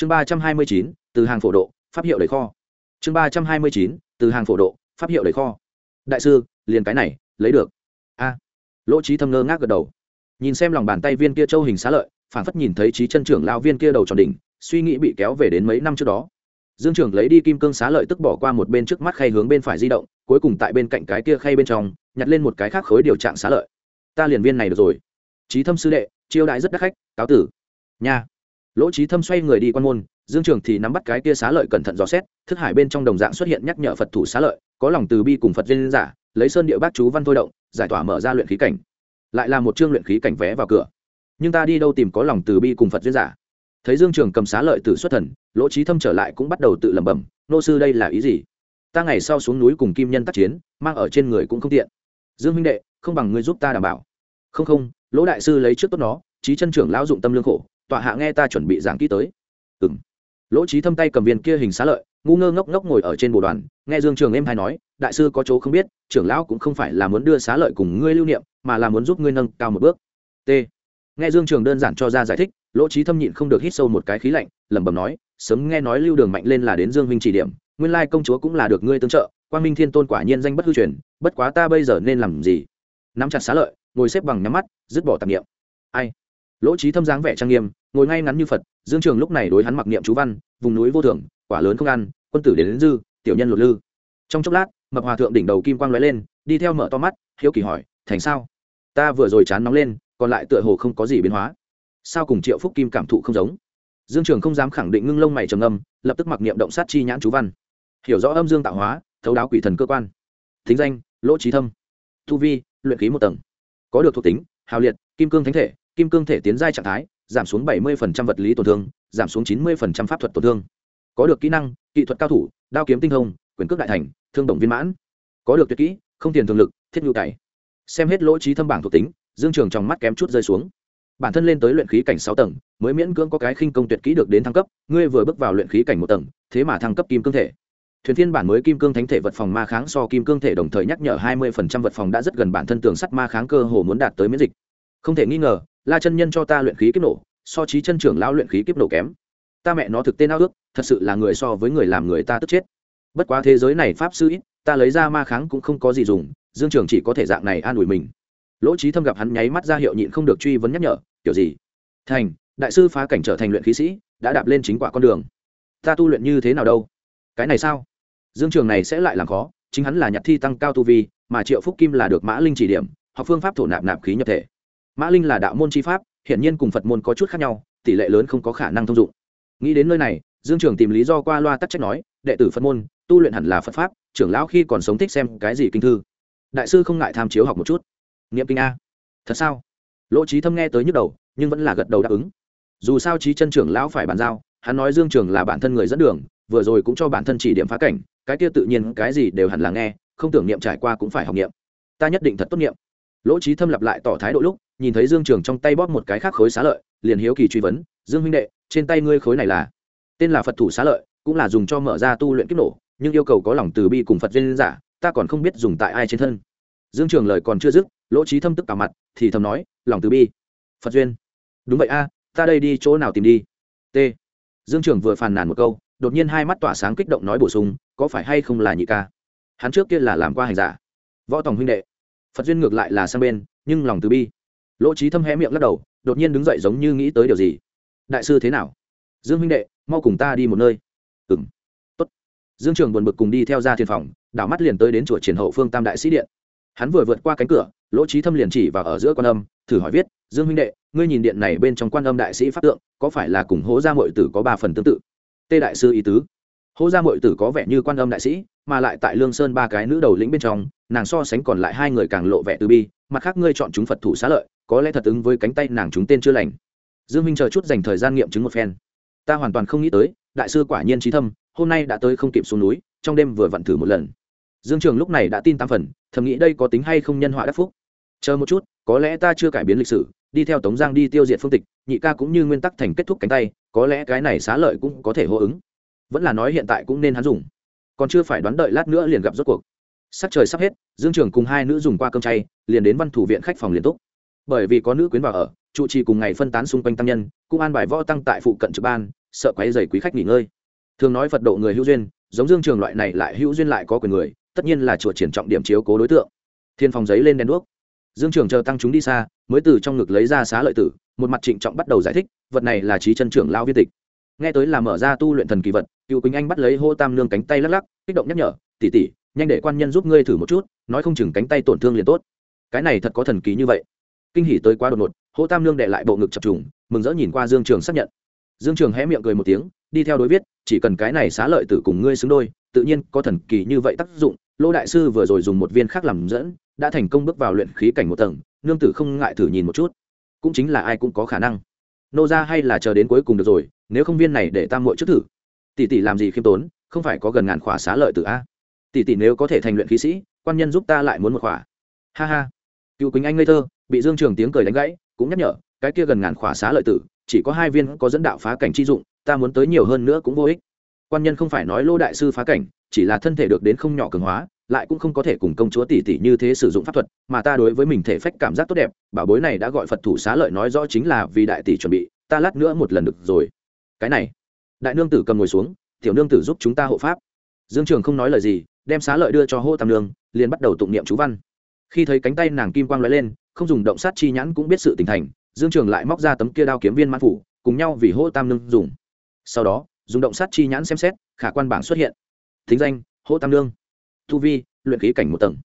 chương ba trăm hai mươi chín, từ hàng phổ độ, pháp hiệu đầy kho. Chương ba trăm hai mươi chín, từ hàng phổ độ, pháp hiệu đầy kho. Đại sư, liền cái này, lấy được. A. Lỗ trí thâm ngơ ngác gật đầu. Nhìn xem lòng bàn tay viên kia châu hình xá lợi phản phất nhìn thấy trí chân trưởng lao viên kia đầu tròn đỉnh, suy nghĩ bị kéo về đến mấy năm trước đó. Dương trưởng lấy đi kim cương xá lợi tức bỏ qua một bên trước mắt khay hướng bên phải di động, cuối cùng tại bên cạnh cái kia khay bên trong, nhặt lên một cái khác khối điều trạng xá lợi. Ta liền viên này được rồi. Trí thâm sư đệ, chiêu đại rất đắt khách, cáo tử. Nha lỗ trí thâm xoay người đi quan môn, dương trường thì nắm bắt cái kia xá lợi cẩn thận dò xét, thức hải bên trong đồng dạng xuất hiện nhắc nhở phật thủ xá lợi, có lòng từ bi cùng phật duyên giả, lấy sơn địa bác chú văn thôi động, giải tỏa mở ra luyện khí cảnh. Lại là một chương luyện khí cảnh vé vào cửa. Nhưng ta đi đâu tìm có lòng từ bi cùng phật duyên giả? Thấy dương trường cầm xá lợi từ xuất thần, lỗ trí thâm trở lại cũng bắt đầu tự lẩm bẩm, nô sư đây là ý gì? Ta ngày sau xuống núi cùng kim nhân tác chiến, mang ở trên người cũng không tiện. Dương huynh đệ, không bằng ngươi giúp ta đảm bảo. Không không, lỗ đại sư lấy trước tốt nó trí chân trưởng lão dụng tâm lương khổ tọa hạ nghe ta chuẩn bị giảng kỹ tới. Ừ m lỗ trí thâm tay cầm viên kia hình xá lợi, ngu ngơ ngốc ngốc ngồi ở trên bồ đoàn, nghe dương trường em hay nói, đại sư có chỗ không biết, trưởng lão cũng không phải là muốn đưa xá lợi cùng ngươi lưu niệm, mà là muốn giúp ngươi nâng cao một bước. T. Nghe dương trường đơn giản cho ra giải thích, lỗ trí thâm nhịn không được hít sâu một cái khí lạnh, lẩm bẩm nói, sớm nghe nói lưu đường mạnh lên là đến dương minh chỉ điểm, nguyên lai công chúa cũng là được ngươi tương trợ, quang minh thiên tôn quả nhiên danh bất hư truyền, bất quá ta bây giờ nên làm gì? Nắm chặt xá lợi, ngồi xếp bằng nhắm mắt, dứt bỏ tạp nghiệm ai? Lỗ trí thâm dáng vẻ trang nghiêm ngồi ngay ngắn như phật dương trường lúc này đối hắn mặc niệm chú văn vùng núi vô thưởng quả lớn không ăn quân tử đến, đến dư tiểu nhân lột lư. Trong chốc lát mập hòa thượng đỉnh đầu kim quang lóe lên đi theo mở to mắt hiếu kỳ hỏi thành sao? Ta vừa rồi chán nóng lên còn lại tựa hồ không có gì biến hóa. Sao cùng triệu phúc kim cảm thụ không giống? Dương trường không dám khẳng định ngưng lông mày trầm âm lập tức mặc niệm động sát chi nhãn chú văn. Hiểu rõ âm dương tạo hóa thấu đáo quỷ thần cơ quan. Thính danh lỗ trí thâm. Thu vi luyện khí một tầng. Có được thuộc tính hào liệt kim cương thánh thể kim cương thể tiến giai trạng thái, giảm xuống 70% vật lý tổn thương, giảm xuống 90% pháp thuật tổn thương. Có được kỹ năng, kỹ thuật cao thủ, đao kiếm tinh thông, quyền cước đại thành, thương động viên mãn. Có được tuyệt kỹ, không tiền thường lực, thiết nhu cày xem hết lỗ trí thâm bảng thuộc tính, dương trường trong mắt kém chút rơi xuống. Bản thân lên tới luyện khí cảnh sáu tầng, mới miễn cưỡng có cái khinh công tuyệt kỹ được đến thăng cấp, ngươi vừa bước vào luyện khí cảnh một tầng, thế mà thăng cấp kim cương thể. Thuyền thiên bản mới kim cương thánh thể vật phòng ma kháng so kim cương thể đồng thời nhắc nhở hai mươi phần trăm vật phòng đã rất gần bản thân tường sắt ma kháng cơ hồ muốn đạt tới miễn dịch. Không thể nghi ngờ la chân nhân cho ta luyện khí kiếp nổ, so trí chân trưởng lão luyện khí kiếp nổ kém. Ta mẹ nó thực tên ao ước, thật sự là người so với người làm người ta tức chết. Bất quá thế giới này pháp sư ít, ta lấy ra ma kháng cũng không có gì dùng, dương trường chỉ có thể dạng này an ủi mình. Lỗ trí thâm gặp hắn nháy mắt ra hiệu nhịn không được truy vấn nhắc nhở, kiểu gì? Thành, đại sư phá cảnh trở thành luyện khí sĩ, đã đạp lên chính quả con đường. Ta tu luyện như thế nào đâu? Cái này sao? Dương trường này sẽ lại làm khó, chính hắn là nhặt thi tăng cao tu vi, mà triệu phúc kim là được mã linh chỉ điểm, học phương pháp thổ nạp nạp khí nhập thể mã linh là đạo môn chi pháp, hiển nhiên cùng phật môn có chút khác nhau, tỷ lệ lớn không có khả năng thông dụng. Nghĩ đến nơi này, dương trường tìm lý do qua loa tắc trách nói, đệ tử phật môn, tu luyện hẳn là phật pháp, trưởng lão khi còn sống thích xem cái gì kinh thư. Đại sư không ngại tham chiếu học một chút. Niệm kinh a. Thật sao? Lỗ trí thâm nghe tới nhức đầu, nhưng vẫn là gật đầu đáp ứng. Dù sao trí chân trưởng lão phải bàn giao, hắn nói dương trường là bản thân người dẫn đường, vừa rồi cũng cho bản thân chỉ điểm phá cảnh, cái kia tự nhiên cái gì đều hẳn là nghe, không tưởng niệm trải qua cũng phải học niệm. Ta nhất định thật tốt niệm lỗ trí thâm lặp lại tỏ thái độ lúc, nhìn thấy dương trường trong tay bóp một cái khác khối xá lợi, liền hiếu kỳ truy vấn, dương huynh đệ, trên tay ngươi khối này là? Tên là phật thủ xá lợi, cũng là dùng cho mở ra tu luyện kiếp nổ, nhưng yêu cầu có lòng từ bi cùng phật duyên giả, ta còn không biết dùng tại ai trên thân. Dương trường lời còn chưa dứt, lỗ trí thâm tức cả mặt, thì thầm nói, lòng từ bi, phật duyên. Đúng vậy a, ta đây đi chỗ nào tìm đi? T. Dương trường vừa phàn nàn một câu, đột nhiên hai mắt tỏa sáng kích động nói bổ sung, có phải hay không là nhị ca? Hắn trước kia là làm qua hành giả. Võ tòng huynh đệ phật duyên ngược lại là sang bên, nhưng lòng từ bi. Lỗ trí thâm hé miệng lắc đầu, đột nhiên đứng dậy giống như nghĩ tới điều gì. Đại sư thế nào? Dương huynh đệ, mau cùng ta đi một nơi. Ừng tốt. Dương trường buồn bực cùng đi theo ra thiên phòng, đảo mắt liền tới đến chùa triển hậu phương tam đại sĩ điện. Hắn vừa vượt qua cánh cửa, lỗ trí thâm liền chỉ vào ở giữa quan âm, thử hỏi viết, dương huynh đệ, ngươi nhìn điện này bên trong quan âm đại sĩ pháp tượng, có phải là cùng hố gia mội tử có ba phần tương tự? Tê đại sư ý tứ. Hố gia mội tử có vẻ như quan âm đại sĩ, mà lại tại lương sơn ba cái nữ đầu lĩnh bên trong nàng so sánh còn lại hai người càng lộ vẻ từ bi, mặt khác ngươi chọn chúng phật thủ xá lợi, có lẽ thật ứng với cánh tay nàng chúng tên chưa lành. Dương minh chờ chút dành thời gian nghiệm chứng một phen. Ta hoàn toàn không nghĩ tới, đại sư quả nhiên trí thâm, hôm nay đã tới không kịp xuống núi, trong đêm vừa vặn thử một lần. Dương trường lúc này đã tin tam phần, thầm nghĩ đây có tính hay không nhân họa đắc phúc. Chờ một chút, có lẽ ta chưa cải biến lịch sử, đi theo tống giang đi tiêu diệt phương tịch, nhị ca cũng như nguyên tắc thành kết thúc cánh tay, có lẽ cái này xá lợi cũng có thể hô ứng. Vẫn là nói hiện tại cũng nên hắn dùng. Còn chưa phải đoán đợi lát nữa liền gặp rốt cuộc sắc trời sắp hết, dương trường cùng hai nữ dùng qua cơm chay, liền đến văn thủ viện khách phòng liên túc. Bởi vì có nữ quyến vào ở, trụ trì cùng ngày phân tán xung quanh tăng nhân, cũng an bài võ tăng tại phụ cận trực ban, sợ quấy dày quý khách nghỉ ngơi. Thường nói phật độ người hữu duyên, giống dương trường loại này lại hữu duyên lại có quyền người, tất nhiên là chùa triển trọng điểm chiếu cố đối tượng. Thiên phòng giấy lên đèn đuốc. Dương trường chờ tăng chúng đi xa, mới từ trong ngực lấy ra xá lợi tử, một mặt trịnh trọng bắt đầu giải thích, vật này là trí chân trưởng lao viên tịch. Nghe tới là mở ra tu luyện thần kỳ vật, cựu quỳnh anh bắt lấy hô tam nương cánh tay lắc lắc, kích động nhắc nhở tỉ tỉ nhanh để quan nhân giúp ngươi thử một chút, nói không chừng cánh tay tổn thương liền tốt. Cái này thật có thần kỳ như vậy. Kinh hỉ tới quá đột ngột hỗ tam lương đệ lại bộ ngực chập trùng, mừng rỡ nhìn qua dương trường xác nhận. Dương trường hé miệng cười một tiếng, đi theo đối viết, chỉ cần cái này xá lợi tử cùng ngươi xứng đôi, tự nhiên có thần kỳ như vậy tác dụng. Lô đại sư vừa rồi dùng một viên khác làm dẫn, đã thành công bước vào luyện khí cảnh một tầng, nương tử không ngại thử nhìn một chút. Cũng chính là ai cũng có khả năng. Nô ra hay là chờ đến cuối cùng được rồi, nếu không viên này để tam muội trước thử. Tỷ tỷ làm gì khiêm tốn, không phải có gần ngàn khỏa xá lợi tử a? Tỷ tỷ nếu có thể thành luyện khí sĩ, quan nhân giúp ta lại muốn một khỏa. Ha ha. Cựu quỳnh anh ngây thơ, bị dương trường tiếng cười đánh gãy, cũng nhắc nhở, cái kia gần ngàn khỏa xá lợi tử, chỉ có hai viên có dẫn đạo phá cảnh chi dụng, ta muốn tới nhiều hơn nữa cũng vô ích. Quan nhân không phải nói lô đại sư phá cảnh, chỉ là thân thể được đến không nhỏ cường hóa, lại cũng không có thể cùng công chúa tỷ tỷ như thế sử dụng pháp thuật, mà ta đối với mình thể phách cảm giác tốt đẹp, bảo bối này đã gọi phật thủ xá lợi nói rõ chính là vì đại tỷ chuẩn bị, ta lát nữa một lần được rồi. Cái này, đại nương tử cầm ngồi xuống, tiểu nương tử giúp chúng ta hộ pháp. Dương trường không nói lời gì đem xá lợi đưa cho hô tam nương, liền bắt đầu tụng niệm chú văn. Khi thấy cánh tay nàng kim quang lóe lên, không dùng động sát chi nhãn cũng biết sự tình thành, dương trường lại móc ra tấm kia đao kiếm viên mãn phủ, cùng nhau vì hô tam nương dùng. Sau đó, dùng động sát chi nhãn xem xét, khả quan bảng xuất hiện. Thính danh, hô tam nương. Thu vi, luyện khí cảnh một tầng.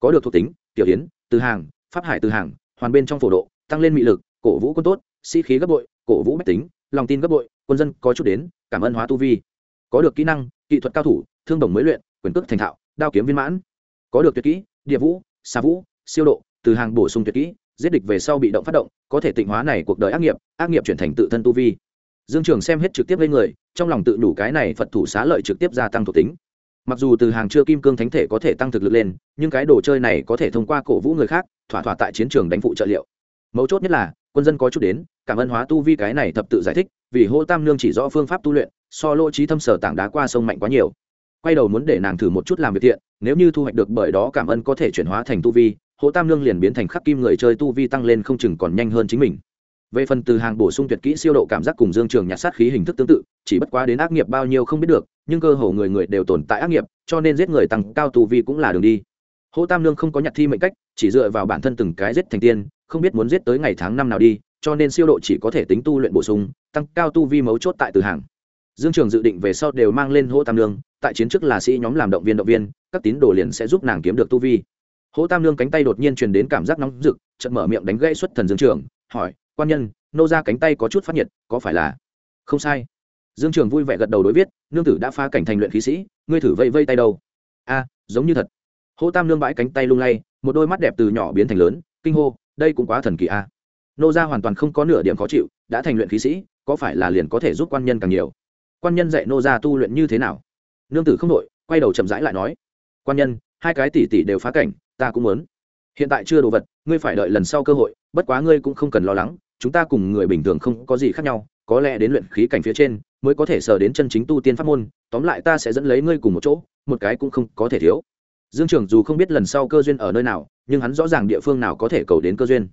Có được thuộc tính, tiểu hiến, từ hàng, pháp hải từ hàng, hoàn bên trong phổ độ, tăng lên mị lực, cổ vũ quân tốt, sĩ khí gấp bội, cổ vũ mách tính, lòng tin gấp bội, quân dân có chút đến, cảm ơn hóa tu vi. Có được kỹ năng, kỹ thuật cao thủ, thương đồng mới luyện quyền cước thành thạo, đao kiếm viên mãn. Có được tuyệt kỹ, địa vũ xa vũ, siêu độ, từ hàng bổ sung tuyệt kỹ, giết địch về sau bị động phát động, có thể tịnh hóa này cuộc đời ác nghiệp ác nghiệp chuyển thành tự thân tu vi. Dương trường xem hết trực tiếp lên người, trong lòng tự đủ cái này phật thủ xá lợi trực tiếp gia tăng thuộc tính. Mặc dù từ hàng chưa kim cương thánh thể có thể tăng thực lực lên, nhưng cái đồ chơi này có thể thông qua cổ vũ người khác, thỏa thỏa tại chiến trường đánh phụ trợ liệu. Mấu chốt nhất là, quân dân có chút đến, cảm ơn hóa tu vi cái này thập tự giải thích, vì hô tam nương chỉ rõ phương pháp tu luyện, so lỗ trí thâm sở tảng đá qua sông mạnh quá nhiều quay đầu muốn để nàng thử một chút làm việc thiện, nếu như thu hoạch được bởi đó cảm ơn có thể chuyển hóa thành tu vi, hỗ tam Lương liền biến thành khắc kim người chơi tu vi tăng lên không chừng còn nhanh hơn chính mình về phần từ hàng bổ sung tuyệt kỹ siêu độ cảm giác cùng dương trường nhặt sát khí hình thức tương tự, chỉ bất quá đến ác nghiệp bao nhiêu không biết được, nhưng cơ hồ người người đều tồn tại ác nghiệp, cho nên giết người tăng cao tu vi cũng là đường đi hỗ tam Lương không có nhặt thi mệnh cách, chỉ dựa vào bản thân từng cái giết thành tiên, không biết muốn giết tới ngày tháng năm nào đi, cho nên siêu độ chỉ có thể tính tu luyện bổ sung, tăng cao tu vi mấu chốt tại từ hàng dương trường dự định về sau đều mang lên hỗ tam Lương tại chiến trước là sĩ nhóm làm động viên động viên, các tín đồ liền sẽ giúp nàng kiếm được tu vi. Hỗ tam nương cánh tay đột nhiên truyền đến cảm giác nóng rực, chợt mở miệng đánh gãy xuất thần dương trường, hỏi, quan nhân, nô ra cánh tay có chút phát nhiệt, có phải là không sai? Dương trường vui vẻ gật đầu đối viết, nương tử đã phá cảnh thành luyện khí sĩ, ngươi thử vây vây tay đâu? A, giống như thật. Hỗ tam nương bãi cánh tay lung lay, một đôi mắt đẹp từ nhỏ biến thành lớn, kinh hô, đây cũng quá thần kỳ a. Nô ra hoàn toàn không có nửa điểm khó chịu, đã thành luyện khí sĩ, có phải là liền có thể giúp quan nhân càng nhiều? Quan nhân dạy nô ra tu luyện như thế nào? Nương tử không đội, quay đầu chậm rãi lại nói, quan nhân, hai cái tỷ tỷ đều phá cảnh, ta cũng muốn. Hiện tại chưa đồ vật, ngươi phải đợi lần sau cơ hội, bất quá ngươi cũng không cần lo lắng, chúng ta cùng người bình thường không có gì khác nhau, có lẽ đến luyện khí cảnh phía trên, mới có thể sờ đến chân chính tu tiên pháp môn, tóm lại ta sẽ dẫn lấy ngươi cùng một chỗ, một cái cũng không có thể thiếu. Dương trưởng dù không biết lần sau cơ duyên ở nơi nào, nhưng hắn rõ ràng địa phương nào có thể cầu đến cơ duyên.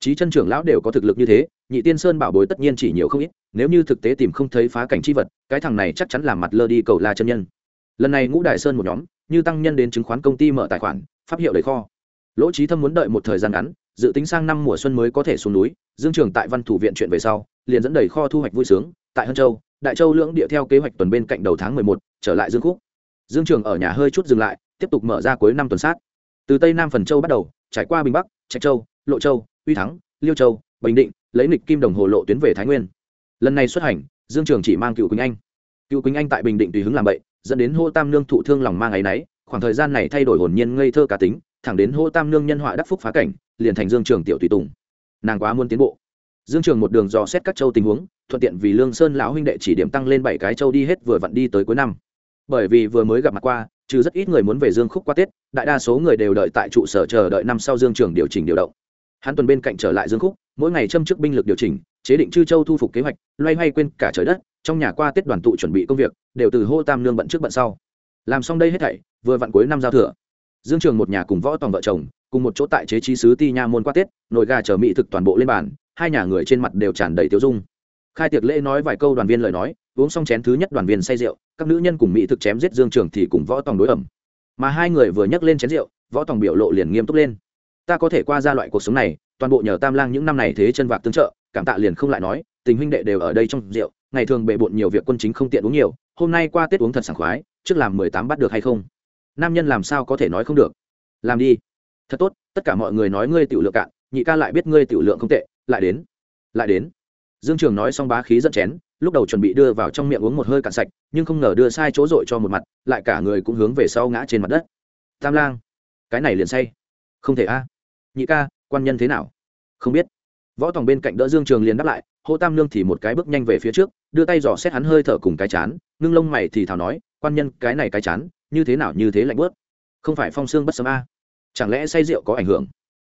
Chí chân trưởng lão đều có thực lực như thế, nhị tiên sơn bảo bối tất nhiên chỉ nhiều không ít, nếu như thực tế tìm không thấy phá cảnh chi vật, cái thằng này chắc chắn là mặt lơ đi cầu la chân nhân lần này ngũ đại sơn một nhóm, như tăng nhân đến chứng khoán công ty mở tài khoản, pháp hiệu đầy kho. Lỗ trí thâm muốn đợi một thời gian ngắn, dự tính sang năm mùa xuân mới có thể xuống núi, dương trường tại văn thủ viện chuyện về sau, liền dẫn đầy kho thu hoạch vui sướng, tại hân châu, đại châu lưỡng địa theo kế hoạch tuần bên cạnh đầu tháng mười một, trở lại dương khúc. Dương trường ở nhà hơi chút dừng lại, tiếp tục mở ra cuối năm tuần sát. Từ tây nam phần châu bắt đầu, trải qua bình bắc, trạch châu, lộ châu, uy thắng, liêu châu, bình định, lấy lịch kim đồng hồ lộ tuyến về thái nguyên. Lần này xuất hành, dương trường chỉ mang cựu quỳnh anh. Cựu quỳnh anh tại bình định tùy hứng làm bậy dẫn đến hô tam nương thụ thương lòng mang ấ y n ấ y khoảng thời gian này thay đổi hồn nhiên ngây thơ cá tính, thẳng đến hô tam nương nhân họa đắc phúc phá cảnh, liền thành dương trường tiểu tùy tùng. Nàng quá muốn tiến bộ. Dương trường một đường dò xét các châu tình huống, thuận tiện vì lương sơn lão huynh đệ chỉ điểm tăng lên bảy cái châu đi hết vừa vặn đi tới cuối năm. Bởi vì vừa mới gặp mặt qua, trừ rất ít người muốn về dương khúc qua tết, đại đa số người đều đợi tại trụ sở chờ đợi năm sau dương trường điều chỉnh điều động. Hắn tuần bên cạnh trở lại dương khúc, mỗi ngày châm chức binh lực điều chỉnh chế định chư châu thu phục kế hoạch, loay hoay quên cả trời đất, trong nhà qua tết đoàn tụ chuẩn bị công việc, đều từ hô tam nương bận trước bận sau. Làm xong đây hết thảy, vừa vặn cuối năm giao thừa. Dương trường một nhà cùng võ tòng vợ chồng, cùng một chỗ tại chế trí sứ ti nha môn qua tết nồi gà chờ mỹ thực toàn bộ lên bàn, hai nhà người trên mặt đều tràn đầy tiêu dung. Khai tiệc lễ nói vài câu đoàn viên lời nói, uống xong chén thứ nhất đoàn viên say rượu, các nữ nhân cùng mỹ thực chém giết dương trường thì cùng võ tòng đối ẩm. Mà hai người vừa nhấc lên chén rượu, võ tòng biểu lộ liền nghiêm túc lên. Ta có thể qua ra loại cuộc sống này, toàn bộ nhờ tam lang những năm này thế chân vạc tương trợ cảm tạ liền không lại nói, tình huynh đệ đều ở đây trong rượu, ngày thường bệ bộn nhiều việc quân chính không tiện uống nhiều, hôm nay qua tết uống thật sảng khoái, trước làm mười tám bắt được hay không? Nam nhân làm sao có thể nói không được. Làm đi. Thật tốt, tất cả mọi người nói ngươi tiểu lượng cạn, nhị ca lại biết ngươi tiểu lượng không tệ, lại đến lại đến. Dương trường nói xong bá khí dẫn chén, lúc đầu chuẩn bị đưa vào trong miệng uống một hơi cạn sạch, nhưng không ngờ đưa sai chỗ dội cho một mặt, lại cả người cũng hướng về sau ngã trên mặt đất. Tam lang, cái này liền say. Không thể a. Nhị ca, quan nhân thế nào? Không biết võ tòng bên cạnh đỡ dương trường liền đáp lại, hô tam Nương thì một cái bước nhanh về phía trước, đưa tay dò xét hắn hơi thở cùng cái chán, ngưng lông mày thì thào nói, quan nhân, cái này cái chán, như thế nào như thế lạnh bớt không phải phong xương bất sấm a? Chẳng lẽ say rượu có ảnh hưởng?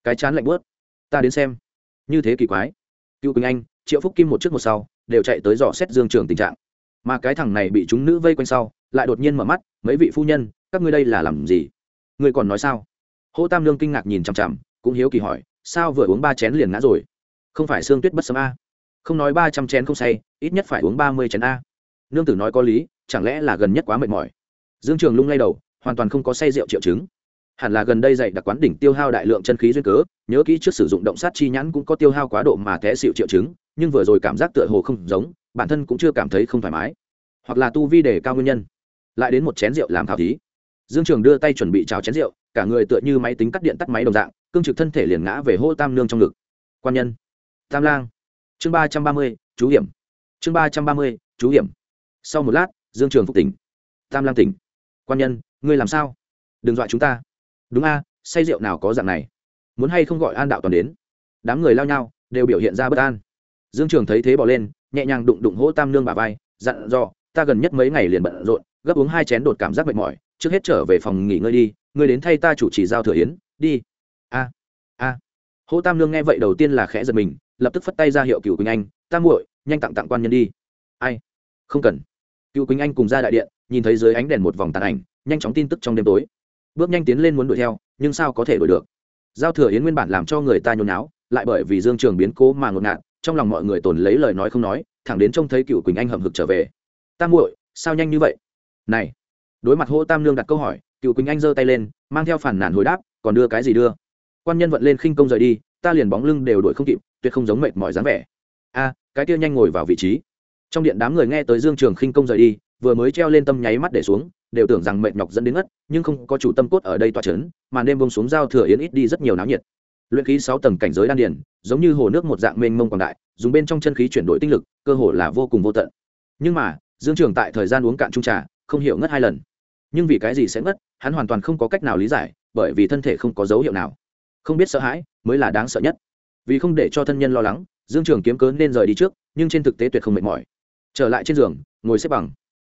Cái chán lạnh bớt ta đến xem. Như thế kỳ quái. Cựu quỳnh anh, triệu phúc kim một trước một sau, đều chạy tới dò xét dương trường tình trạng. Mà cái thằng này bị chúng nữ vây quanh sau, lại đột nhiên mở mắt, mấy vị phu nhân, các ngươi đây là làm gì? Ngươi còn nói sao? Hô tam Nương kinh ngạc nhìn chằm chằm, cũng hiếu kỳ hỏi, sao vừa uống ba chén liền ngã rồi? Không phải xương tuyết bất sấm a. Không nói ba trăm chén không say, ít nhất phải uống ba mươi chén a. Nương tử nói có lý, chẳng lẽ là gần nhất quá mệt mỏi? Dương trường lung lay đầu, hoàn toàn không có say rượu triệu chứng. Hẳn là gần đây dạy đặc quán đỉnh tiêu hao đại lượng chân khí duyên cớ, nhớ kỹ trước sử dụng động sát chi nhãn cũng có tiêu hao quá độ mà té xịu triệu chứng, nhưng vừa rồi cảm giác tựa hồ không giống, bản thân cũng chưa cảm thấy không thoải mái. Hoặc là tu vi đề cao nguyên nhân. Lại đến một chén rượu làm thảo thí. Dương trường đưa tay chuẩn bị chào chén rượu, cả người tựa như máy tính cắt điện tắt máy đồng dạng, cương trực thân thể liền ngã về hô tam nương trong ngực. Quan nhân tam lang. Chương ba trăm ba mươi, chú hiểm. Chương ba trăm ba mươi, chú hiểm. Sau một lát, dương trường phục tỉnh. Tam lang tỉnh. Quan nhân, ngươi làm sao? Đừng dọa chúng ta. Đúng a, say rượu nào có dạng này? Muốn hay không gọi an đạo toàn đến? Đám người lao nhau, đều biểu hiện ra bất an. Dương trường thấy thế bỏ lên, nhẹ nhàng đụng đụng hỗ tam nương bà vai, dặn dò, ta gần nhất mấy ngày liền bận rộn, gấp uống hai chén đột cảm giác mệt mỏi, trước hết trở về phòng nghỉ ngơi đi, ngươi đến thay ta chủ trì giao thừa yến, đi. A a. Hỗ tam nương nghe vậy đầu tiên là khẽ giật mình lập tức phất tay ra hiệu cựu quỳnh anh tam muội nhanh tặng tặng quan nhân đi ai không cần cựu quỳnh anh cùng ra đại điện nhìn thấy dưới ánh đèn một vòng tàn ảnh nhanh chóng tin tức trong đêm tối bước nhanh tiến lên muốn đuổi theo nhưng sao có thể đuổi được giao thừa yến nguyên bản làm cho người ta nhôn náo lại bởi vì dương trường biến cố mà ngột ngạt trong lòng mọi người tồn lấy lời nói không nói thẳng đến trông thấy cựu quỳnh anh hậm hực trở về tam muội sao nhanh như vậy này đối mặt hô tam lương đặt câu hỏi cựu quỳnh anh giơ tay lên mang theo phản nản hồi đáp còn đưa cái gì đưa quan nhân vận lên khinh công rời đi ta liền bóng lưng đều đuổi không kịp, tuyệt không giống mệt mỏi dáng vẻ. A, cái kia nhanh ngồi vào vị trí. Trong điện đám người nghe tới dương trường khinh công rời đi, vừa mới treo lên tâm nháy mắt để xuống, đều tưởng rằng mệt nhọc dẫn đến ngất, nhưng không có chủ tâm cốt ở đây tỏa chấn mà đêm bông xuống giao thừa yến ít đi rất nhiều náo nhiệt. Luyện khí sáu tầng cảnh giới đan điền, giống như hồ nước một dạng mênh mông quảng đại, dùng bên trong chân khí chuyển đổi tinh lực, cơ hồ là vô cùng vô tận. Nhưng mà, dương trường tại thời gian uống cạn trung trà, không hiểu ngất hai lần. Nhưng vì cái gì sẽ ngất, hắn hoàn toàn không có cách nào lý giải, bởi vì thân thể không có dấu hiệu nào không biết sợ hãi, mới là đáng sợ nhất. Vì không để cho thân nhân lo lắng, dương trường kiếm cớ nên rời đi trước, nhưng trên thực tế tuyệt không mệt mỏi. Trở lại trên giường, ngồi xếp bằng.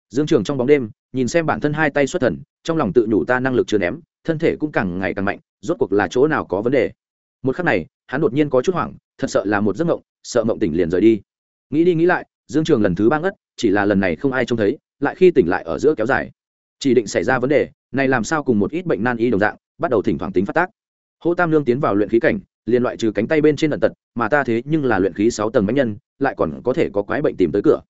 Dương trường trong bóng đêm, nhìn xem bản thân hai tay xuất thần, trong lòng tự nhủ ta năng lực chưa ném, thân thể cũng càng ngày càng mạnh, rốt cuộc là chỗ nào có vấn đề. Một khắc này, hắn đột nhiên có chút hoảng, thật sợ là một giấc mộng, sợ mộng tỉnh liền rời đi. Nghĩ đi nghĩ lại, dương trường lần thứ ba ngất, chỉ là lần này không ai trông thấy, lại khi tỉnh lại ở giữa kéo dài. Chỉ định xảy ra vấn đề, này làm sao cùng một ít bệnh nan y đồng dạng, bắt đầu thỉnh thoảng tính phát tác hô tam lương tiến vào luyện khí cảnh, liền loại trừ cánh tay bên trên ẩn tật, mà ta thế nhưng là luyện khí sáu tầng bánh nhân, lại còn có thể có quái bệnh tìm tới cửa.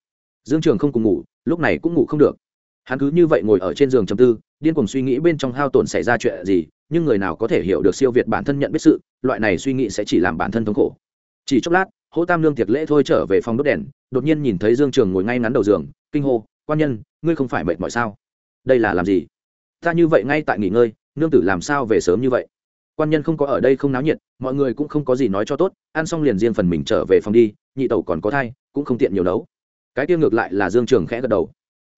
Dương trường không cùng ngủ, lúc này cũng ngủ không được. Hắn cứ như vậy ngồi ở trên giường chầm tư, điên cùng suy nghĩ bên trong hao tổn xảy ra chuyện gì, nhưng người nào có thể hiểu được siêu việt bản thân nhận biết sự, loại này suy nghĩ sẽ chỉ làm bản thân thống khổ. Chỉ chốc lát hỗ tam lương tiệc lễ thôi trở về phòng đốt đèn, đột nhiên nhìn thấy dương trường ngồi ngay ngắn đầu giường, kinh hô, quan nhân, ngươi không phải mệt mỏi sao? Đây là làm gì? Ta như vậy ngay tại nghỉ ngơi, nương tử làm sao về sớm như vậy? Quan nhân không có ở đây không náo nhiệt, mọi người cũng không có gì nói cho tốt, ăn xong liền riêng phần mình trở về phòng đi, nhị tẩu còn có thai, cũng không tiện nhiều nấu. Cái tiêu ngược lại là dương trường khẽ gật đầu.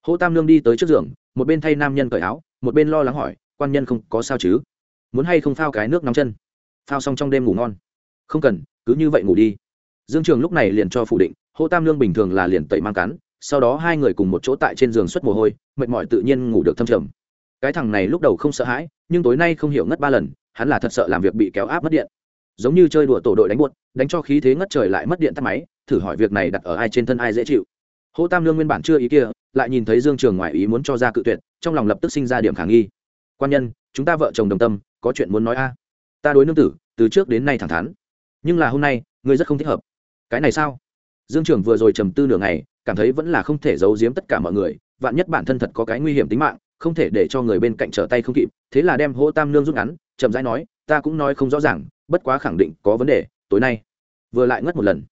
Hô tam lương đi tới trước giường, một bên thay nam nhân cởi áo, một bên lo lắng hỏi, quan nhân không có sao chứ? Muốn hay không phao cái nước nóng chân? Phao xong trong đêm ngủ ngon. Không cần, cứ như vậy ngủ đi. Dương trường lúc này liền cho phủ định, hô tam lương bình thường là liền tẩy mang cắn, sau đó hai người cùng một chỗ tại trên giường xuất mồ hôi, mệt mỏi tự nhiên ngủ được thâm trầm. Cái thằng này lúc đầu không sợ hãi, nhưng tối nay không hiểu ngất ba lần hắn là thật sợ làm việc bị kéo áp mất điện. Giống như chơi đùa tổ đội đánh buốt, đánh cho khí thế ngất trời lại mất điện tắt máy, thử hỏi việc này đặt ở ai trên thân ai dễ chịu. Hô tam lương nguyên bản chưa ý kia, lại nhìn thấy dương trường ngoài ý muốn cho ra cự tuyệt, trong lòng lập tức sinh ra điểm khả nghi. Quan nhân, chúng ta vợ chồng đồng tâm, có chuyện muốn nói a. Ta đối nương tử, từ trước đến nay thẳng thắn. Nhưng là hôm nay, ngươi rất không thích hợp. Cái này sao? Dương trường vừa rồi trầm tư nửa ngày, cảm thấy vẫn là không thể giấu giếm tất cả mọi người, vạn nhất bản thân thật có cái nguy hiểm tính mạng không thể để cho người bên cạnh trở tay không kịp, thế là đem hô tam nương rút ngắn, chậm rãi nói, ta cũng nói không rõ ràng, bất quá khẳng định có vấn đề, tối nay vừa lại ngất một lần.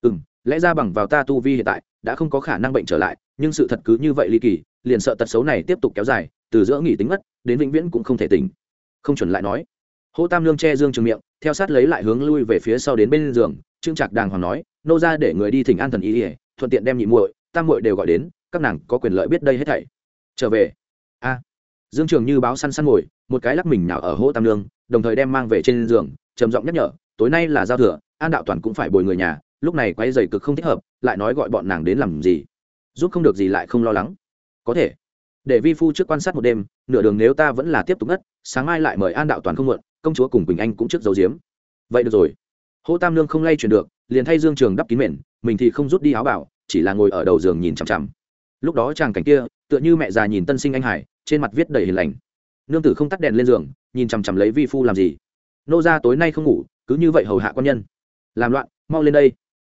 Ừ m lẽ ra bằng vào ta tu vi hiện tại, đã không có khả năng bệnh trở lại, nhưng sự thật cứ như vậy ly kỳ, liền sợ tật xấu này tiếp tục kéo dài, từ giữa nghỉ tính mất đến vĩnh viễn cũng không thể tỉnh. Không chuẩn lại nói. Hô tam lương che dương trường miệng, theo sát lấy lại hướng lui về phía sau đến bên giường, trương trạc đàng hoàng nói, nô ra để người đi thỉnh an thần ý ỉa thuận tiện đem nhị muội, tam muội đều gọi đến, các nàng có quyền lợi biết đây hết thảy. Trở về dương trường như báo săn săn ngồi, một cái lắc mình nào ở hỗ tam lương đồng thời đem mang về trên giường, trầm giọng nhắc nhở, tối nay là giao thừa, an đạo toàn cũng phải bồi người nhà, lúc này quay dày cực không thích hợp, lại nói gọi bọn nàng đến làm gì? Giúp không được gì lại không lo lắng. Có thể. Để vi phu trước quan sát một đêm, nửa đường nếu ta vẫn là tiếp tục ngất, sáng mai lại mời an đạo toàn không muộn, công chúa cùng quỳnh anh cũng trước giấu giếm. Vậy được rồi. Hỗ tam lương không lay chuyển được, liền thay dương trường đắp kín mền, mình thì không rút đi áo bảo, chỉ là ngồi ở đầu giường nhìn chằm chằm. Lúc đó chàng cảnh kia, tựa như mẹ già nhìn tân sinh anh hải trên mặt viết đầy hình lành. Nương tử không tắt đèn lên giường, nhìn chằm chằm lấy vi phu làm gì. Nô ra tối nay không ngủ, cứ như vậy hầu hạ quan nhân. Làm loạn, mau lên đây.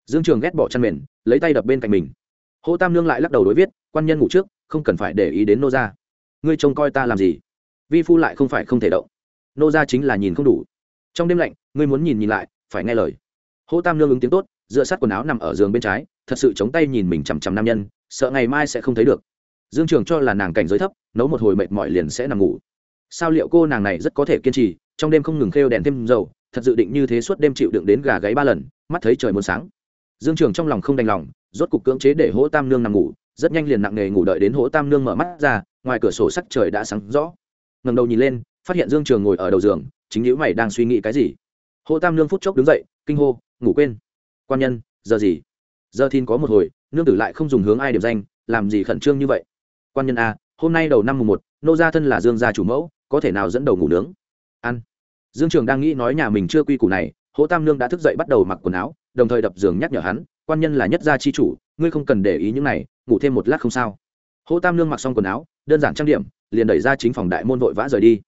Dương trường ghét bỏ chăn mền, lấy tay đập bên cạnh mình. Hô tam nương lại lắc đầu đối viết, quan nhân ngủ trước, không cần phải để ý đến nô gia. Ngươi trông coi ta làm gì? Vi phu lại không phải không thể động. Nô gia chính là nhìn không đủ. Trong đêm lạnh, ngươi muốn nhìn nhìn lại, phải nghe lời. Hô tam nương ứng tiếng tốt, dựa sát quần áo nằm ở giường bên trái, thật sự chống tay nhìn mình chằm chằm nam nhân, sợ ngày mai sẽ không thấy được dương trường cho là nàng cảnh giới thấp, nấu một hồi mệt mỏi liền sẽ nằm ngủ. Sao liệu cô nàng này rất có thể kiên trì, trong đêm không ngừng khêu đèn thêm dầu, thật dự định như thế suốt đêm chịu đựng đến gà gáy ba lần, mắt thấy trời muốn sáng. Dương trường trong lòng không đành lòng, rốt cục cưỡng chế để hỗ tam nương nằm ngủ, rất nhanh liền nặng nề ngủ đợi đến hỗ tam nương mở mắt ra, ngoài cửa sổ sắc trời đã sáng rõ. Ngầm đầu nhìn lên, phát hiện dương trường ngồi ở đầu giường, chính nhữ mày đang suy nghĩ cái gì. Hỗ tam nương phút chốc đứng dậy, kinh hô, ngủ quên. Quan nhân, giờ gì? Giờ thiên có một hồi, nương tử lại không dùng hướng ai điểm danh, làm gì khẩn trương như vậy? Quan nhân a, hôm nay đầu năm mùng một, nô gia thân là dương gia chủ mẫu, có thể nào dẫn đầu ngủ nướng? Ăn. Dương trường đang nghĩ nói nhà mình chưa quy củ này, hỗ tam nương đã thức dậy bắt đầu mặc quần áo, đồng thời đập giường nhắc nhở hắn, quan nhân là nhất gia chi chủ, ngươi không cần để ý những này, ngủ thêm một lát không sao. Hỗ tam nương mặc xong quần áo, đơn giản trang điểm, liền đẩy ra chính phòng đại môn vội vã rời đi.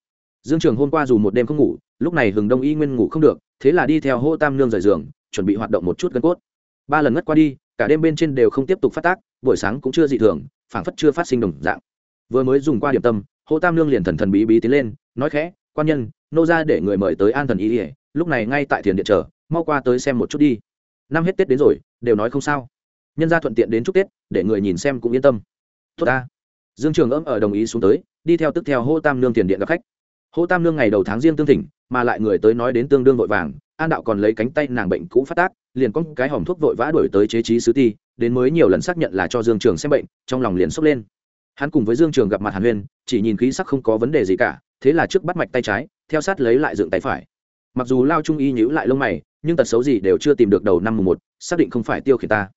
Dương trường hôm qua dù một đêm không ngủ, lúc này hừng đông y nguyên ngủ không được, thế là đi theo hỗ tam nương rời giường, chuẩn bị hoạt động một chút gân cốt. Ba lần ngất qua đi, cả đêm bên trên đều không tiếp tục phát tác, buổi sáng cũng chưa dị thường phảng phất chưa phát sinh đồng dạng. Vừa mới dùng qua điểm tâm hỗ tam nương liền thần thần bí bí tiến lên, nói khẽ, quan nhân, nô ra để người mời tới an thần y ỉa lúc này ngay tại thiền điện chờ, mau qua tới xem một chút đi. Năm hết tết đến rồi, đều nói không sao. Nhân ra thuận tiện đến chúc tết, để người nhìn xem cũng yên tâm. Tốt ta. Dương trường ấm ở đồng ý xuống tới, đi theo tức theo hô tam nương tiền điện gặp khách. Hô tam nương ngày đầu tháng riêng tương thỉnh, mà lại người tới nói đến tương đương vội vàng, an đạo còn lấy cánh tay nàng bệnh cũ phát tác liền có cái hòm thuốc vội vã đổi tới chế trí sứ ti, đến mới nhiều lần xác nhận là cho dương trường xem bệnh, trong lòng liền sốc lên. Hắn cùng với dương trường gặp mặt hàn huyên, chỉ nhìn khí sắc không có vấn đề gì cả, thế là trước bắt mạch tay trái, theo sát lấy lại dựng tay phải. Mặc dù lao trung y nhữ lại lông mày, nhưng tật xấu gì đều chưa tìm được đầu năm mùng một, xác định không phải tiêu khiển ta.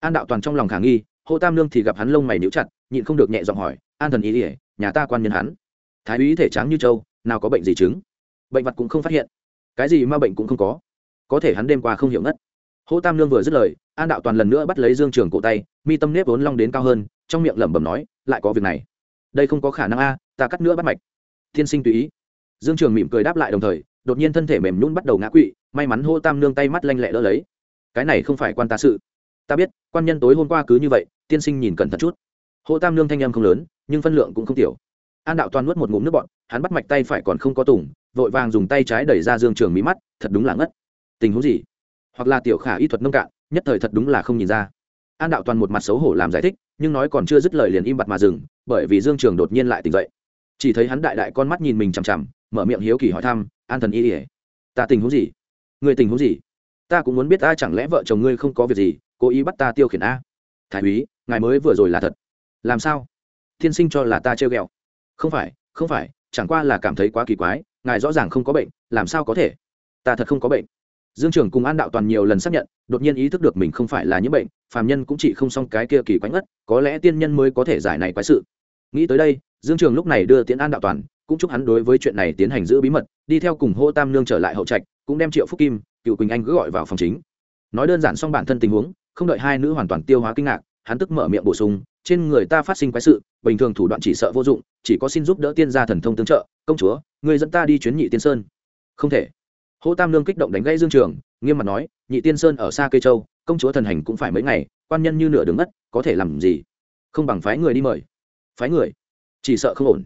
An đạo toàn trong lòng khả nghi, hô tam lương thì gặp hắn lông mày nhíu chặt, nhịn không được nhẹ giọng hỏi, an thần ý ỉa nhà ta quan nhân hắn. Thái úy thể trắng như châu, nào có bệnh gì chứng? Bệnh vật cũng không phát hiện. Cái gì mà bệnh cũng không có. Có thể hắn đêm qua không hiểu ngất. Hỗ tam lương vừa dứt lời, an đạo toàn lần nữa bắt lấy dương trường cổ tay, mi tâm nếp vốn long đến cao hơn, trong miệng lẩm bẩm nói, lại có việc này. Đây không có khả năng a, ta cắt nữa bắt mạch. Thiên sinh tùy ý. Dương trường mỉm cười đáp lại đồng thời, đột nhiên thân thể mềm nhún bắt đầu ngã quỵ, may mắn hô tam nương tay mắt lanh lẹ đỡ lấy. Cái này không phải quan ta sự. Ta biết, quan nhân tối hôm qua cứ như vậy, tiên sinh nhìn cẩn thận chút. Hô tam nương thanh em không lớn, nhưng phân lượng cũng không tiểu. An đạo toàn nuốt một ngụm nước bọn hắn bắt mạch tay phải còn không có tùng, vội vàng dùng tay trái đẩy ra dương trường mí mắt, thật đúng là ngất. Tình huống gì? Hoặc là tiểu khả y thuật nông cạn, nhất thời thật đúng là không nhìn ra. An đạo toàn một mặt xấu hổ làm giải thích, nhưng nói còn chưa dứt lời liền im bặt mà dừng, bởi vì dương trường đột nhiên lại tỉnh dậy. Chỉ thấy hắn đại đại con mắt nhìn mình chằm chằm, mở miệng hiếu kỳ hỏi thăm, an thần y ỉa ta tình huống gì? Người tình huống gì? Ta cũng muốn biết ta chẳng lẽ vợ chồng ngươi không có việc gì, cố ý bắt ta tiêu khiển a? Thái úy, ngài mới vừa rồi là thật. Làm sao? Thiên sinh cho là ta trêu ghẹo. Không phải không phải, chẳng qua là cảm thấy quá kỳ quái, ngài rõ ràng không có bệnh, làm sao có thể? Ta thật không có bệnh dương trường cùng an đạo toàn nhiều lần xác nhận, đột nhiên ý thức được mình không phải là những bệnh, phàm nhân cũng chỉ không xong cái kia kỳ quái ngất, có lẽ tiên nhân mới có thể giải này quái sự. Nghĩ tới đây, dương trường lúc này đưa Tiễn an đạo toàn, cũng chúc hắn đối với chuyện này tiến hành giữ bí mật, đi theo cùng hô tam nương trở lại hậu trạch, cũng đem triệu phúc kim, cựu quỳnh anh cứ gọi vào phòng chính. Nói đơn giản xong bản thân tình huống, không đợi hai nữ hoàn toàn tiêu hóa kinh ngạc, hắn tức mở miệng bổ sung, trên người ta phát sinh quái sự, bình thường thủ đoạn chỉ sợ vô dụng, chỉ có xin giúp đỡ tiên gia thần thông tương trợ, công chúa, người dẫn ta đi chuyến nhị tiên sơn. Không thể hô tam lương kích động đánh gãy dương trường, nghiêm mặt nói, nhị tiên sơn ở xa cây châu, công chúa thần hành cũng phải mấy ngày, quan nhân như nửa đứng mất có thể làm gì? Không bằng phái người đi mời. Phái người? Chỉ sợ không ổn.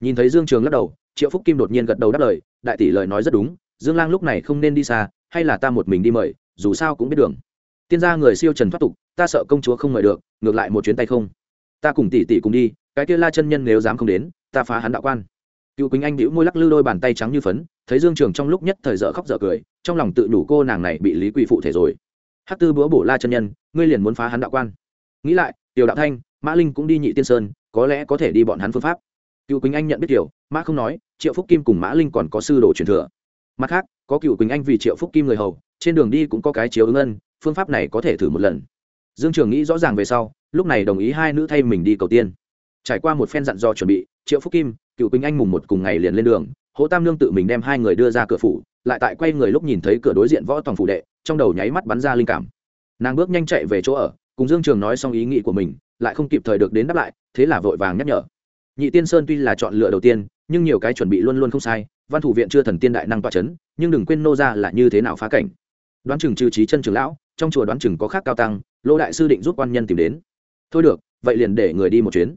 Nhìn thấy dương trường lắc đầu, triệu phúc kim đột nhiên gật đầu đáp lời, đại tỷ lời nói rất đúng, dương lang lúc này không nên đi xa, hay là ta một mình đi mời, dù sao cũng biết đường. Tiên gia người siêu trần thoát tục, ta sợ công chúa không mời được, ngược lại một chuyến tay không. Ta cùng tỷ tỷ cùng đi, cái kia la chân nhân nếu dám không đến, ta phá hắn đạo quan. Cựu quỳnh anh đĩu môi lắc lư đôi bàn tay trắng như phấn thấy dương trường trong lúc nhất thời dở khóc dở cười, trong lòng tự đủ cô nàng này bị lý quỳ phụ thể rồi. Hát tư búa bổ la chân nhân, ngươi liền muốn phá hắn đạo quan. Nghĩ lại, tiểu đạo thanh, mã linh cũng đi nhị tiên sơn, có lẽ có thể đi bọn hắn phương pháp. Cựu quỳnh anh nhận biết tiểu, mã không nói, triệu phúc kim cùng mã linh còn có sư đồ truyền thừa. Mặt khác, có cựu quỳnh anh vì triệu phúc kim người hầu, trên đường đi cũng có cái chiếu ứng ân, phương pháp này có thể thử một lần. Dương trường nghĩ rõ ràng về sau, lúc này đồng ý hai nữ thay mình đi cầu tiên. Trải qua một phen dặn dò chuẩn bị, triệu phúc kim, cựu quỳnh anh mùng một cùng ngày liền lên đường hỗ tam Nương tự mình đem hai người đưa ra cửa phủ, lại tại quay người lúc nhìn thấy cửa đối diện võ toàn phủ đệ, trong đầu nháy mắt bắn ra linh cảm. Nàng bước nhanh chạy về chỗ ở, cùng dương trường nói xong ý nghĩ của mình, lại không kịp thời được đến đáp lại, thế là vội vàng nhắc nhở. Nhị tiên sơn tuy là chọn lựa đầu tiên, nhưng nhiều cái chuẩn bị luôn luôn không sai, văn thủ viện chưa thần tiên đại năng toa c h ấ n nhưng đừng quên nô ra là như thế nào phá cảnh. Đoán chừng trừ trí chân trường lão, trong chùa đoán chừng có khác cao tăng, lô đại sư định giúp quan nhân tìm đến. Thôi được, vậy liền để người đi một chuyến.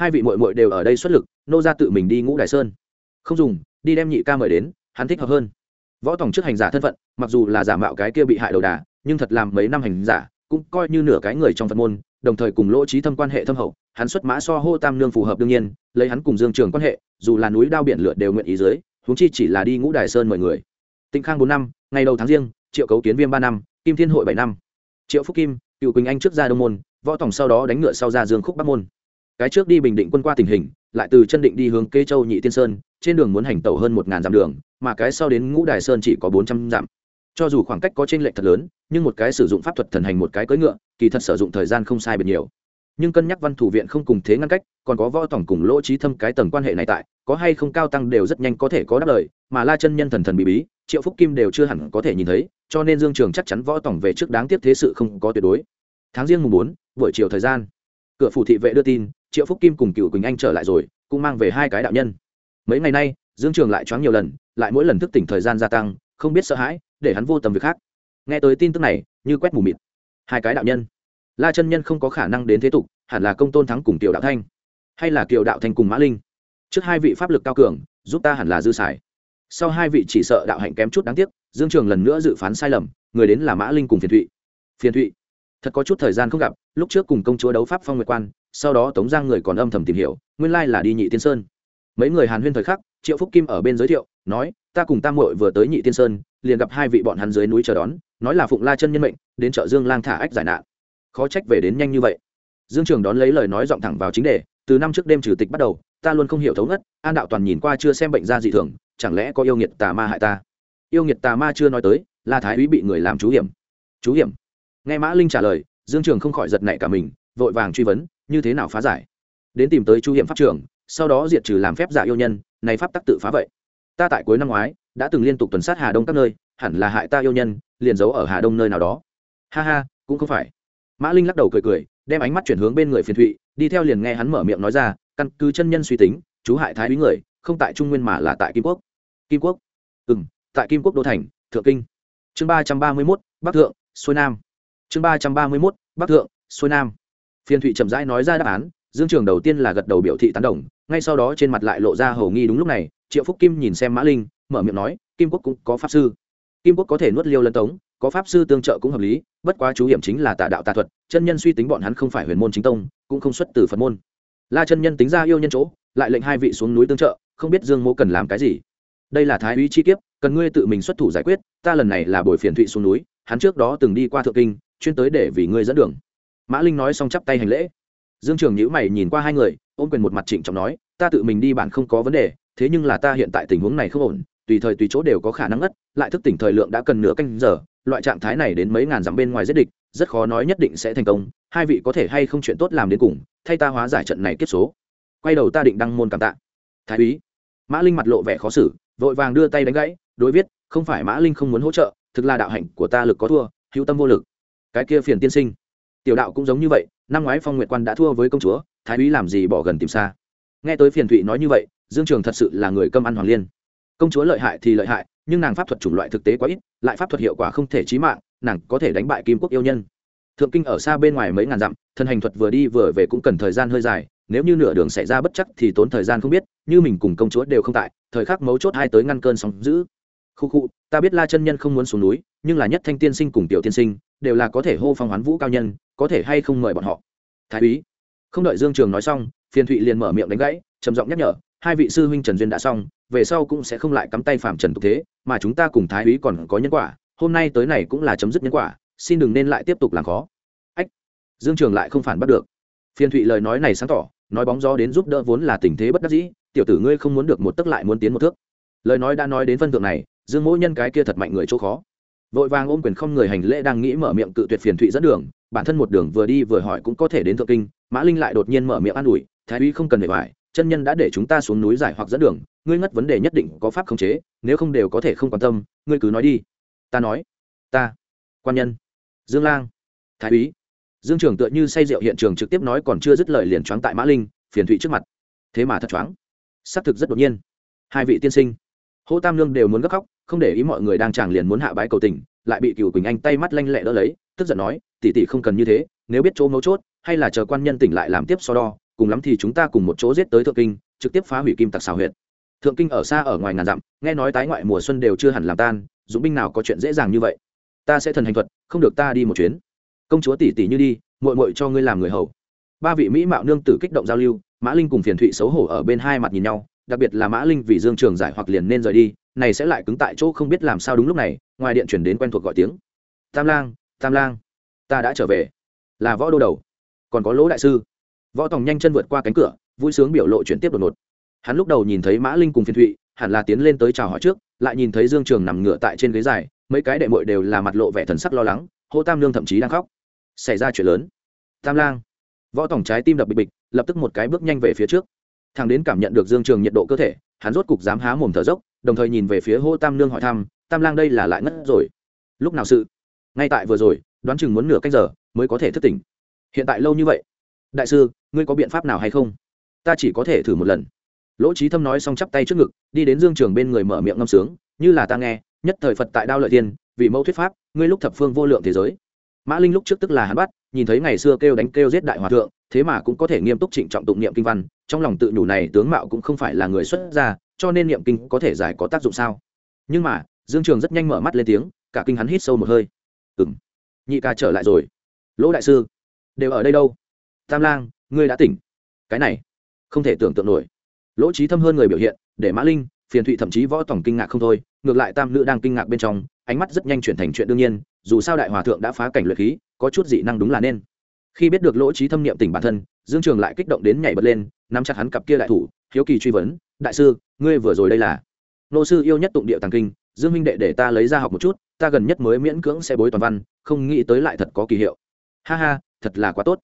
Hai vị mội mội đều ở đây xuất lực, nô ra tự mình đi ngũ đại sơn. Không dùng đi đem nhị ca mời đến, hắn thích hợp hơn. Võ tòng trước hành giả thân phận, mặc dù là giả mạo cái kia bị hại đầu đà, nhưng thật làm mấy năm hành giả, cũng coi như nửa cái người trong phật môn, đồng thời cùng lỗ trí thâm quan hệ thâm hậu, hắn xuất mã so hô tam nương phù hợp đương nhiên, lấy hắn cùng dương trường quan hệ, dù là núi đao biển lượt đều nguyện ý dưới, huống chi chỉ là đi ngũ đài sơn mời người. Tịnh khang bốn năm, ngày đầu tháng riêng, triệu cấu kiến viêm ba năm, kim thiên hội bảy năm. Triệu phúc kim, cựu quỳnh anh trước ra đông môn, võ tổng sau đó đánh ngựa sau ra dương khúc bắc môn. Cái trước đi bình định quân qua tình hình lại từ chân định đi hướng kê châu nhị tiên sơn, trên đường muốn hành tẩu hơn một ngàn dặm đường, mà cái sau đến ngũ đài sơn chỉ có bốn trăm dặm. Cho dù khoảng cách có trên lệch thật lớn, nhưng một cái sử dụng pháp thuật thần hành một cái cưỡi ngựa, kỳ thật sử dụng thời gian không sai biệt nhiều. Nhưng cân nhắc văn thủ viện không cùng thế ngăn cách, còn có võ tổng cùng lỗ trí thâm cái tầng quan hệ này tại, có hay không cao tăng đều rất nhanh có thể có đáp lời, mà la chân nhân thần thần bí bí, triệu phúc kim đều chưa hẳn có thể nhìn thấy, cho nên dương trường chắc chắn võ tổng về trước đáng tiếp thế sự không có tuyệt đối. Tháng riêng mùng bốn, buổi chiều thời gian. Cửa phủ thị vệ đưa tin triệu phúc kim cùng cựu quỳnh anh trở lại rồi, cũng mang về hai cái đạo nhân. Mấy ngày nay, dương trường lại choáng nhiều lần, lại mỗi lần thức tỉnh thời gian gia tăng, không biết sợ hãi, để hắn vô tầm việc khác. Nghe tới tin tức này, như quét mù mịt. Hai cái đạo nhân. La chân nhân không có khả năng đến thế tục, hẳn là công tôn thắng cùng tiểu đạo thanh. Hay là kiều đạo thanh cùng mã linh. Trước hai vị pháp lực cao cường, giúp ta hẳn là dư sải sau hai vị chỉ sợ đạo hạnh kém chút đáng tiếc, dương trường lần nữa dự phán sai lầm, người đến là mã linh cùng phiền thụy. Phiền thụy. Thật có chút thời gian không gặp, lúc trước cùng công chúa đấu pháp phong nguyệt quan sau đó tống giang người còn âm thầm tìm hiểu, nguyên lai là đi nhị tiên sơn. Mấy người hàn huyên thời khắc, triệu phúc kim ở bên giới thiệu, nói, ta cùng tam muội vừa tới nhị tiên sơn, liền gặp hai vị bọn hắn dưới núi chờ đón, nói là phụng la chân nhân mệnh, đến chợ dương lang thả ách giải nạn. Khó trách về đến nhanh như vậy. Dương trường đón lấy lời nói giọng thẳng vào chính đề, từ năm trước đêm trừ tịch bắt đầu, ta luôn không hiểu thấu ngất, an đạo toàn nhìn qua chưa xem bệnh ra dị thường, chẳng lẽ có yêu nghiệt tà ma hại ta? Yêu nghiệt tà ma chưa nói tới là thái úy bị người làm chú hiểm. Chú hiểm? Nghe mã linh trả lời, dương trường không khỏi giật nảy cả mình, vội vàng truy vấn như thế nào phá giải? Đến tìm tới Chu hiểm pháp trưởng sau đó diệt trừ làm phép giả yêu nhân, này pháp tắc tự phá vậy. Ta tại cuối năm ngoái, đã từng liên tục tuần sát hà đông các nơi, hẳn là hại ta yêu nhân, liền giấu ở hà đông nơi nào đó. Ha ha, cũng không phải. Mã linh lắc đầu cười cười, đem ánh mắt chuyển hướng bên người phiền thụy, đi theo liền nghe hắn mở miệng nói ra, căn cứ chân nhân suy tính, chú hại thái úy người, không tại trung nguyên mà là tại kim quốc. Kim quốc? Ừ m tại kim quốc đô thành, thượng kinh. Chương ba trăm ba mươi mốt, bắc thượng, xuôi nam. Chương ba trăm ba mươi mốt, bắc thượng, xuôi nam phiên thụy chậm rãi nói ra đáp án, dương trường đầu tiên là gật đầu biểu thị tán đồng, ngay sau đó trên mặt lại lộ ra hầu nghi đúng lúc này, triệu phúc kim nhìn xem mã linh, mở miệng nói, kim quốc cũng có pháp sư. Kim quốc có thể nuốt liêu lân tống, có pháp sư tương trợ cũng hợp lý, bất quá chú hiểm chính là tà đạo tà thuật, chân nhân suy tính bọn hắn không phải huyền môn chính tông, cũng không xuất từ phật môn. La chân nhân tính ra yêu nhân chỗ, lại lệnh hai vị xuống núi tương trợ, không biết dương mô cần làm cái gì. Đây là thái úy chi kiếp, cần ngươi tự mình xuất thủ giải quyết, ta lần này là bồi phiền thụy xuống núi, hắn trước đó từng đi qua thượng kinh, chuyên tới để vì ngươi dẫn đường mã linh nói xong chắp tay hành lễ. Dương trường nhữ mày nhìn qua hai người, ôm quyền một mặt trịnh trọng nói, ta tự mình đi bạn không có vấn đề, thế nhưng là ta hiện tại tình huống này không ổn, tùy thời tùy chỗ đều có khả năng ngất, lại thức tỉnh thời lượng đã cần nửa canh giờ, loại trạng thái này đến mấy ngàn dặm bên ngoài giết địch, rất khó nói nhất định sẽ thành công, hai vị có thể hay không chuyện tốt làm đến cùng, thay ta hóa giải trận này kết số. Quay đầu ta định đăng môn cảm tạ. Thái úy. Mã linh mặt lộ vẻ khó xử, vội vàng đưa tay đánh gãy, đối viết, không phải mã linh không muốn hỗ trợ, thực là đạo hạnh của ta lực có thua, hữu tâm vô lực. Cái kia phiền tiên sinh tiểu đạo cũng giống như vậy, năm ngoái phong nguyệt quan đã thua với công chúa, thái úy làm gì bỏ gần tìm xa. Nghe tới phiền thụy nói như vậy, dương trường thật sự là người câm ăn hoàng liên. Công chúa lợi hại thì lợi hại, nhưng nàng pháp thuật chủng loại thực tế quá ít, lại pháp thuật hiệu quả không thể chí mạng, nàng có thể đánh bại kim quốc yêu nhân. Thượng kinh ở xa bên ngoài mấy ngàn dặm, thân hành thuật vừa đi vừa về cũng cần thời gian hơi dài, nếu như nửa đường xảy ra bất chắc thì tốn thời gian không biết, như mình cùng công chúa đều không tại, thời khắc mấu chốt hai tới ngăn cơn sóng giữ khu khu, ta biết la chân nhân không muốn xuống núi, nhưng là nhất thanh tiên sinh cùng tiểu tiên sinh, đều là có thể hô phong hoán vũ cao nhân có thể hay không mời bọn họ? Thái úy. Không đợi dương trường nói xong, phiền thụy liền mở miệng đánh gãy, trầm giọng nhắc nhở, hai vị sư huynh trần duyên đã xong, về sau cũng sẽ không lại cắm tay phạm trần tục thế, mà chúng ta cùng thái úy còn có nhân quả, hôm nay tới này cũng là chấm dứt nhân quả, xin đừng nên lại tiếp tục làm khó. Ách. Dương trường lại không phản bắt được. Phiền thụy lời nói này sáng tỏ, nói bóng gió đến giúp đỡ vốn là tình thế bất đắc dĩ, tiểu tử ngươi không muốn được một tấc lại muốn tiến một thước. Lời nói đã nói đến phân thượng này, dương mỗi nhân cái kia thật mạnh người chỗ khó. Vội vàng ôm quyền không người hành lễ đang nghĩ mở miệng cự tuyệt phiền thụy dẫn đường bản thân một đường vừa đi vừa hỏi cũng có thể đến thượng kinh, mã linh lại đột nhiên mở miệng an ủi, thái úy không cần để vải chân nhân đã để chúng ta xuống núi giải hoặc dẫn đường, ngươi ngất vấn đề nhất định có pháp khống chế, nếu không đều có thể không quan tâm, ngươi cứ nói đi. Ta nói. Ta. Quan nhân. Dương lang. Thái úy. Dương trưởng tựa như say rượu hiện trường trực tiếp nói còn chưa dứt lời liền choáng tại mã linh, phiền thụy trước mặt. Thế mà thật choáng. Xác thực rất đột nhiên. Hai vị tiên sinh. Hỗ tam lương đều muốn gấp khóc không để ý mọi người đang chàng liền muốn hạ bái cầu tình, lại bị cựu quỳnh anh tay mắt lanh lẹ đỡ lấy, tức giận nói, tỷ tỷ không cần như thế, nếu biết chỗ mấu chốt, hay là chờ quan nhân tỉnh lại làm tiếp so đo, cùng lắm thì chúng ta cùng một chỗ giết tới thượng kinh, trực tiếp phá hủy kim tặc xào huyệt. Thượng kinh ở xa ở ngoài ngàn dặm, nghe nói tái ngoại mùa xuân đều chưa hẳn làm tan dũng binh nào có chuyện dễ dàng như vậy? Ta sẽ thần hành thuật, không được ta đi một chuyến. Công chúa tỷ tỷ như đi, muội muội cho ngươi làm người hầu. Ba vị mỹ mạo nương tử kích động giao lưu, mã linh cùng phiền thụy xấu hổ ở bên hai mặt nhìn nhau, đặc biệt là mã linh vì dương trường giải hoặc liền nên rời đi này sẽ lại cứng tại chỗ không biết làm sao đúng lúc này, ngoài điện chuyển đến quen thuộc gọi tiếng. Tam lang tam lang, ta đã trở về. Là võ đô đầu. Còn có lỗ đại sư. Võ tòng nhanh chân vượt qua cánh cửa, vui sướng biểu lộ chuyển tiếp đột ngột. Hắn lúc đầu nhìn thấy mã linh cùng phiên thụy, hẳn là tiến lên tới chào hỏi trước, lại nhìn thấy dương trường nằm ngựa tại trên ghế dài, mấy cái đệ mội đều là mặt lộ vẻ thần sắc lo lắng, hô tam lương thậm chí đang khóc. Xảy ra chuyện lớn. Tam lang. Võ tổng trái tim đập bịch bịch, lập tức một cái bước nhanh về phía trước. Thằng đến cảm nhận được dương trường nhiệt độ cơ thể, hắn rốt cục dám há mồm thở dốc đồng thời nhìn về phía hô tam lương hỏi thăm, tam lang đây là lại ngất rồi? Lúc nào sự? Ngay tại vừa rồi, đoán chừng muốn nửa cách giờ mới có thể thức tỉnh. Hiện tại lâu như vậy? Đại sư, ngươi có biện pháp nào hay không? Ta chỉ có thể thử một lần. Lỗ trí thâm nói xong chắp tay trước ngực, đi đến dương trường bên người mở miệng ngâm sướng, như là ta nghe, nhất thời phật tại đao lợi tiên vì mẫu thuyết pháp, ngươi lúc thập phương vô lượng thế giới. Mã linh lúc trước tức là hắn bắt, nhìn thấy ngày xưa kêu đánh kêu giết đại hòa thượng, thế mà cũng có thể nghiêm túc trịnh trọng tụng niệm kinh văn, trong lòng tự nhủ này tướng mạo cũng không phải là người xuất gia cho nên niệm kinh có thể giải có tác dụng sao? Nhưng mà, dương trường rất nhanh mở mắt lên tiếng, cả kinh hắn hít sâu một hơi. Ừng nhị ca trở lại rồi. Lỗ đại sư, đều ở đây đâu? Tam lang, ngươi đã tỉnh. Cái này, không thể tưởng tượng nổi. Lỗ trí thâm hơn người biểu hiện, để mã linh, phiền thụy thậm chí võ tổng kinh ngạc không thôi, ngược lại tam nữ đang kinh ngạc bên trong, ánh mắt rất nhanh chuyển thành chuyện đương nhiên, dù sao đại hòa thượng đã phá cảnh luyện khí, có chút dị năng đúng là nên. Khi biết được lỗ trí thâm niệm tỉnh bản thân, dương trường lại kích động đến nhảy bật lên, nắm chặt hắn cặp kia đại thủ, hiếu kỳ truy vấn đại sư, ngươi vừa rồi đây là? Nô sư yêu nhất tụng địa tàng kinh, dương minh đệ để ta lấy ra học một chút, ta gần nhất mới miễn cưỡng sẽ bối toàn văn, không nghĩ tới lại thật có kỳ hiệu. Ha ha, thật là quá tốt.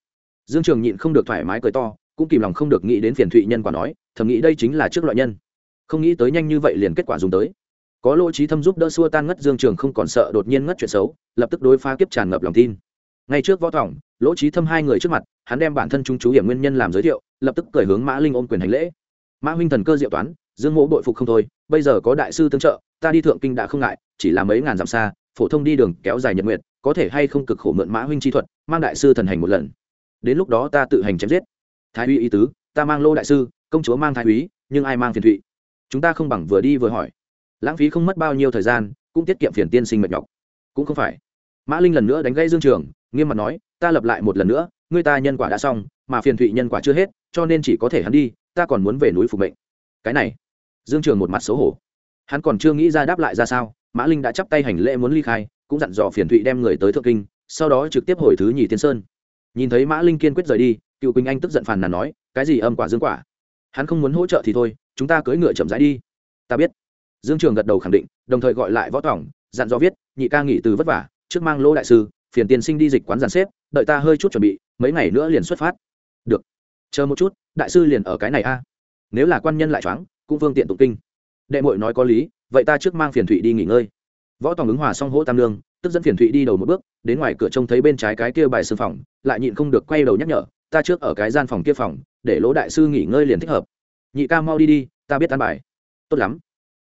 Dương trường nhịn không được thoải mái cười to, cũng kìm lòng không được nghĩ đến phiền thụy nhân quả nói, thầm nghĩ đây chính là trước loại nhân. Không nghĩ tới nhanh như vậy liền kết quả dùng tới. Có lỗ trí thâm giúp đỡ xua tan ngất dương trường không còn sợ đột nhiên ngất chuyện xấu, lập tức đối phá kiếp tràn ngập lòng tin. Ngay trước võ thỏng lỗ trí thâm hai người trước mặt, hắn đem bản thân chúng chú hiểm nguyên nhân làm giới thiệu, lập tức cởi hướng mã linh ôm quyền hành lễ mã huynh thần cơ diệu toán, dương mỗ bội phục không thôi, bây giờ có đại sư tương trợ, ta đi thượng kinh đã không ngại, chỉ là mấy ngàn dặm xa, phổ thông đi đường kéo dài nhật nguyện có thể hay không cực khổ mượn mã huynh chi thuật, mang đại sư thần hành một lần. Đến lúc đó ta tự hành chém giết. Thái uy ý tứ, ta mang lô đại sư, công chúa mang thái úy, nhưng ai mang phiền thụy? Chúng ta không bằng vừa đi vừa hỏi. Lãng phí không mất bao nhiêu thời gian, cũng tiết kiệm phiền tiên sinh mệt nhọc. Cũng không phải. Mã linh lần nữa đánh gây dương trường, nghiêm mặt nói, ta lập lại một lần nữa, ngươi ta nhân quả đã xong, mà phiền thụy nhân quả chưa hết, cho nên chỉ có thể hắn đi ta còn muốn về núi phục mệnh. Cái này, dương trường một mặt xấu hổ. Hắn còn chưa nghĩ ra đáp lại ra sao, mã linh đã chắp tay hành lễ muốn ly khai, cũng dặn dò phiền thụy đem người tới thượng kinh, sau đó trực tiếp hồi thứ nhì tiên sơn. Nhìn thấy mã linh kiên quyết rời đi, cựu quỳnh anh tức giận phàn nàn nói, cái gì âm quả dương quả? Hắn không muốn hỗ trợ thì thôi, chúng ta cưỡi ngựa chậm rãi đi. Ta biết. Dương trường gật đầu khẳng định, đồng thời gọi lại võ tỏng dặn dò viết, nhị ca nghỉ từ vất vả, trước mang lô đại sư, phiền tiên sinh đi dịch quán giàn xếp, đợi ta hơi chút chuẩn bị, mấy ngày nữa liền xuất phát. Được chờ một chút đại sư liền ở cái này a nếu là quan nhân lại choáng cũng phương tiện tụng kinh đệ mội nói có lý vậy ta trước mang phiền thụy đi nghỉ ngơi võ tòng ứng hòa xong hỗ tam lương tức dẫn phiền thụy đi đầu một bước đến ngoài cửa trông thấy bên trái cái kia bài sưng phòng lại nhịn không được quay đầu nhắc nhở ta trước ở cái gian phòng kia phòng để lỗ đại sư nghỉ ngơi liền thích hợp nhị ca mau đi đi ta biết tan bài tốt lắm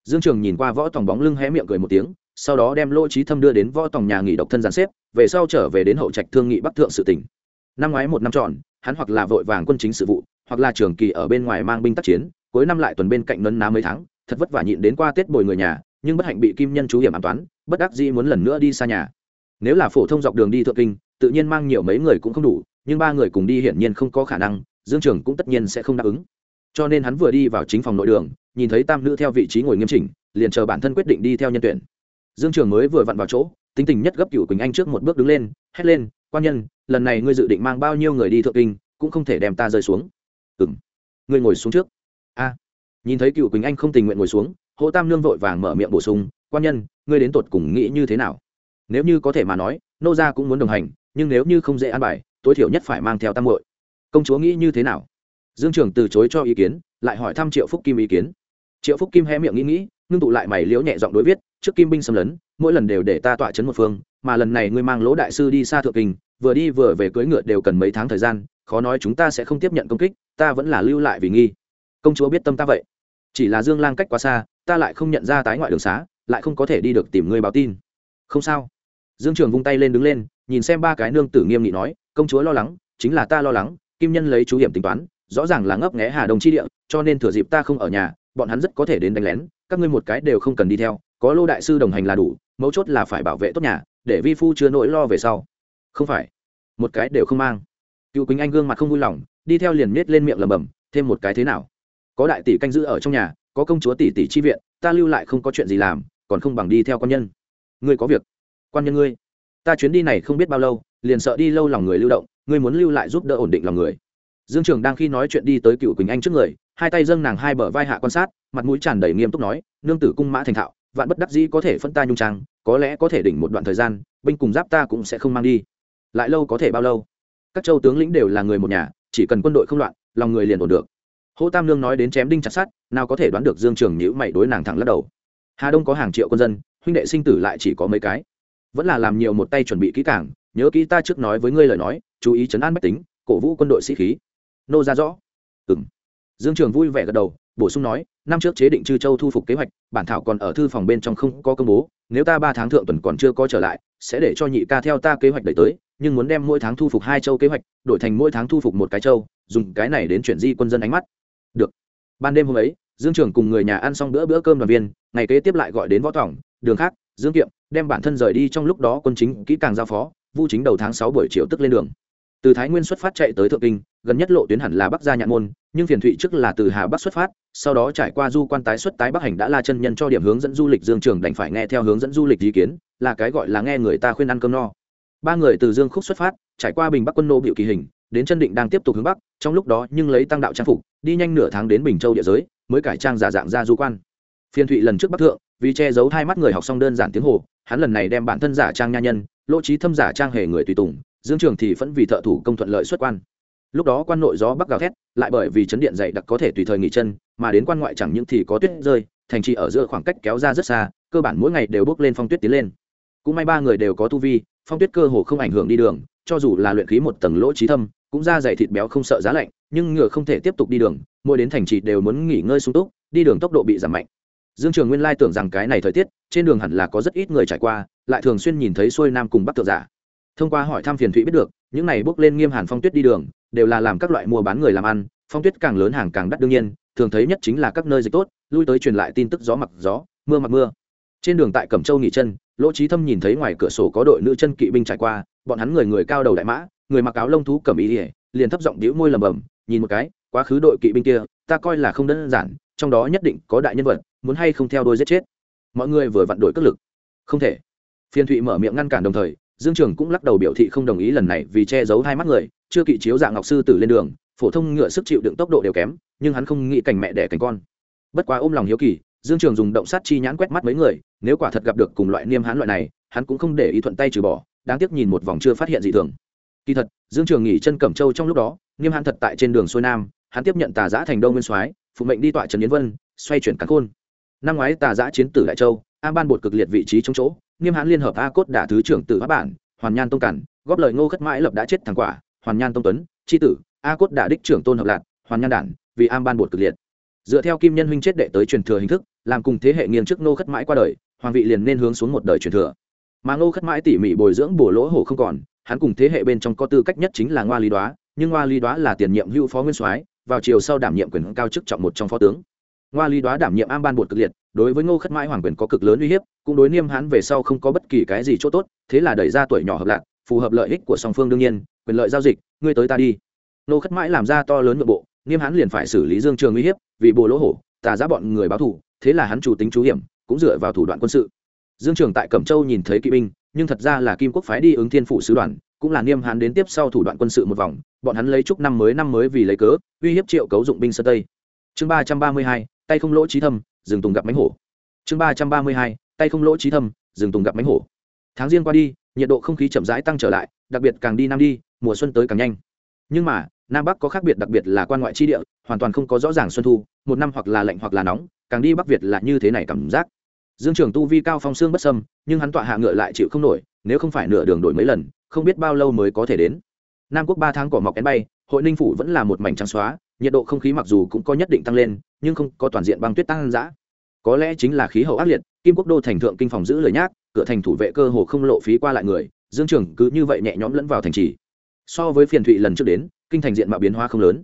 dương trường nhìn qua võ tòng bóng lưng hé miệng cười một tiếng sau đó đem lỗ trí thâm đưa đến võ tòng nhà nghỉ độc thân giàn xếp về sau trở về đến hậu trạch thương nghị bắc thượng sự tỉnh năm ngoái một năm tròn hắn hoặc là vội vàng quân chính sự vụ, hoặc là trường kỳ ở bên ngoài mang binh tác chiến, cuối năm lại tuần bên cạnh nấn ná mấy tháng, thật vất vả nhịn đến qua tết bồi người nhà, nhưng bất hạnh bị kim nhân chú hiểm an toán bất đắc dĩ muốn lần nữa đi xa nhà. Nếu là phổ thông dọc đường đi thượng kinh, tự nhiên mang nhiều mấy người cũng không đủ, nhưng ba người cùng đi hiển nhiên không có khả năng, dương trường cũng tất nhiên sẽ không đáp ứng. Cho nên hắn vừa đi vào chính phòng nội đường, nhìn thấy tam nữ theo vị trí ngồi nghiêm chỉnh, liền chờ bản thân quyết định đi theo nhân tuyển. Dương trường mới vừa vặn vào chỗ, tính tình nhất gấp cựu quỳnh anh trước một bước đứng lên, hét lên, quan nhân lần này ngươi dự định mang bao nhiêu người đi thượng kinh, cũng không thể đem ta rơi xuống. Ừng ngươi ngồi xuống trước. A. Nhìn thấy cựu quỳnh anh không tình nguyện ngồi xuống, hỗ tam nương vội vàng mở miệng bổ sung, quan nhân, ngươi đến tột cùng nghĩ như thế nào? Nếu như có thể mà nói, nô gia cũng muốn đồng hành, nhưng nếu như không dễ an bài, tối thiểu nhất phải mang theo tam muội. Công chúa nghĩ như thế nào? Dương trường từ chối cho ý kiến, lại hỏi thăm triệu phúc kim ý kiến. Triệu phúc kim hé miệng nghĩ nghĩ, ngưng tụ lại mày liễu nhẹ giọng đối viết, trước kim binh xâm lấn, mỗi lần đều để ta tọa chấn một phương mà lần này ngươi mang lỗ đại sư đi xa thượng kinh, vừa đi vừa về cưỡi ngựa đều cần mấy tháng thời gian, khó nói chúng ta sẽ không tiếp nhận công kích, ta vẫn là lưu lại vì nghi. Công chúa biết tâm ta vậy. Chỉ là dương lang cách quá xa, ta lại không nhận ra tái ngoại đường xá, lại không có thể đi được tìm ngươi báo tin. Không sao. Dương trường vung tay lên đứng lên, nhìn xem ba cái nương tử nghiêm nghị nói, công chúa lo lắng, chính là ta lo lắng, kim nhân lấy chú hiểm tính toán, rõ ràng là ngấp nghé hà đông chi địa, cho nên thừa dịp ta không ở nhà, bọn hắn rất có thể đến đánh lén, các ngươi một cái đều không cần đi theo, có lô đại sư đồng hành là đủ, mấu chốt là phải bảo vệ tốt nhà để vi phu chưa nỗi lo về sau. Không phải. Một cái đều không mang. Cựu quỳnh anh gương mặt không vui lòng, đi theo liền nết lên miệng lầm bầm thêm một cái thế nào? Có đại tỷ canh giữ ở trong nhà, có công chúa tỷ tỷ chi viện, ta lưu lại không có chuyện gì làm, còn không bằng đi theo quan nhân. Ngươi có việc. Quan nhân ngươi, ta chuyến đi này không biết bao lâu, liền sợ đi lâu lòng người lưu động, ngươi muốn lưu lại giúp đỡ ổn định lòng người. Dương trường đang khi nói chuyện đi tới cựu quỳnh anh trước người, hai tay dâng nàng hai bờ vai hạ quan sát, mặt mũi tràn đầy nghiêm túc nói, nương tử cung mã thành thạo vạn bất đắc dĩ có thể phân ta nhung trang, có lẽ có thể đỉnh một đoạn thời gian, binh cùng giáp ta cũng sẽ không mang đi. Lại lâu có thể bao lâu? Các châu tướng lĩnh đều là người một nhà, chỉ cần quân đội không loạn, lòng người liền ổn được. Hô tam lương nói đến chém đinh chặt sát nào có thể đoán được dương trường nhữ mày đối nàng thẳng lắc đầu. Hà đông có hàng triệu quân dân, huynh đệ sinh tử lại chỉ có mấy cái. Vẫn là làm nhiều một tay chuẩn bị kỹ càng, nhớ kỹ ta trước nói với ngươi lời nói, chú ý chấn an bách tính, cổ vũ quân đội sĩ khí. Nô ra rõ. Ừng dương trường vui vẻ gật đầu, bổ sung nói năm trước chế định chư châu thu phục kế hoạch, bản thảo còn ở thư phòng bên trong không có công bố, nếu ta ba tháng thượng tuần còn chưa có trở lại, sẽ để cho nhị ca theo ta kế hoạch đẩy tới, nhưng muốn đem mỗi tháng thu phục hai châu kế hoạch, đổi thành mỗi tháng thu phục một cái châu, dùng cái này đến chuyển di quân dân ánh mắt. Được. Ban đêm hôm ấy, dương trưởng cùng người nhà ăn xong bữa bữa cơm đoàn viên, ngày kế tiếp lại gọi đến võ tỏng đường khác, dương kiệm, đem bản thân rời đi trong lúc đó quân chính kỹ càng giao phó, vu chính đầu tháng sáu buổi chiều tức lên đường từ thái nguyên xuất phát chạy tới thượng kinh, gần nhất lộ tuyến hẳn là bắc gia nhạn môn, nhưng phiền thụy trước là từ hà bắc xuất phát, sau đó trải qua du quan tái xuất tái bắc hành đã la chân nhân cho điểm hướng dẫn du lịch dương trường đành phải nghe theo hướng dẫn du lịch ý kiến, là cái gọi là nghe người ta khuyên ăn cơm no. Ba người từ dương khúc xuất phát, trải qua bình bắc quân nô biểu kỳ hình, đến chân định đang tiếp tục hướng bắc, trong lúc đó nhưng lấy tăng đạo trang phục, đi nhanh nửa tháng đến bình châu địa giới, mới cải trang giả dạng ra du quan. Phiên thụy lần trước bắc thượng, vì che giấu hai mắt người học xong đơn giản tiếng hồ, hắn lần này đem bản thân giả trang nha nhân lỗ trí thâm giả trang hề người tùy tùng dương trường thì vẫn vì thợ thủ công thuận lợi xuất quan. Lúc đó quan nội gió bắc gào thét, lại bởi vì chấn điện dày đặc có thể tùy thời nghỉ chân, mà đến quan ngoại chẳng những thì có tuyết rơi, thành trì ở giữa khoảng cách kéo ra rất xa, cơ bản mỗi ngày đều bước lên phong tuyết tiến lên. Cũng may ba người đều có tu vi, phong tuyết cơ hồ không ảnh hưởng đi đường, cho dù là luyện khí một tầng lỗ trí thâm, cũng ra dày thịt béo không sợ giá lạnh, nhưng ngựa không thể tiếp tục đi đường, mỗi đến thành trì đều muốn nghỉ ngơi sung túc, đi đường tốc độ bị giảm mạnh. Dương trường nguyên lai tưởng rằng cái này thời tiết, trên đường hẳn là có rất ít người trải qua, lại thường xuyên nhìn thấy xuôi nam cùng bắc thượng giả thông qua hỏi thăm phiền thụy biết được, những này bước lên nghiêm hàn phong tuyết đi đường, đều là làm các loại mua bán người làm ăn, phong tuyết càng lớn hàng càng đắt đương nhiên, thường thấy nhất chính là các nơi dịch tốt, lui tới truyền lại tin tức gió mặc gió, mưa mặc mưa. Trên đường tại cẩm châu nghỉ chân, lỗ trí thâm nhìn thấy ngoài cửa sổ có đội nữ chân kỵ binh trải qua, bọn hắn người người cao đầu đại mã, người mặc áo lông thú cầm ý ỉa liền thấp giọng đĩu môi lầm bầm nhìn một cái, quá khứ đội kỵ binh kia, ta coi là không đơn giản, trong đó nhất định có đại nhân vật, muốn hay không theo đôi giết chết. Mọi người vừa vặn đổi cất lực. Không thể. Phiên thụy mở miệng ngăn cản đồng thời dương trường cũng lắc đầu biểu thị không đồng ý lần này vì che giấu hai mắt người, chưa kỵ chiếu dạng ngọc sư tử lên đường, phổ thông ngựa sức chịu đựng tốc độ đều kém, nhưng hắn không nghĩ cảnh mẹ đẻ cảnh con. Bất quá ôm lòng hiếu kỳ, dương trường dùng động sát chi nhãn quét mắt mấy người, nếu quả thật gặp được cùng loại niêm hán loại này, hắn cũng không để ý thuận tay trừ bỏ, đáng tiếc nhìn một vòng chưa phát hiện gì thường. Kỳ thật, dương trường nghỉ chân cẩm châu trong lúc đó, niêm hán thật tại trên đường xuôi nam, hắn tiếp nhận tà giã thành đông nguyên soái, phụ mệnh đi tọa trần yến vân, xoay chuyển cắn khôn. Năm ngoái tà giã chiến tử đại châu, a ban bột cực liệt vị trí trong chỗ niêm hán liên hợp a cốt đả thứ trưởng tử pháp bản, hoàn nhan tông cản, góp lời ngô khất mãi lập đã chết thằng quả, hoàn nhan tông tuấn tri tử a cốt đả đích trưởng tôn hợp lạc, hoàn nhan đản, vì am ban bột cực liệt. Dựa theo kim nhân huynh chết đệ tới truyền thừa hình thức, làm cùng thế hệ nghiêng trước ngô khất mãi qua đời, hoàng vị liền nên hướng xuống một đời truyền thừa. Mà ngô khất mãi tỉ mỉ bồi dưỡng bổ lỗ hổ không còn, hắn cùng thế hệ bên trong có tư cách nhất chính là ngoa lý đoá, nhưng ngoa lý đoá là tiền nhiệm hữu phó nguyên soái, vào chiều sau đảm nhiệm quyền cao chức trọng một trong phó tướng. Ngoa lý đoá đảm nhiệm am ban bột cực liệt đối với ngô khất mãi hoàng quyền có cực lớn uy hiếp, cũng đối niêm hãn về sau không có bất kỳ cái gì chỗ tốt, thế là đẩy ra tuổi nhỏ hợp lạc, phù hợp lợi ích của song phương đương nhiên, quyền lợi giao dịch, ngươi tới ta đi. Ngô khất mãi làm ra to lớn nội bộ, niêm hãn liền phải xử lý dương trường uy hiếp, vì bồ lỗ hổ, tà giá bọn người báo thù, thế là hắn chủ tính chú hiểm, cũng dựa vào thủ đoạn quân sự. Dương trường tại cẩm châu nhìn thấy kỵ binh, nhưng thật ra là kim quốc phái đi ứng thiên phủ sứ đoàn, cũng là niêm hán đến tiếp sau thủ đoạn quân sự một vòng, bọn hắn lấy chúc năm mới năm mới vì lấy cớ, uy hiếp triệu cấu dụng binh sơ tây. Chương ba trăm ba mươi hai, tay không lỗ trí thâm rừng tùng gặp mánh hổ. Chương ba trăm ba mươi hai, tay không lỗ trí thâm, rừng tùng gặp mánh hổ. Tháng riêng qua đi, nhiệt độ không khí chậm rãi tăng trở lại, đặc biệt càng đi nam đi, mùa xuân tới càng nhanh. Nhưng mà, nam bắc có khác biệt đặc biệt là quan ngoại chi địa, hoàn toàn không có rõ ràng xuân thu, một năm hoặc là lạnh hoặc là nóng, càng đi bắc việt là như thế này cảm giác. Dương trường tu vi cao phong xương bất sâm nhưng hắn tọa hạ ngựa lại chịu không nổi, nếu không phải nửa đường đổi mấy lần, không biết bao lâu mới có thể đến. Nam quốc ba tháng cỏ mọc én bay, hội ninh phủ vẫn là một mảnh trắng xóa nhiệt độ không khí mặc dù cũng có nhất định tăng lên, nhưng không có toàn diện băng tuyết tăng giã có lẽ chính là khí hậu ác liệt, kim quốc đô thành thượng kinh phòng giữ lời nhác cửa thành thủ vệ cơ hồ không lộ phí qua lại người, dương trường cứ như vậy nhẹ nhõm lẫn vào thành trì. So với phiền thụy lần trước đến, kinh thành diện mạo biến hóa không lớn.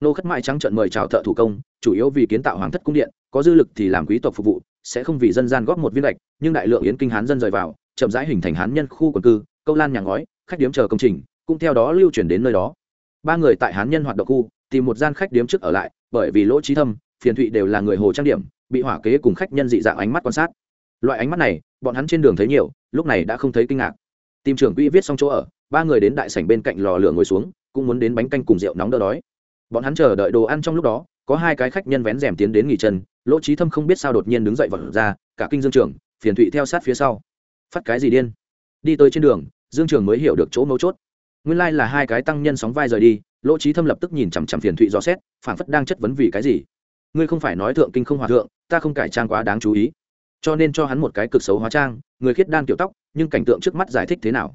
Nô khất mại trắng trận mời chào thợ thủ công, chủ yếu vì kiến tạo hoàng thất cung điện, có dư lực thì làm quý tộc phục vụ, sẽ không vì dân gian góp một viên lệch, nhưng đại lượng yến kinh hán dân rời vào, chậm rãi hình thành hán nhân khu quần cư, câu lan nhà ngói, khách điếm chờ công trình, cũng theo đó lưu chuyển đến nơi đó. Ba người tại hán nhân hoạt động khu tìm một gian khách điếm trước ở lại, bởi vì lỗ trí thâm, phiền thụy đều là người hồ trang điểm, bị hỏa kế cùng khách nhân dị dạng ánh mắt quan sát. Loại ánh mắt này, bọn hắn trên đường thấy nhiều, lúc này đã không thấy kinh ngạc. Tìm trưởng quỹ viết xong chỗ ở, ba người đến đại sảnh bên cạnh lò lửa ngồi xuống, cũng muốn đến bánh canh cùng rượu nóng đỡ đói. Bọn hắn chờ đợi đồ ăn trong lúc đó, có hai cái khách nhân vén rèm tiến đến nghỉ chân, lỗ trí thâm không biết sao đột nhiên đứng dậy vật ra, cả kinh dương trường, phiền thụy theo sát phía sau. Phát cái gì điên? Đi tới trên đường, dương trường mới hiểu được chỗ mấu chốt nguyên lai là hai cái tăng nhân sóng vai rời đi, lỗ trí thâm lập tức nhìn chằm chằm phiền thụy dò xét, phản phất đang chất vấn vì cái gì. Ngươi không phải nói thượng kinh không hòa thượng, ta không cải trang quá đáng chú ý. Cho nên cho hắn một cái cực xấu hóa trang, người khiết đan kiểu tóc, nhưng cảnh tượng trước mắt giải thích thế nào?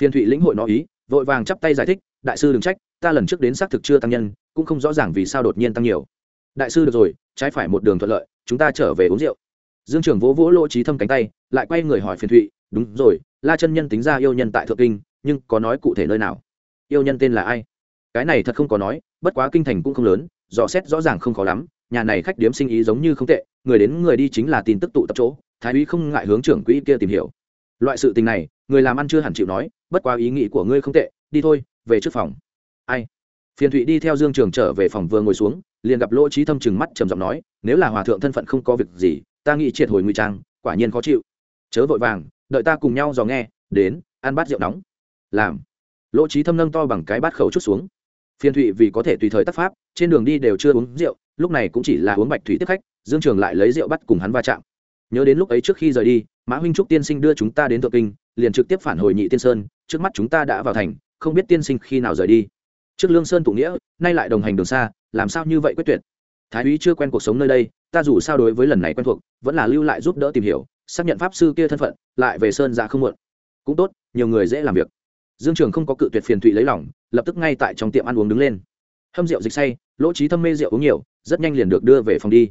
Phiền thụy lĩnh hội nó ý, vội vàng chắp tay giải thích, đại sư đừng trách, ta lần trước đến xác thực chưa tăng nhân, cũng không rõ ràng vì sao đột nhiên tăng nhiều. Đại sư được rồi, trái phải một đường thuận lợi, chúng ta trở về uống rượu. Dương trưởng vỗ vỗ lỗ trí thâm cánh tay, lại quay người hỏi phiền thụy, đúng rồi, la chân nhân tính ra yêu nhân tại thượng kinh nhưng có nói cụ thể nơi nào? Yêu nhân tên là ai? Cái này thật không có nói, bất quá kinh thành cũng không lớn, dò xét rõ ràng không khó lắm, nhà này khách điếm sinh ý giống như không tệ, người đến người đi chính là tin tức tụ tập chỗ, thái úy không ngại hướng trưởng quỹ kia tìm hiểu. Loại sự tình này, người làm ăn chưa hẳn chịu nói, bất quá ý nghĩ của ngươi không tệ, đi thôi, về trước phòng. Ai? Phiền thụy đi theo dương trường trở về phòng vừa ngồi xuống, liền gặp lỗ trí thâm chừng mắt trầm giọng nói, nếu là hòa thượng thân phận không có việc gì, ta nghĩ triệt hồi ngụy trang, quả nhiên khó chịu. Chớ vội vàng, đợi ta cùng nhau dò nghe, đến, ăn bát rượu nóng làm. Lỗ trí thâm nâng to bằng cái bát khẩu chút xuống. Phiên thụy vì có thể tùy thời tác pháp, trên đường đi đều chưa uống rượu, lúc này cũng chỉ là uống bạch thủy tiếp khách, dương trường lại lấy rượu bắt cùng hắn va chạm. Nhớ đến lúc ấy trước khi rời đi, mã huynh trúc tiên sinh đưa chúng ta đến thượng kinh, liền trực tiếp phản hồi nhị tiên sơn, trước mắt chúng ta đã vào thành, không biết tiên sinh khi nào rời đi. Trước lương sơn tụ nghĩa, nay lại đồng hành đường xa, làm sao như vậy quyết tuyệt? Thái úy chưa quen cuộc sống nơi đây, ta dù sao đối với lần này quen thuộc, vẫn là lưu lại giúp đỡ tìm hiểu, xác nhận pháp sư kia thân phận, lại về sơn ra không muộn. Cũng tốt, nhiều người dễ làm việc dương trường không có cự tuyệt phiền thụy lấy lòng, lập tức ngay tại trong tiệm ăn uống đứng lên. Hâm rượu dịch say, lỗ trí thâm mê rượu uống nhiều, rất nhanh liền được đưa về phòng đi.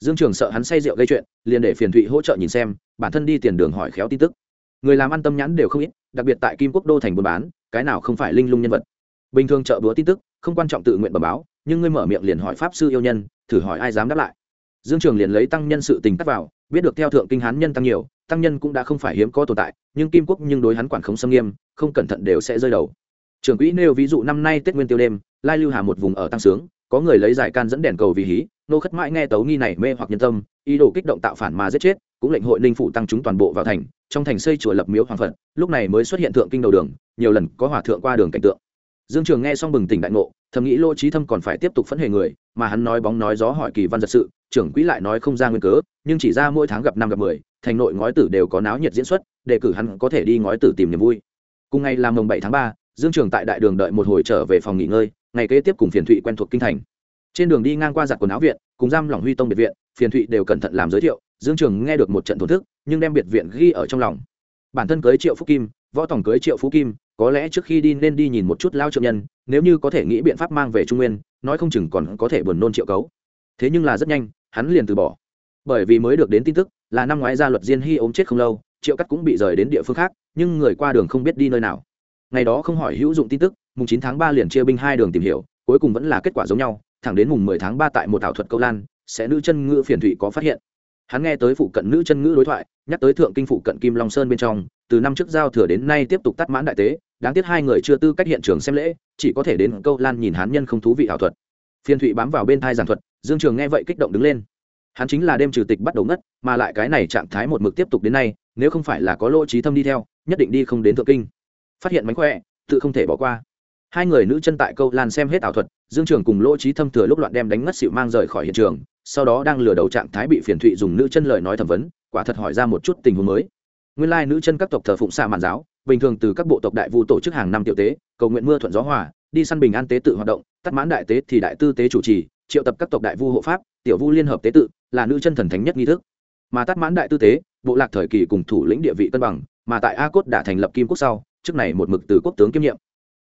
Dương trường sợ hắn say rượu gây chuyện, liền để phiền thụy hỗ trợ nhìn xem, bản thân đi tiền đường hỏi khéo tin tức. Người làm ăn tâm nhãn đều không ít, đặc biệt tại kim quốc đô thành buôn bán, cái nào không phải linh lung nhân vật. Bình thường chợ búa tin tức, không quan trọng tự nguyện bẩm báo, nhưng ngươi mở miệng liền hỏi pháp sư yêu nhân, thử hỏi ai dám đáp lại. Dương trường liền lấy tăng nhân sự tình tắt vào biết được theo thượng kinh hán nhân tăng nhiều, tăng nhân cũng đã không phải hiếm có tồn tại, nhưng kim quốc nhưng đối hắn quản khống xâm nghiêm, không cẩn thận đều sẽ rơi đầu. Trưởng quỹ nêu ví dụ năm nay tết nguyên tiêu đêm, lai lưu hà một vùng ở tăng sướng, có người lấy giải can dẫn đèn cầu vì hí, nô khất mãi nghe tấu nghi này mê hoặc nhân tâm, ý đồ kích động tạo phản mà giết chết, cũng lệnh hội ninh phụ tăng chúng toàn bộ vào thành, trong thành xây chùa lập miếu hoàng phật, lúc này mới xuất hiện thượng kinh đầu đường, nhiều lần có hòa thượng qua đường cảnh tượng. Dương trường nghe xong bừng tỉnh đại ngộ, thầm nghĩ lô trí thâm còn phải tiếp tục phẫn hề người, mà hắn nói bóng nói gió hỏi kỳ văn giật sự trưởng quỹ lại nói không ra nguyên cớ, nhưng chỉ ra mỗi tháng gặp năm gặp mười, thành nội ngói tử đều có náo nhiệt diễn xuất, để cử hắn có thể đi ngói tử tìm niềm vui. Cùng ngày là mồng bảy tháng ba, dương trường tại đại đường đợi một hồi trở về phòng nghỉ ngơi, ngày kế tiếp cùng phiền thụy quen thuộc kinh thành. Trên đường đi ngang qua giặt quần áo viện, cùng giam lỏng huy tông biệt viện, phiền thụy đều cẩn thận làm giới thiệu, dương trường nghe được một trận thổn thức, nhưng đem biệt viện ghi ở trong lòng. Bản thân cưới triệu phúc kim, võ tổng cưới triệu phú kim, có lẽ trước khi đi nên đi nhìn một chút lao trượng nhân, nếu như có thể nghĩ biện pháp mang về trung nguyên, nói không chừng còn có thể buồn nôn triệu cấu. Thế nhưng là rất nhanh hắn liền từ bỏ. Bởi vì mới được đến tin tức, là năm ngoái gia luật diên hy ốm chết không lâu, triệu cắt cũng bị rời đến địa phương khác, nhưng người qua đường không biết đi nơi nào. Ngày đó không hỏi hữu dụng tin tức, mùng chín tháng ba liền chia binh hai đường tìm hiểu, cuối cùng vẫn là kết quả giống nhau, thẳng đến mùng mười tháng ba tại một ảo thuật câu lan, sẽ nữ chân ngữ phiền thụy có phát hiện. Hắn nghe tới phụ cận nữ chân ngữ đối thoại, nhắc tới thượng kinh phụ cận kim long sơn bên trong, từ năm trước giao thừa đến nay tiếp tục tắt mãn đại tế, đáng tiếc hai người chưa tư cách hiện trường xem lễ, chỉ có thể đến câu lan nhìn hán nhân không thú vị ảo thuật. Phiên thụy bám vào bên thai giảng thuật dương trường nghe vậy kích động đứng lên. Hắn chính là đêm trừ tịch bắt đầu ngất, mà lại cái này trạng thái một mực tiếp tục đến nay, nếu không phải là có lỗ trí thâm đi theo, nhất định đi không đến thượng kinh. Phát hiện mánh khỏe, tự không thể bỏ qua. Hai người nữ chân tại câu lan xem hết ảo thuật, dương trường cùng lỗ trí thâm thừa lúc loạn đem đánh ngất xịu mang rời khỏi hiện trường, sau đó đang lừa đầu trạng thái bị phiền thụy dùng nữ chân lời nói thẩm vấn, quả thật hỏi ra một chút tình huống mới. Nguyên lai nữ chân các tộc thờ phụng xa màn giáo, bình thường từ các bộ tộc đại vu tổ chức hàng năm tiểu tế, cầu nguyện mưa thuận gió hòa, đi săn bình an tế tự hoạt động, tắt mãn đại tế thì đại tư tế chủ trì triệu tập các tộc đại vu hộ pháp, tiểu vu liên hợp tế tự, là nữ chân thần thánh nhất nghi thức. Mà tắt mãn đại tư tế, bộ lạc thời kỳ cùng thủ lĩnh địa vị cân bằng, mà tại a cốt đã thành lập kim quốc sau, trước này một mực từ quốc tướng kiêm nhiệm.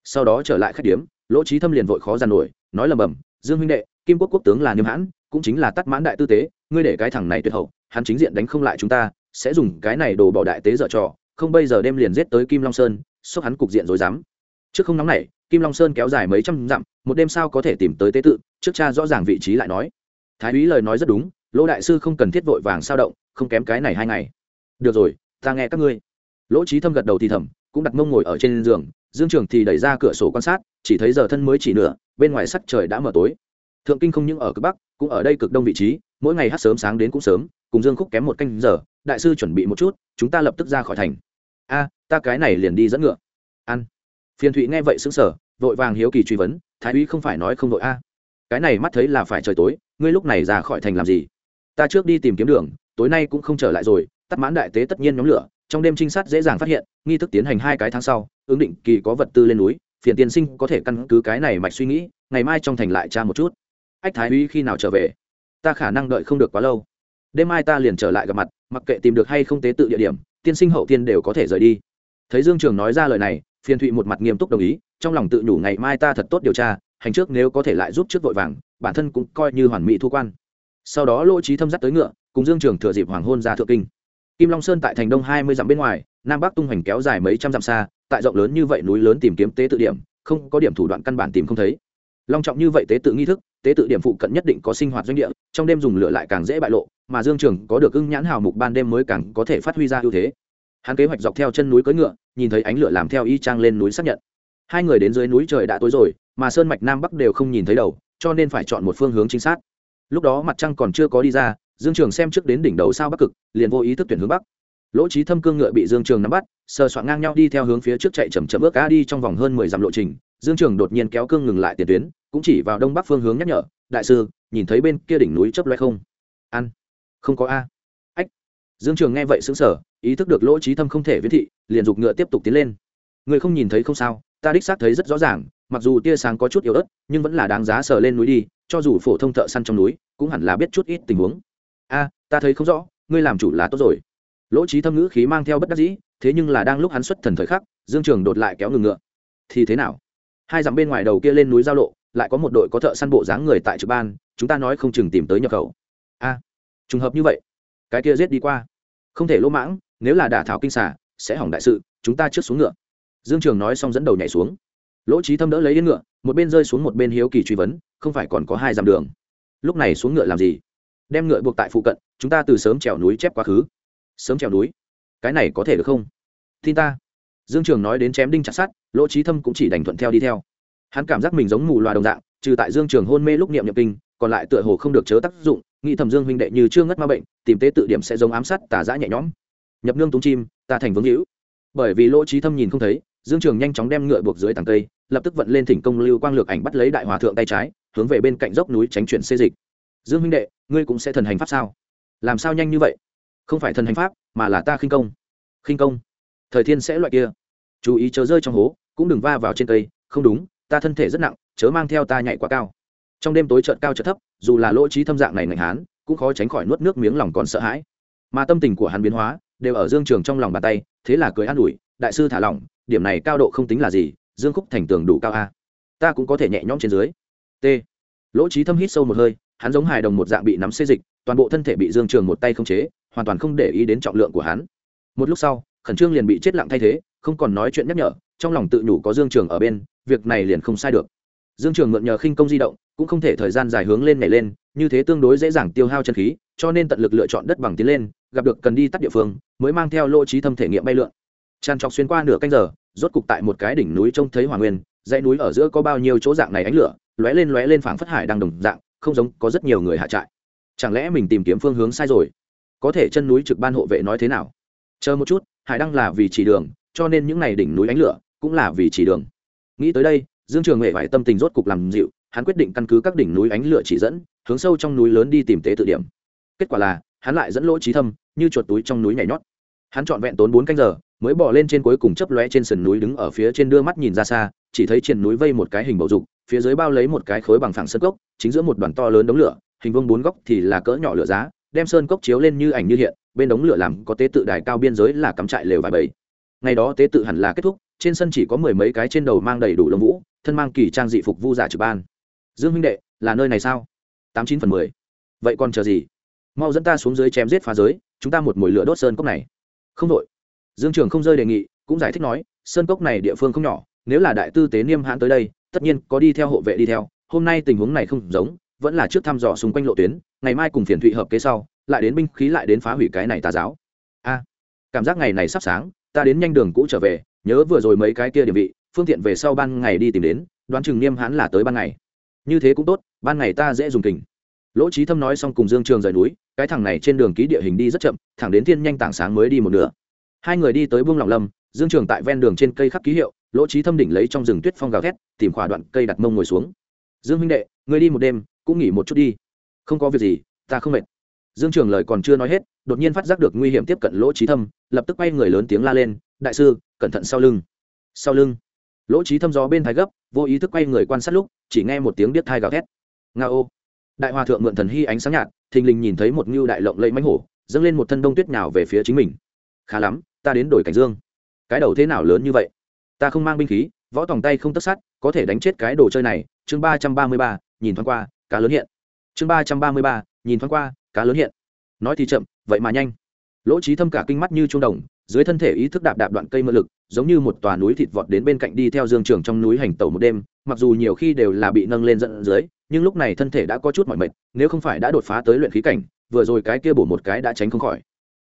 Sau đó trở lại khách điếm, lỗ trí thâm liền vội khó giàn nổi, nói lầm bầm, dương huynh đệ, kim quốc quốc tướng là niêm hãn, cũng chính là tắt mãn đại tư tế, ngươi để cái thằng này tuyệt hậu, hắn chính diện đánh không lại chúng ta, sẽ dùng cái này đồ bỏ đại tế dở trò, không bây giờ đem liền giết tới kim long sơn, xúc hắn cục diện rồi dám. Trước không nóng này kim long sơn kéo dài mấy trăm dặm, một đêm sao có thể tìm tới tế tự? Trước cha rõ ràng vị trí lại nói. Thái úy lời nói rất đúng, lỗ đại sư không cần thiết vội vàng sao động, không kém cái này hai ngày. Được rồi, ta nghe các ngươi. Lỗ trí thâm gật đầu thì thầm, cũng đặt mông ngồi ở trên giường, dương trường thì đẩy ra cửa sổ quan sát, chỉ thấy giờ thân mới chỉ nửa, bên ngoài sắc trời đã mở tối. Thượng kinh không những ở cực bắc, cũng ở đây cực đông vị trí, mỗi ngày hát sớm sáng đến cũng sớm, cùng dương khúc kém một canh giờ, đại sư chuẩn bị một chút, chúng ta lập tức ra khỏi thành. A, ta cái này liền đi dẫn ngựa. Ăn. Phiền thụy nghe vậy xứng sở vội vàng hiếu kỳ truy vấn, thái úy không phải nói không đội a? Cái này mắt thấy là phải trời tối, ngươi lúc này ra khỏi thành làm gì? Ta trước đi tìm kiếm đường, tối nay cũng không trở lại rồi. Tắt mãn đại tế tất nhiên nhóm lửa, trong đêm trinh sát dễ dàng phát hiện, nghi thức tiến hành hai cái tháng sau, ứng định kỳ có vật tư lên núi, phiền tiên sinh có thể căn cứ cái này mạch suy nghĩ, ngày mai trong thành lại tra một chút. Ách thái úy khi nào trở về? Ta khả năng đợi không được quá lâu. Đêm mai ta liền trở lại gặp mặt, mặc kệ tìm được hay không tế tự địa điểm, tiên sinh hậu tiên đều có thể rời đi. Thấy dương trường nói ra lời này, phiền thụy một mặt nghiêm túc đồng ý trong lòng tự nhủ ngày mai ta thật tốt điều tra, hành trước nếu có thể lại giúp trước vội vàng, bản thân cũng coi như hoàn mỹ thu quan. Sau đó lỗ trí thâm dắt tới ngựa, cùng dương trường thừa dịp hoàng hôn ra thượng kinh. Kim long sơn tại thành đông hai mươi dặm bên ngoài, nam bắc tung hoành kéo dài mấy trăm dặm xa, tại rộng lớn như vậy núi lớn tìm kiếm tế tự điểm, không có điểm thủ đoạn căn bản tìm không thấy. Long trọng như vậy tế tự nghi thức, tế tự điểm phụ cận nhất định có sinh hoạt doanh địa, trong đêm dùng lửa lại càng dễ bại lộ, mà dương trường có được ưng nhãn hào mục ban đêm mới càng có thể phát huy ra ưu thế. Hắn kế hoạch dọc theo chân núi cưỡi ngựa, nhìn thấy ánh lửa làm theo y trang lên núi xác nhận hai người đến dưới núi trời đã tối rồi, mà sơn mạch nam bắc đều không nhìn thấy đầu, cho nên phải chọn một phương hướng chính xác. Lúc đó mặt trăng còn chưa có đi ra, dương trường xem trước đến đỉnh đầu sao bắc cực, liền vô ý thức tuyển hướng bắc. Lỗ trí thâm cương ngựa bị dương trường nắm bắt, sờ soạn ngang nhau đi theo hướng phía trước chạy chầm chậm ước cá đi trong vòng hơn mười dặm lộ trình. Dương trường đột nhiên kéo cương ngừng lại tiền tuyến, cũng chỉ vào đông bắc phương hướng nhắc nhở, đại sư, nhìn thấy bên kia đỉnh núi chấp loay không? Ăn. Không có a. Ách. Dương trường nghe vậy xứng sở ý thức được lỗ trí thâm không thể viết thị, liền giục ngựa tiếp tục tiến lên. Người không nhìn thấy không sao ta đích xác thấy rất rõ ràng, mặc dù tia sáng có chút yếu ớt, nhưng vẫn là đáng giá sờ lên núi đi, cho dù phổ thông thợ săn trong núi, cũng hẳn là biết chút ít tình huống. A, ta thấy không rõ, ngươi làm chủ là tốt rồi. Lỗ trí thâm ngữ khí mang theo bất đắc dĩ, thế nhưng là đang lúc hắn xuất thần thời khắc, dương trường đột lại kéo ngừng ngựa. Thì thế nào? Hai dặm bên ngoài đầu kia lên núi giao lộ, lại có một đội có thợ săn bộ dáng người tại trực ban, chúng ta nói không chừng tìm tới nhập khẩu. A, trùng hợp như vậy, cái kia giết đi qua. Không thể lỗ mãng, nếu là đả thảo kinh xả sẽ hỏng đại sự, chúng ta trước xuống ngựa dương trường nói xong dẫn đầu nhảy xuống. Lỗ trí thâm đỡ lấy yên ngựa, một bên rơi xuống một bên hiếu kỳ truy vấn, không phải còn có hai dặm đường. Lúc này xuống ngựa làm gì? Đem ngựa buộc tại phụ cận, chúng ta từ sớm trèo núi chép quá khứ. Sớm trèo núi? Cái này có thể được không? Tin ta. Dương trường nói đến chém đinh chặt sát lỗ trí thâm cũng chỉ đành thuận theo đi theo. Hắn cảm giác mình giống mù loà đồng dạng, trừ tại dương trường hôn mê lúc niệm nhập kinh, còn lại tựa hồ không được chớ tác dụng, nghĩ thầm dương huynh đệ như chưa ngất ma bệnh, tìm tế tự điểm sẽ giống ám sát tà giã nhẹ nhõm. Nhập nương túng chim, ta thành vương hữu. Bởi vì lỗ trí thâm nhìn không thấy dương trường nhanh chóng đem ngựa buộc dưới tàng cây, lập tức vận lên thỉnh công lưu quang lược ảnh bắt lấy đại hòa thượng tay trái, hướng về bên cạnh dốc núi tránh chuyển xê dịch. Dương huynh đệ, ngươi cũng sẽ thần hành pháp sao? Làm sao nhanh như vậy? Không phải thần hành pháp, mà là ta khinh công. Khinh công? Thời thiên sẽ loại kia. Chú ý chớ rơi trong hố, cũng đừng va vào trên cây, không đúng, ta thân thể rất nặng, chớ mang theo ta nhảy quá cao. Trong đêm tối trợt cao trợt thấp, dù là lỗ trí thâm dạng này ngành hán, cũng khó tránh khỏi nuốt nước miếng lòng còn sợ hãi. Mà tâm tình của hắn biến hóa, đều ở dương trường trong lòng bàn tay, thế là cười an ủi, đại sư thả lỏng điểm này cao độ không tính là gì, dương khúc thành tường đủ cao a. Ta cũng có thể nhẹ nhõm trên dưới. T. Lỗ trí thâm hít sâu một hơi, hắn giống hài đồng một dạng bị nắm xê dịch, toàn bộ thân thể bị dương trường một tay không chế, hoàn toàn không để ý đến trọng lượng của hắn. Một lúc sau, khẩn trương liền bị chết lặng thay thế, không còn nói chuyện nhắc nhở, trong lòng tự nhủ có dương trường ở bên, việc này liền không sai được. Dương trường mượn nhờ khinh công di động, cũng không thể thời gian dài hướng lên nhảy lên, như thế tương đối dễ dàng tiêu hao chân khí, cho nên tận lực lựa chọn đất bằng tiến lên, gặp được cần đi tắt địa phương, mới mang theo lỗ trí thâm thể nghiệm bay lượn. Tràn trọc xuyên qua nửa canh giờ rốt cục tại một cái đỉnh núi trông thấy hòa nguyên, dãy núi ở giữa có bao nhiêu chỗ dạng này ánh lửa, lóe lên lóe lên phảng phất hải đang đồng dạng, không giống có rất nhiều người hạ trại. Chẳng lẽ mình tìm kiếm phương hướng sai rồi? Có thể chân núi trực ban hộ vệ nói thế nào? Chờ một chút, hải đăng là vì chỉ đường, cho nên những ngày đỉnh núi ánh lửa cũng là vì chỉ đường. Nghĩ tới đây, dương trường huệ phải tâm tình rốt cục làm dịu, hắn quyết định căn cứ các đỉnh núi ánh lửa chỉ dẫn, hướng sâu trong núi lớn đi tìm tế tự điểm. Kết quả là, hắn lại dẫn lỗ trí thâm, như chuột túi trong núi nhảy nhót. Hắn trọn vẹn tốn bốn canh giờ mới bỏ lên trên cuối cùng chấp lóe trên sườn núi đứng ở phía trên đưa mắt nhìn ra xa, chỉ thấy trên núi vây một cái hình bầu dục, phía dưới bao lấy một cái khối bằng phẳng sơn cốc, chính giữa một đoàn to lớn đống lửa, hình vuông bốn góc thì là cỡ nhỏ lửa giá, đem sơn cốc chiếu lên như ảnh như hiện, bên đống lửa làm có tế tự đài cao biên giới là cắm trại lều vài bầy. Ngày đó tế tự hẳn là kết thúc, trên sân chỉ có mười mấy cái trên đầu mang đầy đủ lông vũ, thân mang kỳ trang dị phục vu giả trực ban. Dương huynh đệ, là nơi này sao? Tám chín phần mười. Vậy còn chờ gì? Mau dẫn ta xuống dưới chém giết phá giới, chúng ta một mồi lửa đốt sơn cốc này. Không đội dương trường không rơi đề nghị, cũng giải thích nói, sơn cốc này địa phương không nhỏ, nếu là đại tư tế niêm hãn tới đây, tất nhiên có đi theo hộ vệ đi theo. Hôm nay tình huống này không giống, vẫn là trước thăm dò xung quanh lộ tuyến, ngày mai cùng phiền thụy hợp kế sau, lại đến binh khí lại đến phá hủy cái này tà giáo. A, cảm giác ngày này sắp sáng, ta đến nhanh đường cũ trở về, nhớ vừa rồi mấy cái kia địa vị, phương tiện về sau ban ngày đi tìm đến, đoán chừng niêm hãn là tới ban ngày. Như thế cũng tốt, ban ngày ta dễ dùng kình. Lỗ trí thâm nói xong cùng dương trường rời núi, cái thằng này trên đường ký địa hình đi rất chậm, thẳng đến thiên nhanh tảng sáng mới đi một nửa hai người đi tới buông lỏng lâm, dương trường tại ven đường trên cây khắc ký hiệu, lỗ trí thâm đỉnh lấy trong rừng tuyết phong gào thét, tìm khỏa đoạn cây đặt mông ngồi xuống. Dương huynh đệ người đi một đêm, cũng nghỉ một chút đi. Không có việc gì, ta không mệt. Dương trường lời còn chưa nói hết, đột nhiên phát giác được nguy hiểm tiếp cận lỗ trí thâm, lập tức quay người lớn tiếng la lên, đại sư, cẩn thận sau lưng. Sau lưng, lỗ trí thâm gió bên thái gấp, vô ý thức quay người quan sát lúc, chỉ nghe một tiếng biết thai gào thét. Nga ô. Đại hòa thượng mượn thần hy ánh sáng nhạt, thình lình nhìn thấy một ngưu đại lộng lẫy mánh hổ, dâng lên một thân đông tuyết nào về phía chính mình. Khá lắm ta đến đổi cảnh dương. Cái đầu thế nào lớn như vậy? Ta không mang binh khí, võ tòng tay không tất sát, có thể đánh chết cái đồ chơi này. Chương ba trăm ba mươi ba, nhìn thoáng qua, cá lớn hiện. Chương ba trăm ba mươi ba, nhìn thoáng qua, cá lớn hiện. Nói thì chậm, vậy mà nhanh. Lỗ trí thâm cả kinh mắt như trung đồng, dưới thân thể ý thức đạp đạp đoạn cây mơ lực, giống như một tòa núi thịt vọt đến bên cạnh đi theo dương trường trong núi hành tẩu một đêm, mặc dù nhiều khi đều là bị nâng lên dẫn dưới, nhưng lúc này thân thể đã có chút mỏi mệt, nếu không phải đã đột phá tới luyện khí cảnh, vừa rồi cái kia bổ một cái đã tránh không khỏi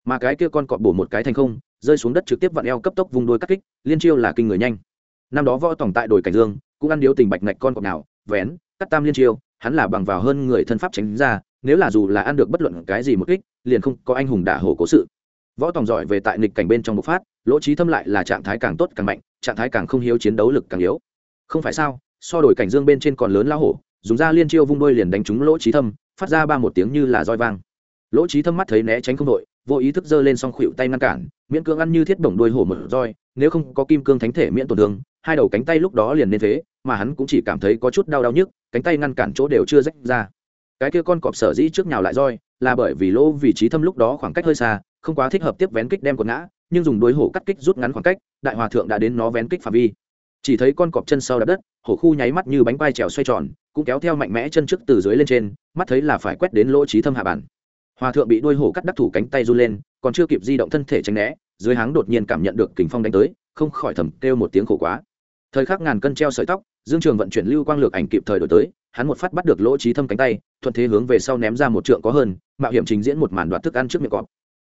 mà cái kia con cọp bổ một cái thành không, rơi xuống đất trực tiếp vặn eo cấp tốc vùng đuôi cắt kích, liên chiêu là kinh người nhanh. Năm đó võ tổng tại đồi cảnh dương, cũng ăn điếu tình bạch ngạch con cọp nào, vén, cắt tam liên chiêu, hắn là bằng vào hơn người thân pháp tránh ra, nếu là dù là ăn được bất luận cái gì một kích, liền không có anh hùng đả hổ cố sự. Võ tòng giỏi về tại nghịch cảnh bên trong bộc phát, lỗ trí thâm lại là trạng thái càng tốt càng mạnh, trạng thái càng không hiếu chiến đấu lực càng yếu. Không phải sao, so đổi cảnh dương bên trên còn lớn lao hổ, dùng ra liên chiêu vung đôi liền đánh trúng lỗ trí thâm, phát ra ba một tiếng như là roi vang. Lỗ trí thâm mắt thấy né tránh không đội vô ý thức giơ lên song khuỵu tay ngăn cản, miễn cương ăn như thiết bổng đuôi hổ mở roi, nếu không có kim cương thánh thể miễn tổn thương, hai đầu cánh tay lúc đó liền nên thế mà hắn cũng chỉ cảm thấy có chút đau đau nhức, cánh tay ngăn cản chỗ đều chưa rách ra. Cái kia con cọp sở dĩ trước nhào lại roi, là bởi vì lỗ vị trí thâm lúc đó khoảng cách hơi xa, không quá thích hợp tiếp vén kích đem quần ngã, nhưng dùng đuôi hổ cắt kích rút ngắn khoảng cách, đại hòa thượng đã đến nó vén kích phạm vi. Chỉ thấy con cọp chân sau đạp đất, hổ khu nháy mắt như bánh quai trèo xoay tròn, cũng kéo theo mạnh mẽ chân trước từ dưới lên trên, mắt thấy là phải quét đến lỗ trí thâm hạ bản hòa thượng bị đuôi hổ cắt đắc thủ cánh tay run lên, còn chưa kịp di động thân thể tránh né, dưới háng đột nhiên cảm nhận được kình phong đánh tới, không khỏi thầm kêu một tiếng khổ quá. Thời khắc ngàn cân treo sợi tóc, dương trường vận chuyển lưu quang lược ảnh kịp thời đổi tới, hắn một phát bắt được lỗ trí thâm cánh tay, thuận thế hướng về sau ném ra một trượng có hơn, mạo hiểm trình diễn một màn đoạt thức ăn trước miệng cọp.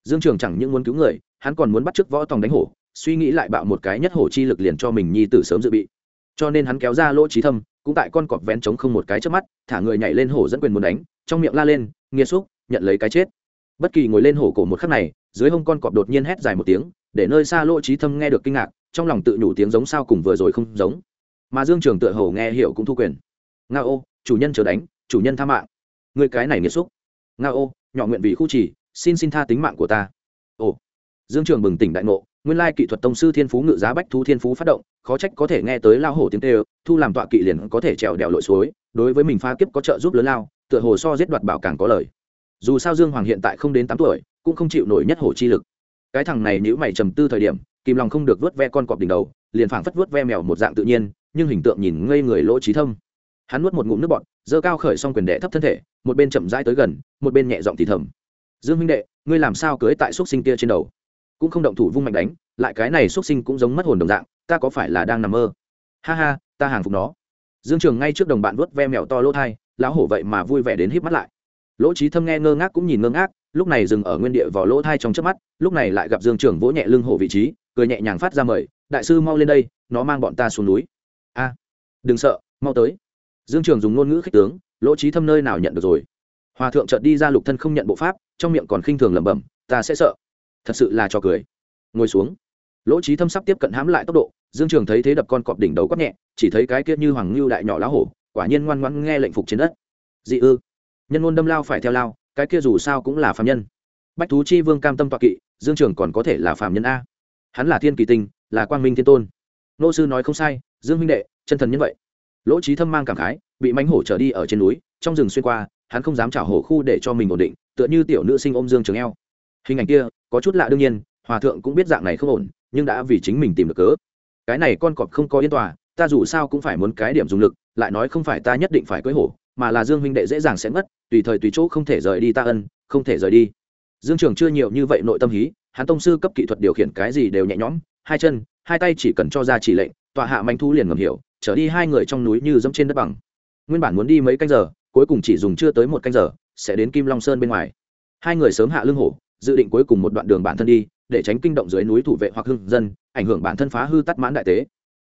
Dương trường chẳng những muốn cứu người, hắn còn muốn bắt chước võ tòng đánh hổ, suy nghĩ lại bạo một cái nhất hổ chi lực liền cho mình nhi tử sớm dự bị. Cho nên hắn kéo ra lỗ trí thâm, cũng tại con cọp vén trống không một cái trước mắt, thả người nhảy lên hổ dẫn quyền muốn đánh, trong miệng la lên, nghiệt xúc nhận lấy cái chết. Bất kỳ ngồi lên hổ cổ một khắc này, dưới hông con cọp đột nhiên hét dài một tiếng, để nơi xa lỗ trí thâm nghe được kinh ngạc, trong lòng tự nhủ tiếng giống sao cùng vừa rồi không giống. Mà dương trường tựa hổ nghe hiểu cũng thu quyền. Nga ô, chủ nhân chờ đánh, chủ nhân tha mạng. Người cái này nghiệt xúc. Nga ô, nhỏ nguyện vì khu trì, xin xin tha tính mạng của ta. Ồ. Dương trường bừng tỉnh đại ngộ, nguyên lai kỹ thuật tông sư thiên phú ngự giá bách thu thiên phú phát động, khó trách có thể nghe tới lao hổ tiếng tê thu làm tọa kỵ liền có thể trèo đèo lội suối, đối với mình pha kiếp có trợ giúp lớn lao, tựa hồ so giết đoạt bảo càng có lời dù sao dương hoàng hiện tại không đến tám tuổi, cũng không chịu nổi nhất hổ chi lực. Cái thằng này nếu mày trầm tư thời điểm, kìm lòng không được vớt ve con cọp đỉnh đầu, liền phảng phất vớt ve mèo một dạng tự nhiên, nhưng hình tượng nhìn ngây người lỗ trí thâm. Hắn nuốt một ngụm nước bọt dơ cao khởi xong quyền đệ thấp thân thể, một bên chậm rãi tới gần, một bên nhẹ giọng thì thầm. Dương huynh đệ, ngươi làm sao cưới tại xúc sinh kia trên đầu? Cũng không động thủ vung mạnh đánh, lại cái này xúc sinh cũng giống mất hồn đồng dạng, ta có phải là đang nằm mơ? Ha ha, ta hàng phục nó. Dương trường ngay trước đồng bạn vớt ve mèo to lỗ thai, lão hổ vậy mà vui vẻ đến híp mắt lại lỗ trí thâm nghe ngơ ngác cũng nhìn ngơ ngác, lúc này dừng ở nguyên địa vào lỗ thai trong trước mắt, lúc này lại gặp dương trường vỗ nhẹ lưng hổ vị trí, cười nhẹ nhàng phát ra mời, đại sư mau lên đây, nó mang bọn ta xuống núi. A, đừng sợ, mau tới. Dương trường dùng ngôn ngữ khích tướng, lỗ trí thâm nơi nào nhận được rồi? Hòa thượng chợt đi ra lục thân không nhận bộ pháp, trong miệng còn khinh thường lẩm bẩm, ta sẽ sợ. Thật sự là cho cười. Ngồi xuống. Lỗ trí thâm sắp tiếp cận hãm lại tốc độ, dương trường thấy thế đập con cọp đỉnh đầu quắp nhẹ, chỉ thấy cái kia như hoàng ngưu đại nhỏ lá hổ, quả nhiên ngoan ngoãn nghe lệnh phục trên đất. Dị ư? Nhân ngôn đâm lao phải theo lao, cái kia dù sao cũng là phạm nhân. Bách thú chi vương cam tâm toạ kỵ, dương trường còn có thể là phạm nhân a. Hắn là thiên kỳ tinh, là quang minh thiên tôn. Nô sư nói không sai, dương huynh đệ, chân thần như vậy. Lỗ trí thâm mang cảm khái, bị mánh hổ trở đi ở trên núi, trong rừng xuyên qua, hắn không dám trả hổ khu để cho mình ổn định, tựa như tiểu nữ sinh ôm dương trường eo. Hình ảnh kia, có chút lạ đương nhiên, hòa thượng cũng biết dạng này không ổn, nhưng đã vì chính mình tìm được cớ. Cái này con cọp không có yên tòa, ta dù sao cũng phải muốn cái điểm dùng lực, lại nói không phải ta nhất định phải cưới hổ mà là dương huynh đệ dễ dàng sẽ mất, tùy thời tùy chỗ không thể rời đi ta ân, không thể rời đi. Dương trường chưa nhiều như vậy nội tâm hí, hắn tông sư cấp kỹ thuật điều khiển cái gì đều nhẹ nhõm, hai chân, hai tay chỉ cần cho ra chỉ lệnh, tọa hạ manh thu liền ngầm hiểu, trở đi hai người trong núi như dẫm trên đất bằng. Nguyên bản muốn đi mấy canh giờ, cuối cùng chỉ dùng chưa tới một canh giờ, sẽ đến kim long sơn bên ngoài. Hai người sớm hạ lưng hổ, dự định cuối cùng một đoạn đường bản thân đi, để tránh kinh động dưới núi thủ vệ hoặc hưng dân, ảnh hưởng bản thân phá hư tắt mãn đại tế.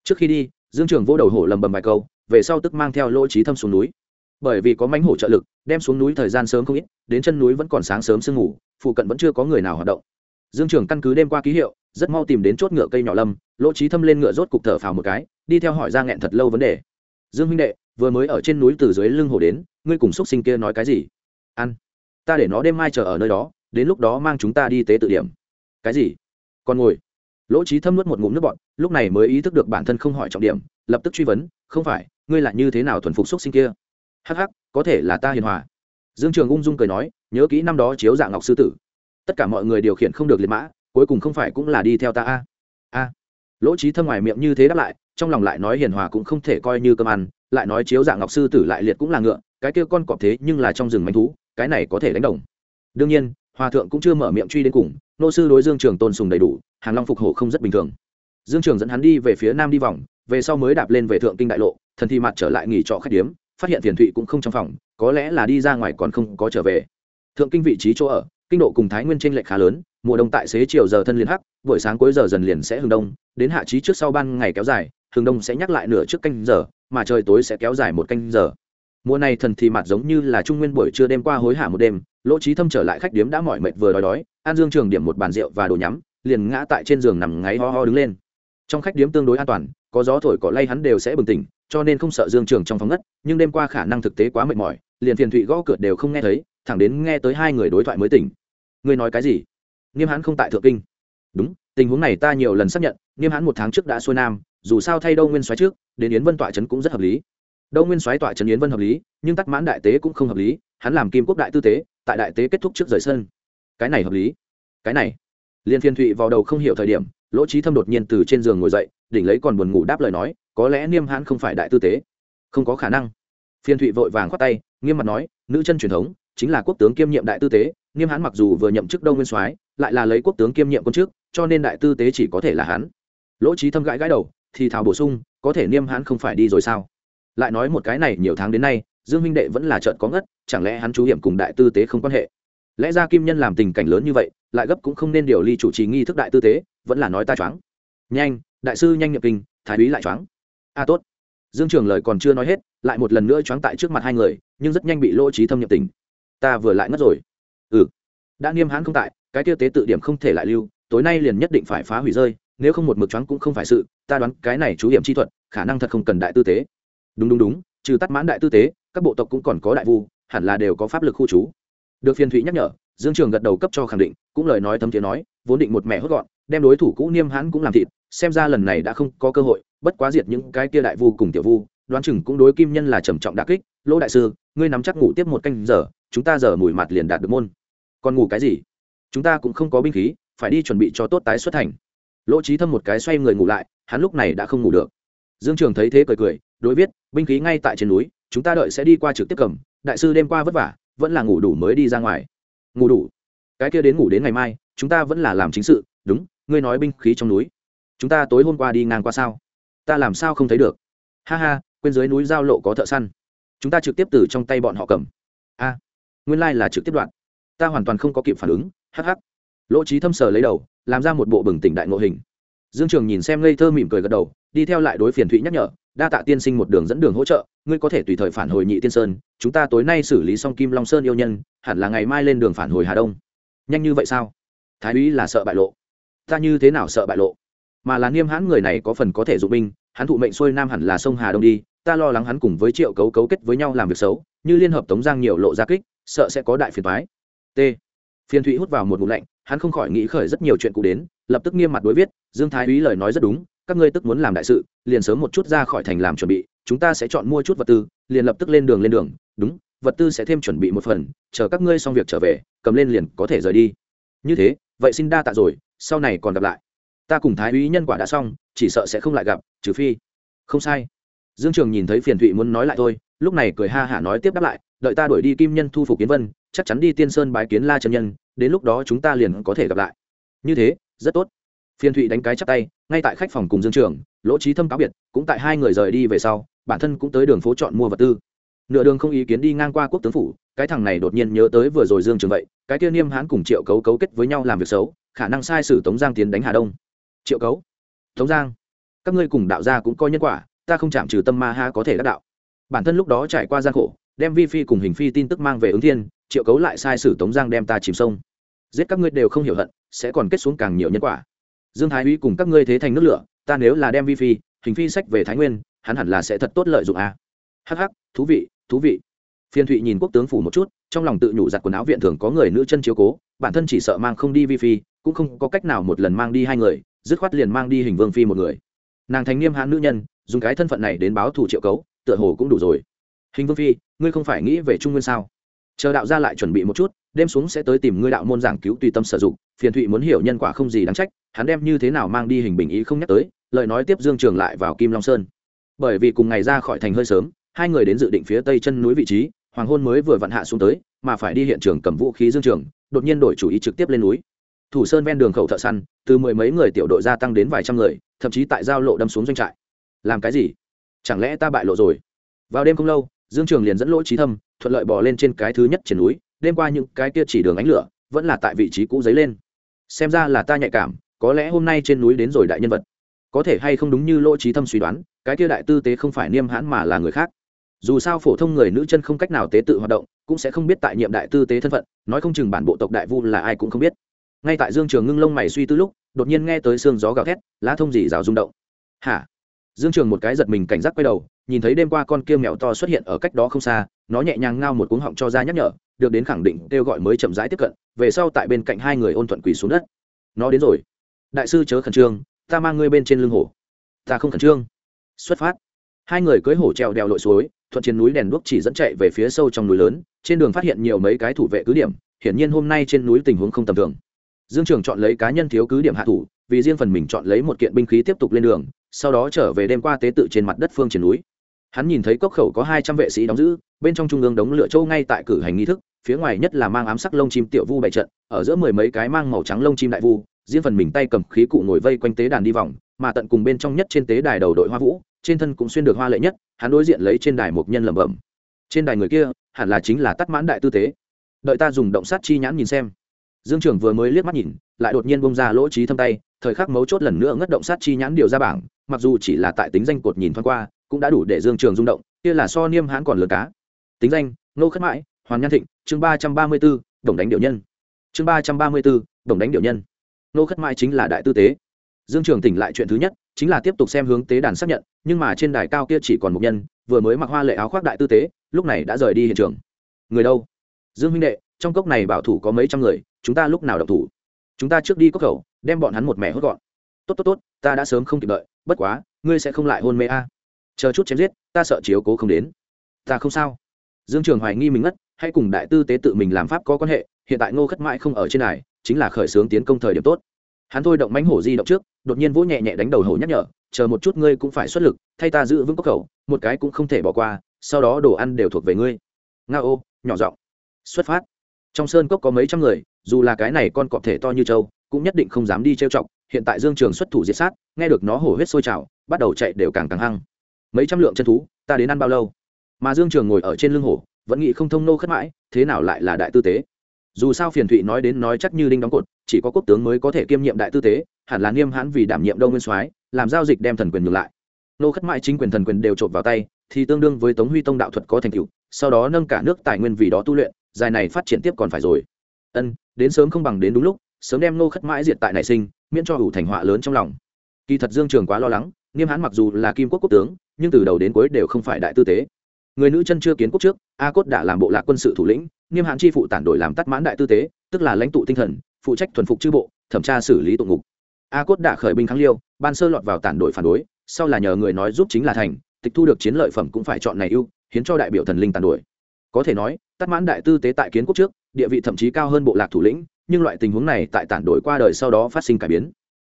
Trước khi đi, dương trường vô đầu hổ lầm bầm vài câu, về sau tức mang theo lỗ trí thâm xuống núi bởi vì có mánh hổ trợ lực, đem xuống núi thời gian sớm không ít, đến chân núi vẫn còn sáng sớm sương ngủ phụ cận vẫn chưa có người nào hoạt động. Dương trường căn cứ đêm qua ký hiệu, rất mau tìm đến chốt ngựa cây nhỏ lâm, lỗ trí thâm lên ngựa rốt cục thở phào một cái, đi theo hỏi ra nghẹn thật lâu vấn đề. Dương huynh đệ, vừa mới ở trên núi từ dưới lưng hồ đến, ngươi cùng xúc sinh kia nói cái gì? Ăn. Ta để nó đêm mai chờ ở nơi đó, đến lúc đó mang chúng ta đi tế tự điểm. Cái gì? Còn ngồi. Lỗ trí thâm nuốt một ngụm nước bọn lúc này mới ý thức được bản thân không hỏi trọng điểm, lập tức truy vấn, không phải, ngươi là như thế nào thuần phục xúc sinh kia? Hắc hắc, có thể là ta hiền hòa. Dương trường ung dung cười nói, nhớ kỹ năm đó chiếu dạng ngọc sư tử. Tất cả mọi người điều khiển không được liệt mã, cuối cùng không phải cũng là đi theo ta a? A. Lỗ trí thâm ngoài miệng như thế đáp lại, trong lòng lại nói hiền hòa cũng không thể coi như cơm ăn, lại nói chiếu dạng ngọc sư tử lại liệt cũng là ngựa, cái kia con cọp thế nhưng là trong rừng manh thú, cái này có thể đánh đồng. Đương nhiên, hòa thượng cũng chưa mở miệng truy đến cùng, nô sư đối dương trường tôn sùng đầy đủ, hàng long phục hổ không rất bình thường. Dương trường dẫn hắn đi về phía nam đi vòng, về sau mới đạp lên về thượng kinh đại lộ, thần thì mặt trở lại nghỉ trọ khách điếm phát hiện tiền thụy cũng không trong phòng, có lẽ là đi ra ngoài còn không có trở về. Thượng kinh vị trí chỗ ở, kinh độ cùng thái nguyên t r ê n lệch khá lớn, mùa đông tại xế chiều giờ thân liền hắc, buổi sáng cuối giờ dần liền sẽ hừng đông, đến hạ trí trước sau ban ngày kéo dài hừng đông sẽ nhắc lại nửa trước canh giờ, mà trời tối sẽ kéo dài một canh giờ. Mùa này thần thì mặt giống như là trung nguyên buổi trưa đêm qua hối hả một đêm, lỗ trí thâm trở lại khách điếm đã mỏi mệt vừa đói đói, an dương trường điểm một bàn rượu và đồ nhắm, liền ngã tại trên giường nằm ngáy ho ho đứng lên. Trong khách điếm tương đối an toàn, có gió thổi cỏ lay hắn đều sẽ bừng tỉnh cho nên không sợ dương trường trong phòng ngất, nhưng đêm qua khả năng thực tế quá mệt mỏi, liền phiền thụy gõ cửa đều không nghe thấy, thẳng đến nghe tới hai người đối thoại mới tỉnh. Ngươi nói cái gì? Nghiêm hãn không tại thượng kinh. Đúng, tình huống này ta nhiều lần xác nhận, nghiêm hãn một tháng trước đã xuôi nam, dù sao thay đâu nguyên soái trước, đến yến vân tọa trấn cũng rất hợp lý. Đâu nguyên soái tọa trấn yến vân hợp lý, nhưng tắc mãn đại tế cũng không hợp lý, hắn làm kim quốc đại tư tế, tại đại tế kết thúc trước rời sân. Cái này hợp lý. Cái này. Liên phiên thụy vào đầu không hiểu thời điểm, lỗ trí thâm đột nhiên từ trên giường ngồi dậy, đỉnh lấy còn buồn ngủ đáp lời nói có lẽ niêm hãn không phải đại tư tế. Không có khả năng. Phiên thụy vội vàng khoát tay, nghiêm mặt nói, nữ chân truyền thống, chính là quốc tướng kiêm nhiệm đại tư tế, niêm hãn mặc dù vừa nhậm chức đông nguyên soái, lại là lấy quốc tướng kiêm nhiệm quân chức, cho nên đại tư tế chỉ có thể là hắn lỗ trí thâm gãi gãi đầu, thì thảo bổ sung, có thể niêm hãn không phải đi rồi sao? Lại nói một cái này, nhiều tháng đến nay, dương minh đệ vẫn là trận có ngất, chẳng lẽ hắn chú hiểm cùng đại tư tế không quan hệ? Lẽ ra kim nhân làm tình cảnh lớn như vậy, lại gấp cũng không nên điều ly chủ trì nghi thức đại tư tế, vẫn là nói ta choáng. Nhanh, đại sư nhanh nhập kinh, thái úy lại choáng a tốt. Dương trường lời còn chưa nói hết, lại một lần nữa choáng tại trước mặt hai người, nhưng rất nhanh bị lỗ trí thâm nhập tình ta vừa lại ngất rồi. Ừ. Đã nghiêm hãn không tại, cái tiêu tế tự điểm không thể lại lưu, tối nay liền nhất định phải phá hủy rơi, nếu không một mực choáng cũng không phải sự, ta đoán cái này chú điểm chi thuật, khả năng thật không cần đại tư tế. Đúng đúng đúng, trừ tắt mãn đại tư tế, các bộ tộc cũng còn có đại vu, hẳn là đều có pháp lực khu trú. Được phiền thụy nhắc nhở, dương trường gật đầu cấp cho khẳng định, cũng lời nói thấm thiế nói, vốn định một mẹ hốt gọn, đem đối thủ cũ niêm hãn cũng làm thịt, xem ra lần này đã không có cơ hội bất quá diệt những cái kia đại vu cùng tiểu vu, đoán chừng cũng đối kim nhân là trầm trọng đà kích. Lỗ đại sư, ngươi nắm chắc ngủ tiếp một canh giờ, chúng ta giờ mùi mặt liền đạt được môn. Còn ngủ cái gì? Chúng ta cũng không có binh khí, phải đi chuẩn bị cho tốt tái xuất thành lỗ trí thâm một cái xoay người ngủ lại, hắn lúc này đã không ngủ được. Dương trường thấy thế cười cười, đối viết, binh khí ngay tại trên núi, chúng ta đợi sẽ đi qua trực tiếp cầm, đại sư đêm qua vất vả, vẫn là ngủ đủ mới đi ra ngoài. Ngủ đủ? Cái kia đến ngủ đến ngày mai, chúng ta vẫn là làm chính sự, đúng, ngươi nói binh khí trong núi. Chúng ta tối hôm qua đi ngang qua sao? Ta làm sao không thấy được? Ha ha, quên dưới núi giao lộ có thợ săn. Chúng ta trực tiếp từ trong tay bọn họ cầm. A, nguyên lai、like、là trực tiếp đoạn. Ta hoàn toàn không có kịp phản ứng hh lỗ trí thâm sờ lấy đầu, làm ra một bộ bừng tỉnh đại ngộ hình. Dương trường nhìn xem ngây thơ mỉm cười gật đầu, đi theo lại đối phiền thụy nhắc nhở, đa tạ tiên sinh một đường dẫn đường hỗ trợ, ngươi có thể tùy thời phản hồi nhị tiên sơn, chúng ta tối nay xử lý xong kim long sơn yêu nhân, hẳn là ngày mai lên đường phản hồi hà đông. Nhanh như vậy sao? Thái úy là sợ bại lộ. Ta như thế nào sợ bại lộ? Mà là niêm hãn người này có phần có thể dụng binh hắn thụ mệnh xuôi nam hẳn là sông hà đông đi, ta lo lắng hắn cùng với triệu cấu cấu kết với nhau làm việc xấu, như liên hợp tống giang nhiều lộ ra kích, sợ sẽ có đại phiền toái. T. Phiền thụy hút vào một ngụm lạnh, hắn không khỏi nghĩ khởi rất nhiều chuyện cụ đến, lập tức nghiêm mặt đối viết, dương thái úy lời nói rất đúng, các ngươi tức muốn làm đại sự, liền sớm một chút ra khỏi thành làm chuẩn bị, chúng ta sẽ chọn mua chút vật tư, liền lập tức lên đường lên đường, đúng, vật tư sẽ thêm chuẩn bị một phần, chờ các ngươi xong việc trở về, cầm lên liền có thể rời đi. Như thế, vậy xin đa tạ rồi, sau này còn gặp lại. Ta cùng thái úy nhân quả đã xong chỉ sợ sẽ không lại gặp, trừ phi. Không sai. Dương trường nhìn thấy phiền thụy muốn nói lại thôi, lúc này cười ha hả nói tiếp đáp lại, đợi ta đuổi đi kim nhân thu phục kiến vân, chắc chắn đi tiên sơn bái kiến la chân nhân, đến lúc đó chúng ta liền có thể gặp lại. Như thế, rất tốt. Phiền thụy đánh cái chắp tay, ngay tại khách phòng cùng dương trường, lỗ trí thâm cáo biệt, cũng tại hai người rời đi về sau, bản thân cũng tới đường phố chọn mua vật tư. Nửa đường không ý kiến đi ngang qua quốc tướng phủ, cái thằng này đột nhiên nhớ tới vừa rồi dương trường vậy, cái kia niêm hãn cùng triệu cấu cấu kết với nhau làm việc xấu, khả năng sai sử tống giang tiến đánh hà đông. Triệu cấu tống giang, các ngươi cùng đạo gia cũng coi nhân quả, ta không chạm trừ tâm ma ha có thể đắc đạo. Bản thân lúc đó trải qua gian khổ, đem vi phi cùng hình phi tin tức mang về ứng thiên, triệu cấu lại sai sử tống giang đem ta chìm sông. Giết các ngươi đều không hiểu hận, sẽ còn kết xuống càng nhiều nhân quả. Dương thái uy cùng các ngươi thế thành nước lửa, ta nếu là đem vi phi, hình phi sách về thái nguyên, hắn hẳn là sẽ thật tốt lợi dụng a. À. hắc hắc, thú vị thú vị. Phiên thụy nhìn quốc tướng phủ một chút, trong lòng tự nhủ giặt quần áo viện thường có người nữ chân chiếu cố, bản thân chỉ sợ mang không đi vi phi, cũng không có cách nào một lần mang đi hai người dứt khoát liền mang đi hình vương phi một người. Nàng thành niêm hãn nữ nhân, dùng cái thân phận này đến báo thủ triệu cấu, tựa hồ cũng đủ rồi. Hình vương phi, ngươi không phải nghĩ về trung nguyên sao? Chờ đạo gia lại chuẩn bị một chút, đêm xuống sẽ tới tìm ngươi đạo môn giảng cứu tùy tâm sử dụng, phiền thụy muốn hiểu nhân quả không gì đáng trách, hắn đem như thế nào mang đi hình bình ý không nhắc tới, lời nói tiếp dương trường lại vào kim long sơn. Bởi vì cùng ngày ra khỏi thành hơi sớm, hai người đến dự định phía tây chân núi vị trí, hoàng hôn mới vừa vặn hạ xuống tới, mà phải đi hiện trường cầm vũ khí dương trường, đột nhiên đổi chủ ý trực tiếp lên núi thủ sơn ven đường khẩu thợ săn, từ mười mấy người tiểu đội gia tăng đến vài trăm người, thậm chí tại giao lộ đâm xuống doanh trại. Làm cái gì? Chẳng lẽ ta bại lộ rồi? Vào đêm không lâu, dương trường liền dẫn lỗ trí thâm, thuận lợi bò lên trên cái thứ nhất trên núi, đêm qua những cái kia chỉ đường ánh lửa, vẫn là tại vị trí cũ dấy lên. Xem ra là ta nhạy cảm, có lẽ hôm nay trên núi đến rồi đại nhân vật. Có thể hay không đúng như lỗ trí thâm suy đoán, cái kia đại tư tế không phải niêm hãn mà là người khác. Dù sao phổ thông người nữ chân không cách nào tế tự hoạt động, cũng sẽ không biết tại nhiệm đại tư tế thân phận, nói không chừng bản bộ tộc đại vu là ai cũng không biết ngay tại dương trường ngưng lông mày suy tư lúc, đột nhiên nghe tới sương gió gào thét, lá thông dì rào rung động. Hả? Dương trường một cái giật mình cảnh giác quay đầu, nhìn thấy đêm qua con kia mèo to xuất hiện ở cách đó không xa, nó nhẹ nhàng ngao một cuống họng cho ra nhắc nhở, được đến khẳng định, kêu gọi mới chậm rãi tiếp cận, về sau tại bên cạnh hai người ôn thuận quỳ xuống đất. Nó đến rồi. Đại sư chớ khẩn trương, ta mang ngươi bên trên lưng hổ. Ta không khẩn trương. Xuất phát. Hai người cưỡi hổ trèo đèo lội suối, thuận trên núi đèn đuốc chỉ dẫn chạy về phía sâu trong núi lớn, trên đường phát hiện nhiều mấy cái thủ vệ cứ điểm, hiển nhiên hôm nay trên núi tình huống không tầm thường dương trường chọn lấy cá nhân thiếu cứ điểm hạ thủ, vì riêng phần mình chọn lấy một kiện binh khí tiếp tục lên đường, sau đó trở về đêm qua tế tự trên mặt đất phương trên núi. Hắn nhìn thấy cốc khẩu có hai trăm vệ sĩ đóng giữ, bên trong trung ương đống lửa châu ngay tại cử hành nghi thức, phía ngoài nhất là mang ám sắc lông chim tiểu vu bày trận, ở giữa mười mấy cái mang màu trắng lông chim đại vu, riêng phần mình tay cầm khí cụ ngồi vây quanh tế đàn đi vòng, mà tận cùng bên trong nhất trên tế đài đầu đội hoa vũ, trên thân cũng xuyên được hoa lệ nhất, hắn đối diện lấy trên đài một nhân lẩm bẩm. Trên đài người kia, hẳn là chính là tắt mãn đại tư tế. Đợi ta dùng động sát chi nhãn nhìn xem dương Trường vừa mới liếc mắt nhìn, lại đột nhiên bông ra lỗ trí thâm tay, thời khắc mấu chốt lần nữa ngất động sát chi nhãn điều ra bảng, mặc dù chỉ là tại tính danh cột nhìn thoáng qua, cũng đã đủ để dương trường rung động, kia là so niêm hãn còn lừa cá. Tính danh nô khất mãi, hoàn nhan thịnh, chương ba trăm ba mươi b ố đồng đánh điệu nhân. Chương ba trăm ba mươi b ố đồng đánh điệu nhân. Nô khất mãi chính là đại tư tế. Dương trường tỉnh lại chuyện thứ nhất, chính là tiếp tục xem hướng tế đàn xác nhận, nhưng mà trên đài cao kia chỉ còn một nhân, vừa mới mặc hoa lệ áo khoác đại tư tế, lúc này đã rời đi hiện trường. Người đâu? Dương huynh đệ, trong cốc này bảo thủ có mấy trăm người chúng ta lúc nào động thủ? Chúng ta trước đi cốc khẩu, đem bọn hắn một mẹ hốt gọn. Tốt tốt tốt, ta đã sớm không kịp đợi, bất quá, ngươi sẽ không lại hôn mê a. À. chờ chút chém giết, ta sợ chiếu cố không đến. Ta không sao. Dương trường hoài nghi mình ngất hãy cùng đại tư tế tự mình làm pháp có quan hệ, hiện tại ngô khất mãi không ở trên này, chính là khởi xướng tiến công thời điểm tốt. Hắn thôi động mánh hổ di động trước, đột nhiên vỗ nhẹ nhẹ đánh đầu hổ nhắc nhở, chờ một chút ngươi cũng phải xuất lực, thay ta giữ vững cốc khẩu, một cái cũng không thể bỏ qua, sau đó đồ ăn đều thuộc về ngươi. Nga ô nhỏ giọng. Xuất phát trong sơn cốc có mấy trăm người, dù là cái này con cọp thể to như trâu, cũng nhất định không dám đi trêu chọc, hiện tại dương trường xuất thủ diệt sát, nghe được nó hổ huyết sôi trào, bắt đầu chạy đều càng càng hăng. Mấy trăm lượng chân thú, ta đến ăn bao lâu? Mà dương trường ngồi ở trên lưng hổ, vẫn nghĩ không thông nô khất mãi, thế nào lại là đại tư tế? Dù sao phiền thụy nói đến nói chắc như đinh đóng cột, chỉ có quốc tướng mới có thể kiêm nhiệm đại tư tế, hẳn là niêm hãn vì đảm nhiệm đông nguyên soái, làm giao dịch đem thần quyền ngược lại. Nô khất mãi chính quyền thần quyền đều trộm vào tay, thì tương đương với tống huy tông đạo thuật có thành tựu, sau đó nâng cả nước tài nguyên vì đó tu luyện dài này phát triển tiếp còn phải rồi. Ân, đến sớm không bằng đến đúng lúc, sớm đem nô khất mãi diệt tại nảy sinh, miễn cho hủ thành họa lớn trong lòng. Kỳ thật dương trường quá lo lắng niêm hãn mặc dù là kim quốc quốc tướng, nhưng từ đầu đến cuối đều không phải đại tư tế. Người nữ chân chưa kiến quốc trước, a cốt đã làm bộ lạc quân sự thủ lĩnh niêm hãn chi phụ tản đổi làm tắt mãn đại tư tế, tức là lãnh tụ tinh thần, phụ trách thuần phục chư bộ, thẩm tra xử lý tụng ngục. A cốt đã khởi binh kháng liêu, ban sơ lọt vào tản đổi phản đối, sau là nhờ người nói giúp chính là thành, tịch thu được chiến lợi phẩm cũng phải chọn này ưu, hiến cho đại biểu thần linh tàn đổi. Có thể nói tắt mãn đại tư tế tại kiến quốc trước, địa vị thậm chí cao hơn bộ lạc thủ lĩnh, nhưng loại tình huống này tại tản đổi qua đời sau đó phát sinh cải biến.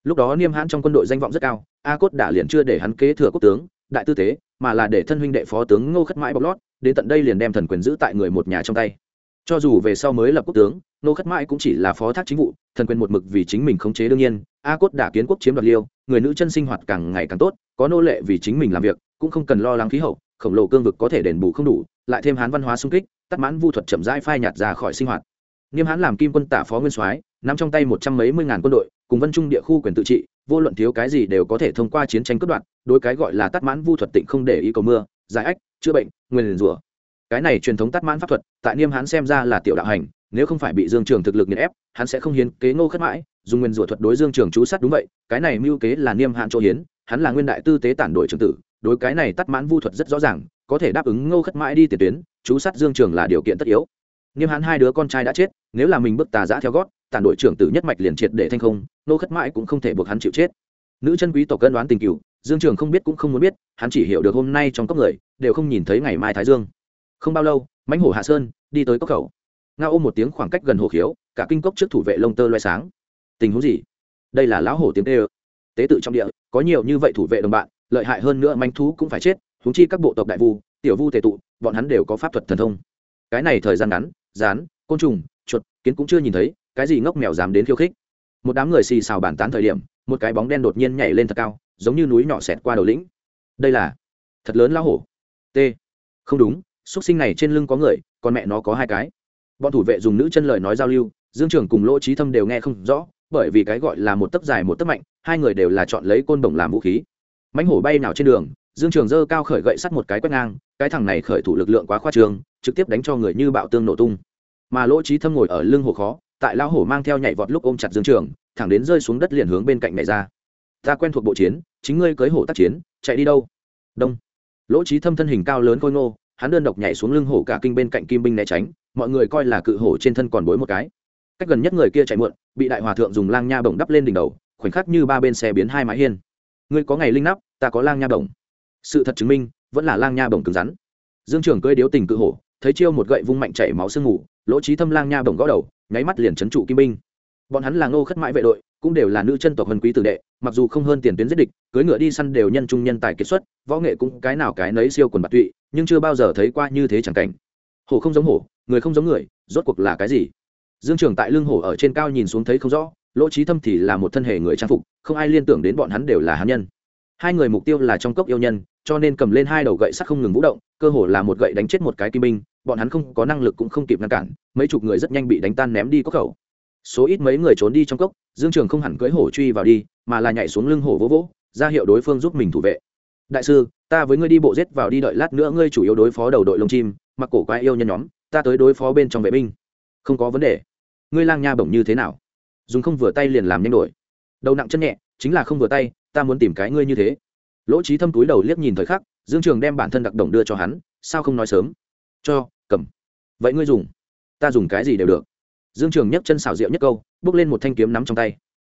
Lúc đó niêm hãn trong quân đội danh vọng rất cao, a cốt đã liền chưa để hắn kế thừa quốc tướng, đại tư tế, mà là để thân huynh đệ phó tướng ngô khất mãi bọc lót, đến tận đây liền đem thần quyền giữ tại người một nhà trong tay. Cho dù về sau mới lập quốc tướng, ngô khất mãi cũng chỉ là phó thác chính vụ, thần quyền một mực vì chính mình khống chế đương nhiên, a cốt đã kiến quốc chiếm đoạt liêu, người nữ chân sinh hoạt càng ngày càng tốt, có nô lệ vì chính mình làm việc, cũng không cần lo lắng khí hậu, khổng lồ cương vực có thể đền bù không đủ lại thêm hán văn hóa sung kích, tắt mãn vu thuật chậm rãi phai nhạt ra khỏi sinh hoạt. Nghiêm hán làm kim quân tả phó nguyên soái, nắm trong tay một trăm mấy mươi ngàn quân đội, cùng vân trung địa khu quyền tự trị, vô luận thiếu cái gì đều có thể thông qua chiến tranh cướp đoạt, đối cái gọi là tắt mãn vu thuật tịnh không để ý cầu mưa, giải ách, chữa bệnh, nguyên rủa. Cái này truyền thống tắt mãn pháp thuật, tại niêm hán xem ra là tiểu đạo hành, nếu không phải bị dương trường thực lực nghiền ép, hắn sẽ không hiến kế ngô khất mãi, dùng nguyên rủa thuật đối dương trường chú sát đúng vậy, cái này mưu kế là niêm hán chỗ hiến, hắn là nguyên đại tư tế tản đổi trường tử đối cái này tắt mãn vu thuật rất rõ ràng, có thể đáp ứng ngô khất mãi đi tiền tuyến, chú sát dương trường là điều kiện tất yếu. Niêm hắn hai đứa con trai đã chết, nếu là mình bước tà giã theo gót, tản đội trưởng tử nhất mạch liền triệt để thanh không, Ngô khất mãi cũng không thể buộc hắn chịu chết. Nữ chân quý tộc cân đoán tình cựu dương trường không biết cũng không muốn biết, hắn chỉ hiểu được hôm nay trong cốc người, đều không nhìn thấy ngày mai thái dương. Không bao lâu, mãnh hổ hạ sơn đi tới cốc khẩu. Nga ôm một tiếng khoảng cách gần hồ khiếu, cả kinh cốc trước thủ vệ lông tơ loay sáng. Tình huống gì? Đây là lão hổ tiếng tê ơ. Tế tự trong địa, có nhiều như vậy thủ vệ đồng bạn lợi hại hơn nữa manh thú cũng phải chết húng chi các bộ tộc đại vu, tiểu vu tề tụ, bọn hắn đều có pháp thuật thần thông. Cái này thời gian ngắn, rán, côn trùng, chuột, kiến cũng chưa nhìn thấy, cái gì ngốc mèo dám đến khiêu khích. Một đám người xì xào bàn tán thời điểm, một cái bóng đen đột nhiên nhảy lên thật cao, giống như núi nhỏ xẹt qua đầu lĩnh. Đây là thật lớn lão hổ. T. Không đúng x sinh này trên lưng có người còn mẹ nó có hai cái. Bọn thủ vệ dùng nữ chân lời nói giao lưu, dương trường cùng lỗ trí thâm đều nghe không rõ, bởi vì cái gọi là một tấc dài một tấc mạnh, hai người đều là chọn lấy côn đồng làm vũ khí mãnh hổ bay nào trên đường, dương trường dơ cao khởi gậy sắt một cái quét ngang, cái thằng này khởi thủ lực lượng quá khoa trường trực tiếp đánh cho người như bạo tương nổ tung. Mà lỗ trí thâm ngồi ở lưng hổ khó, tại lão hổ mang theo nhảy vọt lúc ôm chặt dương trường, thẳng đến rơi xuống đất liền hướng bên cạnh mẹ ra. Ta quen thuộc bộ chiến, chính ngươi cưới hổ tác chiến, chạy đi đâu? Đông. Lỗ trí thâm thân hình cao lớn khôi ngô, hắn đơn độc nhảy xuống lưng hổ cả kinh bên cạnh kim binh né tránh, mọi người coi là cự hổ trên thân còn bối một cái. Cách gần nhất người kia chạy muộn, bị đại hòa thượng dùng lang nha bổng đắp lên đỉnh đầu, khoảnh khắc như ba bên xe biến hai mái hiên ngươi có ngày linh nắp, ta có lang nha bổng. Sự thật chứng minh, vẫn là lang nha bổng cứng rắn. Dương trường cưỡi điếu tình cự hổ, thấy chiêu một gậy vung mạnh chảy máu sương ngủ lỗ trí thâm lang nha bổng gõ đầu, nháy mắt liền trấn trụ kim binh. Bọn hắn là ngô khất mãi vệ đội, cũng đều là nữ chân tộc hân quý tử đệ, mặc dù không hơn tiền tuyến giết địch, cưới ngựa đi săn đều nhân trung nhân tài kiệt xuất, võ nghệ cũng cái nào cái nấy siêu quần bạc tụy, nhưng chưa bao giờ thấy qua như thế chẳng cảnh. Hổ không giống hổ, người không giống người, rốt cuộc là cái gì? Dương trường tại lưng hổ ở trên cao nhìn xuống thấy không rõ lỗ trí thâm thì là một thân hệ người trang phục, không ai liên tưởng đến bọn hắn đều là hán nhân. Hai người mục tiêu là trong cốc yêu nhân, cho nên cầm lên hai đầu gậy sắt không ngừng vũ động, cơ hồ là một gậy đánh chết một cái kim binh, bọn hắn không có năng lực cũng không kịp ngăn cản, mấy chục người rất nhanh bị đánh tan ném đi cốc khẩu. Số ít mấy người trốn đi trong cốc, dương trường không hẳn cưỡi hổ truy vào đi, mà là nhảy xuống lưng hổ vỗ vỗ, ra hiệu đối phương giúp mình thủ vệ. Đại sư, ta với ngươi đi bộ rết vào đi đợi lát nữa ngươi chủ yếu đối phó đầu đội lông chim, mặc cổ quái yêu nhân nhóm, ta tới đối phó bên trong vệ binh. Không có vấn đề. Ngươi lang nha bổng như thế nào? Dùng không vừa tay liền làm nhanh đổi. Đầu nặng chân nhẹ, chính là không vừa tay, ta muốn tìm cái ngươi như thế. Lỗ trí thâm túi đầu liếc nhìn thời khắc, dương trường đem bản thân đặc đồng đưa cho hắn, sao không nói sớm? Cho, cầm. Vậy ngươi dùng. Ta dùng cái gì đều được. Dương trường nhấc chân xảo diệu nhất câu, bước lên một thanh kiếm nắm trong tay.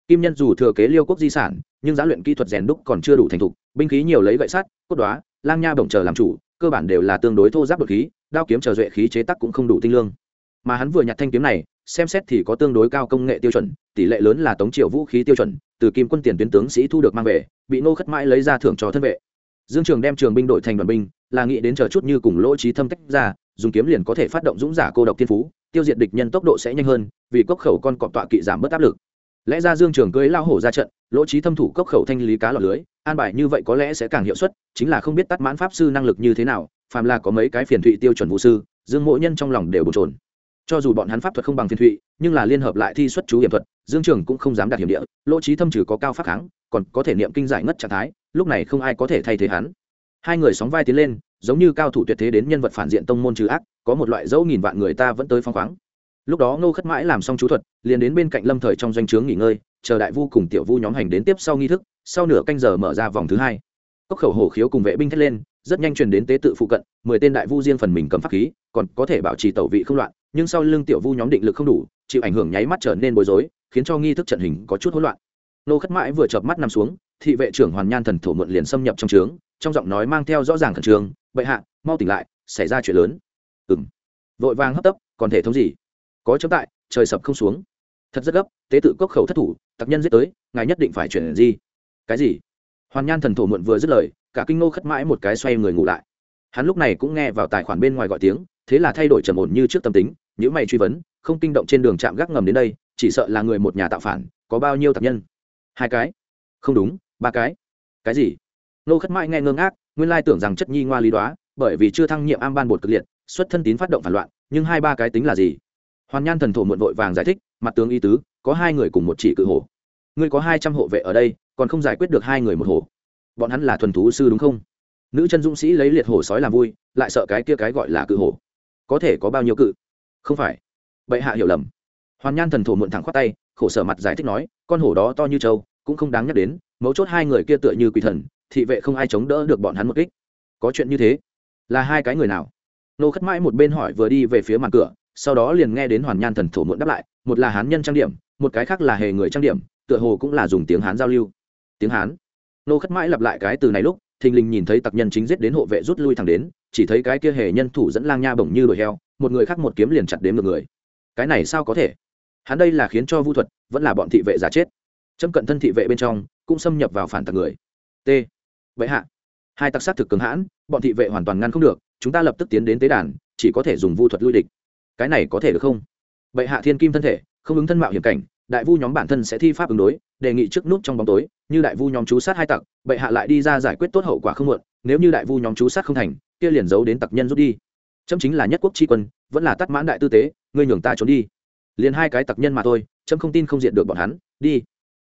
Kim nhân dù thừa kế liêu quốc di sản, nhưng giá luyện kỹ thuật rèn đúc còn chưa đủ thành thục, binh khí nhiều lấy gậy sắt, cốt đoá lang nha bổng chờ làm chủ, cơ bản đều là tương đối thô giáp đột khí, đao kiếm chờ duệ khí chế tác cũng không đủ tinh lương. Mà hắn vừa nhặt thanh kiếm này xem xét thì có tương đối cao công nghệ tiêu chuẩn, tỷ lệ lớn là tống triều vũ khí tiêu chuẩn, từ kim quân tiền tuyến tướng sĩ thu được mang về, bị nô khất mãi lấy ra thưởng cho thân vệ. Dương trường đem trường binh đội thành đoàn binh, là nghĩ đến chờ chút như cùng lỗ trí thâm tách ra, dùng kiếm liền có thể phát động dũng giả cô độc thiên phú, tiêu diệt địch nhân tốc độ sẽ nhanh hơn, vì cốc khẩu con cọp tọa kỵ giảm bớt áp lực. Lẽ ra dương trường cưới lao hổ ra trận, lỗ trí thâm thủ cốc khẩu thanh lý cá lọt lưới, an bài như vậy có lẽ sẽ càng hiệu suất, chính là không biết tắt mãn pháp sư năng lực như thế nào, phàm là có mấy cái phiền thụy tiêu chuẩn vũ sư, dương mỗi nhân trong lòng đều bồn trồn cho dù bọn hắn pháp thuật không bằng phiền thụy, nhưng là liên hợp lại thi xuất chú hiểm thuật, dương trường cũng không dám đạt hiểm địa, lỗ trí thâm trừ có cao pháp kháng, còn có thể niệm kinh giải ngất trạng thái, lúc này không ai có thể thay thế hắn. Hai người sóng vai tiến lên, giống như cao thủ tuyệt thế đến nhân vật phản diện tông môn trừ ác, có một loại dẫu nghìn vạn người ta vẫn tới phong khoáng. Lúc đó ngô khất mãi làm xong chú thuật, liền đến bên cạnh lâm thời trong doanh trướng nghỉ ngơi, chờ đại vu cùng tiểu vu nhóm hành đến tiếp sau nghi thức, sau nửa canh giờ mở ra vòng thứ hai. Cốc khẩu hổ khiếu cùng vệ binh thét lên, rất nhanh truyền đến tế tự phụ cận, mười tên đại vu riêng phần mình cầm pháp khí, còn có thể bảo trì tẩu vị không loạn nhưng sau lưng tiểu vu nhóm định lực không đủ, chịu ảnh hưởng nháy mắt trở nên bối rối, khiến cho nghi thức trận hình có chút hỗn loạn. Nô khất mãi vừa chợp mắt nằm xuống, thị vệ trưởng hoàn nhan thần thổ mượn liền xâm nhập trong trướng, trong giọng nói mang theo rõ ràng khẩn trương, bệ hạ, mau tỉnh lại, xảy ra chuyện lớn. Ừng vội vàng hấp tấp, còn thể thống gì? Có chấm tại, trời sập không xuống. Thật rất gấp, tế tự cốc khẩu thất thủ, tặc nhân giết tới, ngài nhất định phải chuyển gì? Cái gì? Hoàn nhan thần thổ muộn vừa dứt lời, cả kinh Nô khất mãi một cái xoay người ngủ lại. Hắn lúc này cũng nghe vào tài khoản bên ngoài gọi tiếng, thế là thay đổi trầm ổn như trước tâm tính những mày truy vấn, không kinh động trên đường chạm gác ngầm đến đây, chỉ sợ là người một nhà tạo phản, có bao nhiêu tạp nhân? Hai cái. Không đúng, ba cái. Cái gì? Nô khất mãi nghe ngơ ngác, nguyên lai tưởng rằng chất nhi ngoa lý đoá, bởi vì chưa thăng nhiệm am ban bột cực liệt, xuất thân tín phát động phản loạn, nhưng hai ba cái tính là gì? Hoàn nhan thần thổ muộn vội vàng giải thích, mặt tướng y tứ, có hai người cùng một chỉ cự hổ. Ngươi có hai trăm hộ vệ ở đây, còn không giải quyết được hai người một hổ. Bọn hắn là thuần thú sư đúng không? Nữ chân dũng sĩ lấy liệt hổ sói làm vui, lại sợ cái kia cái gọi là cự hổ. Có thể có bao nhiêu cự? Không phải. Bệ hạ hiểu lầm. Hoàn nhan thần thổ muộn thẳng khoát tay, khổ sở mặt giải thích nói, con hổ đó to như trâu, cũng không đáng nhắc đến, mấu chốt hai người kia tựa như quỷ thần, thị vệ không ai chống đỡ được bọn hắn một kích. Có chuyện như thế, là hai cái người nào? Nô khất mãi một bên hỏi vừa đi về phía mặt cửa, sau đó liền nghe đến hoàn nhan thần thổ muộn đáp lại, một là hán nhân trang điểm, một cái khác là hề người trang điểm, tựa hồ cũng là dùng tiếng hán giao lưu. Tiếng hán. Nô khất mãi lặp lại cái từ này lúc, thình lình nhìn thấy tặc nhân chính giết đến hộ vệ rút lui thẳng đến, chỉ thấy cái kia hề nhân thủ dẫn lang nha bổng như đuổi heo một người khác một kiếm liền chặt đếm được người. Cái này sao có thể? Hắn đây là khiến cho vu thuật, vẫn là bọn thị vệ giả chết. Châm cận thân thị vệ bên trong, cũng xâm nhập vào phản tặc người. T. Vậy hạ. Hai tặc sát thực cường hãn, bọn thị vệ hoàn toàn ngăn không được, chúng ta lập tức tiến đến tế đàn, chỉ có thể dùng vu thuật lui địch. Cái này có thể được không? Bệ hạ thiên kim thân thể, không ứng thân mạo hiểm cảnh, đại vu nhóm bản thân sẽ thi pháp ứng đối, đề nghị trước nút trong bóng tối, như đại vu nhóm chú sát hai tặc bệ hạ lại đi ra giải quyết tốt hậu quả không muộn, nếu như đại vu nhóm chú sát không thành, kia liền giấu đến tặc nhân rút đi chấm chính là nhất quốc tri quân, vẫn là tắt mãn đại tư tế, ngươi nhường ta trốn đi. Liền hai cái tặc nhân mà thôi, chấm không tin không diện được bọn hắn, đi.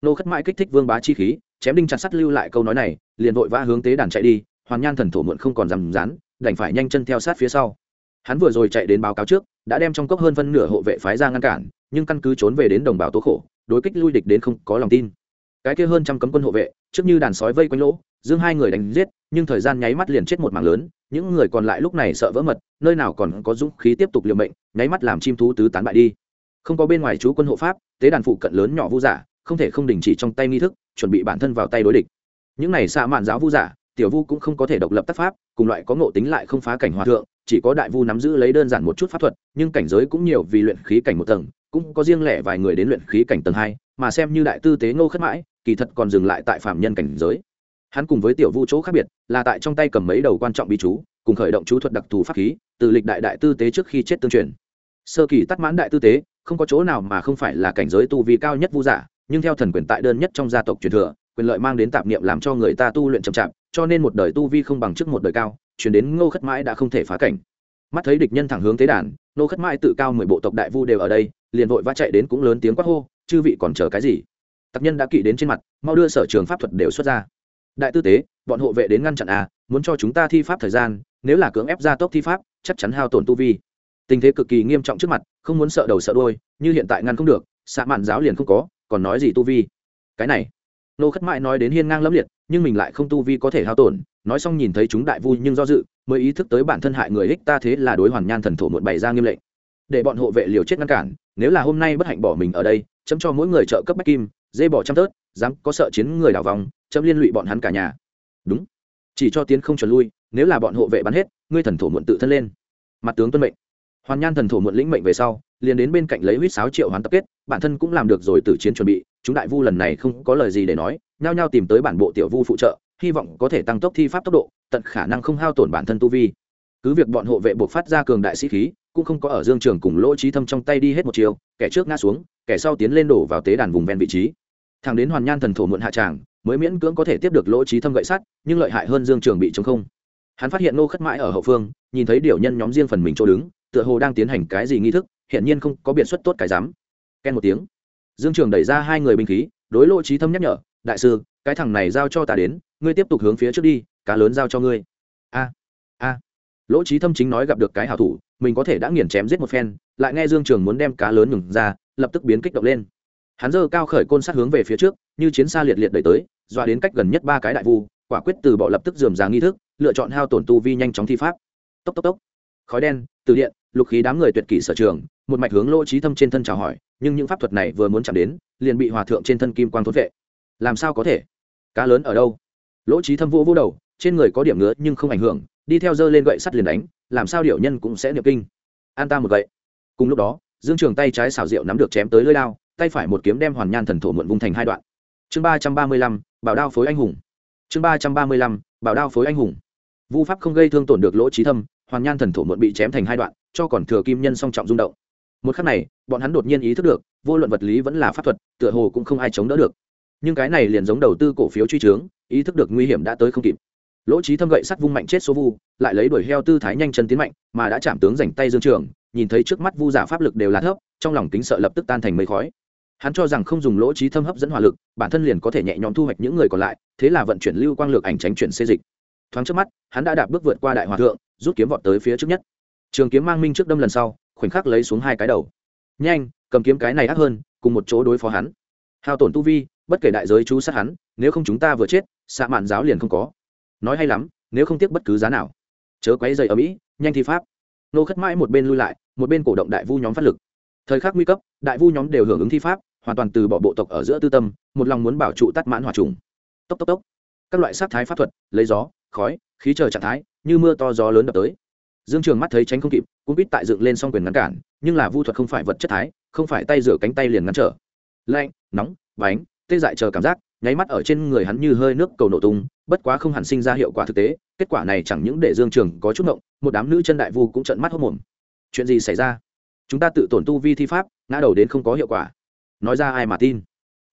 Nô khất mãi kích thích vương bá chi khí, chém đinh chặt sắt lưu lại câu nói này, liền vội vã hướng tế đàn chạy đi hoàn nhan thần thổ muộn không còn rằm rán đành phải nhanh chân theo sát phía sau. Hắn vừa rồi chạy đến báo cáo trước, đã đem trong cốc hơn phân nửa hộ vệ phái ra ngăn cản, nhưng căn cứ trốn về đến đồng bào tố khổ, đối kích lui địch đến không có lòng tin. Cái kia hơn trăm cấm quân hộ vệ, trước như đàn sói vây quanh lỗ, dương hai người đánh giết, nhưng thời gian nháy mắt liền chết một mảng lớn những người còn lại lúc này sợ vỡ mật, nơi nào còn có dũng khí tiếp tục liều mệnh, nháy mắt làm chim thú tứ tán bại đi. Không có bên ngoài chú quân hộ pháp, tế đàn phụ cận lớn nhỏ vu giả, không thể không đình chỉ trong tay nghi thức, chuẩn bị bản thân vào tay đối địch. Những này xạ mạn giáo vu giả, tiểu vu cũng không có thể độc lập tác pháp, cùng loại có ngộ tính lại không phá cảnh hòa thượng, chỉ có đại vu nắm giữ lấy đơn giản một chút pháp thuật, nhưng cảnh giới cũng nhiều vì luyện khí cảnh một tầng, cũng có riêng lẻ vài người đến luyện khí cảnh tầng hai, mà xem như đại tư tế ngô khất mãi, kỳ thật còn dừng lại tại phạm nhân cảnh giới hắn cùng với tiểu vu chỗ khác biệt, là tại trong tay cầm mấy đầu quan trọng bí chú, cùng khởi động chú thuật đặc thù pháp khí, từ lịch đại đại tư tế trước khi chết tương truyền. Sơ kỳ tắt mãn đại tư tế, không có chỗ nào mà không phải là cảnh giới tu vi cao nhất vu giả, nhưng theo thần quyền tại đơn nhất trong gia tộc truyền thừa, quyền lợi mang đến tạp niệm làm cho người ta tu luyện chậm chạp, cho nên một đời tu vi không bằng trước một đời cao chuyển đến ngô khất mãi đã không thể phá cảnh. Mắt thấy địch nhân thẳng hướng tế đàn, ngô khất mãi tự cao mười bộ tộc đại vu đều ở đây, liền vội vã chạy đến cũng lớn tiếng quát hô, chư vị còn chờ cái gì? Tặc nhân đã kỵ đến trên mặt, mau đưa sở trường pháp thuật đều xuất ra đại tư tế, bọn hộ vệ đến ngăn chặn à muốn cho chúng ta thi pháp thời gian, nếu là cưỡng ép ra tốc thi pháp, chắc chắn hao tổn tu vi. Tình thế cực kỳ nghiêm trọng trước mặt, không muốn sợ đầu sợ đôi như hiện tại ngăn không được, xạ mạn giáo liền không có, còn nói gì tu vi. Cái này, nô khất mại nói đến hiên ngang lẫm liệt, nhưng mình lại không tu vi có thể hao tổn, nói xong nhìn thấy chúng đại vui nhưng do dự, mới ý thức tới bản thân hại người ích ta thế là đối hoàn nhan thần thổ một bày ra nghiêm lệnh. Để bọn hộ vệ liều chết ngăn cản, nếu là hôm nay bất hạnh bỏ mình ở đây, chấm cho mỗi người trợ cấp bách kim dê bỏ trăm tớt, dám có sợ chiến người đảo vòng, chấm liên lụy bọn hắn cả nhà. Đúng. Chỉ cho tiến không chuẩn lui, nếu là bọn hộ vệ bắn hết, ngươi thần thổ muộn tự thân lên. Mặt tướng tuân mệnh. Hoàn nhan thần thổ muộn lĩnh mệnh về sau, liền đến bên cạnh lấy huýt sáo triệu hoán tập kết, bản thân cũng làm được rồi từ chiến chuẩn bị, chúng đại vu lần này không có lời gì để nói, nhao nhao tìm tới bản bộ tiểu vu phụ trợ, hy vọng có thể tăng tốc thi pháp tốc độ, tận khả năng không hao tổn bản thân tu vi. Cứ việc bọn hộ vệ buộc phát ra cường đại sĩ khí, cũng không có ở dương trường cùng lỗ trí thâm trong tay đi hết một chiều, kẻ trước ngã xuống, kẻ sau tiến lên đổ vào tế đàn vùng ven vị trí thằng đến hoàn nhan thần thổ muộn hạ tràng, mới miễn cưỡng có thể tiếp được lỗ trí thâm gậy sắt, nhưng lợi hại hơn dương trường bị chống không. Hắn phát hiện ngô khất mãi ở hậu phương, nhìn thấy điều nhân nhóm riêng phần mình chỗ đứng, tựa hồ đang tiến hành cái gì nghi thức hiện nhiên không có biện xuất tốt cái dám. Ken một tiếng. Dương trường đẩy ra hai người binh khí, đối lỗ trí thâm nhắc nhở, đại sư, cái thằng này giao cho ta đến, ngươi tiếp tục hướng phía trước đi, cá lớn giao cho ngươi. A a. Lỗ trí thâm chính nói gặp được cái hảo thủ, mình có thể đã nghiền chém giết một phen, lại nghe dương trường muốn đem cá lớn ngừng ra, lập tức biến kích động lên hắn dơ cao khởi côn sát hướng về phía trước, như chiến xa liệt liệt đẩy tới, dọa đến cách gần nhất ba cái đại vu, quả quyết từ bỏ lập tức dườm ra nghi thức, lựa chọn hao tổn tu vi nhanh chóng thi pháp. Tốc tốc tốc. Khói đen, từ điện, lục khí đám người tuyệt kỷ sở trường, một mạch hướng lỗ trí thâm trên thân chào hỏi, nhưng những pháp thuật này vừa muốn chạm đến, liền bị hòa thượng trên thân kim quang thốt vệ. Làm sao có thể? Cá lớn ở đâu? Lỗ trí thâm vô vô đầu, trên người có điểm ngứa nhưng không ảnh hưởng, đi theo dơ lên gậy sắt liền đánh, làm sao điệu nhân cũng sẽ niệm kinh? An ta một gậy. Cùng lúc đó, dương trường tay trái xảo diệu nắm được chém tới lưỡi lao tay phải một kiếm đem hoàn nhan thần thổ muộn vung thành hai đoạn. Chương ba trăm ba mươi lăm, bảo đao phối anh hùng. Chương ba trăm ba mươi lăm, bảo đao phối anh hùng. Vu pháp không gây thương tổn được lỗ trí thâm, hoàn nhan thần thổ muộn bị chém thành hai đoạn, cho còn thừa kim nhân song trọng rung động. Một khắc này, bọn hắn đột nhiên ý thức được, vô luận vật lý vẫn là pháp thuật, tựa hồ cũng không ai chống đỡ được. Nhưng cái này liền giống đầu tư cổ phiếu truy trướng, ý thức được nguy hiểm đã tới không kịp. Lỗ trí thâm gậy sắt vung mạnh chết số vu, lại lấy đuổi heo tư thái nhanh chân tiến mạnh, mà đã chạm tướng dành tay dương trường, nhìn thấy trước mắt vu giả pháp lực đều là thấp, trong lòng kính sợ lập tức tan thành mây khói hắn cho rằng không dùng lỗ trí thâm hấp dẫn hỏa lực, bản thân liền có thể nhẹ nhõm thu hoạch những người còn lại, thế là vận chuyển lưu quang lược ảnh tránh chuyển xê dịch. Thoáng trước mắt, hắn đã đạp bước vượt qua đại hòa thượng, rút kiếm vọt tới phía trước nhất. Trường kiếm mang minh trước đâm lần sau, khoảnh khắc lấy xuống hai cái đầu. Nhanh, cầm kiếm cái này ác hơn, cùng một chỗ đối phó hắn. Hao tổn tu vi, bất kể đại giới chú sát hắn, nếu không chúng ta vừa chết, xạ mạn giáo liền không có. Nói hay lắm, nếu không tiếc bất cứ giá nào. Chớ quấy dày ở mỹ, nhanh thi pháp. Nô khất mãi một bên lui lại, một bên cổ động đại vu nhóm phát lực thời khắc nguy cấp, đại vu nhóm đều hưởng ứng thi pháp, hoàn toàn từ bỏ bộ tộc ở giữa tư tâm, một lòng muốn bảo trụ tắt mãn hòa trùng. Tốc tốc tốc. Các loại sát thái pháp thuật, lấy gió, khói, khí trời trạng thái, như mưa to gió lớn đập tới. Dương trường mắt thấy tránh không kịp cũng biết tại dựng lên xong quyền ngăn cản, nhưng là vu thuật không phải vật chất thái, không phải tay rửa cánh tay liền ngăn trở. Lạnh, nóng, bánh, tê dại chờ cảm giác, nháy mắt ở trên người hắn như hơi nước cầu nổ tung, bất quá không hẳn sinh ra hiệu quả thực tế, kết quả này chẳng những để dương trường có chút ngộng, một đám nữ chân đại vu cũng trận mắt hốc mồm. Chuyện gì xảy ra? Chúng ta tự tổn tu vi thi pháp, ngã đầu đến không có hiệu quả. Nói ra ai mà tin?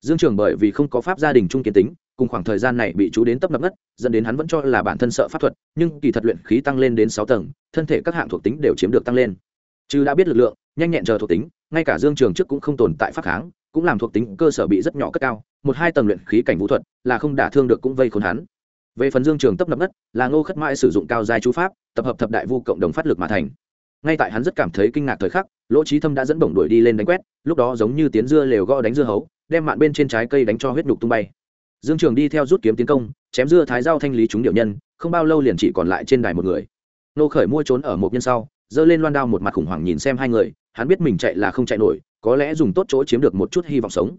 Dương trường bởi vì không có pháp gia đình trung kiến tính, cùng khoảng thời gian này bị chú đến tấp nập ngất, dẫn đến hắn vẫn cho là bản thân sợ pháp thuật, nhưng kỳ thật luyện khí tăng lên đến sáu tầng, thân thể các hạng thuộc tính đều chiếm được tăng lên. Chứ đã biết lực lượng, nhanh nhẹn chờ thuộc tính, ngay cả dương trường trước cũng không tồn tại pháp kháng, cũng làm thuộc tính cơ sở bị rất nhỏ cất cao, một hai tầng luyện khí cảnh vũ thuật là không đả thương được cũng vây khốn hắn. Về phần dương trường tấp nập ngất, là ngô khất mãi sử dụng cao giai chú pháp, tập hợp thập đại vu cộng đồng phát lực mà thành ngay tại hắn rất cảm thấy kinh ngạc thời khắc, lỗ trí thâm đã dẫn bổng đuổi đi lên đánh quét, lúc đó giống như tiến dưa lều gõ đánh dưa hấu, đem mạn bên trên trái cây đánh cho huyết nhục tung bay. Dương trường đi theo rút kiếm tiến công, chém dưa thái giao thanh lý chúng điệu nhân, không bao lâu liền chỉ còn lại trên đài một người. Nô khởi mua trốn ở một nhân sau, giơ lên loan đao một mặt khủng hoảng nhìn xem hai người, hắn biết mình chạy là không chạy nổi, có lẽ dùng tốt chỗ chiếm được một chút hy vọng sống.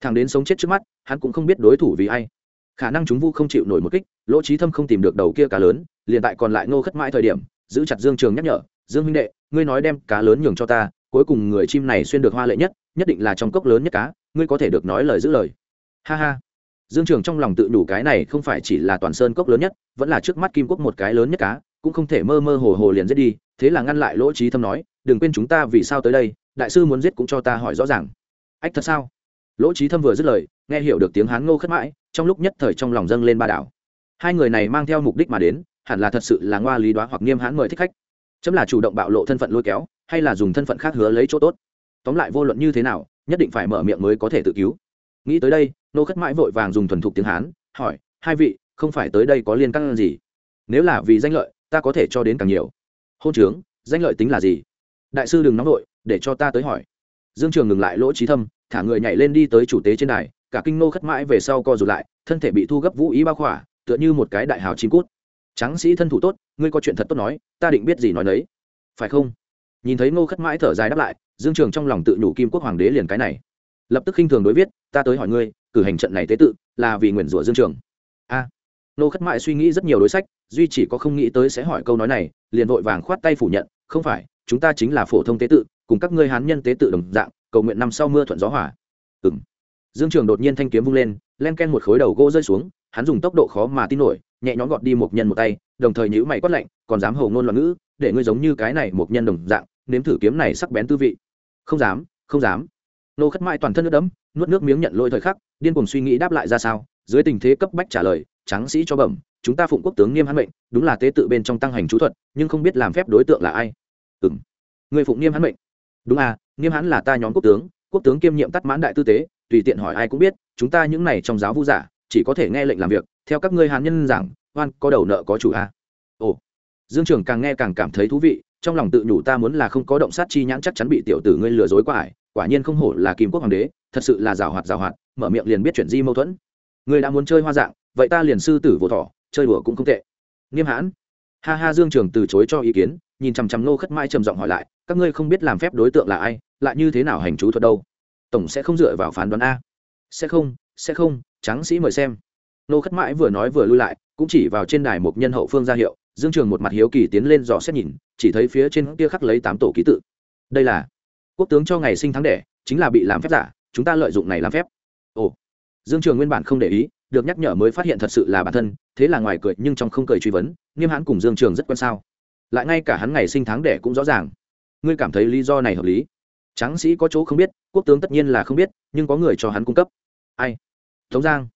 Thằng đến sống chết trước mắt, hắn cũng không biết đối thủ vì ai. Khả năng chúng vu không chịu nổi một kích, lỗ trí thâm không tìm được đầu kia cá lớn, liền tại còn lại nô khất mãi thời điểm, giữ chặt dương trường nhắc nhở dương huynh đệ, ngươi nói đem cá lớn nhường cho ta, cuối cùng người chim này xuyên được hoa lệ nhất nhất định là trong cốc lớn nhất cá, ngươi có thể được nói lời giữ lời. Ha ha. Dương trường trong lòng tự đủ cái này không phải chỉ là toàn sơn cốc lớn nhất, vẫn là trước mắt kim quốc một cái lớn nhất cá, cũng không thể mơ mơ hồ hồ liền giết đi, thế là ngăn lại lỗ trí thâm nói, đừng quên chúng ta vì sao tới đây, đại sư muốn giết cũng cho ta hỏi rõ ràng. Ách thật sao? Lỗ trí thâm vừa dứt lời, nghe hiểu được tiếng hán ngô khất mãi, trong lúc nhất thời trong lòng dâng lên ba đảo. Hai người này mang theo mục đích mà đến, hẳn là thật sự là ngoa lý đoá hoặc nghiêm hãn mời thích khách chấm là chủ động bạo lộ thân phận lôi kéo, hay là dùng thân phận khác hứa lấy chỗ tốt. Tóm lại vô luận như thế nào, nhất định phải mở miệng mới có thể tự cứu. Nghĩ tới đây, nô khất mãi vội vàng dùng thuần thục tiếng hán, hỏi, hai vị, không phải tới đây có liên căn gì? Nếu là vì danh lợi, ta có thể cho đến càng nhiều. Hôn trướng, danh lợi tính là gì? Đại sư đừng nóng vội, để cho ta tới hỏi. Dương trường ngừng lại lỗ trí thâm, thả người nhảy lên đi tới chủ tế trên đài, cả kinh nô khất mãi về sau co rụt lại, thân thể bị thu gấp vũ ý bao khỏa, tựa như một cái đại hào chim cút tráng sĩ thân thủ tốt ngươi có chuyện thật tốt nói ta định biết gì nói đấy phải không? Nhìn thấy ngô khất mãi thở dài đáp lại dương trường trong lòng tự nhủ kim quốc hoàng đế liền cái này. Lập tức khinh thường đối viết ta tới hỏi ngươi cử hành trận này tế tự là vì nguyền rủa dương trường. A. À, khất mãi suy nghĩ rất nhiều đối sách duy chỉ có không nghĩ tới sẽ hỏi câu nói này liền vội vàng khoát tay phủ nhận không phải chúng ta chính là phổ thông tế tự cùng các ngươi hán nhân tế tự đồng dạng cầu nguyện năm sau mưa thuận gió hỏa ừng dương trường đột nhiên thanh kiếm vung lên len ken một khối đầu gỗ rơi xuống hắn dùng tốc độ khó mà tin nổi, nhẹ nhõm gọt đi một nhân một tay, đồng thời nhữ mày quát lạnh, còn dám hầu ngôn loạn ngữ, để ngươi giống như cái này một nhân đồng dạng, nếm thử kiếm này sắc bén tư vị. Không dám không dám. Nô khất mãi toàn thân nước đấm nuốt nước miếng nhận lỗi thời khắc, điên cùng suy nghĩ đáp lại ra sao, dưới tình thế cấp bách trả lời, tráng sĩ cho bẩm, chúng ta phụng quốc tướng nghiêm hắn mệnh, đúng là tế tự bên trong tăng hành chú thuật, nhưng không biết làm phép đối tượng là ai. Ừ m người phụng nghiêm hắn mệnh. Đúng à nghiêm hắn là ta nhóm quốc tướng quốc tướng kiêm nhiệm tắt mãn đại tư tế, tùy tiện hỏi ai cũng biết, chúng ta những này trong giáo vu giả chỉ có thể nghe lệnh làm việc, theo các ngươi hàn nhân giảng, oan, có đầu nợ có chủ à. ồ, dương trường càng nghe càng cảm thấy thú vị, trong lòng tự nhủ ta muốn là không có động sát chi nhãn chắc chắn bị tiểu tử ngươi lừa dối qua ải, quả nhiên không hổ là kim quốc hoàng đế, thật sự là rào hoạt rào hoạt, mở miệng liền biết chuyện di mâu thuẫn. Ngươi đã muốn chơi hoa dạng, vậy ta liền sư tử vô thỏ, chơi đùa cũng không tệ. Nghiêm hãn. Ha ha, dương trường từ chối cho ý kiến, nhìn chằm chằm nô khất mai trầm giọng hỏi lại, các ngươi không biết làm phép đối tượng là ai, lại như thế nào hành chú thuật đâu? Tổng sẽ không dựa vào phán đoán a. Sẽ không sẽ không tráng sĩ mời xem. Nô khất mãi vừa nói vừa lui lại, cũng chỉ vào trên đài một nhân hậu phương ra hiệu, dương trường một mặt hiếu kỳ tiến lên dò xét nhìn, chỉ thấy phía trên kia khắc lấy tám tổ ký tự. Đây là, quốc tướng cho ngày sinh tháng đẻ, chính là bị làm phép giả, chúng ta lợi dụng này làm phép. Ồ, dương trường nguyên bản không để ý, được nhắc nhở mới phát hiện thật sự là bản thân, thế là ngoài cười nhưng trong không cười truy vấn, nghiêm hãn cùng dương trường rất quan sao. Lại ngay cả hắn ngày sinh tháng đẻ cũng rõ ràng. Ngươi cảm thấy lý do này hợp lý. Tráng sĩ có chỗ không biết, quốc tướng tất nhiên là không biết, nhưng có người cho hắn cung cấp. Ai? Tống giang.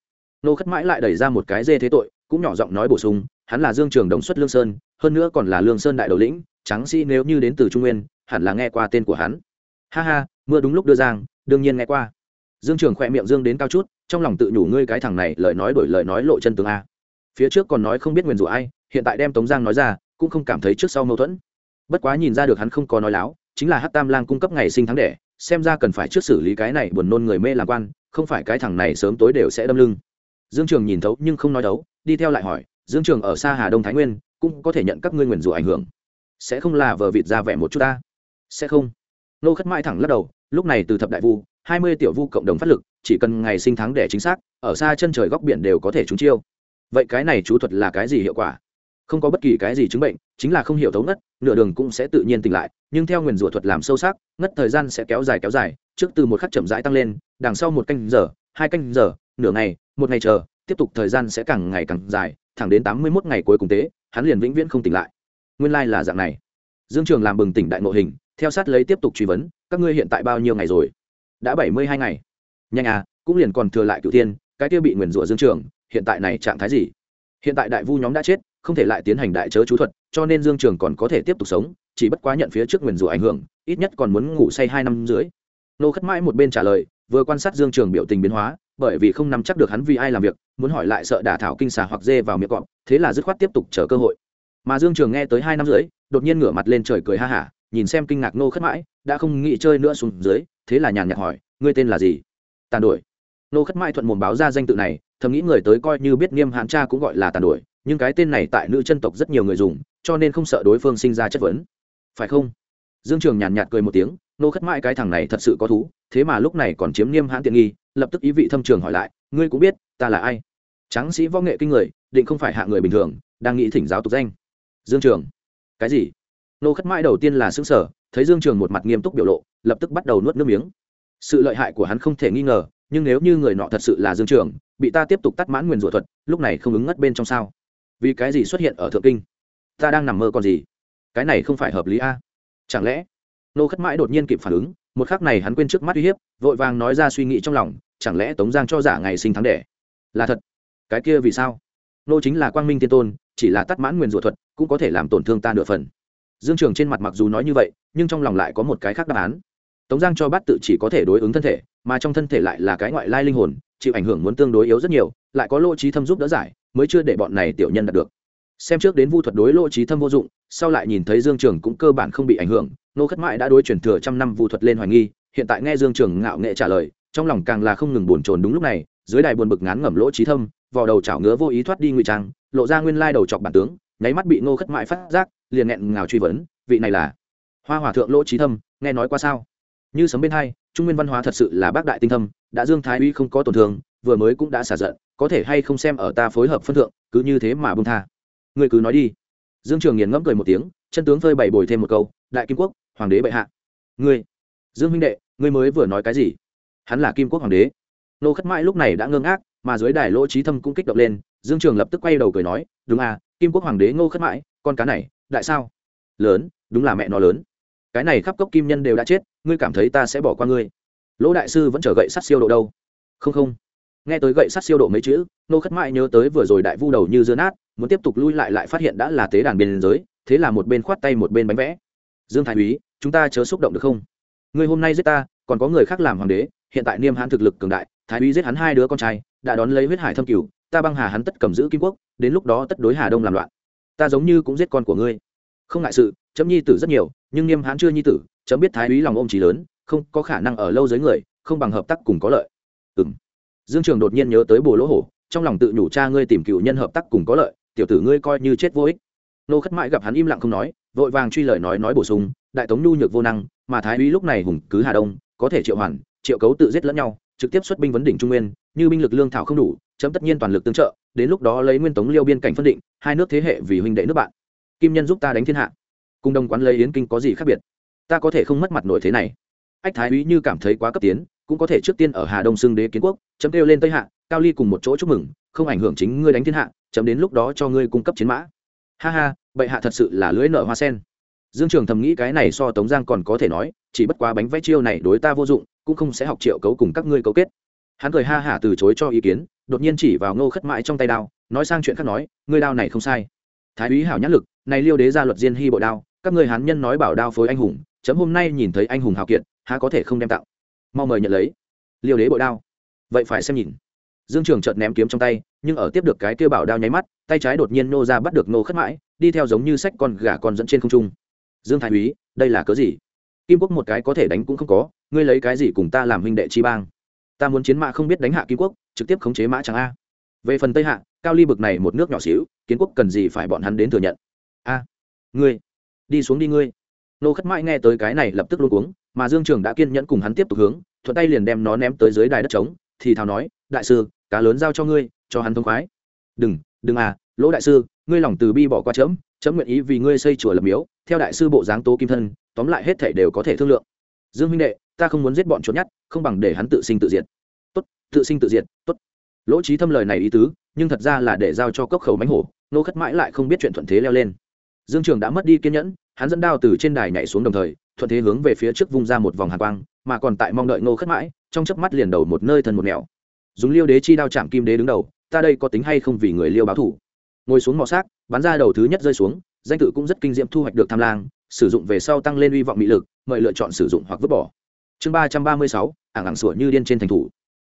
Nô khất mãi lại đẩy ra một cái dê thế tội, cũng nhỏ giọng nói bổ sung, hắn là dương trường đồng xuất lương sơn, hơn nữa còn là lương sơn đại đầu lĩnh, tráng sĩ nếu như đến từ trung nguyên, hẳn là nghe qua tên của hắn. Ha ha, mưa đúng lúc đưa giang, đương nhiên nghe qua. Dương trường khỏe miệng dương đến cao chút, trong lòng tự nhủ ngươi cái thằng này, lời nói đổi lời nói lộ chân tướng a. Phía trước còn nói không biết nguyền rủa ai, hiện tại đem tống giang nói ra, cũng không cảm thấy trước sau mâu thuẫn. Bất quá nhìn ra được hắn không có nói láo, chính là hát tam lang cung cấp ngày sinh tháng đẻ, xem ra cần phải trước xử lý cái này buồn nôn người mê làm quan không phải cái thằng này sớm tối đều sẽ đâm lưng. Dương trường nhìn thấu nhưng không nói đấu, đi theo lại hỏi, dương trường ở xa hà đông thái nguyên, cũng có thể nhận các ngươi nguyền rủa ảnh hưởng. Sẽ không là vờ vịt ra vẻ một chút ta? Sẽ không. Nô khất mãi thẳng lắc đầu, lúc này từ thập đại vu, hai mươi tiểu vu cộng đồng phát lực, chỉ cần ngày sinh tháng để chính xác, ở xa chân trời góc biển đều có thể trúng chiêu. Vậy cái này chú thuật là cái gì hiệu quả? Không có bất kỳ cái gì chứng bệnh, chính là không hiểu thấu ngất, nửa đường cũng sẽ tự nhiên tỉnh lại, nhưng theo nguyền rủa thuật làm sâu sắc, ngất thời gian sẽ kéo dài kéo dài, trước từ một khắc chậm rãi tăng lên đằng sau một canh giờ, hai canh giờ, nửa ngày, một ngày chờ, tiếp tục thời gian sẽ càng ngày càng dài, thẳng đến tám mươi mốt ngày cuối cùng tế, hắn liền vĩnh viễn không tỉnh lại. Nguyên lai、like、là dạng này. Dương trường làm bừng tỉnh đại nội hình, theo sát lấy tiếp tục truy vấn, các ngươi hiện tại bao nhiêu ngày rồi? Đã bảy mươi hai ngày. Nhanh à cũng liền còn thừa lại cựu tiên cái kia bị nguyền rủa dương trường, hiện tại này trạng thái gì? Hiện tại đại vu nhóm đã chết, không thể lại tiến hành đại chớ chú thuật, cho nên dương trường còn có thể tiếp tục sống, chỉ bất quá nhận phía trước nguyền rủa ảnh hưởng, ít nhất còn muốn ngủ say hai năm dưới nô khất mãi một bên trả lời vừa quan sát dương trường biểu tình biến hóa, bởi vì không nắm chắc được hắn vì ai làm việc, muốn hỏi lại sợ đả thảo kinh xà hoặc dê vào miệng cọp, thế là dứt khoát tiếp tục chờ cơ hội. Mà dương trường nghe tới hai năm rưỡi, đột nhiên ngửa mặt lên trời cười ha hả, nhìn xem kinh ngạc nô khất mãi, đã không nghĩ chơi nữa xuống dưới, thế là nhàn nhạt hỏi, ngươi tên là gì? Tàn đổi nô khất mãi thuận mồm báo ra danh tự này, thầm nghĩ người tới coi như biết nghiêm hãn cha cũng gọi là tàn đổi nhưng cái tên này tại nữ chân tộc rất nhiều người dùng, cho nên không sợ đối phương sinh ra chất vấn. Phải không? Dương trường nhàn nhạt cười một tiếng, nô khất mãi cái thằng này thật sự có thú, thế mà lúc này còn chiếm niêm hãn tiện nghi. Lập tức ý vị thâm trường hỏi lại, ngươi cũng biết, ta là ai? Tráng sĩ võ nghệ kinh người, định không phải hạ người bình thường, đang nghĩ thỉnh giáo tục danh. Dương trường, cái gì? Nô khất mãi đầu tiên là xứng sở thấy dương trường một mặt nghiêm túc biểu lộ, lập tức bắt đầu nuốt nước miếng. Sự lợi hại của hắn không thể nghi ngờ, nhưng nếu như người nọ thật sự là dương trường, bị ta tiếp tục tắt mãn nguyền rủa thuật, lúc này không ứng ngất bên trong sao? Vì cái gì xuất hiện ở thượng kinh? Ta đang nằm mơ còn gì? Cái này không phải hợp lý a chẳng lẽ? Nô khất mãi đột nhiên kịp phản ứng, một khắc này hắn quên trước mắt uy hiếp, vội vàng nói ra suy nghĩ trong lòng, chẳng lẽ tống giang cho giả ngày sinh tháng đẻ? Là thật. Cái kia vì sao? Nô chính là quang minh tiên tôn, chỉ là tắt mãn nguyền rủa thuật, cũng có thể làm tổn thương ta nửa phần. Dương trường trên mặt mặc dù nói như vậy, nhưng trong lòng lại có một cái khác đáp án. Tống giang cho bắt tự chỉ có thể đối ứng thân thể, mà trong thân thể lại là cái ngoại lai linh hồn, chịu ảnh hưởng muốn tương đối yếu rất nhiều, lại có lỗ trí thâm giúp đỡ giải, mới chưa để bọn này tiểu nhân đạt được xem trước đến vu thuật đối lỗ trí thâm vô dụng, sau lại nhìn thấy dương trường cũng cơ bản không bị ảnh hưởng, nô khất mãi đã đối chuyển thừa trăm năm vu thuật lên hoài nghi, hiện tại nghe dương trường ngạo nghệ trả lời, trong lòng càng là không ngừng buồn chồn đúng lúc này, dưới đài buồn bực ngán ngẩm lỗ trí thâm, vò đầu chảo ngứa vô ý thoát đi ngụy trang, lộ ra nguyên lai đầu chọc bản tướng, nháy mắt bị nô khất mãi phát giác, liền nghẹn ngào truy vấn, vị này là hoa hòa thượng lỗ trí thâm, nghe nói qua sao? Như sấm bên hai, trung nguyên văn hóa thật sự là bác đại tinh thâm, đã dương thái uy không có tổn thương, vừa mới cũng đã xả giận, có thể hay không xem ở ta phối hợp phân thượng, cứ như thế mà bông tha ngươi cứ nói đi. Dương trường nghiền ngẫm cười một tiếng, chân tướng phơi bày bồi thêm một câu, đại kim quốc, hoàng đế bệ hạ. Ngươi, dương huynh đệ, ngươi mới vừa nói cái gì? Hắn là kim quốc hoàng đế. Nô khất mãi lúc này đã ngưng ác mà dưới đài lỗ trí thâm cũng kích động lên, dương trường lập tức quay đầu cười nói, đúng à kim quốc hoàng đế ngô khất mãi con cá này, đại sao? Lớn, đúng là mẹ nó lớn. Cái này khắp cốc kim nhân đều đã chết, ngươi cảm thấy ta sẽ bỏ qua ngươi? Lỗ đại sư vẫn chờ gậy sắt siêu độ đâu. Không không. Nghe tới gậy sắt siêu độ mấy chữ, nô khất mãi nhớ tới vừa rồi đại vu đầu như dưa nát muốn tiếp tục lui lại lại phát hiện đã là tế đàn biên giới, thế là một bên khoát tay một bên bánh vẽ. Dương thái úy, chúng ta chớ xúc động được không? Ngươi hôm nay giết ta, còn có người khác làm hoàng đế, hiện tại niêm hãn thực lực cường đại, thái úy giết hắn hai đứa con trai, đã đón lấy huyết hải thâm cửu, ta băng hà hắn tất cầm giữ kim quốc, đến lúc đó tất đối hà đông làm loạn. Ta giống như cũng giết con của ngươi. Không ngại sự, chấm nhi tử rất nhiều, nhưng niêm hãn chưa nhi tử, chấm biết thái úy lòng ôm trí lớn, không có khả năng ở lâu dưới người, không bằng hợp tác cùng có lợi. Ừ m dương trường đột nhiên nhớ tới bồ lỗ hổ, trong lòng tự nhủ cha ngươi tìm cựu nhân hợp tác cùng có lợi tiểu tử ngươi coi như chết vô ích. Nô khất mãi gặp hắn im lặng không nói, vội vàng truy lời nói nói bổ sung, đại tống nhu nhược vô năng, mà thái úy lúc này hùng cứ hà đông, có thể triệu hoàn, triệu cấu tự giết lẫn nhau, trực tiếp xuất binh vấn đỉnh trung nguyên, như binh lực lương thảo không đủ, chấm tất nhiên toàn lực tương trợ, đến lúc đó lấy nguyên tống liêu biên cảnh phân định, hai nước thế hệ vì huynh đệ nước bạn. Kim nhân giúp ta đánh thiên hạ. Cùng đồng quán lấy yến kinh có gì khác biệt? Ta có thể không mất mặt nổi thế này. Ách thái úy như cảm thấy quá cấp tiến cũng có thể trước tiên ở hà đông xưng đế kiến quốc, chấm kêu lên tây hạ, cao ly cùng một chỗ chúc mừng, không ảnh hưởng chính ngươi đánh thiên hạ, chấm đến lúc đó cho ngươi cung cấp chiến mã. Ha ha, bệ hạ thật sự là lưỡi nợ hoa sen. Dương trường thầm nghĩ cái này so tống giang còn có thể nói, chỉ bất quá bánh vẽ chiêu này đối ta vô dụng, cũng không sẽ học triệu cấu cùng các ngươi cấu kết. Hắn cười ha hả từ chối cho ý kiến, đột nhiên chỉ vào ngô khất mãi trong tay đao, nói sang chuyện khác nói, ngươi đao này không sai. Thái úy hảo nhãn lực, này liêu đế ra luật diên hy bộ đao, các ngươi hán nhân nói bảo đao phối anh hùng, chấm hôm nay nhìn thấy anh hùng hào kiệt, há có thể không đem tặng mau mời nhận lấy. Liêu đế bội đao. Vậy phải xem nhìn. Dương trường chợt ném kiếm trong tay, nhưng ở tiếp được cái kêu bảo đao nháy mắt, tay trái đột nhiên nô ra bắt được nô khất mãi, đi theo giống như sách con gà con dẫn trên không trung. Dương thái úy, đây là cớ gì? Kim quốc một cái có thể đánh cũng không có, ngươi lấy cái gì cùng ta làm huynh đệ chi bang? Ta muốn chiến mã không biết đánh hạ kim quốc, trực tiếp khống chế mã chẳng a. Về phần tây hạ, cao ly bực này một nước nhỏ xíu, kiến quốc cần gì phải bọn hắn đến thừa nhận? A, ngươi, đi xuống đi ngươi. Nô khất mãi nghe tới cái này lập tức luôn cuống, mà dương trường đã kiên nhẫn cùng hắn tiếp tục hướng thuận tay liền đem nó ném tới dưới đài đất trống, thì thào nói, đại sư, cá lớn giao cho ngươi, cho hắn thông khoái. Đừng đừng à lỗ đại sư, ngươi lòng từ bi bỏ qua chấm chấm nguyện ý vì ngươi xây chùa lập miếu, theo đại sư bộ dáng tố kim thân, tóm lại hết thể đều có thể thương lượng. Dương huynh đệ, ta không muốn giết bọn trốn nhát không bằng để hắn tự sinh tự diệt. Tốt, tự sinh tự diệt, tốt. Lỗ trí thâm lời này ý tứ, nhưng thật ra là để giao cho cốc khẩu mánh hổ, nô khất mãi lại không biết chuyện thuận thế leo lên. Dương trường đã mất đi kiên nhẫn, hắn dẫn đao từ trên đài nhảy xuống đồng thời, thuận thế hướng về phía trước vung ra một vòng hàn quang mà còn tại mong đợi nô khất mãi, trong chớp mắt liền đầu một nơi thân một nẻo dùng liêu đế chi đao chạm kim đế đứng đầu, ta đây có tính hay không vì người liêu báo thủ? Ngồi xuống mỏ xác, bắn ra đầu thứ nhất rơi xuống, danh tự cũng rất kinh diệm thu hoạch được tham lang, sử dụng về sau tăng lên uy vọng mỹ lực, mời lựa chọn sử dụng hoặc vứt bỏ. Chương ba trăm ba mươi sáu, ảng ảng sủa như điên trên thành thủ.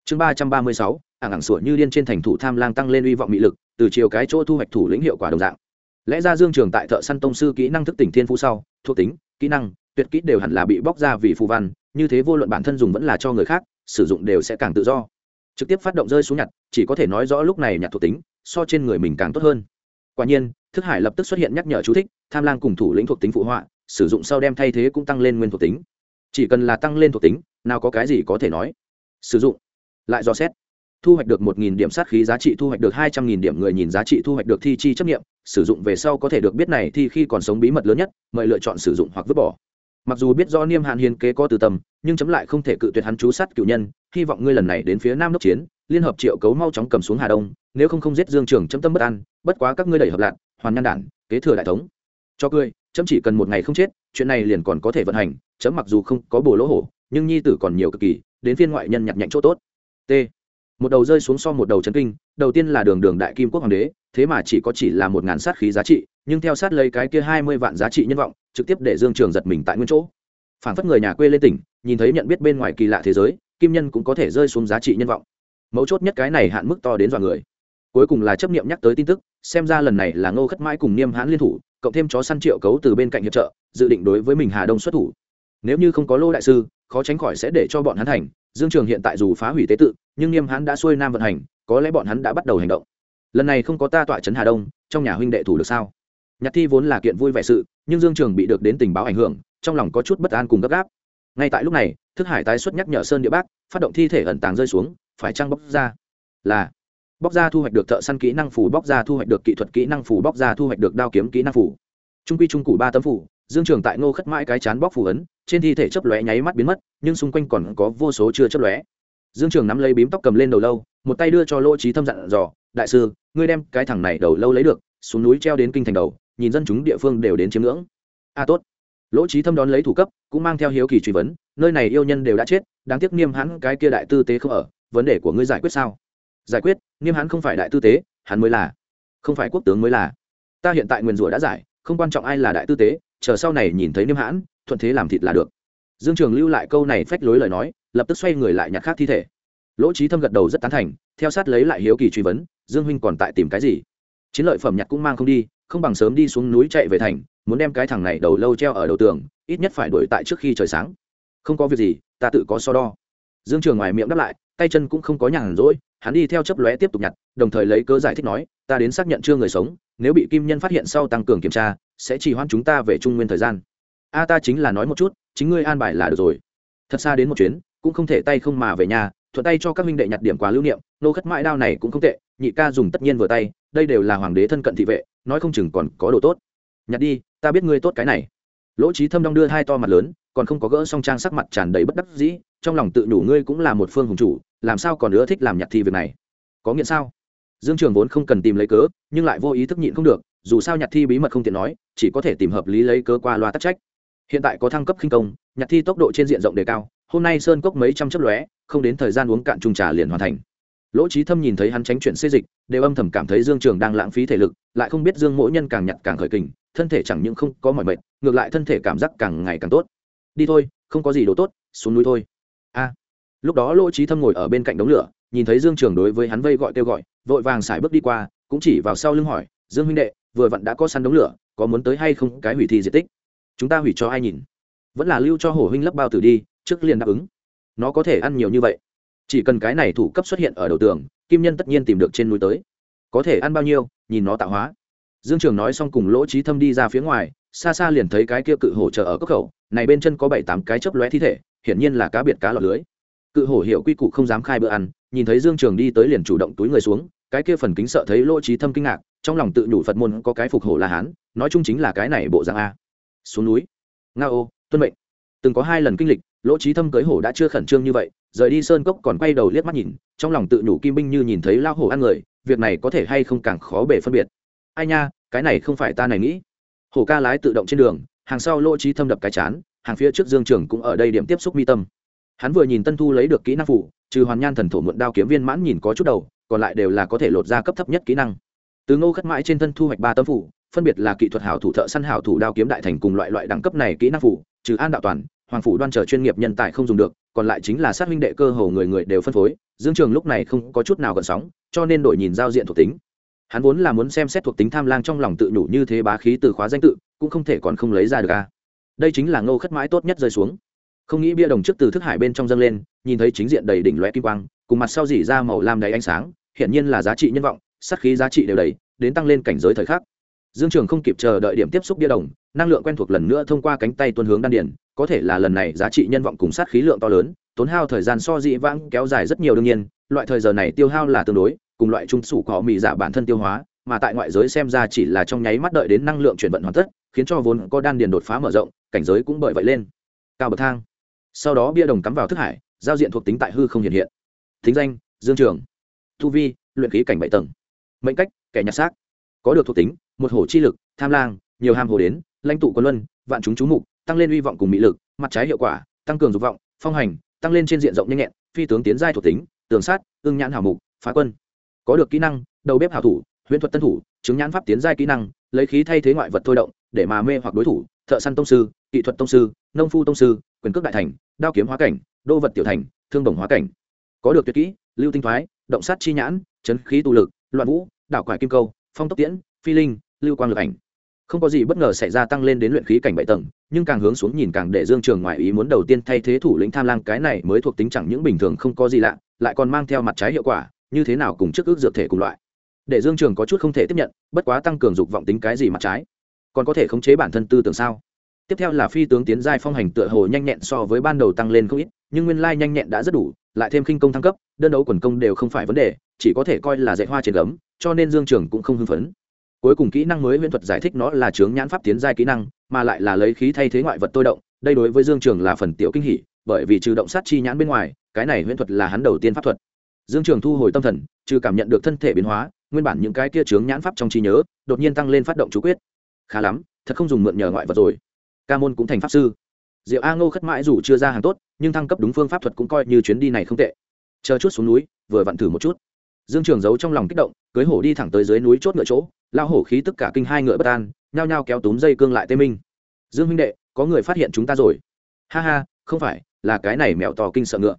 Chương ba trăm ba mươi sáu, ảng ảng sủa như điên trên thành thủ tham lang tăng lên uy vọng mỹ lực, từ chiều cái chỗ thu hoạch thủ lĩnh hiệu quả đồng dạng. Lẽ ra dương trường tại thợ săn tông sư kỹ năng thức tỉnh thiên phú sau, thuộc tính, kỹ năng, tuyệt kỹ đều hẳn là bị bóc ra vì phù văn như thế vô luận bản thân dùng vẫn là cho người khác, sử dụng đều sẽ càng tự do. Trực tiếp phát động rơi xuống nhặt, chỉ có thể nói rõ lúc này nhặt thuộc tính, so trên người mình càng tốt hơn. Quả nhiên, thức hải lập tức xuất hiện nhắc nhở chú thích, tham lang cùng thủ lĩnh thuộc tính phụ họa, sử dụng sau đem thay thế cũng tăng lên nguyên thuộc tính. Chỉ cần là tăng lên thuộc tính, nào có cái gì có thể nói. Sử dụng. Lại do xét. Thu hoạch được một nghìn điểm sát khí giá trị, thu hoạch được hai trăm nghìn điểm người nhìn giá trị, thu hoạch được thi chi chấp nghiệm, sử dụng về sau có thể được biết này thì khi còn sống bí mật lớn nhất, mời lựa chọn sử dụng hoặc vứt bỏ mặc dù biết do niêm hạn hiến kế có từ tầm, nhưng chấm lại không thể cự tuyệt hắn chú sát cựu nhân, hy vọng ngươi lần này đến phía nam đốc chiến, liên hợp triệu cấu mau chóng cầm xuống hà đông, nếu không không giết dương trường chấm tâm bất an, bất quá các ngươi đẩy hợp lạc hoàn nhan đản, kế thừa đại thống. Cho cười, chấm chỉ cần một ngày không chết, chuyện này liền còn có thể vận hành, chấm mặc dù không có bồ lỗ hổ, nhưng nhi tử còn nhiều cực kỳ, đến phiên ngoại nhân nhặt nhạnh chỗ tốt. T một đầu rơi xuống so một đầu chấn kinh, đầu tiên là đường đường đại kim quốc hoàng đế, thế mà chỉ có chỉ là một ngàn sát khí giá trị, nhưng theo sát lấy cái kia hai mươi vạn giá trị nhân vọng, trực tiếp để dương trường giật mình tại nguyên chỗ. Phản phất người nhà quê lên tỉnh, nhìn thấy nhận biết bên ngoài kỳ lạ thế giới, kim nhân cũng có thể rơi xuống giá trị nhân vọng. Mấu chốt nhất cái này hạn mức to đến dọa người. Cuối cùng là chấp niệm nhắc tới tin tức, xem ra lần này là ngô khất mãi cùng niêm hãn liên thủ, cộng thêm chó săn triệu cấu từ bên cạnh hiệp trợ, dự định đối với mình hà đông xuất thủ. Nếu như không có lô đại sư, khó tránh khỏi sẽ để cho bọn hắn thành dương trường hiện tại dù phá hủy tế tự, nhưng niêm hãn đã xuôi nam vận hành, có lẽ bọn hắn đã bắt đầu hành động. Lần này không có ta tọa trấn hà đông, trong nhà huynh đệ thủ được sao? Nhạc thi vốn là kiện vui vẻ sự, nhưng dương trường bị được đến tình báo ảnh hưởng, trong lòng có chút bất an cùng gấp gáp. Ngay tại lúc này, thức hải tái xuất nhắc nhở sơn địa bác, phát động thi thể ẩn tàng rơi xuống, phải trăng bóc ra? Là. Bóc ra thu hoạch được thợ săn kỹ năng phủ bóc ra thu hoạch được kỹ thuật kỹ năng phủ bóc ra thu hoạch được đao kiếm kỹ năng phủ trung quy trung cụ ba tấm phủ dương trường tại ngô khất mãi cái chán bóc phủ ấn, trên thi thể chấp lóe nháy mắt biến mất, nhưng xung quanh còn có vô số chưa chấp lóe. Dương trường nắm lấy bím tóc cầm lên đầu lâu, một tay đưa cho lỗ trí thâm dặn dò, đại sư, ngươi đem cái thằng này đầu lâu lấy được, xuống núi treo đến kinh thành đầu, nhìn dân chúng địa phương đều đến chiếm ngưỡng. A, tốt. Lỗ trí thâm đón lấy thủ cấp, cũng mang theo hiếu kỳ truy vấn, nơi này yêu nhân đều đã chết, đáng tiếc niêm hãn cái kia đại tư tế không ở, vấn đề của ngươi giải quyết sao? Giải quyết, niêm hãn không phải đại tư tế, hắn mới là, không phải quốc tướng mới là. Ta hiện tại nguyền rủa đã giải, không quan trọng ai là đại tư tế chờ sau này nhìn thấy niêm hãn, thuận thế làm thịt là được. Dương trường lưu lại câu này phách lối lời nói, lập tức xoay người lại nhặt khác thi thể. Lỗ trí thâm gật đầu rất tán thành, theo sát lấy lại hiếu kỳ truy vấn, dương huynh còn tại tìm cái gì? Chiến lợi phẩm nhặt cũng mang không đi, không bằng sớm đi xuống núi chạy về thành, muốn đem cái thằng này đầu lâu treo ở đầu tường, ít nhất phải đuổi tại trước khi trời sáng. Không có việc gì, ta tự có so đo. Dương trường ngoài miệng đáp lại, tay chân cũng không có nhàn rỗi, hắn đi theo chấp lóe tiếp tục nhặt, đồng thời lấy cớ giải thích nói, ta đến xác nhận chưa người sống nếu bị kim nhân phát hiện sau tăng cường kiểm tra, sẽ chỉ hoãn chúng ta về trung nguyên thời gian. A, ta chính là nói một chút, chính ngươi an bài là được rồi. Thật xa đến một chuyến, cũng không thể tay không mà về nhà, thuận tay cho các minh đệ nhặt điểm quà lưu niệm, nô khất mãi đao này cũng không tệ, nhị ca dùng tất nhiên vừa tay, đây đều là hoàng đế thân cận thị vệ, nói không chừng còn có đồ tốt. Nhặt đi, ta biết ngươi tốt cái này. Lỗ trí thâm đong đưa hai to mặt lớn, còn không có gỡ song trang sắc mặt tràn đầy bất đắc dĩ, trong lòng tự đủ ngươi cũng là một phương hùng chủ, làm sao còn nữa thích làm nhặt thi việc này? Có nghiện sao? Dương trường vốn không cần tìm lấy cớ, nhưng lại vô ý thức nhịn không được, dù sao Nhạc thi bí mật không tiện nói, chỉ có thể tìm hợp lý lấy cớ qua loa tắc trách. Hiện tại có thăng cấp khinh công, Nhạc thi tốc độ trên diện rộng đề cao, hôm nay sơn cốc mấy trăm chấp lóe, không đến thời gian uống cạn trung trà liền hoàn thành. Lỗ trí thâm nhìn thấy hắn tránh chuyện xê dịch, đều âm thầm cảm thấy dương trường đang lãng phí thể lực, lại không biết dương mỗi nhân càng nhặt càng khởi kình, thân thể chẳng những không có mọi mệt, ngược lại thân thể cảm giác càng ngày càng tốt. Đi thôi, không có gì đồ tốt, xuống núi thôi. A. Lúc đó lỗ trí thâm ngồi ở bên cạnh đống lửa nhìn thấy dương trường đối với hắn vây gọi kêu gọi, vội vàng xài bước đi qua, cũng chỉ vào sau lưng hỏi, dương huynh đệ, vừa vặn đã có săn đống lửa, có muốn tới hay không? Cái hủy thi diện tích. Chúng ta hủy cho ai nhìn? Vẫn là lưu cho hổ huynh lấp bao tử đi, trước liền đáp ứng. Nó có thể ăn nhiều như vậy. Chỉ cần cái này thủ cấp xuất hiện ở đầu tường, kim nhân tất nhiên tìm được trên núi tới. Có thể ăn bao nhiêu, nhìn nó tạo hóa. Dương trường nói xong cùng lỗ trí thâm đi ra phía ngoài, xa xa liền thấy cái kia cự hổ chờ ở cốc khẩu, này bên chân có bảy tám cái chớp lóe thi thể, hiển nhiên là cá biệt cá lọt lưới cự hổ hiểu quy củ không dám khai bữa ăn, nhìn thấy dương trường đi tới liền chủ động túi người xuống, cái kia phần kính sợ thấy lỗ trí thâm kinh ngạc, trong lòng tự nhủ phật môn có cái phục hổ là hán, nói chung chính là cái này bộ dạng a. Xuống núi. Nga ô, tuân mệnh. Từng có hai lần kinh lịch, lỗ trí thâm cưới hổ đã chưa khẩn trương như vậy, rời đi sơn cốc còn quay đầu liếc mắt nhìn, trong lòng tự nhủ kim binh như nhìn thấy lao hổ ăn người, việc này có thể hay không càng khó bể phân biệt. Ai nha, cái này không phải ta này nghĩ. Hổ ca lái tự động trên đường, hàng sau lỗ trí thâm đập cái chán, hàng phía trước dương trường cũng ở đây điểm tiếp xúc mi tâm hắn vừa nhìn tân thu lấy được kỹ năng phụ, trừ hoàn nhan thần thổ muộn đao kiếm viên mãn nhìn có chút đầu, còn lại đều là có thể lột ra cấp thấp nhất kỹ năng. Từ ngô khất mãi trên thân thu hoạch ba tấm phủ phân biệt là kỹ thuật hảo thủ thợ săn hảo thủ đao kiếm đại thành cùng loại loại đẳng cấp này kỹ năng phủ trừ an đạo toàn, hoàng phủ đoan chờ chuyên nghiệp nhân tài không dùng được, còn lại chính là sát minh đệ cơ hồ người người đều phân phối, dương trường lúc này không có chút nào gần sóng, cho nên đổi nhìn giao diện thuộc tính. Hắn vốn là muốn xem xét thuộc tính tham lang trong lòng tự nhủ như thế bá khí từ khóa danh tự, cũng không thể còn không lấy ra được a. Đây chính là ngô khất mãi tốt nhất rơi xuống không nghĩ bia đồng trước từ thức hải bên trong dâng lên, nhìn thấy chính diện đầy đỉnh loe kim quang, cùng mặt sau dỉ ra màu lam đầy ánh sáng, hiển nhiên là giá trị nhân vọng, sát khí giá trị đều đầy, đến tăng lên cảnh giới thời khắc. Dương trường không kịp chờ đợi điểm tiếp xúc bia đồng, năng lượng quen thuộc lần nữa thông qua cánh tay tuân hướng đan điển có thể là lần này giá trị nhân vọng cùng sát khí lượng to lớn, tốn hao thời gian so dị vãng kéo dài rất nhiều đương nhiên, loại thời giờ này tiêu hao là tương đối, cùng loại trung sủ có mì giả bản thân tiêu hóa, mà tại ngoại giới xem ra chỉ là trong nháy mắt đợi đến năng lượng chuyển vận hoàn tất, khiến cho vốn có đan điền đột phá mở rộng, cảnh giới cũng bởi vậy lên. Cao bậc thang sau đó bia đồng cắm vào thức hải, giao diện thuộc tính tại hư không hiện hiện. Thính danh, dương trường. Thu vi, luyện khí cảnh bảy tầng. Mệnh cách, kẻ nhặt xác. Có được thuộc tính, một hổ chi lực, tham lang, nhiều ham hồ đến, lãnh tụ quân luân, vạn chúng chú mục, tăng lên uy vọng cùng mỹ lực, mặt trái hiệu quả, tăng cường dục vọng, phong hành, tăng lên trên diện rộng nhanh nhẹn, phi tướng tiến giai thuộc tính, tường sát, ưng nhãn hảo mục, phá quân. Có được kỹ năng, đầu bếp hảo thủ, huyễn thuật tân thủ, chứng nhãn pháp tiến giai kỹ năng, lấy khí thay thế ngoại vật thôi động, để mà mê hoặc đối thủ, thợ săn tông sư, kỹ thuật tông sư, nông phu tông sư quyền cước đại thành, đao kiếm hóa cảnh, đô vật tiểu thành, thương đồng hóa cảnh. Có được tuyệt kỹ, lưu tinh thoái, động sát chi nhãn, chấn khí tụ lực, loạn vũ, đảo quải kim câu, phong tốc tiễn, phi linh, lưu quang lực ảnh. Không có gì bất ngờ xảy ra tăng lên đến luyện khí cảnh bảy tầng, nhưng càng hướng xuống nhìn càng để dương trường ngoại ý muốn đầu tiên thay thế thủ lĩnh tham lang, cái này mới thuộc tính chẳng những bình thường không có gì lạ, lại còn mang theo mặt trái hiệu quả, như thế nào cùng trước ước dược thể cùng loại. Để dương trường có chút không thể tiếp nhận, bất quá tăng cường dục vọng tính cái gì mặt trái? Còn có thể khống chế bản thân tư tưởng sao? Tiếp theo là phi tướng tiến giai phong hành tựa hồ nhanh nhẹn so với ban đầu tăng lên không ít, nhưng nguyên lai nhanh nhẹn đã rất đủ, lại thêm khinh công thăng cấp, đơn đấu quần công đều không phải vấn đề, chỉ có thể coi là dạy hoa trên gấm, cho nên dương trường cũng không hưng phấn. Cuối cùng kỹ năng mới huyễn thuật giải thích nó là chướng nhãn pháp tiến giai kỹ năng, mà lại là lấy khí thay thế ngoại vật tôi động, đây đối với dương trường là phần tiểu kinh hỉ, bởi vì trừ động sát chi nhãn bên ngoài, cái này huyễn thuật là hắn đầu tiên pháp thuật. Dương trường thu hồi tâm thần, trừ cảm nhận được thân thể biến hóa, nguyên bản những cái kia chướng nhãn pháp trong trí nhớ, đột nhiên tăng lên phát động chú quyết. Khá lắm, thật không dùng mượn nhờ ngoại vật rồi ca môn cũng thành pháp sư. Diệu a ngô khất mãi dù chưa ra hàng tốt, nhưng thăng cấp đúng phương pháp thuật cũng coi như chuyến đi này không tệ. Chờ chút xuống núi, vừa vặn thử một chút. Dương trường giấu trong lòng kích động, cưới hổ đi thẳng tới dưới núi chốt ngựa chỗ, lao hổ khí tất cả kinh hai ngựa bất an, nhao nhao kéo túm dây cương lại tê minh. Dương huynh đệ, có người phát hiện chúng ta rồi. Ha ha, không phải, là cái này mèo to kinh sợ ngựa.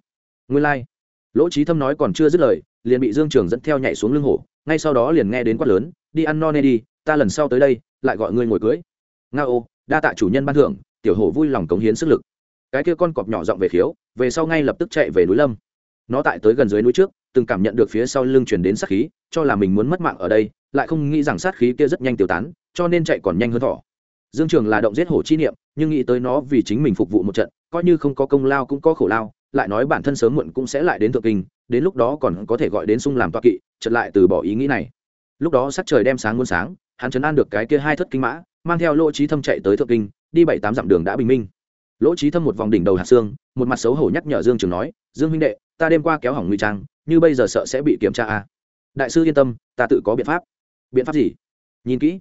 Nguyên lai、like. lỗ trí thâm nói còn chưa dứt lời, liền bị dương trường dẫn theo nhảy xuống lưng hổ, ngay sau đó liền nghe đến quát lớn, đi ăn no nê đi, ta lần sau tới đây, lại gọi ngươi ngồi cưới. Nga ô đa tạ chủ nhân ban thưởng, tiểu hổ vui lòng cống hiến sức lực. Cái kia con cọp nhỏ giọng về khiếu, về sau ngay lập tức chạy về núi lâm. Nó tại tới gần dưới núi trước, từng cảm nhận được phía sau lưng chuyển đến sát khí, cho là mình muốn mất mạng ở đây, lại không nghĩ rằng sát khí kia rất nhanh tiêu tán, cho nên chạy còn nhanh hơn thỏ dương trường là động giết hổ chi niệm, nhưng nghĩ tới nó vì chính mình phục vụ một trận, coi như không có công lao cũng có khổ lao, lại nói bản thân sớm muộn cũng sẽ lại đến thượng kinh, đến lúc đó còn có thể gọi đến sung làm toa kỵ chật lại từ bỏ ý nghĩ này. Lúc đó sắc trời đem sáng muôn sáng hắn chấn an được cái kia hai thất kinh mã, mang theo lỗ trí thâm chạy tới thượng kinh, đi bảy tám dặm đường đã bình minh. Lỗ trí thâm một vòng đỉnh đầu hạt xương, một mặt xấu hổ nhắc nhở dương trường nói, dương huynh đệ, ta đêm qua kéo hỏng nguy trang, như bây giờ sợ sẽ bị kiểm tra à. đại sư yên tâm, ta tự có biện pháp. Biện pháp gì? Nhìn kỹ.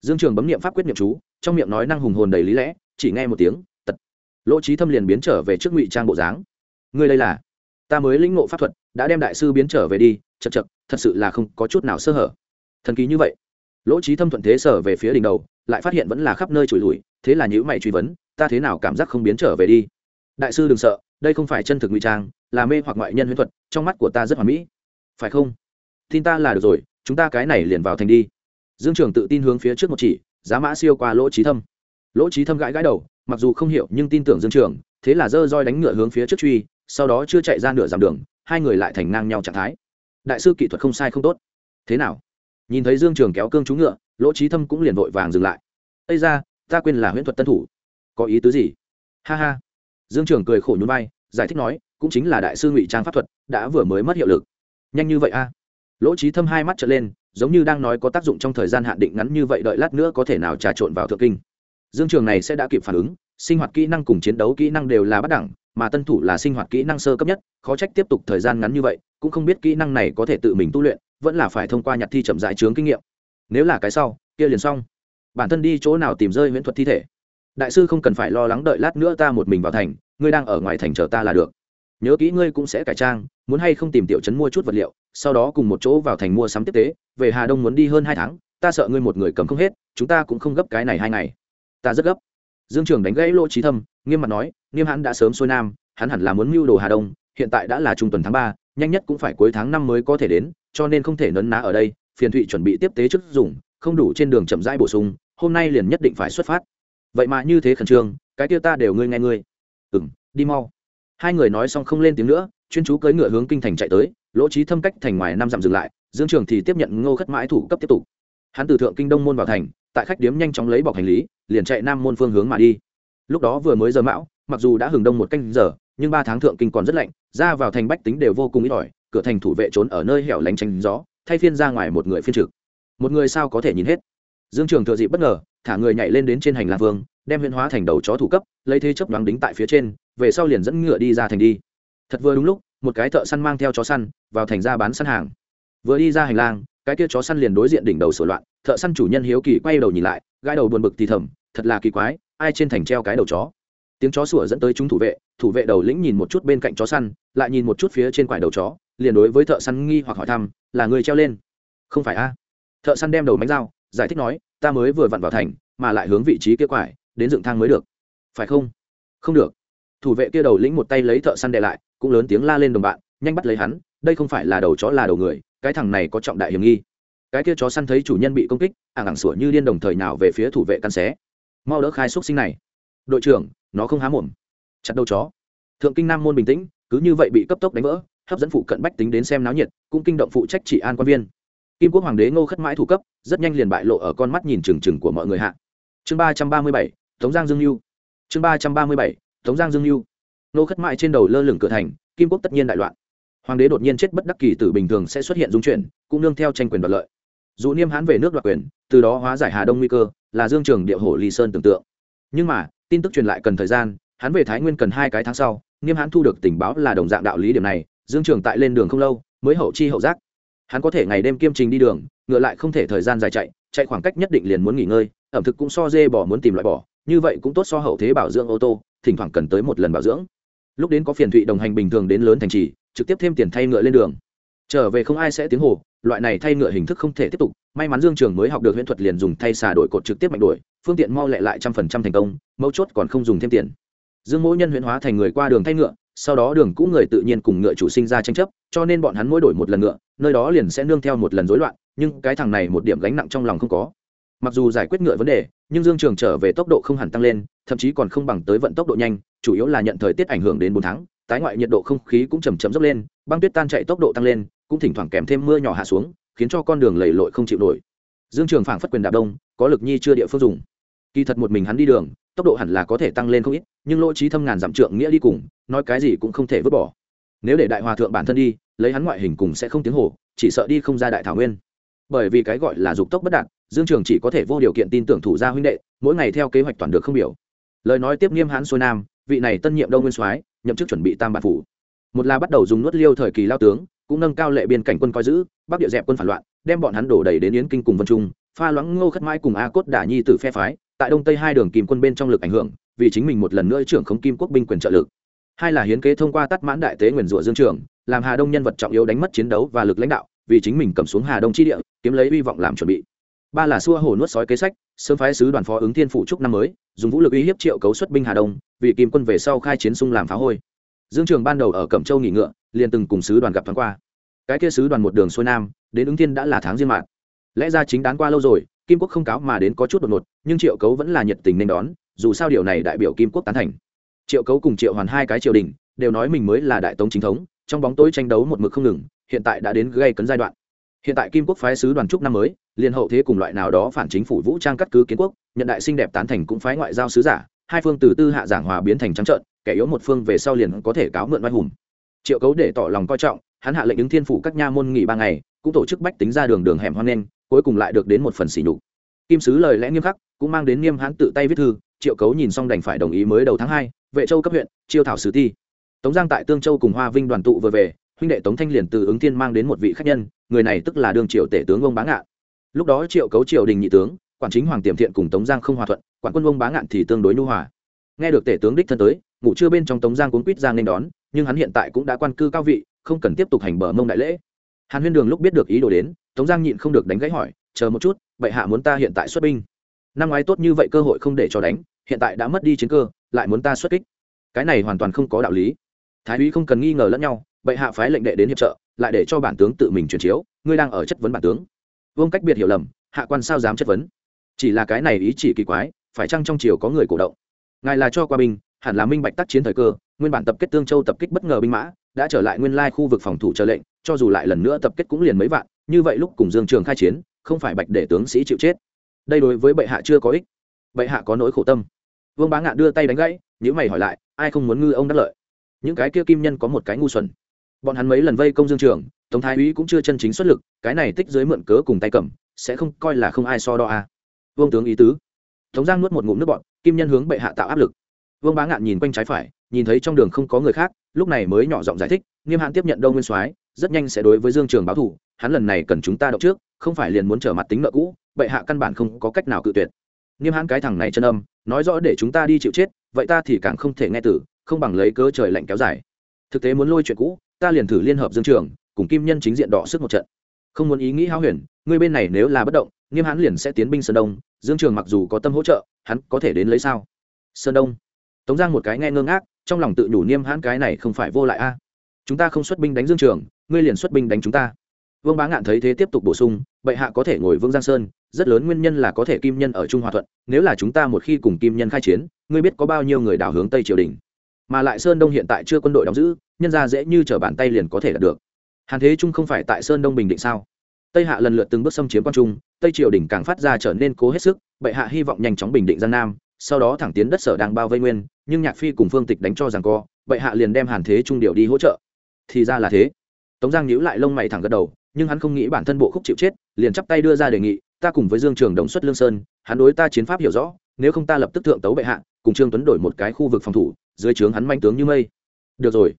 Dương trường bấm niệm pháp quyết niệm chú, trong miệng nói năng hùng hồn đầy lý lẽ, chỉ nghe một tiếng, tật. Lỗ trí thâm liền biến trở về trước ngụy trang bộ dáng. Ngươi đây là, ta mới lĩnh ngộ pháp thuật, đã đem đại sư biến trở về đi chật chật thật sự là không có chút nào sơ hở. Thần kỳ như vậy lỗ trí thâm thuận thế sở về phía đỉnh đầu, lại phát hiện vẫn là khắp nơi trùi lùi, thế là nhữ mày truy vấn, ta thế nào cảm giác không biến trở về đi? Đại sư đừng sợ, đây không phải chân thực ngụy trang, là mê hoặc ngoại nhân huyễn thuật, trong mắt của ta rất hoàn mỹ. Phải không? Tin ta là được rồi, chúng ta cái này liền vào thành đi. Dương trường tự tin hướng phía trước một chỉ, giá mã siêu qua lỗ trí thâm. Lỗ trí thâm gãi gãi đầu, mặc dù không hiểu nhưng tin tưởng dương trường, thế là dơ roi đánh ngựa hướng phía trước truy, sau đó chưa chạy ra nửa dặm đường, hai người lại thành ngang nhau trạng thái. Đại sư kỹ thuật không sai không tốt. Thế nào? Nhìn thấy dương trường kéo cương trúng ngựa, lỗ trí thâm cũng liền vội vàng dừng lại. Ây ra ta quên là huyễn thuật tân thủ. Có ý tứ gì? Ha ha. Dương trường cười khổ nhún vai, giải thích nói, cũng chính là đại sư ngụy trang pháp thuật, đã vừa mới mất hiệu lực. Nhanh như vậy a? Lỗ trí thâm hai mắt trở lên, giống như đang nói có tác dụng trong thời gian hạn định ngắn như vậy đợi lát nữa có thể nào trà trộn vào thượng kinh. Dương trường này sẽ đã kịp phản ứng, sinh hoạt kỹ năng cùng chiến đấu kỹ năng đều là bắt đẳng, mà tân thủ là sinh hoạt kỹ năng sơ cấp nhất, khó trách tiếp tục thời gian ngắn như vậy, cũng không biết kỹ năng này có thể tự mình tu luyện vẫn là phải thông qua nhặt thi chậm dại chướng kinh nghiệm. Nếu là cái sau, kia liền xong. Bản thân đi chỗ nào tìm rơi huyễn thuật thi thể? Đại sư không cần phải lo lắng đợi lát nữa ta một mình vào thành, ngươi đang ở ngoài thành chờ ta là được. Nhớ kỹ ngươi cũng sẽ cải trang, muốn hay không tìm tiểu trấn mua chút vật liệu, sau đó cùng một chỗ vào thành mua sắm tiếp tế, về hà đông muốn đi hơn hai tháng, ta sợ ngươi một người cầm không hết, chúng ta cũng không gấp cái này hai ngày. Ta rất gấp. Dương trường đánh gãy lỗ trí thâm, nghiêm mặt nói, nghiêm hắn đã sớm xuôi nam, hắn hẳn là muốn mưu đồ hà đông, hiện tại đã là trung tuần tháng ba, nhanh nhất cũng phải cuối tháng năm mới có thể đến cho nên không thể nấn ná ở đây, phiền thụy chuẩn bị tiếp tế trước dùng, không đủ trên đường chậm rãi bổ sung, hôm nay liền nhất định phải xuất phát. Vậy mà như thế khẩn trương, cái kia ta đều ngươi nghe ngươi. Ừ m đi mau. Hai người nói xong không lên tiếng nữa, chuyên chú cưỡi ngựa hướng kinh thành chạy tới, lỗ trí thâm cách thành ngoài năm dặm dừng lại, dương trường thì tiếp nhận ngô khất mãi thủ cấp tiếp tục. Hắn từ thượng kinh đông môn vào thành, tại khách điếm nhanh chóng lấy bọc hành lý, liền chạy nam môn phương hướng mà đi. Lúc đó vừa mới giờ mão, mặc dù đã hừng đông một canh giờ, nhưng ba tháng thượng kinh còn rất lạnh, ra vào thành bách tính đều vô cùng ít ỏi cửa thành thủ vệ trốn ở nơi hẻo lánh tránh gió, thay phiên ra ngoài một người phiên trực. Một người sao có thể nhìn hết? Dương trường thừa dịp bất ngờ, thả người nhảy lên đến trên hành lang vương, đem huyễn hóa thành đầu chó thủ cấp, lấy thế chấp đoán đính tại phía trên, về sau liền dẫn ngựa đi ra thành đi. Thật vừa đúng lúc, một cái thợ săn mang theo chó săn, vào thành ra bán săn hàng. Vừa đi ra hành lang, cái kia chó săn liền đối diện đỉnh đầu sửa loạn, thợ săn chủ nhân hiếu kỳ quay đầu nhìn lại gai đầu buồn bực thì thầm, thật là kỳ quái, ai trên thành treo cái đầu chó? Tiếng chó sủa dẫn tới chúng thủ vệ thủ vệ đầu lĩnh nhìn một chút bên cạnh chó săn, lại nhìn một chút phía trên quải đầu chó liền đối với thợ săn nghi hoặc hỏi thăm, là người treo lên? Không phải a. Thợ săn đem đầu bánh dao, giải thích nói, ta mới vừa vặn vào thành, mà lại hướng vị trí kia quải, đến dựng thang mới được. Phải không? Không được. Thủ vệ kia đầu lĩnh một tay lấy thợ săn đệ lại, cũng lớn tiếng la lên đồng bạn, nhanh bắt lấy hắn, đây không phải là đầu chó là đầu người, cái thằng này có trọng đại hiểm nghi. Cái kia chó săn thấy chủ nhân bị công kích ảng ảng sủa như điên đồng thời nào về phía thủ vệ căn xé. Mau đỡ khai xúc sinh này. Đội trưởng, nó không há mồm. Chặt đầu chó. Thượng kinh nam môn bình tĩnh, cứ như vậy bị cấp tốc đánh vỡ hấp dẫn phụ cận bách tính đến xem náo nhiệt, cũng kinh động phụ trách trị an quan viên. Kim quốc hoàng đế ngô khất mãi thủ cấp, rất nhanh liền bại lộ ở con mắt nhìn trừng trừng của mọi người hạ. Chương ba trăm ba mươi bảy, tống giang dương lưu chương ba trăm ba mươi bảy, tống giang dương lưu ngô khất mãi trên đầu lơ lửng cửa thành, kim quốc tất nhiên đại loạn. Hoàng đế đột nhiên chết bất đắc kỳ tử bình thường sẽ xuất hiện dung chuyển, cũng nương theo tranh quyền đoạt lợi. Dù niêm hãn về nước đoạt quyền, từ đó hóa giải hà đông nguy cơ, là dương trường địa hổ lý sơn tưởng tượng. Nhưng mà, tin tức truyền lại cần thời gian, hắn về thái nguyên cần hai cái tháng sau, niêm hãn thu được tình báo là đồng dạng đạo lý điểm này dương trường tại lên đường không lâu, mới hậu chi hậu giác. Hắn có thể ngày đêm kiêm trình đi đường, ngựa lại không thể thời gian dài chạy chạy khoảng cách nhất định liền muốn nghỉ ngơi, ẩm thực cũng so dê bỏ muốn tìm loại bỏ như vậy cũng tốt so hậu thế bảo dưỡng ô tô, thỉnh thoảng cần tới một lần bảo dưỡng. Lúc đến có phiền thụy đồng hành bình thường đến lớn thành trì, trực tiếp thêm tiền thay ngựa lên đường. Trở về không ai sẽ tiếng hồ, loại này thay ngựa hình thức không thể tiếp tục, may mắn dương trường mới học được huyễn thuật liền dùng thay xà đổi cột trực tiếp mạnh đổi phương tiện mau lẹ lại trăm phần trăm thành công, mấu chốt còn không dùng thêm tiền. Dương mỗi nhân huyễn hóa thành người qua đường thay ngựa sau đó đường cũ người tự nhiên cùng ngựa chủ sinh ra tranh chấp, cho nên bọn hắn mỗi đổi một lần ngựa, nơi đó liền sẽ nương theo một lần rối loạn, nhưng cái thằng này một điểm gánh nặng trong lòng không có. Mặc dù giải quyết ngựa vấn đề, nhưng dương trường trở về tốc độ không hẳn tăng lên, thậm chí còn không bằng tới vận tốc độ nhanh, chủ yếu là nhận thời tiết ảnh hưởng đến bốn tháng, tái ngoại nhiệt độ không khí cũng chầm chậm dốc lên, băng tuyết tan chạy tốc độ tăng lên, cũng thỉnh thoảng kèm thêm mưa nhỏ hạ xuống, khiến cho con đường lầy lội không chịu nổi. Dương trường phảng phất quyền đạp đông, có lực nhi chưa địa phương dùng. Kỳ thật một mình hắn đi đường tốc độ hẳn là có thể tăng lên không ít, nhưng lỗ trí thâm ngàn dặm trượng nghĩa đi cùng, nói cái gì cũng không thể vứt bỏ. Nếu để đại hòa thượng bản thân đi, lấy hắn ngoại hình cùng sẽ không tiếng hồ, chỉ sợ đi không ra đại thảo nguyên. Bởi vì cái gọi là dục tốc bất đạt, dương trường chỉ có thể vô điều kiện tin tưởng thủ gia huynh đệ, mỗi ngày theo kế hoạch toàn được không biểu. Lời nói tiếp nghiêm hãn xuôi nam, vị này tân nhiệm đông nguyên soái, nhậm chức chuẩn bị tam bản phủ. Một là bắt đầu dùng nuốt liêu thời kỳ lao tướng, cũng nâng cao lệ biên cảnh quân coi giữ, bắc địa dẹp quân phản loạn, đem bọn hắn đổ đầy đến yến kinh cùng vân trung, pha loãng ngô khất mãi cùng a cốt đả nhi tử phe phái tại đông tây hai đường Kim quân bên trong lực ảnh hưởng, vì chính mình một lần nữa trưởng khống kim quốc binh quyền trợ lực. Hai là hiến kế thông qua tắt mãn đại tế nguyền rủa dương trường, làm hà đông nhân vật trọng yếu đánh mất chiến đấu và lực lãnh đạo, vì chính mình cầm xuống hà đông chi địa, kiếm lấy hy vọng làm chuẩn bị. Ba là xua hồ nuốt sói kế sách, sớm phái sứ đoàn phó ứng thiên phủ trúc năm mới, dùng vũ lực uy hiếp triệu cấu xuất binh hà đông, vì kim quân về sau khai chiến xung làm phá hôi. Dương trường ban đầu ở cẩm châu nghỉ ngựa, liền từng cùng sứ đoàn gặp thoáng qua. Cái kia sứ đoàn một đường xuôi nam, đến ứng thiên đã là tháng riêng mạng lẽ ra chính đáng qua lâu rồi kim quốc không cáo mà đến có chút đột ngột, nhưng triệu cấu vẫn là nhiệt tình nên đón, dù sao điều này đại biểu kim quốc tán thành. Triệu cấu cùng triệu hoàn hai cái triều đình, đều nói mình mới là đại tống chính thống, trong bóng tối tranh đấu một mực không ngừng, hiện tại đã đến gây cấn giai đoạn. Hiện tại kim quốc phái sứ đoàn trúc năm mới liên hậu thế cùng loại nào đó phản chính phủ vũ trang cắt cứ kiến quốc, nhận đại sinh đẹp tán thành cũng phái ngoại giao sứ giả, hai phương từ tư hạ giảng hòa biến thành trắng trợn, kẻ yếu một phương về sau liền có thể cáo mượn oai hùng. Triệu cấu để tỏ lòng coi trọng, hắn hạ lệnh ứng thiên phủ các nha môn nghỉ ba ngày, cũng tổ chức bách tính ra đường đường hẻm hoan nghênh cuối cùng lại được đến một phần xỉ nhục. Kim sứ lời lẽ nghiêm khắc, cũng mang đến nghiêm hãn tự tay viết thư, triệu cấu nhìn xong đành phải đồng ý mới đầu tháng hai, vệ châu cấp huyện, chiêu thảo sứ ti. Tống giang tại tương châu cùng hoa vinh đoàn tụ vừa về, huynh đệ tống thanh liền từ ứng thiên mang đến một vị khách nhân, người này tức là đương triệu tể tướng ông bá ngạn. Lúc đó triệu cấu triều đình nhị tướng, quản chính hoàng tiềm thiện cùng tống giang không hòa thuận, quản quân ông bá ngạn thì tương đối nhu hòa. Nghe được tể tướng đích thân tới, ngủ chưa bên trong tống giang cuốn quýt giang nên đón, nhưng hắn hiện tại cũng đã quan cư cao vị, không cần tiếp tục hành bờ mông đại lễ hàn huyên đường lúc biết được ý đồ đến, tống giang nhịn không được đánh gãy hỏi, chờ một chút, bệ hạ muốn ta hiện tại xuất binh? Năm ngoái tốt như vậy cơ hội không để cho đánh, hiện tại đã mất đi chiến cơ, lại muốn ta xuất kích. Cái này hoàn toàn không có đạo lý. Thái úy không cần nghi ngờ lẫn nhau, bệ hạ phái lệnh đệ đến hiệp trợ, lại để cho bản tướng tự mình truyền chiếu, ngươi đang ở chất vấn bản tướng. Vương cách biệt hiểu lầm, hạ quan sao dám chất vấn? Chỉ là cái này ý chỉ kỳ quái, phải chăng trong triều có người cổ động? Ngài là cho qua binh, hẳn là minh bạch tác chiến thời cơ, nguyên bản tập kết tương châu tập kích bất ngờ binh mã, đã trở lại nguyên lai khu vực phòng thủ chờ lệnh cho dù lại lần nữa tập kết cũng liền mấy vạn, như vậy lúc cùng dương trường khai chiến, không phải bạch để tướng sĩ chịu chết. Đây đối với bệ hạ chưa có ích. Bệ hạ có nỗi khổ tâm. Vương bá ngạn đưa tay đánh gãy nếu mày hỏi lại, ai không muốn ngư ông đắc lợi? Những cái kia kim nhân có một cái ngu xuẩn. Bọn hắn mấy lần vây công dương trường, tống thái úy cũng chưa chân chính xuất lực, cái này tích dưới mượn cớ cùng tay cầm, sẽ không coi là không ai so đo à. vương tướng ý tứ. Tống giang nuốt một ngụm nước bọn kim nhân hướng bệ hạ tạo áp lực. Vương bá ngạn nhìn quanh trái phải, nhìn thấy trong đường không có người khác, lúc này mới nhỏ giọng giải thích, nghiêm hạn tiếp nhận đông nguyên soái rất nhanh sẽ đối với dương trường báo thủ hắn lần này cần chúng ta động trước, không phải liền muốn trở mặt tính nợ cũ, bệ hạ căn bản không có cách nào cự tuyệt. Niêm hãn cái thằng này chân âm, nói rõ để chúng ta đi chịu chết, vậy ta thì càng không thể nghe tử, không bằng lấy cớ trời lạnh kéo dài. Thực tế muốn lôi chuyện cũ, ta liền thử liên hợp dương trường, cùng kim nhân chính diện đọ sức một trận. Không muốn ý nghĩ hao huyền, người bên này nếu là bất động, nghiêm hãn liền sẽ tiến binh sơn đông, dương trường mặc dù có tâm hỗ trợ, hắn có thể đến lấy sao? Sơn đông. Tống giang một cái nghe ngơ ngác, trong lòng tự nhủ niêm hãn cái này không phải vô lại a. Chúng ta không xuất binh đánh dương trường ngươi liền xuất binh đánh chúng ta. Vương bá ngạn thấy thế tiếp tục bổ sung, bệ hạ có thể ngồi vương giang sơn, rất lớn nguyên nhân là có thể kim nhân ở trung hòa thuận, nếu là chúng ta một khi cùng kim nhân khai chiến, ngươi biết có bao nhiêu người đảo hướng tây triều đình. Mà lại sơn đông hiện tại chưa quân đội đóng giữ, nhân ra dễ như t bàn tay liền có thể đạt được. Hàn thế trung không phải tại sơn đông bình định sao? Tây hạ lần lượt từng bước xâm chiếm quan trung, tây triều đình càng phát ra trở nên cố hết sức, bệ hạ hy vọng nhanh chóng bình định giang nam, sau đó thẳng tiến đất sở đang bao vây nguyên, nhưng nhạc phi cùng phương tịch đánh cho rằng co, bệ hạ liền đem hàn thế trung điều đi hỗ trợ. Thì ra là thế tống giang nhíu lại lông mày thẳng gật đầu, nhưng hắn không nghĩ bản thân bộ khúc chịu chết, liền chắp tay đưa ra đề nghị, ta cùng với dương trường đồng xuất lương sơn, hắn đối ta chiến pháp hiểu rõ, nếu không ta lập tức thượng tấu bệ hạ, cùng trương tuấn đổi một cái khu vực phòng thủ, dưới trướng hắn manh tướng như mây. Được rồi.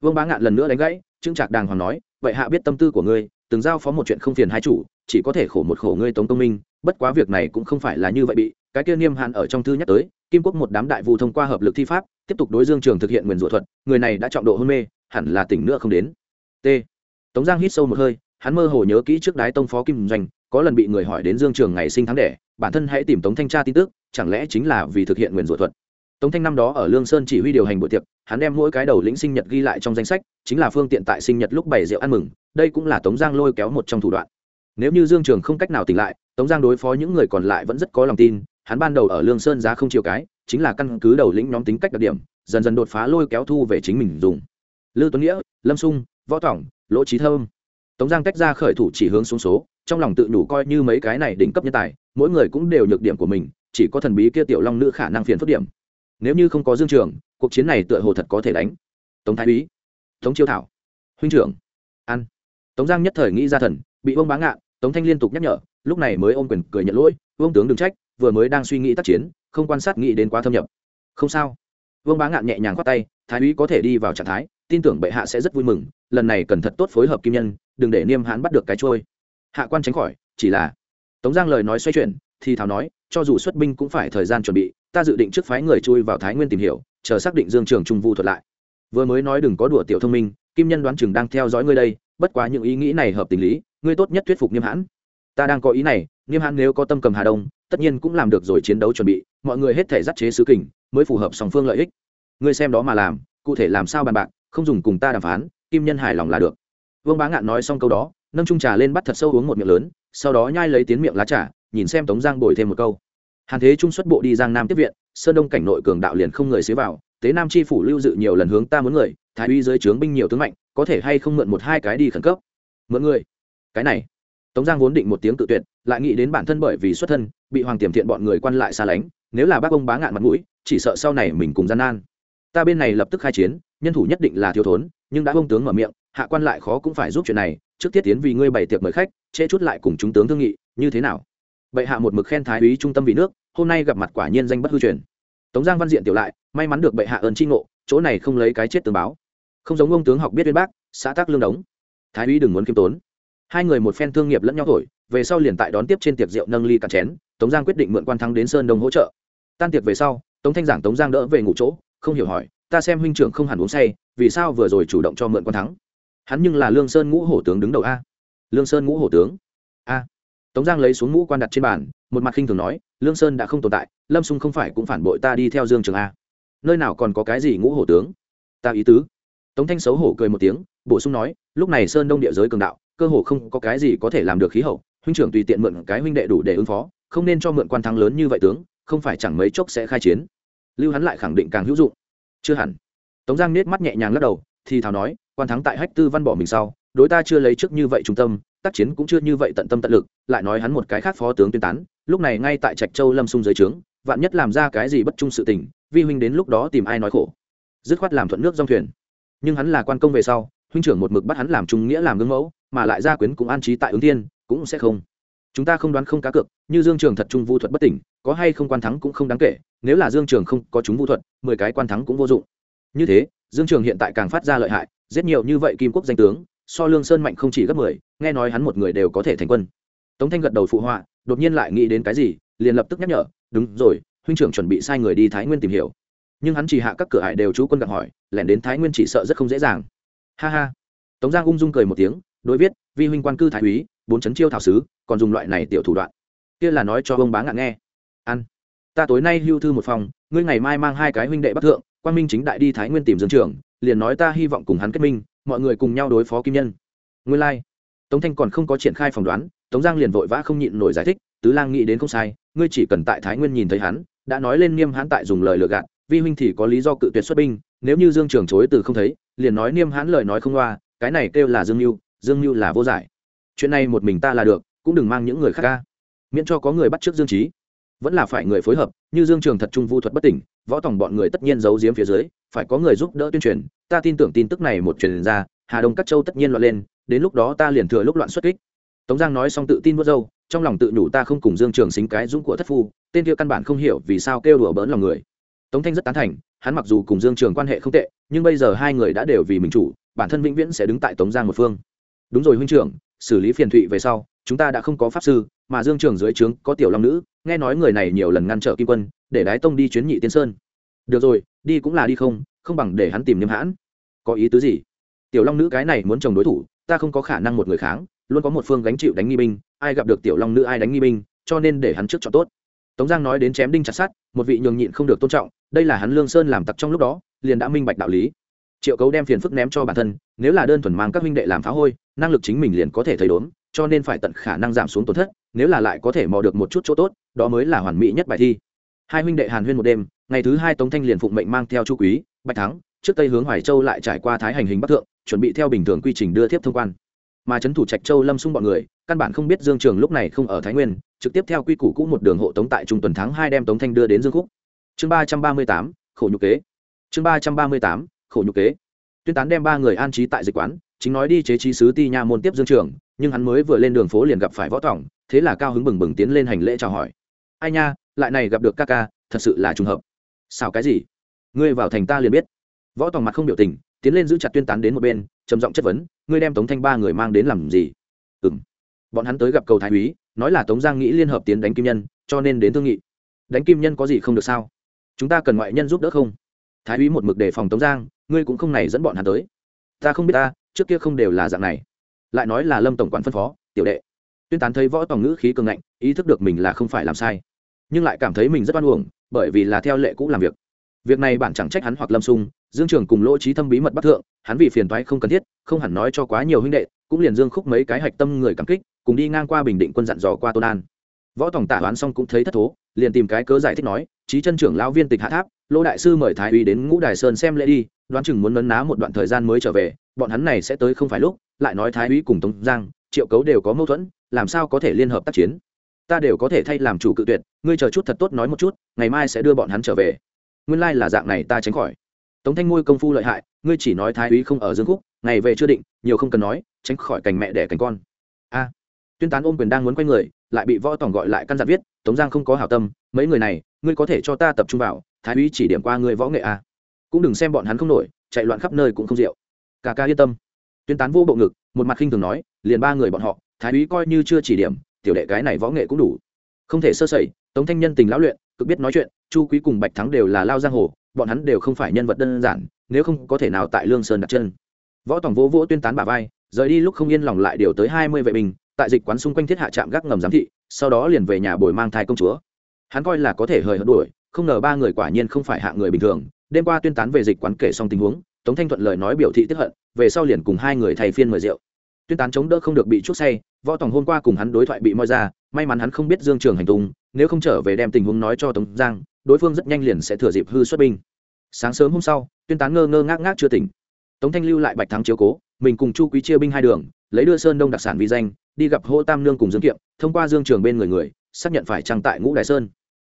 Vương bá ngạn lần nữa đánh gãy, Trương trạc đàng hoàng nói, vậy hạ biết tâm tư của ngươi, từng giao phó một chuyện không phiền hai chủ, chỉ có thể khổ một khổ ngươi tống công minh, bất quá việc này cũng không phải là như vậy bị, cái kia niêm hạn ở trong thư nhắc tới, kim quốc một đám đại vụ thông qua hợp lực thi pháp, tiếp tục đối dương trường thực hiện nguyền rủa thuật, người này đã trọng độ hôn mê, hẳn là tỉnh nữa không đến t. Tống giang hít sâu một hơi, hắn mơ hồ nhớ kỹ trước đái tông phó kim doanh, có lần bị người hỏi đến dương trường ngày sinh tháng đẻ, bản thân hãy tìm tống thanh tra tin tức, chẳng lẽ chính là vì thực hiện nguyền rủa thuật. Tống thanh năm đó ở lương sơn chỉ huy điều hành buổi tiệc, hắn đem mỗi cái đầu lĩnh sinh nhật ghi lại trong danh sách, chính là phương tiện tại sinh nhật lúc bày rượu ăn mừng, đây cũng là tống giang lôi kéo một trong thủ đoạn. Nếu như dương trường không cách nào tỉnh lại, tống giang đối phó những người còn lại vẫn rất có lòng tin, hắn ban đầu ở lương sơn giá không chiều cái, chính là căn cứ đầu lĩnh nhóm tính cách đặc điểm, dần dần đột phá lôi kéo thu về chính mình dùng. Lư tuấn nghĩa, lâm sung võ tỏng, lỗ trí thơm. Tống giang tách ra khởi thủ chỉ hướng xuống số, trong lòng tự nhủ coi như mấy cái này đỉnh cấp nhân tài, mỗi người cũng đều nhược điểm của mình, chỉ có thần bí kia tiểu long nữ khả năng phiền phức điểm. Nếu như không có dương trường, cuộc chiến này tựa hồ thật có thể đánh. Tống thái úy, tống chiêu thảo, huynh trưởng, ăn. Tống giang nhất thời nghĩ ra thần, bị ông bá ngạn tống thanh liên tục nhắc nhở, lúc này mới ôm quyền cười nhận lỗi, vương tướng đừng trách, vừa mới đang suy nghĩ tác chiến, không quan sát nghĩ đến quá thâm nhập. Không sao. Vương bá ngạn nhẹ nhàng khoát tay, thái úy có thể đi vào trạng thái tin tưởng bệ hạ sẽ rất vui mừng, lần này cần thật tốt phối hợp kim nhân, đừng để niêm hãn bắt được cái trôi. Hạ quan tránh khỏi, chỉ là, tống giang lời nói xoay chuyển, thì thảo nói, cho dù xuất binh cũng phải thời gian chuẩn bị, ta dự định trước phái người chui vào thái nguyên tìm hiểu, chờ xác định dương trường trung vu thuật lại. Vừa mới nói đừng có đùa tiểu thông minh, kim nhân đoán chừng đang theo dõi ngươi đây, bất quá những ý nghĩ này hợp tình lý, ngươi tốt nhất thuyết phục niêm hãn. Ta đang có ý này, niêm hãn nếu có tâm cầm hà đông, tất nhiên cũng làm được rồi chiến đấu chuẩn bị, mọi người hết thể dắt chế sứ kình, mới phù hợp song phương lợi ích. Ngươi xem đó mà làm, cụ thể làm sao bàn bạc không dùng cùng ta đàm phán, kim nhân hài lòng là được. Vương bá ngạn nói xong câu đó, nâng trung trà lên bắt thật sâu uống một miệng lớn, sau đó nhai lấy tiến miệng lá trà, nhìn xem tống giang bồi thêm một câu. Hàn thế trung xuất bộ đi giang nam tiếp viện, sơn đông cảnh nội cường đạo liền không người xế vào, tế nam chi phủ lưu dự nhiều lần hướng ta muốn người, thái uy dưới trướng binh nhiều tướng mạnh, có thể hay không mượn một hai cái đi khẩn cấp? Mượn người. Cái này. Tống giang vốn định một tiếng tự tuyệt, lại nghĩ đến bản thân bởi vì xuất thân, bị hoàng tiềm thiện bọn người quan lại xa lánh, nếu là bác ông bá ngạn mặt mũi, chỉ sợ sau này mình cùng gian nan ta bên này lập tức khai chiến, nhân thủ nhất định là thiếu thốn, nhưng đã bông tướng mở miệng, hạ quan lại khó cũng phải giúp chuyện này, trước tiết tiến vì ngươi bày tiệc mời khách, trễ chút lại cùng chúng tướng thương nghị, như thế nào? Bệ hạ một mực khen thái úy trung tâm vì nước, hôm nay gặp mặt quả nhiên danh bất hư truyền. Tống giang văn diện tiểu lại, may mắn được bệ hạ ơn tri ngộ, chỗ này không lấy cái chết tường báo. Không giống ông tướng học biết viên bác, xã tác lương đống. Thái úy đừng muốn kiêm tốn. Hai người một phen thương nghiệp lẫn nhau thổi, về sau liền tại đón tiếp trên tiệc rượu nâng ly cạn chén, tống giang quyết định mượn quan thắng đến sơn đông hỗ trợ. Tan tiệc về sau, tống thanh giảng tống giang đỡ về ngủ chỗ không hiểu hỏi, ta xem huynh trưởng không hẳn uống say, vì sao vừa rồi chủ động cho mượn quan thắng? Hắn nhưng là lương sơn ngũ hổ tướng đứng đầu a. Lương sơn ngũ hổ tướng? A. Tống giang lấy xuống ngũ quan đặt trên bàn, một mặt khinh thường nói, lương sơn đã không tồn tại, lâm xung không phải cũng phản bội ta đi theo dương trường a. Nơi nào còn có cái gì ngũ hổ tướng? Ta ý tứ. Tống thanh xấu hổ cười một tiếng, bổ sung nói, lúc này sơn đông địa giới cường đạo, cơ hồ không có cái gì có thể làm được khí hậu, huynh trưởng tùy tiện mượn cái huynh đệ đủ để ứng phó, không nên cho mượn quan thắng lớn như vậy tướng, không phải chẳng mấy chốc sẽ khai chiến lưu hắn lại khẳng định càng hữu dụng. Chưa hẳn. Tống giang nết mắt nhẹ nhàng lắc đầu, thì thào nói, quan thắng tại hách tư văn bỏ mình sau, đối ta chưa lấy trước như vậy trung tâm, tác chiến cũng chưa như vậy tận tâm tận lực, lại nói hắn một cái khác phó tướng tuyên tán, lúc này ngay tại trạch châu lâm xung dưới trướng, vạn nhất làm ra cái gì bất trung sự tình, vi huynh đến lúc đó tìm ai nói khổ. Dứt khoát làm thuận nước dòng thuyền. Nhưng hắn là quan công về sau, huynh trưởng một mực bắt hắn làm trung nghĩa làm gương mẫu, mà lại gia quyến cũng an trí tại ứng tiên cũng sẽ không. Chúng ta không đoán không cá cược, như dương trường thật trung vu thuật bất tỉnh có hay không quan thắng cũng không đáng kể, nếu là dương trường không có chúng vũ thuật, mười cái quan thắng cũng vô dụng. Như thế, dương trường hiện tại càng phát ra lợi hại rất nhiều như vậy kim quốc danh tướng, so lương sơn mạnh không chỉ gấp mười, nghe nói hắn một người đều có thể thành quân. Tống thanh gật đầu phụ họa, đột nhiên lại nghĩ đến cái gì, liền lập tức nhắc nhở, đúng rồi, huynh trưởng chuẩn bị sai người đi thái nguyên tìm hiểu. Nhưng hắn chỉ hạ các cửa hải đều chú quân gặp hỏi, lẻn đến thái nguyên chỉ sợ rất không dễ dàng. Ha ha. Tống giang ung dung cười một tiếng, đối viết, vi huynh quan cư thái úy, bốn chấn chiêu thảo sứ, còn dùng loại này tiểu thủ đoạn. Kia là nói cho ông bá ngạn nghe ăn. Ta tối nay hưu thư một phòng, ngươi ngày mai mang hai cái huynh đệ bắc thượng quan minh chính đại đi thái nguyên tìm dương trường liền nói ta hy vọng cùng hắn kết minh, mọi người cùng nhau đối phó kim nhân. Nguyên lai、like. tống thanh còn không có triển khai phỏng đoán, tống giang liền vội vã không nhịn nổi giải thích, tứ lang nghĩ đến không sai, ngươi chỉ cần tại thái nguyên nhìn thấy hắn, đã nói lên niêm hãn tại dùng lời lừa gạt, vi huynh thì có lý do cự tuyệt xuất binh, nếu như dương trường chối từ không thấy, liền nói niêm hãn lời nói không loa, cái này kêu là dương mưu dương mưu là vô giải. Chuyện này một mình ta là được, cũng đừng mang những người khác ca miễn cho có người bắt trước dương trí vẫn là phải người phối hợp, như dương trường thật trung vu thuật bất tỉnh, võ tòng bọn người tất nhiên giấu giếm phía dưới, phải có người giúp đỡ tuyên truyền. Ta tin tưởng tin tức này một truyền ra, hà đông các châu tất nhiên loạn lên, đến lúc đó ta liền thừa lúc loạn xuất kích. Tống giang nói xong tự tin vớt dâu trong lòng tự nhủ ta không cùng dương trường xính cái dũng của thất phu, tên kia căn bản không hiểu vì sao kêu đùa bỡn lòng người. Tống thanh rất tán thành, hắn mặc dù cùng dương trường quan hệ không tệ, nhưng bây giờ hai người đã đều vì mình chủ, bản thân vĩnh viễn sẽ đứng tại tống giang một phương. Đúng rồi huynh trưởng, xử lý phiền thụy về sau chúng ta đã không có pháp sư, mà dương trường dưới trướng có tiểu long nữ, nghe nói người này nhiều lần ngăn trở kim quân, để đái tông đi chuyến nhị tiên sơn. Được rồi, đi cũng là đi không không bằng để hắn tìm niêm hãn. Có ý tứ gì? Tiểu long nữ cái này muốn chồng đối thủ, ta không có khả năng một người kháng, luôn có một phương gánh chịu đánh nghi binh, ai gặp được tiểu long nữ ai đánh nghi binh, cho nên để hắn trước chọn tốt. Tống giang nói đến chém đinh chặt sát một vị nhường nhịn không được tôn trọng, đây là hắn lương sơn làm tặc trong lúc đó, liền đã minh bạch đạo lý. Triệu cấu đem phiền phức ném cho bản thân, nếu là đơn thuần mang các huynh đệ làm phá hôi, năng lực chính mình liền có thể thấy đốn cho nên phải tận khả năng giảm xuống tổn thất, nếu là lại có thể mò được một chút chỗ tốt, đó mới là hoàn mỹ nhất bài thi. Hai huynh đệ hàn huyên một đêm, ngày thứ hai tống thanh liền phụng mệnh mang theo chu quý, bạch thắng, trước tây hướng hoài châu lại trải qua thái hành hình bắc thượng, chuẩn bị theo bình thường quy trình đưa tiếp thông quan. Mà trấn thủ trạch châu lâm xung bọn người, căn bản không biết dương trường lúc này không ở thái nguyên, trực tiếp theo quy củ cũ một đường hộ tống tại trung tuần tháng hai đem tống thanh đưa đến dương khúc. Chương ba trăm ba mươi tám, khổ nhục kế. Chương ba trăm ba mươi tám, khổ nhục kế. Tuyên tán đem ba người an trí tại dịch quán chính nói đi chế trí sứ ti nha môn tiếp dương trường, nhưng hắn mới vừa lên đường phố liền gặp phải võ tòng, thế là cao hứng bừng bừng tiến lên hành lễ chào hỏi. Ai nha, lại này gặp được ca ca, thật sự là trùng hợp. Sao cái gì? Ngươi vào thành ta liền biết. Võ tòng mặt không biểu tình, tiến lên giữ chặt tuyên tán đến một bên, trầm giọng chất vấn, ngươi đem tống thanh ba người mang đến làm gì? Ừ m bọn hắn tới gặp cầu thái úy, nói là tống giang nghĩ liên hợp tiến đánh kim nhân, cho nên đến thương nghị. Đánh kim nhân có gì không được sao? Chúng ta cần ngoại nhân giúp đỡ không? Thái úy một mực đề phòng tống giang, ngươi cũng không này dẫn bọn hắn tới. Ta không biết ta trước kia không đều là dạng này. Lại nói là lâm tổng quản phân phó, tiểu đệ, tuyên tán thấy võ tòng ngữ khí cường ngạnh, ý thức được mình là không phải làm sai, nhưng lại cảm thấy mình rất oan uổng, bởi vì là theo lệ cũ làm việc. Việc này bản chẳng trách hắn hoặc lâm sung, dương trường cùng lỗ trí thâm bí mật bắc thượng, hắn vì phiền toái không cần thiết, không hẳn nói cho quá nhiều huynh đệ, cũng liền dương khúc mấy cái hạch tâm người cảm kích, cùng đi ngang qua bình định quân dặn dò qua tôn an. Võ tòng tả đoán xong cũng thấy thất thố, liền tìm cái cớ giải thích nói trí chân trưởng lão viên tịch hạ tháp lô đại sư mời thái uy đến ngũ đài sơn xem lễ đi, đoán chừng muốn nấn ná một đoạn thời gian mới trở về, bọn hắn này sẽ tới không phải lúc, lại nói thái uy cùng tống giang, triệu cấu đều có mâu thuẫn, làm sao có thể liên hợp tác chiến? Ta đều có thể thay làm chủ cự tuyệt, ngươi chờ chút thật tốt nói một chút, ngày mai sẽ đưa bọn hắn trở về. Nguyên lai là dạng này ta tránh khỏi. Tống thanh ngôi công phu lợi hại, ngươi chỉ nói thái úy không ở dương khúc, ngày về chưa định, nhiều không cần nói, tránh khỏi cành mẹ đẻ cành con. A. Tuyên tán ôm quyền đang muốn quay người, lại bị võ tòng gọi lại căn dặn viết, tống giang không có hảo tâm, mấy người này, ngươi có thể cho ta tập trung vào thái úy chỉ điểm qua ngươi võ nghệ a cũng đừng xem bọn hắn không nổi, chạy loạn khắp nơi cũng không rượu. Cả ca yên tâm. Tuyên tán vô bộ ngực, một mặt khinh thường nói, liền ba người bọn họ, thái úy coi như chưa chỉ điểm, tiểu đệ cái này võ nghệ cũng đủ. Không thể sơ sẩy, tống thanh nhân tình lão luyện, cực biết nói chuyện, chu quý cùng bạch thắng đều là lao giang hồ, bọn hắn đều không phải nhân vật đơn giản, nếu không có thể nào tại lương sơn đặt chân. Võ tổng vỗ vỗ tuyên tán bà vai, rời đi lúc không yên lòng lại điều tới hai mươi vệ binh, tại dịch quán xung quanh thiết hạ trạm gác ngầm giám thị, sau đó liền về nhà bồi mang thai công chúa. Hắn coi là có thể hời hợt đuổi không ngờ ba người quả nhiên không phải hạ người bình thường. Đêm qua tuyên tán về dịch quán kể xong tình huống, tống thanh thuận lời nói biểu thị tiếp hận, về sau liền cùng hai người thầy phiên mời rượu. Tuyên tán chống đỡ không được bị chút say, võ tòng hôm qua cùng hắn đối thoại bị moi ra, may mắn hắn không biết dương trường hành tung, nếu không trở về đem tình huống nói cho tống giang, đối phương rất nhanh liền sẽ thừa dịp hư xuất binh. Sáng sớm hôm sau, tuyên tán ngơ ngơ ngác ngác chưa tỉnh. Tống thanh lưu lại bạch thắng chiếu cố, mình cùng chu quý chia binh hai đường, lấy đưa sơn đông đặc sản vi danh, đi gặp hô tam nương cùng dương kiệm, thông qua dương trường bên người người, xác nhận phải trăng tại ngũ đại sơn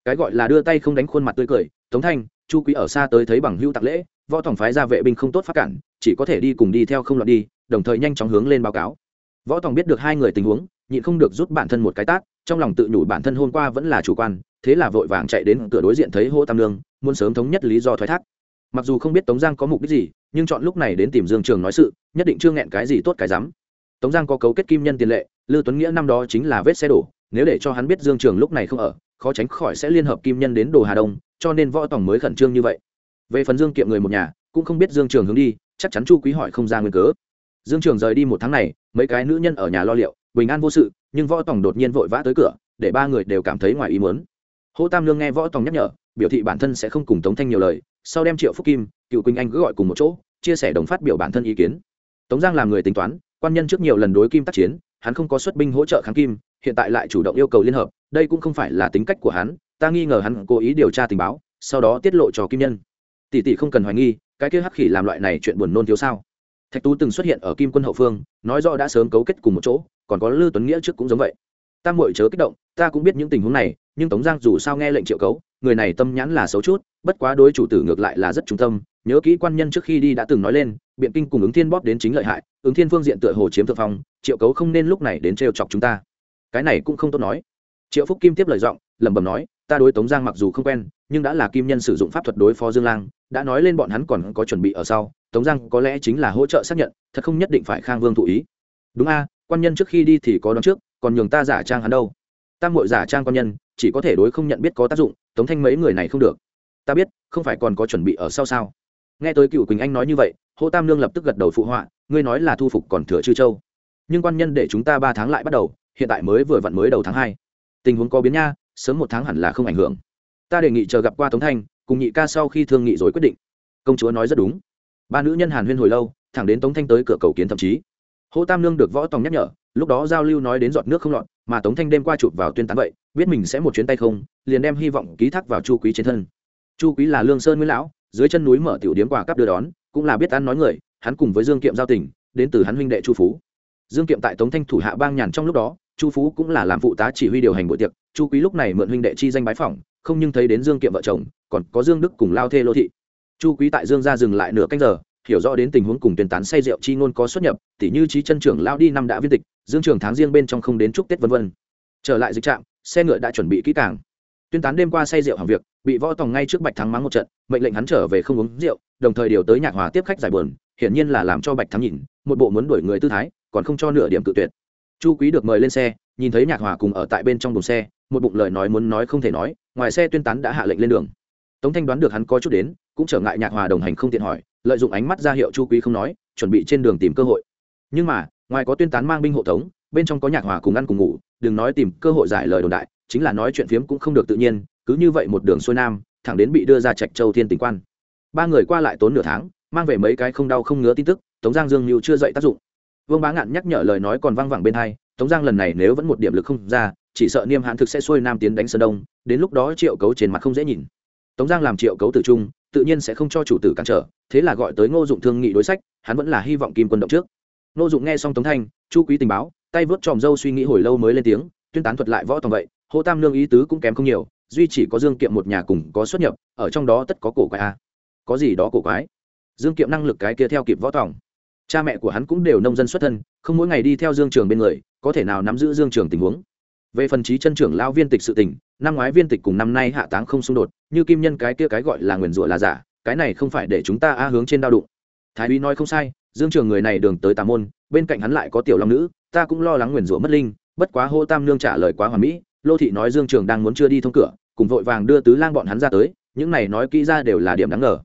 cái gọi là đưa tay không đánh khuôn mặt tươi cười, tống thanh, chu quý ở xa tới thấy bằng hưu tạc lễ, võ tổng phái ra vệ binh không tốt phát cản, chỉ có thể đi cùng đi theo không loạn đi, đồng thời nhanh chóng hướng lên báo cáo. Võ tổng biết được hai người tình huống, nhịn không được rút bản thân một cái tát, trong lòng tự nhủ bản thân hôm qua vẫn là chủ quan, thế là vội vàng chạy đến cửa đối diện thấy hô tam lương muốn sớm thống nhất lý do thoái thác. Mặc dù không biết tống giang có mục đích gì, nhưng chọn lúc này đến tìm dương trường nói sự, nhất định chưa nghẹn cái gì tốt cái rắm. Tống giang có cấu kết kim nhân tiền lệ lư tuấn nghĩa năm đó chính là vết xe đổ nếu để cho hắn biết dương trường lúc này không ở, khó tránh khỏi sẽ liên hợp kim nhân đến đồ hà đông, cho nên võ tổng mới khẩn trương như vậy. Về phần dương kiệm người một nhà, cũng không biết dương trường hướng đi, chắc chắn chu quý hỏi không ra nguyên cớ. Dương trường rời đi một tháng này, mấy cái nữ nhân ở nhà lo liệu, bình an vô sự, nhưng võ tổng đột nhiên vội vã tới cửa, để ba người đều cảm thấy ngoài ý muốn. Hô tam lương nghe võ tổng nhắc nhở, biểu thị bản thân sẽ không cùng tống thanh nhiều lời, sau đem triệu phúc kim, cựu quỳnh anh cứ gọi cùng một chỗ, chia sẻ đồng phát biểu bản thân ý kiến. Tống giang làm người tính toán, quan nhân trước nhiều lần đối kim tác chiến hắn không có xuất binh hỗ trợ kháng kim, hiện tại lại chủ động yêu cầu liên hợp, đây cũng không phải là tính cách của hắn, ta nghi ngờ hắn cố ý điều tra tình báo, sau đó tiết lộ cho kim nhân. Tỷ tỷ không cần hoài nghi, cái kia hắc khỉ làm loại này chuyện buồn nôn thiếu sao? Thạch tú từng xuất hiện ở kim quân hậu phương, nói rõ đã sớm cấu kết cùng một chỗ, còn có lư tuấn nghĩa trước cũng giống vậy. Ta muội chớ kích động, ta cũng biết những tình huống này, nhưng tống giang dù sao nghe lệnh triệu cấu người này tâm nhãn là xấu chút, bất quá đối chủ tử ngược lại là rất trung tâm, nhớ kỹ quan nhân trước khi đi đã từng nói lên, biện kinh cùng ứng thiên bóp đến chính lợi hại, ứng thiên phương diện tựa hồ chiếm thượng phong, triệu cấu không nên lúc này đến trêu chọc chúng ta. Cái này cũng không tốt nói. Triệu phúc kim tiếp lời giọng, lẩm bẩm nói, ta đối tống giang mặc dù không quen, nhưng đã là kim nhân sử dụng pháp thuật đối phó dương lang, đã nói lên bọn hắn còn có chuẩn bị ở sau, tống giang có lẽ chính là hỗ trợ xác nhận, thật không nhất định phải khang vương thụ ý. Đúng a, quan nhân trước khi đi thì có đón trước, còn nhường ta giả trang hắn đâu. Tam mội giả trang quan nhân chỉ có thể đối không nhận biết có tác dụng, tống thanh mấy người này không được. Ta biết, không phải còn có chuẩn bị ở sau sao? Nghe tới cựu quỳnh anh nói như vậy, hô tam lương lập tức gật đầu phụ họa, ngươi nói là thu phục còn thừa chư châu. Nhưng quan nhân để chúng ta ba tháng lại bắt đầu, hiện tại mới vừa vặn mới đầu tháng hai. Tình huống có biến nha, sớm một tháng hẳn là không ảnh hưởng. Ta đề nghị chờ gặp qua tống thanh, cùng nhị ca sau khi thương nghị rồi quyết định. Công chúa nói rất đúng. Ba nữ nhân hàn huyên hồi lâu, thẳng đến tống thanh tới cửa cầu kiến thậm chí. Hô tam lương được võ tòng nhắc nhở lúc đó giao lưu nói đến giọt nước không lọt, mà tống thanh đêm qua chụp vào tuyên tán vậy, biết mình sẽ một chuyến tay không, liền đem hy vọng ký thác vào chu quý trên thân. Chu quý là lương sơn nguyễn lão, dưới chân núi mở tiểu điếm quà cắp đưa đón, cũng là biết ăn nói người, hắn cùng với dương kiệm giao tình, đến từ hắn huynh đệ chu phú. Dương kiệm tại tống thanh thủ hạ bang nhàn trong lúc đó, chu phú cũng là làm phụ tá chỉ huy điều hành buổi tiệc, chu quý lúc này mượn huynh đệ chi danh bái phỏng, không nhưng thấy đến dương kiệm vợ chồng, còn có dương đức cùng lao thê lô thị. Chu quý tại dương ra dừng lại nửa canh giờ hiểu rõ đến tình huống cùng tuyên tán say rượu chi ngôn có xuất nhập, tỉ như trí chân trưởng lao đi năm đã viên tịch, dương trường tháng riêng bên trong không đến chúc tết vân vân. Trở lại dịch trạm, xe ngựa đã chuẩn bị kỹ càng. Tuyên tán đêm qua say rượu hàng việc, bị võ tòng ngay trước bạch thắng mắng một trận, mệnh lệnh hắn trở về không uống rượu, đồng thời điều tới nhạc hòa tiếp khách giải buồn, hiển nhiên là làm cho bạch thắng nhìn, một bộ muốn đuổi người tư thái, còn không cho nửa điểm cự tuyệt. Chu quý được mời lên xe, nhìn thấy nhạc hòa cùng ở tại bên trong đồn xe, một bụng lời nói muốn nói không thể nói, ngoài xe tuyên tán đã hạ lệnh lên đường. Tống thanh đoán được hắn có chút đến, cũng trở ngại nhạc hòa đồng hành không tiện hỏi lợi dụng ánh mắt ra hiệu chu quý không nói, chuẩn bị trên đường tìm cơ hội. Nhưng mà, ngoài có tuyên tán mang binh hộ tống, bên trong có nhạc hòa cùng ăn cùng ngủ, đừng nói tìm cơ hội giải lời đồn đại, chính là nói chuyện phiếm cũng không được tự nhiên, cứ như vậy một đường xuôi nam, thẳng đến bị đưa ra trạch châu thiên tỉnh quan. Ba người qua lại tốn nửa tháng, mang về mấy cái không đau không ngứa tin tức, tống giang dương như chưa dậy tác dụng. Vương bá ngạn nhắc nhở lời nói còn văng vẳng bên hai, tống giang lần này nếu vẫn một điểm lực không ra, chỉ sợ niêm hãn thực sẽ xuôi nam tiến đánh sơn đông, đến lúc đó triệu cấu trên mặt không dễ nhìn. Tống giang làm triệu cấu tử trung, tự nhiên sẽ không cho chủ tử cản trở thế là gọi tới ngô dụng thương nghị đối sách, hắn vẫn là hy vọng kim quân động trước. Ngô dụng nghe xong tống thanh, chu quý tình báo, tay vớt tròm dâu suy nghĩ hồi lâu mới lên tiếng, tuyên tán thuật lại võ tòng vậy hô tam lương ý tứ cũng kém không nhiều, duy chỉ có dương kiệm một nhà cùng có xuất nhập, ở trong đó tất có cổ quái a. À. có gì đó cổ quái? Dương kiệm năng lực cái kia theo kịp võ tòng. Cha mẹ của hắn cũng đều nông dân xuất thân, không mỗi ngày đi theo dương trường bên người, có thể nào nắm giữ dương trường tình huống? Về phần trí chân trưởng lao viên tịch sự tình, năm ngoái viên tịch cùng năm nay hạ táng không xung đột, như kim nhân cái kia cái gọi là nguyền rủa là giả cái này không phải để chúng ta a hướng trên đao đụng. Thái úy nói không sai, dương trường người này đường tới tà môn, bên cạnh hắn lại có tiểu long nữ, ta cũng lo lắng nguyền rủa mất linh, bất quá hô tam nương trả lời quá hoàn mỹ, lô thị nói dương trường đang muốn chưa đi thông cửa, cùng vội vàng đưa tứ lang bọn hắn ra tới, những này nói kỹ ra đều là điểm đáng ngờ.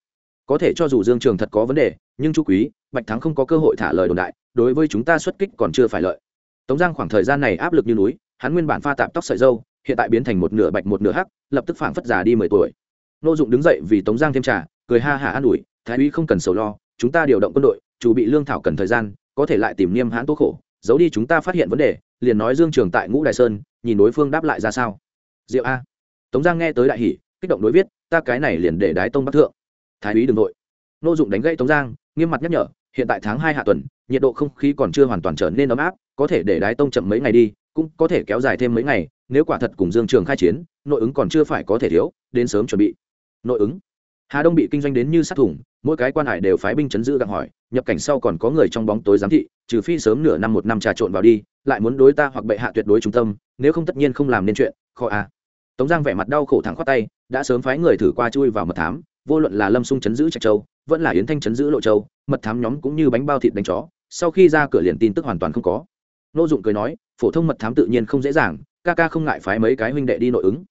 Có thể cho dù dương trường thật có vấn đề, nhưng chú quý, bạch thắng không có cơ hội thả lời đồn đại, đối với chúng ta xuất kích còn chưa phải lợi. Tống giang khoảng thời gian này áp lực như núi, hắn nguyên bản pha tạp tóc sợi dâu, hiện tại biến thành một nửa bạch một nửa hắc, lập tức phảng phất già đi mười tuổi. Nô dụng đứng dậy vì tống giang thêm trà cười ha hả an ủi, thái úy không cần sầu lo, chúng ta điều động quân đội, chủ bị lương thảo cần thời gian, có thể lại tìm niêm hãn tố khổ, giấu đi chúng ta phát hiện vấn đề, liền nói dương trường tại ngũ đại sơn, nhìn đối phương đáp lại ra sao. Diệu a. Tống giang nghe tới đại hỷ kích động đối viết, ta cái này liền để đái tông bắc thượng. Thái úy đừng nội nô dụng đánh gãy tống giang, nghiêm mặt nhắc nhở, hiện tại tháng hai hạ tuần, nhiệt độ không khí còn chưa hoàn toàn trở nên ấm áp, có thể để đái tông chậm mấy ngày đi, cũng có thể kéo dài thêm mấy ngày, nếu quả thật cùng dương trường khai chiến, nội ứng còn chưa phải có thể thiếu, đến sớm chuẩn bị. Nội ứng hà đông bị kinh doanh đến như sát thủng, mỗi cái quan hải đều phái binh chấn giữ gặng hỏi, nhập cảnh sau còn có người trong bóng tối giám thị, trừ phi sớm nửa năm một năm trà trộn vào đi, lại muốn đối ta hoặc bệ hạ tuyệt đối trung tâm, nếu không tất nhiên không làm nên chuyện, khó à. tống giang vẻ mặt đau khổ thẳng khoát tay, đã sớm phái người thử qua chui vào mật thám, vô luận là lâm sung chấn giữ trạch châu, vẫn là yến thanh chấn giữ lộ châu, mật thám nhóm cũng như bánh bao thịt đánh chó, sau khi ra cửa liền tin tức hoàn toàn không có nô dụng cười nói, phổ thông mật thám tự nhiên không dễ dàng, ca ca không ngại phái mấy cái huynh đệ đi nội ứng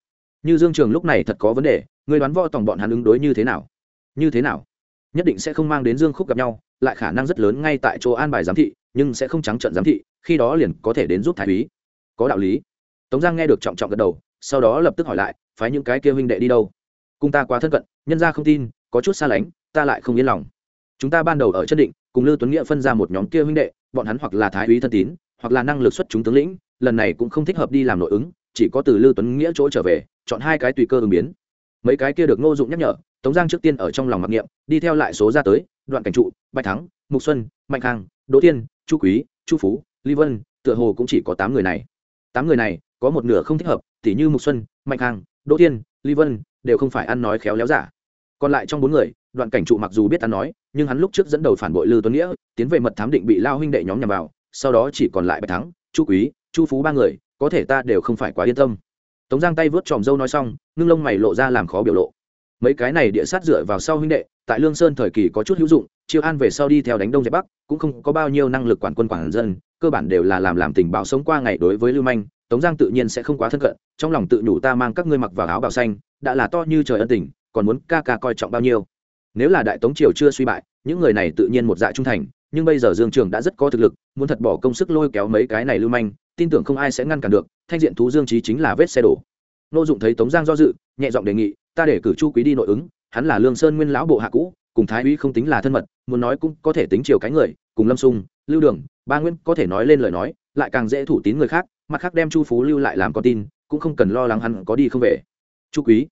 như dương trường lúc này thật có vấn đề người đoán võ tòng bọn hắn ứng đối như thế nào? Như thế nào? Nhất định sẽ không mang đến dương khúc gặp nhau, lại khả năng rất lớn ngay tại chỗ an bài giám thị, nhưng sẽ không trắng trận giám thị, khi đó liền có thể đến giúp thái úy. Có đạo lý. Tống giang nghe được trọng trọng gật đầu, sau đó lập tức hỏi lại, phái những cái kia huynh đệ đi đâu? Cùng ta quá thân cận, nhân ra không tin, có chút xa lánh, ta lại không yên lòng. Chúng ta ban đầu ở chân định, cùng lưu tuấn nghĩa phân ra một nhóm kia huynh đệ, bọn hắn hoặc là thái úy thân tín, hoặc là năng lực xuất chúng tướng lĩnh, lần này cũng không thích hợp đi làm nội ứng, chỉ có từ lưu tuấn nghĩa chỗ trở về, chọn hai cái tùy cơ ứng biến mấy cái kia được ngô dụng nhắc nhở, tống giang trước tiên ở trong lòng mặc niệm, đi theo lại số ra tới, đoạn cảnh trụ, bạch thắng, mục xuân, mạnh khang, đỗ tiên chu quý, chu phú, ly vân, tựa hồ cũng chỉ có tám người này. Tám người này, có một nửa không thích hợp, tỉ như mục xuân, mạnh khang, đỗ tiên ly vân, đều không phải ăn nói khéo léo giả. Còn lại trong bốn người, đoạn cảnh trụ mặc dù biết ăn nói, nhưng hắn lúc trước dẫn đầu phản bội lư tuấn nghĩa, tiến về mật thám định bị lao huynh đệ nhóm nhằm vào, sau đó chỉ còn lại bạch thắng, chu quý, chu phú ba người, có thể ta đều không phải quá yên tâm tống giang tay vớt tròm dâu nói xong, ngưng lông mày lộ ra làm khó biểu lộ. Mấy cái này địa sát dựa vào sau huynh đệ, tại lương sơn thời kỳ có chút hữu dụng, chiêu an về sau đi theo đánh đông dẹp bắc, cũng không có bao nhiêu năng lực quản quân quản dân, cơ bản đều là làm làm tình báo sống qua ngày đối với lưu manh, tống giang tự nhiên sẽ không quá thân cận, trong lòng tự nhủ ta mang các ngươi mặc vào áo bào xanh, đã là to như trời ân tình, còn muốn ca ca coi trọng bao nhiêu. Nếu là đại tống triều chưa suy bại, những người này tự nhiên một dạ trung thành, nhưng bây giờ dương trường đã rất có thực lực, muốn thật bỏ công sức lôi kéo mấy cái này lưu manh tin tưởng không ai sẽ ngăn cản được, thanh diện thú dương trí chính là vết xe đổ. Nô dụng thấy tống giang do dự, nhẹ giọng đề nghị, ta để cử chu quý đi nội ứng, hắn là lương sơn nguyên lão bộ hạ cũ, cùng thái úy không tính là thân mật, muốn nói cũng có thể tính chiều cái người, cùng lâm sung, lưu đường, ba nguyên có thể nói lên lời nói, lại càng dễ thủ tín người khác, mặt khác đem chu phú lưu lại làm con tin, cũng không cần lo lắng hắn có đi không về. Chu quý,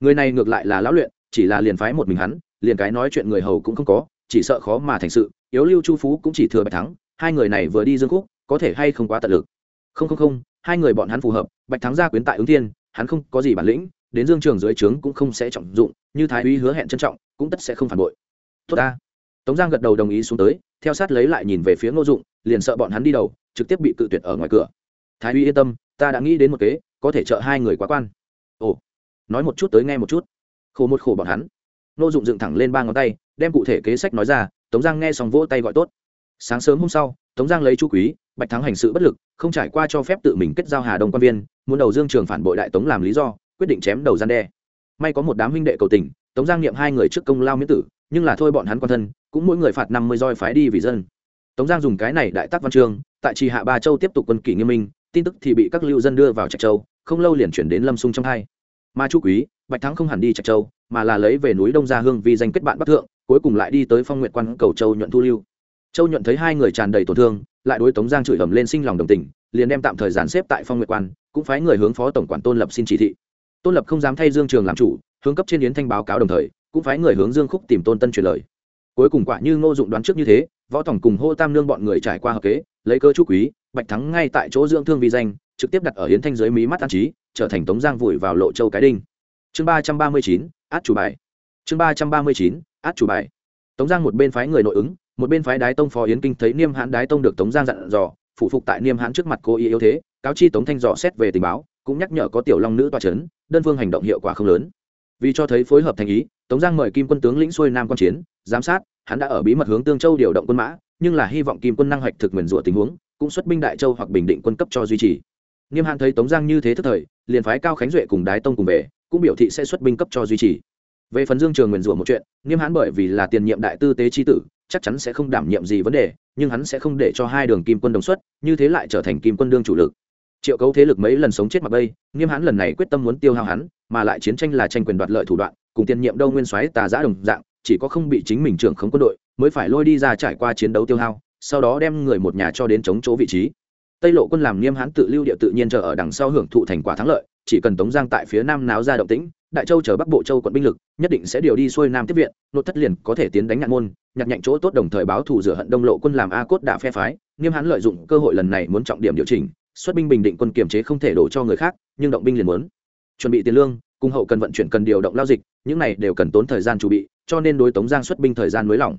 người này ngược lại là lão luyện, chỉ là liền phái một mình hắn, liền cái nói chuyện người hầu cũng không có, chỉ sợ khó mà thành sự, yếu lưu chu phú cũng chỉ thừa bạch thắng, hai người này vừa đi dương khúc, có thể hay không quá tận lực? Không không không, hai người bọn hắn phù hợp, bạch thắng gia quyến tại ứng thiên, hắn không có gì bản lĩnh, đến dương trường dưới trướng cũng không sẽ trọng dụng, như thái úy hứa hẹn trân trọng, cũng tất sẽ không phản bội. Tốt ta. Tống giang gật đầu đồng ý xuống tới, theo sát lấy lại nhìn về phía ngô dụng, liền sợ bọn hắn đi đầu, trực tiếp bị cự tuyệt ở ngoài cửa. Thái úy yên tâm, ta đã nghĩ đến một kế, có thể trợ hai người quá quan. Ồ. Nói một chút tới nghe một chút. Khổ một khổ bọn hắn. Ngô dụng dựng thẳng lên ba ngón tay, đem cụ thể kế sách nói ra, tống giang nghe xong vỗ tay gọi tốt. Sáng sớm hôm sau, tống giang lấy chu quý, bạch thắng hành sự bất lực không trải qua cho phép tự mình kết giao hà đông quan viên, muốn đầu dương trường phản bội đại tống làm lý do, quyết định chém đầu gian đe. May có một đám huynh đệ cầu tình, tống giang niệm hai người trước công lao miễn tử, nhưng là thôi bọn hắn quan thân, cũng mỗi người phạt năm mươi roi phái đi vì dân. Tống giang dùng cái này đại tác văn chương, tại trì hạ ba châu tiếp tục quân kỷ nghiêm minh, tin tức thì bị các lưu dân đưa vào trạch châu, không lâu liền chuyển đến lâm sung trong hai. Mà chu quý, bạch thắng không hẳn đi trạch châu, mà là lấy về núi đông gia hương vì danh kết bạn bắc thượng, cuối cùng lại đi tới phong nguyện quan cầu châu nhuận thu lưu. Châu nhuận thấy hai người tràn đầy tổn thương lại đối tống giang chửi ầm lên sinh lòng đồng tình, liền đem tạm thời giàn xếp tại phong nguyệt quan, cũng phái người hướng phó tổng quản tôn lập xin chỉ thị. Tôn lập không dám thay dương trường làm chủ, hướng cấp trên yến thanh báo cáo đồng thời, cũng phái người hướng dương khúc tìm tôn tân truyền lời. Cuối cùng quả như ngô dụng đoán trước như thế, võ tổng cùng hô tam nương bọn người trải qua hợp kế, lấy cơ chú quý, bạch thắng ngay tại chỗ dưỡng thương vi danh, trực tiếp đặt ở yến thanh dưới mí mắt an trí, trở thành tống giang vùi vào lộ châu cái đinh. Chương ba trăm ba mươi chín, át chủ bài. Chương ba trăm ba mươi chín, át chủ bài. Tống giang một bên phái người nội ứng một bên phái đái tông phó yến kinh thấy niêm hãn đái tông được tống giang dặn dò phụ phục tại niêm hãn trước mặt cô ý yếu thế, cáo chi tống thanh dò xét về tình báo, cũng nhắc nhở có tiểu long nữ toa c h ấ n đơn phương hành động hiệu quả không lớn. Vì cho thấy phối hợp thành ý, tống giang mời kim quân tướng lĩnh xuôi nam quan chiến, giám sát, hắn đã ở bí mật hướng tương châu điều động quân mã, nhưng là hy vọng kim quân năng hoạch thực nguyền rủa tình huống, cũng xuất binh đại châu hoặc bình định quân cấp cho duy trì. Niêm hãn thấy tống giang như thế thức thời, liền phái cao khánh duệ cùng đái tông cùng về, cũng biểu thị sẽ xuất binh cấp cho duy trì. Về phần dương trường nguyền rủa một chuyện, Niêm hãn bởi vì là tiền nhiệm đại tư tế tri tử chắc chắn sẽ không đảm nhiệm gì vấn đề, nhưng hắn sẽ không để cho hai đường kim quân đồng xuất, như thế lại trở thành kim quân đương chủ lực. Triệu cấu thế lực mấy lần sống chết mặc bây nghiêm hãn lần này quyết tâm muốn tiêu hao hắn, mà lại chiến tranh là tranh quyền đoạt lợi thủ đoạn, cùng tiền nhiệm đâu nguyên soái tà giã đồng dạng, chỉ có không bị chính mình trưởng khống quân đội, mới phải lôi đi ra trải qua chiến đấu tiêu hao, sau đó đem người một nhà cho đến chống chỗ vị trí. Tây lộ quân làm nghiêm hãn tự lưu địa tự nhiên chờ ở đằng sau hưởng thụ thành quả thắng lợi chỉ cần tống giang tại phía nam náo ra động tĩnh, đại châu chờ bắc bộ châu quận binh lực, nhất định sẽ điều đi xuôi nam tiếp viện nội thất liền có thể tiến đánh nhạn môn, nhặt nhạnh chỗ tốt đồng thời báo thù rửa hận đông lộ quân làm a cốt đả phe phái, nghiêm Hán lợi dụng cơ hội lần này muốn trọng điểm điều chỉnh, xuất binh bình định quân kiềm chế không thể đổ cho người khác, nhưng động binh liền muốn chuẩn bị tiền lương cung hậu cần vận chuyển cần điều động lao dịch, những này đều cần tốn thời gian chuẩn bị, cho nên đối tống giang xuất binh thời gian mới lỏng.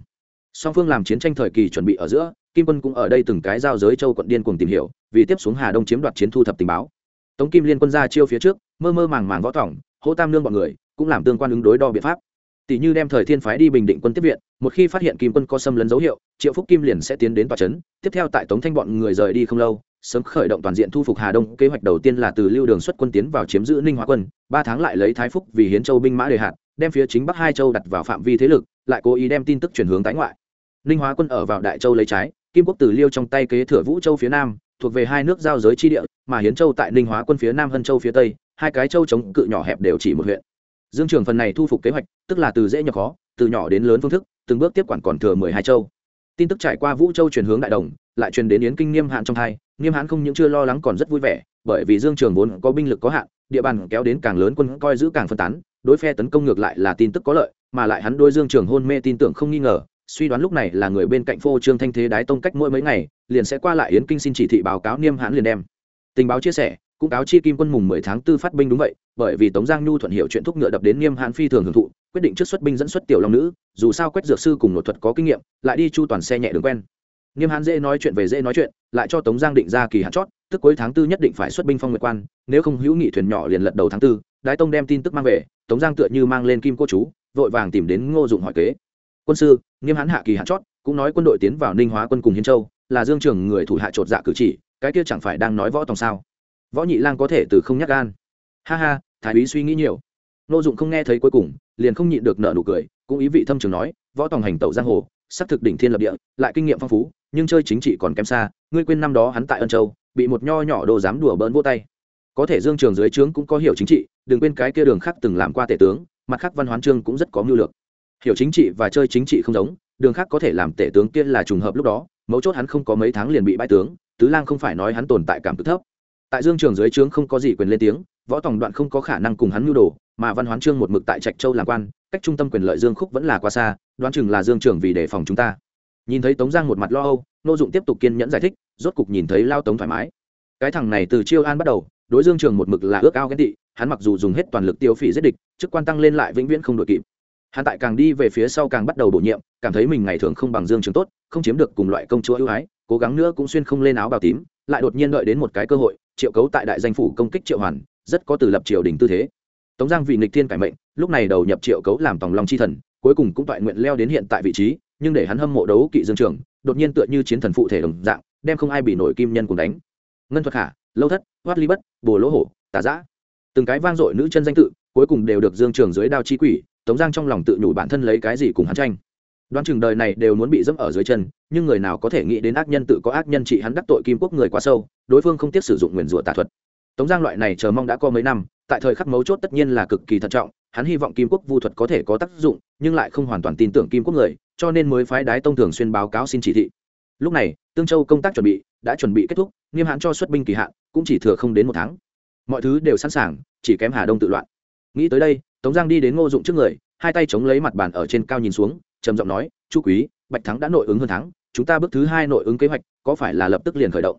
Song phương làm chiến tranh thời kỳ chuẩn bị ở giữa, kim quân cũng ở đây từng cái giao giới châu quận điên cùng tìm hiểu, vì tiếp xuống hà đông chiếm đoạt chiến thu thập tình báo tống kim liên quân ra chiêu phía trước, mơ mơ màng màng võ thỏng hỗ tam nương bọn người, cũng làm tương quan ứng đối đo biện pháp. Tỷ như đem thời thiên phái đi bình định quân tiếp viện, một khi phát hiện kim quân có xâm lấn dấu hiệu, triệu phúc kim liền sẽ tiến đến tòa trấn. Tiếp theo tại tống thanh bọn người rời đi không lâu, sớm khởi động toàn diện thu phục hà đông, kế hoạch đầu tiên là từ lưu đường xuất quân tiến vào chiếm giữ ninh hóa quân, ba tháng lại lấy thái phúc vì hiến châu binh mã đề hạt, đem phía chính bắc hai châu đặt vào phạm vi thế lực, lại cố ý đem tin tức chuyển hướng tái ngoại. Ninh hóa quân ở vào đại châu lấy trái, kim quốc từ liêu trong tay kế thừa vũ châu phía nam thuộc về hai nước giao giới chi địa, mà hiến châu tại ninh hóa quân phía nam hân châu phía tây, hai cái châu chống cự nhỏ hẹp đều chỉ một huyện. Dương trường phần này thu phục kế hoạch, tức là từ dễ nhập khó, từ nhỏ đến lớn phương thức, từng bước tiếp quản còn thừa mười hai châu. Tin tức trải qua vũ châu chuyển hướng đại đồng, lại truyền đến yến kinh Niêm hạn trong hai Niêm hãn không những chưa lo lắng còn rất vui vẻ, bởi vì dương trường vốn có binh lực có hạn, địa bàn kéo đến càng lớn quân coi giữ càng phân tán, đối phe tấn công ngược lại là tin tức có lợi, mà lại hắn đôi dương trường hôn mê tin tưởng không nghi ngờ suy đoán lúc này là người bên cạnh phô trương thanh thế đái tông cách mỗi mấy ngày, liền sẽ qua lại yến kinh xin chỉ thị báo cáo niêm hãn liền đem. Tình báo chia sẻ, cũng cáo chi kim quân mùng mười tháng 4 phát binh đúng vậy, bởi vì tống giang nhu thuận hiệu chuyện thúc ngựa đập đến niêm hãn phi thường hưởng thụ, quyết định trước xuất binh dẫn xuất tiểu long nữ, dù sao quách dược sư cùng nội thuật có kinh nghiệm, lại đi chu toàn xe nhẹ đường quen. Niêm hãn dễ nói chuyện về dễ nói chuyện, lại cho tống giang định ra kỳ hạn chót, tức cuối tháng tư nhất định phải xuất binh phong nguyệt quan, nếu không hữu nghị thuyền nhỏ liền lật đầu tháng tư, Đái tông đem tin tức mang về, tống giang tựa như mang lên kim cô chú, vội vàng tìm đến ngô dụng hỏi kế. Quân sư nghiêm hãn hạ kỳ hạn chót, cũng nói quân đội tiến vào ninh hóa quân cùng hiến châu, là dương trường người thủ hạ chột dạ cử chỉ, cái kia chẳng phải đang nói võ tòng sao? Võ nhị lang có thể từ không nhắc gan. Ha ha, thái úy suy nghĩ nhiều. Nô dụng không nghe thấy cuối cùng, liền không nhịn được nợ nụ cười, cũng ý vị thâm trường nói, võ tòng hành tẩu giang hồ xác thực đỉnh thiên lập địa, lại kinh nghiệm phong phú, nhưng chơi chính trị còn kém xa, ngươi quên năm đó hắn tại ân châu, bị một nho nhỏ đồ dám đùa bỡn vô tay. Có thể dương trường dưới trướng cũng có hiểu chính trị, đừng quên cái kia đường khác từng làm qua tể tướng, mặt khác văn hoán trương cũng rất có mưu lược hiểu chính trị và chơi chính trị không giống, đường khác có thể làm tể tướng kia là trùng hợp lúc đó, mấu chốt hắn không có mấy tháng liền bị bãi tướng, tứ lang không phải nói hắn tồn tại cảm cực thấp. Tại dương trường dưới trướng không có gì quyền lên tiếng, võ tòng đoạn không có khả năng cùng hắn mưu đồ, mà văn hoán trương một mực tại trạch châu làm quan, cách trung tâm quyền lợi dương khúc vẫn là quá xa, đoán chừng là dương trường vì đề phòng chúng ta. Nhìn thấy tống giang một mặt lo âu, nô dụng tiếp tục kiên nhẫn giải thích, rốt cục nhìn thấy lao tống thoải mái. Cái thằng này từ chiêu an bắt đầu, đối dương trường một mực là ước ao ghen tị, hắn mặc dù dùng hết toàn lực tiêu phỉ giết địch, chức quan tăng lên lại vĩnh viễn không đội kịp hắn tại càng đi về phía sau càng bắt đầu bổ nhiệm cảm thấy mình ngày thường không bằng dương trường tốt không chiếm được cùng loại công chúa ưu ái cố gắng nữa cũng xuyên không lên áo bào tím lại đột nhiên đợi đến một cái cơ hội triệu cấu tại đại danh phủ công kích triệu hoàn rất có từ lập triều đình tư thế. Tống giang vì nghịch thiên cải mệnh lúc này đầu nhập triệu cấu làm tòng long chi thần cuối cùng cũng toại nguyện leo đến hiện tại vị trí nhưng để hắn hâm mộ đấu kỵ dương trường đột nhiên tựa như chiến thần phụ thể đồng dạng đem không ai bị nổi kim nhân cùng đánh. Ngân thuật Hạ, lâu thất hoát ly bất bồ lỗ hổ tà giã. Từng cái vang dội nữ chân danh tự cuối cùng đều được dương trường dưới đao chi quỷ tống giang trong lòng tự nhủ bản thân lấy cái gì cùng hắn tranh. Đoán chừng đời này đều muốn bị dẫm ở dưới chân, nhưng người nào có thể nghĩ đến ác nhân tự có ác nhân trị hắn đắc tội kim quốc người quá sâu, đối phương không tiếc sử dụng nguyền rủa tà thuật. Tống giang loại này chờ mong đã có mấy năm, tại thời khắc mấu chốt tất nhiên là cực kỳ thận trọng, hắn hy vọng kim quốc vu thuật có thể có tác dụng, nhưng lại không hoàn toàn tin tưởng kim quốc người, cho nên mới phái đái tông thường xuyên báo cáo xin chỉ thị. Lúc này, tương châu công tác chuẩn bị, đã chuẩn bị kết thúc, nghiêm hãn cho xuất binh kỳ hạn, cũng chỉ thừa không đến một tháng. Mọi thứ đều sẵn sàng, chỉ kém hà đông tự loạn. Nghĩ tới đây tống giang đi đến ngô dụng trước người, hai tay chống lấy mặt bàn ở trên cao nhìn xuống, trầm giọng nói, chu quý, bạch thắng đã nội ứng hơn thắng, chúng ta bước thứ hai nội ứng kế hoạch, có phải là lập tức liền khởi động?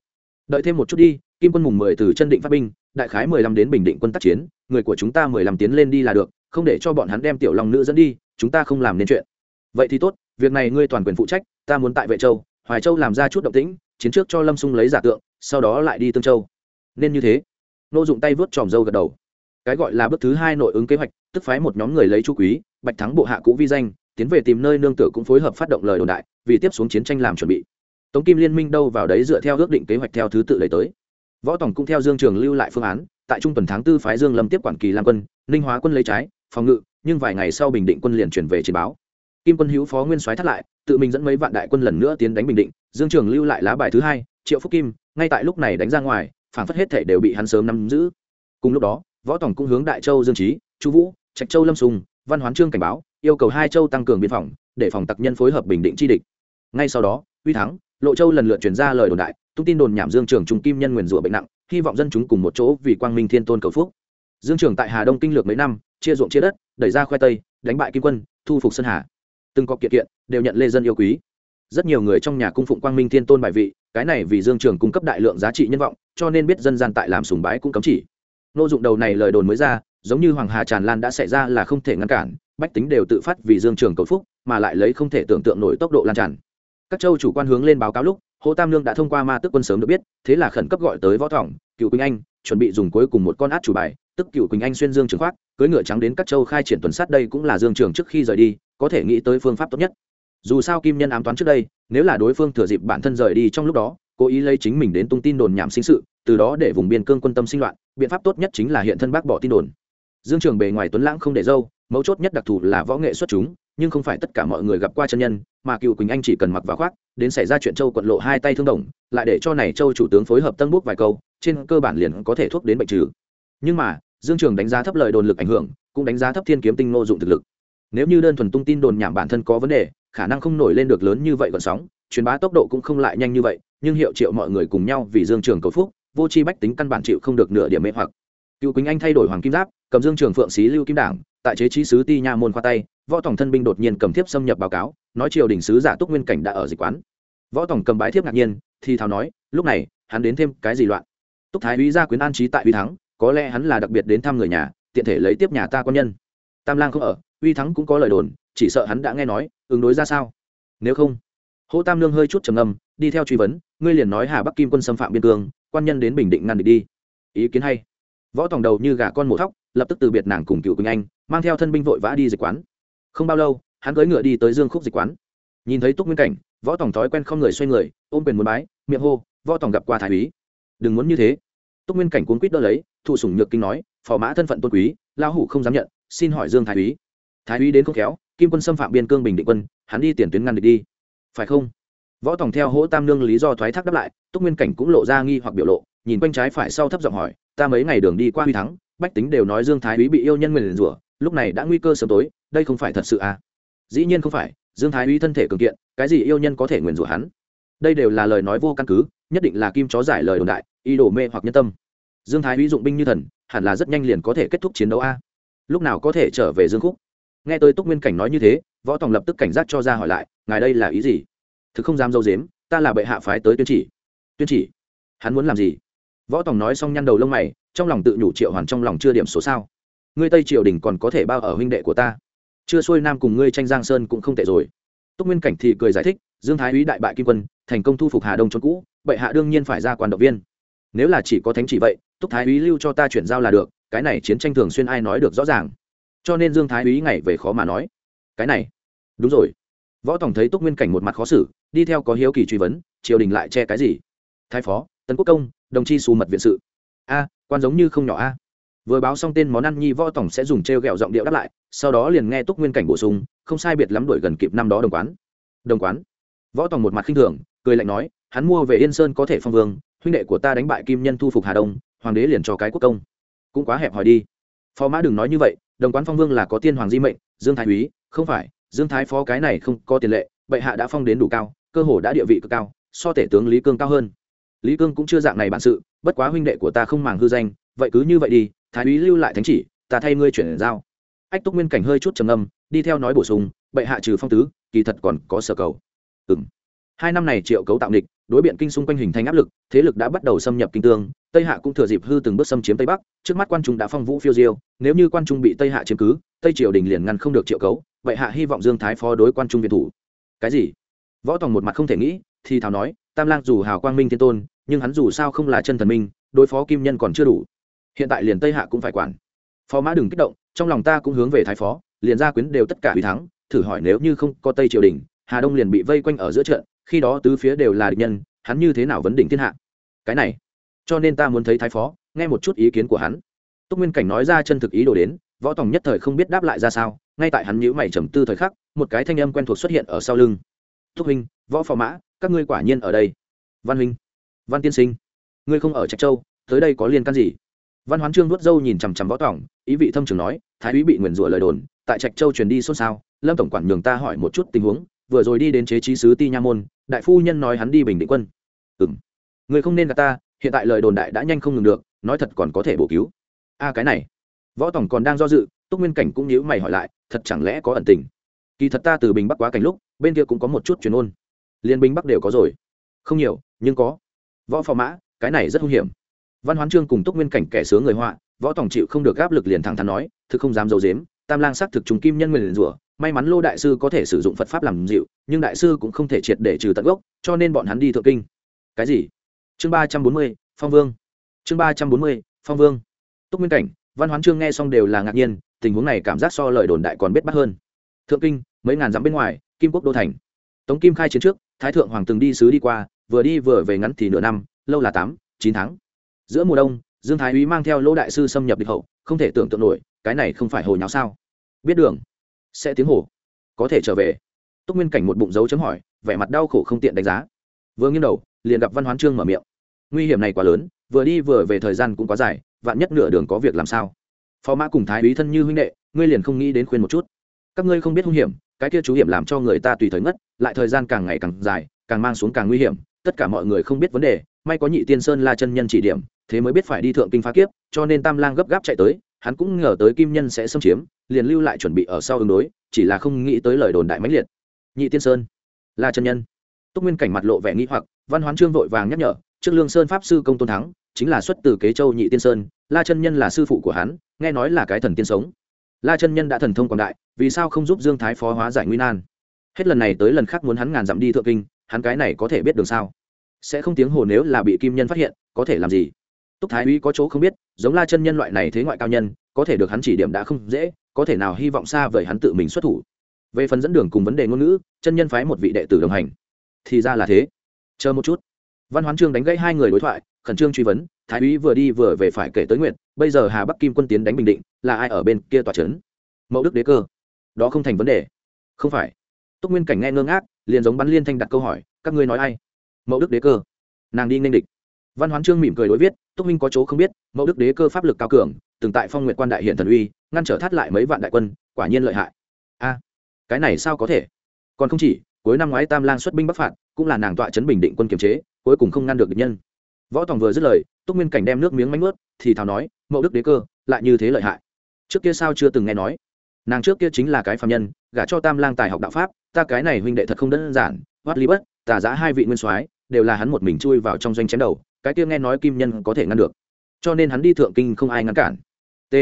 Đợi thêm một chút đi, kim quân mùng mười từ chân định phát binh, đại khái mười lăm đến bình định quân tác chiến, người của chúng ta mười lăm tiến lên đi là được, không để cho bọn hắn đem tiểu long nữ dẫn đi, chúng ta không làm nên chuyện. Vậy thì tốt, việc này ngươi toàn quyền phụ trách, ta muốn tại vệ châu, hoài châu làm ra chút động tĩnh, chiến trước cho lâm sung lấy giả tượng, sau đó lại đi tương châu. Nên như thế. Nô dụng tay vớt tròm dâu gật đầu cái gọi là bước thứ hai nội ứng kế hoạch, tức phái một nhóm người lấy chu quý, bạch thắng bộ hạ cũ vi danh, tiến về tìm nơi nương tựa cũng phối hợp phát động lời đồn đại, vì tiếp xuống chiến tranh làm chuẩn bị. Tống kim liên minh đâu vào đấy dựa theo ước định kế hoạch theo thứ tự lấy tới. Võ tổng cũng theo dương trường lưu lại phương án, tại trung tuần tháng tư phái dương lâm tiếp quản kỳ lam quân, ninh hóa quân lấy trái, phòng ngự, nhưng vài ngày sau bình định quân liền chuyển về chiến báo. Kim quân hữu phó nguyên soái thất lại, tự mình dẫn mấy vạn đại quân lần nữa tiến đánh bình định, dương trường lưu lại lá bài thứ hai, triệu phúc kim, ngay tại lúc này đánh ra ngoài, phản phất hết thể đều bị hắn sớm nắm giữ. Cùng lúc đó võ tổng cũng hướng đại châu dương trí, chu vũ, trạch châu lâm sùng, văn hoán trương cảnh báo, yêu cầu hai châu tăng cường biên phòng, để phòng tặc nhân phối hợp bình định chi địch. Ngay sau đó, uy thắng, lộ châu lần lượt truyền ra lời đồn đại, tung tin đồn nhảm dương trường trung kim nhân nguyền rủa bệnh nặng, hy vọng dân chúng cùng một chỗ vì quang minh thiên tôn cầu phúc. Dương trường tại hà đông kinh lược mấy năm, chia ruộng chia đất, đẩy ra khoe tây, đánh bại kim quân, thu phục sơn hà. Từng có kiện kiện, đều nhận lê dân yêu quý. Rất nhiều người trong nhà cung phụng quang minh thiên tôn bài vị, cái này vì dương trường cung cấp đại lượng giá trị nhân vọng, cho nên biết dân gian tại làm sùng bái cũng cấm chỉ nô dụng đầu này lời đồn mới ra, giống như hoàng hà tràn lan đã xảy ra là không thể ngăn cản, bách tính đều tự phát vì dương trường cầu phúc, mà lại lấy không thể tưởng tượng nổi tốc độ lan tràn. Các châu chủ quan hướng lên báo cáo lúc, hồ tam lương đã thông qua ma tức quân sớm được biết, thế là khẩn cấp gọi tới võ thỏng, cựu quỳnh anh, chuẩn bị dùng cuối cùng một con át chủ bài, tức cựu quỳnh anh xuyên dương trường khoác, cưỡi ngựa trắng đến các châu khai triển tuần sát đây cũng là dương trường trước khi rời đi, có thể nghĩ tới phương pháp tốt nhất. Dù sao kim nhân ám toán trước đây, nếu là đối phương thừa dịp bản thân rời đi trong lúc đó, cố ý lấy chính mình đến tung tin đồn nhảm sinh sự từ đó để vùng biên cương quân tâm sinh loạn, biện pháp tốt nhất chính là hiện thân bác bỏ tin đồn. Dương trường bề ngoài tuấn lãng không để dâu, mấu chốt nhất đặc thù là võ nghệ xuất chúng, nhưng không phải tất cả mọi người gặp qua chân nhân, mà cựu quỳnh anh chỉ cần mặc vào khoác, đến xảy ra chuyện châu quận lộ hai tay thương đồng, lại để cho này châu chủ tướng phối hợp tân bút vài câu, trên cơ bản liền có thể thuốc đến bệnh trừ. Nhưng mà, dương trường đánh giá thấp lời đồn lực ảnh hưởng, cũng đánh giá thấp thiên kiếm tinh nô dụng thực lực. Nếu như đơn thuần tung tin đồn nhảm bản thân có vấn đề, khả năng không nổi lên được lớn như vậy còn sóng, truyền bá tốc độ cũng không lại nhanh như vậy, nhưng hiệu triệu mọi người cùng nhau vì dương trường cầu phúc vô chi bách tính căn bản chịu không được nửa điểm mê hoặc. Cựu quỳnh anh thay đổi hoàng kim giáp, cầm dương trường phượng xí lưu kim đảng, tại chế trí sứ ti nha môn khoa tay, võ tổng thân binh đột nhiên cầm thiếp xâm nhập báo cáo, nói triều đình sứ giả túc nguyên cảnh đã ở dịch quán. Võ tổng cầm bái thiếp ngạc nhiên, thì thào nói, lúc này, hắn đến thêm cái gì loạn? Túc thái úy gia quyến an trí tại uy thắng, có lẽ hắn là đặc biệt đến thăm người nhà, tiện thể lấy tiếp nhà ta quan nhân. Tam lang không ở, uy thắng cũng có lời đồn, chỉ sợ hắn đã nghe nói, ứng đối ra sao? Nếu không hỗ tam lương hơi chút trầm âm đi theo truy vấn, ngươi liền nói hà bắc kim quân xâm phạm biên cương, quan nhân đến bình định ngăn địch đi. Ý kiến hay. Võ tòng đầu như gà con mổ thóc, lập tức từ biệt nàng cùng cựu quỳnh anh, mang theo thân binh vội vã đi dịch quán. Không bao lâu, hắn cưỡi ngựa đi tới dương khúc dịch quán. Nhìn thấy túc nguyên cảnh, võ tòng thói quen không người xoay người, ôm quyền muốn bái, miệng hô, võ tòng gặp qua thái úy. Đừng muốn như thế. Túc nguyên cảnh cuốn quýt đỡ lấy, thụ sủng nhược kinh nói, phò mã thân phận tôn quý lao hủ không dám nhận, xin hỏi dương thái úy. Thái úy đến không khéo, kim quân xâm phạm biên cương bình định quân, hắn đi tiền tuyến ngăn địch đi phải không? Võ tòng theo hỗ tam nương lý do thoái thác đáp lại, túc nguyên cảnh cũng lộ ra nghi hoặc biểu lộ, nhìn quanh trái phải sau thấp giọng hỏi, ta mấy ngày đường đi qua huy thắng, bách tính đều nói dương thái úy bị yêu nhân nguyền rủa, lúc này đã nguy cơ sớm tối, đây không phải thật sự à? Dĩ nhiên không phải, dương thái úy thân thể cường kiện, cái gì yêu nhân có thể nguyền rủa hắn? Đây đều là lời nói vô căn cứ, nhất định là kim chó giải lời đồn đại y đổ mê hoặc nhân tâm. Dương thái úy dụng binh như thần, hẳn là rất nhanh liền có thể kết thúc chiến đấu a. Lúc nào có thể trở về dương khúc? Nghe tới túc nguyên cảnh nói như thế võ tòng lập tức cảnh giác cho ra hỏi lại, ngài đây là ý gì? Thực không dám dâu dếm, ta là bệ hạ phái tới tuyên chỉ. Tuyên chỉ? Hắn muốn làm gì? Võ tòng nói xong nhăn đầu lông mày, trong lòng tự nhủ triệu hoàn trong lòng chưa điểm số sao. Ngươi tây triều đình còn có thể bao ở huynh đệ của ta. Chưa xuôi nam cùng ngươi tranh giang sơn cũng không tệ rồi. Túc nguyên cảnh thì cười giải thích, dương thái úy đại bại kim quân, thành công thu phục hà đông trốn cũ, bệ hạ đương nhiên phải ra quan động viên. Nếu là chỉ có thánh chỉ vậy, túc thái úy lưu cho ta chuyển giao là được, cái này chiến tranh thường xuyên ai nói được rõ ràng. Cho nên dương thái úy ngày về khó mà nói cái này. Đúng rồi. Võ tổng thấy túc nguyên cảnh một mặt khó xử, đi theo có hiếu kỳ truy vấn, triều đình lại che cái gì? Thái phó tấn quốc công, đồng chi xù mật viện sự. A, quan giống như không nhỏ a. Vừa báo xong tên món ăn nhi võ tổng sẽ dùng t r e o g ẹ o giọng điệu đáp lại, sau đó liền nghe túc nguyên cảnh bổ sung, không sai biệt lắm đuổi gần kịp năm đó đồng quán. Đồng quán. Võ tổng một mặt khinh thường, cười lạnh nói, hắn mua về yên sơn có thể phong vương, huynh đệ của ta đánh bại kim nhân thu phục hà đông, hoàng đế liền cho cái quốc công. Cũng quá hẹp hòi đi. Phó mã đừng nói như vậy, đồng quán phong vương là có tiên hoàng di mệnh dương thái úy, không phải, dương thái phó cái này không có tiền lệ, bệ hạ đã phong đến đủ cao, cơ hồ đã địa vị cực cao, so tể tướng lý cương cao hơn. Lý cương cũng chưa dạng này bản sự, bất quá huynh đệ của ta không màng hư danh, vậy cứ như vậy đi, thái úy lưu lại thánh chỉ, ta thay ngươi chuyển giao. Ách túc nguyên cảnh hơi chút trầm âm đi theo nói bổ sung, bệ hạ trừ phong tứ, kỳ thật còn có sở cầu. Ừ m hai năm này triệu cấu tạo địch đối biện kinh xung quanh hình thành áp lực, thế lực đã bắt đầu xâm nhập kinh tương, tây hạ cũng thừa dịp hư từng bước xâm chiếm tây bắc, trước mắt quan trung đã phong vũ phiêu diêu, nếu như quan trung bị tây hạ chiếm cứ, tây triều đình liền ngăn không được triệu cấu, vậy hạ hy vọng dương thái phó đối quan trung việt thủ. Cái gì? Võ tòng một mặt không thể nghĩ, thì thảo nói, tam lang dù hào quang minh thiên tôn, nhưng hắn dù sao không là chân thần minh, đối phó kim nhân còn chưa đủ. Hiện tại liền tây hạ cũng phải quản. Phó mã đừng kích động, trong lòng ta cũng hướng về thái phó, liền gia quyến đều tất cả uy thắng, thử hỏi nếu như không có tây triều đình, hà đông liền bị vây quanh ở giữa trận khi đó tứ phía đều là địch nhân, hắn như thế nào vấn đỉnh thiên hạ? Cái này, cho nên ta muốn thấy thái phó, nghe một chút ý kiến của hắn. Túc nguyên cảnh nói ra chân thực ý đồ đến, võ tòng nhất thời không biết đáp lại ra sao, ngay tại hắn nhữ mày trầm tư thời khắc, một cái thanh âm quen thuộc xuất hiện ở sau lưng. Thúc huynh, võ phò mã, các ngươi quả nhiên ở đây. Văn huynh, văn tiên sinh, ngươi không ở trạch châu, tới đây có liên can gì? Văn hoán trương vuốt râu nhìn chằm chằm võ tòng, ý vị thâm trường nói, thái úy bị nguyền rủa lời đồn, tại trạch châu truyền đi xôn xao, lâm tổng quản nhường ta hỏi một chút tình huống, vừa rồi đi đến chế trí sứ ti nha môn đại phu nhân nói hắn đi bình định quân. Ừ m người không nên gạt ta, hiện tại lời đồn đại đã nhanh không ngừng được, nói thật còn có thể bổ cứu. A, cái này. Võ tổng còn đang do dự, túc nguyên cảnh cũng nhíu mày hỏi lại, thật chẳng lẽ có ẩn tình? Kỳ thật ta từ bình bắc quá cảnh lúc, bên kia cũng có một chút truyền ôn. Liên bình bắc đều có rồi. Không nhiều, nhưng có. Võ phò mã, cái này rất nguy hiểm. Văn hoán trương cùng túc nguyên cảnh kẻ sướng người họa, võ tổng chịu không được áp lực liền thẳng thắn nói, thực không dám d i ấ u dếm tam lang xác thực trùng kim nhân nguyền rủa may mắn lô đại sư có thể sử dụng phật pháp làm dịu, nhưng đại sư cũng không thể triệt để trừ tận gốc, cho nên bọn hắn đi thượng kinh. Cái gì? Chương ba trăm bốn mươi, phong vương. Chương ba trăm bốn mươi, phong vương. Túc nguyên cảnh, văn hoán trương nghe xong đều là ngạc nhiên, tình huống này cảm giác so lời đồn đại còn biết bắt hơn. Thượng kinh, mấy ngàn dặm bên ngoài, kim quốc đô thành. Tống kim khai chiến trước, thái thượng hoàng từng đi sứ đi qua, vừa đi vừa về ngắn thì nửa năm, lâu là tám, chín tháng. Giữa mùa đông, dương thái úy mang theo lỗ đại sư xâm nhập địch hậu, không thể tưởng tượng nổi, cái này không phải hồi nháo sao? Biết đường sẽ tiếng hồ có thể trở về. Túc nguyên cảnh một bụng dấu chấm hỏi, vẻ mặt đau khổ không tiện đánh giá. Vừa nghiêng đầu, liền gặp văn hoán trương mở miệng. Nguy hiểm này quá lớn, vừa đi vừa về thời gian cũng quá dài, vạn nhất nửa đường có việc làm sao? Phó mã cùng thái úy thân như huynh đệ, ngươi liền không nghĩ đến khuyên một chút. Các ngươi không biết hung hiểm, cái kia chú hiểm làm cho người ta tùy thời ngất, lại thời gian càng ngày càng dài, càng mang xuống càng nguy hiểm, tất cả mọi người không biết vấn đề, may có nhị tiên sơn la chân nhân chỉ điểm, thế mới biết phải đi thượng kinh phá kiếp, cho nên tam lang gấp gáp chạy tới hắn cũng ngờ tới kim nhân sẽ xâm chiếm, liền lưu lại chuẩn bị ở sau ứng đối, chỉ là không nghĩ tới lời đồn đại mãnh liệt. Nhị tiên sơn, la chân nhân. Túc nguyên cảnh mặt lộ vẻ nghĩ hoặc, văn hoán trương vội vàng nhắc nhở, trước lương sơn pháp sư công tôn thắng, chính là xuất từ kế châu nhị tiên sơn, la chân nhân là sư phụ của hắn, nghe nói là cái thần tiên sống. La chân nhân đã thần thông quảng đại, vì sao không giúp dương thái phó hóa giải nguy nan? Hết lần này tới lần khác muốn hắn ngàn dặm đi thượng kinh, hắn cái này có thể biết đường sao? Sẽ không tiếng hồ nếu là bị kim nhân phát hiện, có thể làm gì? Túc thái úy có chỗ không biết, giống la chân nhân loại này thế ngoại cao nhân, có thể được hắn chỉ điểm đã không dễ, có thể nào hy vọng xa vời hắn tự mình xuất thủ. Về phần dẫn đường cùng vấn đề ngôn ngữ, chân nhân phái một vị đệ tử đồng hành. Thì ra là thế. Chờ một chút. Văn hoán trương đánh gãy hai người đối thoại, khẩn trương truy vấn, thái úy vừa đi vừa về phải kể tới nguyện, bây giờ hà bắc kim quân tiến đánh bình định, là ai ở bên kia tòa trấn? Mẫu đức đế cơ. Đó không thành vấn đề. Không phải. Túc nguyên cảnh nghe ngơ ngác, liền giống bắn liên thanh đặt câu hỏi, các ngươi nói ai? Mẫu đức đế cơ. Nàng đi nên địch văn hoán trương mỉm cười đối viết, túc minh có chỗ không biết, mẫu đức đế cơ pháp lực cao cường, từng tại phong nguyện quan đại hiện thần uy, ngăn trở thắt lại mấy vạn đại quân, quả nhiên lợi hại. A, cái này sao có thể? Còn không chỉ, cuối năm ngoái tam lang xuất binh bắc phạt, cũng là nàng tọa chấn bình định quân kiềm chế, cuối cùng không ngăn được địch nhân. Võ tòng vừa dứt lời, túc nguyên cảnh đem nước miếng mánh ướt thì thào nói, mẫu đức đế cơ, lại như thế lợi hại. Trước kia sao chưa từng nghe nói. Nàng trước kia chính là cái phạm nhân, gả cho tam lang tài học đạo pháp, ta cái này huynh đệ thật không đơn giản hoát lý bất, tà giã hai vị nguyên soái, đều là hắn một mình chui vào trong doanh chém đầu cái kia nghe nói kim nhân có thể ngăn được. Cho nên hắn đi thượng kinh không ai ngăn cản. T.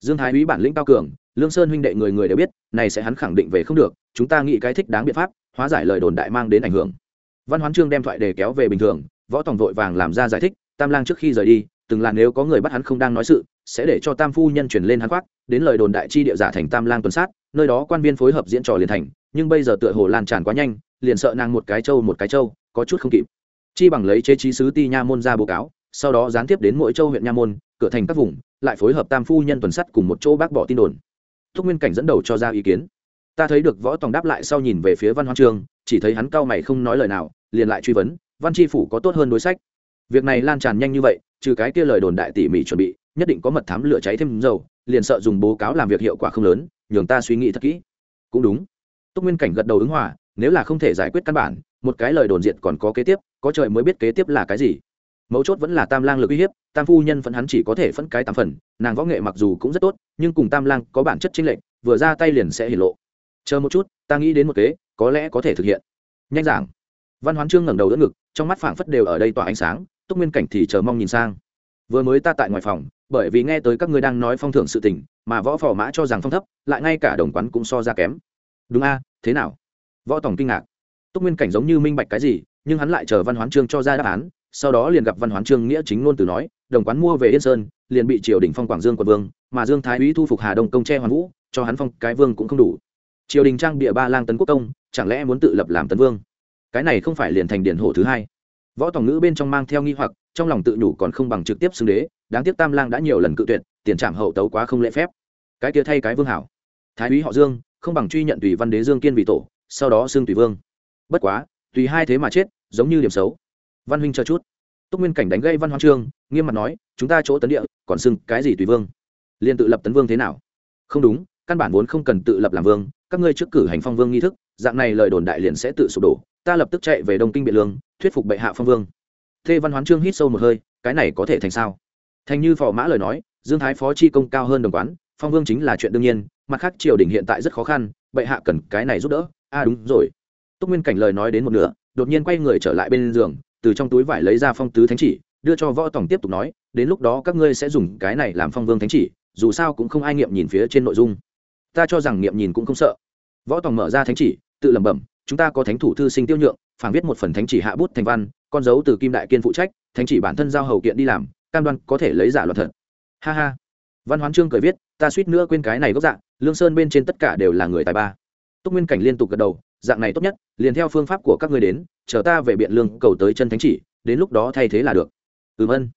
Dương thái úy bản lĩnh cao cường, lương sơn huynh đệ người người đều biết, này sẽ hắn khẳng định về không được, chúng ta nghĩ cái thích đáng biện pháp, hóa giải lời đồn đại mang đến ảnh hưởng. Văn hoán trương đem thoại đề kéo về bình thường, võ tòng vội vàng làm ra giải thích, tam lang trước khi rời đi, từng là nếu có người bắt hắn không đang nói sự, sẽ để cho tam phu nhân truyền lên hắn khoác, đến lời đồn đại chi địa giả thành tam lang tuần sát, nơi đó quan viên phối hợp diễn trò liền thành, nhưng bây giờ tựa hồ lan tràn quá nhanh, liền sợ nàng một cái trâu một cái trâu, có chút không kịp chi bằng lấy chế trí sứ ti nha môn ra báo cáo, sau đó gián tiếp đến mỗi châu huyện nha môn, cửa thành các vùng, lại phối hợp tam phu nhân tuần sắt cùng một chỗ bác bỏ tin đồn. Thúc nguyên cảnh dẫn đầu cho ra ý kiến. Ta thấy được võ tòng đáp lại sau nhìn về phía văn hoa trương chỉ thấy hắn cao mày không nói lời nào, liền lại truy vấn, văn tri phủ có tốt hơn đối sách? Việc này lan tràn nhanh như vậy, trừ cái kia lời đồn đại tỉ mỉ chuẩn bị, nhất định có mật thám lửa cháy thêm dầu, liền sợ dùng bố cáo làm việc hiệu quả không lớn, nhường ta suy nghĩ thật kỹ. Cũng đúng. Túc nguyên cảnh gật đầu ứng hòa nếu là không thể giải quyết căn bản, một cái lời đồn diện còn có kế tiếp, có trời mới biết kế tiếp là cái gì. Mấu chốt vẫn là tam lang lực uy hiếp, tam phu nhân phẫn hắn chỉ có thể phẫn cái tam phần, nàng võ nghệ mặc dù cũng rất tốt, nhưng cùng tam lang có bản chất chính lệnh vừa ra tay liền sẽ hiển lộ. Chờ một chút, ta nghĩ đến một kế, có lẽ có thể thực hiện. Nhanh giảng. Văn hoán trương ngẩng đầu đỡ ngực, trong mắt phảng phất đều ở đây tỏa ánh sáng, túc nguyên cảnh thì chờ mong nhìn sang. Vừa mới ta tại ngoài phòng, bởi vì nghe tới các ngươi đang nói phong thưởng sự tình, mà võ phò mã cho rằng phong thấp, lại ngay cả đồng quán cũng so ra kém. Đúng a, thế nào? Võ Tòng kinh ngạc. Túc nguyên cảnh giống như minh bạch cái gì, nhưng hắn lại chờ văn hoán trương cho ra đáp án, sau đó liền gặp văn hoán trương nghĩa chính ngôn từ nói, đồng quán mua về yên sơn, liền bị triều đình phong quảng dương quận vương, mà dương thái úy thu phục hà đông công tre hoàn vũ, cho hắn phong cái vương cũng không đủ. Triều đình trang bịa ba lang tấn quốc công, chẳng lẽ muốn tự lập làm tấn vương? Cái này không phải liền thành điển hộ thứ hai. Võ tòng ngữ bên trong mang theo nghi hoặc, trong lòng tự nhủ còn không bằng trực tiếp xưng đế, đáng tiếc tam lang đã nhiều lần cự tuyệt, tiền trảm hậu tấu quá không lễ phép. Cái kia thay cái vương hảo. Thái úy họ dương, không bằng truy nhận tùy văn đế dương kiên vị tổ sau đó xưng tùy vương. Bất quá, tùy hai thế mà chết, giống như điểm xấu. Văn huynh cho chút. Túc nguyên cảnh đánh gây văn hoang trương, nghiêm mặt nói, chúng ta chỗ tấn địa, còn xưng cái gì tùy vương? Liền tự lập tấn vương thế nào? Không đúng, căn bản vốn không cần tự lập làm vương, các ngươi trước cử hành phong vương nghi thức, dạng này lời đồn đại liền sẽ tự sụp đổ, ta lập tức chạy về đông kinh biện lương, thuyết phục bệ hạ phong vương. Thê văn hoán trương hít sâu một hơi, cái này có thể thành sao? Thành như phò mã lời nói, dương thái phó chi công cao hơn đồng quán, phong vương chính là chuyện đương nhiên, mặt khác triều đình hiện tại rất khó khăn, bệ hạ cần cái này giúp đỡ a đúng rồi. Túc nguyên cảnh lời nói đến một nửa, đột nhiên quay người trở lại bên giường, từ trong túi vải lấy ra phong tứ thánh chỉ, đưa cho võ tổng tiếp tục nói, đến lúc đó các ngươi sẽ dùng cái này làm phong vương thánh chỉ, dù sao cũng không ai nghiệm nhìn phía trên nội dung. Ta cho rằng nghiệm nhìn cũng không sợ. Võ tổng mở ra thánh chỉ, tự lẩm bẩm, chúng ta có thánh thủ thư sinh tiêu nhượng phản viết một phần thánh chỉ hạ bút thành văn, con dấu từ kim đại kiên phụ trách, thánh chỉ bản thân giao hầu kiện đi làm, cam đoan có thể lấy giả loạn thật. Ha ha. Văn hoán trương cười viết, ta suýt nữa quên cái này gốc dạng lương sơn bên trên tất cả đều là người tài ba túc nguyên cảnh liên tục gật đầu, dạng này tốt nhất, liền theo phương pháp của các ngươi đến, chờ ta về biện lương cầu tới chân thánh chỉ, đến lúc đó thay thế là được. Ừm ân.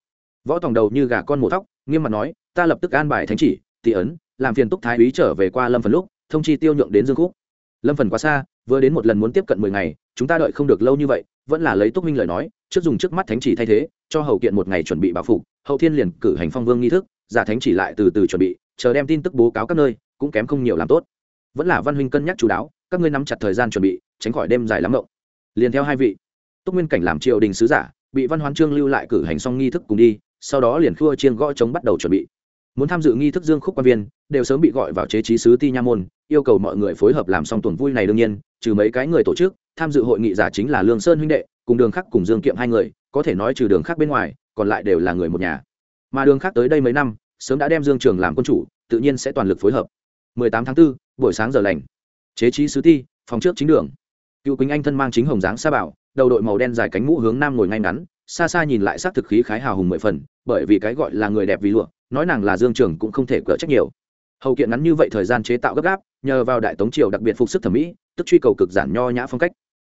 Võ tòng đầu như gà con mổ thóc, nghiêm mặt nói, ta lập tức an bài thánh chỉ, tị ấn, làm phiền túc thái úy trở về qua lâm phần lúc, thông chi tiêu nhượng đến dương khúc. Lâm phần quá xa, vừa đến một lần muốn tiếp cận mười ngày, chúng ta đợi không được lâu như vậy, vẫn là lấy túc minh lời nói, trước dùng trước mắt thánh chỉ thay thế, cho hậu kiện một ngày chuẩn bị bảo phục, hậu thiên liền cử hành phong vương nghi thức, giả thánh chỉ lại từ từ chuẩn bị, chờ đem tin tức bố cáo các nơi, cũng kém không nhiều làm tốt vẫn là văn huynh cân nhắc chú đáo các ngươi nắm chặt thời gian chuẩn bị tránh khỏi đêm dài lắm mộng. Liền theo hai vị túc nguyên cảnh làm triều đình sứ giả bị văn hoán trương lưu lại cử hành xong nghi thức cùng đi sau đó liền khua chiên gõ chống bắt đầu chuẩn bị. Muốn tham dự nghi thức dương khúc quan viên đều sớm bị gọi vào chế trí sứ ti nha môn yêu cầu mọi người phối hợp làm xong tuần vui này đương nhiên trừ mấy cái người tổ chức tham dự hội nghị giả chính là lương sơn huynh đệ cùng đường khắc cùng dương kiệm hai người có thể nói trừ đường khác bên ngoài còn lại đều là người một nhà. Mà đường khác tới đây mấy năm sớm đã đem dương trường làm quân chủ tự nhiên sẽ toàn lực phối hợp. 18 tháng 4, buổi sáng giờ lành. Chế trí sứ ti, phòng trước chính đường. Cựu quỳnh anh thân mang chính hồng dáng sa bảo, đầu đội màu đen dài cánh mũ hướng nam ngồi ngay ngắn, xa xa nhìn lại s thực khí khái hào hùng mười phần, bởi vì cái gọi là người đẹp vì lụa, nói nàng là dương trường cũng không thể cỡ trách nhiều. Hậu kiện ngắn như vậy thời gian chế tạo gấp gáp, nhờ vào đại tống triều đặc biệt phục sức thẩm mỹ, tức truy cầu cực giản nho nhã phong cách.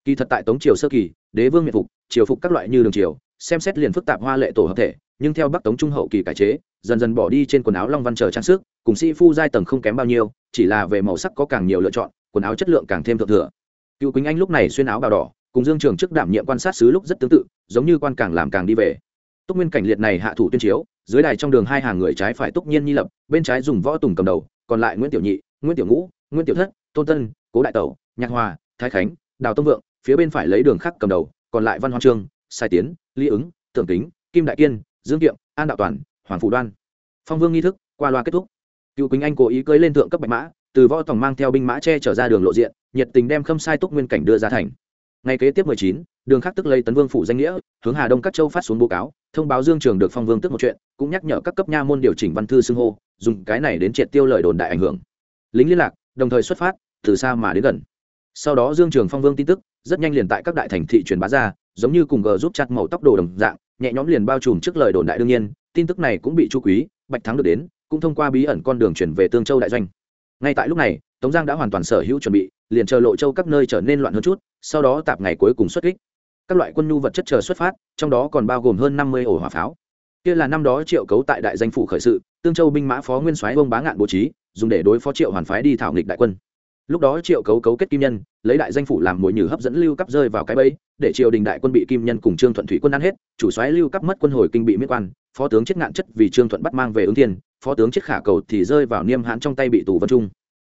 Kỳ thật tại tống triều sơ kỳ, đế vương miệt phục, triều phục các loại như đường triều xem xét liền phức tạp hoa lệ tổ hợp thể, nhưng theo bắc tống trung hậu kỳ cải chế, dần dần bỏ đi trên quần áo long văn chờ trang sức, cùng sĩ phu giai tầng không kém bao nhiêu, chỉ là về màu sắc có càng nhiều lựa chọn, quần áo chất lượng càng thêm thượng thừa. Cựu quýnh anh lúc này xuyên áo bào đỏ, cùng dương trường trước đảm nhiệm quan sát sứ lúc rất tương tự, giống như quan càng làm càng đi về. Túc nguyên cảnh liệt này hạ thủ tuyên chiếu, dưới đài trong đường hai hàng người trái phải túc nhiên nhi lập, bên trái dùng võ tùng cầm đầu, còn lại nguyễn tiểu nhị, nguyễn tiểu ngũ, nguyễn tiểu thất, tôn tân, cố đại tẩu, nhạc hòa, thái khánh, đào tông vượng, phía bên phải lấy đường khắc cầm đầu, còn lại văn hoa trương sai tiến, lý ứng, tưởng kính, kim đại kiên, dương kiệm, an đạo toàn, hoàng phủ đoan. Phong vương nghi thức, qua loa kết thúc. Cựu quỳnh anh cố ý cưới lên thượng cấp bạch mã, từ võ tòng mang theo binh mã che trở ra đường lộ diện, nhiệt tình đem khâm sai túc nguyên cảnh đưa ra thành. Ngày kế tiếp mười chín, đường khắc tức lấy tấn vương phủ danh nghĩa, hướng hà đông các châu phát xuống báo cáo, thông báo dương trường được phong vương tức một chuyện, cũng nhắc nhở các cấp nha môn điều chỉnh văn thư xưng hô, dùng cái này đến triệt tiêu lời đồn đại ảnh hưởng. Lính liên lạc, đồng thời xuất phát, từ xa mà đến gần. Sau đó dương trường phong vương tin tức, rất nhanh liền tại các đại thành thị truyền bá ra giống như cùng gờ giúp chặt màu tóc đồ đồng dạng, nhẹ nhõm liền bao trùm trước lời đồn đại đương nhiên, tin tức này cũng bị chu quý, bạch thắng được đến, cũng thông qua bí ẩn con đường chuyển về tương châu đại doanh. Ngay tại lúc này, tống giang đã hoàn toàn sở hữu chuẩn bị, liền chờ lộ châu các nơi trở nên loạn hơn chút, sau đó tạp ngày cuối cùng xuất kích. Các loại quân nhu vật chất chờ xuất phát, trong đó còn bao gồm hơn năm mươi ổ hỏa pháo. Kia là năm đó triệu cấu tại đại danh phủ khởi sự, tương châu binh mã phó nguyên soái vương bá ngạn bố trí, dùng để đối phó triệu hoàn phái đi thảo nghịch đại quân lúc đó triệu cấu cấu kết kim nhân, lấy đại danh phủ làm mồi nhử hấp dẫn lưu cấp rơi vào cái bẫy, để triều đình đại quân bị kim nhân cùng trương thuận thủy quân ăn hết, chủ soái lưu cấp mất quân hồi kinh bị miết quan, phó tướng chết ngạn chất vì trương thuận bắt mang về ứng thiên, phó tướng chết khả cầu thì rơi vào niêm hãn trong tay bị tù vân trung.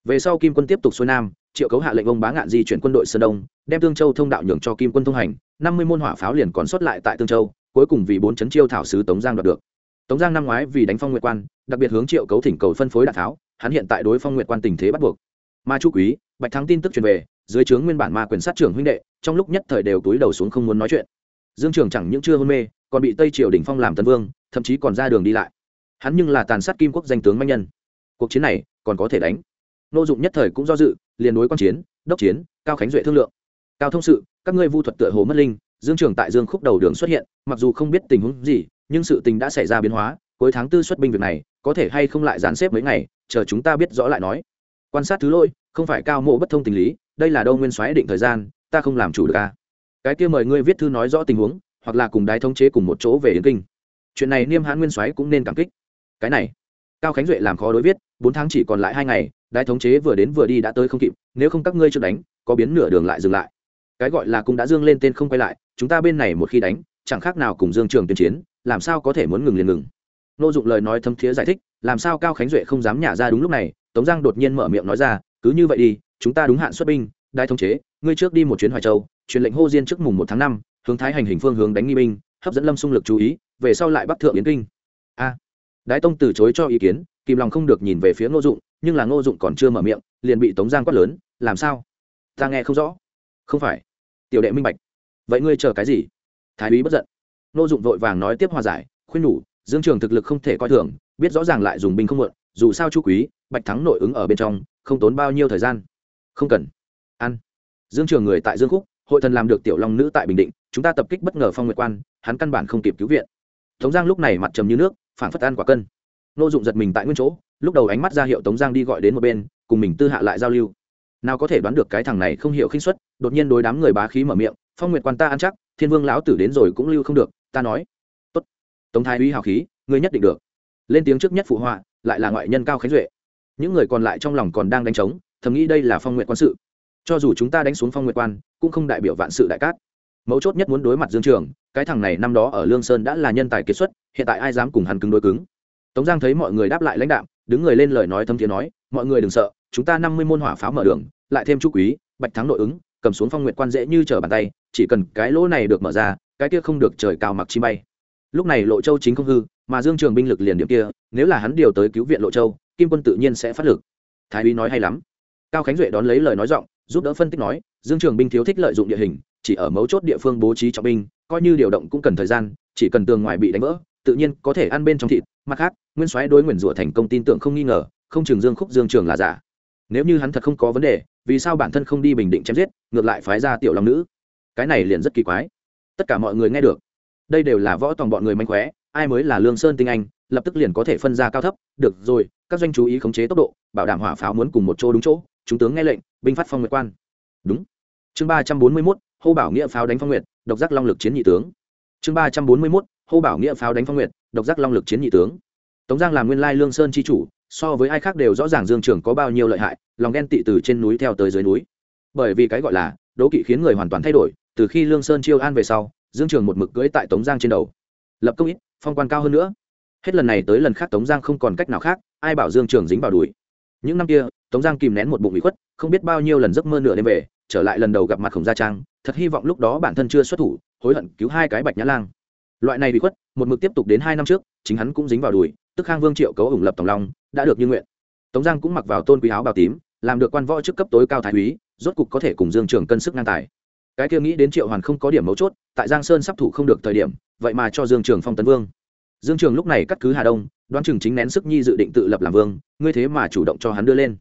Về sau kim quân tiếp tục xuôi nam, triệu cấu hạ lệnh ông bá ngạn di chuyển quân đội sơn đông, đem tương châu thông đạo nhường cho kim quân thông hành, năm mươi môn hỏa pháo liền còn sót lại tại tương châu, cuối cùng vì bốn chấn chiêu thảo sứ tống giang đoạt được. Tống giang năm ngoái vì đánh phong nguyệt quan, đặc biệt hướng triệu cấu thỉnh cầu phân phối đạn tháo, hắn hiện tại đối phong nguyệt quan tình thế bắt buộc ma chu quý, bạch thắng tin tức truyền về, dưới trướng nguyên bản ma quyền sát trưởng huynh đệ, trong lúc nhất thời đều túi đầu xuống không muốn nói chuyện. Dương trường chẳng những chưa hôn mê, còn bị tây triều đình phong làm tân vương, thậm chí còn ra đường đi lại. Hắn nhưng là tàn sát kim quốc danh tướng manh nhân. Cuộc chiến này còn có thể đánh. Nô dụng nhất thời cũng do dự, liền đối quan chiến, đốc chiến, cao khánh duệ thương lượng. Cao thông sự, các ngươi vu thuật tựa hồ mất linh, dương trường tại dương khúc đầu đường xuất hiện, mặc dù không biết tình huống gì, nhưng sự tình đã xảy ra biến hóa, cuối tháng tư xuất binh việc này, có thể hay không lại dàn xếp mấy ngày, chờ chúng ta biết rõ lại nói quan sát thứ lỗi, không phải cao mộ bất thông tình lý, đây là đâu nguyên soái định thời gian, ta không làm chủ được à. cái kia mời ngươi viết thư nói rõ tình huống, hoặc là cùng đái thống chế cùng một chỗ về yến kinh. Chuyện này niêm hãn nguyên soái cũng nên cảm kích. Cái này, cao khánh duệ làm khó đối viết, bốn tháng chỉ còn lại hai ngày, đái thống chế vừa đến vừa đi đã tới không kịp, nếu không các ngươi chưa đánh, có biến nửa đường lại dừng lại. Cái gọi là cũng đã dương lên tên không quay lại, chúng ta bên này một khi đánh, chẳng khác nào cùng dương trường tuyên chiến, làm sao có thể muốn ngừng liền ngừng. Nô dụng lời nói thâm thiế giải thích, làm sao cao khánh duệ không dám nhả ra đúng lúc này tống giang đột nhiên mở miệng nói ra cứ như vậy đi chúng ta đúng hạn xuất binh đai thống chế ngươi trước đi một chuyến hoài châu truyền lệnh hô diên trước mùng một tháng năm hướng thái hành hình phương hướng đánh nghi binh hấp dẫn lâm xung lực chú ý về sau lại bắc thượng yến kinh. A. À, đái tông từ chối cho ý kiến kìm lòng không được nhìn về phía ngô dụng nhưng là ngô dụng còn chưa mở miệng liền bị tống giang quát lớn làm sao? Ta nghe không rõ. Không phải. Tiểu đệ minh bạch. Vậy ngươi chờ cái gì? Thái úy bất giận. Ngô dụng vội vàng nói tiếp hòa giải khuyên nhủ dương trường thực lực không thể coi thường biết rõ ràng lại dùng binh không mượn dù sao chu quý bạch thắng nội ứng ở bên trong, không tốn bao nhiêu thời gian. Không cần. Ăn. Dương trường người tại dương khúc, hội thần làm được tiểu long nữ tại bình định, chúng ta tập kích bất ngờ phong nguyệt quan, hắn căn bản không kịp cứu viện. Tống giang lúc này mặt trầm như nước phản phất ăn quả cân. Nô dụng giật mình tại nguyên chỗ, lúc đầu ánh mắt ra hiệu tống giang đi gọi đến một bên, cùng mình tư hạ lại giao lưu. Nào có thể đoán được cái thằng này không hiểu khinh suất, đột nhiên đối đám người bá khí mở miệng, phong nguyệt quan ta ăn chắc, thiên vương lão tử đến rồi cũng lưu không được, ta nói. Tốt. Tống thái uy hào khí, ngươi nhất định được. Lên tiếng trước nhất phụ họa, lại là ngoại nhân cao khánh duệ những người còn lại trong lòng còn đang đánh trống, thầm nghĩ đây là phong nguyện quan sự. Cho dù chúng ta đánh xuống phong nguyện quan, cũng không đại biểu vạn sự đại cát. Mấu chốt nhất muốn đối mặt dương trường, cái thằng này năm đó ở lương sơn đã là nhân tài kiệt xuất, hiện tại ai dám cùng hắn cứng đối cứng? Tống giang thấy mọi người đáp lại lãnh đạo đứng người lên lời nói thâm thiế nói, mọi người đừng sợ, chúng ta năm mươi môn hỏa pháo mở đường, lại thêm chú quý, bạch thắng nội ứng, cầm xuống phong nguyện quan dễ như trở bàn tay, chỉ cần cái lỗ này được mở ra, cái kia không được trời cao mặc chi bay. Lúc này lộ châu chính không hư, mà dương trường binh lực liền điểm kia, nếu là hắn điều tới cứu viện lộ châu kim quân tự nhiên sẽ phát lực. Thái úy nói hay lắm. Cao khánh duệ đón lấy lời nói giọng, giúp đỡ phân tích nói, dương trường binh thiếu thích lợi dụng địa hình, chỉ ở mấu chốt địa phương bố trí trọng binh, coi như điều động cũng cần thời gian, chỉ cần tường ngoài bị đánh vỡ, tự nhiên có thể ăn bên trong thịt. Mặt khác, nguyên soái đối nguyền rủa thành công tin tưởng không nghi ngờ, không chừng dương khúc dương trường là giả. Nếu như hắn thật không có vấn đề, vì sao bản thân không đi bình định chém giết, ngược lại phái ra tiểu long nữ? Cái này liền rất kỳ quái. Tất cả mọi người nghe được. Đây đều là võ toàn bọn người manh khóe, ai mới là lương sơn tinh anh, lập tức liền có thể phân ra cao thấp. Được rồi các doanh chú ý khống chế tốc độ, bảo đảm hỏa pháo muốn cùng một chỗ đúng chỗ, chúng tướng nghe lệnh, binh phát phong nguyệt quan. Đúng. Chương ba trăm bốn mươi mốt, hô bảo nghĩa pháo đánh phong nguyệt, độc giác long lực chiến nhị tướng. Chương ba trăm bốn mươi mốt, hô bảo nghĩa pháo đánh phong nguyệt, độc giác long lực chiến nhị tướng. Tống giang là nguyên lai lương sơn chi chủ, so với ai khác đều rõ ràng dương trường có bao nhiêu lợi hại, lòng ghen tị từ trên núi theo tới dưới núi. Bởi vì cái gọi là, đố kỵ khiến người hoàn toàn thay đổi, từ khi lương sơn chiêu an về sau, dương trường một mực cưỡi tại tống giang trên đầu. Lập công ít, phong quan cao hơn nữa hết lần này tới lần khác tống giang không còn cách nào khác, ai bảo dương trường dính vào đuổi. Những năm kia, tống giang kìm nén một bụng bị khuất, không biết bao nhiêu lần giấc mơ nửa đêm về, trở lại lần đầu gặp mặt khổng gia trang, thật hy vọng lúc đó bản thân chưa xuất thủ, hối hận cứu hai cái bạch nhã lang. Loại này bị khuất, một mực tiếp tục đến hai năm trước, chính hắn cũng dính vào đùi tức khang vương triệu cấu ủng lập tổng long, đã được như nguyện. Tống giang cũng mặc vào tôn quý áo bào tím, làm được quan võ chức cấp tối cao thái úy, rốt cục có thể cùng dương trường cân sức ngang tài. Cái kia nghĩ đến triệu hoàn không có điểm mấu chốt, tại giang sơn sắp thủ không được thời điểm, vậy mà cho dương trường phong tấn vương dương trường lúc này cắt cứ hà đông, đoán chừng chính nén sức nhi dự định tự lập làm vương, ngươi thế mà chủ động cho hắn đưa lên.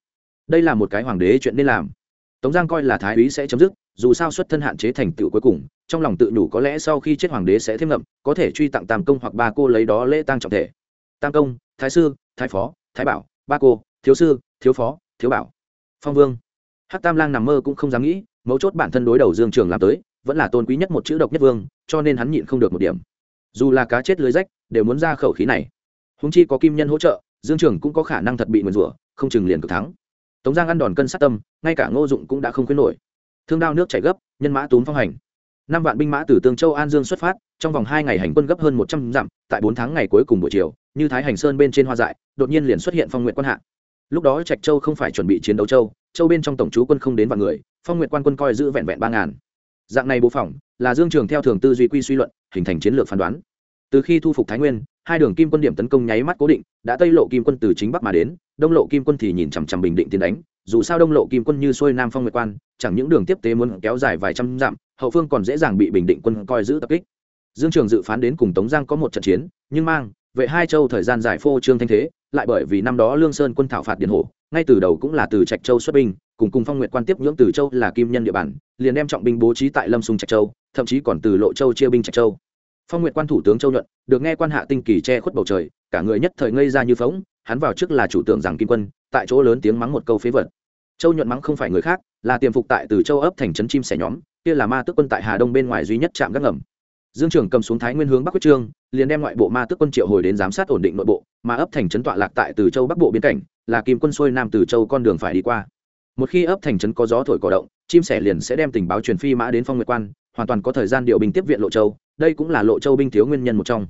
Đây là một cái hoàng đế chuyện nên làm. Tống giang coi là thái úy sẽ chấm dứt, dù sao xuất thân hạn chế thành tựu cuối cùng, trong lòng tự nhủ có lẽ sau khi chết hoàng đế sẽ thêm ngậm, có thể truy tặng tam công hoặc ba cô lấy đó lễ tăng trọng thể. Tam công, thái sư, thái phó, thái bảo, ba cô, thiếu sư, thiếu phó, thiếu bảo. Phong vương. Hát tam lang nằm mơ cũng không dám nghĩ, mấu chốt bản thân đối đầu dương trường làm tới, vẫn là tôn quý nhất một chữ độc nhất vương, cho nên hắn nhịn không được một điểm dù là cá chết lưới rách, đều muốn ra khẩu khí này. Húng chi có kim nhân hỗ trợ, dương trường cũng có khả năng thật bị nguyền rủa, không chừng liền cực thắng. Tống giang ăn đòn cân sát tâm, ngay cả ngô dụng cũng đã không khuyến nổi. Thương đao nước chảy gấp, nhân mã túm phong hành. Năm vạn binh mã từ tương châu an dương xuất phát, trong vòng hai ngày hành quân gấp hơn một trăm dặm, tại bốn tháng ngày cuối cùng buổi chiều, như thái hành sơn bên trên hoa dại, đột nhiên liền xuất hiện phong nguyện quan hạ. Lúc đó trạch châu không phải chuẩn bị chiến đấu châu châu bên trong tổng chú quân không đến vạn người, phong nguyện quan quân coi giữ vẹn vẹn ba ngàn dạng này bố phỏng là dương trường theo thường tư duy quy suy luận, hình thành chiến lược phán đoán. Từ khi thu phục thái nguyên, hai đường kim quân điểm tấn công nháy mắt cố định, đã tây lộ kim quân từ chính bắc mà đến, đông lộ kim quân thì nhìn chằm chằm bình định tiến đánh, dù sao đông lộ kim quân như xuôi nam phong nguyệt quan, chẳng những đường tiếp tế muốn kéo dài vài trăm dặm, hậu phương còn dễ dàng bị bình định quân coi giữ tập kích. Dương trường dự phán đến cùng tống giang có một trận chiến, nhưng mang vệ hai châu thời gian giải phô trương thanh thế, lại bởi vì năm đó lương sơn quân thảo phạt điện hổ ngay từ đầu cũng là từ trạch châu xuất binh, cùng cùng phong nguyệt quan tiếp nhưỡng từ châu là kim nhân địa bàn, liền đem trọng binh bố trí tại lâm sùng trạch châu, thậm chí còn từ lộ châu chia binh trạch châu. Phong nguyệt quan thủ tướng châu nhuận, được nghe quan hạ tinh kỳ che khuất bầu trời, cả người nhất thời ngây ra như phóng hắn vào trước là chủ tưởng rằng kim quân, tại chỗ lớn tiếng mắng một câu phế vật. Châu nhuận mắng không phải người khác, là tiềm phục tại từ châu ấp thành trấn chim sẻ nhóm, kia là ma tước quân tại hà đông bên ngoài duy nhất chạm gác ngầm. Dương trường cầm xuống thái nguyên hướng bắc quyết trương, liền đem ngoại bộ ma tước quân triệu hồi đến giám sát ổn định nội bộ, mà ấp thành trấn tọa lạc tại từ châu bắc bộ biên cảnh là kim quân xuôi nam từ châu con đường phải đi qua. Một khi ấp thành trấn có gió thổi cỏ động, chim sẻ liền sẽ đem tình báo truyền phi mã đến phong nguyệt quan, hoàn toàn có thời gian điều binh tiếp viện lộ châu. Đây cũng là lộ châu binh thiếu nguyên nhân một trong.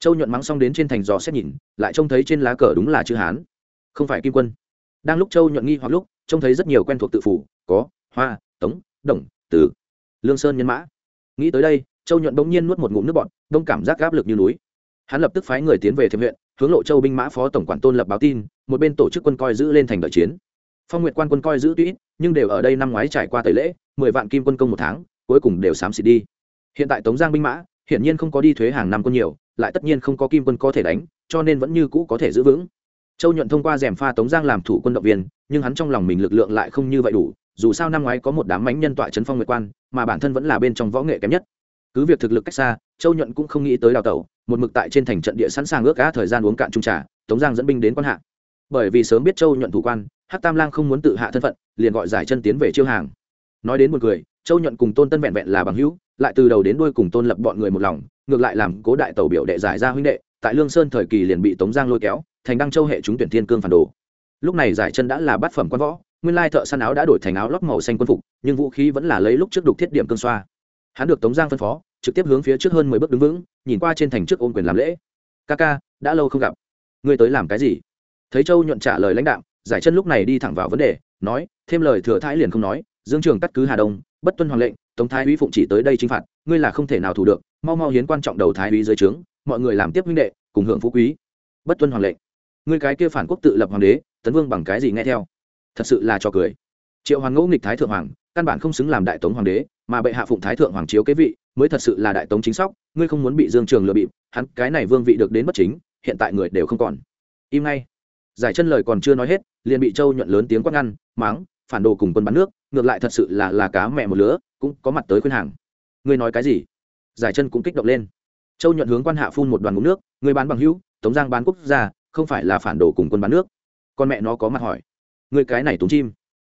Châu nhuận mắng xong đến trên thành giò xét nhìn, lại trông thấy trên lá cờ đúng là chữ hán. Không phải kim quân. Đang lúc châu nhuận nghi hoặc lúc, trông thấy rất nhiều quen thuộc tự phủ, có hoa, tống, đồng tử lương sơn nhân mã. Nghĩ tới đây, châu nhuận bỗng nhiên nuốt một ngụm nước bọt, đông cảm giác áp lực như núi. Hắn lập tức phái người tiến về thiệp huyện, hướng lộ châu binh mã phó tổng quản tôn lập báo tin một bên tổ chức quân coi giữ lên thành đợi chiến. Phong nguyệt quan quân coi giữ tuy nhưng đều ở đây năm ngoái trải qua tẩy lễ, mười vạn kim quân công một tháng, cuối cùng đều xám xịt đi. Hiện tại tống giang binh mã, hiển nhiên không có đi thuế hàng năm quân nhiều, lại tất nhiên không có kim quân có thể đánh, cho nên vẫn như cũ có thể giữ vững. Châu nhuận thông qua rèm pha tống giang làm thủ quân động viên, nhưng hắn trong lòng mình lực lượng lại không như vậy đủ, dù sao năm ngoái có một đám mánh nhân tọa trấn phong nguyệt quan, mà bản thân vẫn là bên trong võ nghệ kém nhất. Cứ việc thực lực cách xa, châu nhuận cũng không nghĩ tới đào tẩu, một mực tại trên thành trận địa sẵn sàng ước cá thời gian uống cạn trung trà, tống giang dẫn binh đến quan hạ bởi vì sớm biết châu nhuận thủ quan hát tam lang không muốn tự hạ thân phận, liền gọi giải chân tiến về chiêu hàng. Nói đến một người châu nhuận cùng tôn tân vẹn vẹn là bằng hữu, lại từ đầu đến đuôi cùng tôn lập bọn người một lòng, ngược lại làm cố đại tàu biểu đệ giải ra huynh đệ, tại lương sơn thời kỳ liền bị tống giang lôi kéo, thành đăng châu hệ chúng tuyển thiên cương phản đồ. Lúc này giải chân đã là bát phẩm quan võ, nguyên lai thợ săn áo đã đổi thành áo lóc màu xanh quân phục, nhưng vũ khí vẫn là lấy lúc trước đục thiết điểm cương xoa. Hắn được tống giang phân phó, trực tiếp hướng phía trước hơn mười bước đứng vững, nhìn qua trên thành trước ôm quyền làm lễ. Ca ca, đã lâu không gặp. Ngươi tới làm cái gì? Thấy châu nhuận trả lời lãnh đạo giải chân lúc này đi thẳng vào vấn đề, nói, thêm lời thừa thái liền không nói, dương trường cắt cứ hà đông, bất tuân hoàng lệnh, tống thái úy phụng chỉ tới đây chinh phạt, ngươi là không thể nào thủ được, mau mau hiến quan trọng đầu thái úy dưới trướng, mọi người làm tiếp huynh đệ, cùng hưởng phú quý. Bất tuân hoàng lệnh. Ngươi cái kia phản quốc tự lập hoàng đế, tấn vương bằng cái gì nghe theo? Thật sự là cho cười. Triệu hoàng ngẫu nghịch thái thượng hoàng, căn bản không xứng làm đại tống hoàng đế, mà bệ hạ phụng thái thượng hoàng chiếu kế vị, mới thật sự là đại tống chính sóc, ngươi không muốn bị dương trường lừa bịp, hắn cái này vương vị được đến bất chính, hiện tại người đều không còn. Im ngay giải chân lời còn chưa nói hết, liền bị châu nhuận lớn tiếng quát ngăn máng phản đồ cùng quân bắn nước, ngược lại thật sự là là cá mẹ một lứa, cũng có mặt tới khuyên hàng. Ngươi nói cái gì? Giải chân cũng kích động lên. Châu nhuận hướng quan hạ phun một đoàn ngũ nước người bán bằng hữu, tống giang bán quốc gia, không phải là phản đồ cùng quân bán nước. Con mẹ nó có mặt hỏi. Người cái này túng chim.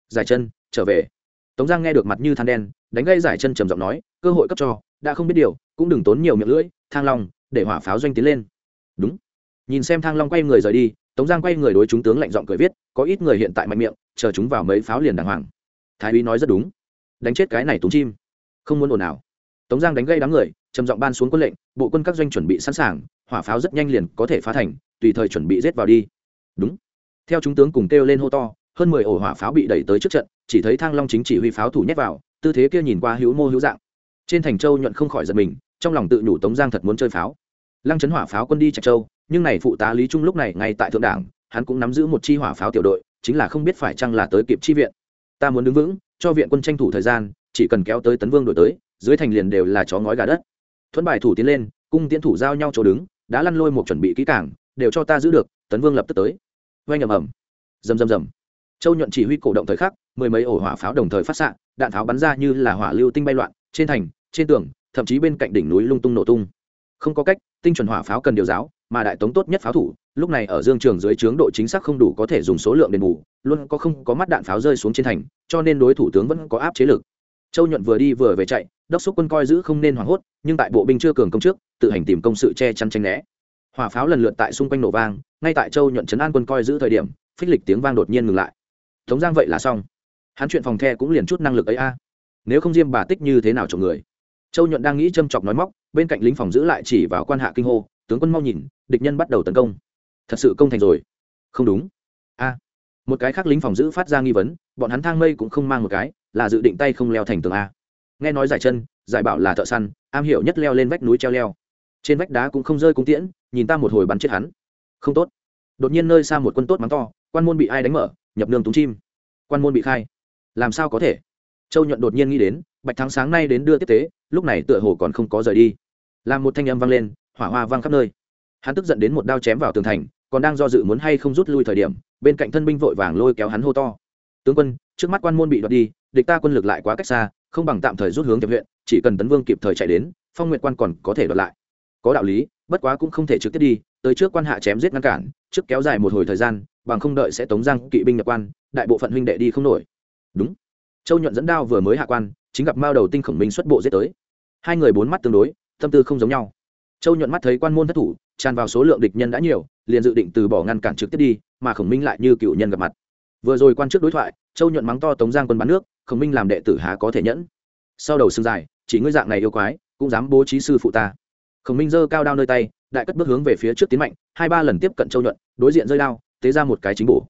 Giải chân, trở về. Tống giang nghe được mặt như than đen, đánh gây giải chân trầm giọng nói, cơ hội cấp cho, đã không biết điều, cũng đừng tốn nhiều miệng lưỡi, thang long, để hỏa pháo doanh tiến lên. Đúng. Nhìn xem thang long quay người rời đi tống giang quay người đối chúng tướng lạnh giọng cười viết, có ít người hiện tại mạnh miệng, chờ chúng vào mấy pháo liền đàng hoàng. Thái úy nói rất đúng. Đánh chết cái này túng chim, không muốn ồn ào. Tống giang đánh gây đám người, trầm giọng ban xuống quân lệnh, bộ quân các doanh chuẩn bị sẵn sàng, hỏa pháo rất nhanh liền có thể phá thành, tùy thời chuẩn bị rết vào đi. Đúng. Theo chúng tướng cùng kêu lên hô to, hơn mười ổ hỏa pháo bị đẩy tới trước trận, chỉ thấy thang long chính chỉ huy pháo thủ nhét vào, tư thế kia nhìn qua hữu mô hữu dạng. Trên thành châu nhuận không khỏi giật mình, trong lòng tự nhủ tống giang thật muốn chơi pháo. Lăng chấn hỏa pháo quân đi trạch châu nhưng này phụ tá lý trung lúc này ngay tại thượng đảng, hắn cũng nắm giữ một chi hỏa pháo tiểu đội, chính là không biết phải chăng là tới kịp chi viện. Ta muốn đứng vững, cho viện quân tranh thủ thời gian, chỉ cần kéo tới tấn vương đổi tới, dưới thành liền đều là chó ngói gà đất. Thuẫn bài thủ tiến lên, cung tiến thủ giao nhau chỗ đứng, đã lăn lôi một chuẩn bị kỹ cảng đều cho ta giữ được, tấn vương lập tức tới. Oanh ầm ầm. Rầm rầm rầm. Châu nhuận chỉ huy cổ động thời khắc, mười mấy ổ hỏa pháo đồng thời phát xạ, đạn tháo bắn ra như là hỏa lưu tinh bay loạn, trên thành, trên tường, thậm chí bên cạnh đỉnh núi lung tung nổ tung. Không có cách, tinh chuẩn hỏa pháo cần điều giáo mà đại tống tốt nhất pháo thủ, lúc này ở dương trường dưới trướng độ chính xác không đủ có thể dùng số lượng đền bù, luôn có không có mắt đạn pháo rơi xuống trên thành, cho nên đối thủ tướng vẫn có áp chế lực. Châu nhuận vừa đi vừa về chạy, đốc xúc quân coi giữ không nên hoảng hốt, nhưng tại bộ binh chưa cường công trước, tự hành tìm công sự che chắn tranh né. Hỏa pháo lần lượt tại xung quanh nổ vang, ngay tại châu nhuận trấn an quân coi giữ thời điểm, phích lịch tiếng vang đột nhiên ngừng lại. Tống giang vậy là xong. Hắn chuyện phòng the cũng liền chút năng lực ấy a. Nếu không diêm bà tích như thế nào chồng người? Châu nhuận đang nghĩ châm chọc nói móc, bên cạnh lính phòng giữ lại chỉ vào quan hạ kinh hô tướng quân mau nhìn, địch nhân bắt đầu tấn công. Thật sự công thành rồi. Không đúng. A. Một cái khác lính phòng giữ phát ra nghi vấn, bọn hắn thang mây cũng không mang một cái, là dự định tay không leo thành tường a. Nghe nói giải chân, giải bảo là thợ săn, am hiểu nhất leo lên vách núi treo leo. Trên vách đá cũng không rơi cung tiễn, nhìn ta một hồi bắn chết hắn. Không tốt. Đột nhiên nơi xa một quân tốt mắng to, quan môn bị ai đánh mở, nhập nương túng chim. Quan môn bị khai. Làm sao có thể? Châu nhuận đột nhiên nghĩ đến, bạch thắng sáng nay đến đưa tiếp tế, lúc này tựa hồ còn không có rời đi. Làm một thanh âm vang lên hỏa hoa vang khắp nơi. Hắn tức giận đến một đao chém vào tường thành, còn đang do dự muốn hay không rút lui thời điểm, bên cạnh thân binh vội vàng lôi kéo hắn hô to. Tướng quân, trước mắt quan môn bị đoạt đi, địch ta quân lực lại quá cách xa, không bằng tạm thời rút hướng tiệp huyện, chỉ cần tấn vương kịp thời chạy đến, phong nguyện quan còn có thể đoạt lại. Có đạo lý, bất quá cũng không thể trực tiếp đi, tới trước quan hạ chém giết ngăn cản, trước kéo dài một hồi thời gian, bằng không đợi sẽ tống giang kỵ binh nhập quan, đại bộ phận huynh đệ đi không nổi. Đúng. Châu nhuận dẫn đao vừa mới hạ quan, chính gặp mao đầu tinh khổng minh xuất bộ giết tới. Hai người bốn mắt tương đối, tâm tư không giống nhau châu nhuận mắt thấy quan môn thất thủ, tràn vào số lượng địch nhân đã nhiều, liền dự định từ bỏ ngăn cản trực tiếp đi, mà khổng minh lại như cựu nhân gặp mặt. Vừa rồi quan trước đối thoại, châu nhuận mắng to tống giang quân bắn nước, khổng minh làm đệ tử há có thể nhẫn. Sau đầu xương dài, chỉ ngươi dạng này yêu quái, cũng dám bố trí sư phụ ta. Khổng minh giơ cao đao nơi tay, đại cất bước hướng về phía trước tiến mạnh, hai ba lần tiếp cận châu nhuận, đối diện rơi đao, tế ra một cái chính bổ.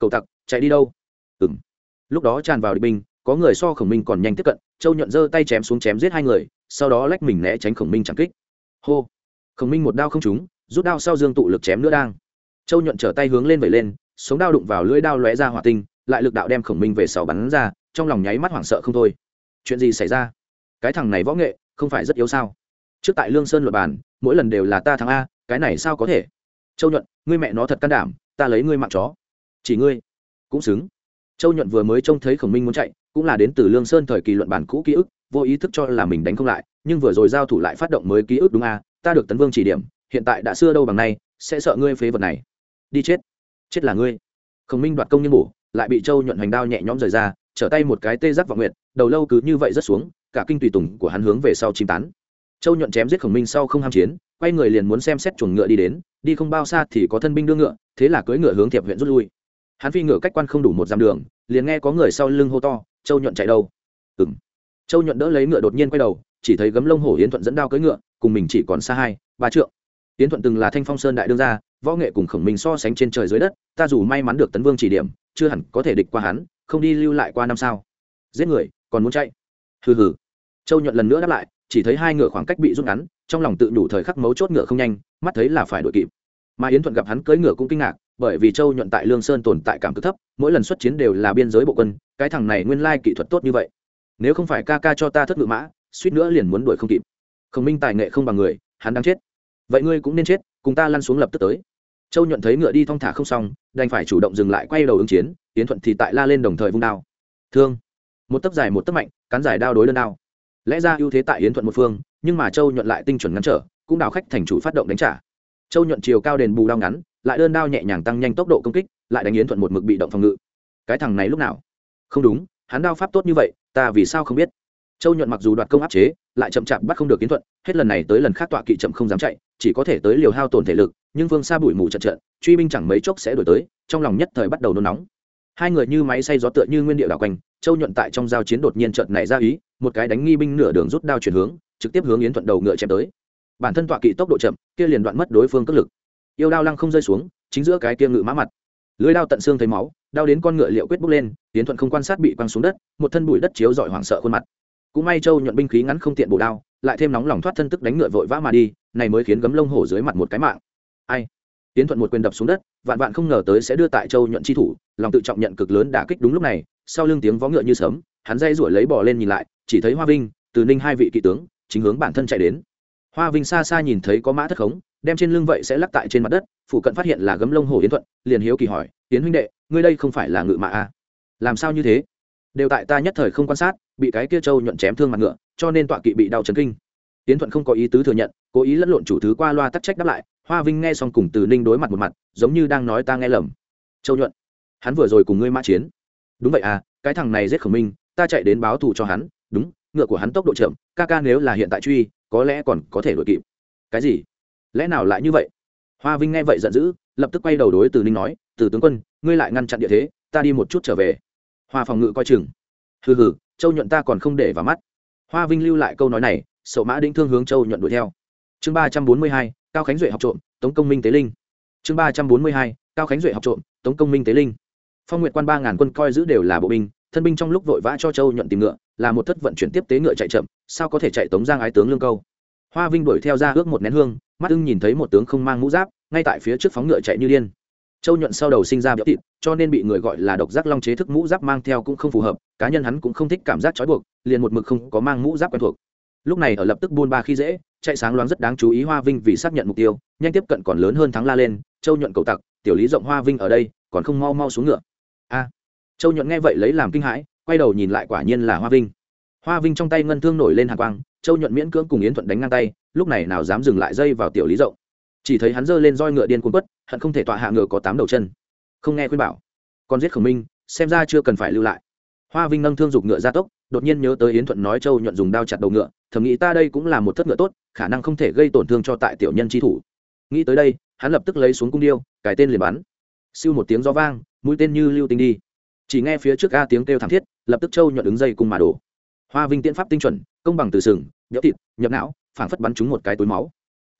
Cậu tặc, chạy đi đâu? Ừ m lúc đó tràn vào địch binh, có người so khổng minh còn nhanh tiếp cận, châu nhuận giơ tay chém xuống chém giết hai người, sau đó lách mình né tránh khổng minh chẳng kích. Hô khổng minh một đao không trúng, rút đao sau dương tụ lực chém nữa đang. Châu nhuận trở tay hướng lên vẩy lên, sống đao đụng vào lưỡi đao lóe ra hỏa tinh, lại lực đạo đem khổng minh về sau bắn ra, trong lòng nháy mắt hoảng sợ không thôi. Chuyện gì xảy ra? Cái thằng này võ nghệ, không phải rất yếu sao? Trước tại lương sơn luật bàn, mỗi lần đều là ta thắng a, cái này sao có thể? Châu nhuận, ngươi mẹ nó thật can đảm, ta lấy ngươi mạng chó. Chỉ ngươi, cũng xứng. Châu nhuận vừa mới trông thấy khổng minh muốn chạy, cũng là đến từ lương sơn thời kỳ luận bản cũ ký ức, vô ý thức cho là mình đánh không lại, nhưng vừa rồi giao thủ lại phát động mới ký ức đúng a ta được tấn vương chỉ điểm, hiện tại đã xưa đâu bằng nay, sẽ sợ ngươi phế vật này. Đi chết. Chết là ngươi. Khổng minh đoạt công nhân bổ lại bị châu nhuận hoành đao nhẹ nhõm rời ra, trở tay một cái tê giác vọng nguyệt, đầu lâu cứ như vậy rất xuống, cả kinh tùy tùng của hắn hướng về sau chim tán. Châu nhuận chém giết khổng minh sau không ham chiến, quay người liền muốn xem xét chuồng ngựa đi đến, đi không bao xa thì có thân binh đưa ngựa, thế là cưỡi ngựa hướng thiệp huyện rút lui. Hắn phi ngựa cách quan không đủ một dặm đường, liền nghe có người sau lưng hô to, châu nhuận chạy đâu? Ừng châu nhuận đỡ lấy ngựa đột nhiên quay đầu, chỉ thấy gấm lông hổ yến thuận dẫn đao cưỡi ngựa cùng mình chỉ còn xa hai, ba trượng. Tiến thuận từng là thanh phong sơn đại đương gia, võ nghệ cùng khổng minh so sánh trên trời dưới đất, ta dù may mắn được tấn vương chỉ điểm, chưa hẳn có thể địch qua hắn, không đi lưu lại qua năm sao. Giết người, còn muốn chạy. Hừ hừ. Châu nhuận lần nữa đáp lại, chỉ thấy hai ngựa khoảng cách bị rút ngắn, trong lòng tự đủ thời khắc mấu chốt ngựa không nhanh, mắt thấy là phải đội kịp. Mà yến thuận gặp hắn cưỡi ngựa cũng kinh ngạc, bởi vì châu nhuận tại lương sơn tồn tại cảm cực thấp, mỗi lần xuất chiến đều là biên giới bộ quân, cái thằng này nguyên lai kỹ thuật tốt như vậy. Nếu không phải ca ca cho ta thất ngựa mã, suýt nữa liền muốn đuổi không kịp khổng minh tài nghệ không bằng người, hắn đang chết. Vậy ngươi cũng nên chết, cùng ta lăn xuống lập tức tới. Châu nhuận thấy ngựa đi thong thả không xong, đành phải chủ động dừng lại quay đầu ứng chiến, yến thuận thì tại la lên đồng thời vung đao. Thương. Một tấc dài một tấc mạnh, cán dài đao đối đơn đao. Lẽ ra ưu thế tại yến thuận một phương, nhưng mà châu nhuận lại tinh chuẩn ngắn trở, cũng đào khách thành chủ phát động đánh trả. Châu nhuận chiều cao đền bù đao ngắn, lại đơn đao nhẹ nhàng tăng nhanh tốc độ công kích, lại đánh yến thuận một mực bị động phòng ngự. Cái thằng này lúc nào? Không đúng, hắn đao pháp tốt như vậy, ta vì sao không biết? Châu nhuận mặc dù đoạt công áp chế lại chậm chạp bắt không được kiến thuận, hết lần này tới lần khác tọa kỵ chậm không dám chạy, chỉ có thể tới liều hao tổn thể lực, nhưng vương xa bụi mù chật trận, truy binh chẳng mấy chốc sẽ đổi tới, trong lòng nhất thời bắt đầu nôn nóng. Hai người như máy xay gió tựa như nguyên địa đảo quanh, châu nhuận tại trong giao chiến đột nhiên trận này ra ý, một cái đánh nghi binh nửa đường rút đao chuyển hướng, trực tiếp hướng yến thuận đầu ngựa chém tới. Bản thân tọa kỵ tốc độ chậm, kia liền đoạn mất đối phương cất lực. Yêu đao lăng không rơi xuống, chính giữa cái kia ngự mã mặt. Lưới đao tận xương thấy máu, đao đến con ngựa liệu quyết bốc lên tiến thuận không quan sát bị quăng xuống đất, một thân bụi đất chiếu dọi hoảng sợ khuôn mặt cũng may châu nhuận binh khí ngắn không tiện bổ đao, lại thêm nóng lòng thoát thân tức đánh ngựa vội vã mà đi, này mới khiến gấm lông hổ dưới mặt một cái mạng. Ai? Tiến thuận một quyền đập xuống đất, vạn vạn không ngờ tới sẽ đưa tại châu nhuận chi thủ, lòng tự trọng nhận cực lớn đả kích đúng lúc này, sau lưng tiếng vó ngựa như sớm hắn dây ruổi lấy bỏ lên nhìn lại, chỉ thấy hoa vinh, từ ninh hai vị kỵ tướng, chính hướng bản thân chạy đến. Hoa vinh xa xa nhìn thấy có mã thất khống, đem trên lưng vậy sẽ lắc tại trên mặt đất, phụ cận phát hiện là gấm lông hổ yến thuận, liền hiếu kỳ hỏi tiến huynh đệ, ngươi đây không phải là ngự mã à? làm sao như thế? Đều tại ta nhất thời không quan sát bị cái kia châu nhuận chém thương mặt ngựa, cho nên tọa kỵ bị đau chấn kinh. Tiến thuận không có ý tứ thừa nhận, cố ý lẫn lộn chủ thứ qua loa tắc trách đáp lại, hoa vinh nghe xong cùng từ ninh đối mặt một mặt, giống như đang nói ta nghe lầm. Châu nhuận, hắn vừa rồi cùng ngươi mã chiến. Đúng vậy à cái thằng này giết khổng minh, ta chạy đến báo thù cho hắn, đúng, ngựa của hắn tốc độ chậm, ca ca nếu là hiện tại truy, có lẽ còn có thể đuổi kịp. Cái gì? Lẽ nào lại như vậy? Hoa vinh nghe vậy giận dữ, lập tức quay đầu đối từ ninh nói, từ tướng quân, ngươi lại ngăn chặn địa thế, ta đi một chút trở về. Hoa phòng ngự coi chừng. Hừ hừ châu nhuận ta còn không để vào mắt. Hoa vinh lưu lại câu nói này, sậu mã đĩnh thương hướng châu nhuận đuổi theo. Chương ba trăm bốn mươi hai, cao khánh duệ học trộm, tống công minh tế linh. Chương ba trăm bốn mươi hai, cao khánh duệ học trộm, tống công minh tế linh. Phong nguyện quan ba ngàn quân coi giữ đều là bộ binh, thân binh trong lúc vội vã cho châu nhuận tìm ngựa, là một thất vận chuyển tiếp tế ngựa chạy chậm, sao có thể chạy tống giang ái tướng lương câu? Hoa vinh đuổi theo ra ước một nén hương, mắt ưng nhìn thấy một tướng không mang mũ giáp, ngay tại phía trước phóng ngựa chạy như điên châu nhuận sau đầu sinh ra béo thịt, cho nên bị người gọi là độc giác long chế thức mũ giáp mang theo cũng không phù hợp, cá nhân hắn cũng không thích cảm giác trói buộc, liền một mực không có mang mũ giáp quen thuộc. Lúc này ở lập tức buôn ba khi dễ, chạy sáng loáng rất đáng chú ý hoa vinh vì xác nhận mục tiêu, nhanh tiếp cận còn lớn hơn thắng la lên, châu nhuận cầu tặc, tiểu lý rộng hoa vinh ở đây, còn không mau mau xuống ngựa. A, châu nhuận nghe vậy lấy làm kinh hãi, quay đầu nhìn lại quả nhiên là hoa vinh. Hoa vinh trong tay ngân thương nổi lên hàng quang, châu nhuận miễn cưỡng cùng yến thuận đánh ngang tay, lúc này nào dám dừng lại dây vào tiểu lý rộng chỉ thấy hắn giơ lên roi ngựa điên cuốn quất, hận không thể tọa hạ ngựa có tám đầu chân. Không nghe khuyên bảo. Còn giết khổng minh, xem ra chưa cần phải lưu lại. Hoa vinh nâng thương dục ngựa ra tốc, đột nhiên nhớ tới yến thuận nói châu nhuận dùng đao chặt đầu ngựa, thầm nghĩ ta đây cũng là một thất ngựa tốt, khả năng không thể gây tổn thương cho tại tiểu nhân chi thủ. Nghĩ tới đây, hắn lập tức lấy xuống cung điêu cài tên liền bắn. Siêu một tiếng gió vang, mũi tên như lưu tinh đi. Chỉ nghe phía trước a tiếng kêu thảm thiết, lập tức châu nhuận ứng dây cùng mà đổ. Hoa vinh tiễn pháp tinh chuẩn, công bằng từ sừng nhỡ thịt, nhập não, phảng phất bắn trúng một cái túi máu.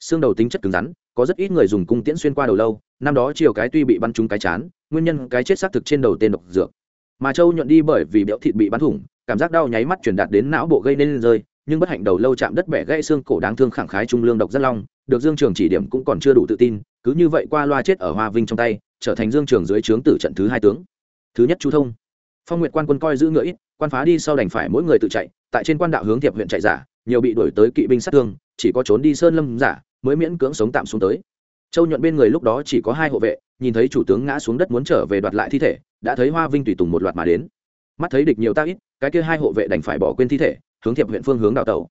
Xương đầu tính chất cứng rắn có rất ít người dùng cung tiễn xuyên qua đầu lâu, năm đó chiều cái tuy bị bắn trúng cái chán, nguyên nhân cái chết xác thực trên đầu tên độc dược. Mà châu nhuận đi bởi vì béo thịt bị bắn thủng, cảm giác đau nháy mắt truyền đạt đến não bộ gây nên rơi, nhưng bất hạnh đầu lâu chạm đất bẻ gãy xương cổ đáng thương khẳng khái trung lương độc rất long, được dương trường chỉ điểm cũng còn chưa đủ tự tin, cứ như vậy qua loa chết ở hoa vinh trong tay, trở thành dương trường dưới trướng tử trận thứ hai tướng. Thứ nhất chú thông. Phong nguyệt quan quân coi giữ ngựa ít, quan phá đi sau đành phải mỗi người tự chạy, tại trên quan đạo hướng thiệp huyện chạy giả, nhiều bị đuổi tới kỵ binh sát thương, chỉ có trốn đi sơn lâm giả mới miễn cưỡng sống tạm xuống tới. Châu nhuận bên người lúc đó chỉ có hai hộ vệ, nhìn thấy chủ tướng ngã xuống đất muốn trở về đoạt lại thi thể, đã thấy hoa vinh tùy tùng một loạt mà đến. Mắt thấy địch nhiều tác ít, cái kia hai hộ vệ đành phải bỏ quên thi thể, hướng thiệp huyện phương hướng đào tẩu.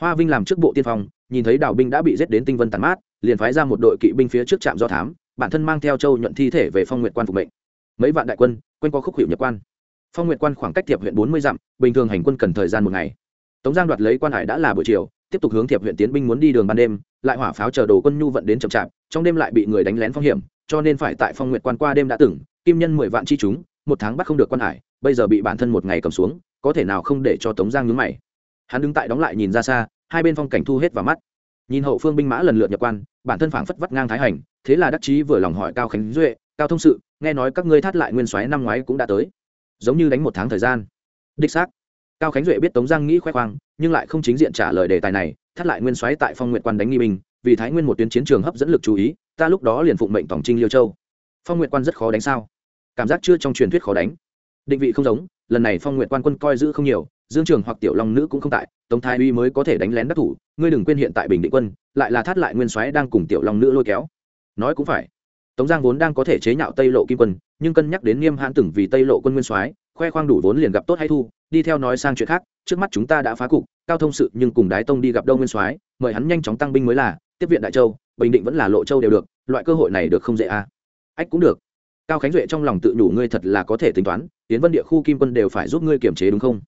Hoa vinh làm trước bộ tiên phong, nhìn thấy đào binh đã bị giết đến tinh vân tàn mát, liền phái ra một đội kỵ binh phía trước trạm do thám, bản thân mang theo châu nhuận thi thể về phong nguyện quan phục mệnh. Mấy vạn đại quân, quanh qua khúc hiệu nhập quan. Phong nguyện quan khoảng cách thiệp huyện bốn mươi dặm, bình thường hành quân cần thời gian một ngày. Tống giang đoạt lấy quan hải đã là buổi chiều tiếp tục hướng thiệp huyện tiến binh muốn đi đường ban đêm, lại hỏa pháo chờ đồ quân nhu vận đến chậm chạp, trong đêm lại bị người đánh lén phong hiểm, cho nên phải tại phong nguyện quan qua đêm đã từng, kim nhân mười vạn chi chúng, một tháng bắt không được quan hải, bây giờ bị bản thân một ngày cầm xuống, có thể nào không để cho tống giang nhúng mày. Hắn đứng tại đóng lại nhìn ra xa, hai bên phong cảnh thu hết vào mắt. Nhìn hậu phương binh mã lần lượt nhập quan, bản thân phảng phất vắt ngang thái hành, thế là đắc chí vừa lòng hỏi cao khánh duệ, cao thông sự, nghe nói các ngươi thắt lại nguyên soái năm ngoái cũng đã tới. Giống như đánh một tháng thời gian. Đích xác cao khánh duệ biết tống giang nghĩ khoe khoang, nhưng lại không chính diện trả lời đề tài này, thắt lại nguyên soái tại phong nguyện quan đánh nghi binh, vì thái nguyên một tuyến chiến trường hấp dẫn lực chú ý, ta lúc đó liền phụng mệnh tổng trinh liêu châu. Phong nguyện quan rất khó đánh sao? Cảm giác chưa trong truyền thuyết khó đánh. Định vị không giống, lần này phong nguyện quan quân coi giữ không nhiều, dương trường hoặc tiểu long nữ cũng không tại, tống thái uy mới có thể đánh lén đắc thủ, ngươi đừng quên hiện tại bình định quân, lại là thắt lại nguyên soái đang cùng tiểu long nữ lôi kéo. Nói cũng phải. Tống giang vốn đang có thể chế nhạo tây lộ kim quân, nhưng cân nhắc đến niêm hãn từng vì tây lộ quân nguyên soái khoe khoang đủ vốn liền gặp tốt hay thu, đi theo nói sang chuyện khác, trước mắt chúng ta đã phá cục, cao thông sự nhưng cùng đái tông đi gặp đông nguyên soái, mời hắn nhanh chóng tăng binh mới là, tiếp viện đại châu, bình định vẫn là lộ châu đều được, loại cơ hội này được không dễ à. Ách cũng được. Cao khánh duệ trong lòng tự đủ ngươi thật là có thể tính toán tiến vân địa khu kim quân đều phải giúp ngươi kiểm chế đúng không?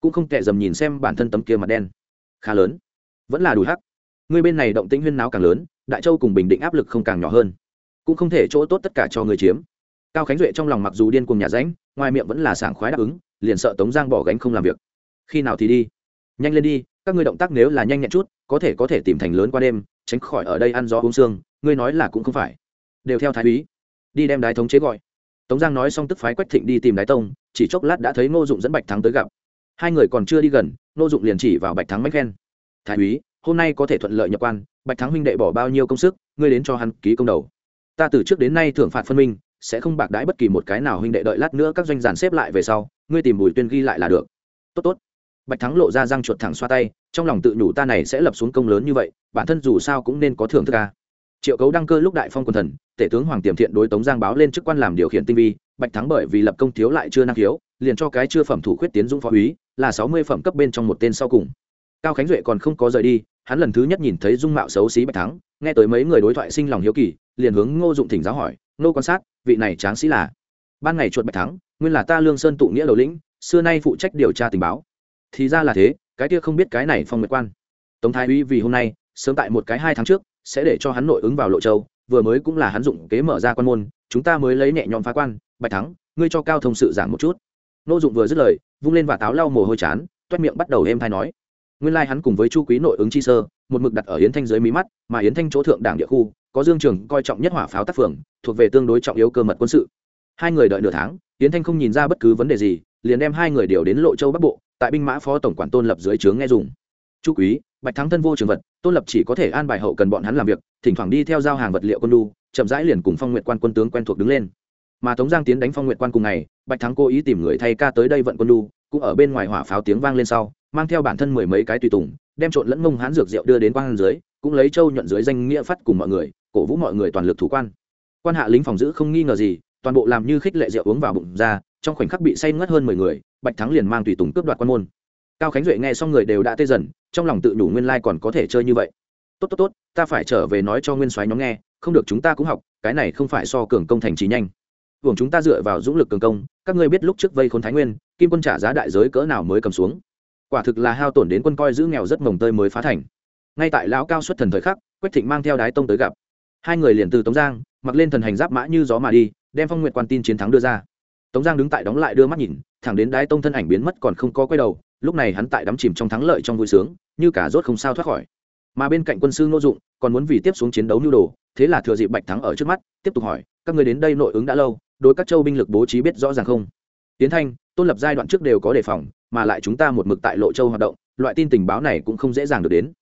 Cũng không kệ dầm nhìn xem bản thân tấm kia mặt đen. Khá lớn. Vẫn là đùi hắc. Ngươi bên này động tĩnh huyên náo càng lớn, đại châu cùng bình định áp lực không càng nhỏ hơn. Cũng không thể chỗ tốt tất cả cho người chiếm. Cao khánh duệ trong lòng mặc dù điên cùng nhà ránh ngoài miệng vẫn là sảng khoái đáp ứng, liền sợ tống giang bỏ gánh không làm việc. Khi nào thì đi? Nhanh lên đi, các ngươi động tác nếu là nhanh nhẹn chút, có thể có thể tìm thành lớn qua đêm, tránh khỏi ở đây ăn gió uống xương ngươi nói là cũng không phải. Đều theo thái úy. Đi đem đái thống chế gọi. Tống giang nói xong tức phái quách thịnh đi tìm đái tông, chỉ chốc lát đã thấy ngô dụng dẫn bạch thắng tới gặp. Hai người còn chưa đi gần, ngô dụng liền chỉ vào bạch thắng mách khen. Thái úy, hôm nay có thể thuận lợi nhập quan, bạch thắng huynh đệ bỏ bao nhiêu công sức, ngươi đến cho hắn ký công đầu. Ta từ trước đến nay thưởng phạt phân minh sẽ không bạc đái bất kỳ một cái nào huynh đệ đợi lát nữa các doanh giản xếp lại về sau, ngươi tìm bùi tuyên ghi lại là được. Tốt tốt. Bạch thắng lộ ra răng chuột thẳng xoa tay, trong lòng tự nhủ ta này sẽ lập xuống công lớn như vậy, bản thân dù sao cũng nên có thưởng thức ca triệu cấu đăng cơ lúc đại phong quần thần, tể tướng hoàng tiềm thiện đối tống giang báo lên chức quan làm điều khiển tinh vi, bạch thắng bởi vì lập công thiếu lại chưa năng khiếu, liền cho cái chưa phẩm thủ khuyết tiến dũng phó úy, là sáu mươi phẩm cấp bên trong một tên sau cùng. Cao khánh duệ còn không có rời đi, hắn lần thứ nhất nhìn thấy dung mạo xấu xí bạch thắng, nghe tới mấy người đối thoại sinh lòng hiếu kỳ, liền hướng ngô dụng thỉnh giáo hỏi nô quan sát, vị này tráng sĩ là. Ban ngày chuột bạch thắng, nguyên là ta lương sơn tụ nghĩa đầu lĩnh, xưa nay phụ trách điều tra tình báo. Thì ra là thế, cái kia không biết cái này phong nguyệt quan. Tống thái uy vì hôm nay, sớm tại một cái hai tháng trước, sẽ để cho hắn nội ứng vào lộ châu, vừa mới cũng là hắn dụng kế mở ra quan môn, chúng ta mới lấy nhẹ nhõm phá quan, bạch thắng, ngươi cho cao thông sự giảng một chút. Nô dụng vừa dứt lời, vung lên và táo lau mồ hôi chán, toét miệng bắt đầu êm thai nói. Nguyên lai hắn cùng với chu quý nội ứng chi sơ, một mực đặt ở yến thanh dưới mí mắt, mà yến thanh chỗ thượng đảng địa khu có dương trường coi trọng nhất hỏa pháo tác phường, thuộc về tương đối trọng yếu cơ mật quân sự. Hai người đợi nửa tháng tiến thanh không nhìn ra bất cứ vấn đề gì, liền đem hai người điều đến lộ châu bắc bộ, tại binh mã phó tổng quản tôn lập dưới trướng nghe dùng. Chu quý, bạch thắng thân vô trường vật, tôn lập chỉ có thể an bài hậu cần bọn hắn làm việc, thỉnh thoảng đi theo giao hàng vật liệu quân đu, chậm rãi liền cùng phong nguyện quan quân tướng quen thuộc đứng lên. Mà tống giang tiến đánh phong nguyện quan cùng ngày, bạch thắng cố ý tìm người thay ca tới đây vận quân đu, cũng ở bên ngoài hỏa pháo tiếng vang lên sau, mang theo bản thân mười mấy cái tùy tùng, đem trộn lẫn mông hán dược rượu đưa đến quan dưới, cũng lấy châu nhuận dưới danh nghĩa phát cùng mọi người cổ vũ mọi người toàn lực thủ quan. Quan hạ lính phòng giữ không nghi ngờ gì, toàn bộ làm như khích lệ rượu uống vào bụng ra, trong khoảnh khắc bị say ngất hơn mười người, bạch thắng liền mang tùy tùng cướp đoạt quan môn. Cao khánh duệ nghe xong người đều đã tê dần, trong lòng tự nhủ nguyên lai còn có thể chơi như vậy. Tốt tốt tốt, ta phải trở về nói cho nguyên soái nhóm nghe, không được chúng ta cũng học, cái này không phải so cường công thành trí nhanh. Hưởng chúng ta dựa vào dũng lực cường công, các ngươi biết lúc trước vây khốn thái nguyên, kim quân trả giá đại giới cỡ nào mới cầm xuống. Quả thực là hao tổn đến quân coi giữ nghèo rất mồng tơi mới phá thành. Ngay tại lão cao xuất thần thời khắc, quách thịnh mang theo đái tông tới gặp hai người liền từ tống giang, mặc lên thần hành giáp mã như gió mà đi, đem phong nguyện quan tin chiến thắng đưa ra. Tống giang đứng tại đóng lại đưa mắt nhìn, thẳng đến đái tông thân ảnh biến mất còn không có quay đầu, lúc này hắn tại đắm chìm trong thắng lợi trong vui sướng, như cả rốt không sao thoát khỏi. Mà bên cạnh quân sư ngô dụng, còn muốn vì tiếp xuống chiến đấu nhu đồ, thế là thừa dịp bạch thắng ở trước mắt, tiếp tục hỏi, các người đến đây nội ứng đã lâu, đối các châu binh lực bố trí biết rõ ràng không? Tiến thanh, tôn lập giai đoạn trước đều có đề phòng, mà lại chúng ta một mực tại lộ châu hoạt động, loại tin tình báo này cũng không dễ dàng được đến.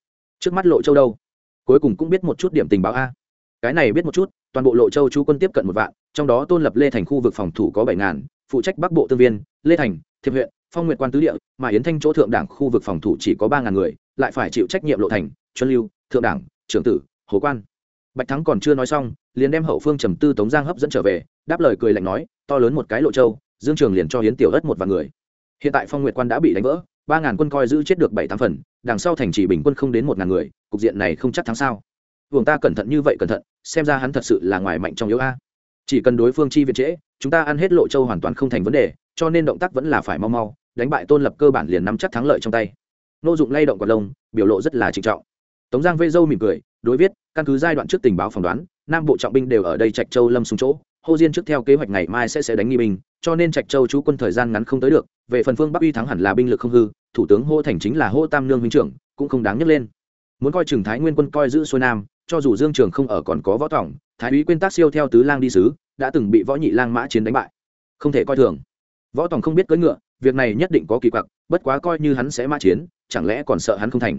Trước mắt lộ châu đâu? Cuối cùng cũng biết một chút điểm tình báo a cái này biết một chút, toàn bộ lộ châu chú quân tiếp cận một vạn, trong đó tôn lập lê thành khu vực phòng thủ có bảy ngàn, phụ trách bắc bộ tương viên, lê thành, thiệp huyện, phong nguyện quan tứ địa, mà yến thanh chỗ thượng đảng khu vực phòng thủ chỉ có ba ngàn người, lại phải chịu trách nhiệm lộ thành chuân lưu, thượng đảng, trưởng tử, hồ quan. Bạch thắng còn chưa nói xong, liền đem hậu phương trầm tư tống giang hấp dẫn trở về, đáp lời cười lạnh nói, to lớn một cái lộ châu, dương trường liền cho hiến tiểu ất một vạn người. Hiện tại phong nguyệt quan đã bị đánh vỡ, ba ngàn quân coi giữ chết được bảy tám phần, đằng sau thành chỉ bình quân không đến một ngàn người, cục diện này không chắc thắng sao vùng ta cẩn thận như vậy cẩn thận xem ra hắn thật sự là ngoài mạnh trong yếu a. Chỉ cần đối phương chi viện trễ chúng ta ăn hết lộ châu hoàn toàn không thành vấn đề cho nên động tác vẫn là phải mau mau đánh bại tôn lập cơ bản liền nắm chắc thắng lợi trong tay. Nô dụng lay động quạt lông biểu lộ rất là trịnh trọng. Tống giang vây dâu mỉm cười đối viết căn cứ giai đoạn trước tình báo phỏng đoán nam bộ trọng binh đều ở đây trạch châu lâm xuống chỗ Hồ Diên trước theo kế hoạch ngày mai sẽ sẽ đánh nghi binh, cho nên Trạch Châu chú quân thời gian ngắn không tới được, về phần phương Bắc uy thắng hẳn là binh lực không hư, thủ tướng Hô Thành chính là Hô Tam Nương huynh trưởng, cũng không đáng nhắc lên. Muốn coi Trừng Thái Nguyên quân coi giữ xuôi nam, cho dù Dương Trường không ở còn có võ tổng, Thái úy quên tác siêu theo tứ lang đi sứ, đã từng bị võ nhị lang mã chiến đánh bại. Không thể coi thường. Võ tổng không biết cưỡi ngựa, việc này nhất định có kỳ quặc, bất quá coi như hắn sẽ mã chiến, chẳng lẽ còn sợ hắn không thành.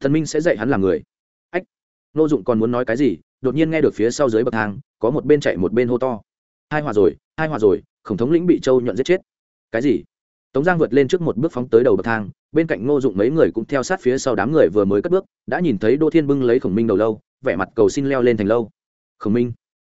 Thần Minh sẽ dạy hắn làm người. Ách. Nô Dụng còn muốn nói cái gì, đột nhiên nghe được phía sau dưới bậc thang, có một bên chạy một bên hô to hai hòa rồi hai hòa rồi khổng thống lĩnh bị châu nhuận giết chết cái gì tống giang vượt lên trước một bước phóng tới đầu bậc thang bên cạnh ngô dụng mấy người cũng theo sát phía sau đám người vừa mới cất bước đã nhìn thấy đô thiên bưng lấy khổng minh đầu lâu vẻ mặt cầu xin leo lên thành lâu. Khổng minh.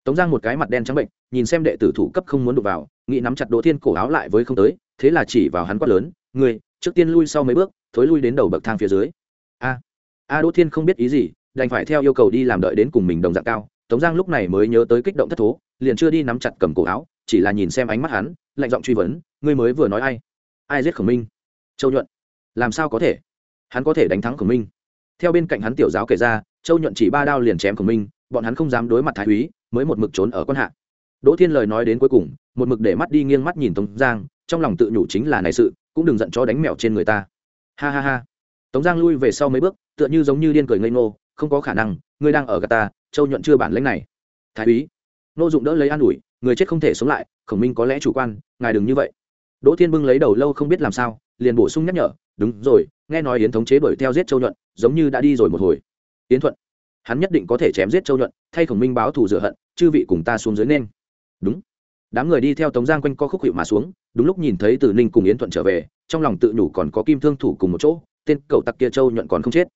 Tống giang một cái mặt đen trắng bệnh, nhìn xem đệ tử thủ cấp không muốn đụng vào, nghĩ nắm chặt đỗ thiên cổ áo lại với không tới, thế là chỉ vào hắn quát lớn người trước tiên lui sau mấy bước, thối lui đến đầu bậc thang phía dưới. A a, đỗ thiên không biết ý gì, đành phải theo yêu cầu đi làm đợi đến cùng mình đồng dạng cao. Tống giang lúc này mới nhớ tới kích động thất thố, liền chưa đi nắm chặt cầm cổ áo, chỉ là nhìn xem ánh mắt hắn, lạnh giọng truy vấn, ngươi mới vừa nói ai? Ai giết khổng minh? Châu nhuận. Làm sao có thể? Hắn có thể đánh thắng khổng minh. Theo bên cạnh hắn tiểu giáo kể ra châu nhuận chỉ ba đao liền chém khổng minh, bọn hắn không dám đối mặt thái úy, mới một mực trốn ở quan hạ. Đỗ thiên lời nói đến cuối cùng, một mực để mắt đi nghiêng mắt nhìn tống giang, trong lòng tự nhủ chính là này sự, cũng đừng giận cho đánh mèo trên người ta. Ha ha ha. Tống giang lui về sau mấy bước, tựa như giống như điên cười ngây ngô, không có khả năng, ngươi đang ở gà ta, châu nhuận chưa bản lãnh này. Thái úy. Nô dụng đỡ lấy an ủi, người chết không thể sống lại, khổng minh có lẽ chủ quan, ngài đừng như vậy. Đỗ thiên bưng lấy đầu lâu không biết làm sao, liền bổ sung nhắc nhở, đúng rồi, nghe nói yến thống chế đuổi theo giết châu nhuận, giống như đã đi rồi một hồi yến thuận, hắn nhất định có thể chém giết châu nhuận, thay khổng minh báo thù rửa hận, chư vị cùng ta xuống dưới nên. Đúng. Đám người đi theo tống giang quanh co khúc hiệu mà xuống, đúng lúc nhìn thấy từ ninh cùng yến thuận trở về, trong lòng tự nhủ còn có kim thương thủ cùng một chỗ, tên cậu tặc kia châu nhuận còn không chết.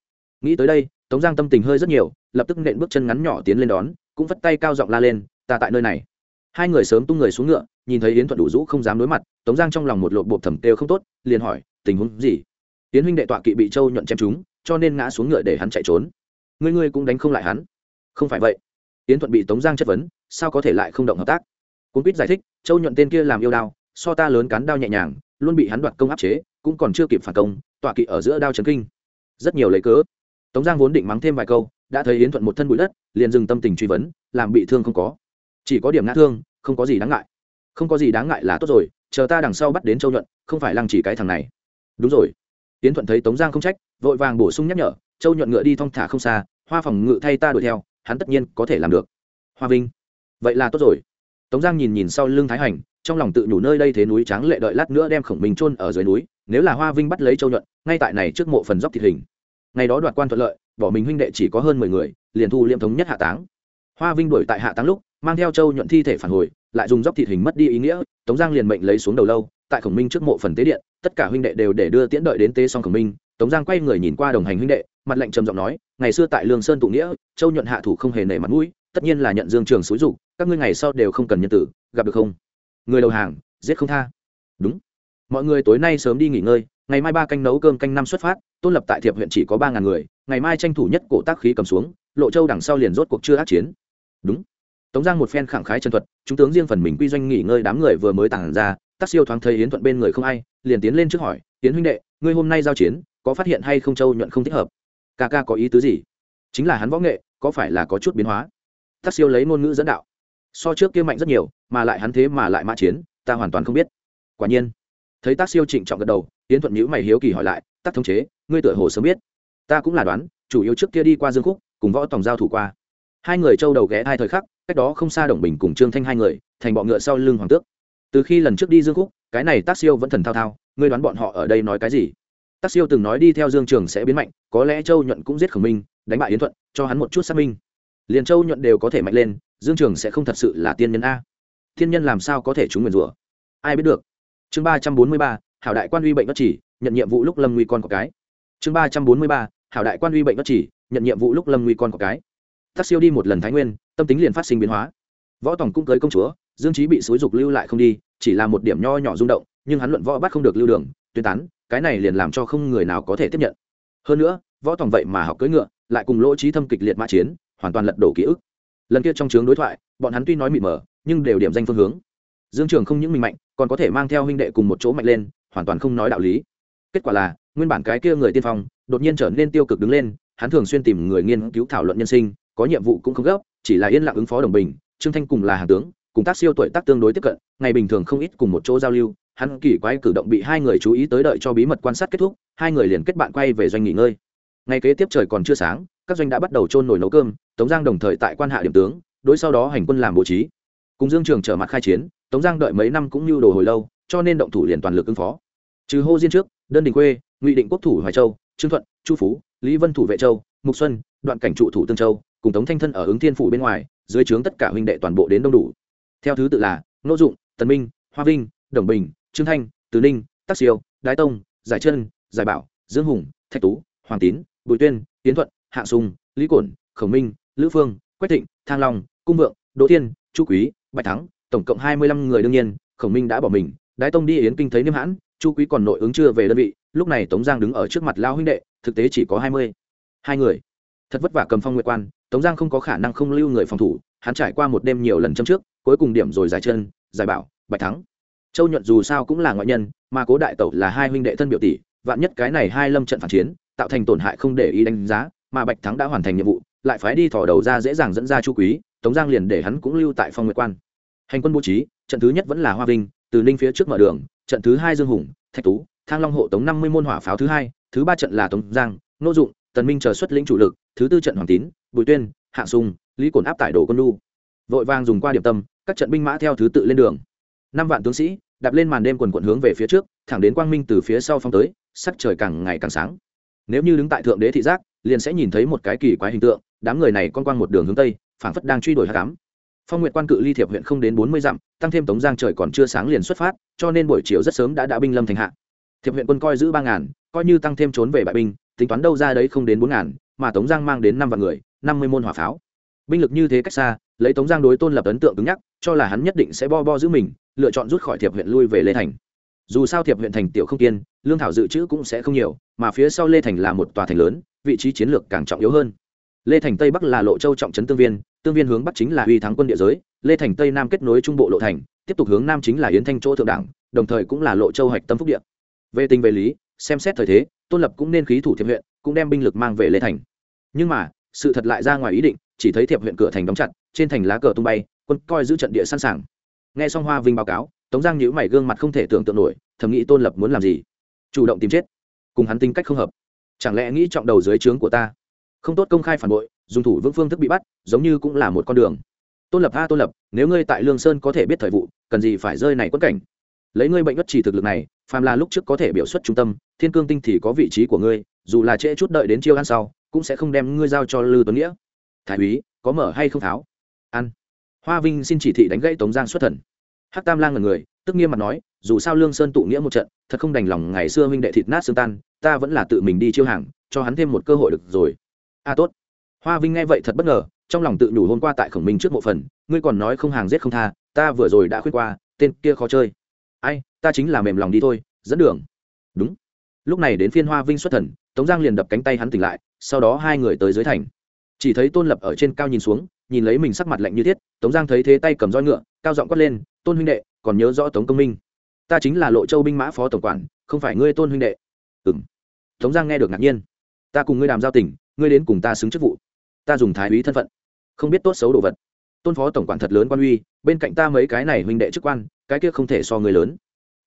Nghĩ tới đây, tống giang tâm tình hơi rất nhiều, lập tức nện bước chân ngắn nhỏ tiến lên đón, cũng vất tay cao giọng la lên, ta tại nơi này. Hai người sớm tung người xuống ngựa, nhìn thấy yến thuận đủ rũ không dám đối mặt, tống giang trong lòng một lộp bộp thầm têu không tốt, liền hỏi, tình huống gì? Yến huynh đệ tọa kỵ bị châu nhuận chém chúng cho nên ngã xuống ngựa để hắn chạy trốn ngươi ngươi cũng đánh không lại hắn. Không phải vậy. Yến thuận bị tống giang chất vấn, sao có thể lại không động hợp tác? Cũng biết giải thích, châu nhuận tên kia làm yêu đao, so ta lớn cán đao nhẹ nhàng, luôn bị hắn đoạt công áp chế, cũng còn chưa kịp phản công, tọa kỵ ở giữa đao trấn kinh. Rất nhiều lấy cớ. Tống giang vốn định mắng thêm vài câu, đã thấy yến thuận một thân bụi đất, liền dừng tâm tình truy vấn, làm bị thương không có. Chỉ có điểm ngã thương, không có gì đáng ngại. Không có gì đáng ngại là tốt rồi, chờ ta đằng sau bắt đến châu nhuận, không phải lăng chỉ cái thằng này. Đúng rồi. Yến thuận thấy tống giang không trách, vội vàng bổ sung nhắc nhở châu nhuận ngựa đi thong thả không xa, hoa phòng ngự thay ta đuổi theo, hắn tất nhiên có thể làm được. Hoa vinh. Vậy là tốt rồi. Tống giang nhìn nhìn sau lưng thái hành, trong lòng tự nhủ nơi đây thế núi tráng lệ đợi lát nữa đem khổng minh trôn ở dưới núi, nếu là hoa vinh bắt lấy châu nhuận, ngay tại này trước mộ phần dốc thịt hình. Ngày đó đoạt quan thuận lợi, bỏ mình huynh đệ chỉ có hơn mười người, liền thu liêm thống nhất hạ táng. Hoa vinh đuổi tại hạ táng lúc, mang theo châu nhuận thi thể phản hồi, lại dùng dốc thịt hình mất đi ý nghĩa, tống giang liền mệnh lấy xuống đầu lâu, tại khổng minh trước mộ phần tế điện, tất cả huynh đệ đều để đưa tiễn đợi đến tế xong khổng minh, tống giang quay người nhìn qua đồng hành huynh đệ mặt lệnh trầm giọng nói, ngày xưa tại lương sơn tụ nghĩa, châu nhuận hạ thủ không hề nể mặt mũi, tất nhiên là nhận dương trường xúi dục, các ngươi ngày sau đều không cần nhân tử, gặp được không? Người đầu hàng, giết không tha. Đúng. Mọi người tối nay sớm đi nghỉ ngơi, ngày mai ba canh nấu cơm canh năm xuất phát, tôn lập tại thiệp huyện chỉ có ba ngàn người, ngày mai tranh thủ nhất cổ tác khí cầm xuống, lộ châu đằng sau liền rốt cuộc chưa ác chiến. Đúng. Tống giang một phen khẳng khái chân thuật, chúng tướng riêng phần mình quy doanh nghỉ ngơi đám người vừa mới tản ra tác siêu thoáng thấy yến thuận bên người không ai, liền tiến lên trước hỏi, yến huynh đệ, ngươi hôm nay giao chiến, có phát hiện hay không châu nhuận không thích hợp? Ca ca có ý tứ gì? Chính là hắn võ nghệ, có phải là có chút biến hóa? Tác siêu lấy ngôn ngữ dẫn đạo. So trước kia mạnh rất nhiều, mà lại hắn thế mà lại mã chiến, ta hoàn toàn không biết. Quả nhiên, thấy tác siêu trịnh trọng gật đầu tiến thuận nhữ mày hiếu kỳ hỏi lại tác thống chế, ngươi tựa hồ sớm biết. Ta cũng là đoán, chủ yếu trước kia đi qua dương khúc, cùng võ tòng giao thủ qua. Hai người châu đầu ghé hai thời khắc, cách đó không xa đồng bình cùng trương thanh hai người, thành bọ ngựa sau lưng hoàng tước. Từ khi lần trước đi dương khúc, cái này tác siêu vẫn thần thao thao, ngươi đoán bọn họ ở đây nói cái gì? Tác siêu từng nói đi theo dương trường sẽ biến mạnh, có lẽ châu nhuận cũng giết khổng minh, đánh bại yến thuận, cho hắn một chút xác minh. Liền châu nhuận đều có thể mạnh lên, dương trường sẽ không thật sự là tiên nhân a. Thiên nhân làm sao có thể trúng nguyền rủa? Ai biết được? Chương ba trăm bốn mươi ba, hảo đại quan uy bệnh bất chỉ, nhận nhiệm vụ lúc lâm nguy con có cái. Chương ba trăm bốn mươi ba, hảo đại quan uy bệnh bất chỉ, nhận nhiệm vụ lúc lâm nguy con có cái. Tác siêu đi một lần thái nguyên, tâm tính liền phát sinh biến hóa. Võ tòng cũng cưới công chúa, dương trí bị xúi dục lưu lại không đi, chỉ là một điểm nho nhỏ rung động, nhưng hắn luận võ bắt không được lưu đường, tuyên tán cái này liền làm cho không người nào có thể tiếp nhận. Hơn nữa, võ tòng vậy mà học cưỡi ngựa, lại cùng lỗ trí thâm kịch liệt mã chiến, hoàn toàn lật đổ ký ức. Lần kia trong trường đối thoại, bọn hắn tuy nói mịt mờ, nhưng đều điểm danh phương hướng. Dương trường không những mình mạnh, còn có thể mang theo huynh đệ cùng một chỗ mạnh lên, hoàn toàn không nói đạo lý. Kết quả là, nguyên bản cái kia người tiên phong, đột nhiên trở nên tiêu cực đứng lên, hắn thường xuyên tìm người nghiên cứu thảo luận nhân sinh, có nhiệm vụ cũng không gấp, chỉ là yên lặng ứng phó đồng bình, trương thanh cùng là hàng tướng, cùng tác siêu tuổi tác tương đối tiếp cận, ngày bình thường không ít cùng một chỗ giao lưu hắn kỳ quái cử động bị hai người chú ý tới đợi cho bí mật quan sát kết thúc, hai người liền kết bạn quay về doanh nghỉ ngơi. Ngày kế tiếp trời còn chưa sáng, các doanh đã bắt đầu trôn nổi nấu cơm, tống giang đồng thời tại quan hạ điểm tướng, đối sau đó hành quân làm bố trí. Cùng dương trường trở mặt khai chiến, tống giang đợi mấy năm cũng như đồ hồi lâu, cho nên động thủ liền toàn lực ứng phó. Trừ hô diên trước, đơn đình quê ngụy định quốc thủ hoài châu, trương thuận, chu phú, lý vân thủ vệ châu, mục xuân, đoạn cảnh trụ thủ tương châu, cùng tống thanh thân ở ứng thiên phủ bên ngoài, dưới trướng tất cả huynh đệ toàn bộ đến đông đủ. Theo thứ tự là nô dụng, tần minh, hoa vinh, đồng bình trương thanh tứ ninh, tắc siêu, đái tông, giải chân, giải bảo, dương hùng, thạch tú, hoàng tín, bùi tuyên tiến thuận, hạ sùng, lý cổn, khổng minh, lữ phương, quách thịnh, thang long, cung vượng, đỗ thiên, chu quý, bạch thắng, tổng cộng hai mươi lăm người đương nhiên, khổng minh đã bỏ mình, đái tông đi yến kinh thấy niêm hãn, chu quý còn nội ứng chưa về đơn vị, lúc này tống giang đứng ở trước mặt lao huynh đệ, thực tế chỉ có hai mươi. Hai người. Thật vất vả cầm phong nguyệt quan, tống giang không có khả năng không lưu người phòng thủ, hắn trải qua một đêm nhiều lần châm trước, cuối cùng điểm rồi giải chân, giải bảo, bạch thắng châu nhuận dù sao cũng là ngoại nhân, mà cố đại tẩu là hai huynh đệ thân biểu tỷ, vạn nhất cái này hai lâm trận phản chiến, tạo thành tổn hại không để ý đánh giá, mà bạch thắng đã hoàn thành nhiệm vụ, lại phái đi thỏ đầu ra dễ dàng dẫn ra chu quý, tống giang liền để hắn cũng lưu tại phong nguyệt quan. Hành quân bố trí, trận thứ nhất vẫn là hoa vinh, từ ninh phía trước mở đường, trận thứ hai dương hùng, thạch tú, thang long hộ tống năm mươi môn hỏa pháo thứ hai, thứ ba trận là tống giang, nô dụng, tần minh chờ xuất lĩnh chủ lực, thứ tư trận hoàng tín, bùi tuyên, hạ sung, lý cổn áp tải đổ quân lu vội vàng dùng qua điểm tâm, các trận binh mã theo thứ tự lên đường năm vạn tướng sĩ, đạp lên màn đêm quần quận hướng về phía trước, thẳng đến quang minh từ phía sau phong tới, sắc trời càng ngày càng sáng. Nếu như đứng tại thượng đế thị giác, liền sẽ nhìn thấy một cái kỳ quái hình tượng, đám người này con quang một đường hướng tây, phảng phất đang truy đuổi hát cám phong nguyện quan cự ly thiệp huyện không đến bốn mươi dặm, tăng thêm tống giang trời còn chưa sáng liền xuất phát, cho nên buổi chiều rất sớm đã đã binh lâm thành hạ. Thiệp huyện quân coi giữ ba ngàn, coi như tăng thêm trốn về bại binh, tính toán đâu ra đấy không đến bốn ngàn, mà tống giang mang đến năm vạn người, năm mươi môn hỏa pháo. Binh lực như thế cách xa, lấy tống giang đối tôn lập ấn tượng cứng nhắc cho là hắn nhất định sẽ bo bo giữ mình, lựa chọn rút khỏi thiệp huyện lui về lê thành. Dù sao thiệp huyện thành tiểu không kiên, lương thảo dự trữ cũng sẽ không nhiều, mà phía sau lê thành là một tòa thành lớn, vị trí chiến lược càng trọng yếu hơn. Lê thành tây bắc là lộ châu trọng trấn tương viên tương viên hướng bắc chính là uy thắng quân địa giới, lê thành tây nam kết nối trung bộ lộ thành, tiếp tục hướng nam chính là yến thanh chỗ thượng đảng đồng thời cũng là lộ châu hạch tâm phúc địa. Về tình về lý, xem xét thời thế, tôn lập cũng nên khí thủ thiệp huyện, cũng đem binh lực mang về lê thành. Nhưng mà, sự thật lại ra ngoài ý định, chỉ thấy thiệp huyện cửa thành đóng chặt, trên thành lá cờ tung bay quân coi giữ trận địa sẵn sàng. Nghe xong hoa vinh báo cáo, tống giang nhữ mày gương mặt không thể tưởng tượng nổi, thầm nghĩ tôn lập muốn làm gì? Chủ động tìm chết. Cùng hắn tính cách không hợp. Chẳng lẽ nghĩ trọng đầu dưới trướng của ta? Không tốt công khai phản bội, dùng thủ vững phương thức bị bắt, giống như cũng là một con đường. Tôn lập a, tôn lập, nếu ngươi tại lương sơn có thể biết thời vụ, cần gì phải rơi này quất cảnh? Lấy ngươi bệnh bất chỉ thực lực này, phàm là lúc trước có thể biểu xuất trung tâm, thiên cương tinh thì có vị trí của ngươi, dù là trễ chút đợi đến chiêu ăn sau, cũng sẽ không đem ngươi giao cho lư tuấn nghĩa. Thái úy, có mở hay không tháo? Ăn hoa vinh xin chỉ thị đánh gãy tống giang xuất thần. Hắc tam lang là người, tức nghiêm mặt nói, dù sao lương sơn tụ nghĩa một trận, thật không đành lòng ngày xưa huynh đệ thịt nát xương tan, ta vẫn là tự mình đi chiêu hàng, cho hắn thêm một cơ hội được rồi. A tốt. Hoa vinh nghe vậy thật bất ngờ, trong lòng tự nhủ hôm qua tại khổng minh trước mộ phần, ngươi còn nói không hàng giết không tha, ta vừa rồi đã khuyên qua, tên kia khó chơi. Ai, ta chính là mềm lòng đi thôi, dẫn đường. Đúng. Lúc này đến phiên hoa vinh xuất thần, tống giang liền đập cánh tay hắn tỉnh lại, sau đó hai người tới dưới thành. Chỉ thấy tôn lập ở trên cao nhìn xuống nhìn lấy mình sắc mặt lạnh như thiết, tống giang thấy thế tay cầm roi ngựa, cao giọng quát lên, tôn huynh đệ, còn nhớ rõ tống công minh? Ta chính là lộ châu binh mã phó tổng quản, không phải ngươi tôn huynh đệ. Ừ m tống giang nghe được ngạc nhiên. Ta cùng ngươi đàm giao tình, ngươi đến cùng ta xứng chức vụ. Ta dùng thái úy thân phận, không biết tốt xấu đồ vật. Tôn phó tổng quản thật lớn quan uy, bên cạnh ta mấy cái này huynh đệ chức quan, cái kia không thể so người lớn.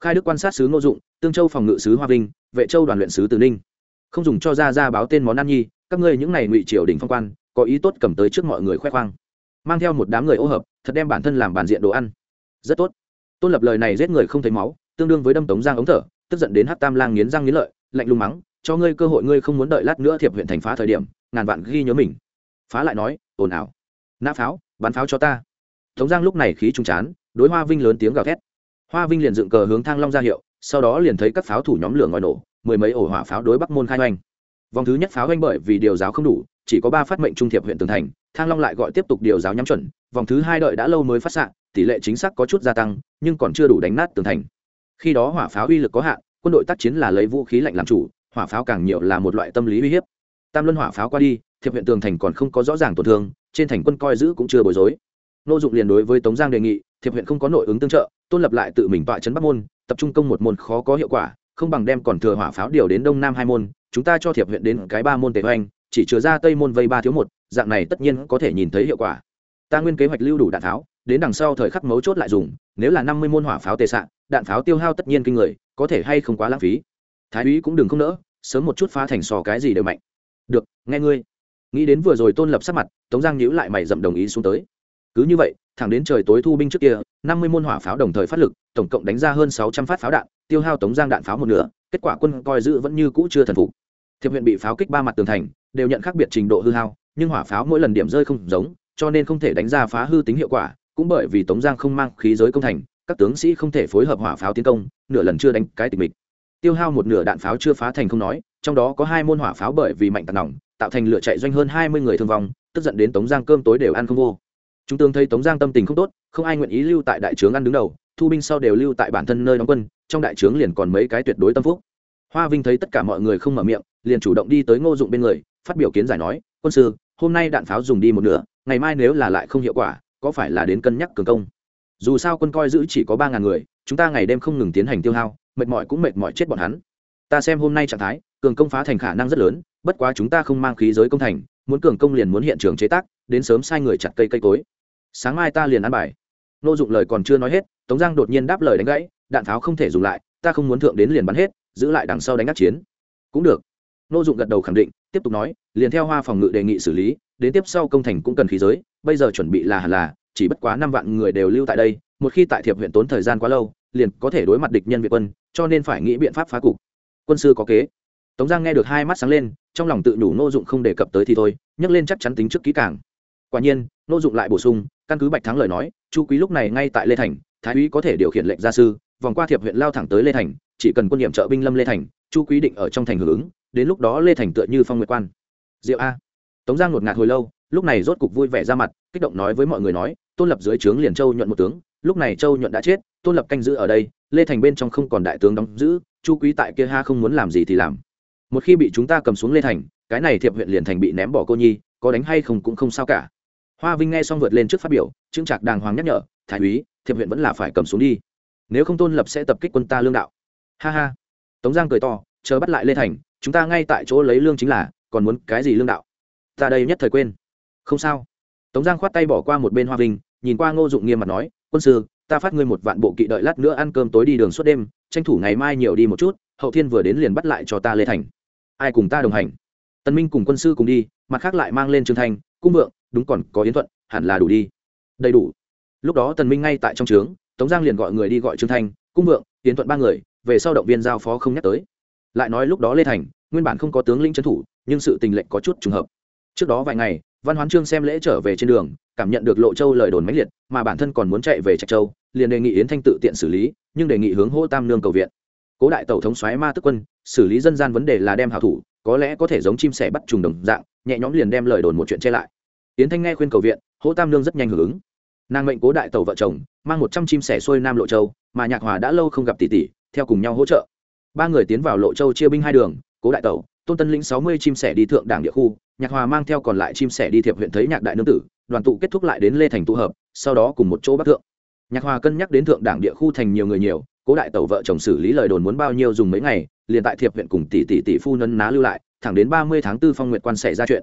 Khai đức quan sát sứ ngô dụng, tương châu phòng ngự sứ hoa vinh, vệ châu đoàn luyện sứ từ ninh. Không dùng cho ra ra báo tên món ăn nhi, các ngươi những này ngụy triều đình phong quan có ý tốt cầm tới trước mọi người khoe khoang. Mang theo một đám người ô hợp, thật đem bản thân làm bản diện đồ ăn. Rất tốt. Tôn lập lời này giết người không thấy máu, tương đương với đâm tống giang ống thở, tức giận đến hát tam lang nghiến răng nghiến lợi, lạnh lùng mắng, cho ngươi cơ hội ngươi không muốn đợi lát nữa thiệp huyện thành phá thời điểm, ngàn vạn ghi nhớ mình. Phá lại nói, ồn ào. Nã pháo, bắn pháo cho ta. Tống giang lúc này khí trung chán, đối hoa vinh lớn tiếng gào thét. Hoa vinh liền dựng cờ hướng thang long ra hiệu, sau đó liền thấy các pháo thủ nhóm lửa ngòi nổ, mười mấy ổ hỏa pháo đối bắc môn khai oanh vòng thứ nhất pháo oanh bởi vì điều giáo không đủ chỉ có ba phát mệnh trung thiệp huyện tường thành, thang long lại gọi tiếp tục điều giáo nhắm chuẩn, vòng thứ hai đợi đã lâu mới phát xạ, tỷ lệ chính xác có chút gia tăng, nhưng còn chưa đủ đánh nát tường thành. Khi đó hỏa pháo uy lực có hạn, quân đội tác chiến là lấy vũ khí lạnh làm chủ, hỏa pháo càng nhiều là một loại tâm lý uy hiếp. Tam luân hỏa pháo qua đi, thiệp huyện tường thành còn không có rõ ràng tổn thương, trên thành quân coi giữ cũng chưa bối rối. Nô dụng liền đối với tống giang đề nghị, thiệp huyện không có nội ứng tương trợ, tôn lập lại tự mình tọa chấn bắc môn, tập trung công một môn khó có hiệu quả, không bằng đem còn thừa hỏa pháo điều đến đông nam hai môn, chúng ta cho thiệp huyện đến cái ba môn tề hoành chỉ chứa ra tây môn vây ba thiếu một, dạng này tất nhiên có thể nhìn thấy hiệu quả. Ta nguyên kế hoạch lưu đủ đạn pháo đến đằng sau thời khắc mấu chốt lại dùng, nếu là năm mươi môn hỏa pháo tệ sạn, đạn pháo tiêu hao tất nhiên kinh người, có thể hay không quá lãng phí. Thái úy cũng đừng không nỡ, sớm một chút phá thành sò cái gì đều mạnh. Được, nghe ngươi. Nghĩ đến vừa rồi tôn lập sắc mặt, tống giang nhíu lại mày dậm đồng ý xuống tới. Cứ như vậy, thẳng đến trời tối thu binh trước kia, năm mươi môn hỏa pháo đồng thời phát lực, tổng cộng đánh ra hơn sáu trăm phát pháo đạn, tiêu hao tống giang đạn pháo một nửa, kết quả quân coi giữ vẫn như cũ chưa thần phục. Thiệp huyện bị pháo kích ba mặt tường thành đều nhận khác biệt trình độ hư hao, nhưng hỏa pháo mỗi lần điểm rơi không giống, cho nên không thể đánh ra phá hư tính hiệu quả, cũng bởi vì tống giang không mang khí giới công thành, các tướng sĩ không thể phối hợp hỏa pháo tiến công, nửa lần chưa đánh cái tình mình tiêu hao một nửa đạn pháo chưa phá thành không nói, trong đó có hai môn hỏa pháo bởi vì mạnh tạt nòng, tạo thành lửa chạy doanh hơn hai mươi người thương vong, tức giận đến tống giang cơm tối đều ăn không vô. Chúng tướng thấy tống giang tâm tình không tốt, không ai nguyện ý lưu tại đại trướng ăn đứng đầu, thu binh sau đều lưu tại bản thân nơi đóng quân, trong đại trướng liền còn mấy cái tuyệt đối tâm phúc. Hoa vinh thấy tất cả mọi người không mở miệng liền chủ động đi tới ngô dụng bên người, phát biểu kiến giải nói, quân sư, hôm nay đạn pháo dùng đi một nửa, ngày mai nếu là lại không hiệu quả, có phải là đến cân nhắc cường công? Dù sao quân coi giữ chỉ có ba ngàn người, chúng ta ngày đêm không ngừng tiến hành tiêu hao, mệt mỏi cũng mệt mỏi chết bọn hắn. Ta xem hôm nay trạng thái, cường công phá thành khả năng rất lớn, bất quá chúng ta không mang khí giới công thành, muốn cường công liền muốn hiện trường chế tác, đến sớm sai người chặt cây cây cối. Sáng mai ta liền ăn bài. Nô dụng lời còn chưa nói hết, tống giang đột nhiên đáp lời đánh gãy, đạn pháo không thể dùng lại, ta không muốn thượng đến liền bắn hết, giữ lại đằng sau đánh ngắt chiến. Cũng được nô dụng gật đầu khẳng định, tiếp tục nói, liền theo hoa phòng ngự đề nghị xử lý, đến tiếp sau công thành cũng cần khí giới, bây giờ chuẩn bị là hẳn là, chỉ bất quá năm vạn người đều lưu tại đây, một khi tại thiệp huyện tốn thời gian quá lâu, liền có thể đối mặt địch nhân việt quân, cho nên phải nghĩ biện pháp phá cục. Quân sư có kế. Tống giang nghe được hai mắt sáng lên, trong lòng tự nhủ nô dụng không đề cập tới thì thôi nhắc lên chắc chắn tính trước kỹ càng. Quả nhiên, nô dụng lại bổ sung, căn cứ bạch thắng lời nói, chu quý lúc này ngay tại lê thành, thái úy có thể điều khiển lệnh gia sư, vòng qua thiệp huyện lao thẳng tới lê thành, chỉ cần quân nhiệm trợ binh lâm lê thành, chu quý định ở trong thành hưởng ứng đến lúc đó lê thành tựa như phong nguyệt quan. Diệu a. Tống giang ngột ngạt hồi lâu, lúc này rốt cục vui vẻ ra mặt, kích động nói với mọi người nói, tôn lập dưới trướng liền châu nhuận một tướng, lúc này châu nhuận đã chết, tôn lập canh giữ ở đây, lê thành bên trong không còn đại tướng đóng giữ, chu quý tại kia ha không muốn làm gì thì làm. Một khi bị chúng ta cầm xuống lê thành, cái này thiệp huyện liền thành bị ném bỏ cô nhi, có đánh hay không cũng không sao cả. Hoa vinh nghe xong vượt lên trước phát biểu trưng trạc đàng hoàng nhắc nhở, thái úy, thiệp huyện vẫn là phải cầm xuống đi. Nếu không tôn lập sẽ tập kích quân ta lương đạo. Ha ha. Tống giang cười to, chờ bắt lại lê thành chúng ta ngay tại chỗ lấy lương chính là, còn muốn cái gì lương đạo? Ta đây nhất thời quên. Không sao. Tống giang khoát tay bỏ qua một bên hoa vinh, nhìn qua ngô dụng nghiêm mặt nói, quân sư, ta phát ngươi một vạn bộ kỵ đợi lát nữa ăn cơm tối đi đường suốt đêm, tranh thủ ngày mai nhiều đi một chút, hậu thiên vừa đến liền bắt lại cho ta lê thành. Ai cùng ta đồng hành? Tân minh cùng quân sư cùng đi, mặt khác lại mang lên trương thanh, cung vượng, đúng còn có yến thuận, hẳn là đủ đi. Đầy đủ. Lúc đó tần minh ngay tại trong trướng, tống giang liền gọi người đi gọi trương thanh, cung vượng, yến thuận ba người, về sau động viên giao phó không nhắc tới lại nói lúc đó lê thành, nguyên bản không có tướng lĩnh trấn thủ, nhưng sự tình lệnh có chút trùng hợp. Trước đó vài ngày, văn hoán trương xem lễ trở về trên đường, cảm nhận được lộ châu lời đồn mãnh liệt, mà bản thân còn muốn chạy về trạch châu, liền đề nghị yến thanh tự tiện xử lý, nhưng đề nghị hướng hô tam nương cầu viện. Cố đại tẩu thống xoáy ma tức quân, xử lý dân gian vấn đề là đem hảo thủ, có lẽ có thể giống chim sẻ bắt trùng đồng dạng, nhẹ nhõm liền đem lời đồn một chuyện che lại. Yến thanh nghe khuyên cầu viện hỗ tam nương rất nhanh hưởng ứng. Nàng mệnh cố đại tẩu vợ chồng, mang một trăm chim sẻ xuôi nam lộ châu, mà nhạc hòa đã lâu không gặp tỷ tỷ, theo cùng nhau hỗ trợ ba người tiến vào lộ châu chia binh hai đường, cố đại tẩu, tôn tân lĩnh sáu mươi chim sẻ đi thượng đảng địa khu, nhạc hòa mang theo còn lại chim sẻ đi thiệp huyện thấy nhạc đại nương tử, đoàn tụ kết thúc lại đến lê thành tụ hợp, sau đó cùng một chỗ bắc thượng. Nhạc hòa cân nhắc đến thượng đảng địa khu thành nhiều người nhiều, cố đại tẩu vợ chồng xử lý lời đồn muốn bao nhiêu dùng mấy ngày, liền tại thiệp huyện cùng tỷ tỷ tỷ phu nân ná lưu lại, thẳng đến ba mươi tháng tư phong nguyện quan xảy ra chuyện.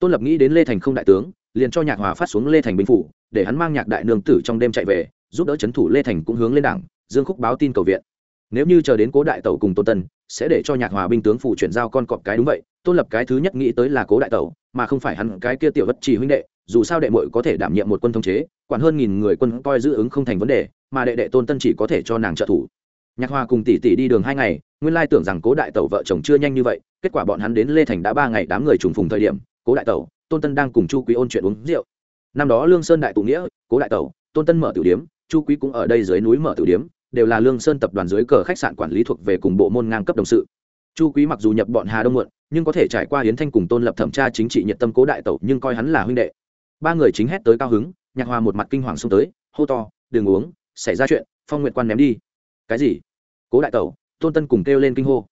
Tôn lập nghĩ đến lê thành không đại tướng, liền cho nhạc hòa phát xuống lê thành binh phủ, để hắn mang nhạc đại nương tử trong đêm chạy về, giúp đỡ c thủ lê thành cũng hướng lên đảng, dương khúc báo tin cầu viện nếu như chờ đến cố đại tẩu cùng tôn tân, sẽ để cho nhạc hòa binh tướng phủ chuyển giao con cọp cái đúng vậy, tôn lập cái thứ nhất nghĩ tới là cố đại tẩu, mà không phải hắn cái kia tiểu bất chỉ huynh đệ, dù sao đệ mội có thể đảm nhiệm một quân thống chế, quản hơn nghìn người quân coi giữ ứng không thành vấn đề, mà đệ đệ tôn tân chỉ có thể cho nàng trợ thủ. Nhạc hòa cùng tỷ tỷ đi đường hai ngày, nguyên lai tưởng rằng cố đại tẩu vợ chồng chưa nhanh như vậy, kết quả bọn hắn đến lê thành đã ba ngày đám người trùng phùng thời điểm, cố đại tẩu, tôn tân đang cùng chu quý ôn chuyện uống rượu. Năm đó lương sơn đại tụ nghĩa, cố đại tẩu, tôn tân mở tử điếm, chu quý cũng ở đây dưới núi mở tử điếm đều là lương sơn tập đoàn dưới cờ khách sạn quản lý thuộc về cùng bộ môn ngang cấp đồng sự. Chu quý mặc dù nhập bọn hà đông muộn, nhưng có thể trải qua hiến thanh cùng tôn lập thẩm tra chính trị nhiệt tâm cố đại tẩu, nhưng coi hắn là huynh đệ. Ba người chính hét tới cao hứng, nhạc hòa một mặt kinh hoàng xông tới, hô to, đừng uống, xảy ra chuyện, phong nguyện quan ném đi. Cái gì? Cố đại tẩu, tôn tân cùng kêu lên kinh hô.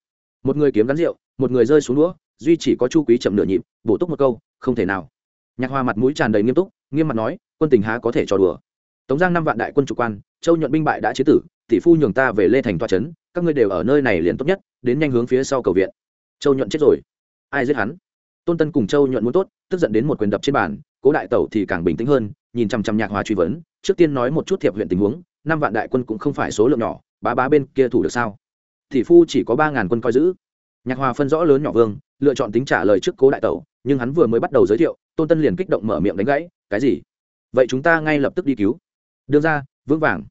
Một người kiếm gắn rượu, một người rơi xuống đũa, duy chỉ có chu quý chậm nửa nhịp, bổ túc một câu, không thể nào. Nhạc hoa mặt mũi tràn đầy nghiêm túc, nghiêm mặt nói, quân tình há có thể trò đùa. Tống giang năm vạn đại quân chủ quan, châu nhuận binh bại đã chế tử tỷ phu nhường ta về lê thành toa trấn các ngươi đều ở nơi này liền tốt nhất, đến nhanh hướng phía sau cầu viện. Châu nhuận chết rồi. Ai giết hắn? Tôn tân cùng châu nhuận muốn tốt, tức giận đến một quyền đập trên bàn, cố đại tẩu thì càng bình tĩnh hơn, nhìn chăm chăm nhạc hòa truy vấn, trước tiên nói một chút thiệp huyện tình huống, năm vạn đại quân cũng không phải số lượng nhỏ, bá bá bên kia thủ được sao? Tỷ phu chỉ có ba ngàn quân coi giữ. Nhạc hòa phân rõ lớn nhỏ vương, lựa chọn tính trả lời trước cố đại tẩu, nhưng hắn vừa mới bắt đầu giới thiệu, tôn tân liền kích động mở miệng đánh gãy, cái gì? Vậy chúng ta ngay lập tức đi cứu. Đương ra, vững vàng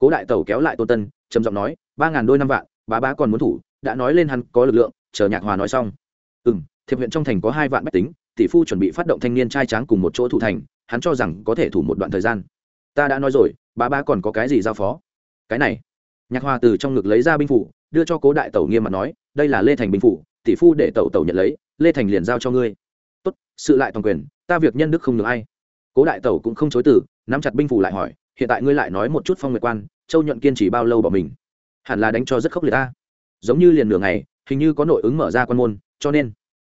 cố đại tẩu kéo lại tôn tân, trầm giọng nói, ba ngàn đôi năm vạn, bá bá còn muốn thủ, đã nói lên hắn có lực lượng, chờ nhạc hòa nói xong. Ừ m thiệp huyện trong thành có hai vạn bách tính, tỷ phu chuẩn bị phát động thanh niên trai tráng cùng một chỗ thủ thành, hắn cho rằng có thể thủ một đoạn thời gian. Ta đã nói rồi, bá bá còn có cái gì giao phó? Cái này. Nhạc hòa từ trong ngực lấy ra binh phủ, đưa cho cố đại tẩu nghiêm mặt nói, đây là lê thành binh phủ, tỷ phu để tẩu tẩu nhận lấy, lê thành liền giao cho ngươi. Tốt, sự lại toàn quyền, ta việc nhân đức không được ai. Cố đại tẩu cũng không chối từ, nắm chặt binh phủ lại hỏi hiện tại ngươi lại nói một chút phong nguyệt quan, châu nhuận kiên trì bao lâu bỏ mình? Hẳn là đánh cho rất khốc liệt ta. Giống như liền nửa ngày, hình như có nội ứng mở ra quan môn, cho nên.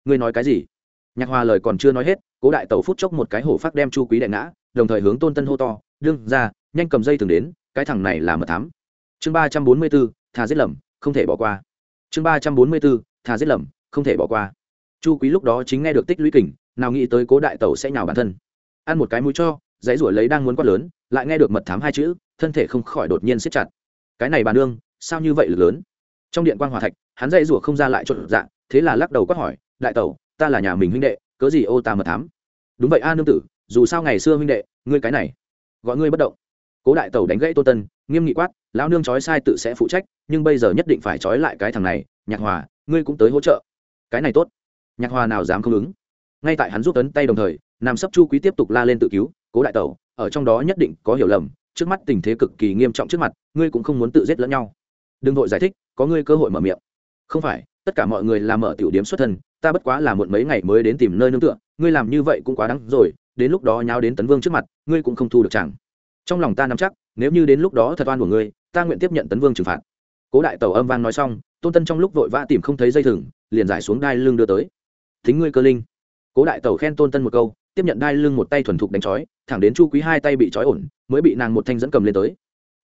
Ngươi nói cái gì? Nhạc hòa lời còn chưa nói hết, cố đại tẩu phút chốc một cái hổ phát đem chu quý đại ngã, đồng thời hướng tôn tân hô to, đương ra, nhanh cầm dây thường đến, cái thằng này là mật thám. Chương ba trăm bốn mươi b ố thà giết lầm, không thể bỏ qua. Chương ba trăm bốn mươi b ố thà giết lầm, không thể bỏ qua. Chu quý lúc đó chính nghe được tích lũy kình, nào nghĩ tới cố đại tẩu sẽ nhào bản thân. Ăn một cái mũi cho, dãy ruổi lấy đang muốn quát lớn lại nghe được mật thám hai chữ, thân thể không khỏi đột nhiên siết chặt. Cái này bà nương, sao như vậy lớn? Trong điện quan hòa thạch, hắn dây rủa không ra lại trộn dạng, thế là lắc đầu quát hỏi, đại tẩu, ta là nhà mình huynh đệ, cớ gì ô ta mật thám? Đúng vậy a nương tử, dù sao ngày xưa huynh đệ, ngươi cái này, gọi ngươi bất động. Cố đại tẩu đánh gãy tô tân, nghiêm nghị quát, lão nương trói sai tự sẽ phụ trách, nhưng bây giờ nhất định phải trói lại cái thằng này, nhạc hòa, ngươi cũng tới hỗ trợ. Cái này tốt. Nhạc hòa nào dám không ứng. Ngay tại hắn giúp tấn tay đồng thời, nam sấp chu quý tiếp tục la lên tự cứu cố đại tẩu, ở trong đó nhất định có hiểu lầm, trước mắt tình thế cực kỳ nghiêm trọng trước mặt, ngươi cũng không muốn tự giết lẫn nhau. Đừng vội giải thích, có ngươi cơ hội mở miệng. Không phải, tất cả mọi người làm mở tiểu điểm xuất thân, ta bất quá là muộn mấy ngày mới đến tìm nơi nương tựa, ngươi làm như vậy cũng quá đáng rồi, đến lúc đó nháo đến tấn vương trước mặt, ngươi cũng không thu được chẳng. Trong lòng ta nắm chắc, nếu như đến lúc đó thật oan của ngươi, ta nguyện tiếp nhận tấn vương trừng phạt. Cố đại tẩu âm vang nói xong, tôn tân trong lúc vội vã tìm không thấy dây thừng, liền giải xuống đai lưng đưa tới. Thính ngươi cơ linh. Cố đại tẩu khen tôn tân một câu tiếp nhận đai lưng một tay thuần thục đánh trói thẳng đến chu quý hai tay bị trói ổn, mới bị nàng một thanh dẫn cầm lên tới.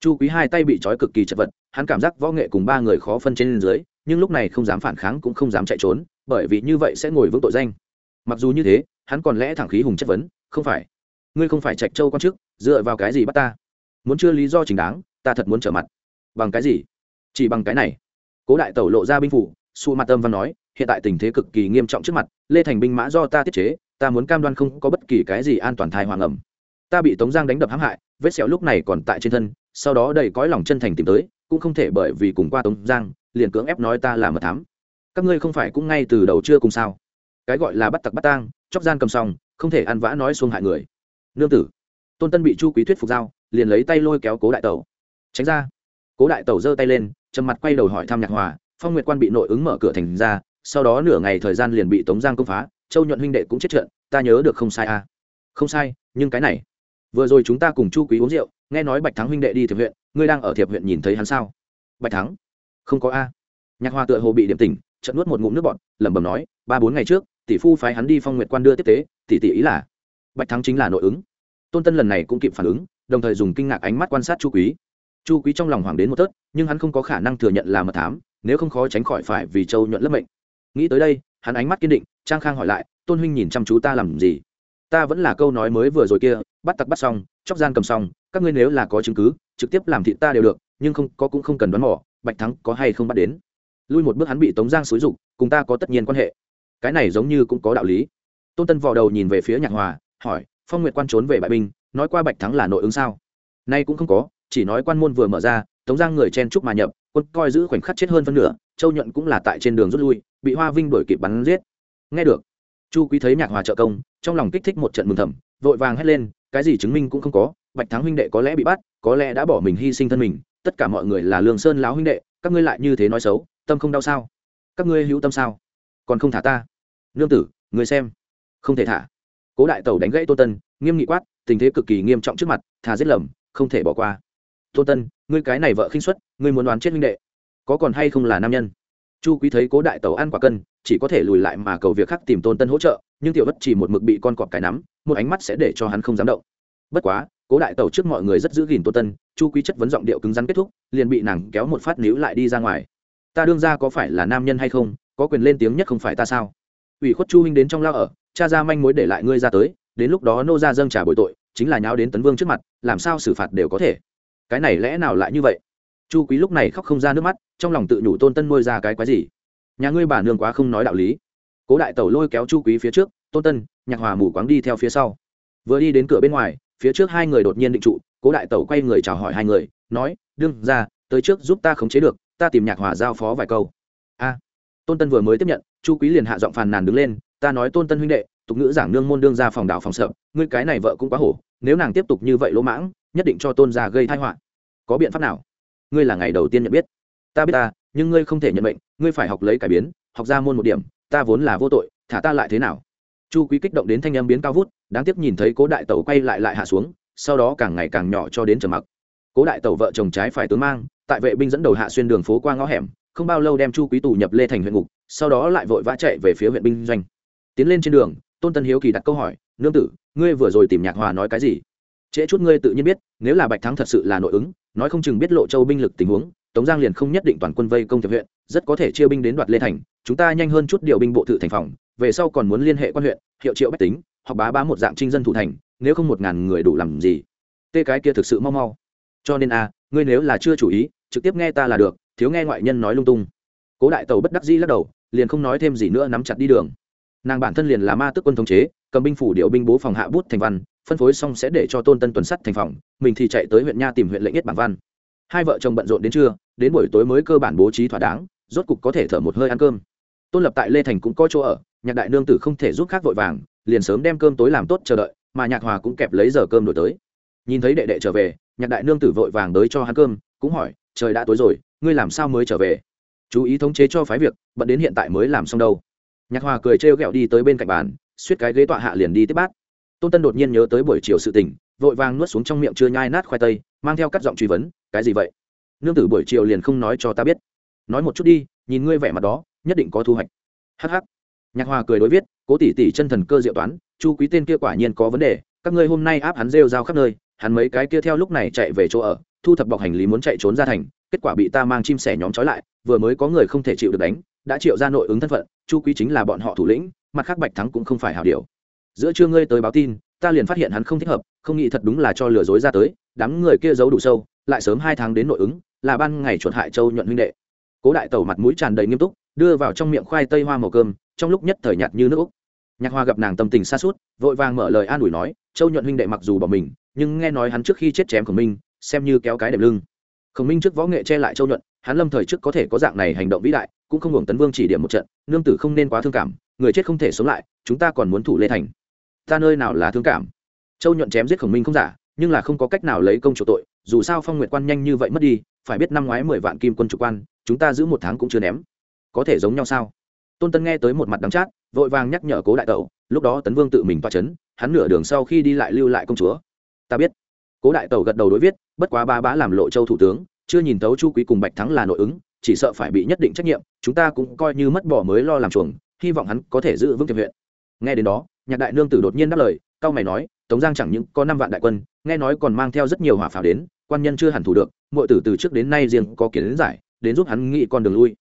Chu quý hai tay bị trói cực kỳ chật vật, hắn cảm giác võ nghệ cùng ba người khó phân trên dưới, nhưng lúc này không dám phản kháng cũng không dám chạy trốn, bởi vì như vậy sẽ ngồi vững tội danh. Mặc dù như thế, hắn còn lẽ thẳng khí hùng chất vấn, không phải, ngươi không phải trạch châu quan chức, dựa vào cái gì bắt ta? Muốn chưa lý do chính đáng, ta thật muốn trở mặt. Bằng cái gì? Chỉ bằng cái này. Cố đại tẩu lộ ra binh phủ su mặt tâm văn nói, hiện tại tình thế cực kỳ nghiêm trọng trước mặt, lê thành binh mã do ta tiết chế ta muốn cam đoan không có bất kỳ cái gì an toàn thai hoàng ẩm. Ta bị tống giang đánh đập hãm hại, vết sẹo lúc này còn tại trên thân, sau đó đầy cõi lòng chân thành tìm tới, cũng không thể bởi vì cùng qua tống giang, liền cưỡng ép nói ta là mật thám. Các ngươi không phải cũng ngay từ đầu chưa cùng sao? Cái gọi là bắt tặc bắt tang, chóc gian cầm xong không thể ăn vã nói xuông hại người. Nương tử, tôn tân bị chu quý thuyết phục giao, liền lấy tay lôi kéo cố đại tẩu. Tránh ra. Cố đại tẩu giơ tay lên, trầm mặt quay đầu hỏi thăm nhạc hòa, phong nguyệt quan bị nội ứng mở cửa thành ra, sau đó nửa ngày thời gian liền bị tống giang công phá châu nhuận huynh đệ cũng chết trận, ta nhớ được không sai à? Không sai, nhưng cái này. Vừa rồi chúng ta cùng chu quý uống rượu, nghe nói bạch thắng huynh đệ đi thiệp huyện, ngươi đang ở thiệp huyện nhìn thấy hắn sao? Bạch thắng? Không có a. Nhạc hoa tựa hồ bị điểm tỉnh trận nuốt một ngụm nước bọn lẩm bẩm nói, ba bốn ngày trước, tỷ phu phái hắn đi phong nguyệt quan đưa tiếp tế, tỷ tỷ ý là? Bạch thắng chính là nội ứng. Tôn tân lần này cũng kịp phản ứng, đồng thời dùng kinh ngạc ánh mắt quan sát chu quý. Chu quý trong lòng hoàng đến một tớt nhưng hắn không có khả năng thừa nhận là mật thám, nếu không khó tránh khỏi phải vì châu nhuận lấp mệnh. Nghĩ tới đây hắn ánh mắt kiên định, trang khang hỏi lại, tôn huynh nhìn chăm chú ta làm gì? Ta vẫn là câu nói mới vừa rồi kia, bắt tặc bắt xong, chóc gian cầm xong, các ngươi nếu là có chứng cứ, trực tiếp làm thị ta đều được, nhưng không, có cũng không cần đoán mỏ bạch thắng có hay không bắt đến? Lui một bước hắn bị tống giang xúi rục cùng ta có tất nhiên quan hệ. Cái này giống như cũng có đạo lý. Tôn tân vò đầu nhìn về phía nhạc hòa, hỏi, phong nguyệt quan trốn về bại binh, nói qua bạch thắng là nội ứng sao? Nay cũng không có, chỉ nói quan môn vừa mở ra, tống giang người chen trúc mà nhập quân coi giữ khoảnh khắc chết hơn phân nửa, châu nhuận cũng là tại trên đường rút lui, bị hoa vinh đuổi kịp bắn giết. Nghe được, chu quý thấy nhạc hòa trợ công, trong lòng kích thích một trận mừng thầm, vội vàng hét lên, cái gì chứng minh cũng không có, bạch thắng huynh đệ có lẽ bị bắt, có lẽ đã bỏ mình hy sinh thân mình, tất cả mọi người là lương sơn láo huynh đệ, các ngươi lại như thế nói xấu, tâm không đau sao? Các ngươi hữu tâm sao? Còn không thả ta? Nương tử, người xem. Không thể thả. Cố đại tẩu đánh gãy tô tân, nghiêm nghị quát, tình thế cực kỳ nghiêm trọng trước mặt, thà giết lầm, không thể bỏ qua. Tô tân ngươi cái này vợ khinh xuất ngươi muốn đoán chết huynh đệ. Có còn hay không là nam nhân? Chu quý thấy cố đại tẩu ăn quả cân, chỉ có thể lùi lại mà cầu việc khác tìm tôn tân hỗ trợ, nhưng tiểu bất chỉ một mực bị con cọp cái nắm, một ánh mắt sẽ để cho hắn không dám động. Bất quá, cố đại tẩu trước mọi người rất giữ gìn tôn tân, chu quý chất vấn giọng điệu cứng rắn kết thúc, liền bị nàng kéo một phát níu lại đi ra ngoài. Ta đương ra có phải là nam nhân hay không? Có quyền lên tiếng nhất không phải ta sao? Ủy khuất chu huynh đến trong lao ở, cha ra manh mối để lại ngươi ra tới, đến lúc đó nô ra dâng trả bội tội, chính là nháo đến tấn vương trước mặt, làm sao xử phạt đều có thể cái này lẽ nào lại như vậy? Chu quý lúc này khóc không ra nước mắt, trong lòng tự nhủ tôn tân nuôi ra cái quái gì? Nhà ngươi bà nương quá không nói đạo lý. Cố đại tẩu lôi kéo chu quý phía trước, tôn tân, nhạc hòa mù quáng đi theo phía sau. Vừa đi đến cửa bên ngoài, phía trước hai người đột nhiên định trụ, cố đại tẩu quay người chào hỏi hai người, nói, đương ra, tới trước giúp ta khống chế được, ta tìm nhạc hòa giao phó vài câu. A. Tôn tân vừa mới tiếp nhận, chu quý liền hạ giọng phàn nàn đứng lên, ta nói tôn tân huynh đệ, tục ngữ giảng nương môn đương ra phòng đảo phòng sợ, ngươi cái này vợ cũng quá hổ, nếu nàng tiếp tục như vậy lỗ mãng nhất định cho tôn gia gây tai họa. Có biện pháp nào? Ngươi là ngày đầu tiên nhận biết. Ta biết ta, nhưng ngươi không thể nhận bệnh ngươi phải học lấy cải biến, học ra môn một điểm, ta vốn là vô tội, thả ta lại thế nào? Chu quý kích động đến thanh âm biến cao vút, đáng tiếc nhìn thấy cố đại tẩu quay lại lại hạ xuống, sau đó càng ngày càng nhỏ cho đến trầm mặc. Cố đại tẩu vợ chồng trái phải tướng mang, tại vệ binh dẫn đầu hạ xuyên đường phố qua ngõ hẻm, không bao lâu đem chu quý tù nhập lê thành huyện ngục, sau đó lại vội vã chạy về phía huyện binh doanh. Tiến lên trên đường, tôn tân hiếu kỳ đặt câu hỏi, nương tử, ngươi vừa rồi tìm nhạc hòa nói cái gì? Trễ chút ngươi tự nhiên biết, nếu là bạch thắng thật sự là nội ứng, nói không chừng biết lộ châu binh lực tình huống, tống giang liền không nhất định toàn quân vây công thiệp huyện, rất có thể chia binh đến đoạt lê thành, chúng ta nhanh hơn chút điều binh bộ tự thành phòng, về sau còn muốn liên hệ quan huyện, hiệu triệu bách tính, hoặc bá bá một dạng trinh dân thủ thành, nếu không một ngàn người đủ làm gì. Tê cái kia thực sự mau mau. Cho nên a ngươi nếu là chưa chủ ý, trực tiếp nghe ta là được, thiếu nghe ngoại nhân nói lung tung. Cố đại tàu bất đắc dĩ lắc đầu, liền không nói thêm gì nữa nắm chặt đi đường. Nàng bản thân liền là ma tức quân thống chế, cầm binh phủ điệu binh bố phòng hạ bút thành văn phân phối xong sẽ để cho tôn tân tuần sắt thành phòng, mình thì chạy tới huyện nha tìm huyện lệnh nhất bản văn. Hai vợ chồng bận rộn đến trưa, đến buổi tối mới cơ bản bố trí thỏa đáng, rốt cục có thể thở một hơi ăn cơm. Tôn lập tại lê thành cũng có chỗ ở, nhạc đại nương tử không thể giúp khác vội vàng, liền sớm đem cơm tối làm tốt chờ đợi, mà nhạc hòa cũng kẹp lấy giờ cơm đổi tới. Nhìn thấy đệ đệ trở về, nhạc đại nương tử vội vàng tới cho hắn cơm, cũng hỏi, trời đã tối rồi, ngươi làm sao mới trở về? Chú ý thống chế cho phái việc, bận đến hiện tại mới làm xong đâu. Nhạc hòa cười trêu ghẹo đi tới bên cạnh bàn, suýt cái ghế tọa hạ liền đi tiếp bát tôn tân đột nhiên nhớ tới buổi chiều sự tình, vội vàng nuốt xuống trong miệng chưa nhai nát khoai tây, mang theo các giọng truy vấn, cái gì vậy? Nương tử buổi chiều liền không nói cho ta biết. Nói một chút đi, nhìn ngươi vẻ mặt đó, nhất định có thu hoạch. Hh nhạc hòa cười đối viết, cố tỷ tỷ chân thần cơ diệu toán, chu quý tên kia quả nhiên có vấn đề, các ngươi hôm nay áp hắn rêu rao khắp nơi, hắn mấy cái kia theo lúc này chạy về chỗ ở, thu thập bọc hành lý muốn chạy trốn ra thành, kết quả bị ta mang chim sẻ nhóm trói lại, vừa mới có người không thể chịu được đánh, đã triệu ra nội ứng thân phận, chu quý chính là bọn họ thủ lĩnh, mặt khác bạch thắng cũng không phải hảo điều giữa trưa ngươi tới báo tin, ta liền phát hiện hắn không thích hợp, không nghĩ thật đúng là cho lừa dối ra tới, đám người kia giấu đủ sâu, lại sớm hai tháng đến nội ứng, là ban ngày chuột hại châu nhuận huynh đệ. Cố đại tẩu mặt mũi tràn đầy nghiêm túc, đưa vào trong miệng khoai tây hoa màu cơm, trong lúc nhất thời nhạt như nước úc. Nhạc hoa gặp nàng tâm tình xa suốt vội vàng mở lời an ủi nói, châu nhuận huynh đệ mặc dù bỏ mình, nhưng nghe nói hắn trước khi chết chém khổng minh, xem như kéo cái đệm lưng. Khổng minh trước võ nghệ che lại châu nhuận, hắn lâm thời trước có thể có dạng này hành động vĩ đại, cũng không hưởng tấn vương chỉ điểm một trận, nương tử không nên quá thương cảm, người chết không thể sống lại, chúng ta còn muốn thủ lê thành ta nơi nào là thương cảm? Châu nhuận chém giết khổng minh không giả, nhưng là không có cách nào lấy công chủ tội, dù sao phong nguyệt quan nhanh như vậy mất đi, phải biết năm ngoái mười vạn kim quân chủ quan, chúng ta giữ một tháng cũng chưa ném. Có thể giống nhau sao? Tôn tân nghe tới một mặt đắng chát, vội vàng nhắc nhở cố đại tẩu, lúc đó tấn vương tự mình toa c h ấ n hắn nửa đường sau khi đi lại lưu lại công chúa. Ta biết. Cố đại tẩu gật đầu đối viết, bất quá ba bá làm lộ châu thủ tướng, chưa nhìn tấu chu quý cùng bạch thắng là nội ứng, chỉ sợ phải bị nhất định trách nhiệm, chúng ta cũng coi như mất bỏ mới lo làm chuồng, hy vọng hắn có thể giữ vững tiệm huyện. Nghe đến đó nhạc đại nương tử đột nhiên đáp lời cao mày nói, tống giang chẳng những có năm vạn đại quân, nghe nói còn mang theo rất nhiều hỏa pháo đến, quan nhân chưa hẳn thủ được mọi tử từ trước đến nay riêng có kiến giải, đến giúp hắn nghĩ con đường lui.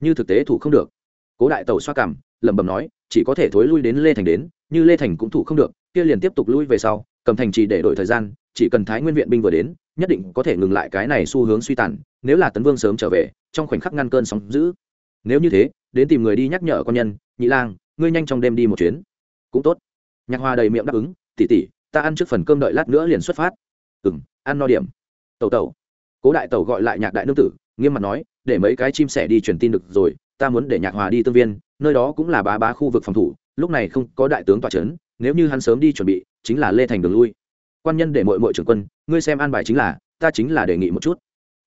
Như thực tế thủ không được. Cố đại tẩu xoa cảm, lẩm bẩm nói, chỉ có thể thối lui đến lê thành đến, như lê thành cũng thủ không được, kia liền tiếp tục lui về sau, cầm thành trì để đổi thời gian, chỉ cần thái nguyên viện binh vừa đến, nhất định có thể ngừng lại cái này xu hướng suy tàn, nếu là tấn vương sớm trở về, trong khoảnh khắc ngăn cơn sóng giữ nếu như thế, đến tìm người đi nhắc nhở con nhân, nhị lang, ngươi nhanh trong đêm đi một chuyến cũng tốt. Nhạc hoa đầy miệng đáp ứng tỉ tỉ ta ăn trước phần cơm đợi lát nữa liền xuất phát. Ừ m ăn no điểm. Tẩu tẩu. Cố đại tẩu gọi lại nhạc đại nương tử, nghiêm mặt nói, để mấy cái chim sẻ đi truyền tin được rồi, ta muốn để nhạc hòa đi tương viên, nơi đó cũng là bá bá khu vực phòng thủ, lúc này không có đại tướng tọa c h ấ n nếu như hắn sớm đi chuẩn bị, chính là lê thành đường lui. Quan nhân để mội mội trưởng quân, ngươi xem an bài chính là, ta chính là đề nghị một chút.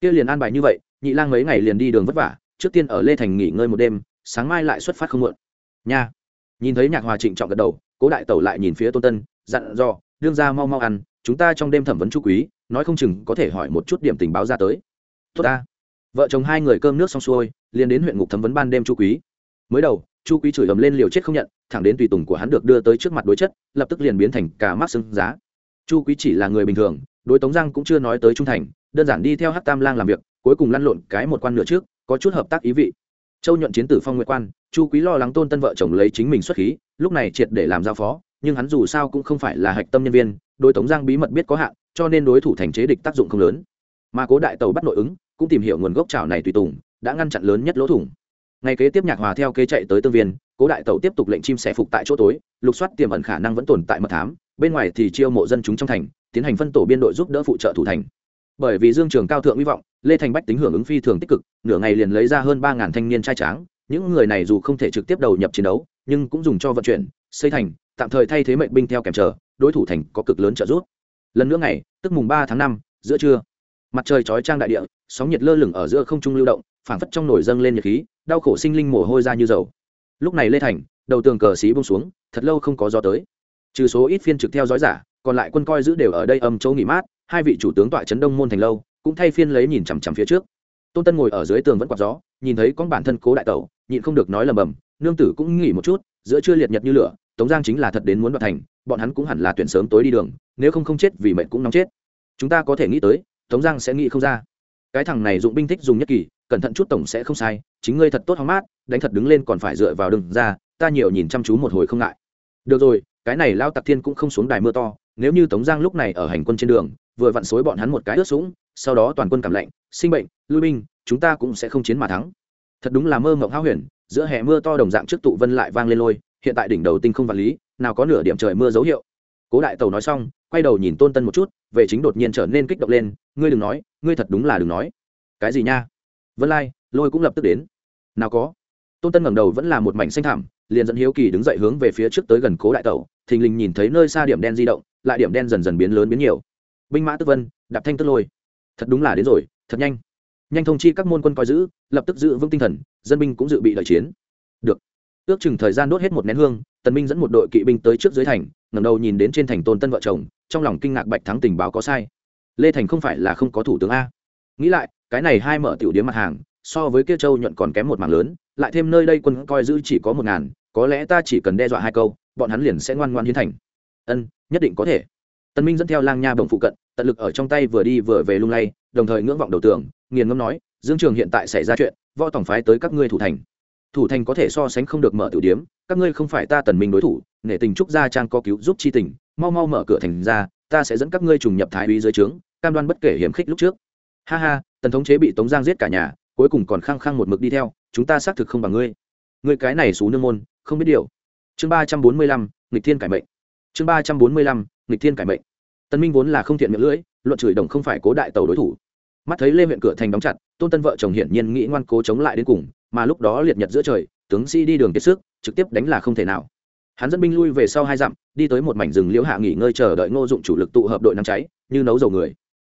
Kia liền an bài như vậy, nhị lang mấy ngày liền đi đường vất vả, trước tiên ở lê thành nghỉ ngơi một đêm, sáng mai lại xuất phát không muộn. Nha nhìn thấy nhạc hòa trịnh trọng gật đầu, cố đại tẩu lại nhìn phía tôn tân, dặn dò, đương ra mau mau ăn, chúng ta trong đêm thẩm vấn chu quý, nói không chừng có thể hỏi một chút điểm tình báo ra tới. Tốt ta. Vợ chồng hai người cơm nước xong xuôi, liền đến huyện ngục thẩm vấn ban đêm chu quý. Mới đầu chu quý chửi ầm lên liều chết không nhận, thẳng đến tùy tùng của hắn được đưa tới trước mặt đối chất, lập tức liền biến thành cả mắt xưng giá. Chu quý chỉ là người bình thường, đối tống giang cũng chưa nói tới trung thành, đơn giản đi theo hát tam lang làm việc, cuối cùng lăn lộn cái một quan nửa trước, có chút hợp tác ý vị. Châu nhuận chiến tử phong nguyệt quan chu quý lo lắng tôn tân vợ chồng lấy chính mình xuất khí, lúc này triệt để làm giao phó, nhưng hắn dù sao cũng không phải là hạch tâm nhân viên, đối tống giang bí mật biết có hạn, cho nên đối thủ thành chế địch tác dụng không lớn. Mà cố đại tàu bắt nội ứng, cũng tìm hiểu nguồn gốc chảo này tùy tùng, đã ngăn chặn lớn nhất lỗ thủng. Ngày kế tiếp nhạc hòa theo kế chạy tới tương viên, cố đại tàu tiếp tục lệnh chim sẻ phục tại chỗ tối, lục soát tiềm ẩn khả năng vẫn tồn tại mật thám, bên ngoài thì chiêu mộ dân chúng trong thành, tiến hành phân tổ biên đội giúp đỡ phụ trợ thủ thành. Bởi vì dương trường cao thượng hy vọng, lê thành bách tính hưởng ứng phi thường tích cực, nửa ngày liền lấy ra hơn ba ngàn thanh niên trai tráng những người này dù không thể trực tiếp đầu nhập chiến đấu, nhưng cũng dùng cho vận chuyển, xây thành, tạm thời thay thế mệnh binh theo kèm chờ, đối thủ thành có cực lớn trợ giúp. Lần nữa ngày, tức mùng ba tháng năm, giữa trưa, mặt trời chói trang đại địa, sóng nhiệt lơ lửng ở giữa không trung lưu động, phảng phất trong nổi dâng lên nhiệt khí, đau khổ sinh linh mồ hôi ra như dầu. Lúc này lê thành, đầu tường cờ xí bông xuống, thật lâu không có gió tới. Trừ số ít phiên trực theo dõi giả, còn lại quân coi giữ đều ở đây âm chỗ nghỉ mát, hai vị chủ tướng tọa trấn đông môn thành lâu, cũng thay phiên lấy nhìn chằm chằm phía trước. Tôn tân ngồi ở dưới tường vẫn quạt gió, nhìn thấy con bản thân cố đại tẩu nhịn không được nói lầm bầm, nương tử cũng nghỉ một chút, giữa trưa liệt nhật như lửa, tống giang chính là thật đến muốn đoạt thành, bọn hắn cũng hẳn là tuyển sớm tối đi đường, nếu không không chết vì mệnh cũng nóng chết. Chúng ta có thể nghĩ tới, tống giang sẽ nghĩ không ra. Cái thằng này dụng binh thích dùng nhất kỳ, cẩn thận chút tổng sẽ không sai, chính ngươi thật tốt hóng mát, đánh thật đứng lên còn phải dựa vào đường ra, ta nhiều nhìn chăm chú một hồi không ngại. Được rồi, cái này lao tặc thiên cũng không xuống đài mưa to, nếu như tống giang lúc này ở hành quân trên đường, vừa vặn xối bọn hắn một cái ướt sũng, sau đó toàn quân cảm lạnh, sinh bệnh, lui binh, chúng ta cũng sẽ không chiến mà thắng thật đúng là mơ mộng háo huyền, giữa hè mưa to đồng dạng trước tụ vân lại vang lên lôi, hiện tại đỉnh đầu tinh không vật lý, nào có nửa điểm trời mưa dấu hiệu. Cố đại tàu nói xong, quay đầu nhìn tôn tân một chút, về chính đột nhiên trở nên kích động lên, ngươi đừng nói, ngươi thật đúng là đừng nói. Cái gì nha? Vân lai, lôi cũng lập tức đến. Nào có. Tôn tân ngẩng đầu vẫn là một mảnh xanh thảm liền dẫn hiếu kỳ đứng dậy hướng về phía trước tới gần cố đại tẩu, thình lình nhìn thấy nơi xa điểm đen di động, lại điểm đen dần dần biến lớn biến nhiều. Binh mã tức vân, đạp thanh tức lôi. Thật đúng là đến rồi, thật nhanh nhanh thông chi các môn quân coi giữ, lập tức giữ vững tinh thần, dân binh cũng dự bị đợi chiến. Được. Ước chừng thời gian đốt hết một nén hương, tần minh dẫn một đội kỵ binh tới trước dưới thành, ngẩng đầu nhìn đến trên thành tôn tân vợ chồng, trong lòng kinh ngạc bạch thắng tình báo có sai. Lê thành không phải là không có thủ tướng a. Nghĩ lại, cái này hai mở tiểu điếm mặt hàng, so với kia châu nhuận còn kém một mảng lớn, lại thêm nơi đây quân coi giữ chỉ có một ngàn, có lẽ ta chỉ cần đe dọa hai câu, bọn hắn liền sẽ ngoan ngoan hiến thành. Ân, nhất định có thể. Tân minh dẫn theo lang nha bồng phụ cận, tận lực ở trong tay vừa đi vừa về lung lay, đồng thời ngưỡng vọng đầu tường nghiền ngâm nói, dương trường hiện tại xảy ra chuyện, võ tổng phái tới các ngươi thủ thành. Thủ thành có thể so sánh không được mở tử điếm, các ngươi không phải ta tần minh đối thủ, nể tình trúc gia trang có cứu giúp chi tình, mau mau mở cửa thành ra, ta sẽ dẫn các ngươi trùng nhập thái úy dưới trướng, cam đoan bất kể hiểm khích lúc trước. Ha ha, tần thống chế bị tống giang giết cả nhà, cuối cùng còn khăng khăng một mực đi theo, chúng ta xác thực không bằng ngươi. Ngươi cái này xú nương môn, không biết điều. Chương ba trăm bốn mươi lăm, nghịch thiên cải mệnh. Chương ba trăm bốn mươi lăm, nghịch thiên cải mệnh. Tần minh vốn là không thiện miệng lưỡi, luận chửi đồng không phải cố đại tàu đối thủ mắt thấy lê huyện cửa thành đóng chặt, tôn tân vợ chồng hiển nhiên nghĩ ngoan cố chống lại đến cùng, mà lúc đó liệt nhật giữa trời, tướng sĩ đi đường kiệt sức, trực tiếp đánh là không thể nào. Hắn dẫn binh lui về sau hai dặm, đi tới một mảnh rừng liễu hạ nghỉ ngơi chờ đợi ngô dụng chủ lực tụ hợp đội nắm cháy, như nấu dầu người.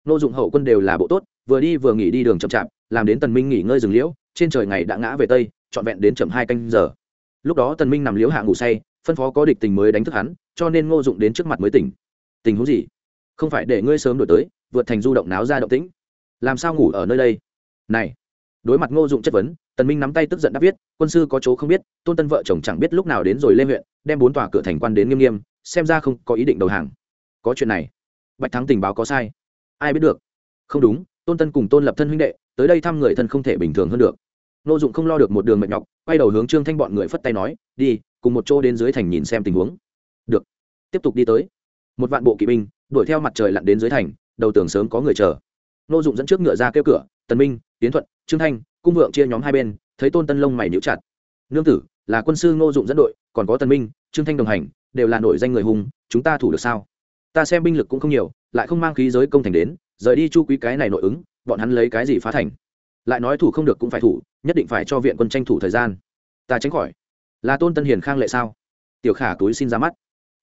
Ngô dụng hậu quân đều là bộ tốt, vừa đi vừa nghỉ đi đường chậm chạp, làm đến tần minh nghỉ ngơi rừng liễu, trên trời ngày đã ngã về tây, trọn vẹn đến chậm hai canh giờ. Lúc đó tần minh nằm liễu hạ ngủ say, phân phó có địch tình mới đánh thức hắn, cho nên ngô dụng đến trước mặt mới tỉnh. Tình huống gì? Không phải để ngươi sớm đổi tới, vượt thành du động náo ra động tĩnh làm sao ngủ ở nơi đây? Này, đối mặt ngô dụng chất vấn, tần minh nắm tay tức giận đáp viết, quân sư có chỗ không biết, tôn tân vợ chồng chẳng biết lúc nào đến rồi lên huyện, đem bốn tòa cửa thành quan đến nghiêm nghiêm, xem ra không có ý định đầu hàng. Có chuyện này, bạch thắng tình báo có sai. Ai biết được? Không đúng, tôn tân cùng tôn lập thân huynh đệ, tới đây thăm người thân không thể bình thường hơn được. Ngô dụng không lo được một đường mệt nhọc, quay đầu hướng trương thanh bọn người phất tay nói, đi, cùng một chỗ đến dưới thành nhìn xem tình huống. Được, tiếp tục đi tới. Một vạn bộ kỵ binh, đuổi theo mặt trời lặn đến dưới thành, đầu tường sớm có người chờ nô dụng dẫn trước ngựa ra kêu cửa, tần minh tiến thuận, trương thanh, cung vượng chia nhóm hai bên, thấy tôn tân lông mày nhíu chặt. Nương tử, là quân sư nô dụng dẫn đội, còn có tần minh, trương thanh đồng hành, đều là nổi danh người hùng, chúng ta thủ được sao? Ta xem binh lực cũng không nhiều, lại không mang khí giới công thành đến, rời đi chu quý cái này nội ứng, bọn hắn lấy cái gì phá thành? Lại nói thủ không được cũng phải thủ, nhất định phải cho viện quân tranh thủ thời gian. Ta tránh khỏi. Là tôn tân hiền khang lệ sao? Tiểu khả túi xin ra mắt.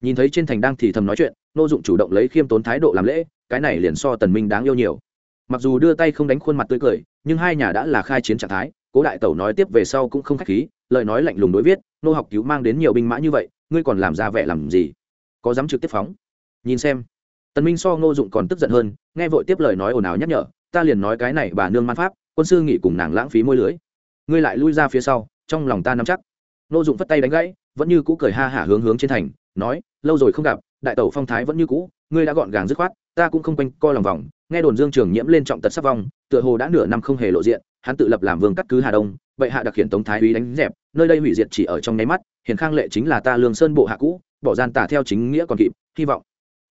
Nhìn thấy trên thành đang thì thầm nói chuyện, nô dụng chủ động lấy khiêm tốn thái độ làm lễ, cái này liền so tần minh đáng yêu nhiều mặc dù đưa tay không đánh khuôn mặt tươi cười, nhưng hai nhà đã là khai chiến trạng thái, cố đại tẩu nói tiếp về sau cũng không khách khí, lời nói lạnh lùng đối viết, nô học cứu mang đến nhiều binh mã như vậy, ngươi còn làm ra vẻ làm gì? Có dám trực tiếp phóng? Nhìn xem. Tần minh so ngô dụng còn tức giận hơn, nghe vội tiếp lời nói ồn ào nhắc nhở, ta liền nói cái này bà nương man pháp, quân sư nghĩ cùng nàng lãng phí môi lưới. Ngươi lại lui ra phía sau, trong lòng ta nắm chắc. Ngô dụng phất tay đánh gãy, vẫn như cũ cười ha hả hướng hướng trên thành, nói, lâu rồi không gặp đại tẩu phong thái vẫn như cũ, ngươi đã gọn gàng dứt khoát, ta cũng không quanh co lòng vòng, nghe đồn dương trường nhiễm lên trọng tật sắp vong, tựa hồ đã nửa năm không hề lộ diện, hắn tự lập làm vương cắt cứ hà đông, vậy hạ đặc hiển tống thái úy đánh dẹp, nơi đây hủy diệt chỉ ở trong nháy mắt, hiền khang lệ chính là ta lương sơn bộ hạ cũ, bỏ gian tả theo chính nghĩa còn kịp, hy vọng.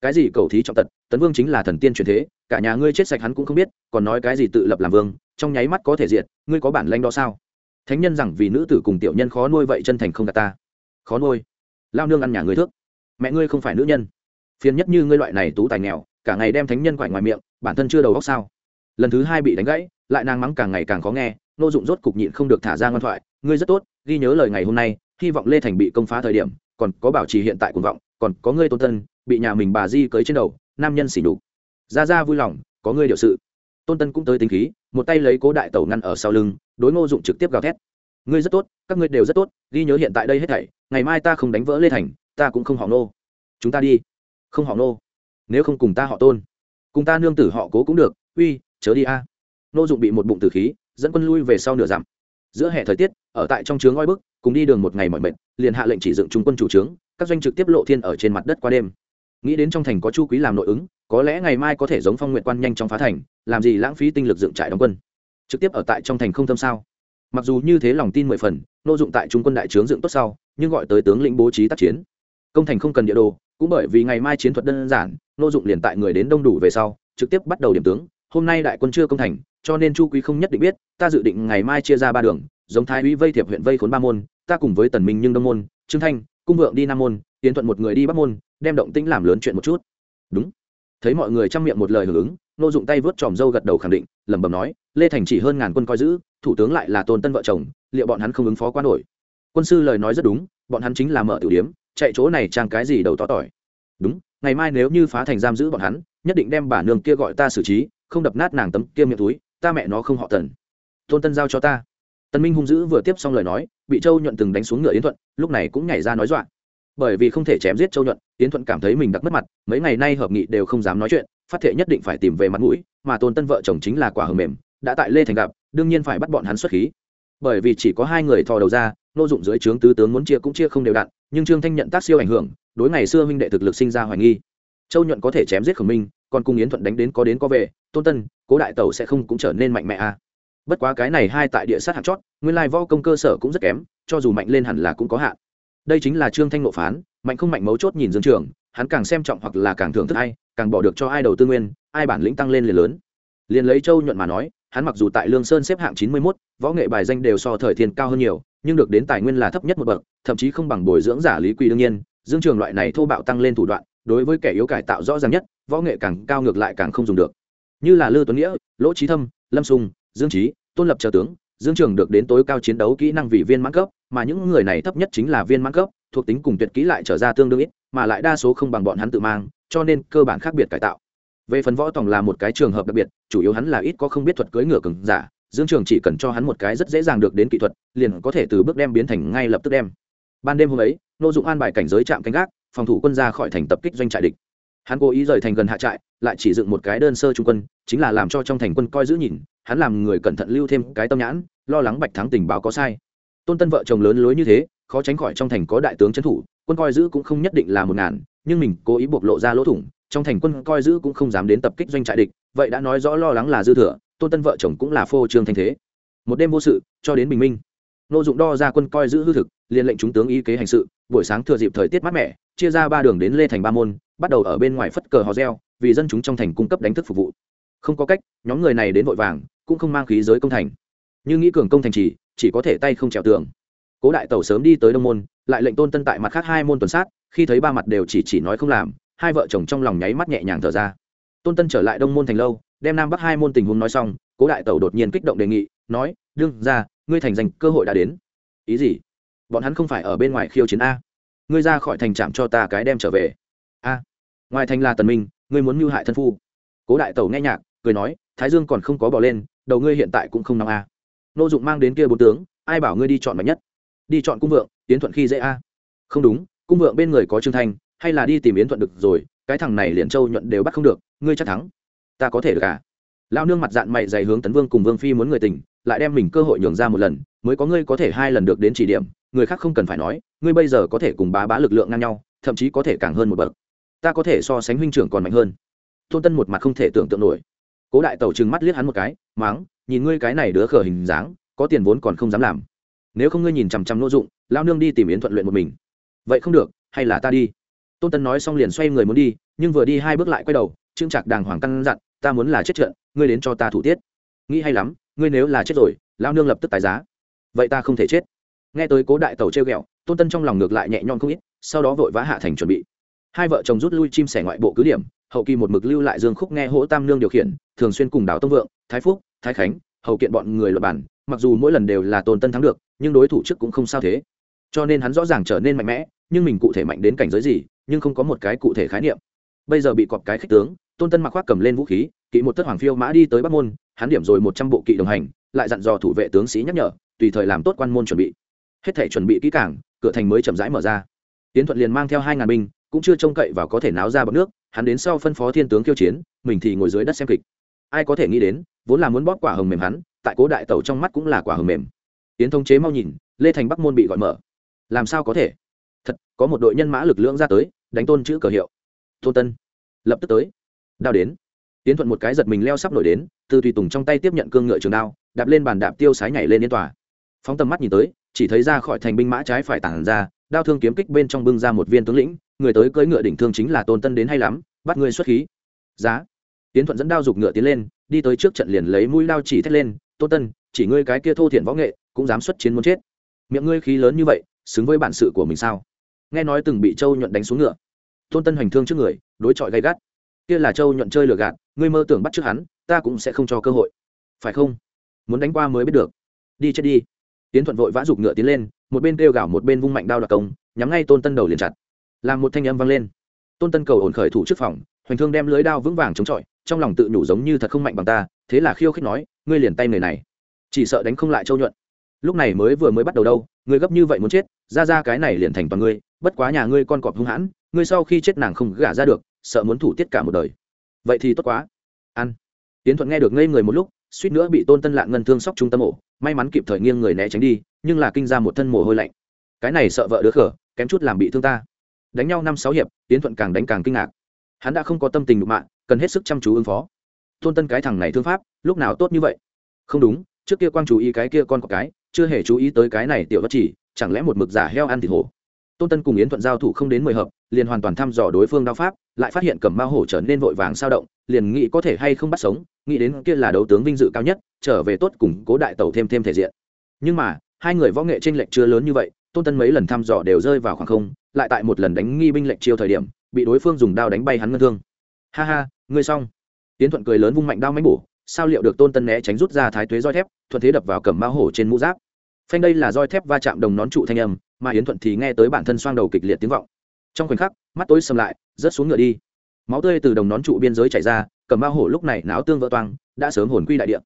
Cái gì cầu thí trọng tật, tấn vương chính là thần tiên truyền thế, cả nhà ngươi chết sạch hắn cũng không biết, còn nói cái gì tự lập làm vương, trong nháy mắt có thể diệt, ngươi có bản lanh đó sao? Thánh nhân rằng vì nữ tử cùng tiểu nhân khó nuôi vậy chân thành không gạt ta. Khó nuôi. Lao nương ăn nhà ngươi thước mẹ ngươi không phải nữ nhân. Phiền nhất như ngươi loại này tú tài nghèo, cả ngày đem thánh nhân quải ngoài miệng, bản thân chưa đầu góc sao? Lần thứ hai bị đánh gãy, lại nàng mắng càng ngày càng khó nghe, nô dụng rốt cục nhịn không được thả ra ngoan thoại, ngươi rất tốt, ghi nhớ lời ngày hôm nay, hy vọng lê thành bị công phá thời điểm, còn có bảo trì hiện tại cuồng vọng, còn có ngươi tôn tân bị nhà mình bà di cưới trên đầu, nam nhân xỉ đục ra ra vui lòng, có ngươi điều sự. Tôn tân cũng tới tính khí, một tay lấy cố đại tẩu ngăn ở sau lưng, đối ngô dụng trực tiếp gào thét. Ngươi rất tốt, các ngươi đều rất tốt, ghi nhớ hiện tại đây hết thảy, ngày mai ta không đánh vỡ lê thành ta cũng không họ nô. Chúng ta đi. Không họ nô. Nếu không cùng ta họ tôn. Cùng ta nương tử họ cố cũng được. Uy, chớ đi a. Nô dụng bị một bụng tử khí, dẫn quân lui về sau nửa dặm. Giữa hè thời tiết, ở tại trong trướng oi bức cùng đi đường một ngày mỏi mệt, liền hạ lệnh chỉ dựng trung quân chủ trướng, các doanh trực tiếp lộ thiên ở trên mặt đất qua đêm. Nghĩ đến trong thành có chu quý làm nội ứng, có lẽ ngày mai có thể giống phong nguyện quan nhanh trong phá thành, làm gì lãng phí tinh lực dựng trại đóng quân. Trực tiếp ở tại trong thành không thâm sao. Mặc dù như thế lòng tin mười phần, nô dụng tại trung quân đại trướng dựng tốt sau, nhưng gọi tới tướng lĩnh bố trí tác chiến công thành không cần địa đồ, cũng bởi vì ngày mai chiến thuật đơn giản, nô dụng liền tại người đến đông đủ về sau, trực tiếp bắt đầu điểm tướng. Hôm nay đại quân chưa công thành, cho nên chu quý không nhất định biết, ta dự định ngày mai chia ra ba đường, giống thái úy vây thiệp huyện vây khốn ba môn, ta cùng với tần minh nhưng đông môn, trương thanh, cung vượng đi nam môn tiến thuận một người đi bắc môn, đem động tĩnh làm lớn chuyện một chút. Đúng. Thấy mọi người chăm miệng một lời hưởng ứng, nô dụng tay vớt tròm dâu gật đầu khẳng định, lẩm bẩm nói, lê thành chỉ hơn ngàn quân coi giữ, thủ tướng lại là tôn tân vợ chồng, liệu bọn hắn không ứng phó quá nổi. Quân sư lời nói rất đúng, bọn hắn chính là mở tử điếm chạy chỗ này trang cái gì đầu to tỏi. Đúng, ngày mai nếu như phá thành giam giữ bọn hắn, nhất định đem bà nương kia gọi ta xử trí, không đập nát nàng tấm kia miệng túi, ta mẹ nó không họ tần. Tôn tân giao cho ta. Tân minh hung dữ vừa tiếp xong lời nói, bị châu nhuận từng đánh xuống ngựa yến thuận, lúc này cũng nhảy ra nói dọa. Bởi vì không thể chém giết châu nhuận, yến thuận cảm thấy mình đặc mất mặt, mấy ngày nay hợp nghị đều không dám nói chuyện, phát thệ nhất định phải tìm về mặt mũi, mà tôn tân vợ chồng chính là quả hờ mềm, đã tại lê thành gặp, đương nhiên phải bắt bọn hắn xuất khí. Bởi vì chỉ có hai người thò đầu ra nô dụng dưới trướng tứ tướng muốn chia cũng chia không đều đặn, nhưng trương thanh nhận tác siêu ảnh hưởng, đối ngày xưa huynh đệ thực lực sinh ra hoài nghi. Châu nhuận có thể chém giết khổng minh, còn cung yến thuận đánh đến có đến có về, tôn tân, cố đại tẩu sẽ không cũng trở nên mạnh mẽ à. bất quá cái này hai tại địa sát hạt chót, nguyên lai võ công cơ sở cũng rất kém, cho dù mạnh lên hẳn là cũng có hạn. Đây chính là trương thanh nộ phán, mạnh không mạnh mấu chốt nhìn dương trường, hắn càng xem trọng hoặc là càng thưởng thức ai, càng bỏ được cho ai đầu tư nguyên, ai bản lĩnh tăng lên liền lớn. Liền lấy châu nhuận mà nói, hắn mặc dù tại lương sơn xếp hạng chín mươi mốt, võ nghệ bài danh đều so thời thiên cao hơn nhiều nhưng được đến tài nguyên là thấp nhất một bậc, thậm chí không bằng bồi dưỡng giả lý quỳ đương nhiên, dương trường loại này thô bạo tăng lên thủ đoạn, đối với kẻ yếu cải tạo rõ ràng nhất, võ nghệ càng cao ngược lại càng không dùng được. Như là lư tuấn nghĩa, lỗ trí thâm, lâm sung dương trí tôn lập chờ tướng, dương trường được đến tối cao chiến đấu kỹ năng vì viên mãn cấp, mà những người này thấp nhất chính là viên mãn cấp, thuộc tính cùng tuyệt kỹ lại trở ra tương đương ít, mà lại đa số không bằng bọn hắn tự mang, cho nên cơ bản khác biệt cải tạo. Về phần võ tòng là một cái trường hợp đặc biệt, chủ yếu hắn là ít có không biết thuật cưỡi ngựa cứng giả dương trường chỉ cần cho hắn một cái rất dễ dàng được đến kỹ thuật, liền có thể từ bước đem biến thành ngay lập tức đem. Ban đêm hôm ấy, nô dụng an bài cảnh giới trạm canh gác, phòng thủ quân ra khỏi thành tập kích doanh trại địch. Hắn cố ý rời thành gần hạ trại, lại chỉ dựng một cái đơn sơ trung quân, chính là làm cho trong thành quân coi giữ nhìn, hắn làm người cẩn thận lưu thêm cái tâm nhãn, lo lắng bạch thắng tình báo có sai. Tôn tân vợ chồng lớn lối như thế, khó tránh khỏi trong thành có đại tướng trấn thủ, quân coi giữ cũng không nhất định là một ngàn, nhưng mình cố ý bộc lộ ra lỗ thủng, trong thành quân coi giữ cũng không dám đến tập kích doanh trại địch, vậy đã nói rõ lo lắng là dư thừa tôn tân vợ chồng cũng là phô trương thanh thế. Một đêm vô sự cho đến bình minh nô dụng đo ra quân coi giữ hư thực liên lệnh chúng tướng y kế hành sự buổi sáng thừa dịp thời tiết mát mẻ chia ra ba đường đến lê thành ba môn bắt đầu ở bên ngoài phất cờ hò reo vì dân chúng trong thành cung cấp đánh thức phục vụ. Không có cách nhóm người này đến vội vàng cũng không mang khí giới công thành. Như nghĩ cường công thành trì chỉ, chỉ có thể tay không trèo tường. Cố đại tẩu sớm đi tới đông môn lại lệnh tôn tân tại mặt khác hai môn tuần sát khi thấy ba mặt đều chỉ chỉ nói không làm hai vợ chồng trong lòng nháy mắt nhẹ nhàng thở ra. Tôn tân trở lại đông môn thành lâu đem nam bắc hai môn tình huống nói xong, cố đại tẩu đột nhiên kích động đề nghị, nói, đương ra ngươi thành danh cơ hội đã đến. Ý gì? Bọn hắn không phải ở bên ngoài khiêu chiến a? Ngươi ra khỏi thành trạm cho ta cái đem trở về. A, ngoài thành là tần minh, ngươi muốn mưu hại thân phu. Cố đại tẩu nghe nhạc, cười nói, thái dương còn không có bỏ lên, đầu ngươi hiện tại cũng không nóng a. Nô dụng mang đến kia bốn tướng, ai bảo ngươi đi chọn mạnh nhất? Đi chọn cung vượng tiến thuận khi dễ a. Không đúng, cung vượng bên người có trương thanh, hay là đi tìm yến thuận được rồi, cái thằng này liền châu nhuận đều bắt không được, ngươi chắc thắng ta có thể được à? Lao nương mặt dạng mày dày hướng tấn vương cùng vương phi muốn người tình, lại đem mình cơ hội nhường ra một lần, mới có ngươi có thể hai lần được đến chỉ điểm, người khác không cần phải nói, ngươi bây giờ có thể cùng bá bá lực lượng ngang nhau, thậm chí có thể càng hơn một bậc. Ta có thể so sánh huynh trưởng còn mạnh hơn. Tôn tân một mặt không thể tưởng tượng nổi. Cố đại tẩu trừng mắt liếc hắn một cái máng nhìn ngươi cái này đứa khờ hình dáng, có tiền vốn còn không dám làm. Nếu không ngươi nhìn chằm chằm nô dụng lao nương đi tìm yến thuận luyện một mình. Vậy không được, hay là ta đi. Tôn tân nói xong liền xoay người muốn đi, nhưng vừa đi hai bước lại quay đầu trương trạc đàng hoàng căn dặn ta muốn là chết trận, ngươi đến cho ta thủ tiết. Nghĩ hay lắm, ngươi nếu là chết rồi lao nương lập tức tài giá. Vậy ta không thể chết. Nghe tới cố đại tàu treo ghẹo, tôn tân trong lòng ngược lại nhẹ nhõm không ít, sau đó vội vã hạ thành chuẩn bị. Hai vợ chồng rút lui chim sẻ ngoại bộ cứ điểm, hậu kỳ một mực lưu lại dương khúc nghe hỗ tam nương điều khiển, thường xuyên cùng đảo tông vượng, thái phúc, thái khánh hậu kiện bọn người luật bản mặc dù mỗi lần đều là tôn tân thắng được, nhưng đối thủ trước cũng không sao thế. Cho nên hắn rõ ràng trở nên mạnh mẽ, nhưng mình cụ thể mạnh đến cảnh giới gì, nhưng không có một cái cụ thể khái niệm. Bây giờ bị cọp cái khích tướng tôn tân mặc khoác cầm lên vũ khí, kỵ một tất hoàng phiêu mã đi tới bắc môn, hắn điểm rồi một trăm bộ kỵ đồng hành, lại dặn dò thủ vệ tướng sĩ nhắc nhở, tùy thời làm tốt quan môn chuẩn bị. Hết thể chuẩn bị kỹ cảng cửa thành mới chậm rãi mở ra. Tiến thuận liền mang theo hai ngàn binh, cũng chưa trông cậy vào có thể náo ra bọc nước, hắn đến sau phân phó thiên tướng khiêu chiến, mình thì ngồi dưới đất xem kịch. Ai có thể nghĩ đến, vốn là muốn bóp quả hồng mềm hắn, tại cố đại tẩu trong mắt cũng là quả hồng mềm. Tiến thông chế mau nhìn, lê thành bắc môn bị gọi mở. Làm sao có thể? Thật, có một đội nhân mã lực lượng ra tới, đánh tôn chữ cờ hiệu. Tôn tân, lập tức tới đao đến. Tiến thuận một cái giật mình leo sắp nổi đến, từ tùy tùng trong tay tiếp nhận cương ngựa trường đao, đạp lên bàn đạp tiêu sái nhảy lên yên tòa. Phóng tầm mắt nhìn tới, chỉ thấy ra khỏi thành binh mã trái phải tản ra, đao thương kiếm kích bên trong bưng ra một viên tướng lĩnh, người tới cưỡi ngựa đỉnh thương chính là tôn tân đến hay lắm, bắt ngươi xuất khí. Giá. Tiến thuận dẫn đao giục ngựa tiến lên, đi tới trước trận liền lấy mũi đao chỉ thét lên, tôn tân, chỉ ngươi cái kia thô thiện võ nghệ, cũng dám xuất chiến muốn chết. Miệng ngươi khí lớn như vậy, xứng với bản sự của mình sao? Nghe nói từng bị châu nhuận đánh xuống ngựa, tôn tân hoành thương trước người, đối chọi gay gắt kia là châu nhuận chơi lừa gạt, ngươi mơ tưởng bắt trước hắn, ta cũng sẽ không cho cơ hội. Phải không? Muốn đánh qua mới biết được. Đi chết đi. Tiến thuận vội vã giục ngựa tiến lên, một bên kêu gào một bên vung mạnh đao đặc công, nhắm ngay tôn tân đầu liền chặt. Làm một thanh âm vang lên. Tôn tân cầu ổn khởi thủ trước phòng, hoành thương đem lưới đao vững vàng chống chọi, trong lòng tự nhủ giống như thật không mạnh bằng ta, thế là khiêu khích nói, ngươi liền tay người này. Chỉ sợ đánh không lại châu nhuận. Lúc này mới vừa mới bắt đầu đâu ngươi gấp như vậy muốn chết, ra ra cái này liền thành toàn ngươi, bất quá nhà ngươi con cọp hung hãn, ngươi sau khi chết nàng không gả ra được sợ muốn thủ tiết cả một đời. Vậy thì tốt quá. Ăn tiến thuận nghe được ngây người một lúc, suýt nữa bị tôn tân lạng ngân thương sóc trung tâm ổ, may mắn kịp thời nghiêng người né tránh đi, nhưng là kinh ra một thân mồ hôi lạnh. Cái này sợ vợ đứa khở, kém chút làm bị thương ta. Đánh nhau năm sáu hiệp tiến thuận càng đánh càng kinh ngạc. Hắn đã không có tâm tình đụng mạng, cần hết sức chăm chú ứng phó. Tôn tân cái thằng này thương pháp, lúc nào tốt như vậy? Không đúng, trước kia quang chú ý cái kia con có cái, chưa hề chú ý tới cái này tiểu bất chỉ, chẳng lẽ một mực giả heo ăn thịt hổ? Tôn tân cùng yến thuận giao thủ không đến mười hợp, liền hoàn toàn thăm dò đối phương đao pháp, lại phát hiện cầm ma hổ trở nên vội vàng sao động, liền nghĩ có thể hay không bắt sống, nghĩ đến kia là đấu tướng vinh dự cao nhất, trở về tốt cùng cố đại tẩu thêm thêm thể diện. Nhưng mà, hai người võ nghệ tranh lệch chưa lớn như vậy, tôn tân mấy lần thăm dò đều rơi vào khoảng không, lại tại một lần đánh nghi binh lệnh chiêu thời điểm, bị đối phương dùng đao đánh bay hắn ngân thương. Ha ha, ngươi xong. Tiến thuận cười lớn vung mạnh đao máy bổ, sao liệu được tôn tân né tránh rút ra thái tuế roi thép, thuận thế đập vào cầm ma hổ trên mũ giáp phanh đây là roi thép va chạm đồng nón trụ thanh âm, mà yến thuận thì nghe tới bản thân xoang đầu kịch liệt tiếng vọng. Trong khoảnh khắc, mắt tối sầm lại, rớt xuống ngựa đi. Máu tươi từ đồng nón trụ biên giới chảy ra, cầm bao hổ lúc này não tương vỡ toang, đã sớm hồn quy đại địa.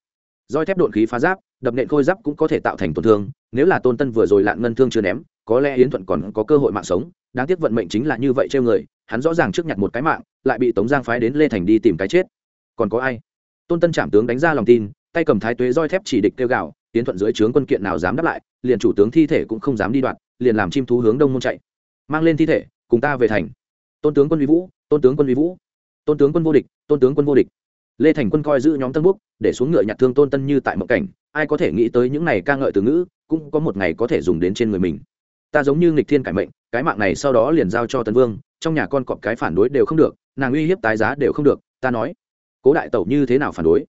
Roi thép đột khí phá giáp, đập nện khôi giáp cũng có thể tạo thành tổn thương, nếu là tôn tân vừa rồi lạn ngân thương chưa ném, có lẽ yến thuận còn có cơ hội mạng sống. Đáng tiếc vận mệnh chính là như vậy treo người, hắn rõ ràng trước nhặt một cái mạng, lại bị tống giang phái đến lê thành đi tìm cái chết. Còn có ai? Tôn tân trảm tướng đánh ra lòng tin, tay cầm thái tuế roi thép chỉ địch kêu gạo tiến thuận dưới trướng quân kiện nào dám đáp lại, liền chủ tướng thi thể cũng không dám đi đoạt, liền làm chim thú hướng đông môn chạy. Mang lên thi thể, cùng ta về thành. Tôn tướng quân uy vũ, tôn tướng quân uy vũ. Tôn tướng quân vô địch, tôn tướng quân vô địch. Lê thành quân coi giữ nhóm tân búc, để xuống ngựa nhặt thương tôn tân như tại mộng cảnh, ai có thể nghĩ tới những này ca ngợi từ ngữ, cũng có một ngày có thể dùng đến trên người mình. Ta giống như nghịch thiên cải mệnh, cái mạng này sau đó liền giao cho tân vương, trong nhà con cọp cái phản đối đều không được, nàng uy hiếp tái giá đều không được, ta nói. Cố đại tẩu như thế nào phản đối?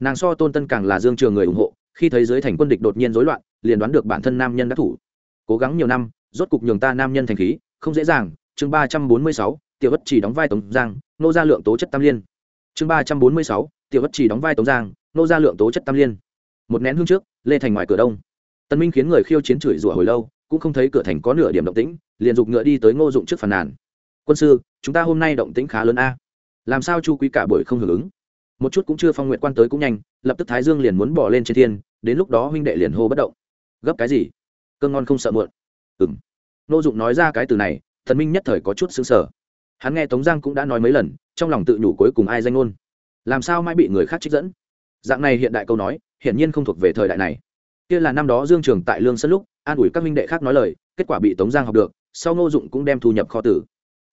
Nàng so tôn tân càng là dương trường người ủng hộ khi thấy giới thành quân địch đột nhiên rối loạn, liền đoán được bản thân nam nhân đã thủ. Cố gắng nhiều năm, rốt cục nhường ta nam nhân thành khí, không dễ dàng. Chương ba trăm bốn mươi sáu, tiểu bất chỉ đóng vai tống giang, nô gia lượng tố chất tam liên. Chương ba trăm bốn mươi sáu, tiểu bất chỉ đóng vai tống giang, nô gia lượng tố chất tam liên. Một nén hương trước, lê thành ngoài cửa đông. Tân minh khiến người khiêu chiến chửi rủa hồi lâu, cũng không thấy cửa thành có nửa điểm động tĩnh, liền giục ngựa đi tới ngô dụng trước phàn nàn. Quân sư, chúng ta hôm nay động tĩnh khá lớn a. Làm sao chu quý cả buổi không hưởng ứng? Một chút cũng chưa phong nguyện quan tới cũng nhanh, lập tức thái dương liền muốn bỏ lên trên thiên đến lúc đó huynh đệ liền hô bất động. Gấp cái gì? Cơn ngon không sợ muộn. Ừng nô dụng nói ra cái từ này, thần minh nhất thời có chút xứng sở hắn nghe tống giang cũng đã nói mấy lần, trong lòng tự nhủ cuối cùng ai danh ngôn. Làm sao mãi bị người khác trích dẫn? Dạng này hiện đại câu nói, hiển nhiên không thuộc về thời đại này. Kia là năm đó dương trường tại lương sân lúc, an ủi các minh đệ khác nói lời, kết quả bị tống giang học được, sau ngô dụng cũng đem thu nhập kho tử.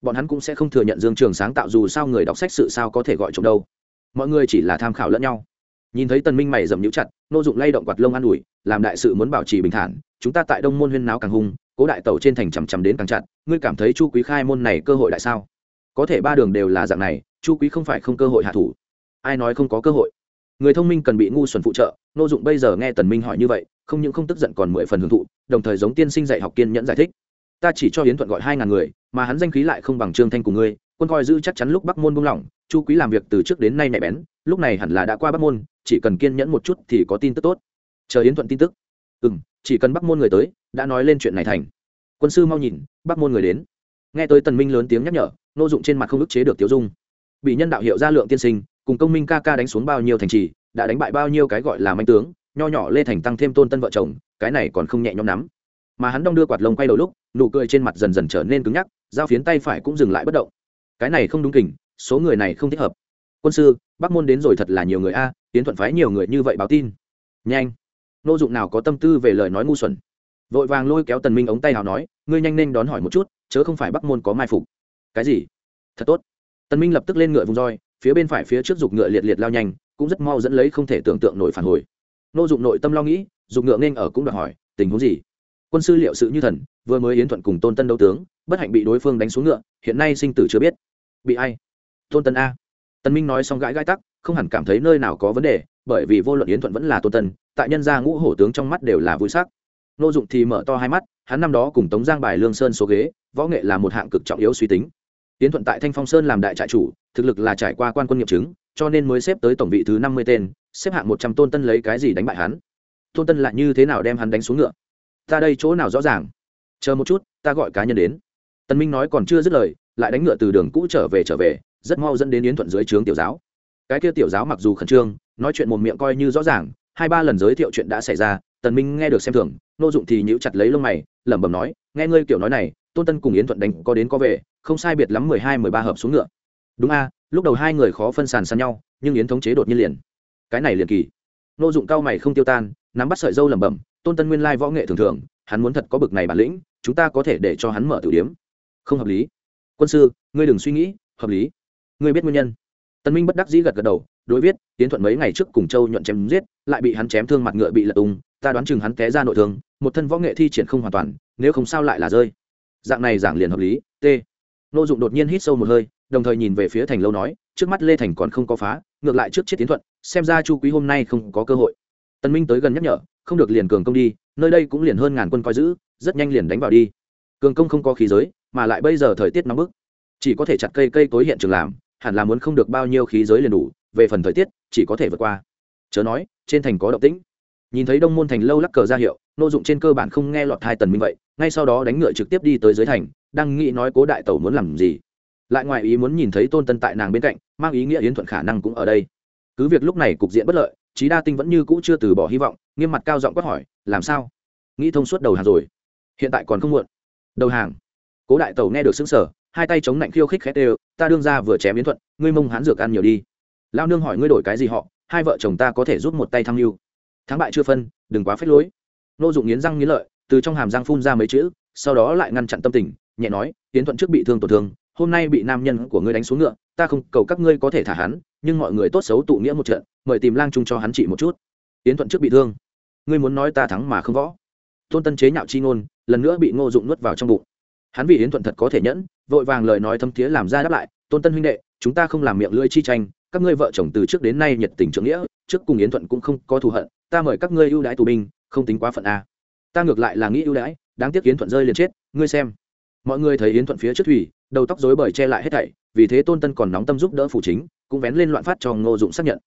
Bọn hắn cũng sẽ không thừa nhận dương trường sáng tạo dù sao người đọc sách sự sao có thể gọi trộm đâu. Mọi người chỉ là tham khảo lẫn nhau nhìn thấy tần minh mày dầm nhũ chặt nô dụng lay động quạt lông an ủi, làm đại sự muốn bảo trì bình thản, chúng ta tại đông môn huyên náo càng hung, cố đại tẩu trên thành chằm chằm đến càng chặt, ngươi cảm thấy chu quý khai môn này cơ hội đại sao? Có thể ba đường đều là dạng này, chu quý không phải không cơ hội hạ thủ. Ai nói không có cơ hội? Người thông minh cần bị ngu xuẩn phụ trợ nô dụng bây giờ nghe tần minh hỏi như vậy, không những không tức giận còn mười phần hưởng thụ, đồng thời giống tiên sinh dạy học kiên nhẫn giải thích. Ta chỉ cho hiến thuận gọi hai ngàn người, mà hắn danh khí lại không bằng trương thanh của ngươi, quân coi giữ chắc chắn lúc bắc môn buông lỏng, chu quý làm việc từ trước đến nay nhạy bén lúc này hẳn là đã qua bắc môn, chỉ cần kiên nhẫn một chút thì có tin tức tốt. Chờ yến thuận tin tức. Ừ m chỉ cần bắc môn người tới, đã nói lên chuyện này thành. Quân sư mau nhìn, bắc môn người đến. Nghe tới tần minh lớn tiếng nhắc nhở, nô dụng trên mặt không ức chế được tiểu dung. Bị nhân đạo hiệu gia lượng tiên sinh, cùng công minh ca ca đánh xuống bao nhiêu thành trì, đã đánh bại bao nhiêu cái gọi là manh tướng, nho nhỏ lê thành tăng thêm tôn tân vợ chồng, cái này còn không nhẹ nhõm lắm. Mà hắn đong đưa quạt lông quay đầu lúc, nụ cười trên mặt dần dần trở nên cứng nhắc, dao phiến tay phải cũng dừng lại bất động. Cái này không đúng kình, số người này không thích hợp quân sư, bắc môn đến rồi thật là nhiều người a tiến thuận phái nhiều người như vậy báo tin. Nhanh. Nô dụng nào có tâm tư về lời nói ngu xuẩn. Vội vàng lôi kéo tần minh ống tay hào nói, ngươi nhanh nên đón hỏi một chút, chớ không phải bắc môn có mai phục. Cái gì? Thật tốt. Tần minh lập tức lên ngựa vùng roi, phía bên phải phía trước dục ngựa liệt liệt lao nhanh, cũng rất mau dẫn lấy không thể tưởng tượng nổi phản hồi. Nô dụng nội tâm lo nghĩ, dục ngựa nên ở cũng đòi hỏi, tình huống gì? Quân sư liệu sự như thần, vừa mới yến thuận cùng tôn tân đấu tướng, bất hạnh bị đối phương đánh xuống ngựa, hiện nay sinh tử chưa biết. Bị ai? Tôn tân a tân minh nói xong gãi gãi tắc, không hẳn cảm thấy nơi nào có vấn đề, bởi vì vô luận yến thuận vẫn là tôn tân, tại nhân gia ngũ hổ tướng trong mắt đều là vui sắc. Nô dụng thì mở to hai mắt, hắn năm đó cùng tống giang bài lương sơn số ghế, võ nghệ là một hạng cực trọng yếu suy tính. Yến thuận tại thanh phong sơn làm đại trại chủ, thực lực là trải qua quan quân nghiệm chứng, cho nên mới xếp tới tổng vị thứ năm mươi tên, xếp hạng một trăm tôn tân lấy cái gì đánh bại hắn? Tôn tân lại như thế nào đem hắn đánh xuống ngựa? Ta đây chỗ nào rõ ràng? Chờ một chút, ta gọi cá nhân đến. Tân minh nói còn chưa dứt lời, lại đánh ngựa từ đường cũ trở về trở về rất mau dẫn đến yến thuận dưới trướng tiểu giáo. Cái kia tiểu giáo mặc dù khẩn trương, nói chuyện một miệng coi như rõ ràng, hai ba lần giới thiệu chuyện đã xảy ra, tần minh nghe được xem thường, nô dụng thì nhíu chặt lấy lông mày, lẩm bẩm nói, nghe ngươi kiểu nói này, tôn tân cùng yến thuận đánh có đến có về, không sai biệt lắm mười hai, mười ba hợp xuống ngựa. Đúng a, lúc đầu hai người khó phân sàn sàn nhau, nhưng yến thống chế đột nhiên liền. Cái này liền kỳ. Nô dụng cao mày không tiêu tan, nắm bắt sợi dâu lẩm bẩm, tôn tân nguyên lai võ nghệ thường thường, hắn muốn thật có bực này bản lĩnh, chúng ta có thể để cho hắn mở tử điếm. Không hợp lý. Quân sư, ngươi đừng suy nghĩ, hợp lý ngươi biết nguyên nhân? Tân minh bất đắc dĩ gật gật đầu, đối viết, tiến thuận mấy ngày trước cùng châu nhuận chém giết, lại bị hắn chém thương mặt ngựa bị lật tung, ta đoán chừng hắn té ra nội thương, một thân võ nghệ thi triển không hoàn toàn, nếu không sao lại là rơi. Dạng này giảng liền hợp lý, t. Nô dụng đột nhiên hít sâu một hơi, đồng thời nhìn về phía thành lâu nói, trước mắt lê thành còn không có phá, ngược lại trước chiếc tiến thuận, xem ra chu quý hôm nay không có cơ hội. Tân minh tới gần nhắc nhở, không được liền cường công đi, nơi đây cũng liền hơn ngàn quân coi giữ, rất nhanh liền đánh vào đi. Cường công không có khí giới, mà lại bây giờ thời tiết nóng bức, chỉ có thể chặt cây cây tối hiện trường làm hẳn là muốn không được bao nhiêu khí giới liền đủ, về phần thời tiết, chỉ có thể vượt qua. Chớ nói, trên thành có động tĩnh. Nhìn thấy đông môn thành lâu lắc cờ ra hiệu, nô dụng trên cơ bản không nghe lọt hai tần minh vậy, ngay sau đó đánh ngựa trực tiếp đi tới dưới thành, đang nghĩ nói cố đại tẩu muốn làm gì. Lại ngoài ý muốn nhìn thấy tôn tân tại nàng bên cạnh, mang ý nghĩa yến thuận khả năng cũng ở đây. Cứ việc lúc này cục diện bất lợi trí đa tinh vẫn như cũ chưa từ bỏ hy vọng, nghiêm mặt cao giọng quát hỏi, làm sao? Nghĩ thông suốt đầu hàng rồi. Hiện tại còn không muộn. Đầu hàng? Cố đại tẩu nghe được xứng sở hai tay chống lạnh khiêu khích khét đều ta đương ra vừa chém biến thuận, ngươi mông hán dược ăn nhiều đi. Lao nương hỏi ngươi đổi cái gì họ? Hai vợ chồng ta có thể giúp một tay tham mưu thắng bại chưa phân, đừng quá phết lối. Nô dụng nghiến răng nghiến lợi, từ trong hàm răng phun ra mấy chữ, sau đó lại ngăn chặn tâm tình, nhẹ nói tiến thuận trước bị thương tổn thương, hôm nay bị nam nhân của ngươi đánh xuống ngựa, ta không cầu các ngươi có thể thả hắn, nhưng mọi người tốt xấu tụ nghĩa một trận, mời tìm lang trung cho hắn trị một chút. Tiến thuận trước bị thương, ngươi muốn nói ta thắng mà không võ. Tôn tân chế nhạo chi ngôn, lần nữa bị ngô dụng nuốt vào trong bụng hắn vì yến thuận thật có thể nhẫn, vội vàng lời nói thâm thiế làm ra đáp lại, tôn tân huynh đệ, chúng ta không làm miệng lưỡi chi tranh, các ngươi vợ chồng từ trước đến nay nhiệt tình trưởng nghĩa, trước cùng yến thuận cũng không có thù hận, ta mời các ngươi ưu đãi tù binh, không tính quá phận a. Ta ngược lại là nghĩ ưu đãi, đáng tiếc yến thuận rơi liền chết, ngươi xem. Mọi người thấy yến thuận phía trước thủy, đầu tóc rối bời che lại hết thảy, vì thế tôn tân còn nóng tâm giúp đỡ phủ chính, cũng vén lên loạn phát cho ngô dụng xác nhận.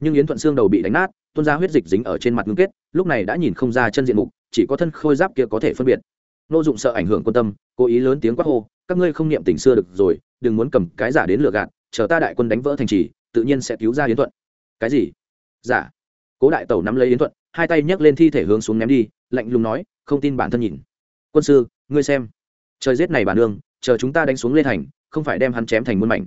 Nhưng yến thuận xương đầu bị đánh nát tuôn ra huyết dịch dính ở trên mặt ngưng kết, lúc này đã nhìn không ra chân diện mục, chỉ có thân khôi giáp kia có thể phân biệt. Nô dụng sợ ảnh hưởng quan tâm, cố ý lớn tiếng quát hô, các ngươi không niệm tình xưa được rồi, đừng muốn cầm cái giả đến lừa gạt, chờ ta đại quân đánh vỡ thành trì, tự nhiên sẽ cứu ra yến thuận. Cái gì? Giả. Cố đại tẩu nắm lấy yến thuận, hai tay nhấc lên thi thể hướng xuống ném đi, lạnh lùng nói, không tin bản thân nhìn. Quân sư, ngươi xem. Trời giết này bà nương, chờ chúng ta đánh xuống lê thành, không phải đem hắn chém thành muôn mảnh.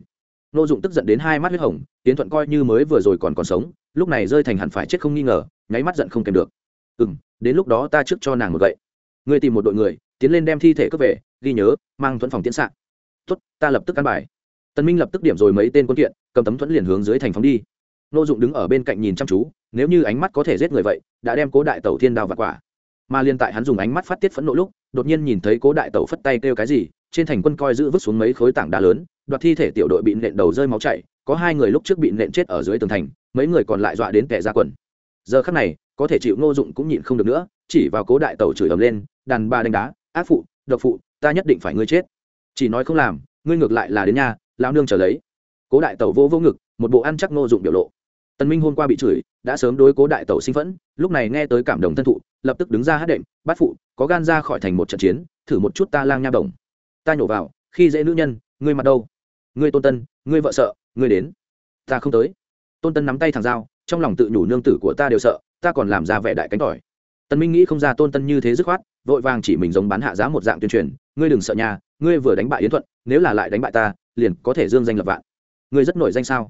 Nô dụng tức giận đến hai mắt huyết hồng, Yến thuận coi như mới vừa rồi còn còn sống, lúc này rơi thành hẳn phải chết không nghi ngờ, nháy mắt giận không kèm được. Ừ m đến lúc đó ta trước cho nàng một gậy. Ngươi tìm một đội người tiến lên đem thi thể cướp về, ghi nhớ, mang thuẫn phòng tiến sạn tuất ta lập tức căn bài. Tân minh lập tức điểm rồi mấy tên quân kiện, cầm tấm thuẫn liền hướng dưới thành phóng đi. Nô dụng đứng ở bên cạnh nhìn chăm chú, nếu như ánh mắt có thể giết người vậy, đã đem cố đại tẩu thiên đao và quả. Mà liên tại hắn dùng ánh mắt phát tiết phẫn nộ lúc, đột nhiên nhìn thấy cố đại tẩu phất tay kêu cái gì, trên thành quân coi giữ vứt xuống mấy khối tảng đá lớn, đoạt thi thể tiểu đội bị nện đầu rơi máu chảy, có hai người lúc trước bị nện chết ở dưới tường thành, mấy người còn lại dọa đến kẻ ra quần. Giờ khắc này, có thể chịu ngô dụng cũng nhịn không được nữa, chỉ vào cố đại tẩu chửi ầm lên, đàn bà đánh đá ác phụ, độc phụ, ta nhất định phải ngươi chết. Chỉ nói không làm, ngươi ngược lại là đến nhà lao nương trở lấy. Cố đại tẩu vô vô ngực, một bộ ăn chắc ngô dụng biểu lộ. Tần minh hôm qua bị chửi, đã sớm đối cố đại tẩu sinh phẫn, lúc này nghe tới cảm động thân thụ, lập tức đứng ra hát đệm bắt phụ, có gan ra khỏi thành một trận chiến, thử một chút ta lang nha đồng. Ta nhổ vào, khi dễ nữ nhân, ngươi mặt đâu? Ngươi tôn tân, ngươi vợ sợ, ngươi đến. Ta không tới. Tôn tân nắm tay thằng dao, trong lòng tự nhủ nương tử của ta đều sợ, ta còn làm ra vẻ đại cánh tỏi. Tần minh nghĩ không ra tôn tân như thế dứt khoát vội vàng chỉ mình giống bán hạ giá một dạng tuyên truyền, ngươi đừng sợ nhà ngươi vừa đánh bại yến thuận, nếu là lại đánh bại ta, liền có thể dương danh lập vạn. Ngươi rất nổi danh sao?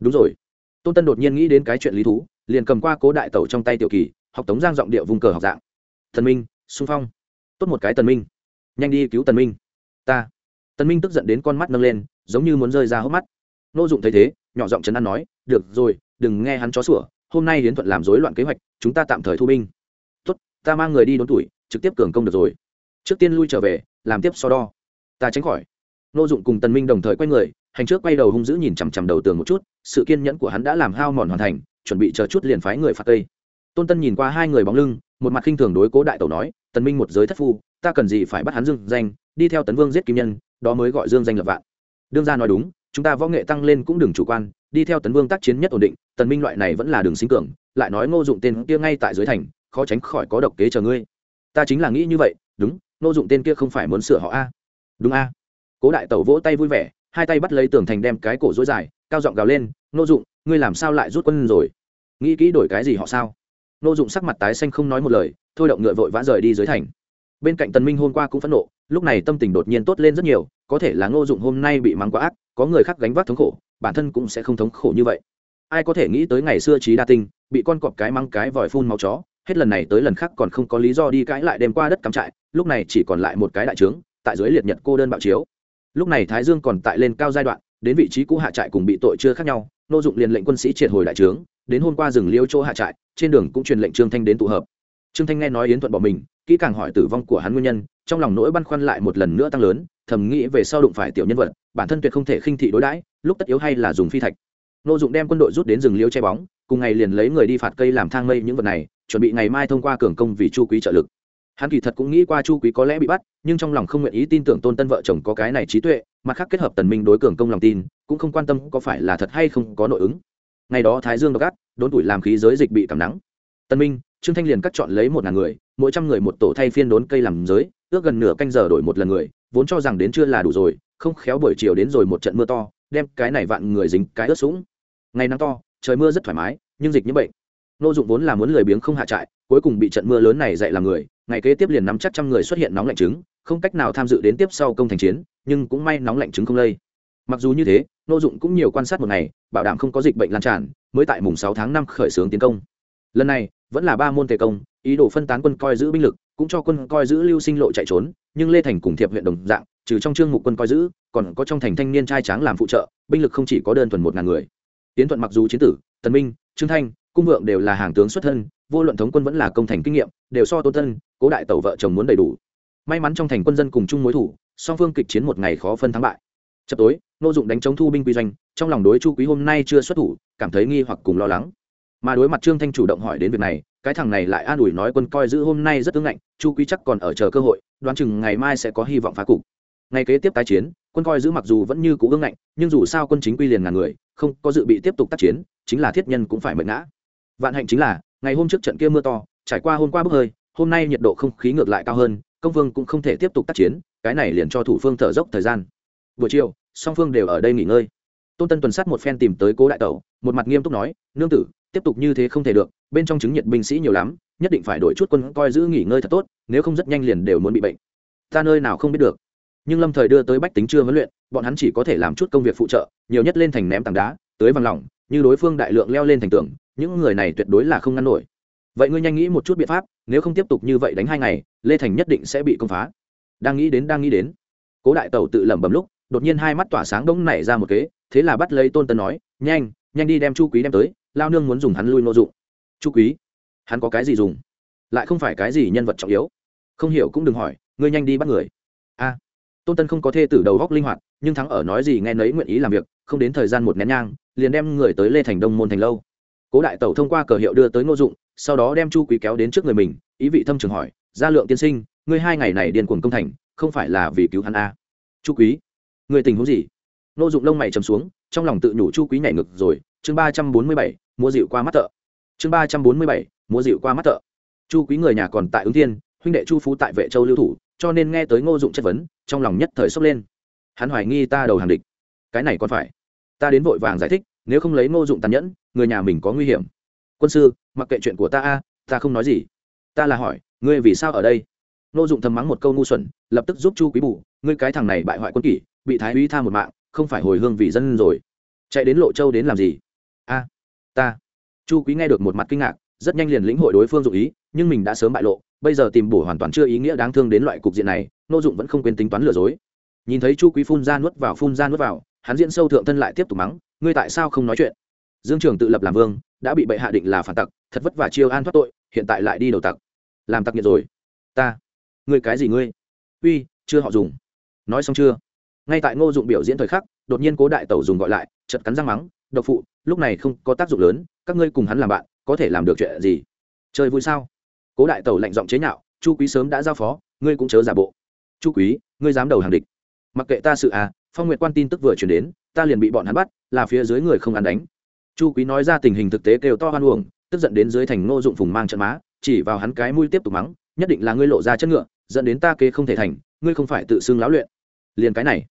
Đúng rồi. Tôn tân đột nhiên nghĩ đến cái chuyện lý thú, liền cầm qua cố đại tẩu trong tay tiểu kỳ, học tống giang giọng điệu vùng cờ học dạng. Thần minh, xung phong. Tốt một cái tần minh. Nhanh đi cứu tần minh. Ta. Tần minh tức giận đến con mắt nâng lên, giống như muốn rơi ra hốc mắt. Nô dụng thấy thế, nhỏ giọng chấn an nói, được rồi, đừng nghe hắn chó sủa, hôm nay hiến thuận làm rối loạn kế hoạch, chúng ta tạm thời thu binh. Tốt, ta mang người đi đốn tuổi trực tiếp cường công được rồi. Trước tiên lui trở về, làm tiếp so đo. Ta tránh khỏi. Nô dụng cùng tần minh đồng thời quay người, hành trước quay đầu hung dữ nhìn chằm chằm đầu tường một chút, sự kiên nhẫn của hắn đã làm hao mòn hoàn thành, chuẩn bị chờ chút liền phái người phạt tây tôn tân nhìn qua hai người bóng lưng, một mặt khinh thường đối cố đại tẩu nói, tần minh một giới thất phu, ta cần gì phải bắt hắn dương danh, đi theo tấn vương giết kim nhân, đó mới gọi dương danh lập vạn. Đương gia nói đúng, chúng ta võ nghệ tăng lên cũng đừng chủ quan, đi theo tấn vương tác chiến nhất ổn định, tần minh loại này vẫn là đường sinh cường, lại nói ngô dụng tên kia ngay tại dưới thành, khó tránh khỏi có độc kế chờ ngươi ta chính là nghĩ như vậy, đúng, Nô dụng tên kia không phải muốn sửa họ a. Đúng a. Cố đại tẩu vỗ tay vui vẻ, hai tay bắt lấy tường thành đem cái cổ dối dài, cao giọng gào lên, Nô dụng, ngươi làm sao lại rút quân rồi? Nghĩ kỹ đổi cái gì họ sao? Nô dụng sắc mặt tái xanh không nói một lời, thôi động ngựa vội vã rời đi dưới thành. Bên cạnh tần minh hôm qua cũng phẫn nộ, lúc này tâm tình đột nhiên tốt lên rất nhiều, có thể là ngô dụng hôm nay bị mắng quá ác, có người khác gánh vác thống khổ, bản thân cũng sẽ không thống khổ như vậy. Ai có thể nghĩ tới ngày xưa trí đa tinh, bị con cọp cái mắng cái vòi phun máu chó hết lần này tới lần khác còn không có lý do đi cãi lại đêm qua đất cắm trại, lúc này chỉ còn lại một cái đại trướng, tại dưới liệt nhật cô đơn bạo chiếu. Lúc này thái dương còn tại lên cao giai đoạn, đến vị trí cũ hạ trại cùng bị tội chưa khác nhau, nô dụng liền lệnh quân sĩ triệt hồi đại trướng, đến hôm qua rừng liêu chỗ hạ trại, trên đường cũng truyền lệnh trương thanh đến tụ hợp. Trương thanh nghe nói yến thuận bỏ mình, kỹ càng hỏi tử vong của hắn nguyên nhân, trong lòng nỗi băn khoăn lại một lần nữa tăng lớn, thầm nghĩ về sau đụng phải tiểu nhân vật, bản thân tuyệt không thể khinh thị đối đãi, lúc tất yếu hay là dùng phi thạch. Nô dụng đem quân đội rút đến rừng liêu che bóng, cùng ngày liền lấy người đi phạt cây làm thang mây những vật này chuẩn bị ngày mai thông qua cường công vì chu quý trợ lực. Hắn kỳ thật cũng nghĩ qua chu quý có lẽ bị bắt, nhưng trong lòng không nguyện ý tin tưởng tôn tân vợ chồng có cái này trí tuệ, mặt khác kết hợp tần minh đối cường công lòng tin, cũng không quan tâm có phải là thật hay không có nội ứng. Ngày đó thái dương độc ác, đốn tuổi làm khí giới dịch bị cảm nắng. Tân minh, trương thanh liền cắt chọn lấy một ngàn người, mỗi trăm người một tổ thay phiên đốn cây làm giới, ước gần nửa canh giờ đổi một lần người, vốn cho rằng đến chưa là đủ rồi, không khéo buổi chiều đến rồi một trận mưa to, đem cái này vạn người dính cái ướt sũng. Ngày nắng to, trời mưa rất thoải mái, nhưng dịch như bệnh nô dụng vốn là muốn lười biếng không hạ trại, cuối cùng bị trận mưa lớn này dạy làm người, ngày kế tiếp liền nắm chắc trăm người xuất hiện nóng lạnh trứng, không cách nào tham dự đến tiếp sau công thành chiến, nhưng cũng may nóng lạnh trứng không lây. Mặc dù như thế, nô dụng cũng nhiều quan sát một ngày, bảo đảm không có dịch bệnh lan tràn, mới tại mùng sáu tháng năm khởi xướng tiến công. Lần này, vẫn là ba môn tề công, ý đồ phân tán quân coi giữ binh lực, cũng cho quân coi giữ lưu sinh lộ chạy trốn, nhưng lê thành cùng thiệp huyện đồng dạng, trừ trong trương mục quân coi giữ, còn có trong thành thanh niên trai tráng làm phụ trợ, binh lực không chỉ có đơn thuần một ngàn người. Tiến thuận mặc dù chiến tử, tần minh, trương thanh cung vượng đều là hàng tướng xuất thân vô luận thống quân vẫn là công thành kinh nghiệm đều so tôn thân, cố đại tẩu vợ chồng muốn đầy đủ. May mắn trong thành quân dân cùng chung mối thủ song phương kịch chiến một ngày khó phân thắng bại. Chập tối nô dụng đánh chống thu binh quy doanh trong lòng đối chu quý hôm nay chưa xuất thủ cảm thấy nghi hoặc cùng lo lắng. Mà đối mặt trương thanh chủ động hỏi đến việc này cái thằng này lại an ủi nói quân coi giữ hôm nay rất tướng ngạnh chu quý chắc còn ở chờ cơ hội đoán chừng ngày mai sẽ có hy vọng phá cục. Ngày kế tiếp tái chiến quân coi giữ mặc dù vẫn như cũ ương ngạnh nhưng dù sao quân chính quy liền ngàn người không có dự bị tiếp tục tác chiến chính là thiết nhân cũng phải mệt ngã vạn hạnh chính là, ngày hôm trước trận kia mưa to, trải qua hôm qua bốc hơi, hôm nay nhiệt độ không khí ngược lại cao hơn, công vương cũng không thể tiếp tục tác chiến, cái này liền cho thủ phương thở dốc thời gian. Buổi chiều, song phương đều ở đây nghỉ ngơi. Tôn tân tuần sát một phen tìm tới cố đại tẩu, một mặt nghiêm túc nói, nương tử, tiếp tục như thế không thể được, bên trong chứng nhiệt binh sĩ nhiều lắm, nhất định phải đổi chút quân coi giữ nghỉ ngơi thật tốt, nếu không rất nhanh liền đều muốn bị bệnh. Ta nơi nào không biết được. Nhưng lâm thời đưa tới bách tính chưa huấn luyện, bọn hắn chỉ có thể làm chút công việc phụ trợ, nhiều nhất lên thành ném tảng đá, tới vàng lỏng như đối phương đại lượng leo lên thành tường những người này tuyệt đối là không ngăn nổi. Vậy ngươi nhanh nghĩ một chút biện pháp, nếu không tiếp tục như vậy đánh hai ngày, lê thành nhất định sẽ bị công phá. Đang nghĩ đến, đang nghĩ đến. Cố đại tẩu tự lẩm bẩm lúc, đột nhiên hai mắt tỏa sáng đông nảy ra một kế, thế là bắt lấy tôn tân nói, nhanh nhanh đi đem chu quý đem tới, lao nương muốn dùng hắn lui nô dụng. Chu quý? Hắn có cái gì dùng? Lại không phải cái gì nhân vật trọng yếu. Không hiểu cũng đừng hỏi, ngươi nhanh đi bắt người. A. Tôn tân không có thê tử đầu góc linh hoạt, nhưng thắng ở nói gì nghe nấy nguyện ý làm việc, không đến thời gian một nén nhang, liền đem người tới lê thành đông môn thành lâu cố đại tẩu thông qua cờ hiệu đưa tới ngô dụng, sau đó đem chu quý kéo đến trước người mình, ý vị thâm trường hỏi, gia lượng tiên sinh, ngươi hai ngày này điên cuồng công thành, không phải là vì cứu hắn a chu quý người tình huống gì? Ngô dụng lông mày chầm xuống, trong lòng tự nhủ chu quý nhảy ngực rồi, chương ba trăm bốn mươi bảy mua dịu qua mắt thợ. Chương ba trăm bốn mươi bảy mua dịu qua mắt thợ. Chu quý người nhà còn tại ứng thiên, huynh đệ chu phú tại vệ châu lưu thủ, cho nên nghe tới ngô dụng chất vấn, trong lòng nhất thời sốc lên. Hắn hoài nghi ta đầu hàng địch. Cái này còn phải. Ta đến vội vàng giải thích, nếu không lấy ngô dụng tàn nhẫn người nhà mình có nguy hiểm. Quân sư, mặc kệ chuyện của ta a, ta không nói gì. Ta là hỏi, ngươi vì sao ở đây? Nô dụng thầm mắng một câu ngu xuẩn, lập tức giúp chu quý bù, ngươi cái thằng này bại hoại quân kỷ, bị thái úy tha một mạng, không phải hồi hương vì dân rồi. Chạy đến lộ châu đến làm gì? A, ta. Chu quý nghe được một mặt kinh ngạc, rất nhanh liền lĩnh hội đối phương dụng ý, nhưng mình đã sớm bại lộ, bây giờ tìm bổ hoàn toàn chưa ý nghĩa đáng thương đến loại cục diện này, nô dụng vẫn không quên tính toán lừa dối. Nhìn thấy chu quý phun ra nuốt vào, phun ra nuốt vào, hắn diễn sâu thượng thân lại tiếp tục mắng, ngươi tại sao không nói chuyện? Dương trường tự lập làm vương, đã bị bệ hạ định là phản tặc, thật vất vả chiêu an thoát tội, hiện tại lại đi đầu tặc. Làm tặc nghiệt rồi. Ta. Ngươi cái gì ngươi? Uy, chưa họ dùng. Nói xong chưa? Ngay tại ngô dụng biểu diễn thời khắc, đột nhiên cố đại tẩu dùng gọi lại chật cắn răng mắng, độc phụ, lúc này không có tác dụng lớn, các ngươi cùng hắn làm bạn, có thể làm được chuyện gì? Chơi vui sao? Cố đại tẩu lạnh giọng chế nhạo, chu quý sớm đã giao phó, ngươi cũng chớ giả bộ. Chu quý, ngươi dám đầu hàng địch. Mặc kệ ta sự à phong nguyệt quan tin tức vừa chuyển đến, ta liền bị bọn hắn bắt, là phía dưới người không ăn đánh chu quý nói ra tình hình thực tế kêu to hoan uổng, tức giận đến dưới thành ngô dụng phùng mang trận má, chỉ vào hắn cái mũi tiếp tục mắng, nhất định là ngươi lộ ra chất ngựa, dẫn đến ta kế không thể thành, ngươi không phải tự xưng láo luyện. Liền cái này,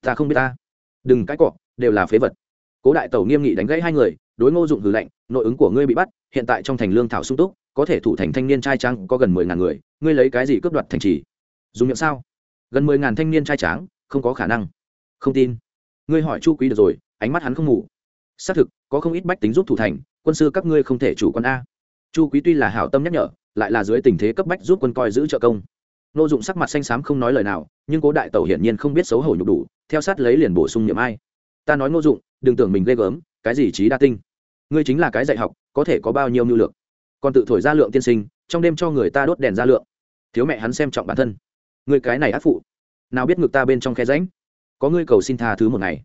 ta không biết ta. Đừng cái cọ, đều là phế vật. Cố đại tẩu nghiêm nghị đánh gãy hai người, đối ngô dụng hừ lạnh, nội ứng của ngươi bị bắt, hiện tại trong thành lương thảo sung túc, có thể thủ thành thanh niên trai trắng có gần mười ngàn người, ngươi lấy cái gì cướp đoạt thành trì? Dùng miệng sao? Gần mười ngàn thanh niên trai tráng, không có khả năng. Không tin. Ngươi hỏi chu quý được rồi, ánh mắt hắn không ngủ xác thực có không ít bách tính giúp thủ thành, quân sư các ngươi không thể chủ quân a. Chu quý tuy là hảo tâm nhắc nhở, lại là dưới tình thế cấp bách giúp quân coi giữ trợ công. Nô dụng sắc mặt xanh xám không nói lời nào, nhưng cố đại tẩu hiển nhiên không biết xấu hổ nhục đủ, theo sát lấy liền bổ sung nhiệm ai. Ta nói nô dụng, đừng tưởng mình ghê gớm, cái gì trí đa tinh. Ngươi chính là cái dạy học, có thể có bao nhiêu mưu lược. Còn tự thổi ra lượng tiên sinh, trong đêm cho người ta đốt đèn ra lượng. Thiếu mẹ hắn xem trọng bản thân. Người cái này ác phụ. Nào biết ngược ta bên trong khe ránh có ngươi cầu xin tha thứ một ngày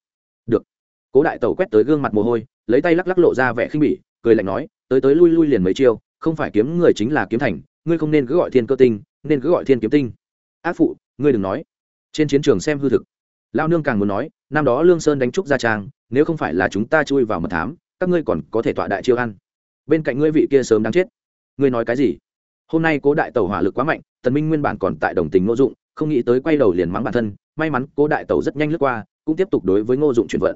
cố đại tẩu quét tới gương mặt mồ hôi, lấy tay lắc lắc lộ ra vẻ khinh bỉ, cười lạnh nói, tới tới lui lui liền mấy chiêu, không phải kiếm người chính là kiếm thành, ngươi không nên cứ gọi thiên cơ tinh, nên cứ gọi thiên kiếm tinh. Ác phụ, ngươi đừng nói. Trên chiến trường xem hư thực. Lao nương càng muốn nói, năm đó lương sơn đánh trúc gia trang, nếu không phải là chúng ta chui vào mật thám, các ngươi còn có thể tọa đại chiêu ăn. Bên cạnh ngươi vị kia sớm đáng chết. Ngươi nói cái gì? Hôm nay cố đại tẩu hỏa lực quá mạnh, tần minh nguyên bản còn tại đồng tình ngô dụng, không nghĩ tới quay đầu liền mắng bản thân, may mắn cố đại tẩu rất nhanh lướt qua, cũng tiếp tục đối với ngô dụng chuyển vận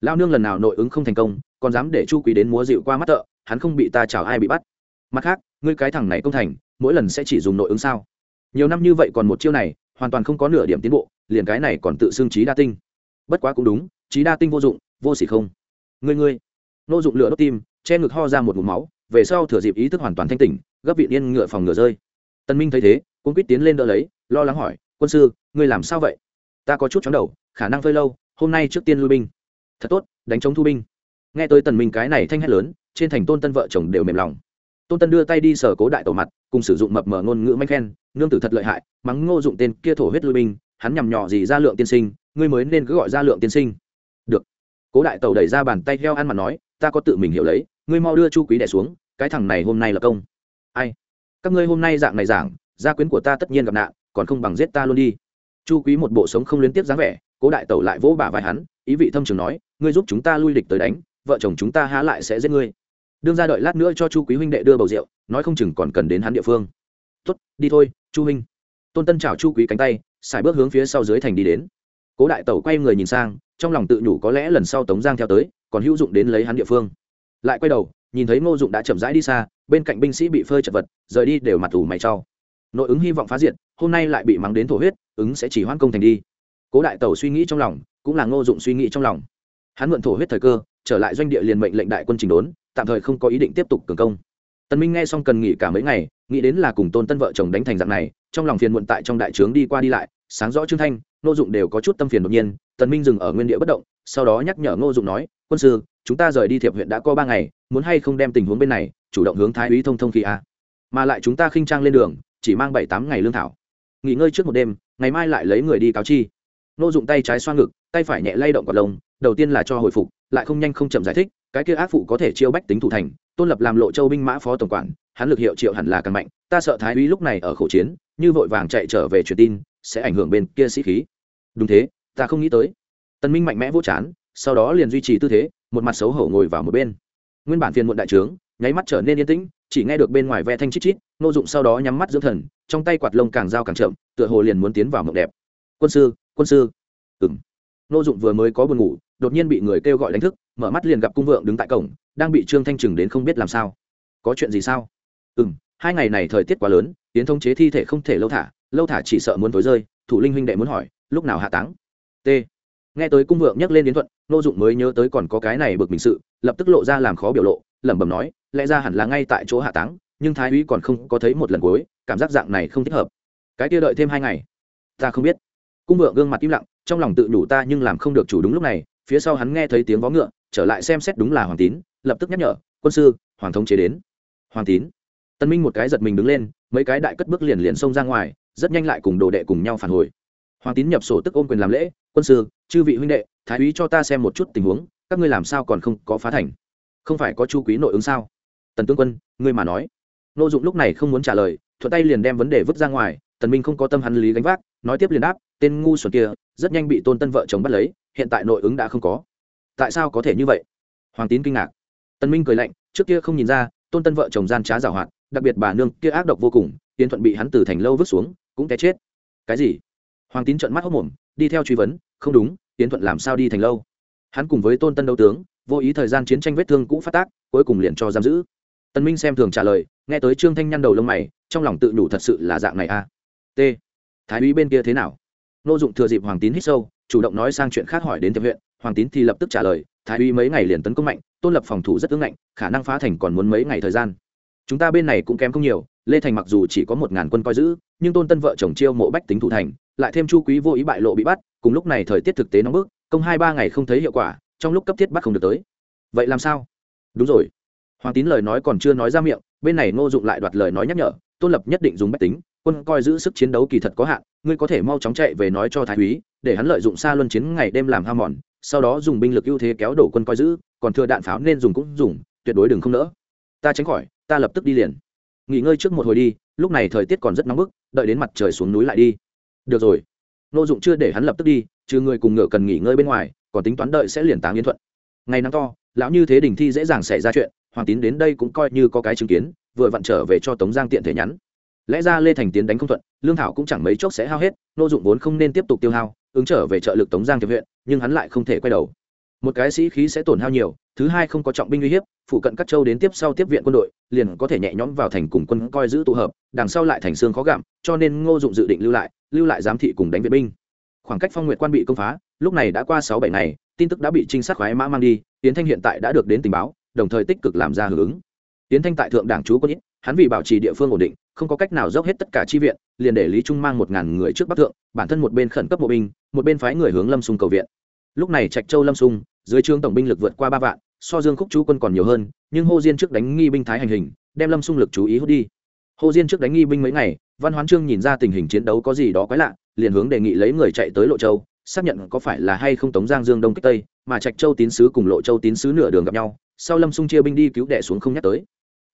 lao nương lần nào nội ứng không thành công còn dám để chu quý đến múa dịu qua mắt tợ, hắn không bị ta chào ai bị bắt. Mặt khác ngươi cái thằng này công thành mỗi lần sẽ chỉ dùng nội ứng sao? Nhiều năm như vậy còn một chiêu này hoàn toàn không có nửa điểm tiến bộ liền cái này còn tự xưng trí đa tinh. Bất quá cũng đúng trí đa tinh vô dụng vô s ỉ không. Ngươi ngươi. Nô dụng lửa đốt tim che ngực ho ra một mụm máu về sau thừa dịp ý thức hoàn toàn thanh tỉnh gấp vị yên ngựa phòng ngựa rơi. Tân minh thấy thế cũng quýt tiến lên đỡ lấy lo lắng hỏi quân sư ngươi làm sao vậy? Ta có chút chóng đầu khả năng phơi lâu hôm nay trước tiên lui binh thật tốt, đánh chống thu binh. Nghe tới tần minh cái này thanh hét lớn, trên thành tôn tân vợ chồng đều mềm lòng. Tôn tân đưa tay đi sở cố đại tổ mặt, cùng sử dụng mập mờ ngôn ngữ manh khen, nương tử thật lợi hại, mắng ngô dụng tên kia thổ huyết lui binh, hắn nhằm nhỏ gì ra lượng tiên sinh, ngươi mới nên cứ gọi ra lượng tiên sinh. Được. Cố đại tẩu đẩy ra bàn tay heo ăn mặt nói, ta có tự mình hiểu lấy, ngươi mau đưa chu quý đẻ xuống, cái thằng này hôm nay là công. Ai? Các ngươi hôm nay dạng này giảng, gia quyến của ta tất nhiên gặp nạn, còn không bằng giết ta luôn đi. Chu quý một bộ sống không liên tiếp dáng vẻ, cố đại tẩu lại vỗ bả vai hắn, ý vị thâm trường nói ngươi giúp chúng ta lui địch tới đánh, vợ chồng chúng ta há lại sẽ giết ngươi. Đương ra đợi lát nữa cho chu quý huynh đệ đưa bầu rượu, nói không chừng còn cần đến hắn địa phương. Tuất đi thôi, chu huynh. Tôn tân chào chu quý cánh tay, xài bước hướng phía sau dưới thành đi đến. Cố đại tẩu quay người nhìn sang, trong lòng tự nhủ có lẽ lần sau tống giang theo tới, còn hữu dụng đến lấy hắn địa phương. Lại quay đầu, nhìn thấy ngô dụng đã chậm rãi đi xa, bên cạnh binh sĩ bị phơi chật vật, rời đi đều mặt ủ mày trau nội ứng hy vọng phá diệt, hôm nay lại bị mắng đến thổ huyết, ứng sẽ chỉ hoãn công thành đi. Cố đại tẩu suy nghĩ trong lòng, cũng là ngô dụng suy nghĩ trong lòng hắn mượn thổ huyết thời cơ, trở lại doanh địa liền mệnh lệnh đại quân trình đốn, tạm thời không có ý định tiếp tục cường công. Tần minh nghe xong cần nghỉ cả mấy ngày, nghĩ đến là cùng tôn tân vợ chồng đánh thành dạng này, trong lòng phiền muộn tại trong đại trướng đi qua đi lại, sáng rõ trương thanh, ngô dụng đều có chút tâm phiền đột nhiên, tần minh dừng ở nguyên địa bất động, sau đó nhắc nhở ngô dụng nói, quân sư, chúng ta rời đi thiệp huyện đã có ba ngày, muốn hay không đem tình huống bên này, chủ động hướng thái úy thông thông khi a. Mà lại chúng ta khinh trang lên đường, chỉ mang bảy tám ngày lương thảo. Nghỉ ngơi trước một đêm, ngày mai lại lấy người đi cáo chi nô dụng tay trái xoa ngực, tay phải nhẹ lay động quả lông, đầu tiên là cho hồi phục, lại không nhanh không chậm giải thích, cái kia ác phụ có thể chiêu bách tính thủ thành, tôn lập làm lộ châu binh mã phó tổng quản, hắn lực hiệu triệu hẳn là càng mạnh, ta sợ thái úy lúc này ở khẩu chiến, như vội vàng chạy trở về truyền tin, sẽ ảnh hưởng bên kia sĩ khí. Đúng thế, ta không nghĩ tới. Tần minh mạnh mẽ vô chán, sau đó liền duy trì tư thế, một mặt xấu hổ ngồi vào một bên. Nguyên bản phiền muộn đại trướng, nháy mắt trở nên yên tĩnh, chỉ nghe được bên ngoài ve thanh chít chít, nô dụng sau đó nhắm mắt dưỡng thần, trong tay quạt lông càng dao càng chậm, tựa hồ liền muốn tiến vào mộng đẹp. Quân sư quân sư. Ừng nô dụng vừa mới có buồn ngủ, đột nhiên bị người kêu gọi đánh thức, mở mắt liền gặp cung vượng đứng tại cổng, đang bị trương thanh trừng đến không biết làm sao. Có chuyện gì sao? Ừng hai ngày này thời tiết quá lớn, tiến thông chế thi thể không thể lâu thả lâu thả chỉ sợ muốn tối rơi, thủ linh huynh đệ muốn hỏi, lúc nào hạ táng? T. Nghe tới cung vượng nhắc lên đến thuận, nô dụng mới nhớ tới còn có cái này bực mình sự, lập tức lộ ra làm khó biểu lộ, lẩm bẩm nói, lẽ ra hẳn là ngay tại chỗ hạ táng, nhưng thái úy còn không có thấy một lần cuối, cảm giác dạng này không thích hợp. Cái kia đợi thêm hai ngày. Ta không biết cung vượng gương mặt im lặng, trong lòng tự đủ ta nhưng làm không được chủ đúng lúc này, phía sau hắn nghe thấy tiếng vó ngựa, trở lại xem xét đúng là hoàng tín, lập tức nhắc nhở, quân sư, hoàng thống chế đến. Hoàng tín. Tân minh một cái giật mình đứng lên, mấy cái đại cất bước liền liền xông ra ngoài, rất nhanh lại cùng đồ đệ cùng nhau phản hồi. Hoàng tín nhập sổ tức ôm quyền làm lễ, quân sư, chư vị huynh đệ, thái úy cho ta xem một chút tình huống, các ngươi làm sao còn không có phá thành? Không phải có chu quý nội ứng sao? Tần tướng quân, ngươi mà nói. Nô dụng lúc này không muốn trả lời, thuận tay liền đem vấn đề vứt ra ngoài, tần minh không có tâm hắn lý gánh vác, nói tiếp liền đáp tên ngu xuẩn kia, rất nhanh bị tôn tân vợ chồng bắt lấy, hiện tại nội ứng đã không có. Tại sao có thể như vậy? Hoàng tín kinh ngạc. Tần minh cười lạnh, trước kia không nhìn ra, tôn tân vợ chồng gian trá giảo hoạt, đặc biệt bà nương kia ác độc vô cùng tiến thuận bị hắn từ thành lâu vứt xuống, cũng té chết. Cái gì? Hoàng tín trợn mắt hốc mồm, đi theo truy vấn, không đúng tiến thuận làm sao đi thành lâu? Hắn cùng với tôn tân đấu tướng, vô ý thời gian chiến tranh vết thương cũ phát tác, cuối cùng liền cho giam giữ. Tân minh xem thường trả lời, nghe tới trương thanh nhăn đầu lông mày, trong lòng tự đủ thật sự là dạng này a à? t. Thái úy bên kia thế nào? Nô dụng thừa dịp hoàng tín hít sâu, chủ động nói sang chuyện khác hỏi đến tiệp huyện. Hoàng tín thì lập tức trả lời, thái Uy mấy ngày liền tấn công mạnh, tôn lập phòng thủ rất ứng ngạnh khả năng phá thành còn muốn mấy ngày thời gian. Chúng ta bên này cũng kém không nhiều, lê thành mặc dù chỉ có một ngàn quân coi giữ, nhưng tôn tân vợ chồng chiêu mộ bách tính thủ thành, lại thêm chu quý vô ý bại lộ bị bắt, cùng lúc này thời tiết thực tế nóng bức, công hai ba ngày không thấy hiệu quả, trong lúc cấp thiết bắt không được tới. Vậy làm sao? Đúng rồi. Hoàng tín lời nói còn chưa nói ra miệng, bên này ngô dụng lại đoạt lời nói nhắc nhở, tôn lập nhất định dùng bách tính quân coi giữ sức chiến đấu kỳ thật có hạn, ngươi có thể mau chóng chạy về nói cho thái úy, để hắn lợi dụng xa luân chiến ngày đêm làm ham mòn, sau đó dùng binh lực ưu thế kéo đổ quân coi giữ, còn thừa đạn pháo nên dùng cũng dùng, tuyệt đối đừng không nỡ. Ta tránh khỏi, ta lập tức đi liền. Nghỉ ngơi trước một hồi đi, lúc này thời tiết còn rất nóng bức, đợi đến mặt trời xuống núi lại đi. Được rồi. Nô dụng chưa để hắn lập tức đi, trừ người cùng ngựa cần nghỉ ngơi bên ngoài, còn tính toán đợi sẽ liền táng yên thuận. Ngày nắng to, lão như thế đình thi dễ dàng xảy ra chuyện, hoàng tín đến đây cũng coi như có cái chứng kiến, vừa vặn trở về cho tống giang tiện thể nhắn lẽ ra lê thành tiến đánh không thuận, lương thảo cũng chẳng mấy chốc sẽ hao hết, nô dụng vốn không nên tiếp tục tiêu hao, ứng trở về trợ lực tống giang thiệp huyện, nhưng hắn lại không thể quay đầu. Một cái sĩ khí sẽ tổn hao nhiều, thứ hai không có trọng binh uy hiếp, phụ cận các châu đến tiếp sau tiếp viện quân đội, liền có thể nhẹ nhõm vào thành cùng quân coi giữ tụ hợp, đằng sau lại thành xương khó gặm, cho nên ngô dụng dự định lưu lại lưu lại giám thị cùng đánh viện binh. Khoảng cách phong nguyện quan bị công phá, lúc này đã qua sáu bảy ngày, tin tức đã bị trinh sát khoái mã mang đi tiến thanh hiện tại đã được đến tình báo, đồng thời tích cực làm ra hưởng ứng. Tiến thanh tại thượng đảng chú quân ít, hắn vì bảo trì địa phương ổn định không có cách nào dốc hết tất cả chi viện, liền để lý trung mang một ngàn người trước bắc thượng, bản thân một bên khẩn cấp bộ binh, một bên phái người hướng lâm xung cầu viện. Lúc này trạch châu lâm xung, dưới trương tổng binh lực vượt qua ba vạn, so dương khúc chú quân còn nhiều hơn, nhưng hô diên trước đánh nghi binh thái hành hình, đem lâm xung lực chú ý hút đi. Hô diên trước đánh nghi binh mấy ngày, văn hoán trương nhìn ra tình hình chiến đấu có gì đó quái lạ, liền hướng đề nghị lấy người chạy tới lộ châu, xác nhận có phải là hay không tống giang dương đông kích tây, mà trạch châu tín sứ cùng lộ châu tín sứ nửa đường gặp nhau, sau lâm xung chia binh đi cứu đệ xuống không nhắc tới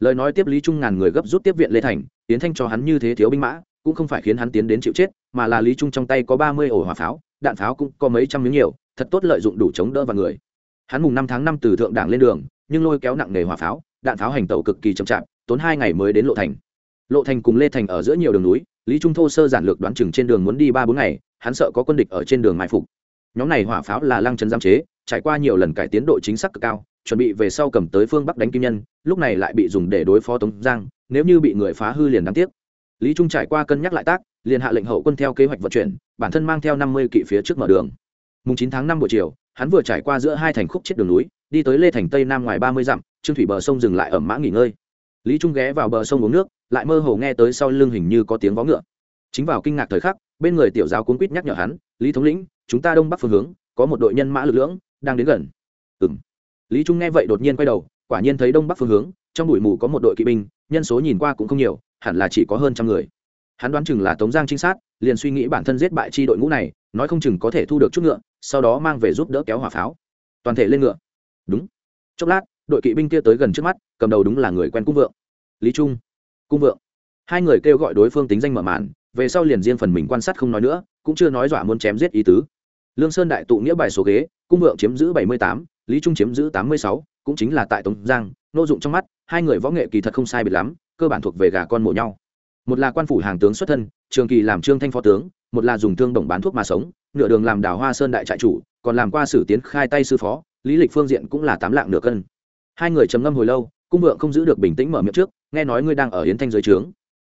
lời nói tiếp lý trung ngàn người gấp rút tiếp viện lê thành tiến thanh cho hắn như thế thiếu binh mã, cũng không phải khiến hắn tiến đến chịu chết, mà là lý trung trong tay có ba mươi ổ hỏa pháo, đạn pháo cũng có mấy trăm miếng nhiều, thật tốt lợi dụng đủ chống đỡ vào người. Hắn mùng năm tháng năm từ thượng đảng lên đường, nhưng lôi kéo nặng nghề hỏa pháo, đạn pháo hành tẩu cực kỳ chậm chạp, tốn hai ngày mới đến lộ thành. Lộ thành cùng lê thành ở giữa nhiều đường núi, lý trung thô sơ giản lược đoán chừng trên đường muốn đi ba bốn ngày, hắn sợ có quân địch ở trên đường mai phục. Nhóm này hỏa pháo là lăng trấn giam chế, trải qua nhiều lần cải tiến độ chính xác cực cao chuẩn bị về sau cầm tới phương bắc đánh kim nhân, lúc này lại bị dùng để đối phó tống giang, nếu như bị người phá hư liền đáng tiếc. Lý trung trải qua cân nhắc lại tác, liền hạ lệnh hậu quân theo kế hoạch vận chuyển, bản thân mang theo năm mươi kỵ phía trước mở đường. Mùng chín tháng năm buổi chiều, hắn vừa trải qua giữa hai thành khúc chết đường núi, đi tới lê thành tây nam ngoài ba mươi dặm, trương thủy bờ sông dừng lại ở mã nghỉ ngơi. Lý trung ghé vào bờ sông uống nước, lại mơ hồ nghe tới sau lưng hình như có tiếng vó ngựa. Chính vào kinh ngạc thời khắc, bên người tiểu giáo cuốn quýt nhắc nhở hắn, lý thống lĩnh, chúng ta đông bắc phương hướng, có một đội nhân mã lực lưỡng, đang đến gần. Ừ m lý trung nghe vậy đột nhiên quay đầu, quả nhiên thấy đông bắc phương hướng, trong bụi mù có một đội kỵ binh, nhân số nhìn qua cũng không nhiều, hẳn là chỉ có hơn trăm người. Hắn đoán chừng là tống giang trinh sát, liền suy nghĩ bản thân giết bại chi đội ngũ này, nói không chừng có thể thu được chút ngựa, sau đó mang về giúp đỡ kéo hỏa pháo. Toàn thể lên ngựa. Đúng. Chốc lát, đội kỵ binh kia tới gần trước mắt, cầm đầu đúng là người quen cung vượng. Lý trung. Cung vượng. Hai người kêu gọi đối phương tính danh mở màn, về sau liền riêng phần mình quan sát không nói nữa, cũng chưa nói dọa muốn chém giết ý tứ. Lương sơn đại tụ nghĩa bài số ghế, cung vượng chiếm giữ bảy mươi tám lý trung chiếm giữ tám mươi sáu, cũng chính là tại tống giang, nô dụng trong mắt, hai người võ nghệ kỳ thật không sai biệt lắm, cơ bản thuộc về gà con mổ nhau. Một là quan phủ hàng tướng xuất thân, trường kỳ làm trương thanh phó tướng, một là dùng thương đồng bán thuốc mà sống, nửa đường làm đào hoa sơn đại trại chủ, còn làm qua sử tiến khai tay sư phó, lý lịch phương diện cũng là tám lạng nửa cân. Hai người trầm ngâm hồi lâu, cung vượng không giữ được bình tĩnh mở miệng trước, nghe nói ngươi đang ở yến thanh dưới trướng.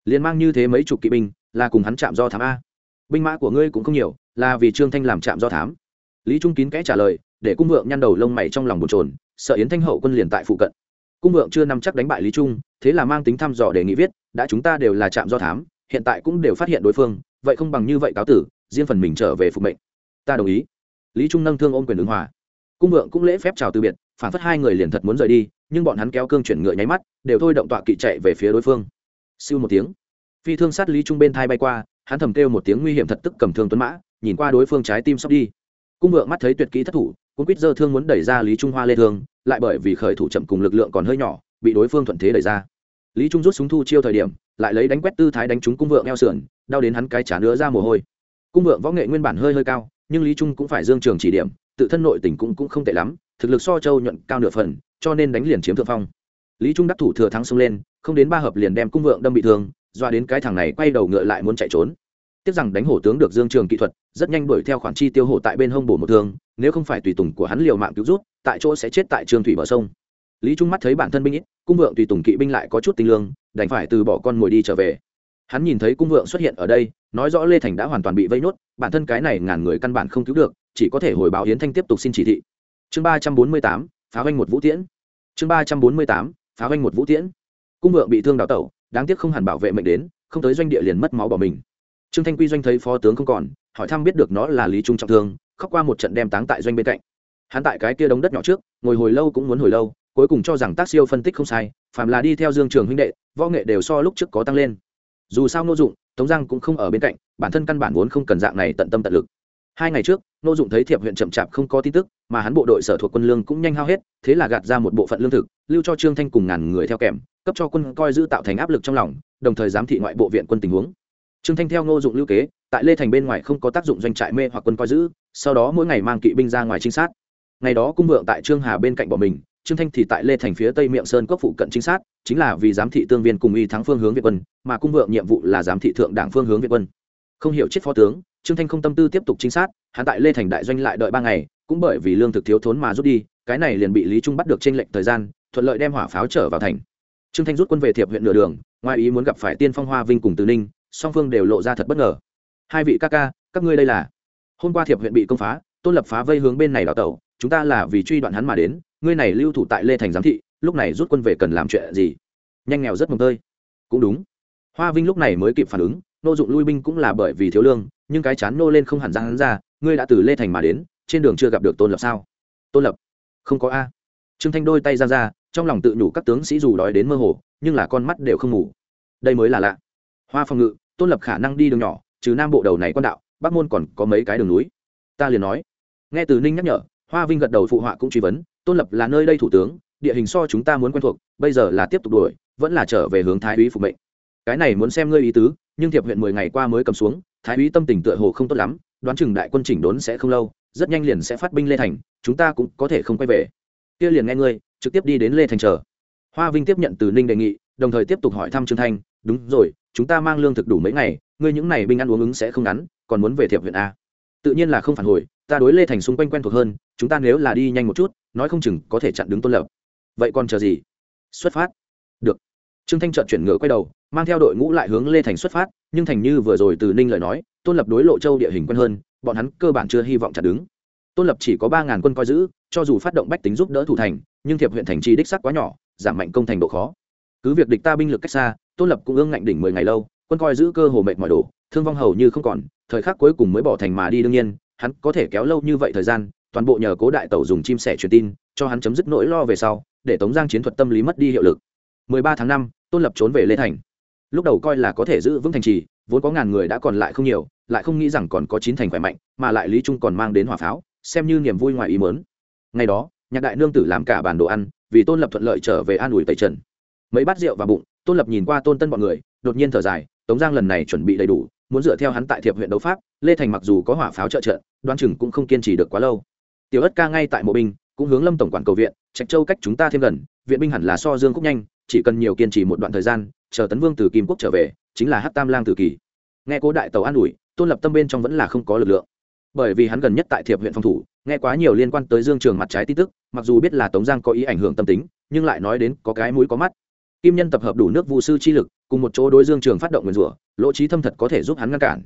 Liền mang như thế mấy chục kỵ binh, là cùng hắn chạm do thám a. Binh mã của ngươi cũng không nhiều, là vì trương thanh làm chạm do thám. Lý trung kín kẽ trả lời để cung vượng nhăn đầu lông mày trong lòng bồn trồn sợ yến thanh hậu quân liền tại phụ cận. Cung vượng chưa nắm chắc đánh bại lý trung, thế là mang tính thăm dò đề nghị viết, đã chúng ta đều là trạm do thám, hiện tại cũng đều phát hiện đối phương, vậy không bằng như vậy cáo tử, riêng phần mình trở về phục mệnh. Ta đồng ý. Lý trung nâng thương ôm quyền ứng hòa. Cung vượng cũng lễ phép chào từ biệt, phản phất hai người liền thật muốn rời đi, nhưng bọn hắn kéo cương chuyển ngựa nháy mắt, đều thôi động tọa kỵ chạy về phía đối phương. Siêu một tiếng. Phi thương sát lý trung bên thai bay qua, hắn thầm kêu một tiếng nguy hiểm thật tức cầm thương tuấn mã, nhìn qua đối phương trái tim sắp đi. Cung vượng mắt thấy tuyệt kỹ thất thủ cũng quýt dơ thương muốn đẩy ra lý trung hoa lê thương, lại bởi vì khởi thủ chậm cùng lực lượng còn hơi nhỏ, bị đối phương thuận thế đẩy ra. Lý trung rút súng thu chiêu thời điểm, lại lấy đánh quét tư thái đánh trúng cung vượng eo sườn, đau đến hắn cái trả nữa ra mồ hôi. Cung vượng võ nghệ nguyên bản hơi hơi cao, nhưng lý trung cũng phải dương trường chỉ điểm, tự thân nội tình cũng cũng không tệ lắm, thực lực so châu nhuận cao nửa phần, cho nên đánh liền chiếm thượng phong. Lý trung đắc thủ thừa thắng xông lên, không đến ba hợp liền đem cung vượng đâm bị thương, doa đến cái thằng này quay đầu ngựa lại muốn chạy trốn tiếc rằng đánh hổ tướng được dương trường kỹ thuật, rất nhanh đuổi theo khoản chi tiêu hổ tại bên hông bổ một thương, nếu không phải tùy tùng của hắn liều mạng cứu rút tại chỗ sẽ chết tại trường thủy bờ sông. Lý trung mắt thấy bản thân binh ít, cung vượng tùy tùng kỵ binh lại có chút tinh lương, đành phải từ bỏ con mồi đi trở về. Hắn nhìn thấy cung vượng xuất hiện ở đây, nói rõ lê thành đã hoàn toàn bị vây nốt, bản thân cái này ngàn người căn bản không cứu được, chỉ có thể hồi báo hiến thanh tiếp tục xin chỉ thị. Chương ba trăm bốn mươi tám, phá hoanh một vũ tiễn. Chương ba trăm bốn mươi tám, phá hoanh một vũ tiễn. Cung vượng bị thương đào tẩu, đáng tiếc không hẳn bảo vệ mệnh đến, không tới doanh địa liền mất máu bỏ mình trương thanh quy doanh thấy phó tướng không còn, hỏi thăm biết được nó là lý trung trọng thương, khóc qua một trận đem táng tại doanh bên cạnh. Hắn tại cái kia đống đất nhỏ trước, ngồi hồi lâu cũng muốn hồi lâu, cuối cùng cho rằng tác siêu phân tích không sai, phàm là đi theo dương trường huynh đệ, võ nghệ đều so lúc trước có tăng lên. Dù sao nô dụng, tống giang cũng không ở bên cạnh, bản thân căn bản vốn không cần dạng này tận tâm tận lực. Hai ngày trước nô dụng thấy thiệp huyện chậm chạp không có tin tức, mà hắn bộ đội sở thuộc quân lương cũng nhanh hao hết, thế là gạt ra một bộ phận lương thực, lưu cho trương thanh cùng ngàn người theo kèm, cấp cho quân coi giữ tạo thành áp lực trong lòng, đồng thời giám thị ngoại bộ viện quân tình huống trương thanh theo Ngô dụng lưu kế, tại lê thành bên ngoài không có tác dụng doanh trại mê hoặc quân coi giữ, sau đó mỗi ngày mang kỵ binh ra ngoài trinh sát. Ngày đó cung vượng tại trương hà bên cạnh bỏ mình, trương thanh thì tại lê thành phía tây miệng sơn quốc phụ cận trinh sát, chính là vì giám thị tương viên cùng y thắng phương hướng việt quân, mà cung vượng nhiệm vụ là giám thị thượng đảng phương hướng việt quân. Không hiểu chết phó tướng, trương thanh không tâm tư tiếp tục trinh sát, hắn tại lê thành đại doanh lại đợi ba ngày, cũng bởi vì lương thực thiếu thốn mà rút đi, cái này liền bị lý trung bắt được trên lệnh thời gian, thuận lợi đem hỏa pháo trở vào thành. Trương thanh rút quân về thiệp huyện nửa đường, ngoài ý muốn gặp phải tiên phong hoa vinh cùng từ ninh song phương đều lộ ra thật bất ngờ. Hai vị ca ca, các ngươi đây là? Hôm qua thiệp huyện bị công phá, tôn lập phá vây hướng bên này đào tẩu, chúng ta là vì truy đoạn hắn mà đến, ngươi này lưu thủ tại lê thành giám thị, lúc này rút quân về cần làm chuyện gì? Nhanh nghèo rất mồng tơi. Cũng đúng. Hoa vinh lúc này mới kịp phản ứng, nô dụng lui binh cũng là bởi vì thiếu lương, nhưng cái chán nô lên không hẳn ra hắn ra, ngươi đã từ lê thành mà đến, trên đường chưa gặp được tôn lập sao? Tôn lập, không có a. Trương thanh đôi tay ra ra, trong lòng tự nhủ các tướng sĩ dù đói đến mơ hồ, nhưng là con mắt đều không ngủ. Đây mới là lạ hoa phòng ngự, tôn lập khả năng đi đường nhỏ, trừ nam bộ đầu này quan đạo, bắc môn còn có mấy cái đường núi. Ta liền nói. Nghe từ ninh nhắc nhở, hoa vinh gật đầu phụ họa cũng truy vấn, tôn lập là nơi đây thủ tướng, địa hình so chúng ta muốn quen thuộc, bây giờ là tiếp tục đuổi, vẫn là trở về hướng thái úy phục mệnh. Cái này muốn xem ngươi ý tứ, nhưng thiệp huyện mười ngày qua mới cầm xuống, thái úy tâm tình tựa hồ không tốt lắm, đoán chừng đại quân chỉnh đốn sẽ không lâu, rất nhanh liền sẽ phát binh lê thành, chúng ta cũng có thể không quay về. Kia liền nghe ngươi, trực tiếp đi đến lê thành chờ. Hoa vinh tiếp nhận từ ninh đề nghị, đồng thời tiếp tục hỏi thăm trương thanh, đúng rồi chúng ta mang lương thực đủ mấy ngày, ngươi những này binh ăn uống ứng sẽ không ngắn, còn muốn về thiệp huyện a. Tự nhiên là không phản hồi, ta đối lê thành xung quanh quen thuộc hơn, chúng ta nếu là đi nhanh một chút, nói không chừng có thể chặn đứng tôn lập. Vậy còn chờ gì? Xuất phát. Được. Trương thanh trợn chuyển ngựa quay đầu, mang theo đội ngũ lại hướng lê thành xuất phát, nhưng thành như vừa rồi từ ninh lời nói, tôn lập đối lộ châu địa hình quen hơn, bọn hắn cơ bản chưa hy vọng chặn đứng. Tôn lập chỉ có ba ngàn quân coi giữ, cho dù phát động bách tính giúp đỡ thủ thành, nhưng thiệp huyện thành trì đích sắc quá nhỏ, giảm mạnh công thành độ khó. Cứ việc địch ta binh lực cách xa tôn lập cũng ương ngạnh đỉnh mười ngày lâu quân coi giữ cơ hồ mệt mỏi đổ thương vong hầu như không còn thời khắc cuối cùng mới bỏ thành mà đi đương nhiên hắn có thể kéo lâu như vậy thời gian toàn bộ nhờ cố đại tẩu dùng chim sẻ truyền tin cho hắn chấm dứt nỗi lo về sau để tống giang chiến thuật tâm lý mất đi hiệu lực. 13 tháng 5, tôn lập trốn về lê thành. Lúc đầu coi là có thể giữ vững thành trì vốn có ngàn người đã còn lại không nhiều lại không nghĩ rằng còn có chín thành khỏe mạnh mà lại lý trung còn mang đến hỏa pháo xem như niềm vui ngoài ý mớn ngày đó nhạc đại nương tử làm cả bản đồ ăn vì tôn lập thuận lợi trở về an ủi tẩy trần. Mấy bát rượu và bụng tôn lập nhìn qua tôn tân bọn người đột nhiên thở dài tống giang lần này chuẩn bị đầy đủ muốn dựa theo hắn tại thiệp huyện đấu pháp lê thành mặc dù có hỏa pháo trợ trợ, đoan chừng cũng không kiên trì được quá lâu. Tiểu ất ca ngay tại mộ binh cũng hướng lâm tổng quản cầu viện trạch châu cách chúng ta thêm gần viện binh hẳn là so dương cúc nhanh chỉ cần nhiều kiên trì một đoạn thời gian chờ tấn vương từ kim quốc trở về chính là hát tam lang tử kỳ. Nghe cố đại tàu an ủi tôn lập tâm bên trong vẫn là không có lực lượng. Bởi vì hắn gần nhất tại thiệp huyện phòng thủ nghe quá nhiều liên quan tới dương trường mặt trái tin tức mặc dù biết là tống giang có ý ảnh hưởng tâm tính nhưng lại nói đến có cái mũi có mắt kim nhân tập hợp đủ nước vụ sư chi lực, cùng một chỗ đối dương trường phát động nguyền rủa, lỗ trí thâm thật có thể giúp hắn ngăn cản.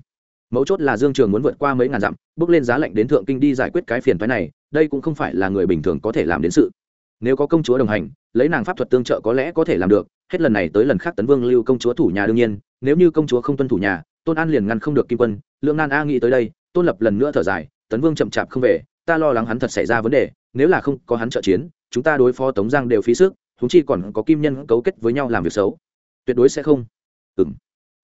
Mấu chốt là dương trường muốn vượt qua mấy ngàn dặm, bước lên giá lạnh đến thượng kinh đi giải quyết cái phiền phái này, đây cũng không phải là người bình thường có thể làm đến sự. Nếu có công chúa đồng hành, lấy nàng pháp thuật tương trợ có lẽ có thể làm được, hết lần này tới lần khác tấn vương lưu công chúa thủ nhà đương nhiên, nếu như công chúa không tuân thủ nhà, tôn an liền ngăn không được kim quân Lượng nan a nghĩ tới đây, tôn lập lần nữa thở dài, tấn vương chậm chạp không về, ta lo lắng hắn thật xảy ra vấn đề, nếu là không có hắn trợ chiến, chúng ta đối phó tống giang đều phí sức thúng chi còn có kim nhân cấu kết với nhau làm việc xấu. Tuyệt đối sẽ không. Ừ m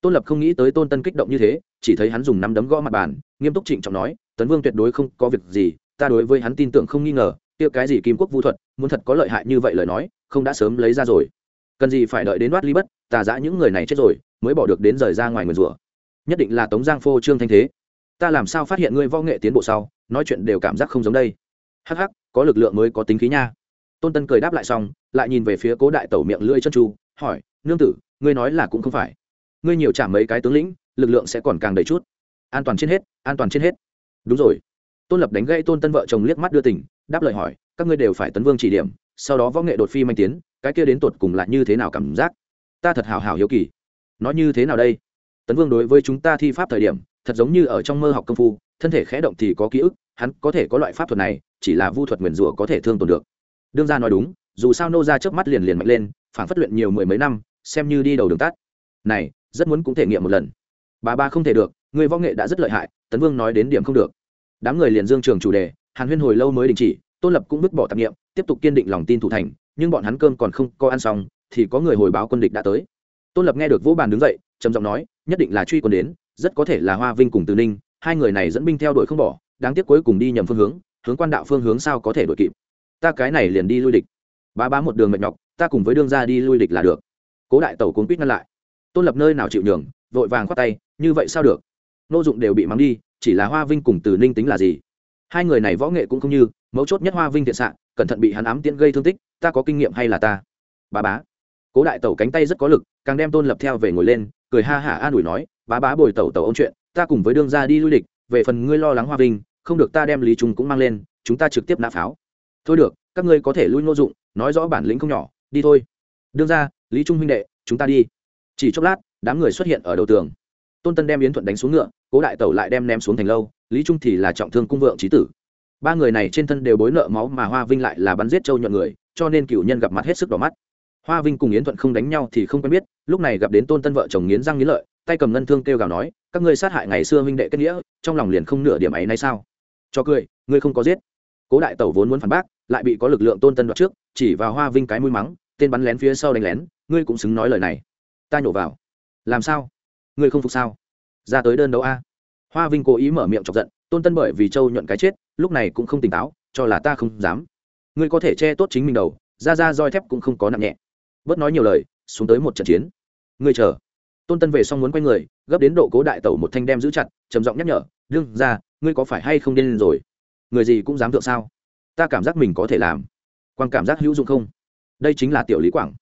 tôn lập không nghĩ tới tôn tân kích động như thế, chỉ thấy hắn dùng nắm đấm gõ mặt bàn, nghiêm túc trịnh trọng nói, tấn vương tuyệt đối không có việc gì, ta đối với hắn tin tưởng không nghi ngờ, kia cái gì kim quốc vu thuật, muốn thật có lợi hại như vậy lời nói, không đã sớm lấy ra rồi. Cần gì phải đợi đến đoát ly bất, tà giã những người này chết rồi, mới bỏ được đến rời ra ngoài nguyền rủa. Nhất định là tống giang phô trương thanh thế. Ta làm sao phát hiện ngươi võ nghệ tiến bộ sau, nói chuyện đều cảm giác không giống đây. Hắc hắc, có lực lượng mới có tính khí nha tôn tân cười đáp lại xong, lại nhìn về phía cố đại tẩu miệng lưỡi chân tru, hỏi, nương tử, ngươi nói là cũng không phải. Ngươi nhiều trả mấy cái tướng lĩnh, lực lượng sẽ còn càng đầy chút. An toàn trên hết, an toàn trên hết. Đúng rồi. Tôn lập đánh gãy tôn tân vợ chồng liếc mắt đưa tỉnh, đáp lời hỏi, các ngươi đều phải tấn vương chỉ điểm, sau đó võ nghệ đột phi manh tiến, cái kia đến tột cùng là như thế nào cảm giác? Ta thật hào hào hiếu kỳ. Nó như thế nào đây? Tấn vương đối với chúng ta thi pháp thời điểm, thật giống như ở trong mơ học công phu, thân thể khẽ động thì có ký ức, hắn có thể có loại pháp thuật này, chỉ là vu thuật nguyền rủa có thể thương tổn được đương gia nói đúng, dù sao nô ra trước mắt liền liền mạnh lên phản phất luyện nhiều mười mấy năm, xem như đi đầu đường tắt. Này, rất muốn cũng thể nghiệm một lần. Bà ba không thể được, người võ nghệ đã rất lợi hại, tấn vương nói đến điểm không được. Đám người liền dương trường chủ đề, hàn huyên hồi lâu mới đình chỉ, tôn lập cũng vứt bỏ tạp nghiệm tiếp tục kiên định lòng tin thủ thành, nhưng bọn hắn cơm còn không có ăn xong, thì có người hồi báo quân địch đã tới. Tôn lập nghe được vỗ bàn đứng dậy, trầm giọng nói, nhất định là truy quân đến, rất có thể là hoa vinh cùng từ ninh, hai người này dẫn binh theo đuổi không bỏ, đáng tiếc cuối cùng đi nhầm phương hướng hướng quan đạo phương hướng sao có thể đuổi kịp ta cái này liền đi lui địch. Bá bá một đường mệt nhọc, ta cùng với đương ra đi lui địch là được. Cố đại tẩu cuốn quýt ngăn lại. Tôn lập nơi nào chịu nhường, vội vàng khoát tay, như vậy sao được? Nô dụng đều bị mắng đi, chỉ là hoa vinh cùng từ ninh tính là gì? Hai người này võ nghệ cũng không như, mấu chốt nhất hoa vinh thiện xạ, cẩn thận bị hắn ám tiễn gây thương tích, ta có kinh nghiệm hay là ta? Bá bá. Cố đại tẩu cánh tay rất có lực, càng đem tôn lập theo về ngồi lên, cười ha hả an ủi nói, bá bá bồi tẩu tẩu ông chuyện, ta cùng với đương gia đi lui địch, về phần ngươi lo lắng hoa vinh, không được ta đem lý trung cũng mang lên, chúng ta trực tiếp nã pháo thôi được, các ngươi có thể lui ngô dụng, nói rõ bản lĩnh không nhỏ, đi thôi. Đương ra, lý trung huynh đệ, chúng ta đi. Chỉ chốc lát, đám người xuất hiện ở đầu tường. Tôn tân đem yến thuận đánh xuống ngựa, cố đại tẩu lại đem ném xuống thành lâu, lý trung thì là trọng thương cung vượng trí tử. Ba người này trên thân đều bối nợ máu mà hoa vinh lại là bắn giết châu nhuận người, cho nên cựu nhân gặp mặt hết sức đỏ mắt. Hoa vinh cùng yến thuận không đánh nhau thì không quen biết, lúc này gặp đến tôn tân vợ chồng nghiến răng nghiến lợi, tay cầm ngân thương kêu gào nói, các ngươi sát hại ngày xưa huynh đệ kết nghĩa, trong lòng liền không nửa điểm ấy nay sao? Cho cười, ngươi không có giết cố đại tẩu vốn muốn phản bác, lại bị có lực lượng tôn tân đoạt trước, chỉ vào hoa vinh cái mũi mắng, tên bắn lén phía sau đánh lén, ngươi cũng xứng nói lời này. Ta nhổ vào. Làm sao? Ngươi không phục sao? Ra tới đơn đấu a. Hoa vinh cố ý mở miệng chọc giận, tôn tân bởi vì châu nhuận cái chết, lúc này cũng không tỉnh táo, cho là ta không dám. Ngươi có thể che tốt chính mình đầu, ra ra roi thép cũng không có nặng nhẹ. Bớt nói nhiều lời, xuống tới một trận chiến. Ngươi chờ. Tôn tân về xong muốn quay người, gấp đến độ cố đại tẩu một thanh đem giữ chặt, trầm giọng nhắc nhở, đương ra ngươi có phải hay không điên rồi? Người gì cũng dám thượng sao? Ta cảm giác mình có thể làm. Quan cảm giác hữu dụng không? Đây chính là tiểu lý quảng.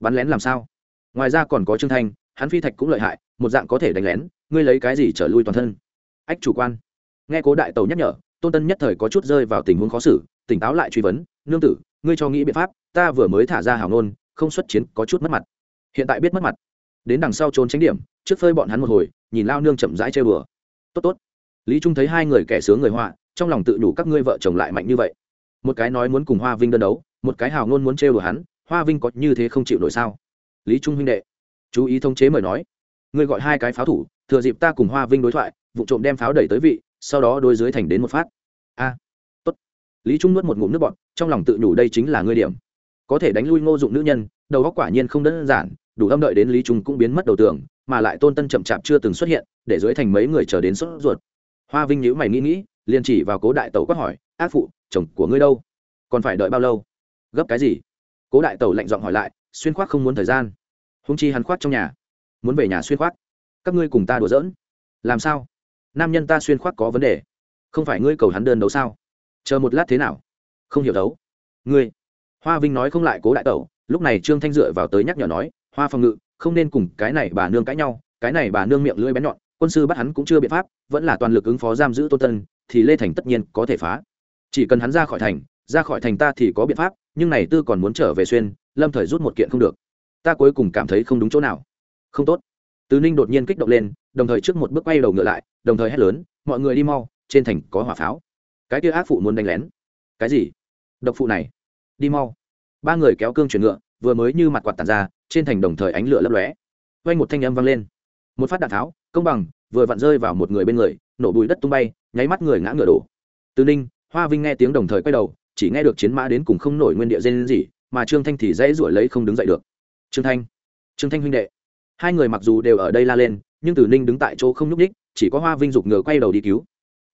Bắn lén làm sao? Ngoài ra còn có trương thanh, hắn phi thạch cũng lợi hại, một dạng có thể đánh lén, ngươi lấy cái gì trở lui toàn thân? Ách, chủ quan. Nghe cố đại tàu nhắc nhở, tôn tân nhất thời có chút rơi vào tình huống khó xử, tỉnh táo lại truy vấn, nương tử, ngươi cho nghĩ biện pháp, ta vừa mới thả ra hảo nôn không xuất chiến, có chút mất mặt. Hiện tại biết mất mặt. Đến đằng sau trốn tránh điểm, trước phơi bọn hắn một hồi, nhìn lao nương chậm rãi chơi bừa tốt tốt. Lý trung thấy hai người kẻ sướng người họa trong lòng tự đủ các ngươi vợ chồng lại mạnh như vậy. Một cái nói muốn cùng hoa vinh đơn đấu, một cái hào ngôn muốn trêu đùa hắn, hoa vinh có như thế không chịu nổi sao? Lý trung huynh đệ, chú ý thông chế mời nói. Ngươi gọi hai cái pháo thủ, thừa dịp ta cùng hoa vinh đối thoại, vụ trộm đem pháo đẩy tới vị, sau đó đôi dưới thành đến một phát. A, tốt. Lý trung nuốt một ngụm nước bọt, trong lòng tự nhủ đây chính là ngươi điểm. Có thể đánh lui ngô dụng nữ nhân, đầu góc quả nhiên không đơn giản, đủ âm đợi đến lý trung cũng biến mất đầu tường, mà lại tôn tân chậm chạp chưa từng xuất hiện, để dưới thành mấy người chờ đến sốt ruột. Hoa vinh nhữ mày nghĩ nghĩ liền chỉ vào cố đại tẩu quát hỏi, ác phụ, chồng của ngươi đâu? Còn phải đợi bao lâu? Gấp cái gì? Cố đại tẩu lạnh giọng hỏi lại, xuyên khoác không muốn thời gian. Húng chi hắn khoác trong nhà, muốn về nhà xuyên khoác. Các ngươi cùng ta đùa giỡn. Làm sao? Nam nhân ta xuyên khoác có vấn đề. Không phải ngươi cầu hắn đơn đấu sao? Chờ một lát thế nào? Không hiểu đấu. Ngươi? Hoa vinh nói không lại cố đại tẩu, lúc này trương thanh dựa vào tới nhắc nhở nói, hoa phòng ngự, không nên cùng cái này bà nương cãi nhau, cái này bà nương miệng lưỡi bén nhọn, quân sư bắt hắn cũng chưa biện pháp, vẫn là toàn lực ứng phó giam giữ tôn tân thì lê thành tất nhiên có thể phá. Chỉ cần hắn ra khỏi thành, ra khỏi thành ta thì có biện pháp, nhưng này tư còn muốn trở về xuyên, lâm thời rút một kiện không được. Ta cuối cùng cảm thấy không đúng chỗ nào. Không tốt. Tứ ninh đột nhiên kích động lên, đồng thời trước một bước quay đầu ngựa lại, đồng thời hét lớn, mọi người đi mau, trên thành có hỏa pháo. Cái kia ác phụ muốn đánh lén. Cái gì? Độc phụ này. Đi mau. Ba người kéo cương chuyển ngựa, vừa mới như mặt quạt tàn ra, trên thành đồng thời ánh lửa lấp lóe. Quanh một thanh âm vang lên. Một phát đạn tháo, công bằng, vừa vặn rơi vào một người bên người, nổ bùi đất tung bay nháy mắt người ngã ngựa đổ. Từ ninh, hoa vinh nghe tiếng đồng thời quay đầu, chỉ nghe được chiến mã đến cùng không nổi nguyên địa dên gì mà trương thanh thì dãy ruổi lấy không đứng dậy được. Trương thanh trương thanh huynh đệ. Hai người mặc dù đều ở đây la lên, nhưng từ ninh đứng tại chỗ không nhúc ních chỉ có hoa vinh giục ngựa quay đầu đi cứu.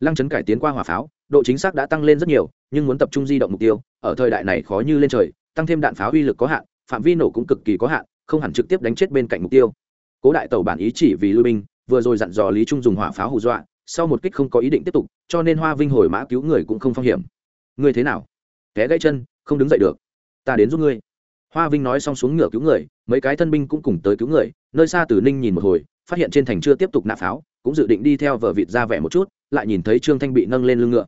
Lăng chấn cải tiến qua hỏa pháo, độ chính xác đã tăng lên rất nhiều, nhưng muốn tập trung di động mục tiêu, ở thời đại này khó như lên trời, tăng thêm đạn pháo uy lực có hạn, phạm vi nổ cũng cực kỳ có hạn, không hẳn trực tiếp đánh chết bên cạnh mục tiêu. Cố đại tàu bản ý chỉ vì lui binh, vừa rồi dặn dò lý trung dùng hỏa pháo hù dọa sau một kích không có ý định tiếp tục, cho nên hoa vinh hồi mã cứu người cũng không phong hiểm. Ngươi thế nào? Té gãy chân, không đứng dậy được. Ta đến giúp ngươi. Hoa vinh nói xong xuống ngựa cứu người, mấy cái thân binh cũng cùng tới cứu người, nơi xa từ ninh nhìn một hồi, phát hiện trên thành chưa tiếp tục nạp pháo, cũng dự định đi theo vợ vịt ra vẻ một chút, lại nhìn thấy trương thanh bị nâng lên lưng ngựa.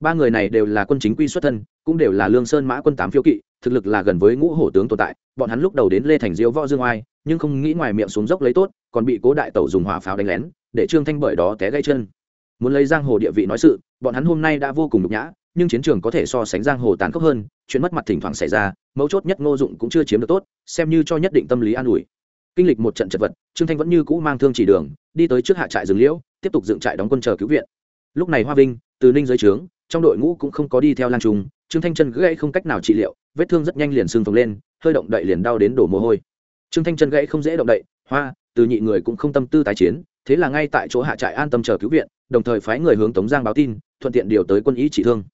Ba người này đều là quân chính quy xuất thân, cũng đều là lương sơn mã quân tám phiêu kỵ, thực lực là gần với ngũ hổ tướng tồn tại, bọn hắn lúc đầu đến lê thành diễu võ dương oai, nhưng không nghĩ ngoài miệng xuống dốc lấy tốt, còn bị cố đại tẩu dùng hỏa pháo đánh lén, để trương thanh bởi đó té gãy chân muốn lấy giang hồ địa vị nói sự, bọn hắn hôm nay đã vô cùng nhục nhã, nhưng chiến trường có thể so sánh giang hồ tàn khốc hơn, chuyện mất mặt thỉnh thoảng xảy ra, mấu chốt nhất ngô dụng cũng chưa chiếm được tốt, xem như cho nhất định tâm lý an ủi. Kinh lịch một trận chật vật, trương thanh vẫn như cũ mang thương chỉ đường, đi tới trước hạ trại rừng liễu, tiếp tục dựng trại đóng quân chờ cứu viện. Lúc này hoa vinh, từ ninh dưới trướng, trong đội ngũ cũng không có đi theo lan trung, trương thanh chân gãy không cách nào trị liệu, vết thương rất nhanh liền sưng phồng lên, hơi động đậy liền đau đến đổ mồ hôi. Trương thanh chân gãy không dễ động đậy, hoa, từ nhị người cũng không tâm tư tái chiến thế là ngay tại chỗ hạ trại an tâm chờ cứu viện, đồng thời phái người hướng tống giang báo tin, thuận tiện điều tới quân ý chỉ thương.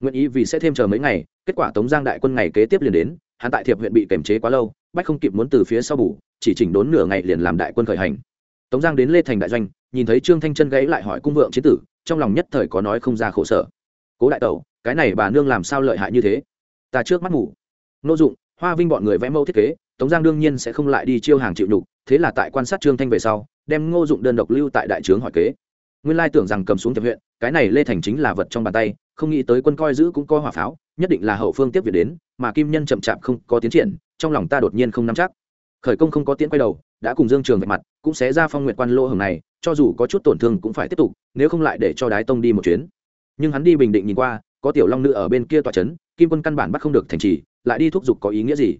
Nguyện ý vì sẽ thêm chờ mấy ngày, kết quả tống giang đại quân ngày kế tiếp liền đến, hắn tại thiệp huyện bị kiềm chế quá lâu, bách không kịp muốn từ phía sau bù, chỉ chỉnh đốn nửa ngày liền làm đại quân khởi hành. Tống giang đến lê thành đại doanh, nhìn thấy trương thanh chân gãy lại hỏi cung vượng chiến tử, trong lòng nhất thời có nói không ra khổ sở. Cố đại tẩu, cái này bà nương làm sao lợi hại như thế? Ta trước mắt ngủ. Nô dụng, hoa vinh bọn người vẽ mẫu thiết kế, tống giang đương nhiên sẽ không lại đi chiêu hàng chịu nhục, thế là tại quan sát trương thanh về sau đem ngô dụng đơn độc lưu tại đại trướng hỏi kế. Nguyên lai tưởng rằng cầm xuống tiệp huyện, cái này lê thành chính là vật trong bàn tay, không nghĩ tới quân coi giữ cũng có hỏa pháo, nhất định là hậu phương tiếp việc đến, mà kim nhân chậm chạp không có tiến triển, trong lòng ta đột nhiên không nắm chắc. Khởi công không có tiến quay đầu, đã cùng dương trường vạch mặt, cũng sẽ ra phong nguyện quan lô hồng này, cho dù có chút tổn thương cũng phải tiếp tục, nếu không lại để cho đái tông đi một chuyến. Nhưng hắn đi bình định nhìn qua, có tiểu long nữ ở bên kia tòa trấn kim quân căn bản bắt không được thành trì, lại đi thúc giục có ý nghĩa gì?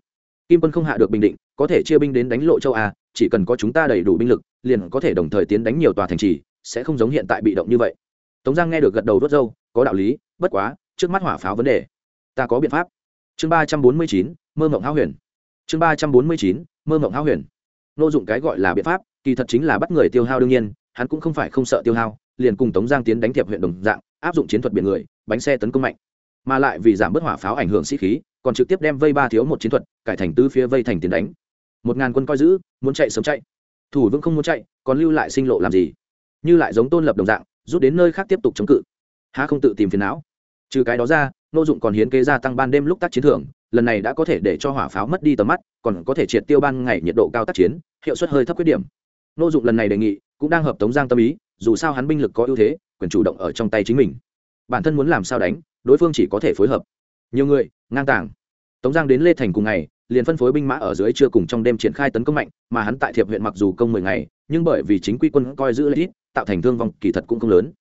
Kim quân không hạ được bình định, có thể chia binh đến đánh lộ châu a chỉ cần có chúng ta đầy đủ binh lực liền có thể đồng thời tiến đánh nhiều tòa thành trì, sẽ không giống hiện tại bị động như vậy. Tống giang nghe được gật đầu vớt râu, có đạo lý, bất quá, trước mắt hỏa pháo vấn đề. Ta có biện pháp. Chương ba trăm bốn mươi chín, mơ mộng háo huyền. Chương ba trăm bốn mươi chín, mơ mộng háo huyền. Nô dụng cái gọi là biện pháp, kỳ thật chính là bắt người tiêu hao đương nhiên, hắn cũng không phải không sợ tiêu hao, liền cùng tống giang tiến đánh thiệp huyện đồng dạng, áp dụng chiến thuật biển người, bánh xe tấn công mạnh. Mà lại vì giảm bớt hỏa pháo ảnh hưởng sĩ khí, còn trực tiếp đem vây ba thiếu một chiến thuật, cải thành tứ phía vây thành tiến đánh. Một ngàn quân coi giữ, muốn chạy sớm chạy thủ vương không muốn chạy, còn lưu lại sinh lộ làm gì? Như lại giống tôn lập đồng dạng, rút đến nơi khác tiếp tục chống cự. Há không tự tìm phiền não. Trừ cái đó ra nô dụng còn hiến kế gia tăng ban đêm lúc tác chiến thưởng, lần này đã có thể để cho hỏa pháo mất đi tầm mắt, còn có thể triệt tiêu ban ngày nhiệt độ cao tác chiến, hiệu suất hơi thấp khuyết điểm. Nô dụng lần này đề nghị, cũng đang hợp tống giang tâm ý, dù sao hắn binh lực có ưu thế, quyền chủ động ở trong tay chính mình. Bản thân muốn làm sao đánh, đối phương chỉ có thể phối hợp. Nhiều người, ngang tàng. Tống giang đến lê thành cùng ngày liền phân phối binh mã ở dưới trưa cùng trong đêm triển khai tấn công mạnh, mà hắn tại thiệp huyện mặc dù công mười ngày, nhưng bởi vì chính quy quân coi giữ lợi ít tạo thành thương vong kỳ thật cũng không lớn.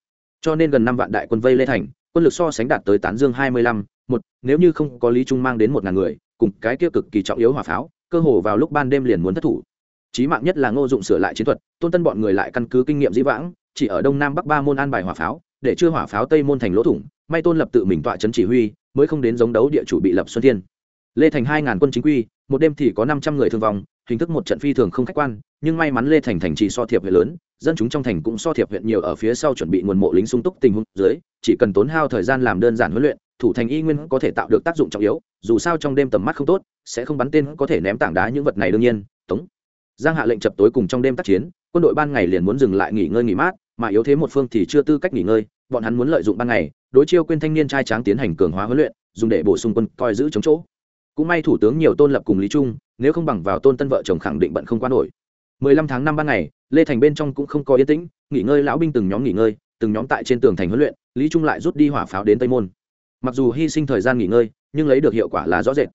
Cho nên gần năm vạn đại quân vây lê thành, quân lực so sánh đạt tới tán dương hai mươi lăm, một, nếu như không có lý trung mang đến một ngàn người, cùng cái kia cực kỳ trọng yếu hỏa pháo, cơ hồ vào lúc ban đêm liền muốn thất thủ. Chí mạng nhất là ngô dụng sửa lại chiến thuật, tôn tân bọn người lại căn cứ kinh nghiệm dĩ vãng, chỉ ở đông nam bắc ba môn an bài hỏa pháo, để chưa hỏa pháo tây môn thành lỗ thủng, may tôn lập tự mình tọa trấn chỉ huy, mới không đến giống đấu địa chủ bị lập xuân thiên lê thành hai ngàn quân chính quy, một đêm thì có năm trăm người thương vong, hình thức một trận phi thường không khách quan, nhưng may mắn lê thành thành trì so thiệp huyện lớn, dân chúng trong thành cũng so thiệp huyện nhiều ở phía sau chuẩn bị nguồn mộ lính sung túc tình huống dưới, chỉ cần tốn hao thời gian làm đơn giản huấn luyện, thủ thành y nguyên có thể tạo được tác dụng trọng yếu, dù sao trong đêm tầm mắt không tốt, sẽ không bắn tên có thể ném tảng đá những vật này đương nhiên, tống. Giang hạ lệnh chập tối cùng trong đêm tác chiến, quân đội ban ngày liền muốn dừng lại nghỉ ngơi nghỉ mát, mà yếu thế một phương thì chưa tư cách nghỉ ngơi, bọn hắn muốn lợi dụng ban ngày, đối chiêu quên thanh niên trai tráng tiến hành cường hóa huấn luyện, dùng để bổ sung quân coi giữ chống chỗ cũng may thủ tướng nhiều tôn lập cùng lý trung, nếu không bằng vào tôn tân vợ chồng khẳng định bận không qua nổi. 15 tháng năm ban ngày, lê thành bên trong cũng không có yên tĩnh, nghỉ ngơi lão binh từng nhóm nghỉ ngơi, từng nhóm tại trên tường thành huấn luyện, lý trung lại rút đi hỏa pháo đến tây môn. Mặc dù hy sinh thời gian nghỉ ngơi, nhưng lấy được hiệu quả là rõ rệt.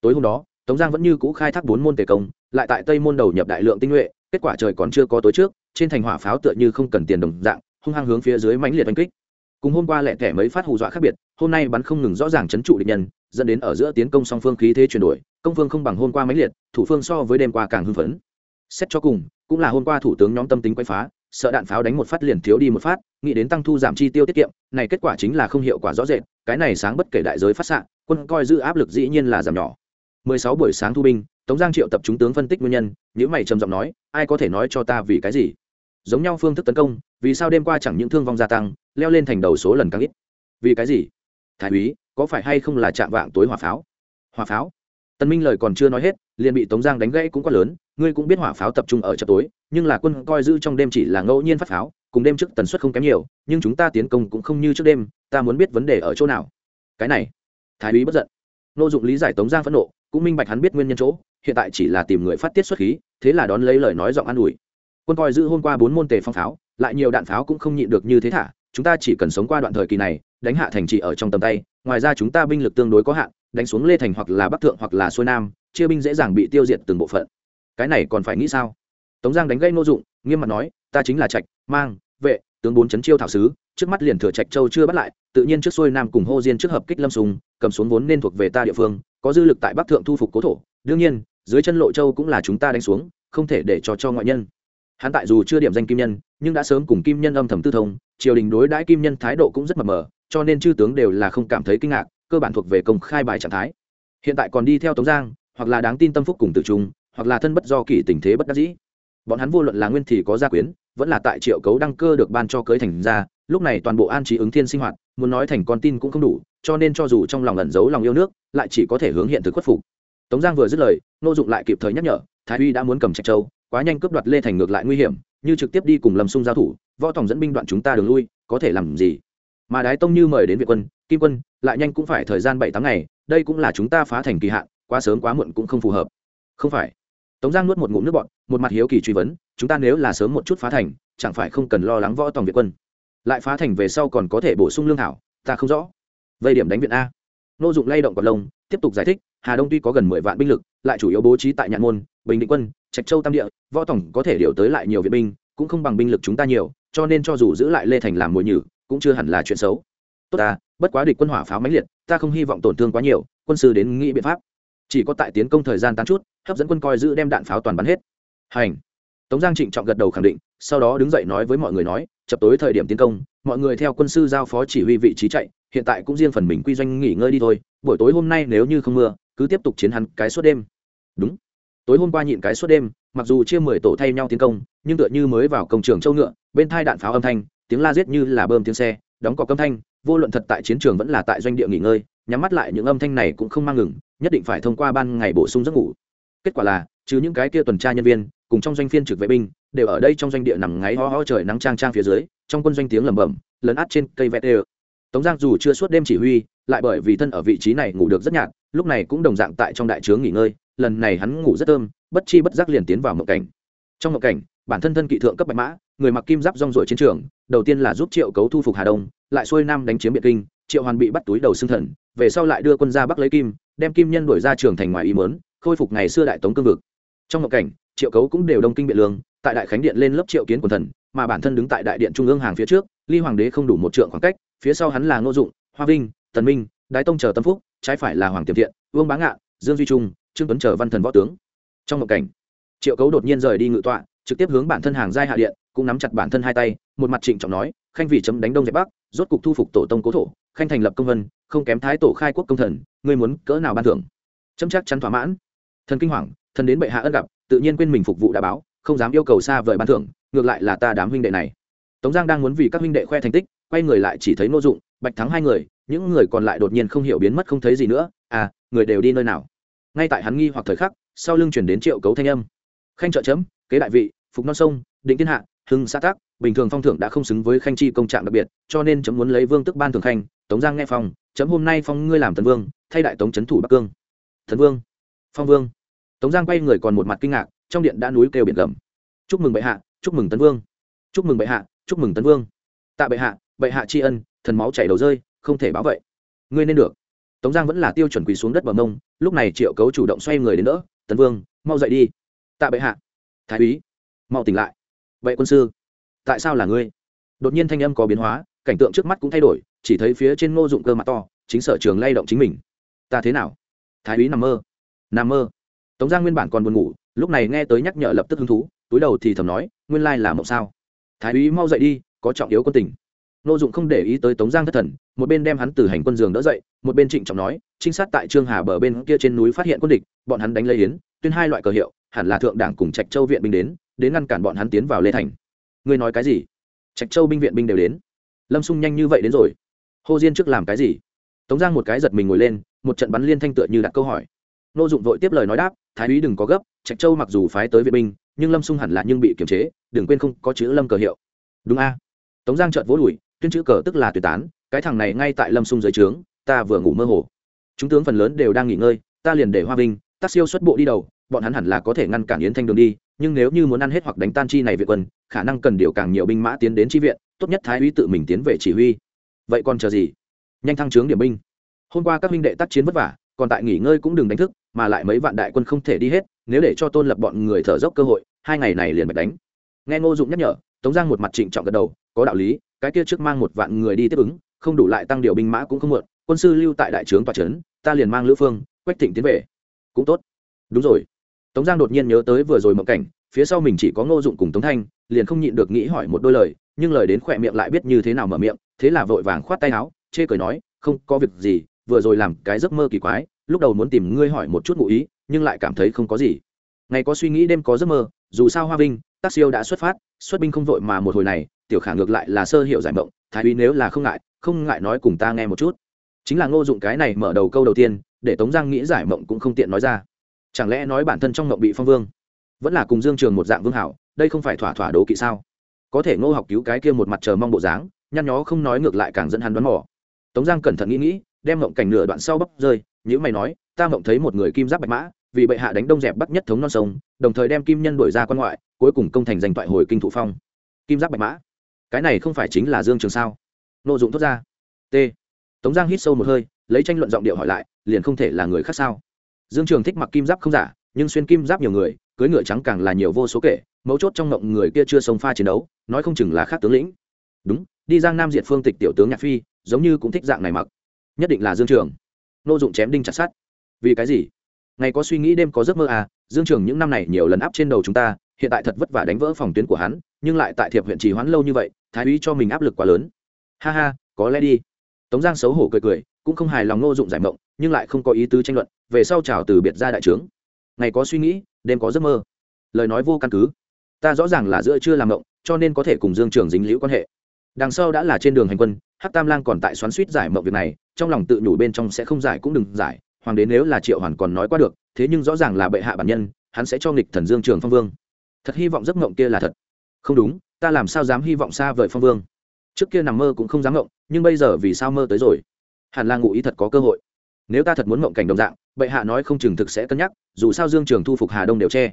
Tối hôm đó, tống giang vẫn như cũ khai thác bốn môn tề công, lại tại tây môn đầu nhập đại lượng tinh nhuệ, kết quả trời còn chưa có tối trước, trên thành hỏa pháo tựa như không cần tiền đồng dạng, hung hăng hướng phía dưới mãnh liệt oanh kích cùng hôm qua lẹ thẻ mấy phát hù dọa khác biệt, hôm nay bắn không ngừng rõ ràng chấn trụ địch nhân, dẫn đến ở giữa tiến công song phương khí thế chuyển đổi, công phương không bằng hôm qua máy liệt, thủ phương so với đêm qua càng hưng phấn. Xét cho cùng, cũng là hôm qua thủ tướng nhóm tâm tính quay phá, sợ đạn pháo đánh một phát liền thiếu đi một phát, nghĩ đến tăng thu giảm chi tiêu tiết kiệm, này kết quả chính là không hiệu quả rõ rệt, cái này sáng bất kể đại giới phát xạ, quân coi giữ áp lực dĩ nhiên là giảm nhỏ. 16 buổi sáng thu binh, tống giang triệu tập chúng tướng phân tích nguyên nhân những mày trầm giọng nói, ai có thể nói cho ta vì cái gì? Giống nhau phương thức tấn công, vì sao đêm qua chẳng những thương vong gia tăng, leo lên thành đầu số lần càng ít? Vì cái gì? Thái úy, có phải hay không là chạm vạng tối hỏa pháo? Hỏa pháo? Tân minh lời còn chưa nói hết, liền bị tống giang đánh gãy cũng quá lớn, ngươi cũng biết hỏa pháo tập trung ở chợ tối, nhưng là quân coi giữ trong đêm chỉ là ngẫu nhiên phát pháo, cùng đêm trước tần suất không kém nhiều, nhưng chúng ta tiến công cũng không như trước đêm, ta muốn biết vấn đề ở chỗ nào? Cái này, thái úy bất giận. Nô dụng lý giải tống giang phẫn nộ, cũng minh bạch hắn biết nguyên nhân chỗ, hiện tại chỉ là tìm người phát tiết xuất khí, thế là đón lấy lời nói giọng an ủi quân coi giữ hôm qua bốn môn tề phong pháo, lại nhiều đạn pháo cũng không nhịn được như thế thả, chúng ta chỉ cần sống qua đoạn thời kỳ này, đánh hạ thành trì ở trong tầm tay, ngoài ra chúng ta binh lực tương đối có hạn, đánh xuống lê thành hoặc là bắc thượng hoặc là xuôi nam, chia binh dễ dàng bị tiêu diệt từng bộ phận. Cái này còn phải nghĩ sao? Tống giang đánh gây nô dụng, nghiêm mặt nói, ta chính là trạch, mang, vệ, tướng bốn chấn chiêu thảo sứ, trước mắt liền thừa trạch châu chưa bắt lại, tự nhiên trước xuôi nam cùng hô diên trước hợp kích lâm sùng, cầm xuống vốn nên thuộc về ta địa phương, có dư lực tại bắc thượng thu phục cố thổ. Đương nhiên, dưới chân lộ châu cũng là chúng ta đánh xuống, không thể để cho cho ngoại nhân hắn tại dù chưa điểm danh kim nhân, nhưng đã sớm cùng kim nhân âm thầm tư thông, triều đình đối đãi kim nhân thái độ cũng rất mập mờ, cho nên chư tướng đều là không cảm thấy kinh ngạc, cơ bản thuộc về công khai bài trạng thái. Hiện tại còn đi theo tống giang, hoặc là đáng tin tâm phúc cùng Tử trung, hoặc là thân bất do kỷ tình thế bất đắc dĩ. Bọn hắn vô luận là nguyên thì có gia quyến, vẫn là tại triệu cấu đăng cơ được ban cho cưới thành ra lúc này toàn bộ an trí ứng thiên sinh hoạt, muốn nói thành con tin cũng không đủ, cho nên cho dù trong lòng ẩn giấu lòng yêu nước, lại chỉ có thể hướng hiện thực khuất phục. Tống giang vừa dứt lời, nô dụng lại kịp thời nhắc nhở, thái uy đã muốn cầm trạch châu quá nhanh cướp đoạt lê thành ngược lại nguy hiểm, như trực tiếp đi cùng lâm xung giao thủ, võ tòng dẫn binh đoạn chúng ta đường lui, có thể làm gì? Mà đái tông như mời đến việt quân, kim quân, lại nhanh cũng phải thời gian bảy tám ngày, đây cũng là chúng ta phá thành kỳ hạn, quá sớm quá muộn cũng không phù hợp. Không phải. Tống giang nuốt một ngụm nước bọn một mặt hiếu kỳ truy vấn, chúng ta nếu là sớm một chút phá thành, chẳng phải không cần lo lắng võ tòng việt quân? Lại phá thành về sau còn có thể bổ sung lương thảo, ta không rõ. Vây điểm đánh viện a. Nô dụng lay động còn lông tiếp tục giải thích, hà đông tuy có gần mười vạn binh lực, lại chủ yếu bố trí tại nhạn môn, bình định quân, trạch châu tam địa, võ tổng có thể điều tới lại nhiều viện binh, cũng không bằng binh lực chúng ta nhiều, cho nên cho dù giữ lại lê thành làm mồi nhử, cũng chưa hẳn là chuyện xấu. Tốt ta, bất quá địch quân hỏa pháo mãnh liệt, ta không hy vọng tổn thương quá nhiều, quân sư đến nghĩ biện pháp. Chỉ có tại tiến công thời gian tán chút, hấp dẫn quân coi giữ đem đạn pháo toàn bắn hết. Hành tống giang trịnh trọng gật đầu khẳng định, sau đó đứng dậy nói với mọi người nói, chập tối thời điểm tiến công, mọi người theo quân sư giao phó chỉ huy vị trí chạy, hiện tại cũng riêng phần mình quy doanh nghỉ ngơi đi thôi, buổi tối hôm nay nếu như không mưa, cứ tiếp tục chiến hắn cái suốt đêm. Đúng. Tối hôm qua nhịn cái suốt đêm, mặc dù chia mười tổ thay nhau tiến công, nhưng tựa như mới vào công trường châu ngựa, bên thai đạn pháo âm thanh, tiếng la giết như là bơm tiếng xe, đóng cọc âm thanh, vô luận thật tại chiến trường vẫn là tại doanh địa nghỉ ngơi, nhắm mắt lại những âm thanh này cũng không mang ngừng, nhất định phải thông qua ban ngày bổ sung giấc ngủ. Kết quả là trừ những cái kia tuần tra nhân viên, cùng trong doanh phiên trực vệ binh, đều ở đây trong doanh địa nằm ngáy ho ho trời nắng trang trang phía dưới, trong quân doanh tiếng lẩm bẩm, lấn át trên cây vẹt đều. Tống giang dù chưa suốt đêm chỉ huy, lại bởi vì thân ở vị trí này ngủ được rất nhạt, lúc này cũng đồng dạng tại trong đại trướng nghỉ ngơi, lần này hắn ngủ rất thơm, bất chi bất giác liền tiến vào mộng cảnh. Trong mộng cảnh, bản thân thân kỵ thượng cấp bạch mã, người mặc kim giáp rong rổi chiến trường, đầu tiên là giúp triệu cấu thu phục hà đông, lại xuôi nam đánh chiếm biệt kinh, triệu hoàn bị bắt túi đầu xương thần, về sau lại đưa quân ra bắc lấy kim, đem kim nhân đuổi ra trường thành ngoài ý mớn khôi phục ngày xưa đại tống cương vực trong một cảnh, triệu cấu cũng đều đông kinh biện lương, tại đại khánh điện lên lớp triệu kiến quần thần, mà bản thân đứng tại đại điện trung ương hàng phía trước, ly hoàng đế không đủ một trượng khoảng cách, phía sau hắn là ngô dụng, hoa vinh, tần minh, đái tông chờ tâm phúc, trái phải là hoàng tiềm thiện, vương bá ngạn, dương duy trung, trương tuấn chờ văn thần võ tướng. Trong một cảnh, triệu cấu đột nhiên rời đi ngự tọa, trực tiếp hướng bản thân hàng giai hạ điện, cũng nắm chặt bản thân hai tay, một mặt trịnh trọng nói, khanh vì chấm đánh đông dẹp bắc, rốt cục thu phục tổ tông cố thổ, khanh thành lập công vân, không kém thái tổ khai quốc công thần, ngươi muốn cỡ nào ban thưởng? Chấm chắc chắn thỏa mãn. Thần kinh hoàng thần đến bệ hạ ân gặp, tự nhiên quên mình phục vụ đã báo, không dám yêu cầu xa vời ban thưởng, ngược lại là ta đám huynh đệ này. Tống giang đang muốn vì các huynh đệ khoe thành tích, quay người lại chỉ thấy nô dụng, bạch thắng hai người, những người còn lại đột nhiên không hiểu biến mất không thấy gì nữa à người đều đi nơi nào? Ngay tại hắn nghi hoặc thời khắc, sau lưng chuyển đến triệu cấu thanh âm. Khanh trợ chấm, kế đại vị, phục non sông, định thiên hạ, hưng xã tác bình thường phong thưởng đã không xứng với khanh chi công trạng đặc biệt, cho nên chấm muốn lấy vương tức ban thường khanh. Tống giang nghe phong, chấm hôm nay phong ngươi làm thần vương, thay đại tống trấn thủ bắc cương. Thần vương, phong vương tống giang quay người còn một mặt kinh ngạc, trong điện đã núi kêu biển gầm. Chúc mừng bệ hạ, chúc mừng tấn vương. Chúc mừng bệ hạ, chúc mừng tấn vương. Tạ bệ hạ bệ hạ tri ân, thần máu chảy đầu rơi, không thể báo vậy. Ngươi nên được. Tống giang vẫn là tiêu chuẩn quỳ xuống đất bờ mông, lúc này triệu cấu chủ động xoay người đến đỡ, tấn vương, mau dậy đi. Tạ bệ hạ. Thái úy, mau tỉnh lại. Vậy quân sư, tại sao là ngươi? Đột nhiên thanh âm có biến hóa, cảnh tượng trước mắt cũng thay đổi, chỉ thấy phía trên ngô dụng cơ mặt to, chính sở trường lay động chính mình. Ta thế nào? Thái úy nằm mơ. Nằm mơ? Tống giang nguyên bản còn buồn ngủ, lúc này nghe tới nhắc nhở lập tức hứng thú, túi đầu thì thầm nói, nguyên lai là mộng sao. Thái úy mau dậy đi, có trọng yếu quân tình. Nô dụng không để ý tới tống giang thất thần, một bên đem hắn từ hành quân giường đỡ dậy, một bên trịnh trọng nói, trinh sát tại trương hà bờ bên kia trên núi phát hiện quân địch, bọn hắn đánh lấy yến, tuyên hai loại cờ hiệu, hẳn là thượng đảng cùng trạch châu viện binh đến đến ngăn cản bọn hắn tiến vào lê thành. Ngươi nói cái gì? Trạch châu binh viện binh đều đến. Lâm xung nhanh như vậy đến rồi. Hồ diên trước làm cái gì? Tống giang một cái giật mình ngồi lên, một trận bắn liên thanh tựa như đặt câu hỏi. Nô dụng vội tiếp lời nói đáp thái úy đừng có gấp, trạch châu mặc dù phái tới viện binh, nhưng lâm xung hẳn là nhưng bị kiềm chế, đừng quên không có chữ lâm cờ hiệu. Đúng a. Tống giang trợt vỗ đùi, tuyên chữ cờ tức là tuyệt tán, cái thằng này ngay tại lâm xung dưới trướng, ta vừa ngủ mơ hồ. Chúng tướng phần lớn đều đang nghỉ ngơi, ta liền để hoa vinh tác siêu xuất bộ đi đầu, bọn hắn hẳn là có thể ngăn cản yến thanh đường đi, nhưng nếu như muốn ăn hết hoặc đánh tan chi này viện quân, khả năng cần điều càng nhiều binh mã tiến đến chi viện, tốt nhất thái úy tự mình tiến về chỉ huy. Vậy còn chờ gì? Nhanh thăng trướng điểm binh. Hôm qua các minh đệ tác chiến vất vả, còn tại nghỉ ngơi cũng đừng đánh thức mà lại mấy vạn đại quân không thể đi hết, nếu để cho tôn lập bọn người thở dốc cơ hội, hai ngày này liền bạch đánh. Nghe ngô dụng nhắc nhở, tống giang một mặt trịnh trọng gật đầu, có đạo lý, cái kia trước mang một vạn người đi tiếp ứng, không đủ lại tăng điều binh mã cũng không muộn, quân sư lưu tại đại trướng tòa trấn, ta liền mang lữ phương, quách thịnh tiến về. Cũng tốt. Đúng rồi. Tống giang đột nhiên nhớ tới vừa rồi mộng cảnh, phía sau mình chỉ có ngô dụng cùng tống thanh, liền không nhịn được nghĩ hỏi một đôi lời, nhưng lời đến khỏe miệng lại biết như thế nào mở miệng, thế là vội vàng khoát tay áo, chê cười nói, không có việc gì, vừa rồi làm cái giấc mơ kỳ quái lúc đầu muốn tìm ngươi hỏi một chút ngụ ý, nhưng lại cảm thấy không có gì. Ngày có suy nghĩ đêm có giấc mơ, dù sao hoa vinh tác siêu đã xuất phát, xuất binh không vội mà một hồi này, tiểu khả ngược lại là sơ hiệu giải mộng, thái úy nếu là không ngại không ngại nói cùng ta nghe một chút. Chính là ngô dụng cái này mở đầu câu đầu tiên, để tống giang nghĩ giải mộng cũng không tiện nói ra. Chẳng lẽ nói bản thân trong mộng bị phong vương? Vẫn là cùng dương trường một dạng vương hảo, đây không phải thỏa thỏa đố kỵ sao? Có thể ngô học cứu cái kia một mặt chờ mong bộ dáng, nhăn nhó không nói ngược lại càng dẫn hắn đoán mò. Tống giang cẩn thận nghĩ nghĩ, đem mộng cảnh nửa đoạn sau bắp rơi nhữ mày nói, ta mộng thấy một người kim giáp bạch mã, vì bệ hạ đánh đông dẹp bắt nhất thống non sông, đồng thời đem kim nhân đổi ra quan ngoại, cuối cùng công thành giành toại hồi kinh thụ phong. Kim giáp bạch mã? Cái này không phải chính là dương trường sao? Nội dụng thốt ra. T. Tống giang hít sâu một hơi, lấy tranh luận giọng điệu hỏi lại, liền không thể là người khác sao? Dương trường thích mặc kim giáp không giả, nhưng xuyên kim giáp nhiều người, cưới ngựa trắng càng là nhiều vô số kể, mấu chốt trong ngộng người kia chưa sông pha chiến đấu, nói không chừng là khác tướng lĩnh. Đúng, đi giang nam diệt phương tịch tiểu tướng nhạc phi, giống như cũng thích dạng này mặc. Nhất định là dương trường nô dụng chém đinh chặt sát vì cái gì? Ngày có suy nghĩ đêm có giấc mơ à dương trường những năm này nhiều lần áp trên đầu chúng ta, hiện tại thật vất vả đánh vỡ phòng tuyến của hắn, nhưng lại tại thiệp huyện trì hoãn lâu như vậy, thái úy cho mình áp lực quá lớn. Ha ha, có lẽ đi. Tống giang xấu hổ cười cười, cũng không hài lòng nô dụng giải mộng, nhưng lại không có ý tứ tranh luận, về sau chào từ biệt ra đại trướng. Ngày có suy nghĩ, đêm có giấc mơ. Lời nói vô căn cứ. Ta rõ ràng là giữa chưa làm mộng, cho nên có thể cùng dương trường dính liễu quan hệ. Đằng sau đã là trên đường hành quân hát tam lang còn tại xoắn suýt giải mộng việc này trong lòng tự nhủ bên trong sẽ không giải cũng đừng giải, hoàng đế nếu là triệu hoàn còn nói qua được, thế nhưng rõ ràng là bệ hạ bản nhân, hắn sẽ cho nghịch thần dương trường phong vương. Thật hy vọng giấc mộng kia là thật. Không đúng, ta làm sao dám hy vọng xa vời phong vương? Trước kia nằm mơ cũng không dám mộng, nhưng bây giờ vì sao mơ tới rồi? Hẳn là ngụ ý thật có cơ hội. Nếu ta thật muốn mộng cảnh đồng dạng, bệ hạ nói không chừng thực sẽ cân nhắc, dù sao dương trường thu phục hà đông đều che.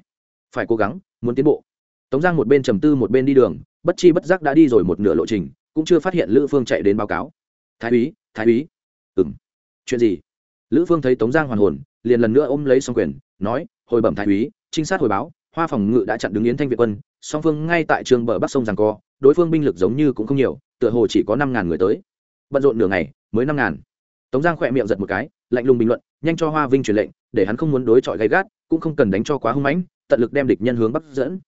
Phải cố gắng, muốn tiến bộ. Tống giang một bên trầm tư một bên đi đường, bất chi bất giác đã đi rồi một nửa lộ trình, cũng chưa phát hiện lữ phương chạy đến báo cáo. Thái úy thái úy ừng chuyện gì? Lữ phương thấy tống giang hoàn hồn, liền lần nữa ôm lấy xong quyền, nói, hồi bẩm thái úy, trinh sát hồi báo, hoa phòng ngự đã chặn đứng yến thanh việt quân, song phương ngay tại trường bờ bắc sông giang co, đối phương binh lực giống như cũng không nhiều, tựa hồ chỉ có năm ngàn người tới. Bận rộn nửa ngày, mới năm ngàn. Tống giang khỏe miệng giật một cái, lạnh lùng bình luận, nhanh cho hoa vinh truyền lệnh, để hắn không muốn đối chọi gay gắt, cũng không cần đánh cho quá hung mãnh, tận lực đem địch nhân hướng bắc dẫn.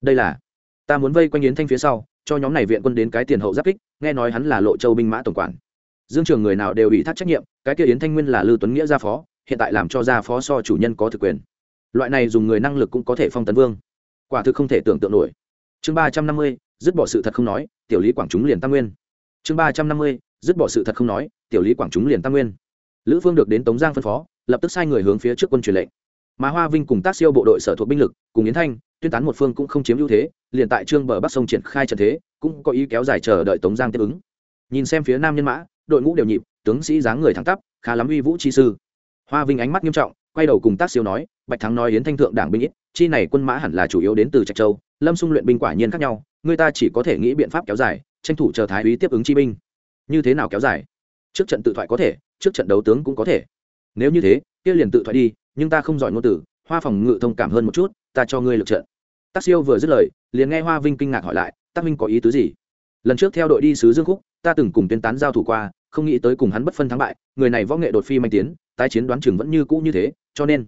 Đây là, ta muốn vây quanh yến thanh phía sau, cho nhóm này viện quân đến cái tiền hậu giáp kích, nghe nói hắn là lộ châu binh mã tổng quản dương trường người nào đều ủy thác trách nhiệm, cái kia yến thanh nguyên là lưu tuấn nghĩa gia phó, hiện tại làm cho gia phó so chủ nhân có thực quyền. Loại này dùng người năng lực cũng có thể phong tấn vương. Quả thực không thể tưởng tượng nổi. Chương ba trăm năm mươi, dứt bỏ sự thật không nói, tiểu lý quảng chúng liền tam nguyên. Chương ba trăm năm mươi, dứt bỏ sự thật không nói, tiểu lý quảng chúng liền tam nguyên. Lữ phương được đến tống giang phân phó, lập tức sai người hướng phía trước quân truyền lệnh. Mà hoa vinh cùng tác siêu bộ đội sở thuộc binh lực, cùng yến thanh, tuyên tán một phương cũng không chiếm ưu thế, liền tại trương bờ bắc sông triển khai trận thế, cũng có ý kéo dài chờ đợi tống giang tiếp ứng. Nhìn xem phía nam nhân mã đội ngũ đều nhịp, tướng sĩ dáng người thẳng tắp, khá lắm uy vũ chi sư. Hoa vinh ánh mắt nghiêm trọng, quay đầu cùng tác siêu nói, bạch thắng nói yến thanh thượng đảng binh ít, chi này quân mã hẳn là chủ yếu đến từ trạch châu, lâm xung luyện binh quả nhiên khác nhau, người ta chỉ có thể nghĩ biện pháp kéo dài, tranh thủ chờ thái úy tiếp ứng chi binh. Như thế nào kéo dài? Trước trận tự thoại có thể, trước trận đấu tướng cũng có thể. Nếu như thế, kia liền tự thoại đi, nhưng ta không giỏi ngôn từ, hoa phòng ngự thông cảm hơn một chút, ta cho ngươi lực trận. Tác siêu vừa dứt lời, liền nghe hoa vinh kinh ngạc hỏi lại, tác minh có ý tứ gì? Lần trước theo đội đi sứ dương khúc, ta từng cùng tuyên tán giao thủ qua không nghĩ tới cùng hắn bất phân thắng bại, người này võ nghệ đột phi manh tiến, tái chiến đoán chừng vẫn như cũ như thế, cho nên,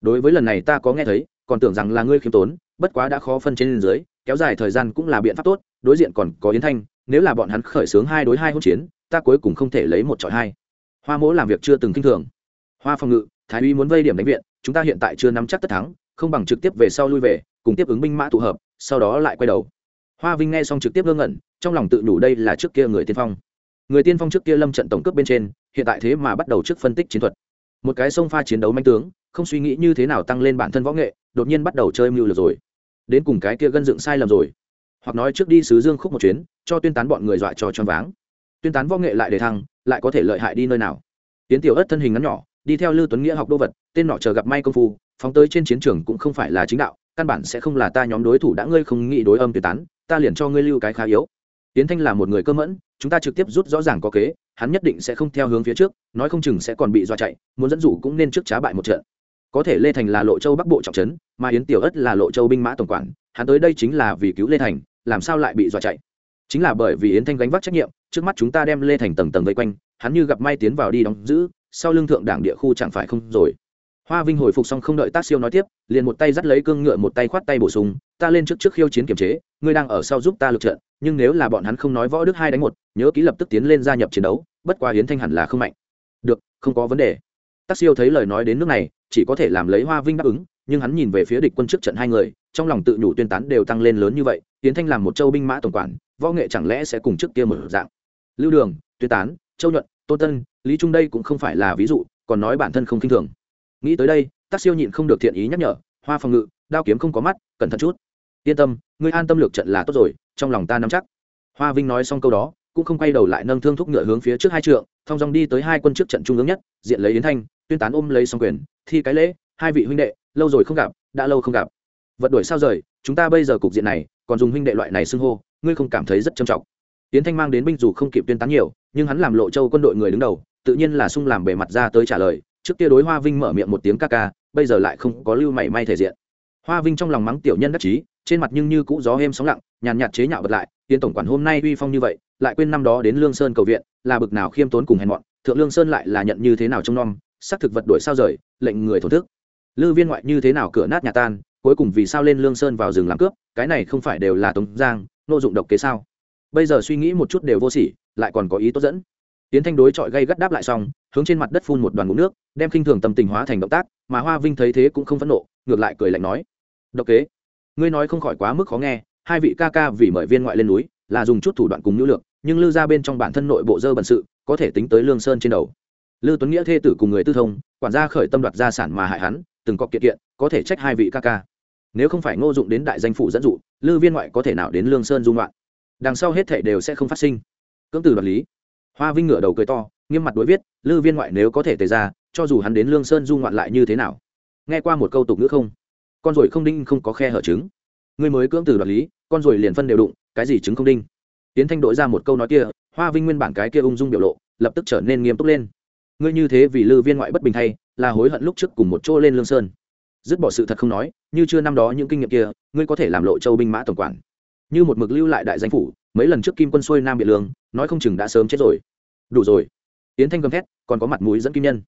đối với lần này ta có nghe thấy, còn tưởng rằng là ngươi khiêm tốn, bất quá đã khó phân trên dưới, kéo dài thời gian cũng là biện pháp tốt, đối diện còn có yến thanh, nếu là bọn hắn khởi xướng hai đối hai hỗn chiến, ta cuối cùng không thể lấy một trọi hai. Hoa mỗ làm việc chưa từng kinh thường. Hoa phòng ngự, thái uy muốn vây điểm đánh viện, chúng ta hiện tại chưa nắm chắc tất thắng, không bằng trực tiếp về sau lui về, cùng tiếp ứng binh mã tụ hợp, sau đó lại quay đầu. Hoa vinh nghe xong trực tiếp ngơ ngẩn, trong lòng tự đủ đây là trước kia người tiên phong người tiên phong trước kia lâm trận tổng cướp bên trên, hiện tại thế mà bắt đầu trước phân tích chiến thuật. Một cái sông pha chiến đấu manh tướng, không suy nghĩ như thế nào tăng lên bản thân võ nghệ, đột nhiên bắt đầu chơi mưu lược rồi. Đến cùng cái kia gân dựng sai lầm rồi. Hoặc nói trước đi sứ dương khúc một chuyến, cho tuyên tán bọn người dọa cho choáng váng. Tuyên tán võ nghệ lại để thăng, lại có thể lợi hại đi nơi nào. Tiến tiểu ất thân hình ngắn nhỏ, đi theo lưu tuấn nghĩa học đô vật, tên nọ chờ gặp may công phu, phóng tới trên chiến trường cũng không phải là chính đạo, căn bản sẽ không là ta nhóm đối thủ đã ngươi không nghĩ đối âm tuyệt tán, ta liền cho ngươi lưu cái khá yếu tiến thanh là một người cơ mẫn, chúng ta trực tiếp rút rõ ràng có kế, hắn nhất định sẽ không theo hướng phía trước, nói không chừng sẽ còn bị dọa chạy, muốn dẫn dụ cũng nên trước trá bại một trận. Có thể lê thành là lộ châu bắc bộ trọng trấn, mà yến tiểu ất là lộ châu binh mã tổng quản, hắn tới đây chính là vì cứu lê thành, làm sao lại bị dọa chạy? Chính là bởi vì yến thanh gánh vác trách nhiệm, trước mắt chúng ta đem lê thành tầng tầng vây quanh, hắn như gặp may tiến vào đi đóng giữ, sau lưng thượng đảng địa khu chẳng phải không rồi hoa vinh hồi phục xong không đợi tác siêu nói tiếp, liền một tay dắt lấy cương ngựa một tay khoát tay bổ sung, ta lên trước trước khiêu chiến kiểm chế, ngươi đang ở sau giúp ta lực trận, nhưng nếu là bọn hắn không nói võ đức hai đánh một, nhớ ký lập tức tiến lên gia nhập chiến đấu, bất quá hiến thanh hẳn là không mạnh. Được, không có vấn đề. Tác siêu thấy lời nói đến nước này, chỉ có thể làm lấy hoa vinh đáp ứng, nhưng hắn nhìn về phía địch quân trước trận hai người, trong lòng tự nhủ tuyên tán đều tăng lên lớn như vậy hiến thanh làm một châu binh mã tổng quản, võ nghệ chẳng lẽ sẽ cùng trước kia mở dạng? Lưu đường, tuyên tán, châu nhuận tô tân, lý trung đây cũng không phải là ví dụ, còn nói bản thân không kinh thường nghĩ tới đây tác siêu nhịn không được thiện ý nhắc nhở, hoa phòng ngự, đao kiếm không có mắt, cẩn thận chút. Yên tâm, ngươi an tâm lược trận là tốt rồi, trong lòng ta nắm chắc. Hoa vinh nói xong câu đó, cũng không quay đầu lại nâng thương thúc ngựa hướng phía trước hai trượng, thong dong đi tới hai quân trước trận trung ương nhất, diện lấy yến thanh, tuyên tán ôm lấy xong quyền, thi cái lễ, hai vị huynh đệ, lâu rồi không gặp, đã lâu không gặp. Vật đuổi sao rời, chúng ta bây giờ cục diện này, còn dùng huynh đệ loại này xưng hô, ngươi không cảm thấy rất trầm trọng. Yến thanh mang đến binh dù không kịp tuyên tán nhiều, nhưng hắn làm lộ châu quân đội người đứng đầu, tự nhiên là sung làm bề mặt ra tới trả lời trước kia đối hoa vinh mở miệng một tiếng ca ca bây giờ lại không có lưu mảy may thể diện. Hoa vinh trong lòng mắng tiểu nhân đắc chí trên mặt nhưng như cũ gió êm sóng lặng nhàn nhạt chế nhạo bật lại tiến tổng quản hôm nay uy phong như vậy lại quên năm đó đến lương sơn cầu viện là bực nào khiêm tốn cùng hèn mọn thượng lương sơn lại là nhận như thế nào trong non, xác thực vật đổi sao rời lệnh người thổn thức. Lư viên ngoại như thế nào cửa nát nhà tan cuối cùng vì sao lên lương sơn vào rừng làm cướp cái này không phải đều là tống giang nô dụng độc kế sao? Bây giờ suy nghĩ một chút đều vô sỉ lại còn có ý tốt dẫn tiến thanh đối chọi gây gắt đáp lại xong, hướng trên mặt đất phun một đoàn ngũ nước, đem khinh thường tâm tình hóa thành động tác, mà hoa vinh thấy thế cũng không phẫn nộ, ngược lại cười lạnh nói. Độc kế, ngươi nói không khỏi quá mức khó nghe, hai vị ca ca vì mời viên ngoại lên núi, là dùng chút thủ đoạn cùng nữ lượng nhưng lư ra bên trong bản thân nội bộ dơ bẩn sự, có thể tính tới lương sơn trên đầu. Lư tuấn nghĩa thê tử cùng người tư thông, quản gia khởi tâm đoạt gia sản mà hại hắn, từng có kiện kiện, có thể trách hai vị ca ca. Nếu không phải ngô dụng đến đại danh phủ dẫn dụ, lư viên ngoại có thể nào đến lương sơn dung loạn? Đằng sau hết thể đều sẽ không phát sinh. Cưỡng từ đoạt lý hoa vinh ngửa đầu cười to, nghiêm mặt đối viết, lư viên ngoại nếu có thể tề ra, cho dù hắn đến lương sơn du ngoạn lại như thế nào? Nghe qua một câu tục ngữ không? Con ruồi không đinh không có khe hở trứng. Ngươi mới cưỡng từ đoạt lý, con ruồi liền phân đều đụng, cái gì trứng không đinh? Tiến thanh đội ra một câu nói kia, hoa vinh nguyên bản cái kia ung dung biểu lộ, lập tức trở nên nghiêm túc lên. Ngươi như thế vì lư viên ngoại bất bình thay, là hối hận lúc trước cùng một chỗ lên lương sơn. Dứt bỏ sự thật không nói, như chưa năm đó những kinh nghiệm kia, ngươi có thể làm lộ châu binh mã tổng quản như một mực lưu lại đại danh phủ, mấy lần trước kim quân xuôi nam biện lương, nói không chừng đã sớm chết rồi. Đủ rồi. Yến thanh gầm thét, còn có mặt mũi dẫn kim nhân.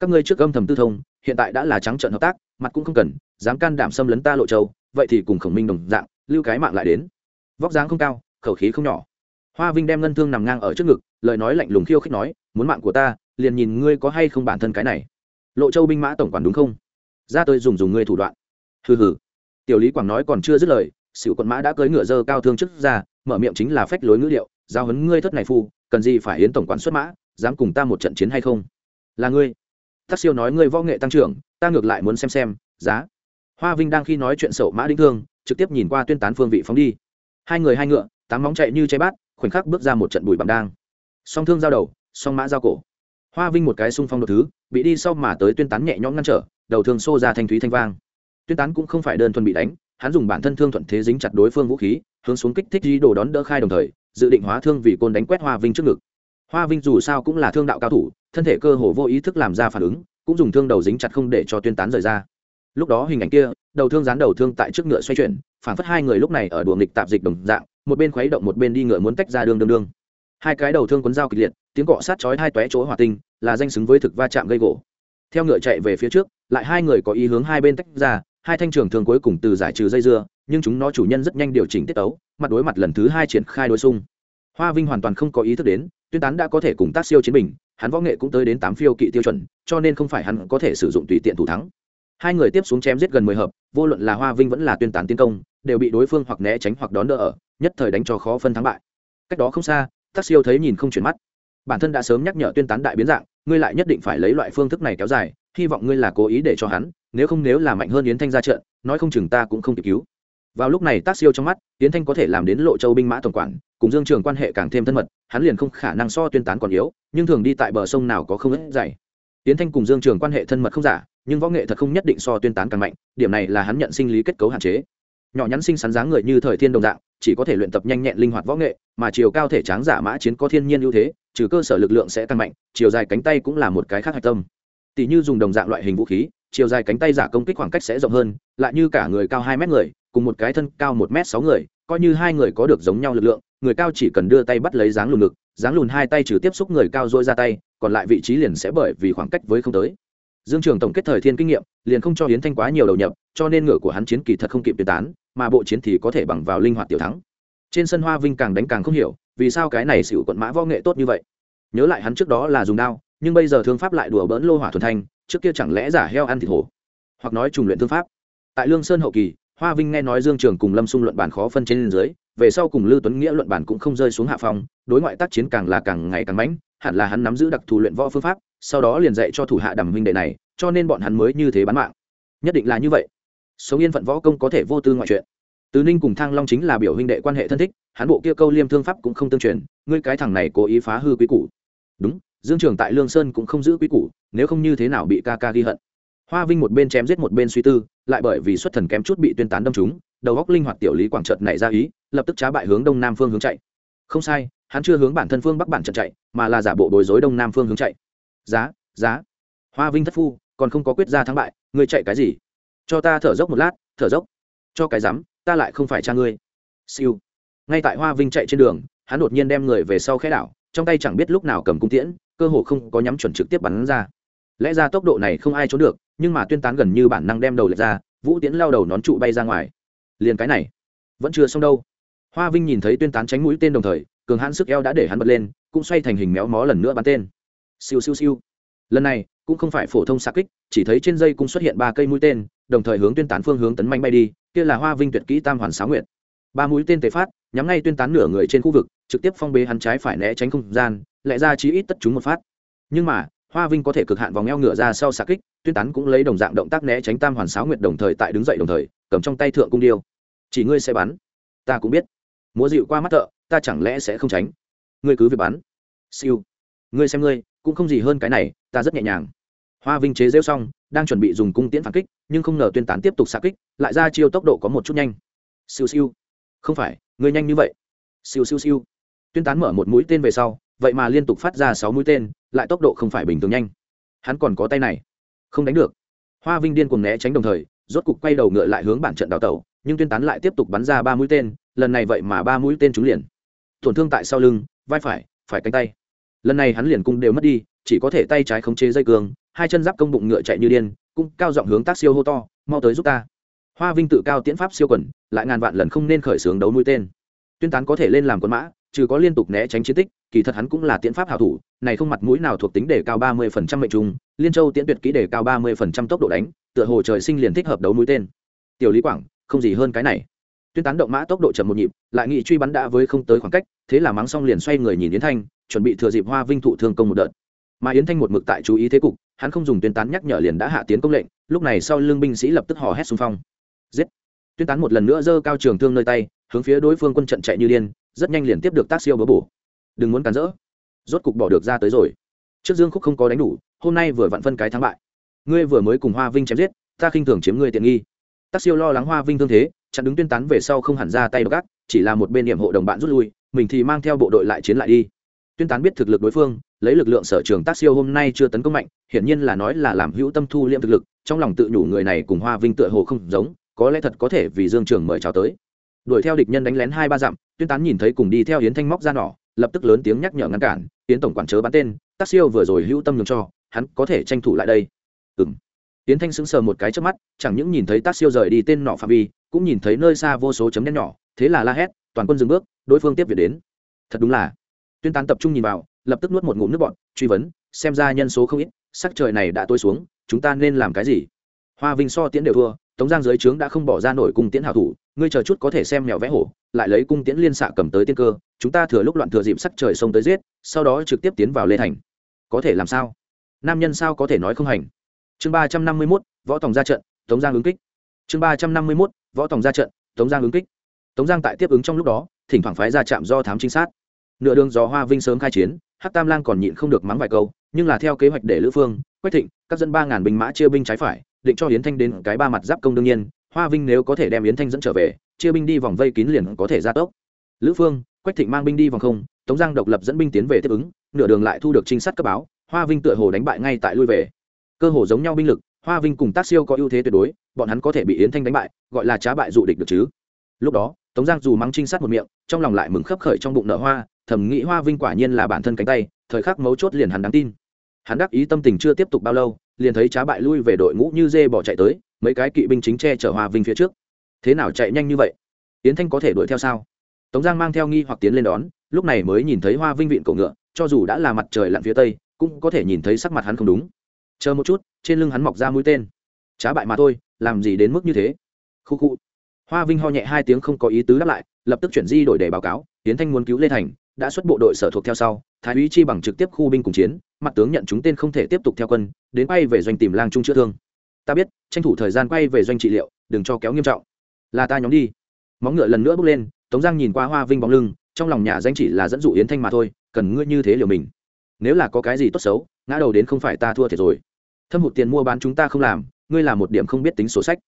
Các ngươi trước âm thầm tư thông, hiện tại đã là trắng trợn hợp tác, mặt cũng không cần, dám can đảm xâm lấn ta lộ châu, vậy thì cùng khổng minh đồng dạng, lưu cái mạng lại đến. Vóc dáng không cao, khẩu khí không nhỏ. Hoa vinh đem ngân thương nằm ngang ở trước ngực, lời nói lạnh lùng khiêu khích nói, muốn mạng của ta, liền nhìn ngươi có hay không bản thân cái này. Lộ châu binh mã tổng quản đúng không? Ra tôi dùng dùng ngươi thủ đoạn. Hừ hừ. Tiểu lý quảng nói còn chưa dứt lời sửu quận mã đã cưỡi ngựa dơ cao thương trước ra, mở miệng chính là phách lối ngữ liệu, giao hấn ngươi thất này phu, cần gì phải yến tổng quản xuất mã, dám cùng ta một trận chiến hay không? Là ngươi. Tắc siêu nói ngươi võ nghệ tăng trưởng, ta ngược lại muốn xem xem, giá. Hoa vinh đang khi nói chuyện sậu mã đinh thương, trực tiếp nhìn qua tuyên tán phương vị phóng đi. Hai người hai ngựa, tám móng chạy như cháy bát, khoảnh khắc bước ra một trận bụi bằng đang. Song thương giao đầu, song mã giao cổ. Hoa vinh một cái xung phong đột thứ, bị đi sau mà tới tuyên tán nhẹ nhõm ngăn trở, đầu thương xô ra thanh thúy thanh vang. Tuyên tán cũng không phải đơn thuần bị đánh hắn dùng bản thân thương thuận thế dính chặt đối phương vũ khí, hướng xuống kích thích đi đồ đón đỡ khai đồng thời, dự định hóa thương vì côn đánh quét hoa vinh trước ngực. Hoa vinh dù sao cũng là thương đạo cao thủ, thân thể cơ hồ vô ý thức làm ra phản ứng, cũng dùng thương đầu dính chặt không để cho tuyên tán rời ra. Lúc đó hình ảnh kia, đầu thương dán đầu thương tại trước ngựa xoay chuyển, phản phất hai người lúc này ở đùa nghịch tạp dịch đồng dạng, một bên khuấy động một bên đi ngựa muốn tách ra đường đường đường. Hai cái đầu thương quấn dao kịch liệt, tiếng cọ sát chói hai tóe chỗ hỏa tinh, là danh xứng với thực va chạm gây gỗ. Theo ngựa chạy về phía trước, lại hai người có ý hướng hai bên tách ra hai thanh trường thường cuối cùng từ giải trừ dây dưa, nhưng chúng nó chủ nhân rất nhanh điều chỉnh tiết tấu mặt đối mặt lần thứ hai triển khai đối xung. Hoa vinh hoàn toàn không có ý thức đến, tuyên tán đã có thể cùng tác siêu chiến bình, hắn võ nghệ cũng tới đến tám phiêu kỵ tiêu chuẩn, cho nên không phải hắn có thể sử dụng tùy tiện thủ thắng. Hai người tiếp xuống chém giết gần mười hợp, vô luận là hoa vinh vẫn là tuyên tán tiến công, đều bị đối phương hoặc né tránh hoặc đón đỡ ở, nhất thời đánh cho khó phân thắng bại. Cách đó không xa, tác siêu thấy nhìn không chuyển mắt. Bản thân đã sớm nhắc nhở tuyên tán đại biến dạng, ngươi lại nhất định phải lấy loại phương thức này kéo dài, hy vọng ngươi là cố ý để cho hắn nếu không nếu là mạnh hơn yến thanh ra trận, nói không chừng ta cũng không kịp cứu. Vào lúc này tác siêu trong mắt, yến thanh có thể làm đến lộ châu binh mã tổng quản, cùng dương trường quan hệ càng thêm thân mật, hắn liền không khả năng so tuyên tán còn yếu, nhưng thường đi tại bờ sông nào có không ít dày yến thanh cùng dương trường quan hệ thân mật không giả, nhưng võ nghệ thật không nhất định so tuyên tán càng mạnh, điểm này là hắn nhận sinh lý kết cấu hạn chế. Nhỏ nhắn sinh sắn dáng người như thời thiên đồng dạng, chỉ có thể luyện tập nhanh nhẹn linh hoạt võ nghệ, mà chiều cao thể tráng giả mã chiến có thiên nhiên ưu thế, trừ cơ sở lực lượng sẽ tăng mạnh, chiều dài cánh tay cũng là một cái khác hạch tâm. Tỷ như dùng đồng dạng loại hình vũ khí chiều dài cánh tay giả công kích khoảng cách sẽ rộng hơn, lại như cả người cao hai mét người, cùng một cái thân cao một mét sáu người, coi như hai người có được giống nhau lực lượng, người cao chỉ cần đưa tay bắt lấy dáng lùn ngực, dáng lùn hai tay trừ tiếp xúc người cao dôi ra tay, còn lại vị trí liền sẽ bởi vì khoảng cách với không tới. Dương trường tổng kết thời thiên kinh nghiệm, liền không cho hiến thanh quá nhiều đầu nhập, cho nên ngựa của hắn chiến kỳ thật không kịp tuyệt tán, mà bộ chiến thì có thể bằng vào linh hoạt tiểu thắng. Trên sân hoa vinh càng đánh càng không hiểu, vì sao cái này xỉu quận mã võ nghệ tốt như vậy? Nhớ lại hắn trước đó là dùng đao, nhưng bây giờ thương pháp lại đùa bỡn lô hỏa thuần thanh trước kia chẳng lẽ giả heo ăn thịt hổ? Hoặc nói trùng luyện thương pháp. Tại lương sơn hậu kỳ, hoa vinh nghe nói dương trường cùng lâm xung luận bản khó phân trên dưới, về sau cùng lưu tuấn nghĩa luận bản cũng không rơi xuống hạ phong, đối ngoại tác chiến càng là càng ngày càng mãnh, hẳn là hắn nắm giữ đặc thù luyện võ phương pháp, sau đó liền dạy cho thủ hạ đầm huynh đệ này, cho nên bọn hắn mới như thế bán mạng. Nhất định là như vậy. Sống yên phận võ công có thể vô tư ngoại chuyện. Tứ ninh cùng thăng long chính là biểu huynh đệ quan hệ thân thích, hắn bộ kia câu liêm thương pháp cũng không tương truyền, ngươi cái thằng này cố ý phá hư quý củ. Đúng dương trường tại lương sơn cũng không giữ quy củ, nếu không như thế nào bị ca ca ghi hận. Hoa vinh một bên chém giết một bên suy tư, lại bởi vì xuất thần kém chút bị tuyên tán đâm trúng, đầu góc linh hoạt tiểu lý quảng trợt này ra ý, lập tức trá bại hướng đông nam phương hướng chạy. Không sai, hắn chưa hướng bản thân phương bắc bản trận chạy, mà là giả bộ bối rối đông nam phương hướng chạy. Giá giá. Hoa vinh thất phu, còn không có quyết ra thắng bại, ngươi chạy cái gì? Cho ta thở dốc một lát, thở dốc. Cho cái rắm, ta lại không phải cha ngươi. Siêu. Ngay tại hoa vinh chạy trên đường, hắn đột nhiên đem người về sau khẽ đảo, trong tay chẳng biết lúc nào cầm cung tiễn cơ hồ không có nhắm chuẩn trực tiếp bắn ra. Lẽ ra tốc độ này không ai trốn được, nhưng mà tuyên tán gần như bản năng đem đầu lệch ra, vũ tiễn lao đầu nón trụ bay ra ngoài. Liền cái này, vẫn chưa xong đâu. Hoa vinh nhìn thấy tuyên tán tránh mũi tên đồng thời, cường hãn sức eo đã để hắn bật lên, cũng xoay thành hình méo mó lần nữa bắn tên. Siêu siêu siêu. Lần này, cũng không phải phổ thông xa kích, chỉ thấy trên dây cũng xuất hiện ba cây mũi tên, đồng thời hướng tuyên tán phương hướng tấn manh bay đi, kia là hoa vinh tuyệt kỹ tam hoàn sáo nguyện ba mũi tên tề phát nhắm ngay tuyên tán nửa người trên khu vực, trực tiếp phong bế hắn trái phải né tránh không gian, lẽ ra chí ít tất chúng một phát. Nhưng mà, hoa vinh có thể cực hạn vòng eo ngựa ra sau xạ kích, tuyên tán cũng lấy đồng dạng động tác né tránh tam hoàn sáo nguyệt đồng thời tại đứng dậy đồng thời, cầm trong tay thượng cung điêu. Chỉ ngươi sẽ bắn. Ta cũng biết. Múa dịu qua mắt thợ, ta chẳng lẽ sẽ không tránh? Ngươi cứ việc bắn. Siêu. Ngươi xem ngươi, cũng không gì hơn cái này, ta rất nhẹ nhàng. Hoa vinh chế rêu xong, đang chuẩn bị dùng cung tiễn phản kích, nhưng không ngờ tuyên tán tiếp tục xạ kích, lại ra chiêu tốc độ có một chút nhanh. Siêu siêu. Không phải ngươi nhanh như vậy? Siêu siêu siêu. Tuyên tán mở một mũi tên về sau, vậy mà liên tục phát ra sáu mũi tên, lại tốc độ không phải bình thường nhanh. Hắn còn có tay này. Không đánh được. Hoa vinh điên cùng né tránh đồng thời, rốt cục quay đầu ngựa lại hướng bản trận đào tẩu, nhưng tuyên tán lại tiếp tục bắn ra ba mũi tên, lần này vậy mà ba mũi tên trúng liền. Tổn thương tại sau lưng, vai phải phải cánh tay. Lần này hắn liền cung đều mất đi, chỉ có thể tay trái khống chế dây cường, hai chân giáp công bụng ngựa chạy như điên cung cao giọng hướng tác siêu hô to, mau tới giúp ta. Hoa vinh tự cao tiễn pháp siêu quẩn lại ngàn vạn lần không nên khởi xướng đấu mũi tên. Tuyên tán có thể lên làm quân mã, trừ có liên tục né tránh chiến tích, kỳ thật hắn cũng là tiễn pháp hảo thủ, này không mặt mũi nào thuộc tính đề cao ba mươi phần trăm mệnh trung, liên châu tiễn tuyệt kỹ đề cao ba mươi phần trăm tốc độ đánh, tựa hồ trời sinh liền thích hợp đấu mũi tên. Tiểu lý quảng, không gì hơn cái này. Tuyên tán động mã tốc độ chậm một nhịp, lại nghị truy bắn đã với không tới khoảng cách, thế là mắng xong liền xoay người nhìn yến thanh, chuẩn bị thừa dịp hoa vinh thụ thương công một đợt. Mà yến thanh một mực tại chú ý thế cục, hắn không dùng tuyên tán nhắc nhở liền đã hạ tiến công lệnh, lúc này sau lưng binh sĩ lập tức hò hét xung phong. Giết! Tuyên tán một lần nữa giơ cao trường thương nơi tay, hướng phía đối phương quân trận chạy như điên, rất nhanh liền tiếp được tác siêu bớ bổ. Đừng muốn cản rỡ. Rốt cục bỏ được ra tới rồi. Trước dương khúc không có đánh đủ, hôm nay vừa vặn phân cái thắng bại. Ngươi vừa mới cùng hoa vinh chém giết, ta khinh thường chiếm ngươi tiện nghi. Tác siêu lo lắng hoa vinh thương thế, chặn đứng tuyên tán về sau không hẳn ra tay gác, chỉ là một bên điểm hộ đồng bạn rút lui, mình thì mang theo bộ đội lại chiến lại đi. Tuyên tán biết thực lực đối phương, lấy lực lượng sở trường tác siêu hôm nay chưa tấn công mạnh, hiển nhiên là nói là làm hữu tâm thu liệm thực lực, trong lòng tự nhủ người này cùng hoa vinh tựa hồ không giống có lẽ thật có thể vì dương trường mời chào tới. Đuổi theo địch nhân đánh lén hai ba dặm, tuyên tán nhìn thấy cùng đi theo hiến thanh móc ra nỏ, lập tức lớn tiếng nhắc nhở ngăn cản hiến tổng quản chớ bắn tên tác siêu vừa rồi hữu tâm nhường cho, hắn có thể tranh thủ lại đây. Ừng hiến thanh sững sờ một cái trước mắt, chẳng những nhìn thấy tác siêu rời đi tên nỏ phạm vi, cũng nhìn thấy nơi xa vô số chấm đen nhỏ, thế là la hét, toàn quân dừng bước, đối phương tiếp việc đến. Thật đúng là. Tuyên tán tập trung nhìn vào, lập tức nuốt một ngụm nước bọn truy vấn, xem ra nhân số không ít, sắc trời này đã tối xuống, chúng ta nên làm cái gì? Hoa vinh so tiễn đều thua tống giang dưới trướng đã không bỏ ra nổi cung tiễn hảo thủ, ngươi chờ chút có thể xem mèo vẽ hổ, lại lấy cung tiễn liên xạ cầm tới tiên cơ, chúng ta thừa lúc loạn thừa dịp sắc trời sông tới giết, sau đó trực tiếp tiến vào lê thành. Có thể làm sao? Nam nhân sao có thể nói không hành? Chương ba trăm năm mươi mốt, võ tòng ra trận, tống giang ứng kích. Chương ba trăm năm mươi mốt, võ tòng ra trận, tống giang ứng kích. Tống giang tại tiếp ứng trong lúc đó, thỉnh thoảng phái ra trạm do thám trinh sát. Nửa đường gió hoa vinh sớm khai chiến Hát tam lang còn nhịn không được mắng vài câu, nhưng là theo kế hoạch để lữ phương, quách thịnh, các dân ba ngàn binh mã chia binh trái phải định cho yến thanh đến cái ba mặt giáp công đương nhiên, hoa vinh nếu có thể đem yến thanh dẫn trở về, chia binh đi vòng vây kín liền có thể ra tốc. Lữ phương, quách thịnh mang binh đi vòng không, tống giang độc lập dẫn binh tiến về tiếp ứng, nửa đường lại thu được trinh sát cấp báo, hoa vinh tựa hồ đánh bại ngay tại lui về. Cơ hồ giống nhau binh lực, hoa vinh cùng tác siêu có ưu thế tuyệt đối, bọn hắn có thể bị yến thanh đánh bại, gọi là trá bại dụ địch được chứ. Lúc đó, tống giang dù mắng trinh sát một miệng, trong lòng lại mừng khấp khởi trong bụng nợ hoa, thầm nghĩ hoa vinh quả nhiên là bản thân cánh tay, thời khắc mấu chốt liền hắn đáng tin. Hắn đắc ý tâm tình chưa tiếp tục bao lâu liền thấy trá bại lui về đội ngũ như dê bỏ chạy tới, mấy cái kỵ binh chính che chở hoa vinh phía trước. Thế nào chạy nhanh như vậy? Yến thanh có thể đuổi theo sao? Tống giang mang theo nghi hoặc tiến lên đón, lúc này mới nhìn thấy hoa vinh vịn cổ ngựa, cho dù đã là mặt trời lặn phía tây, cũng có thể nhìn thấy sắc mặt hắn không đúng. Chờ một chút, trên lưng hắn mọc ra mũi tên. Trá bại mà thôi, làm gì đến mức như thế? Khu khu. Hoa vinh ho nhẹ hai tiếng không có ý tứ đáp lại, lập tức chuyển di đổi để báo cáo tiến thanh muốn cứu lê thành, đã xuất bộ đội sở thuộc theo sau, thái úy chi bằng trực tiếp khu binh cùng chiến mặt tướng nhận chúng tên không thể tiếp tục theo quân, đến quay về doanh tìm lang trung chữa thương. Ta biết, tranh thủ thời gian quay về doanh trị liệu, đừng cho kéo nghiêm trọng. Là ta nhóm đi. Móng ngựa lần nữa bước lên, tống giang nhìn qua hoa vinh bóng lưng, trong lòng nhà danh chỉ là dẫn dụ yến thanh mà thôi, cần ngươi như thế liều mình. Nếu là có cái gì tốt xấu, ngã đầu đến không phải ta thua thiệt rồi. Thâm hụt tiền mua bán chúng ta không làm, ngươi là một điểm không biết tính sổ sách.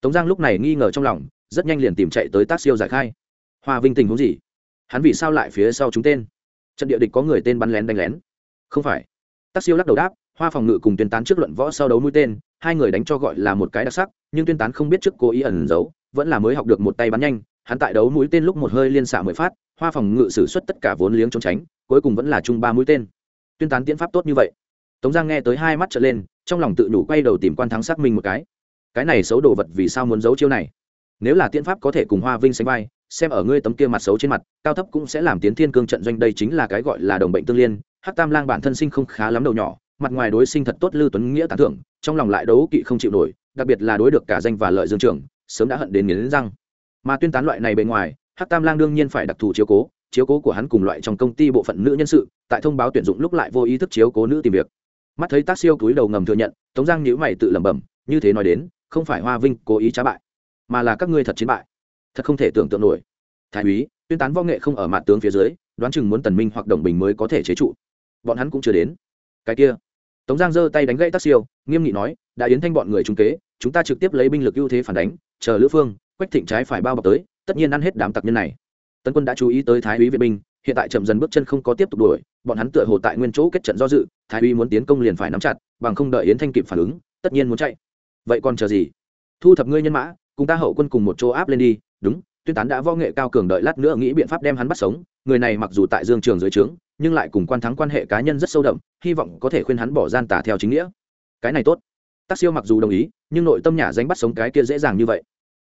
Tống giang lúc này nghi ngờ trong lòng, rất nhanh liền tìm chạy tới tác siêu giải khai. Hoa vinh tình huống gì? Hắn vì sao lại phía sau chúng tên? Trận địa địch có người tên bắn lén đánh lén. Không phải tác siêu lắc đầu đáp, hoa phòng ngự cùng tuyên tán trước luận võ sau đấu mũi tên, hai người đánh cho gọi là một cái đặc sắc, nhưng tuyên tán không biết trước cố ý ẩn giấu, vẫn là mới học được một tay bắn nhanh. Hắn tại đấu mũi tên lúc một hơi liên xạ mười phát, hoa phòng ngự xử suất tất cả vốn liếng trốn tránh, cuối cùng vẫn là chung ba mũi tên. Tuyên tán tiễn pháp tốt như vậy. Tống giang nghe tới hai mắt trở lên, trong lòng tự đủ quay đầu tìm quan thắng xác minh một cái. Cái này xấu đồ vật vì sao muốn giấu chiêu này? Nếu là tiễn pháp có thể cùng hoa vinh sánh vai, xem ở ngươi tấm kia mặt xấu trên mặt, cao thấp cũng sẽ làm tiến thiên cương trận doanh đây chính là cái gọi là đồng bệnh tương liên hắc tam lang bản thân sinh không khá lắm đầu nhỏ, mặt ngoài đối sinh thật tốt lưu tuấn nghĩa tán thưởng, trong lòng lại đấu kỵ không chịu nổi, đặc biệt là đối được cả danh và lợi dương trưởng sớm đã hận đến nghiến răng. Mà tuyên tán loại này bề ngoài, hắc tam lang đương nhiên phải đặc thù chiếu cố chiếu cố của hắn cùng loại trong công ty bộ phận nữ nhân sự, tại thông báo tuyển dụng lúc lại vô ý thức chiếu cố nữ tìm việc. Mắt thấy tác siêu túi đầu ngầm thừa nhận, tống giang nhữ mày tự lẩm bẩm, như thế nói đến, không phải hoa vinh cố ý trá bại, mà là các ngươi thật chiến bại. Thật không thể tưởng tượng nổi. Thái úy, tuyên tán võ nghệ không ở mặt tướng phía dưới, đoán chừng muốn tần minh hoặc đồng bình mới có thể chế trụ bọn hắn cũng chưa đến. Cái kia. Tống giang giơ tay đánh gãy tác siêu, nghiêm nghị nói, đã yến thanh bọn người trung kế, chúng ta trực tiếp lấy binh lực ưu thế phản đánh, chờ lữ phương, quách thịnh trái phải bao bọc tới, tất nhiên ăn hết đám tặc nhân này. Tấn quân đã chú ý tới thái úy vệ binh, hiện tại chậm dần bước chân không có tiếp tục đuổi, bọn hắn tựa hồ tại nguyên chỗ kết trận do dự, thái úy muốn tiến công liền phải nắm chặt, bằng không đợi yến thanh kịp phản ứng, tất nhiên muốn chạy. Vậy còn chờ gì? Thu thập ngươi nhân mã, cùng ta hậu quân cùng một chỗ áp lên đi, đúng, tuyên tán đã võ nghệ cao cường đợi lát nữa nghĩ biện pháp đem hắn bắt sống, người này mặc dù tại dương trường dưới trướng nhưng lại cùng quan thắng quan hệ cá nhân rất sâu đậm hy vọng có thể khuyên hắn bỏ gian tả theo chính nghĩa. Cái này tốt. Tác siêu mặc dù đồng ý nhưng nội tâm nhà danh bắt sống cái kia dễ dàng như vậy.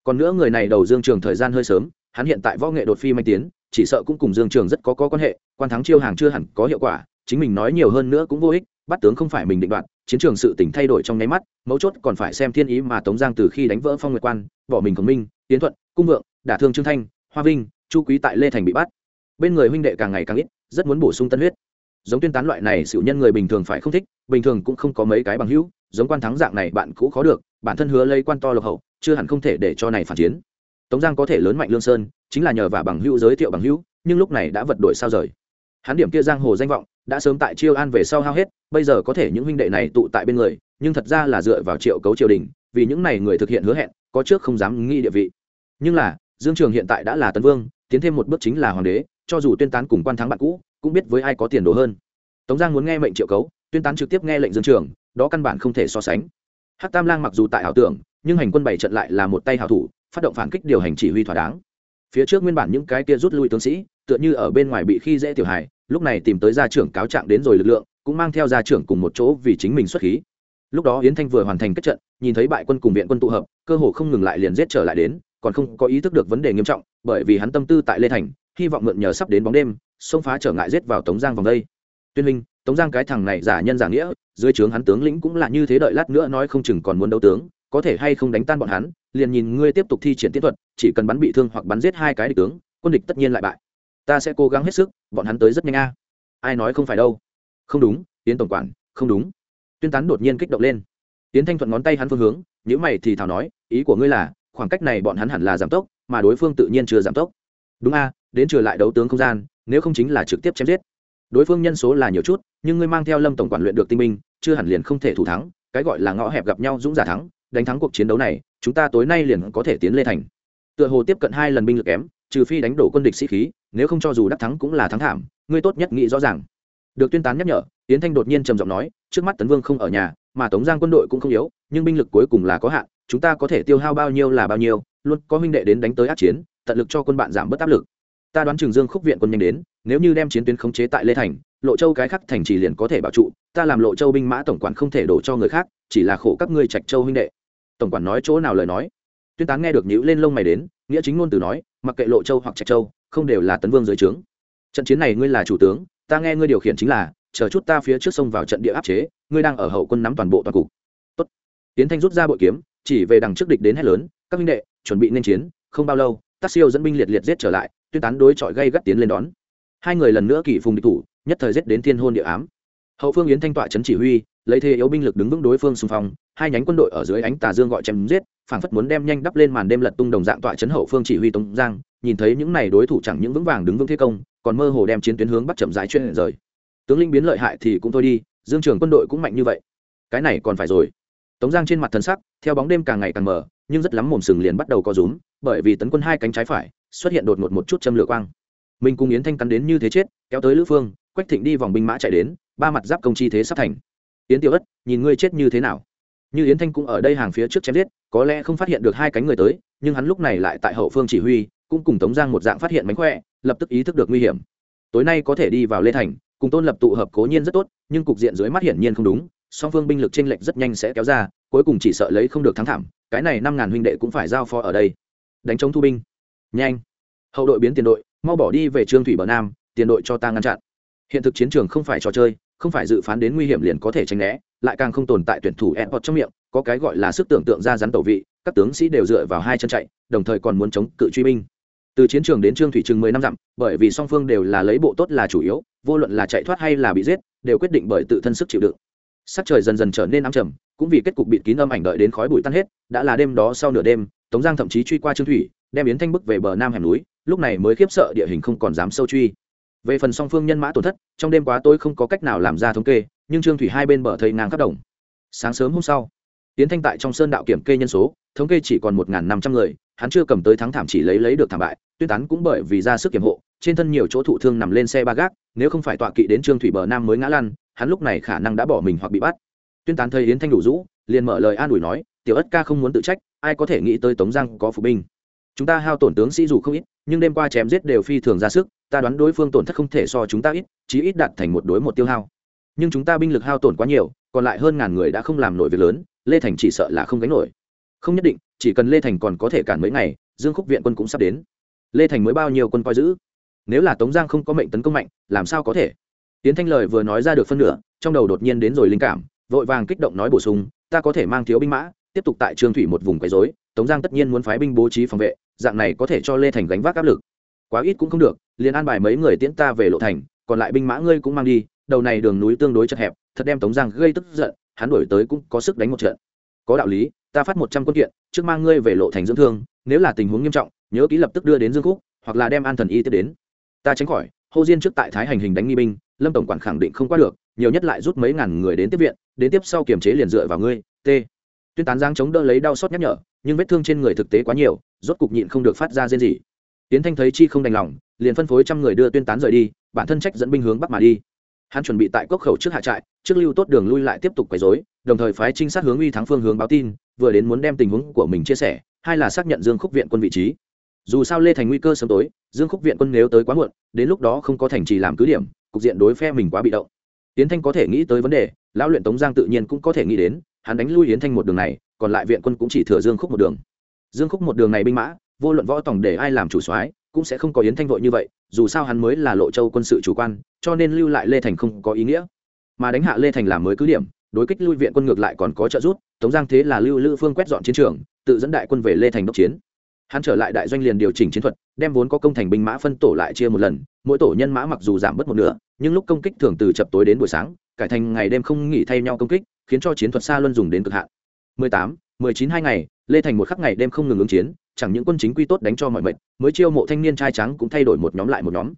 Còn nữa người này đầu dương trường thời gian hơi sớm hắn hiện tại võ nghệ đột phi manh tiến chỉ sợ cũng cùng dương trường rất có, có quan hệ quan thắng chiêu hàng chưa hẳn có hiệu quả chính mình nói nhiều hơn nữa cũng vô ích bắt tướng không phải mình định đoạt chiến trường sự tỉnh thay đổi trong nháy mắt mấu chốt còn phải xem thiên ý mà tống giang từ khi đánh vỡ phong nguyệt quan bỏ mình khổng minh tiến thuận cung vượng đả thương trương thanh hoa vinh chu quý tại lê thành bị bắt bên người huynh đệ càng ngày càng ít, rất muốn bổ sung tân huyết. Giống tuyên tán loại này sự nhân người bình thường phải không thích, bình thường cũng không có mấy cái bằng hữu, giống quan thắng dạng này bạn cũ khó được, bản thân hứa lấy quan to lộc hậu, chưa hẳn không thể để cho này phản chiến. Tống giang có thể lớn mạnh lương sơn, chính là nhờ vào bằng hữu giới thiệu bằng hữu, nhưng lúc này đã vật đổi sao rời. Hắn điểm kia giang hồ danh vọng, đã sớm tại chiêu an về sau hao hết, bây giờ có thể những huynh đệ này tụ tại bên người, nhưng thật ra là dựa vào triệu cấu triều đình, vì những này người thực hiện hứa hẹn, có trước không dám nghĩ địa vị. Nhưng là, dương trường hiện tại đã là tấn vương, tiến thêm một bước chính là hoàng đế cho dù tuyên tán cùng quan thắng bạn cũ, cũng biết với ai có tiền đồ hơn. Tống giang muốn nghe mệnh triệu cấu, tuyên tán trực tiếp nghe lệnh dương trường, đó căn bản không thể so sánh. Hát tam lang mặc dù tại ảo tưởng, nhưng hành quân bảy trận lại là một tay hảo thủ, phát động phản kích điều hành chỉ huy thỏa đáng. Phía trước nguyên bản những cái kia rút lui tướng sĩ, tựa như ở bên ngoài bị khi dễ tiểu hài, lúc này tìm tới gia trưởng cáo trạng đến rồi lực lượng, cũng mang theo gia trưởng cùng một chỗ vì chính mình xuất khí. Lúc đó yến thanh vừa hoàn thành kết trận, nhìn thấy bại quân cùng viện quân tụ hợp, cơ hồ không ngừng lại liền giết trở lại đến, còn không có ý thức được vấn đề nghiêm trọng, bởi vì hắn tâm tư tại lê thành hy vọng mượn nhờ sắp đến bóng đêm, xông phá trở ngại giết vào tống giang vòng đây. Tuyên minh, tống giang cái thằng này giả nhân giả nghĩa, dưới trướng hắn tướng lĩnh cũng là như thế đợi lát nữa nói không chừng còn muốn đấu tướng, có thể hay không đánh tan bọn hắn, liền nhìn ngươi tiếp tục thi triển tiến thuật, chỉ cần bắn bị thương hoặc bắn giết hai cái địch tướng, quân địch tất nhiên lại bại. Ta sẽ cố gắng hết sức, bọn hắn tới rất nhanh a. Ai nói không phải đâu? Không đúng tiến tổng quản, không đúng. Tuyên tán đột nhiên kích động lên. Tiến thanh thuận ngón tay hắn phương hướng nếu mày thì thảo nói, ý của ngươi là, khoảng cách này bọn hắn hẳn là giảm tốc, mà đối phương tự nhiên chưa giảm tốc. Đúng a đến trừ lại đấu tướng không gian, nếu không chính là trực tiếp chém giết. Đối phương nhân số là nhiều chút, nhưng ngươi mang theo lâm tổng quản luyện được tinh minh chưa hẳn liền không thể thủ thắng, cái gọi là ngõ hẹp gặp nhau dũng giả thắng, đánh thắng cuộc chiến đấu này, chúng ta tối nay liền có thể tiến lê thành. Tựa hồ tiếp cận hai lần binh lực kém, trừ phi đánh đổ quân địch sĩ khí, nếu không cho dù đắc thắng cũng là thắng thảm, ngươi tốt nhất nghĩ rõ ràng. Được tuyên tán nhắc nhở tiến thanh đột nhiên trầm giọng nói, trước mắt tấn vương không ở nhà, mà tống giang quân đội cũng không yếu, nhưng binh lực cuối cùng là có hạn, chúng ta có thể tiêu hao bao nhiêu là bao nhiêu, luôn có huynh đệ đến đánh tới ác chiến, tận lực cho quân bạn giảm bớt áp lực ta đoán trường dương khúc viện quân nhanh đến, nếu như đem chiến tuyến khống chế tại lê thành, lộ châu cái khắc thành trì liền có thể bảo trụ, ta làm lộ châu binh mã tổng quản không thể đổ cho người khác, chỉ là khổ các ngươi trạch châu huynh đệ. Tổng quản nói chỗ nào lời nói? Tuyên tán nghe được nhữ lên lông mày đến, nghĩa chính ngôn từ nói, mặc kệ lộ châu hoặc trạch châu, không đều là tấn vương dưới trướng. Trận chiến này ngươi là chủ tướng, ta nghe ngươi điều khiển chính là, chờ chút ta phía trước sông vào trận địa áp chế, ngươi đang ở hậu quân nắm toàn bộ toàn cục. Tốt. Tiến thanh rút ra bội kiếm, chỉ về đằng trước địch đến hết lớn, các minh đệ, chuẩn bị nên chiến, không bao lâu tác siêu dẫn binh liệt liệt giết trở lại tuyên tán đối chọi gây gắt tiến lên đón. Hai người lần nữa kỷ phùng địch thủ, nhất thời giết đến thiên hôn địa ám. Hậu phương yến thanh tọa trấn chỉ huy, lấy thế yếu binh lực đứng vững đối phương xung phong, hai nhánh quân đội ở dưới ánh tà dương gọi chém giết, phảng phất muốn đem nhanh đắp lên màn đêm lật tung đồng dạng tọa trấn hậu phương chỉ huy tống giang, nhìn thấy những này đối thủ chẳng những vững vàng đứng vững thế công, còn mơ hồ đem chiến tuyến hướng bắt chậm rãi chuyên rời. Tướng linh biến lợi hại thì cũng thôi đi, dương trường quân đội cũng mạnh như vậy. Cái này còn phải rồi tống giang trên mặt thần sắc, theo bóng đêm càng ngày càng mờ, nhưng rất lắm mồm sừng liền bắt đầu co rúm, bởi vì tấn quân hai cánh trái phải, xuất hiện đột ngột một chút châm lửa quang. Mình cùng yến thanh cắn đến như thế chết, kéo tới lữ phương, quách thịnh đi vòng binh mã chạy đến, ba mặt giáp công chi thế sắp thành. Yến tiểu ất, nhìn ngươi chết như thế nào? Như yến thanh cũng ở đây hàng phía trước chém giết, có lẽ không phát hiện được hai cánh người tới, nhưng hắn lúc này lại tại hậu phương chỉ huy, cũng cùng tống giang một dạng phát hiện mánh khỏe, lập tức ý thức được nguy hiểm. Tối nay có thể đi vào lê thành, cùng tôn lập tụ hợp cố nhiên rất tốt, nhưng cục diện dưới mắt hiển nhiên không đúng song phương binh lực chênh lệch rất nhanh sẽ kéo ra, cuối cùng chỉ sợ lấy không được thắng thảm, cái này năm ngàn huynh đệ cũng phải giao phó ở đây. Đánh chống thu binh. Nhanh. Hậu đội biến tiền đội, mau bỏ đi về trương thủy bờ nam, tiền đội cho ta ngăn chặn. Hiện thực chiến trường không phải trò chơi, không phải dự phán đến nguy hiểm liền có thể tránh né, lại càng không tồn tại tuyển thủ e Airport trong miệng, có cái gọi là sức tưởng tượng ra rắn tẩu vị, các tướng sĩ đều dựa vào hai chân chạy, đồng thời còn muốn chống cự truy binh. Từ chiến trường đến trương thủy chừng mười năm dặm, bởi vì song phương đều là lấy bộ tốt là chủ yếu, vô luận là chạy thoát hay là bị giết, đều quyết định bởi tự thân sức chịu đựng sắc trời dần dần trở nên ám trầm, cũng vì kết cục bịt kín âm ảnh đợi đến khói bụi tan hết, đã là đêm đó sau nửa đêm, tống giang thậm chí truy qua trương thủy, đem yến thanh bức về bờ nam hẻm núi, lúc này mới khiếp sợ địa hình không còn dám sâu truy. Về phần song phương nhân mã tổn thất, trong đêm quá tôi không có cách nào làm ra thống kê, nhưng trương thủy hai bên bờ thầy ngang khắp đồng. Sáng sớm hôm sau, Yến thanh tại trong sơn đạo kiểm kê nhân số, thống kê chỉ còn một năm trăm người, hắn chưa cầm tới thắng thảm chỉ lấy lấy được thảm bại, tuyên tán cũng bởi vì ra sức kiểm hộ, trên thân nhiều chỗ thụ thương nằm lên xe ba gác, nếu không phải tọa kỵ đến trương thủy bờ nam mới ngã lăn hắn lúc này khả năng đã bỏ mình hoặc bị bắt. Tuyên tán thấy yến thanh đủ rũ, liền mở lời an ủi nói, tiểu ất ca không muốn tự trách, ai có thể nghĩ tới tống giang có phục binh. Chúng ta hao tổn tướng sĩ dù không ít, nhưng đêm qua chém giết đều phi thường ra sức, ta đoán đối phương tổn thất không thể so chúng ta ít, chí ít đạt thành một đối một tiêu hao. Nhưng chúng ta binh lực hao tổn quá nhiều, còn lại hơn ngàn người đã không làm nổi việc lớn, lê thành chỉ sợ là không gánh nổi. Không nhất định, chỉ cần lê thành còn có thể cản mấy ngày, dương khúc viện quân cũng sắp đến. Lê thành mới bao nhiêu quân coi giữ? Nếu là tống giang không có mệnh tấn công mạnh, làm sao có thể? Tiến thanh lời vừa nói ra được phân nửa, trong đầu đột nhiên đến rồi linh cảm, vội vàng kích động nói bổ sung, ta có thể mang thiếu binh mã, tiếp tục tại trương thủy một vùng quấy rối, tống giang tất nhiên muốn phái binh bố trí phòng vệ, dạng này có thể cho lê thành gánh vác áp lực. Quá ít cũng không được, liền an bài mấy người tiễn ta về lộ thành, còn lại binh mã ngươi cũng mang đi, đầu này đường núi tương đối chật hẹp, thật đem tống giang gây tức giận, hắn đổi tới cũng có sức đánh một trận. Có đạo lý, ta phát một trăm quân kiện, trước mang ngươi về lộ thành dưỡng thương, nếu là tình huống nghiêm trọng, nhớ ký lập tức đưa đến dương khúc, hoặc là đem an thần y tiếp đến. Ta tránh khỏi hô diên trước tại thái hành hình đánh nghi binh, lâm tổng quản khẳng định không qua được, nhiều nhất lại rút mấy ngàn người đến tiếp viện, đến tiếp sau kiềm chế liền dựa vào ngươi, t. Tuyên tán giang chống đỡ lấy đau xót nhắc nhở, nhưng vết thương trên người thực tế quá nhiều, rốt cục nhịn không được phát ra rên gì tiến thanh thấy chi không đành lòng, liền phân phối trăm người đưa tuyên tán rời đi, bản thân trách dẫn binh hướng bắc mà đi. Hắn chuẩn bị tại cốc khẩu trước hạ trại, trước lưu tốt đường lui lại tiếp tục quấy rối, đồng thời phái trinh sát hướng uy thắng phương hướng báo tin, vừa đến muốn đem tình huống của mình chia sẻ, hai là xác nhận dương khúc viện quân vị trí dù sao lê thành nguy cơ sớm tối, dương khúc viện quân nếu tới quá muộn, đến lúc đó không có thành trì làm cứ điểm, cục diện đối phe mình quá bị động. Yến thanh có thể nghĩ tới vấn đề, lão luyện tống giang tự nhiên cũng có thể nghĩ đến, hắn đánh lui yến thanh một đường này, còn lại viện quân cũng chỉ thừa dương khúc một đường. Dương khúc một đường này binh mã, vô luận võ tổng để ai làm chủ soái, cũng sẽ không có yến thanh vội như vậy, dù sao hắn mới là lộ châu quân sự chủ quan, cho nên lưu lại lê thành không có ý nghĩa. Mà đánh hạ lê thành làm mới cứ điểm, đối kích lui viện quân ngược lại còn có trợ giúp, tống giang thế là lưu lữ phương quét dọn chiến trường, tự dẫn đại quân về lê thành đốc chiến hắn trở lại đại doanh liền điều chỉnh chiến thuật đem vốn có công thành binh mã phân tổ lại chia một lần mỗi tổ nhân mã mặc dù giảm bớt một nửa nhưng lúc công kích thường từ chập tối đến buổi sáng cải thành ngày đêm không nghỉ thay nhau công kích khiến cho chiến thuật xa luân dùng đến cực hạn. 18, 19 hai ngày lê thành một khắc ngày đêm không ngừng ứng chiến chẳng những quân chính quy tốt đánh cho mọi mệnh mới chiêu mộ thanh niên trai trắng cũng thay đổi một nhóm lại một nhóm.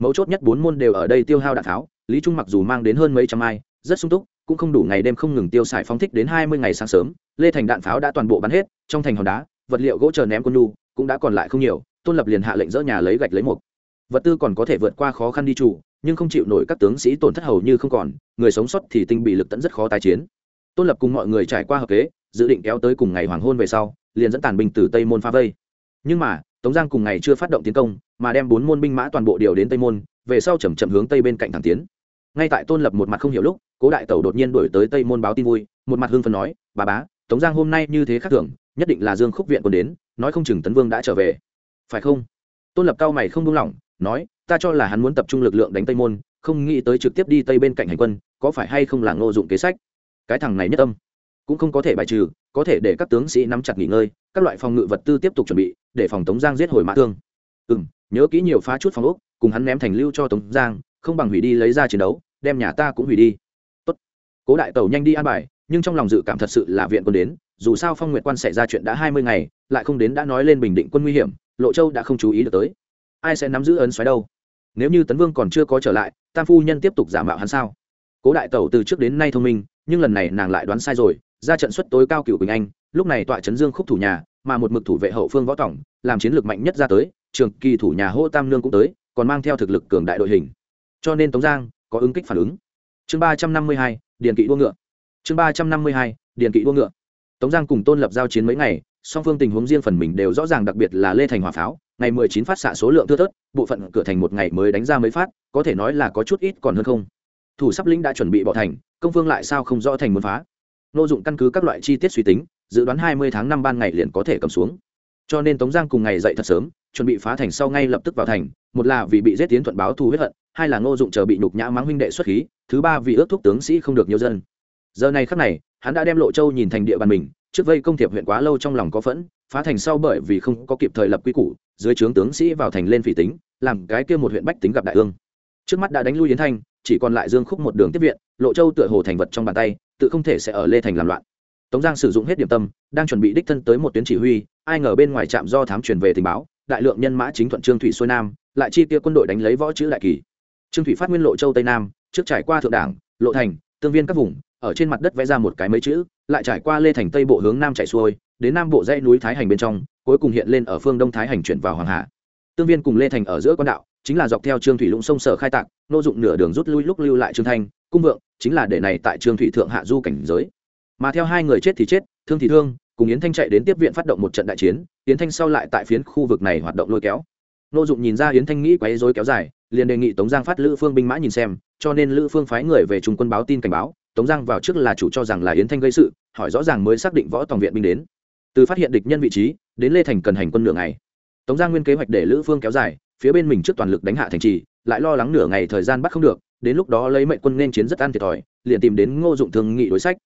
Mấu chốt nhất bốn môn đều ở đây tiêu hao đạn tháo lý trung mặc dù mang đến hơn mấy trăm ai rất sung túc cũng không đủ ngày đêm không ngừng tiêu xài phóng thích đến hai mươi ngày sáng sớm lê thành đạn pháo đã toàn bộ bắn hết trong thành hòn đá vật liệu gỗ chờ ném quân nhu cũng đã còn lại không nhiều, tôn lập liền hạ lệnh dỡ nhà lấy gạch lấy mục. vật tư còn có thể vượt qua khó khăn đi chủ, nhưng không chịu nổi các tướng sĩ tổn thất hầu như không còn, người sống sót thì tinh bị lực tận rất khó tái chiến. Tôn lập cùng mọi người trải qua hợp kế, dự định kéo tới cùng ngày hoàng hôn về sau, liền dẫn tàn binh từ tây môn phá vây. Nhưng mà, tống giang cùng ngày chưa phát động tiến công, mà đem bốn môn binh mã toàn bộ điều đến tây môn, về sau chầm chậm hướng tây bên cạnh thẳng tiến. Ngay tại tôn lập một mặt không hiểu lúc, cố đại tẩu đột nhiên đổi tới tây môn báo tin vui, một mặt hưng phần nói, bà bá, tống giang hôm nay như thế khác thường nhất định là dương khúc viện còn đến, nói không chừng tấn vương đã trở về. Phải không? Tôn lập cao mày không buông lỏng, nói, ta cho là hắn muốn tập trung lực lượng đánh tây môn, không nghĩ tới trực tiếp đi tây bên cạnh hành quân, có phải hay không là ngô dụng kế sách? Cái thằng này nhất tâm, cũng không có thể bài trừ, có thể để các tướng sĩ nắm chặt nghỉ ngơi, các loại phòng ngự vật tư tiếp tục chuẩn bị, để phòng tống giang giết hồi mã thương. Ừ m nhớ kỹ nhiều phá chút phòng ốc, cùng hắn ném thành lưu cho tống giang, không bằng hủy đi lấy ra chiến đấu, đem nhà ta cũng hủy đi. Tốt. cố đại tẩu nhanh đi an bài, nhưng trong lòng dự cảm thật sự là viện quân đến dù sao phong nguyệt quan xảy ra chuyện đã hai mươi ngày, lại không đến đã nói lên bình định quân nguy hiểm, lộ châu đã không chú ý được tới. Ai sẽ nắm giữ ấn xoáy đâu? Nếu như tấn vương còn chưa có trở lại, tam phu nhân tiếp tục giả mạo hắn sao? Cố đại tẩu từ trước đến nay thông minh, nhưng lần này nàng lại đoán sai rồi, ra trận xuất tối cao cựu quỳnh anh, lúc này tọa trấn dương khúc thủ nhà, mà một mực thủ vệ hậu phương võ tổng, làm chiến lược mạnh nhất ra tới, trường kỳ thủ nhà hô tam nương cũng tới, còn mang theo thực lực cường đại đội hình. Cho nên tống giang có ứng kích phản ứng. Chương ba trăm năm mươi hai, điền kỵ đua ngựa. Chương ba trăm năm mươi hai, điền kỵ đua ngựa tống giang cùng tôn lập giao chiến mấy ngày, song phương tình huống riêng phần mình đều rõ ràng đặc biệt là lê thành hỏa pháo, ngày mười chín phát xạ số lượng thưa thớt, bộ phận cửa thành một ngày mới đánh ra mấy phát, có thể nói là có chút ít còn hơn không. Thủ sắp lĩnh đã chuẩn bị bỏ thành, công phương lại sao không rõ thành muốn phá. Nô dụng căn cứ các loại chi tiết suy tính, dự đoán hai mươi tháng năm ban ngày liền có thể cầm xuống. Cho nên tống giang cùng ngày dậy thật sớm, chuẩn bị phá thành sau ngay lập tức vào thành, một là vì bị giết tiến thuận báo thù huyết hận, hai là ngô dụng chờ bị nhục nhã mắng huynh đệ xuất khí, thứ ba vì ước thúc tướng sĩ không được nhiều dân giờ này khắc này, hắn đã đem lộ châu nhìn thành địa bàn mình, trước vây công thiệp huyện quá lâu trong lòng có phẫn, phá thành sau bởi vì không có kịp thời lập quy củ, dưới trướng tướng sĩ vào thành lên phỉ tính, làm cái kia một huyện bách tính gặp đại ương. Trước mắt đã đánh lui yến thanh, chỉ còn lại dương khúc một đường tiếp viện, lộ châu tựa hồ thành vật trong bàn tay, tự không thể sẽ ở lê thành làm loạn. Tống giang sử dụng hết điểm tâm, đang chuẩn bị đích thân tới một tuyến chỉ huy, ai ngờ bên ngoài trạm do thám truyền về tình báo, đại lượng nhân mã chính thuận trương thủy xuôi nam, lại chi kia quân đội đánh lấy võ chữ đại kỳ. Trương thủy phát nguyên lộ châu tây nam, trước trải qua thượng đảng, lộ thành, tương viên các vùng ở trên mặt đất vẽ ra một cái mấy chữ, lại trải qua lê thành tây bộ hướng nam chạy xuôi, đến nam bộ dãy núi thái hành bên trong, cuối cùng hiện lên ở phương đông thái hành chuyển vào hoàng hà. Tương viên cùng lê thành ở giữa con đạo, chính là dọc theo trương thủy lũng sông sở khai tạc, nô dụng nửa đường rút lui lúc lưu lại trương thanh, cung vượng, chính là để này tại trương thủy thượng hạ du cảnh giới. Mà theo hai người chết thì chết, thương thì thương, cùng yến thanh chạy đến tiếp viện phát động một trận đại chiến, yến thanh sau lại tại phiến khu vực này hoạt động lôi kéo. Nô dụng nhìn ra yến thanh nghĩ quấy rối kéo dài, liền đề nghị tống giang phát lữ phương binh mã nhìn xem, cho nên lữ phương phái người về trung quân báo tin cảnh báo tống giang vào trước là chủ cho rằng là yến thanh gây sự, hỏi rõ ràng mới xác định võ tòng viện binh đến. Từ phát hiện địch nhân vị trí, đến lê thành cần hành quân nửa ngày. Tống giang nguyên kế hoạch để lữ phương kéo dài, phía bên mình trước toàn lực đánh hạ thành trì, lại lo lắng nửa ngày thời gian bắt không được, đến lúc đó lấy mệnh quân nên chiến rất ăn thiệt thòi, liền tìm đến ngô dụng thương nghị đối sách.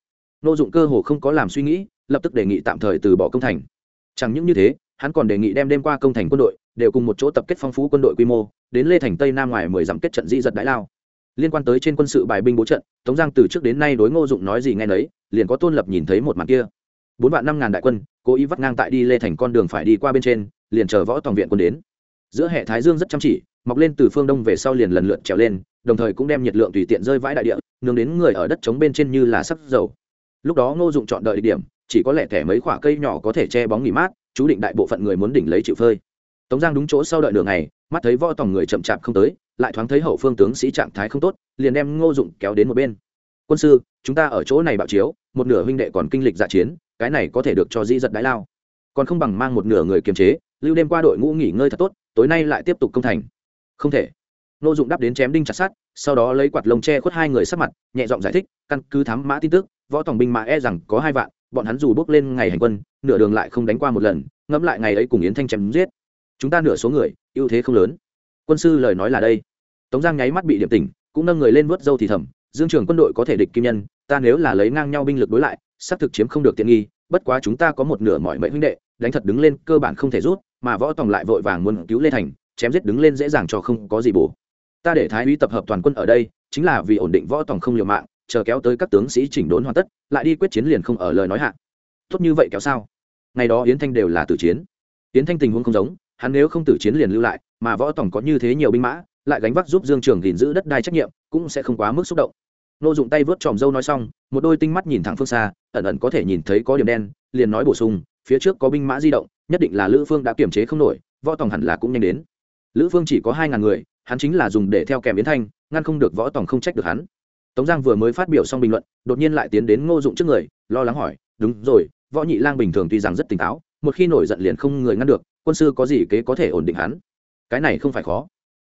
Ngô dụng cơ hồ không có làm suy nghĩ, lập tức đề nghị tạm thời từ bỏ công thành. Chẳng những như thế, hắn còn đề nghị đem đêm qua công thành quân đội đều cùng một chỗ tập kết phong phú quân đội quy mô, đến lê thành tây nam ngoài mười dặm kết trận di giật đại lao liên quan tới trên quân sự bài binh bố trận, tống giang từ trước đến nay đối ngô dụng nói gì nghe nấy, liền có tôn lập nhìn thấy một màn kia. Bốn vạn năm ngàn đại quân, cố ý vắt ngang tại đi lê thành con đường phải đi qua bên trên, liền chờ võ tòng viện quân đến. Giữa hệ thái dương rất chăm chỉ, mọc lên từ phương đông về sau liền lần lượt trèo lên, đồng thời cũng đem nhiệt lượng tùy tiện rơi vãi đại địa nướng đến người ở đất trống bên trên như là sắc dầu. Lúc đó ngô dụng chọn đợi địa điểm, chỉ có lẽ thẻ mấy khoả cây nhỏ có thể che bóng nghỉ mát, chú định đại bộ phận người muốn đỉnh lấy chịu phơi. Tống giang đúng chỗ sau đợi nửa ngày, mắt thấy võ tòng người chậm chạp không tới lại thoáng thấy hậu phương tướng sĩ trạng thái không tốt, liền đem ngô dụng kéo đến một bên. Quân sư, chúng ta ở chỗ này bạo chiếu, một nửa huynh đệ còn kinh lịch dạ chiến, cái này có thể được cho di giật đái lao. Còn không bằng mang một nửa người kiềm chế, lưu đêm qua đội ngũ nghỉ ngơi thật tốt, tối nay lại tiếp tục công thành. Không thể. Ngô dụng đáp đến chém đinh chặt sát sau đó lấy quạt lông che khuất hai người sắc mặt, nhẹ giọng giải thích, căn cứ thám mã tin tức, võ tổng binh mã e rằng có hai vạn, bọn hắn dù bước lên ngày hành quân, nửa đường lại không đánh qua một lần, ngẫm lại ngày ấy cùng yến thanh chém giết. Chúng ta nửa số người, ưu thế không lớn. Quân sư lời nói là đây tống giang nháy mắt bị điểm tỉnh, cũng nâng người lên vớt dâu thì thầm, dương trường quân đội có thể địch kim nhân, ta nếu là lấy ngang nhau binh lực đối lại, xác thực chiếm không được tiện nghi, bất quá chúng ta có một nửa mọi mệnh huynh đệ, đánh thật đứng lên, cơ bản không thể rút, mà võ tòng lại vội vàng muốn cứu lê thành, chém giết đứng lên dễ dàng cho không có gì bổ. Ta để thái úy tập hợp toàn quân ở đây, chính là vì ổn định võ tòng không liều mạng, chờ kéo tới các tướng sĩ chỉnh đốn hoàn tất, lại đi quyết chiến liền không ở lời nói hạn tốt như vậy kéo sao? Ngày đó yến thanh đều là tử chiến. Yến thanh tình huống không giống, hắn nếu không tử chiến liền lưu lại, mà võ tòng có như thế nhiều binh mã lại gánh vác giúp dương trường gìn giữ đất đai trách nhiệm, cũng sẽ không quá mức xúc động. Nô dụng tay vớt tròm dâu nói xong, một đôi tinh mắt nhìn thẳng phương xa, ẩn ẩn có thể nhìn thấy có điểm đen, liền nói bổ sung, phía trước có binh mã di động, nhất định là lữ phương đã kiềm chế không nổi, võ tòng hẳn là cũng nhanh đến. Lữ phương chỉ có hai ngàn người, hắn chính là dùng để theo kèm biến thanh, ngăn không được võ tòng không trách được hắn. Tống giang vừa mới phát biểu xong bình luận, đột nhiên lại tiến đến ngô dụng trước người, lo lắng hỏi, đúng rồi, võ nhị lang bình thường tuy rằng rất tỉnh táo, một khi nổi giận liền không người ngăn được, quân sư có gì kế có thể ổn định hắn? Cái này không phải khó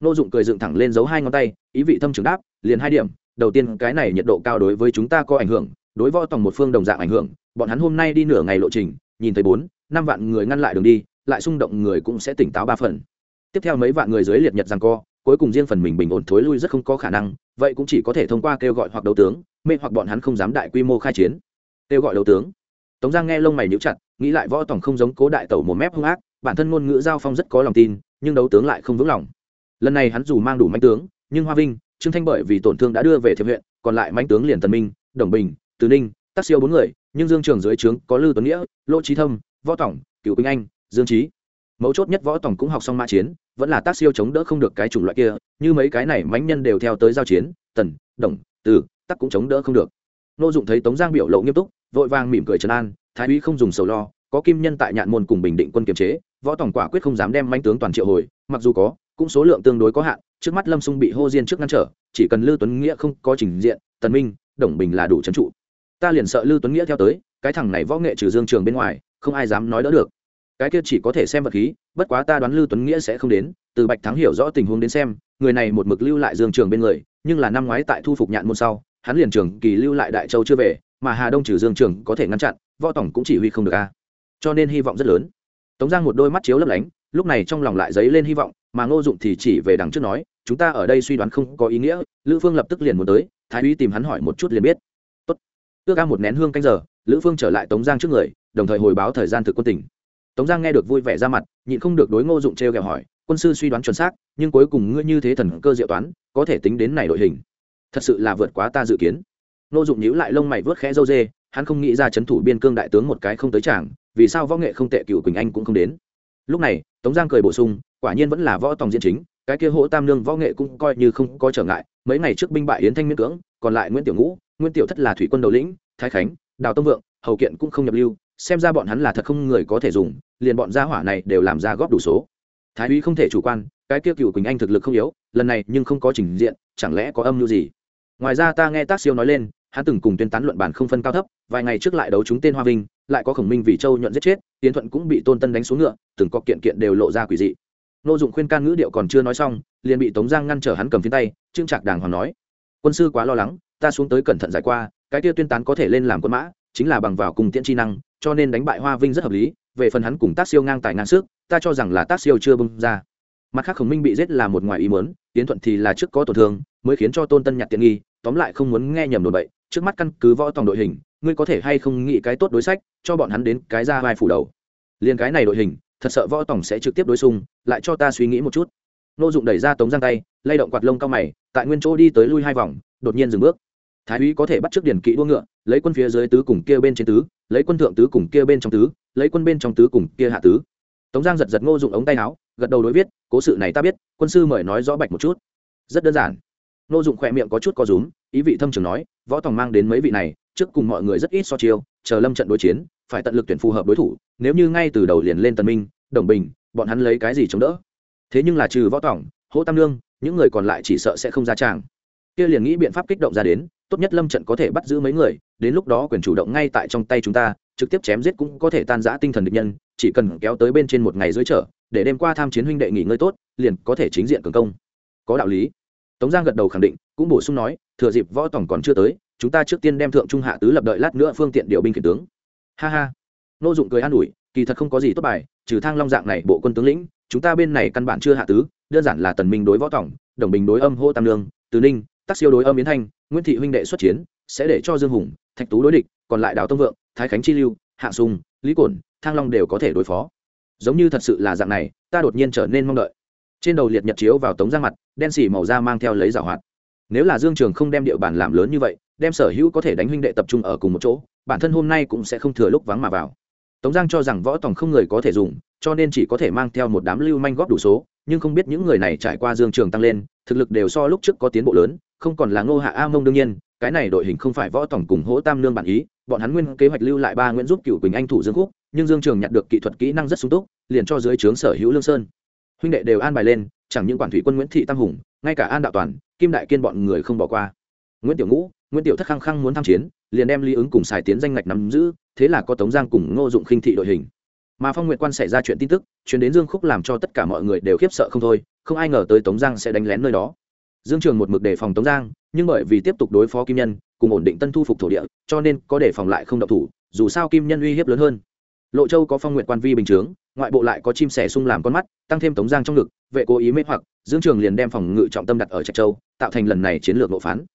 nô dụng cười dựng thẳng lên giấu hai ngón tay, ý vị thâm trường đáp, liền hai điểm, đầu tiên cái này nhiệt độ cao đối với chúng ta có ảnh hưởng, đối võ tòng một phương đồng dạng ảnh hưởng, bọn hắn hôm nay đi nửa ngày lộ trình, nhìn thấy bốn, năm vạn người ngăn lại đường đi, lại xung động người cũng sẽ tỉnh táo ba phần. Tiếp theo mấy vạn người dưới liệt nhật rằng co, cuối cùng riêng phần mình bình ổn thối lui rất không có khả năng, vậy cũng chỉ có thể thông qua kêu gọi hoặc đấu tướng, mê hoặc bọn hắn không dám đại quy mô khai chiến. Kêu gọi đấu tướng. Tống giang nghe lông mày níu chặt, nghĩ lại võ tổng không giống cố đại tẩu một mép hung ác, bản thân ngôn ngữ giao phong rất có lòng tin, nhưng đấu tướng lại không vững lòng lần này hắn dù mang đủ manh tướng, nhưng hoa vinh, trương thanh bởi vì tổn thương đã đưa về thiệp huyện, còn lại manh tướng liền tần minh, đồng bình, từ ninh tác siêu bốn người, nhưng dương trường dưới trướng có lư tuấn nghĩa, lỗ trí thâm, võ tổng cựu quỳnh anh, dương trí. Mấu chốt nhất võ tổng cũng học xong mã chiến, vẫn là tác siêu chống đỡ không được cái chủng loại kia, như mấy cái này mánh nhân đều theo tới giao chiến, tần, đồng, từ, tắc cũng chống đỡ không được. Nô dụng thấy tống giang biểu lộ nghiêm túc, vội vàng mỉm cười trấn an, thái úy không dùng sầu lo, có kim nhân tại nhạn môn cùng bình định quân kiềm chế, võ tổng quả quyết không dám đem manh tướng toàn triệu hồi, mặc dù có cũng số lượng tương đối có hạn, trước mắt lâm xung bị hô diên trước ngăn trở, chỉ cần lưu tuấn nghĩa không có trình diện, tần minh, đồng bình là đủ trấn trụ. Ta liền sợ lưu tuấn nghĩa theo tới, cái thằng này võ nghệ trừ dương trường bên ngoài, không ai dám nói đỡ được. Cái kia chỉ có thể xem vật khí, bất quá ta đoán lưu tuấn nghĩa sẽ không đến, từ bạch thắng hiểu rõ tình huống đến xem, người này một mực lưu lại dương trường bên người, nhưng là năm ngoái tại thu phục nhạn môn sau, hắn liền trường kỳ lưu lại đại châu chưa về, mà hà đông trừ dương trường có thể ngăn chặn, võ tổng cũng chỉ huy không được a. Cho nên hy vọng rất lớn. Tống giang một đôi mắt chiếu lấp lánh lúc này trong lòng lại dấy lên hy vọng, mà ngô dụng thì chỉ về đằng trước nói, chúng ta ở đây suy đoán không có ý nghĩa. Lữ phương lập tức liền muốn tới, thái úy tìm hắn hỏi một chút liền biết. Tốt. Ước ca một nén hương canh giờ, lữ phương trở lại tống giang trước người, đồng thời hồi báo thời gian thực quân tỉnh tống giang nghe được vui vẻ ra mặt, nhịn không được đối ngô dụng t r hỏi, quân sư suy đoán chuẩn xác, nhưng cuối cùng ngươi như thế thần cơ diệu toán, có thể tính đến này đội hình? Thật sự là vượt quá ta dự kiến. Ngô dụng nhíu lại lông mày vớt khẽ dâu dê, hắn không nghĩ ra c h ấ n thủ biên cương đại tướng một cái không tới chàng, vì sao võ nghệ không tệ cựu quỳnh anh cũng không đến. Lúc này tống giang cười bổ sung, quả nhiên vẫn là võ tòng diễn chính, cái kia hỗ tam Nương võ nghệ cũng coi như không có trở ngại, mấy ngày trước binh bại yến thanh miễn cưỡng, còn lại nguyễn tiểu ngũ, nguyễn tiểu thất là thủy quân đầu lĩnh, thái khánh, đào tông vượng, hầu kiện cũng không nhập lưu, xem ra bọn hắn là thật không người có thể dùng, liền bọn gia hỏa này đều làm ra góp đủ số. Thái úy không thể chủ quan, cái kia cựu quỳnh anh thực lực không yếu, lần này nhưng không có trình diện, chẳng lẽ có âm mưu gì? Ngoài ra ta nghe tác siêu nói lên, hắn từng cùng tuyên tán luận bản không phân cao thấp, vài ngày trước lại đấu chúng tên hoa vinh, lại có khổng minh vì châu nhuận giết chết tiến thuận cũng bị tôn tân đánh xuống ngựa, từng cọc kiện kiện đều lộ ra quỷ dị. Nô dụng khuyên can ngữ điệu còn chưa nói xong, liền bị tống giang ngăn trở hắn cầm phiến tay, trương trạc đàng hoàng nói, quân sư quá lo lắng, ta xuống tới cẩn thận giải qua, cái kia tuyên tán có thể lên làm quân mã, chính là bằng vào cùng tiễn chi năng, cho nên đánh bại hoa vinh rất hợp lý, về phần hắn cùng tác siêu ngang tài ngang sức, ta cho rằng là tác siêu chưa bung ra. Mặt khác khổng minh bị giết là một ngoài ý muốn tiến thuận thì là trước có tổn thương, mới khiến cho tôn tân nhặt tiện nghi, tóm lại không muốn nghe nhầm đồn bậy, trước mắt căn cứ võ tòng đội hình ngươi có thể hay không nghĩ cái tốt đối sách, cho bọn hắn đến cái ra vai phủ đầu. Liền cái này đội hình, thật sợ võ tổng sẽ trực tiếp đối xung, lại cho ta suy nghĩ một chút. Nô dụng đẩy ra tống giang tay, lay động quạt lông cao mày, tại nguyên chỗ đi tới lui hai vòng, đột nhiên dừng bước. Thái úy có thể bắt trước điển kỵ đua ngựa, lấy quân phía dưới tứ cùng kia bên trên tứ, lấy quân thượng tứ cùng kia bên trong tứ, lấy quân bên trong tứ cùng kia hạ tứ. Tống giang giật giật ngô dụng ống tay áo, gật đầu đối viết, cố sự này ta biết, quân sư mời nói rõ bạch một chút. Rất đơn giản. Ngô dụng khỏe miệng có chút có rúm, ý vị thâm trường nói, võ tòng mang đến mấy vị này trước cùng mọi người rất ít so chiêu, chờ lâm trận đối chiến, phải tận lực tuyển phù hợp đối thủ, nếu như ngay từ đầu liền lên tần minh, đồng bình, bọn hắn lấy cái gì chống đỡ? Thế nhưng là trừ võ tổng hỗ tam lương những người còn lại chỉ sợ sẽ không ra tràng. Kia liền nghĩ biện pháp kích động ra đến, tốt nhất lâm trận có thể bắt giữ mấy người, đến lúc đó quyền chủ động ngay tại trong tay chúng ta, trực tiếp chém giết cũng có thể tan giã tinh thần địch nhân, chỉ cần kéo tới bên trên một ngày dưới trở để đêm qua tham chiến huynh đệ nghỉ ngơi tốt, liền có thể chính diện cường công. Có đạo lý. Tống giang gật đầu khẳng định, cũng bổ sung nói, thừa dịp võ tổng còn chưa tới chúng ta trước tiên đem thượng trung hạ tứ lập đợi lát nữa phương tiện điều binh khiển tướng. Ha ha. Nô dụng cười an ủi, kỳ thật không có gì tốt bài, trừ thang long dạng này bộ quân tướng lĩnh, chúng ta bên này căn bản chưa hạ tứ, đơn giản là tần minh đối võ tổng đồng bình đối âm hô tam lương từ ninh, tắc siêu đối âm yến thanh nguyễn thị huynh đệ xuất chiến, sẽ để cho dương hùng, thạch tú đối địch, còn lại đào tông vượng, thái khánh chi lưu, hạ sùng lý cổn, thang long đều có thể đối phó. Giống như thật sự là dạng này, ta đột nhiên trở nên mong đợi. Trên đầu liệt nhật chiếu vào tống ra mặt, đen xỉ màu da mang theo lấy giảo hoạt. Nếu là dương trường không đem địa bàn làm lớn như vậy đem sở hữu có thể đánh huynh đệ tập trung ở cùng một chỗ, bản thân hôm nay cũng sẽ không thừa lúc vắng mà vào. Tống giang cho rằng võ tòng không người có thể dùng, cho nên chỉ có thể mang theo một đám lưu manh góp đủ số, nhưng không biết những người này trải qua dương trường tăng lên, thực lực đều so lúc trước có tiến bộ lớn, không còn là ngô hạ a mông đương nhiên, cái này đội hình không phải võ tổng cùng hỗ tam lương bản ý, bọn hắn nguyên kế hoạch lưu lại ba nguyễn giúp cựu quỳnh anh thủ dương khúc, nhưng dương trường nhận được kỹ thuật kỹ năng rất sung túc, liền cho dưới trướng sở hữu lương sơn. Huynh đệ đều an bài lên, chẳng những quản thủy quân nguyễn thị tam hùng, ngay cả an đạo toàn, kim đại kiên bọn người không bỏ qua. Nguyễn tiểu ngũ nguyễn tiểu thất khăng khăng muốn tham chiến, liền đem lý ứng cùng xài tiến danh ngạch nắm giữ, thế là có tống giang cùng ngô dụng khinh thị đội hình. Mà phong nguyệt quan xảy ra chuyện tin tức, truyền đến dương khúc làm cho tất cả mọi người đều khiếp sợ không thôi, không ai ngờ tới tống giang sẽ đánh lén nơi đó. Dương trường một mực đề phòng tống giang, nhưng bởi vì tiếp tục đối phó kim nhân, cùng ổn định tân thu phục thổ địa, cho nên có đề phòng lại không độc thủ, dù sao kim nhân uy hiếp lớn hơn. Lộ châu có phong nguyện quan vi bình chướng, ngoại bộ lại có chim sẻ sung làm con mắt, tăng thêm tống giang trong ngực, vệ cố ý mê hoặc, dương trường liền đem phòng ngự trọng tâm đặt ở trạch châu, tạo thành lần này chiến lược nội phán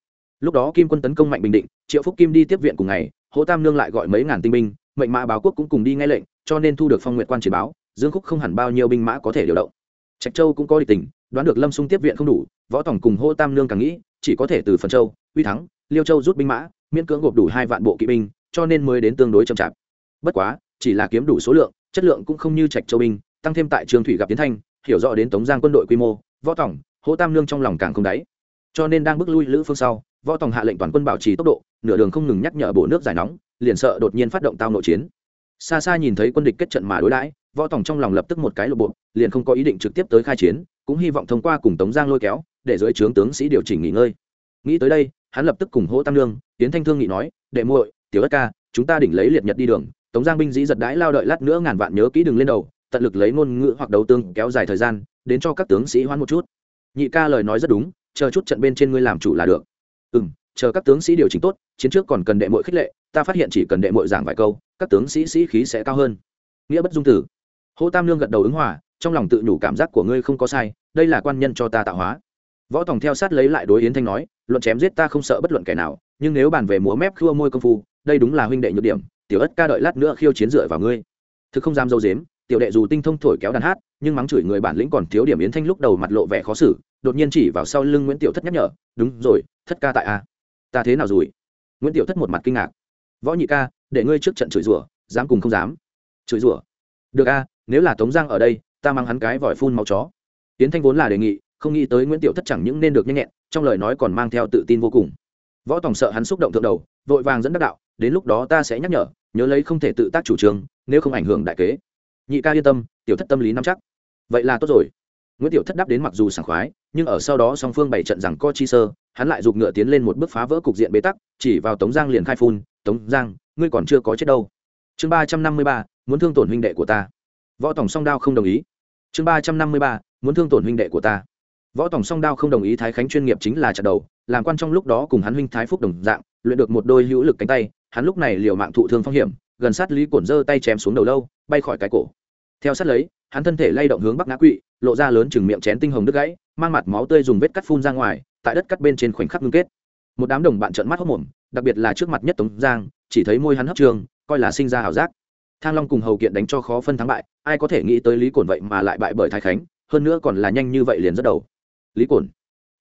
lúc đó kim quân tấn công mạnh bình định, triệu phúc kim đi tiếp viện cùng ngày, hỗ tam nương lại gọi mấy ngàn tinh binh, mệnh mã báo quốc cũng cùng đi ngay lệnh, cho nên thu được phong nguyện quan chỉ báo, dương khúc không hẳn bao nhiêu binh mã có thể điều động. Trạch châu cũng có địch tình, đoán được lâm xung tiếp viện không đủ, võ tổng cùng hỗ tam nương càng nghĩ, chỉ có thể từ phần châu, uy thắng, liêu châu rút binh mã, miễn cưỡng gộp đủ hai vạn bộ kỵ binh, cho nên mới đến tương đối chậm chạp. Bất quá, chỉ là kiếm đủ số lượng, chất lượng cũng không như trạch châu binh, tăng thêm tại trường thủy gặp tiến thanh, hiểu rõ đến tống giang quân đội quy mô, võ tổng hỗ tam nương trong lòng càng không đáy. Cho nên đang bước lui lữ phương sau võ Tòng hạ lệnh toàn quân bảo trì tốc độ, nửa đường không ngừng nhắc nhở bổ nước giải nóng, liền sợ đột nhiên phát động tao nội chiến. Xa xa nhìn thấy quân địch kết trận mà đối đãi, võ Tòng trong lòng lập tức một cái lộ bộ liền không có ý định trực tiếp tới khai chiến, cũng hy vọng thông qua cùng tống giang lôi kéo, để dưới trướng tướng sĩ điều chỉnh nghỉ ngơi. Nghĩ tới đây, hắn lập tức cùng hỗ tam lương tiến thanh thương nghị nói, đệ muội, tiểu đất ca, chúng ta đỉnh lấy liệt nhật đi đường. Tống giang binh dĩ giật đãi lao đợi lát nữa ngàn vạn nhớ kỹ đừng lên đầu, tận lực lấy ngôn ngữ hoặc đấu tương kéo dài thời gian, đến cho các tướng sĩ hoãn một chút. Nhị ca lời nói rất đúng, chờ chút trận bên trên ngươi làm chủ là được ừ m chờ các tướng sĩ điều chỉnh tốt, chiến trước còn cần đệ mội khích lệ, ta phát hiện chỉ cần đệ mội giảng vài câu, các tướng sĩ sĩ khí sẽ cao hơn. Nghĩa bất dung tử. Hô tam lương gật đầu ứng hòa, trong lòng tự nhủ cảm giác của ngươi không có sai, đây là quan nhân cho ta tạo hóa. Võ tòng theo sát lấy lại đối yến thanh nói, luận chém giết ta không sợ bất luận kẻ nào, nhưng nếu bàn về múa mép khua môi công phu, đây đúng là huynh đệ nhược điểm, tiểu ất ca đợi lát nữa khiêu chiến dựa vào ngươi. Thực không dám dâu dếm, tiểu đệ dù tinh thông thổi kéo đàn hát, nhưng mắng chửi người bản lĩnh còn thiếu điểm yến thanh lúc đầu mặt lộ vẻ khó xử đột nhiên chỉ vào sau lưng nguyễn tiểu thất nhắc nhở, đúng rồi, thất ca tại a. Ta thế nào rồi? Nguyễn tiểu thất một mặt kinh ngạc. Võ nhị ca, để ngươi trước trận chửi rủa, dám cùng không dám. Chửi rủa? Được a, nếu là tống giang ở đây, ta mang hắn cái vòi phun máu chó. Tiến thanh vốn là đề nghị, không nghĩ tới nguyễn tiểu thất chẳng những nên được nhanh nhẹn, trong lời nói còn mang theo tự tin vô cùng. Võ tòng sợ hắn xúc động thượng đầu, vội vàng dẫn đắc đạo, đến lúc đó ta sẽ nhắc nhở, nhớ lấy không thể tự tác chủ trương, nếu không ảnh hưởng đại kế. Nhị ca yên tâm, tiểu thất tâm lý nắm chắc. Vậy là tốt rồi nguyễn tiểu thất đáp đến mặc dù sảng khoái, nhưng ở sau đó song phương bảy trận rằng co chi sơ, hắn lại giục ngựa tiến lên một bước phá vỡ cục diện bế tắc, chỉ vào tống giang liền khai phun, tống giang, ngươi còn chưa có chết đâu. Chương ba trăm năm mươi ba, muốn thương tổn huynh đệ của ta. Võ tổng song đao không đồng ý. Chương ba trăm năm mươi ba, muốn thương tổn huynh đệ của ta. Võ tổng song đao không đồng ý thái khánh chuyên nghiệp chính là chặt đầu, làm quan trong lúc đó cùng hắn huynh thái phúc đồng dạng, luyện được một đôi hữu lực cánh tay, hắn lúc này liều mạng thụ thương phong hiểm, gần sát lý cổn giơ tay chém xuống đầu lâu, bay khỏi cái cổ. Theo sát lấy hắn thân thể lay động hướng bắc ngã quỵ, lộ ra lớn chừng miệng chén tinh hồng đứt gãy, mang mặt máu tươi dùng vết cắt phun ra ngoài, tại đất cắt bên trên khoảnh khắc ngưng kết. Một đám đồng bạn trợn mắt hốc mồm, đặc biệt là trước mặt nhất tống giang, chỉ thấy môi hắn hấp trường, coi là sinh ra hảo giác. Thang long cùng hầu kiện đánh cho khó phân thắng bại, ai có thể nghĩ tới lý cổn vậy mà lại bại bởi thái khánh, hơn nữa còn là nhanh như vậy liền rất đầu. Lý cổn,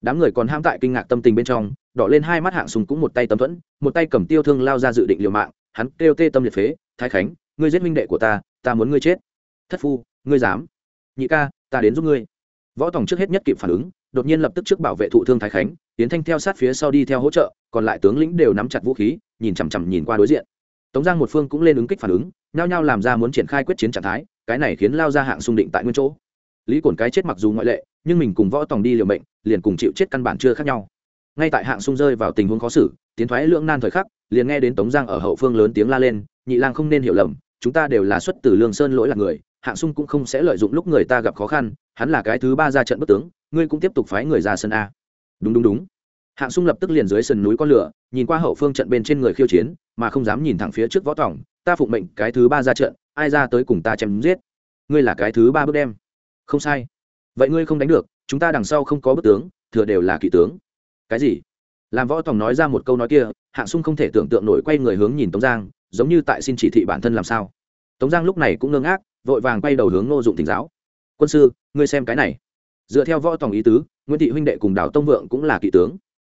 đám người còn ham tại kinh ngạc tâm tình bên trong, đỏ lên hai mắt hạng sùng cũng một tay tấm thuẫn, một tay cầm tiêu thương lao ra dự định liều mạng, hắn kêu tê tâm liệt phế, thái khánh, ngươi giết minh đệ của ta ta muốn ngươi chết. Thất phu ngươi dám. Nhị ca, ta đến giúp ngươi. Võ tòng trước hết nhất kịp phản ứng, đột nhiên lập tức trước bảo vệ thụ thương thái khánh, tiến thanh theo sát phía sau đi theo hỗ trợ, còn lại tướng lĩnh đều nắm chặt vũ khí, nhìn chằm chằm nhìn qua đối diện. Tống giang một phương cũng lên ứng kích phản ứng, nhao nhao làm ra muốn triển khai quyết chiến trạng thái, cái này khiến lao ra hạng xung định tại nguyên chỗ. Lý cổn cái chết mặc dù ngoại lệ, nhưng mình cùng võ tòng đi liều mệnh, liền cùng chịu chết căn bản chưa khác nhau. Ngay tại hạng xung rơi vào tình huống khó xử, tiến thoái lưỡng nan thời khắc, liền nghe đến tống giang ở hậu phương lớn tiếng la lên, nhị lang không nên hiểu lầm, chúng ta đều là xuất từ lương sơn lỗi là người hạng sung cũng không sẽ lợi dụng lúc người ta gặp khó khăn, hắn là cái thứ ba ra trận bất tướng, ngươi cũng tiếp tục phái người ra sân a. Đúng đúng đúng. Hạng sung lập tức liền dưới sườn núi con lửa, nhìn qua hậu phương trận bên trên người khiêu chiến, mà không dám nhìn thẳng phía trước võ tỏng ta phụng mệnh cái thứ ba ra trận, ai ra tới cùng ta chém giết? Ngươi là cái thứ ba bước đem. Không sai. Vậy ngươi không đánh được, chúng ta đằng sau không có bức tướng, thừa đều là kỵ tướng. Cái gì? Làm võ tòng nói ra một câu nói kia, hạng sung không thể tưởng tượng nổi quay người hướng nhìn tống giang, giống như tại xin chỉ thị bản thân làm sao. Tống giang lúc này cũng ngơ ngác vội vàng quay đầu hướng ngô dụng thỉnh giáo. Quân sư, ngươi xem cái này. Dựa theo võ tòng ý tứ, nguyễn thị huynh đệ cùng đào tông vượng cũng là kỵ tướng.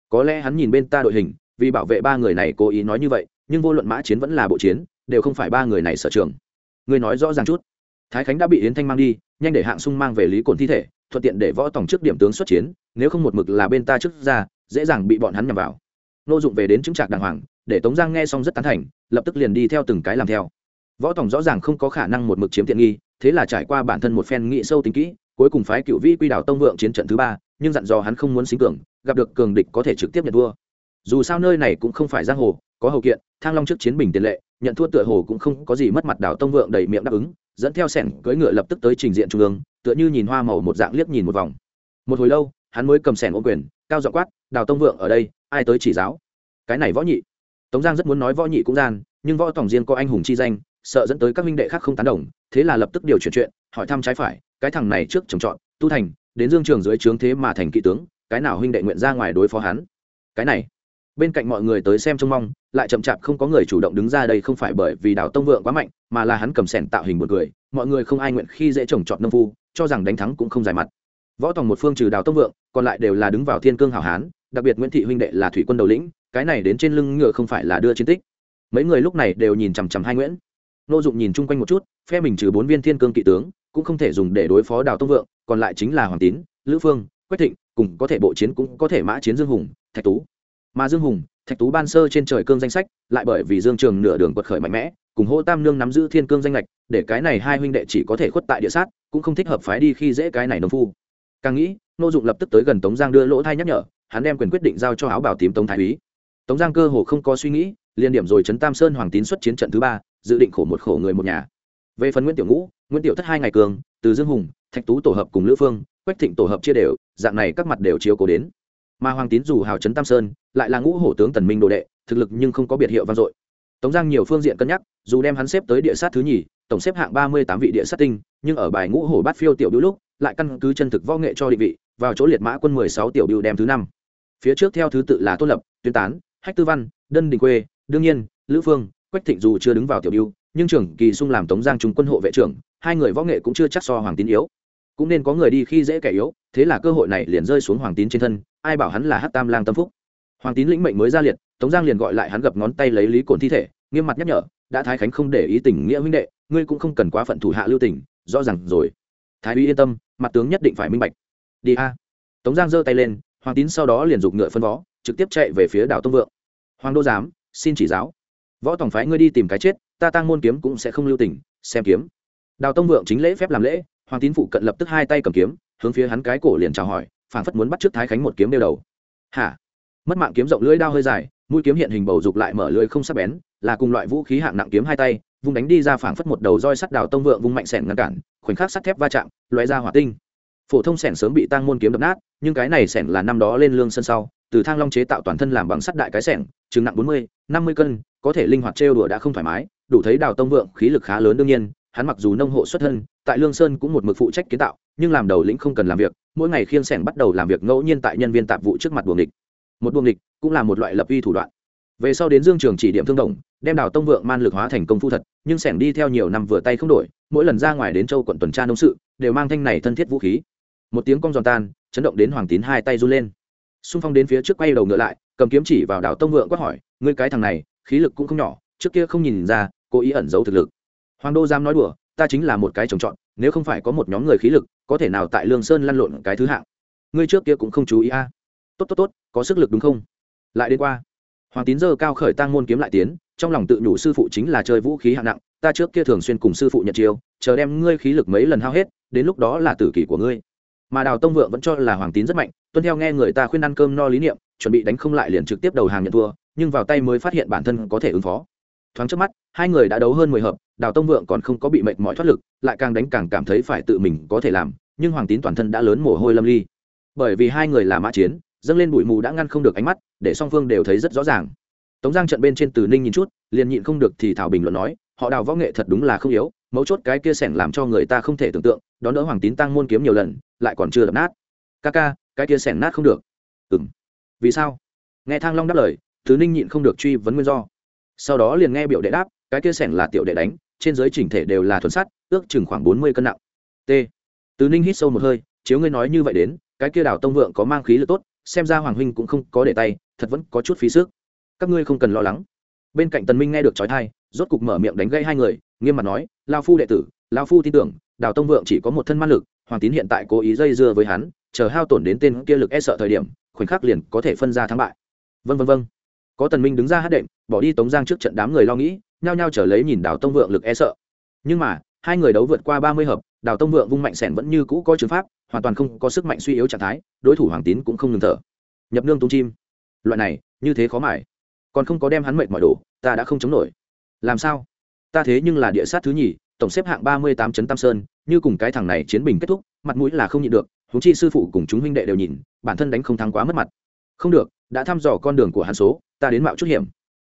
Có lẽ hắn nhìn bên ta đội hình, vì bảo vệ ba người này cố ý nói như vậy, nhưng vô luận mã chiến vẫn là bộ chiến, đều không phải ba người này sở trường. Ngươi nói rõ ràng chút. Thái khánh đã bị yến thanh mang đi, nhanh để hạng sung mang về lý cồn thi thể, thuận tiện để võ tòng trước điểm tướng xuất chiến, nếu không một mực là bên ta trước ra, dễ dàng bị bọn hắn nhằm vào. Nô dụng về đến chứng trạc đàng hoàng, để tống giang nghe xong rất tán thành, lập tức liền đi theo từng cái làm theo võ tòng rõ ràng không có khả năng một mực chiếm tiện nghi, thế là trải qua bản thân một phen nghị sâu tính kỹ, cuối cùng phái cựu vĩ quy đảo tông vượng chiến trận thứ ba, nhưng dặn dò hắn không muốn xính cường, gặp được cường địch có thể trực tiếp nhận thua. Dù sao nơi này cũng không phải giang hồ, có hậu kiện, thang long trước chiến bình tiền lệ, nhận thua tựa hồ cũng không có gì mất mặt đảo tông vượng đầy miệng đáp ứng, dẫn theo sẻn cưỡi ngựa lập tức tới trình diện trung ương, tựa như nhìn hoa màu một dạng liếc nhìn một vòng. Một hồi lâu, hắn mới cầm sẻn ô quyền, cao dọ quát đào tông vượng ở đây, ai tới chỉ giáo? Cái này võ nhị. Tống giang rất muốn nói võ nhị cũng gian, nhưng võ tổng riêng có anh hùng chi danh sợ dẫn tới các minh đệ khác không tán đồng, thế là lập tức điều chuyển chuyện, hỏi thăm trái phải, cái thằng này trước trồng trọt, tu thành, đến dương trường dưới trướng thế mà thành kỵ tướng, cái nào huynh đệ nguyện ra ngoài đối phó hắn? Cái này, bên cạnh mọi người tới xem trông mong, lại chậm chạp không có người chủ động đứng ra đây không phải bởi vì đào tông vượng quá mạnh, mà là hắn cầm sẻn tạo hình một người mọi người không ai nguyện khi dễ trồng trọt nông phu, cho rằng đánh thắng cũng không dài mặt. Võ tòng một phương trừ đào tông vượng, còn lại đều là đứng vào thiên cương hảo hán, đặc biệt nguyễn thị huynh đệ là thủy quân đầu lĩnh, cái này đến trên lưng ngựa không phải là đưa chiến tích. Mấy người lúc này đều nhìn chằm chằm hai nguyễn nô dụng nhìn chung quanh một chút, phe mình trừ bốn viên thiên cương kỵ tướng, cũng không thể dùng để đối phó đào tông vượng, còn lại chính là hoàng tín, lữ phương, quách thịnh, cùng có thể bộ chiến cũng có thể mã chiến dương hùng, thạch tú. Mà dương hùng, thạch tú ban sơ trên trời cương danh sách, lại bởi vì dương trường nửa đường quật khởi mạnh mẽ, cùng hô tam nương nắm giữ thiên cương danh lệch để cái này hai huynh đệ chỉ có thể khuất tại địa sát, cũng không thích hợp phái đi khi dễ cái này nông phu. Càng nghĩ nô dụng lập tức tới gần tống giang đưa lỗ thai nhắc nhở, hắn đem quyền quyết định giao cho áo bảo tím tống thái úy. Tống giang cơ hồ không có suy nghĩ liên điểm rồi trấn tam sơn hoàng tín xuất chiến trận thứ ba dự định khổ một khổ người một nhà. Về phần nguyễn tiểu ngũ, nguyễn tiểu thất hai ngày cường, từ dương hùng, thạch tú tổ hợp cùng lữ phương, quách thịnh tổ hợp chia đều, dạng này các mặt đều chiếu cố đến. Mà hoàng tín dù hào trấn tam sơn, lại là ngũ hổ tướng tần minh đồ đệ, thực lực nhưng không có biệt hiệu vang dội. Tống giang nhiều phương diện cân nhắc, dù đem hắn xếp tới địa sát thứ nhì, tổng xếp hạng ba mươi tám vị địa sát tinh, nhưng ở bài ngũ hổ bát phiêu tiểu biểu lúc, lại căn cứ chân thực võ nghệ cho định vị, vào chỗ liệt mã quân mười sáu tiểu biểu đem thứ năm. Phía trước theo thứ tự là tôn lập, tuyên tán, hách tư văn, đơn đình quê, đương nhiên, lữ phương quách thịnh dù chưa đứng vào tiểu biêu nhưng trưởng kỳ sung làm tống giang trung quân hộ vệ trưởng, hai người võ nghệ cũng chưa chắc so hoàng tín yếu. Cũng nên có người đi khi dễ kẻ yếu, thế là cơ hội này liền rơi xuống hoàng tín trên thân, ai bảo hắn là hát tam lang tâm phúc. Hoàng tín lĩnh mệnh mới ra liệt, tống giang liền gọi lại hắn gập ngón tay lấy lý cồn thi thể, nghiêm mặt nhắc nhở, đã thái khánh không để ý tình nghĩa huynh đệ, ngươi cũng không cần quá phận thủ hạ lưu tình, rõ ràng rồi. Thái uy yên tâm, mặt tướng nhất định phải minh bạch. Đi a. Tống giang giơ tay lên, hoàng tín sau đó liền giục ngựa phân vó, trực tiếp chạy về phía đảo tông vượng. Hoàng đô giám, xin chỉ giáo võ tổng phái ngươi đi tìm cái chết, ta tăng môn kiếm cũng sẽ không lưu tình, xem kiếm. Đào tông vượng chính lễ phép làm lễ, hoàng tín phụ cận lập tức hai tay cầm kiếm, hướng phía hắn cái cổ liền chào hỏi, phảng phất muốn bắt trước thái khánh một kiếm đeo đầu. Hả? Mất mạng kiếm rộng lưỡi đao hơi dài, mũi kiếm hiện hình bầu dục lại mở lưỡi không sắc bén, là cùng loại vũ khí hạng nặng kiếm hai tay, vung đánh đi ra phảng phất một đầu roi sắt đào tông vượng vung mạnh sẻn ngăn cản, khoảnh khắc sắt thép va chạm loại ra hỏa tinh. Phổ thông sẻn sớm bị tăng môn kiếm đập nát, nhưng cái này sẻn là năm đó lên lương sân sau, từ thang long chế tạo toàn thân làm bằng sắt đại cái sẻn chừng nặng bốn mươi, năm mươi cân, có thể linh hoạt trêu đùa đã không thoải mái, đủ thấy đào tông vượng khí lực khá lớn đương nhiên, hắn mặc dù nông hộ xuất thân, tại lương sơn cũng một mực phụ trách kiến tạo, nhưng làm đầu lĩnh không cần làm việc, mỗi ngày khiêng sẻn bắt đầu làm việc ngẫu nhiên tại nhân viên tạp vụ trước mặt buồng địch một buồng địch cũng là một loại lập uy thủ đoạn. Về sau đến dương trường chỉ điểm thương đồng, đem đào tông vượng man lực hóa thành công phu thật, nhưng sẻn đi theo nhiều năm vừa tay không đổi, mỗi lần ra ngoài đến châu quận tuần tra nông sự, đều mang thanh này thân thiết vũ khí. Một tiếng cong giòn tan, chấn động đến hoàng tín hai tay run lên. Xung phong đến phía trước quay đầu ngựa lại cầm kiếm chỉ vào đào tông vượng quát hỏi, ngươi cái thằng này, khí lực cũng không nhỏ, trước kia không nhìn ra, cố ý ẩn giấu thực lực. Hoàng đô giam nói đùa, ta chính là một cái trồng trọt, nếu không phải có một nhóm người khí lực, có thể nào tại lương sơn lăn lộn cái thứ hạng? Ngươi trước kia cũng không chú ý a. À. tốt tốt tốt, có sức lực đúng không? Lại đến qua. Hoàng tín dơ cao khởi tăng môn kiếm lại tiến, trong lòng tự nhủ sư phụ chính là chơi vũ khí hạng nặng, ta trước kia thường xuyên cùng sư phụ nhận chiêu, chờ đem ngươi khí lực mấy lần hao hết, đến lúc đó là tử kỷ của ngươi. Mà đào tông vượng vẫn cho là hoàng tín rất mạnh, tuân theo nghe người ta khuyên ăn cơm no lý niệm chuẩn bị đánh không lại liền trực tiếp đầu hàng nhận thua, nhưng vào tay mới phát hiện bản thân có thể ứng phó. Thoáng trước mắt, hai người đã đấu hơn mười hợp, đào tông vượng còn không có bị mệt mỏi thoát lực, lại càng đánh càng cảm thấy phải tự mình có thể làm, nhưng hoàng tín toàn thân đã lớn mồ hôi lâm ly. Bởi vì hai người là mã chiến, dâng lên bụi mù đã ngăn không được ánh mắt, để song phương đều thấy rất rõ ràng. Tống giang trận bên trên từ ninh nhìn chút, liền nhịn không được thì thảo bình luận nói, họ đào võ nghệ thật đúng là không yếu, mấu chốt cái kia sẻng làm cho người ta không thể tưởng tượng, đón đỡ hoàng tín tăng môn kiếm nhiều lần, lại còn chưa đập nát. Ca ca, cái kia sẻng nát không được. Ừ vì sao? Nghe thang long đáp lời, thứ ninh nhịn không được truy vấn nguyên do. Sau đó liền nghe biểu đệ đáp, cái kia sẻng là tiểu đệ đánh, trên giới chỉnh thể đều là thuần sắt, ước chừng khoảng bốn mươi cân nặng. T. Tứ ninh hít sâu một hơi, chiếu ngươi nói như vậy đến, cái kia đào tông vượng có mang khí lực tốt, xem ra hoàng huynh cũng không có để tay, thật vẫn có chút phí sức. Các ngươi không cần lo lắng. Bên cạnh tần minh nghe được trói thai rốt cục mở miệng đánh gây hai người, nghiêm mặt nói lao phu đệ tử lao phu tin tưởng, đào tông vượng chỉ có một thân man lực, hoàng tín hiện tại cố ý dây dưa với hắn, chờ hao tổn đến tên kia lực e sợ thời điểm khoảnh khắc liền có thể phân ra thắng bại. Vân vân vân có tần minh đứng ra hát đệm, bỏ đi tống giang trước trận đám người lo nghĩ, nhao nhao trở lấy nhìn đào tông vượng lực e sợ. Nhưng mà, hai người đấu vượt qua ba mươi hợp, đào tông vượng vung mạnh sẻn vẫn như cũ có chứng pháp, hoàn toàn không có sức mạnh suy yếu trạng thái, đối thủ hoàng tín cũng không ngừng thở. Nhập nương tung chim. Loại này, như thế khó mải còn không có đem hắn mệt mọi đồ ta đã không chống nổi. Làm sao? Ta thế nhưng là địa sát thứ nhì, tổng xếp hạng ba mươi tám trấn tam sơn, như cùng cái thằng này chiến bình kết thúc, mặt mũi là không nhịn được, huống chi sư phụ cùng chúng huynh đệ đều nhìn bản thân đánh không thắng quá mất mặt. Không được, đã thăm dò con đường của hắn số, ta đến mạo chút hiểm.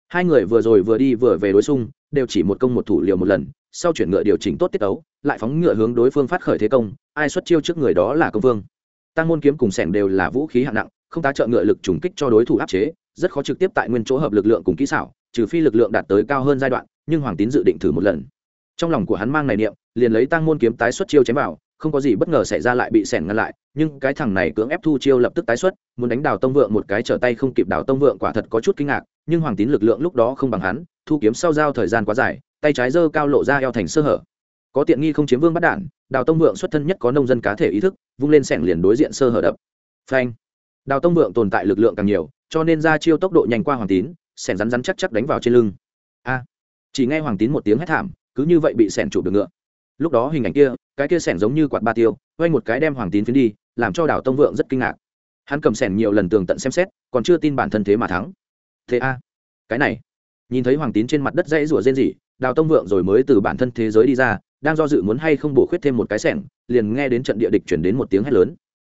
Hai người vừa rồi vừa đi vừa về đối xung, đều chỉ một công một thủ liều một lần, sau chuyển ngựa điều chỉnh tốt tiết tấu, lại phóng ngựa hướng đối phương phát khởi thế công, ai xuất chiêu trước người đó là công vương. Tăng môn kiếm cùng sẻng đều là vũ khí hạng nặng, không tá trợ ngựa lực trùng kích cho đối thủ áp chế, rất khó trực tiếp tại nguyên chỗ hợp lực lượng cùng kỹ xảo, trừ phi lực lượng đạt tới cao hơn giai đoạn, nhưng hoàng tín dự định thử một lần. Trong lòng của hắn mang này niệm, liền lấy tăng môn kiếm tái xuất chiêu chém vào không có gì bất ngờ xảy ra lại bị sẻn ngăn lại, nhưng cái thằng này cưỡng ép thu chiêu lập tức tái xuất, muốn đánh đào tông vượng một cái trở tay không kịp đào tông vượng quả thật có chút kinh ngạc, nhưng hoàng tín lực lượng lúc đó không bằng hắn, thu kiếm sau giao thời gian quá dài, tay trái giơ cao lộ ra eo thành sơ hở. Có tiện nghi không chiếm vương bắt đản đào tông vượng xuất thân nhất có nông dân cá thể ý thức, vung lên sẻng liền đối diện sơ hở đập. Phanh! Đào tông vượng tồn tại lực lượng càng nhiều, cho nên ra chiêu tốc độ nhanh qua hoàng tín sẻng rắn rắn chắc chắc đánh vào trên lưng. A! Chỉ nghe hoàng tín một tiếng hét thảm, cứ như vậy bị sẻng chụp được ngựa. Lúc đó hình ảnh kia cái kia sẻn giống như quạt ba tiêu, quay một cái đem hoàng tín phiến đi, làm cho đào tông vượng rất kinh ngạc. Hắn cầm sẻn nhiều lần tường tận xem xét, còn chưa tin bản thân thế mà thắng. Thế a, cái này, nhìn thấy hoàng tín trên mặt đất dãy rủa rên rỉ đào tông vượng rồi mới từ bản thân thế giới đi ra, đang do dự muốn hay không bổ khuyết thêm một cái sẻng liền nghe đến trận địa địch chuyển đến một tiếng hét lớn.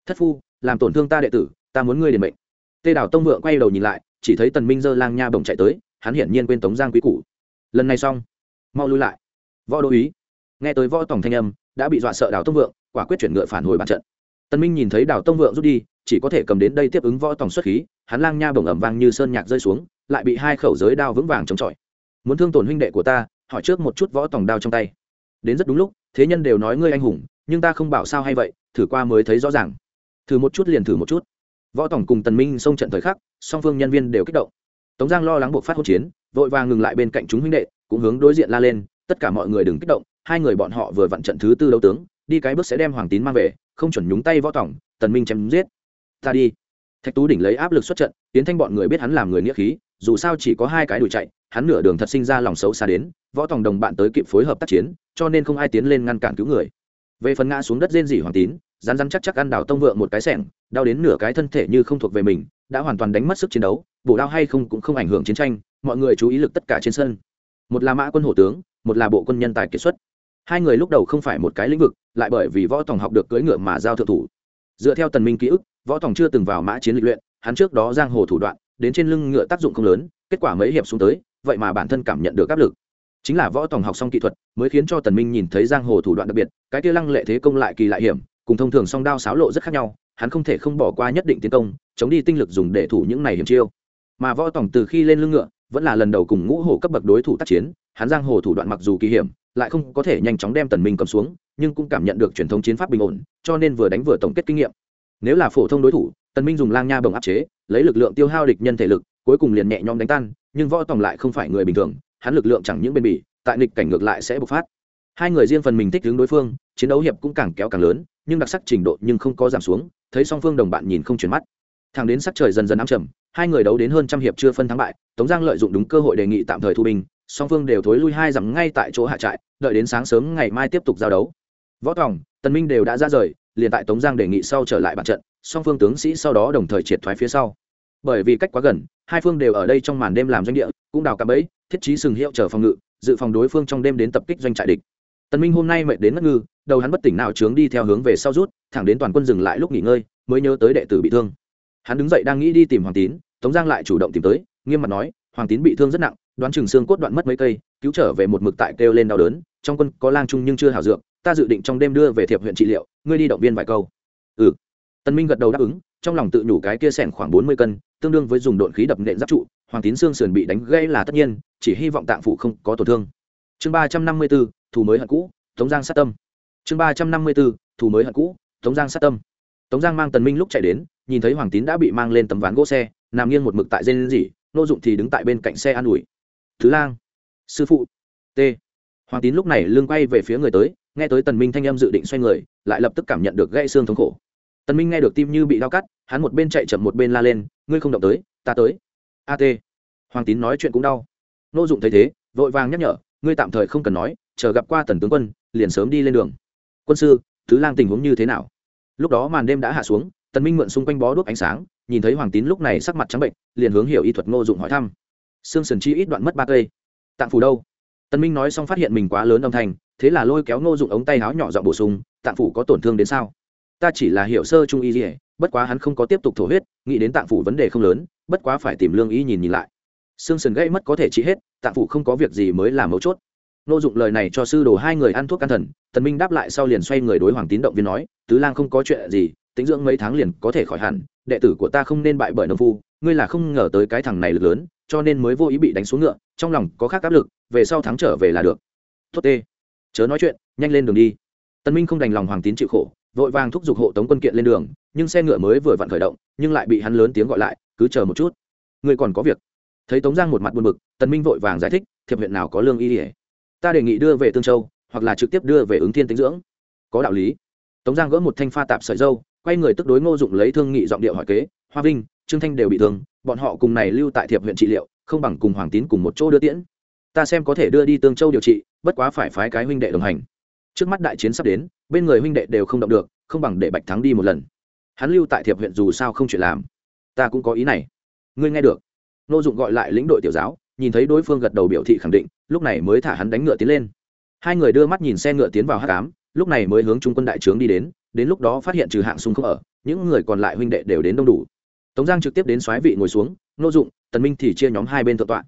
Thất phu, làm tổn thương ta đệ tử, ta muốn ngươi liền mệnh. Tê đào tông vượng quay đầu nhìn lại, chỉ thấy tần minh dơ lang nha bồng chạy tới, hắn hiển nhiên quên tống giang quý cũ lần này xong, mau lui lại. Võ đô ý, nghe tới võ tổng thanh âm đã bị dọa sợ đào tông vượng, quả quyết chuyển ngựa phản hồi bàn trận. Tần minh nhìn thấy đào tông vượng rút đi, chỉ có thể cầm đến đây tiếp ứng võ tổng xuất khí, hắn lang nha bồng ẩm vang như sơn nhạc rơi xuống, lại bị hai khẩu giới đao vững vàng chống chọi. Muốn thương tổn huynh đệ của ta, hỏi trước một chút võ tổng đao trong tay. Đến rất đúng lúc, thế nhân đều nói ngươi anh hùng, nhưng ta không bảo sao hay vậy, thử qua mới thấy rõ ràng. Thử một chút liền thử một chút. Võ tổng cùng tần minh xông trận thời khắc, song phương nhân viên đều kích động. Tống giang lo lắng buộc phát hỗn chiến, vội vàng ngừng lại bên cạnh chúng huynh đệ, cũng hướng đối diện la lên, tất cả mọi người đừng kích động hai người bọn họ vừa vặn trận thứ tư đấu tướng, đi cái bước sẽ đem hoàng tín mang về, không chuẩn nhúng tay võ tổng, tần minh chém giết. Ta đi. Thạch tú đỉnh lấy áp lực xuất trận, tiến thanh bọn người biết hắn làm người nghĩa khí, dù sao chỉ có hai cái đuổi chạy, hắn nửa đường thật sinh ra lòng xấu xa đến, võ tổng đồng bạn tới kịp phối hợp tác chiến, cho nên không ai tiến lên ngăn cản cứu người. Về phần ngã xuống đất rên rỉ hoàng tín rán rán chắc chắc ăn đào tông vượng một cái sẻng, đau đến nửa cái thân thể như không thuộc về mình, đã hoàn toàn đánh mất sức chiến đấu, bổ đao hay không cũng không ảnh hưởng chiến tranh, mọi người chú ý lực tất cả trên sân. Một là mã quân hổ tướng, một là bộ quân nhân tài kiệt xuất hai người lúc đầu không phải một cái lĩnh vực, lại bởi vì võ tòng học được cưỡi ngựa mà giao thượng thủ. Dựa theo tần minh ký ức, võ tòng chưa từng vào mã chiến lịch luyện, hắn trước đó giang hồ thủ đoạn, đến trên lưng ngựa tác dụng không lớn, kết quả mấy hiệp xuống tới, vậy mà bản thân cảm nhận được áp lực. Chính là võ tòng học xong kỹ thuật, mới khiến cho tần minh nhìn thấy giang hồ thủ đoạn đặc biệt, cái kia lăng lệ thế công lại kỳ lại hiểm, cùng thông thường song đao sáo lộ rất khác nhau, hắn không thể không bỏ qua nhất định tiến công, chống đi tinh lực dùng để thủ những này hiểm chiêu. Mà võ tòng từ khi lên lưng ngựa, vẫn là lần đầu cùng ngũ hồ cấp bậc đối thủ tác chiến, hắn giang hồ thủ đoạn mặc dù kỳ hiểm lại không có thể nhanh chóng đem tần minh cầm xuống, nhưng cũng cảm nhận được truyền thống chiến pháp bình ổn, cho nên vừa đánh vừa tổng kết kinh nghiệm. Nếu là phổ thông đối thủ, tần minh dùng lang nha bồng áp chế, lấy lực lượng tiêu hao địch nhân thể lực, cuối cùng liền nhẹ nhõm đánh tan, nhưng võ tòng lại không phải người bình thường, hắn lực lượng chẳng những bên bỉ, tại nghịch cảnh ngược lại sẽ bộc phát. Hai người riêng phần mình thích hướng đối phương, chiến đấu hiệp cũng càng kéo càng lớn, nhưng đặc sắc trình độ nhưng không có giảm xuống, thấy song phương đồng bạn nhìn không chuyển mắt. Thẳng đến sắc trời dần dần ám trầm, hai người đấu đến hơn trăm hiệp chưa phân thắng bại, tống giang lợi dụng đúng cơ hội đề nghị tạm thời thu binh song phương đều thối lui hai dặm ngay tại chỗ hạ trại, đợi đến sáng sớm ngày mai tiếp tục giao đấu. Võ tòng, tần minh đều đã ra rời, liền tại tống giang đề nghị sau trở lại bàn trận, song phương tướng sĩ sau đó đồng thời triệt thoái phía sau. Bởi vì cách quá gần, hai phương đều ở đây trong màn đêm làm doanh địa, cũng đào cạm bẫy, thiết trí sừng hiệu chờ phòng ngự, dự phòng đối phương trong đêm đến tập kích doanh trại địch. Tần minh hôm nay mệt đến ngất ngư, đầu hắn bất tỉnh nào trướng đi theo hướng về sau rút, thẳng đến toàn quân dừng lại lúc nghỉ ngơi, mới nhớ tới đệ tử bị thương. Hắn đứng dậy đang nghĩ đi tìm hoàng tín, tống giang lại chủ động tìm tới, nghiêm mặt nói, hoàng tín bị thương rất nặng đoán chừng xương cốt đoạn mất mấy cây cứu trở về một mực tại kêu lên đau đớn trong quân có lang trung nhưng chưa hảo dược ta dự định trong đêm đưa về thiệp huyện trị liệu ngươi đi động viên vài câu. Ừ. Tần minh gật đầu đáp ứng trong lòng tự nhủ cái kia sẻn khoảng bốn mươi cân tương đương với dùng độn khí đập nện giáp trụ hoàng tín xương sườn bị đánh gãy là tất nhiên chỉ hy vọng tạng phụ không có tổn thương. Chương ba trăm năm mươi 354, thủ mới hận cũ tống giang sát tâm. Chương ba trăm năm mươi 354, thủ mới hận cũ tống giang sát tâm. Tống giang mang tần minh lúc chạy đến nhìn thấy hoàng tín đã bị mang lên tấm ván gỗ xe nằm nghiêng một mực tại dây dỉ nô dụng thì đứng tại bên cạnh xe an ủi thứ lang. Sư phụ. T. Hoàng tín lúc này lưng quay về phía người tới, nghe tới tần minh thanh âm dự định xoay người, lại lập tức cảm nhận được gãy xương thống khổ. Tần minh nghe được tim như bị đau cắt, hắn một bên chạy chậm một bên la lên, ngươi không động tới, ta tới. A t. Hoàng tín nói chuyện cũng đau. Nô dụng thấy thế, vội vàng nhắc nhở, ngươi tạm thời không cần nói, chờ gặp qua tần tướng quân, liền sớm đi lên đường. Quân sư, thứ lang tình huống như thế nào? Lúc đó màn đêm đã hạ xuống, tần minh mượn xung quanh bó đuốc ánh sáng, nhìn thấy hoàng tín lúc này sắc mặt trắng bệnh, liền hướng hiểu y thuật ngô dụng hỏi thăm xương sườn chi ít đoạn mất ba cây. Tạng phủ đâu? Tần minh nói xong phát hiện mình quá lớn âm thanh, thế là lôi kéo ngô dụng ống tay áo nhỏ dọn bổ sung, tạng phủ có tổn thương đến sao? Ta chỉ là hiểu sơ trung y gì bất quá hắn không có tiếp tục thổ huyết, nghĩ đến tạng phủ vấn đề không lớn, bất quá phải tìm lương y nhìn nhìn lại. Xương sườn gãy mất có thể trị hết, tạng phủ không có việc gì mới là mấu chốt. Ngô dụng lời này cho sư đồ hai người ăn thuốc can thần, tần minh đáp lại sau liền xoay người đối hoàng tín động viên nói, tứ lang không có chuyện gì, tính dưỡng mấy tháng liền có thể khỏi hẳn, đệ tử của ta không nên bại bởi nông phu, ngươi là không ngờ tới cái thằng này lực lớn cho nên mới vô ý bị đánh xuống ngựa, trong lòng có khác áp lực, về sau thắng trở về là được. Tốt tê. Chớ nói chuyện, nhanh lên đường đi. Tân minh không đành lòng hoàng tín chịu khổ, vội vàng thúc giục hộ tống quân kiện lên đường, nhưng xe ngựa mới vừa vặn khởi động, nhưng lại bị hắn lớn tiếng gọi lại, cứ chờ một chút. Người còn có việc. Thấy tống giang một mặt buồn bực, tân minh vội vàng giải thích, thiệp huyện nào có lương y ỉa ta đề nghị đưa về tương châu, hoặc là trực tiếp đưa về ứng thiên tính dưỡng. Có đạo lý. Tống giang gỡ một thanh pha tạp sợi dâu, quay người tức đối ngô dụng lấy thương nghị giọng điệu hỏi kế, hoa vinh, trương thanh đều bị thương bọn họ cùng này lưu tại thiệp huyện trị liệu, không bằng cùng hoàng tín cùng một chỗ đưa tiễn. Ta xem có thể đưa đi tương châu điều trị, bất quá phải phái cái huynh đệ đồng hành. Trước mắt đại chiến sắp đến, bên người huynh đệ đều không động được, không bằng để bạch thắng đi một lần. Hắn lưu tại thiệp huyện dù sao không chuyện làm. Ta cũng có ý này. Ngươi nghe được. Nô dụng gọi lại lĩnh đội tiểu giáo, nhìn thấy đối phương gật đầu biểu thị khẳng định, lúc này mới thả hắn đánh ngựa tiến lên. Hai người đưa mắt nhìn xe ngựa tiến vào h cám lúc này mới hướng trung quân đại trướng đi đến đến lúc đó phát hiện trừ hạng súng không ở, những người còn lại huynh đệ đều đến đông đủ tống giang trực tiếp đến xoáy vị ngồi xuống nô dụng, tần minh thì chia nhóm hai bên thượng tọa.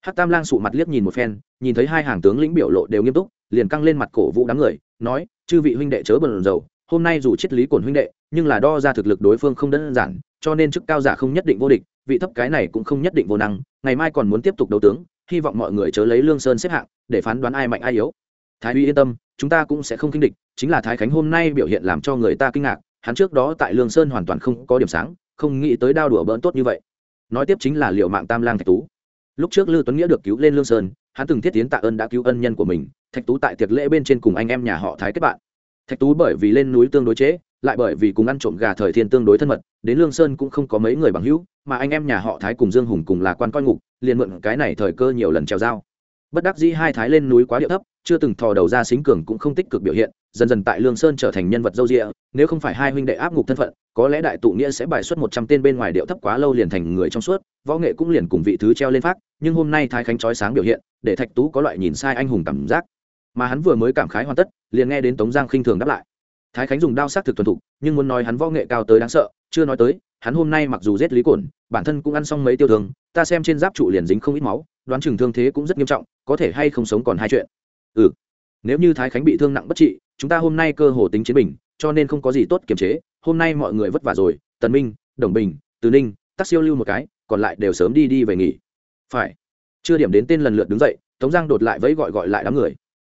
Hắc tam lang sụ mặt liếc nhìn một phen, nhìn thấy hai hàng tướng lĩnh biểu lộ đều nghiêm túc, liền căng lên mặt cổ vũ đám người, nói, chư vị huynh đệ chớ bần dầu hôm nay dù triết lý cổn huynh đệ, nhưng là đo ra thực lực đối phương không đơn giản, cho nên chức cao giả không nhất định vô địch, vị thấp cái này cũng không nhất định vô năng, ngày mai còn muốn tiếp tục đấu tướng, hy vọng mọi người chớ lấy lương sơn xếp hạng, để phán đoán ai mạnh ai yếu. Thái uy yên tâm, chúng ta cũng sẽ không kinh địch, chính là thái khánh hôm nay biểu hiện làm cho người ta kinh ngạc, hắn trước đó tại lương sơn hoàn toàn không có điểm sáng không nghĩ tới đao đùa bỡn tốt như vậy. Nói tiếp chính là liệu mạng tam lang thạch tú. Lúc trước lư tuấn nghĩa được cứu lên lương sơn hắn từng thiết tiến tạ ơn đã cứu ân nhân của mình thạch tú tại tiệc lễ bên trên cùng anh em nhà họ thái kết bạn. Thạch tú bởi vì lên núi tương đối chế, lại bởi vì cùng ăn trộm gà thời thiên tương đối thân mật đến lương sơn cũng không có mấy người bằng hữu mà anh em nhà họ thái cùng dương hùng cùng là quan coi ngục liền mượn cái này thời cơ nhiều lần trèo dao. Bất đắc dĩ hai thái lên núi quá địa thấp chưa từng thò đầu ra xính cường cũng không tích cực biểu hiện dần dần tại lương sơn trở thành nhân vật dâu rịa nếu không phải hai huynh đệ áp ngục thân phận có lẽ đại tụ nghĩa sẽ bài xuất một trăm tên bên ngoài điệu thấp quá lâu liền thành người trong suốt, võ nghệ cũng liền cùng vị thứ treo lên phát nhưng hôm nay thái khánh trói sáng biểu hiện, để thạch tú có loại nhìn sai anh hùng cảm giác. Mà hắn vừa mới cảm khái hoàn tất, liền nghe đến tống giang khinh thường đáp lại. Thái khánh dùng đao xác thực thuần thục, nhưng muốn nói hắn võ nghệ cao tới đáng sợ, chưa nói tới, hắn hôm nay mặc dù giết lý cổn, bản thân cũng ăn xong mấy tiêu thương, ta xem trên giáp trụ liền dính không ít máu, đoán chừng thương thế cũng rất nghiêm trọng, có thể hay không sống còn hai chuyện. Ừ nếu như thái khánh bị thương nặng bất trị, chúng ta hôm nay cơ hồ tính chiến bình, cho nên không có gì tốt kiềm chế hôm nay mọi người vất vả rồi, tần minh, đồng bình, từ ninh, tắc siêu lưu một cái, còn lại đều sớm đi đi về nghỉ. Phải. Chưa điểm đến tên lần lượt đứng dậy, tống giang đột lại vẫy gọi gọi lại đám người.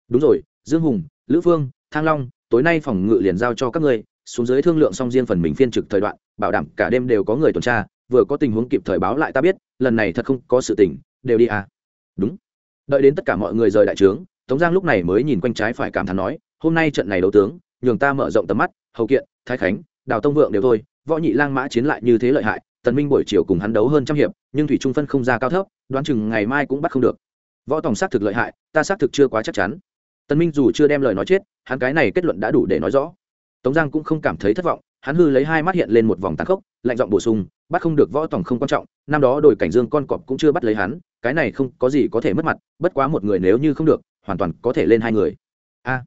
Đúng rồi, dương hùng, lữ phương thang long, tối nay phòng ngự liền giao cho các ngươi, xuống dưới thương lượng xong riêng phần mình phiên trực thời đoạn, bảo đảm cả đêm đều có người tuần tra, vừa có tình huống kịp thời báo lại ta biết, lần này thật không có sự tình, đều đi à. Đúng. Đợi đến tất cả mọi người rời đại trướng, tống giang lúc này mới nhìn quanh trái phải cảm thán nói, hôm nay trận này đấu tướng, nhường ta mở rộng tầm mắt, hầu kiện, thái khánh đào tông vượng đều thôi, võ nhị lang mã chiến lại như thế lợi hại, tần minh buổi chiều cùng hắn đấu hơn trăm hiệp, nhưng thủy trung phân không ra cao thấp, đoán chừng ngày mai cũng bắt không được. Võ tòng xác thực lợi hại, ta xác thực chưa quá chắc chắn. Tần minh dù chưa đem lời nói chết, hắn cái này kết luận đã đủ để nói rõ. Tống giang cũng không cảm thấy thất vọng, hắn hư lấy hai mắt hiện lên một vòng tàn khốc, lạnh giọng bổ sung, bắt không được võ tòng không quan trọng, năm đó đội cảnh dương con cọp cũng chưa bắt lấy hắn, cái này không có gì có thể mất mặt, bất quá một người nếu như không được, hoàn toàn có thể lên hai người. A.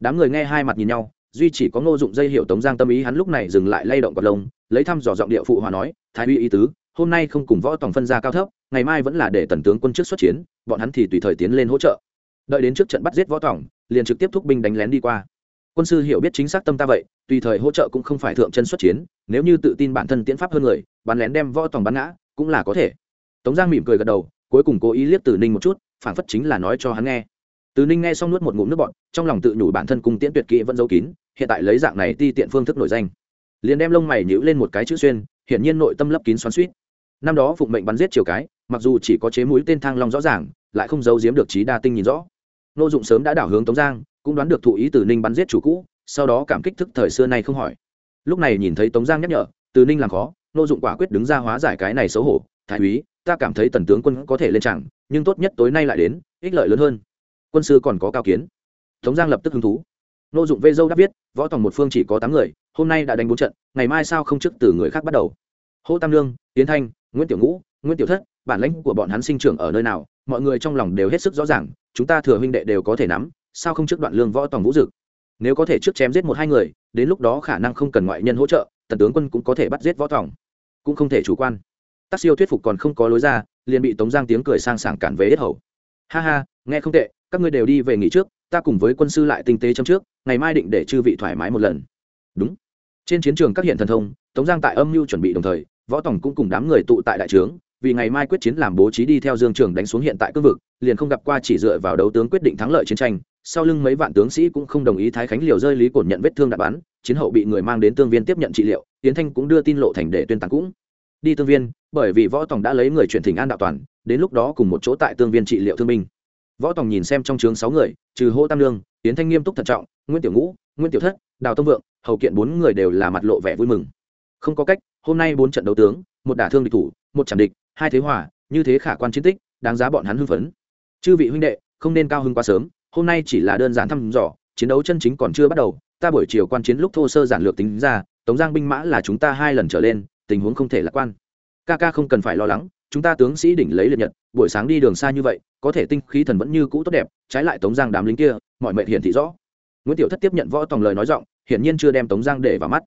Đám người nghe hai mặt nhìn nhau duy chỉ có ngô dụng dây hiệu tống giang tâm ý, hắn lúc này dừng lại lay động cọt lông, lấy thăm dò giọng địa phụ hòa nói, thái uy ý tứ, hôm nay không cùng võ tòng phân ra cao thấp, ngày mai vẫn là để tần tướng quân trước xuất chiến, bọn hắn thì tùy thời tiến lên hỗ trợ. Đợi đến trước trận bắt giết võ tòng liền trực tiếp thúc binh đánh lén đi qua. Quân sư hiểu biết chính xác tâm ta vậy, tùy thời hỗ trợ cũng không phải thượng chân xuất chiến, nếu như tự tin bản thân tiến pháp hơn người, bắn lén đem võ tòng bắn ngã, cũng là có thể. Tống giang mỉm cười gật đầu, cuối cùng cố ý liếc từ ninh một chút phản phất chính là nói cho hắn nghe từ ninh nghe xong nuốt một ngụm nước bọn trong lòng tự nhủ bản thân cùng tiễn tuyệt kỹ vẫn giấu kín, hiện tại lấy dạng này ti tiện phương thức nổi danh. Liền đem lông mày nhữ lên một cái chữ xuyên, hiển nhiên nội tâm lấp kín xoắn suýt năm đó phụng mệnh bắn giết chiều cái, mặc dù chỉ có chế mũi tên thang long rõ ràng, lại không giấu giếm được trí đa tinh nhìn rõ. Nô dụng sớm đã đảo hướng tống giang, cũng đoán được thụ ý từ ninh bắn giết chủ cũ, sau đó cảm kích thức thời xưa nay không hỏi. Lúc này nhìn thấy tống giang nhắc nhở từ ninh làm khó, nô dụng quả quyết đứng ra hóa giải cái này xấu hổ, thái úy, ta cảm thấy tần tướng quân có thể lên chẳng, nhưng tốt nhất tối nay lại đến, ích lợi lớn hơn quân sư còn có cao kiến. Tống giang lập tức hứng thú. Nô dụng vê dâu đáp viết, võ tòng một phương chỉ có tám người, hôm nay đã đánh bốn trận, ngày mai sao không trước từ người khác bắt đầu? Hô tam lương tiến thanh, nguyễn tiểu ngũ, nguyễn tiểu thất, bản lãnh của bọn hắn sinh trưởng ở nơi nào, mọi người trong lòng đều hết sức rõ ràng, chúng ta thừa huynh đệ đều có thể nắm, sao không trước đoạn lương võ tòng vũ dực? Nếu có thể trước chém giết một hai người, đến lúc đó khả năng không cần ngoại nhân hỗ trợ, tần tướng quân cũng có thể bắt giết võ tòng. Cũng không thể chủ quan. Tác siêu thuyết phục còn không có lối ra, liền bị tống giang tiếng cười sang sảng cản về hết hầu. Ha ha, nghe không tệ các ngươi đều đi về nghỉ trước, ta cùng với quân sư lại tinh tế chấm trước, ngày mai định để chư vị thoải mái một lần. Đúng. Trên chiến trường các hiện thần thông, tống giang tại âm mưu chuẩn bị đồng thời, võ tổng cũng cùng đám người tụ tại đại trướng, vì ngày mai quyết chiến làm bố trí đi theo dương trường đánh xuống hiện tại cương vực, liền không gặp qua chỉ dựa vào đấu tướng quyết định thắng lợi chiến tranh, sau lưng mấy vạn tướng sĩ cũng không đồng ý thái khánh liều rơi lý cổn nhận vết thương đạn bắn, chiến hậu bị người mang đến tương viên tiếp nhận trị liệu tiến thanh cũng đưa tin lộ thành để tuyên tàng cũng. Đi tương viên, bởi vì võ tổng đã lấy người chuyển thỉnh an đạo toàn, đến lúc đó cùng một chỗ tại tương viên trị liệu thương binh võ tòng nhìn xem trong trướng sáu người, trừ hô tam lương tiến thanh nghiêm túc thận trọng, nguyễn tiểu ngũ, nguyễn tiểu thất, đào tông vượng, hầu kiện bốn người đều là mặt lộ vẻ vui mừng. Không có cách, hôm nay bốn trận đấu tướng, một đả thương địch thủ, một chạm địch, hai thế hòa, như thế khả quan chiến tích, đáng giá bọn hắn hưng phấn. Chư vị huynh đệ, không nên cao hưng quá sớm, hôm nay chỉ là đơn giản thăm dò, chiến đấu chân chính còn chưa bắt đầu, ta buổi chiều quan chiến lúc thô sơ giản lược tính ra, tống giang binh mã là chúng ta hai lần trở lên, tình huống không thể lạc quan. Ca ca không cần phải lo lắng, chúng ta tướng sĩ đỉnh lấy liệt nhật, buổi sáng đi đường xa như vậy có thể tinh khí thần vẫn như cũ tốt đẹp, trái lại tống giang đám lính kia, mọi mệnh hiển thị rõ. Nguyễn tiểu thất tiếp nhận võ tòng lời nói giọng, hiển nhiên chưa đem tống giang để vào mắt.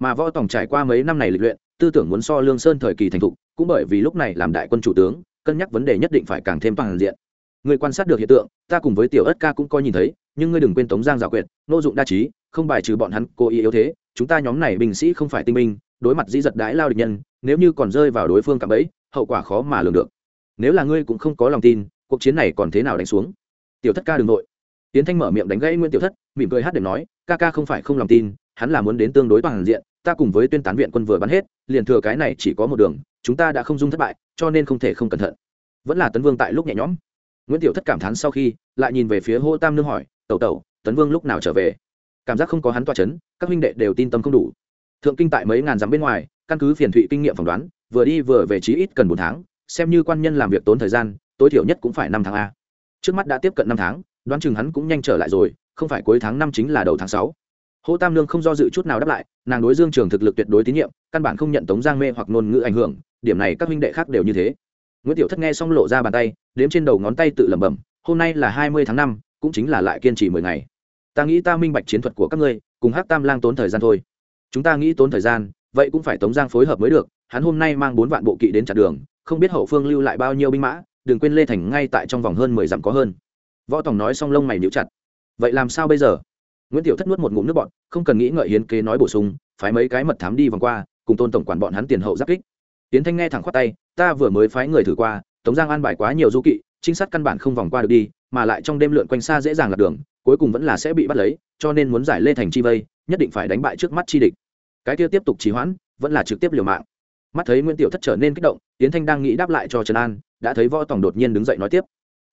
Mà võ tòng trải qua mấy năm này lịch luyện, tư tưởng muốn so lương sơn thời kỳ thành thục, cũng bởi vì lúc này làm đại quân chủ tướng, cân nhắc vấn đề nhất định phải càng thêm toàn diện. Người quan sát được hiện tượng, ta cùng với tiểu ất ca cũng coi nhìn thấy, nhưng ngươi đừng quên tống giang giả quyệt, nô dụng đa trí, không bài trừ bọn hắn, cố ý yếu thế, chúng ta nhóm này binh sĩ không phải tinh minh đối mặt dĩ giật đái lao địch nhân, nếu như còn rơi vào đối phương cạm bẫy, hậu quả khó mà lường được. Nếu là ngươi cũng không có lòng tin cuộc chiến này còn thế nào đánh xuống? Tiểu thất ca đừng nội tiến thanh mở miệng đánh gãy nguyễn tiểu thất, mỉm cười hát để nói, ca ca không phải không lòng tin, hắn là muốn đến tương đối toàn diện, ta cùng với tuyên tán viện quân vừa bắn hết, liền thừa cái này chỉ có một đường, chúng ta đã không dung thất bại, cho nên không thể không cẩn thận. Vẫn là tấn vương tại lúc nhẹ nhõm. Nguyễn tiểu thất cảm thán sau khi, lại nhìn về phía hô tam nương hỏi, tẩu tẩu, tấn vương lúc nào trở về? Cảm giác không có hắn toa c h ấ n các huynh đệ đều tin tâm không đủ. Thượng kinh tại mấy ngàn dặm bên ngoài, căn cứ phiền thụy kinh nghiệm phỏng đoán, vừa đi vừa về trí ít cần bốn tháng, xem như quan nhân làm việc tốn thời gian tối thiểu nhất cũng phải năm tháng a. Trước mắt đã tiếp cận năm tháng, đoán chừng hắn cũng nhanh trở lại rồi, không phải cuối tháng năm chính là đầu tháng sáu. Hô tam lương không do dự chút nào đáp lại, nàng đối dương trường thực lực tuyệt đối tín nhiệm, căn bản không nhận tống giang mê hoặc ngôn ngữ ảnh hưởng, điểm này các huynh đệ khác đều như thế. Nguyễn tiểu thất nghe xong lộ ra bàn tay, đếm trên đầu ngón tay tự lẩm bẩm, hôm nay là hai mươi tháng năm, cũng chính là lại kiên trì mười ngày. Ta nghĩ ta minh bạch chiến thuật của các ngươi, cùng hắc tam lang tốn thời gian thôi. Chúng ta nghĩ tốn thời gian, vậy cũng phải tống giang phối hợp mới được, hắn hôm nay mang bốn vạn bộ kỵ đến chặn đường, không biết hậu phương lưu lại bao nhiêu binh mã đừng quên lê thành ngay tại trong vòng hơn mười dặm có hơn. Võ tòng nói xong lông mày níu chặt. Vậy làm sao bây giờ? Nguyễn tiểu thất nuốt một ngụm nước bọn không cần nghĩ ngợi hiến kế nói bổ sung, phái mấy cái mật thám đi vòng qua, cùng tôn tổng quản bọn hắn tiền hậu giáp kích. Tiến thanh nghe thẳng khoát tay, ta vừa mới phái người thử qua, tống giang an bài quá nhiều du kỵ, trinh sát căn bản không vòng qua được đi, mà lại trong đêm lượn quanh xa dễ dàng lạc đường, cuối cùng vẫn là sẽ bị bắt lấy, cho nên muốn giải lê thành chi vây, nhất định phải đánh bại trước mắt chi địch. Cái kia tiếp tục trì hoãn, vẫn là trực tiếp liều mạng mắt thấy nguyễn tiểu thất trở nên kích động tiến thanh đang nghĩ đáp lại cho trần an đã thấy võ tòng đột nhiên đứng dậy nói tiếp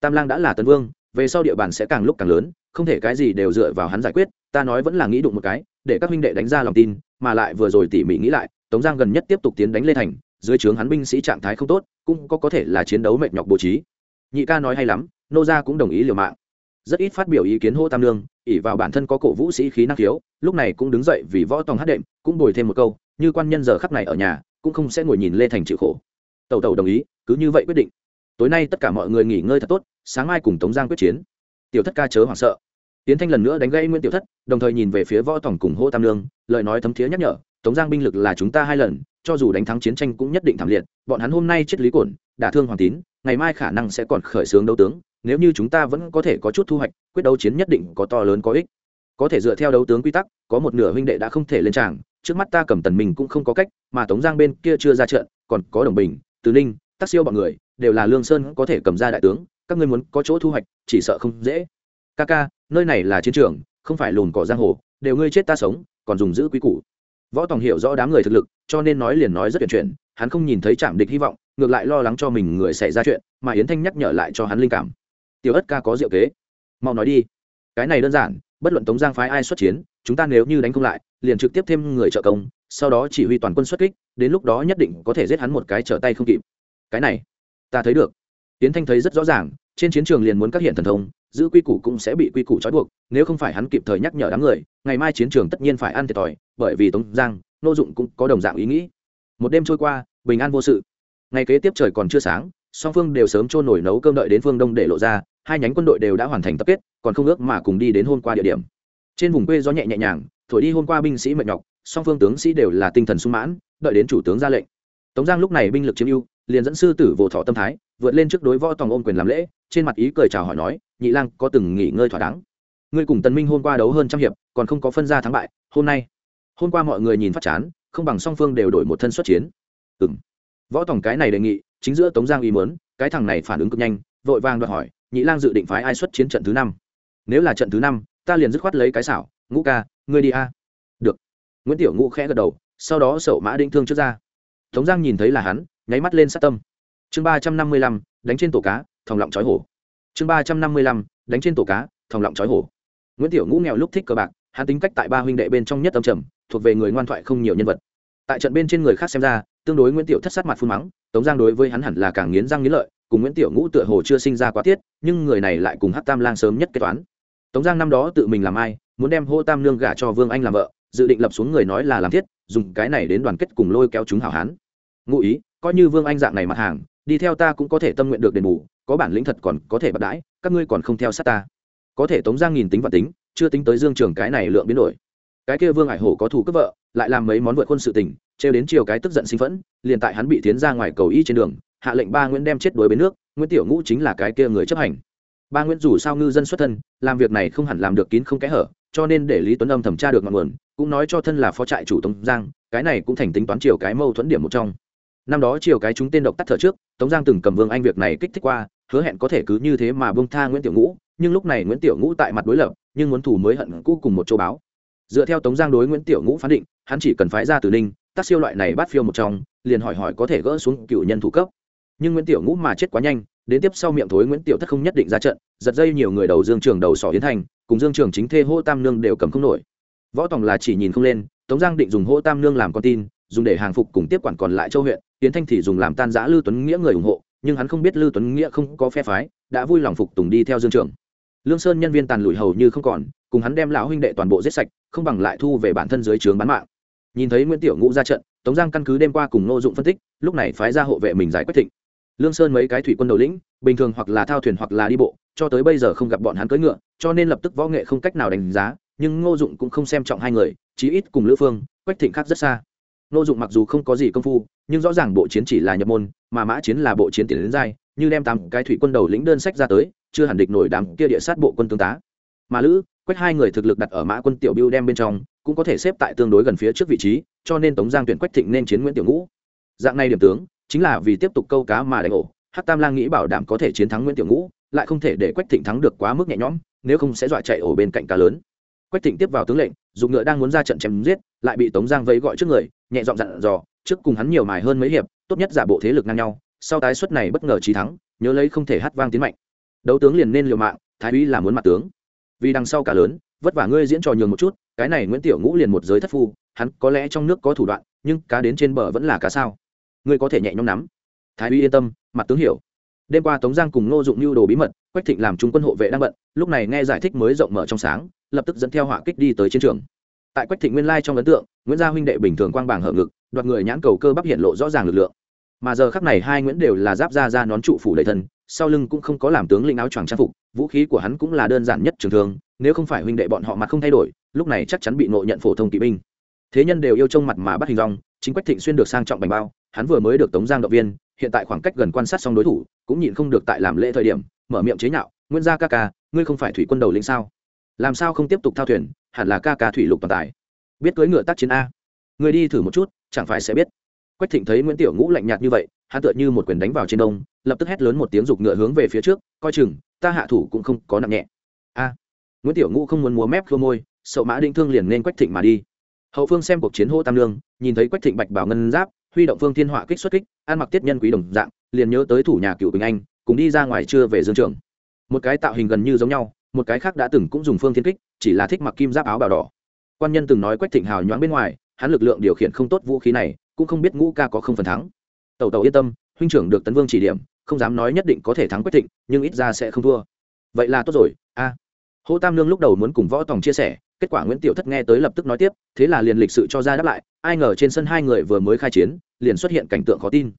tam lang đã là tấn vương về sau địa bàn sẽ càng lúc càng lớn không thể cái gì đều dựa vào hắn giải quyết ta nói vẫn là nghĩ đụng một cái để các huynh đệ đánh ra lòng tin mà lại vừa rồi tỉ mỉ nghĩ lại tống giang gần nhất tiếp tục tiến đánh lê thành dưới trướng hắn binh sĩ trạng thái không tốt cũng có có thể là chiến đấu mệt nhọc bố trí nhị ca nói hay lắm nô gia cũng đồng ý liều mạng rất ít phát biểu ý kiến hô tam lương ỉ vào bản thân có cổ vũ sĩ khí năng khiếu lúc này cũng đứng dậy vì võ tòng hát đệm cũng bồi thêm một câu như quan nhân giờ khắp này ở nhà cũng không sẽ ngồi nhìn lê thành chịu khổ. Tẩu tẩu đồng ý, cứ như vậy quyết định. Tối nay tất cả mọi người nghỉ ngơi thật tốt, sáng mai cùng tống giang quyết chiến. Tiểu thất ca chớ hoảng sợ. Tiến thanh lần nữa đánh gây nguyễn tiểu thất, đồng thời nhìn về phía võ tổng cùng hô tam lương lời nói thấm thiế nhắc nhở, tống giang binh lực là chúng ta hai lần, cho dù đánh thắng chiến tranh cũng nhất định thảm liệt, bọn hắn hôm nay chết lý cổn đả thương hoàng tín, ngày mai khả năng sẽ còn khởi xướng đấu tướng, nếu như chúng ta vẫn có thể có chút thu hoạch, quyết đấu chiến nhất định có to lớn có ích. Có thể dựa theo đấu tướng quy tắc, có một nửa huynh đệ đã không thể lên tràng trước mắt ta cầm tần mình cũng không có cách, mà tống giang bên kia chưa ra trận, còn có đồng bình, từ ninh tác siêu bọn người, đều là lương sơn có thể cầm ra đại tướng, các ngươi muốn có chỗ thu hoạch, chỉ sợ không dễ. Ca ca, nơi này là chiến trường, không phải lùn cỏ giang hồ, đều ngươi chết ta sống, còn dùng giữ quý củ. Võ tòng hiểu rõ đám người thực lực, cho nên nói liền nói rất tuyệt chuyện, hắn không nhìn thấy chạm địch hy vọng, ngược lại lo lắng cho mình người xảy ra chuyện, mà yến thanh nhắc nhở lại cho hắn linh cảm. Tiểu ất ca có diệu kế. Mau nói đi. Cái này đơn giản, bất luận tống giang phái ai xuất chiến chúng ta nếu như đánh không lại, liền trực tiếp thêm người trợ công, sau đó chỉ huy toàn quân xuất kích, đến lúc đó nhất định có thể giết hắn một cái trở tay không kịp. Cái này, ta thấy được. Tiến thanh thấy rất rõ ràng, trên chiến trường liền muốn các hiện thần thông, giữ quy củ cũng sẽ bị quy củ trói buộc, nếu không phải hắn kịp thời nhắc nhở đám người, ngày mai chiến trường tất nhiên phải ăn thiệt thòi, bởi vì tống giang, nô dụng cũng có đồng dạng ý nghĩ. Một đêm trôi qua, bình an vô sự. Ngày kế tiếp trời còn chưa sáng, song phương đều sớm trôn nổi nấu cơm đợi đến phương đông để lộ ra, hai nhánh quân đội đều đã hoàn thành tập kết, còn không ước mà cùng đi đến hôm qua địa điểm trên vùng quê gió nhẹ nhẹ nhàng, thổi đi hôm qua binh sĩ mệt nhọc, song phương tướng sĩ đều là tinh thần sung mãn, đợi đến chủ tướng ra lệnh. Tống giang lúc này binh lực chiếm ưu, liền dẫn sư tử vô thọ tâm thái, vượt lên trước đối võ tòng ôm quyền làm lễ, trên mặt ý cười chào hỏi nói, nhị lang có từng nghỉ ngơi thỏa đáng? Ngươi cùng tần minh hôm qua đấu hơn trăm hiệp, còn không có phân ra thắng bại, hôm nay hôm qua mọi người nhìn phát chán, không bằng song phương đều đổi một thân xuất chiến. Ừm. Võ tòng cái này đề nghị, chính giữa tống giang ý muốn, cái thằng này phản ứng cực nhanh, vội vàng đòi hỏi, nhị lang dự định phái ai xuất chiến trận thứ năm? Nếu là trận thứ năm ta liền dứt khoát lấy cái xảo, ngũ ca, ngươi đi a. Được. Nguyễn tiểu ngũ khẽ gật đầu, sau đó sậu mã đinh thương trước ra. Tống giang nhìn thấy là hắn, nháy mắt lên sát tâm. Chương ba trăm năm mươi lăm, đánh trên tổ cá, thòng lọng trói hổ. Chương ba trăm năm mươi lăm, đánh trên tổ cá, thòng lọng trói hổ. Nguyễn tiểu ngũ nghèo lúc thích cờ bạc, hắn tính cách tại ba huynh đệ bên trong nhất âm trầm, thuộc về người ngoan thoại không nhiều nhân vật. Tại trận bên trên người khác xem ra, tương đối nguyễn tiểu thất sát mặt phun mắng, tống giang đối với hắn hẳn là càng nghiến răng nghiến lợi, cùng nguyễn tiểu ngũ tựa hồ chưa sinh ra quá tiết, nhưng người này lại cùng hát tam lang sớm nhất kế toán tống giang năm đó tự mình làm ai, muốn đem hô tam nương gả cho vương anh làm vợ, dự định lập xuống người nói là làm thiết, dùng cái này đến đoàn kết cùng lôi kéo chúng hảo hán. Ngụ ý, coi như vương anh dạng này mặt hàng, đi theo ta cũng có thể tâm nguyện được đền bù, có bản lĩnh thật còn có thể bạc đãi, các ngươi còn không theo sát ta. Có thể tống giang nhìn tính và tính, chưa tính tới dương trường cái này lượng biến đổi. Cái kia vương ải hổ có thù cấp vợ, lại làm mấy món vượt quân sự tình, trêu đến chiều cái tức giận sinh phẫn, liền tại hắn bị tiến ra ngoài cầu y trên đường, hạ lệnh ba nguyễn đem chết đuối bến nước, nguyễn tiểu ngũ chính là cái kia người chấp hành ba nguyễn dù sao ngư dân xuất thân, làm việc này không hẳn làm được kín không kẽ hở, cho nên để lý tuấn âm thẩm tra được ngọn nguồn, cũng nói cho thân là phó trại chủ tống giang, cái này cũng thành tính toán chiều cái mâu thuẫn điểm một trong. Năm đó chiều cái chúng tên độc tắt thở trước, tống giang từng cầm vương anh việc này kích thích qua, hứa hẹn có thể cứ như thế mà bông tha nguyễn tiểu ngũ, nhưng lúc này nguyễn tiểu ngũ tại mặt đối lập, nhưng muốn thủ mới hận cũ cùng một châu báo. Dựa theo tống giang đối nguyễn tiểu ngũ phán định, hắn chỉ cần phái ra từ ninh tác siêu loại này bắt phiêu một trong, liền hỏi hỏi có thể gỡ xuống cựu nhân thủ cấp. Nhưng nguyễn tiểu ngũ mà chết quá nhanh đến tiếp sau miệng thối nguyễn tiểu thất không nhất định ra trận, giật dây nhiều người đầu dương trường đầu sỏ hiến thành, cùng dương trường chính thê hô tam nương đều cầm không nổi. Võ tòng là chỉ nhìn không lên, tống giang định dùng hô tam nương làm con tin, dùng để hàng phục cùng tiếp quản còn lại châu huyện tiến thanh thì dùng làm tan giã lưu tuấn nghĩa người ủng hộ, nhưng hắn không biết lưu tuấn nghĩa không có phe phái, đã vui lòng phục tùng đi theo dương trường. Lương sơn nhân viên tàn lụi hầu như không còn, cùng hắn đem lão huynh đệ toàn bộ giết sạch, không bằng lại thu về bản thân dưới trướng bán mạng. Nhìn thấy nguyễn tiểu ngũ ra trận, tống giang căn cứ đêm qua cùng ngô dụng phân tích, lúc này phái ra hộ vệ mình giải quyết thịnh lương sơn mấy cái thủy quân đầu lĩnh, bình thường hoặc là thao thuyền hoặc là đi bộ, cho tới bây giờ không gặp bọn hắn cưỡi ngựa, cho nên lập tức võ nghệ không cách nào đánh giá, nhưng ngô dụng cũng không xem trọng hai người, chí ít cùng lữ phương, quách thịnh khác rất xa. Ngô dụng mặc dù không có gì công phu, nhưng rõ ràng bộ chiến chỉ là nhập môn, mà mã chiến là bộ chiến tiền đến giai, như đem tám cái thủy quân đầu lĩnh đơn sách ra tới, chưa hẳn địch nổi đám kia địa sát bộ quân tướng tá. Mà lữ, quách hai người thực lực đặt ở mã quân tiểu biêu đem bên trong, cũng có thể xếp tại tương đối gần phía trước vị trí, cho nên tống giang tuyển quách thịnh nên chiến nguyễn tiểu ngũ. Dạng này điểm tướng chính là vì tiếp tục câu cá mà đánh ổ. Hát tam lang nghĩ bảo đảm có thể chiến thắng nguyễn tiểu ngũ, lại không thể để quách thịnh thắng được quá mức nhẹ nhõm, nếu không sẽ dọa chạy ổ bên cạnh cá lớn. Quách thịnh tiếp vào tướng lệnh dùng ngựa đang muốn ra trận chém giết, lại bị tống giang vây gọi trước người, nhẹ dọn dặn dò, trước cùng hắn nhiều mài hơn mấy hiệp, tốt nhất giả bộ thế lực ngang nhau, sau tái xuất này bất ngờ trí thắng, nhớ lấy không thể hát vang tiến mạnh. Đấu tướng liền nên liều mạng, thái úy là muốn mặt tướng. Vì đằng sau cả lớn, vất vả ngươi diễn trò nhường một chút, cái này nguyễn tiểu ngũ liền một giới thất phu, hắn có lẽ trong nước có thủ đoạn, nhưng cá đến trên bờ vẫn là cá sao? Ngươi có thể nhẹ nhõm nắm. Thái úy yên tâm, mặt tướng hiểu. Đêm qua tống giang cùng ngô dụng mưu đồ bí mật, quách thịnh làm trung quân hộ vệ đang bận, lúc này nghe giải thích mới rộng mở trong sáng, lập tức dẫn theo họa kích đi tới chiến trường. Tại quách thịnh nguyên lai trong ấn tượng, nguyễn gia huynh đệ bình thường quang bảng hở ngực, đoạt người nhãn cầu cơ bắp hiện lộ rõ ràng lực lượng. Mà giờ khắc này hai nguyễn đều là giáp ra ra nón trụ phủ đầy thân, sau lưng cũng không có làm tướng lĩnh áo choàng trang phục, vũ khí của hắn cũng là đơn giản nhất trường thường, nếu không phải huynh đệ bọn họ mặt không thay đổi, lúc này chắc chắn bị ngộ nhận phổ thông kỵ binh. Thế nhân đều yêu trông mặt mà bắt hình rong chính quách thịnh xuyên được sang trọng bành bao hắn vừa mới được tống giang động viên, hiện tại khoảng cách gần quan sát xong đối thủ, cũng nhịn không được tại làm lễ thời điểm, mở miệng chế nhạo, nguyên gia ca ca, ngươi không phải thủy quân đầu lĩnh sao? Làm sao không tiếp tục thao thuyền, hẳn là ca ca thủy lục toàn tài. Biết cưỡi ngựa tác chiến a. Người đi thử một chút, chẳng phải sẽ biết. Quách thịnh thấy nguyễn tiểu ngũ lạnh nhạt như vậy, hắn tựa như một quyền đánh vào trên đông, lập tức hét lớn một tiếng giục ngựa hướng về phía trước, coi chừng, ta hạ thủ cũng không có nặng nhẹ. A. Nguyễn tiểu ngũ không muốn múa mép khô môi sậu mã đinh thương liền nên quách thịnh mà đi. Hậu phương xem cuộc chiến hô tam lương nhìn thấy quách thịnh bạch bảo ngân giáp huy động phương thiên họa kích xuất kích, ăn mặc tiết nhân quý đồng dạng, liền nhớ tới thủ nhà cựu bình anh, cùng đi ra ngoài chưa về dương trường. Một cái tạo hình gần như giống nhau, một cái khác đã từng cũng dùng phương thiên kích, chỉ là thích mặc kim giáp áo bào đỏ. Quan nhân từng nói quách thịnh hào nhoáng bên ngoài, hắn lực lượng điều khiển không tốt vũ khí này, cũng không biết ngũ ca có không phần thắng. Tẩu tẩu yên tâm, huynh trưởng được tấn vương chỉ điểm, không dám nói nhất định có thể thắng quách thịnh, nhưng ít ra sẽ không thua. Vậy là tốt rồi, a. À. hô tam lương lúc đầu muốn cùng võ tòng chia sẻ kết quả nguyễn tiểu thất nghe tới lập tức nói tiếp, thế là liền lịch sự cho ra đáp lại, ai ngờ trên sân hai người vừa mới khai chiến, liền xuất hiện cảnh tượng khó tin.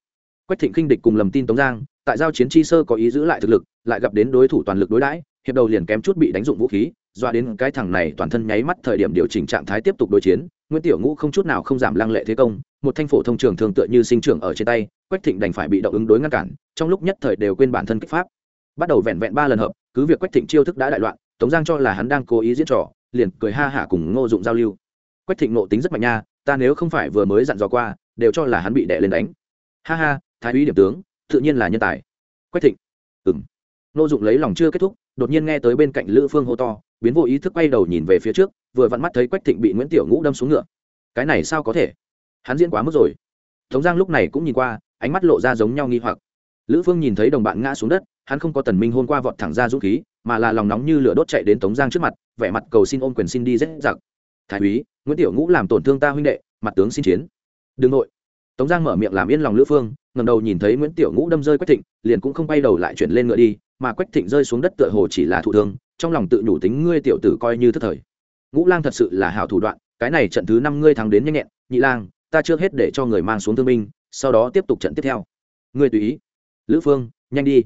Quách thịnh khinh địch cùng lầm tin tống giang, tại giao chiến chi sơ có ý giữ lại thực lực, lại gặp đến đối thủ toàn lực đối đãi, hiệp đầu liền kém chút bị đánh dụng vũ khí, dọa đến cái thằng này toàn thân nháy mắt thời điểm điều chỉnh trạng thái tiếp tục đối chiến, nguyễn tiểu ngũ không chút nào không giảm lăng lệ thế công, một thanh phổ thông trường thường tựa như sinh trưởng ở trên tay, quách thịnh đành phải bị động ứng đối ngăn cản, trong lúc nhất thời đều quên bản thân kích pháp. Bắt đầu vẹn vẹn ba lần hợp, cứ việc quách thịnh chiêu thức đã đại loạn, tống giang cho là hắn đang cố ý diễn trò liền cười ha hả cùng ngô dụng giao lưu. Quách thịnh nộ tính rất mạnh nha, ta nếu không phải vừa mới dặn dò qua, đều cho là hắn bị đè lên đánh. Ha ha, thái úy điểm tướng, tự nhiên là nhân tài. Quách thịnh ừng ngô dụng lấy lòng chưa kết thúc, đột nhiên nghe tới bên cạnh lữ phương hô to, biến vô ý thức quay đầu nhìn về phía trước, vừa vặn mắt thấy quách thịnh bị nguyễn tiểu ngũ đâm xuống ngựa. Cái này sao có thể? Hắn diễn quá mức rồi. Tống giang lúc này cũng nhìn qua, ánh mắt lộ ra giống nhau nghi hoặc. Lữ phương nhìn thấy đồng bạn ngã xuống đất hắn không có tần minh hôn qua vọt thẳng ra dũng khí, mà là lòng nóng như lửa đốt chạy đến tống giang trước mặt, vẻ mặt cầu xin ôm quyền xin đi rất giặc. Thái úy, nguyễn tiểu ngũ làm tổn thương ta huynh đệ, mặt tướng xin chiến. Đừng nội. Tống giang mở miệng làm yên lòng lữ phương ngầm đầu nhìn thấy nguyễn tiểu ngũ đâm rơi quách thịnh, liền cũng không bay đầu lại chuyển lên ngựa đi, mà quách thịnh rơi xuống đất tựa hồ chỉ là thụ thương, trong lòng tự nhủ tính ngươi tiểu tử coi như thất thời. Ngũ lang thật sự là hảo thủ đoạn, cái này trận thứ năm ngươi thắng đến nhanh nhẹn, nhị lang, ta chưa hết để cho người mang xuống thương binh, sau đó tiếp tục trận tiếp theo. Ngươi tùy ý. Lữ phương, nhanh đi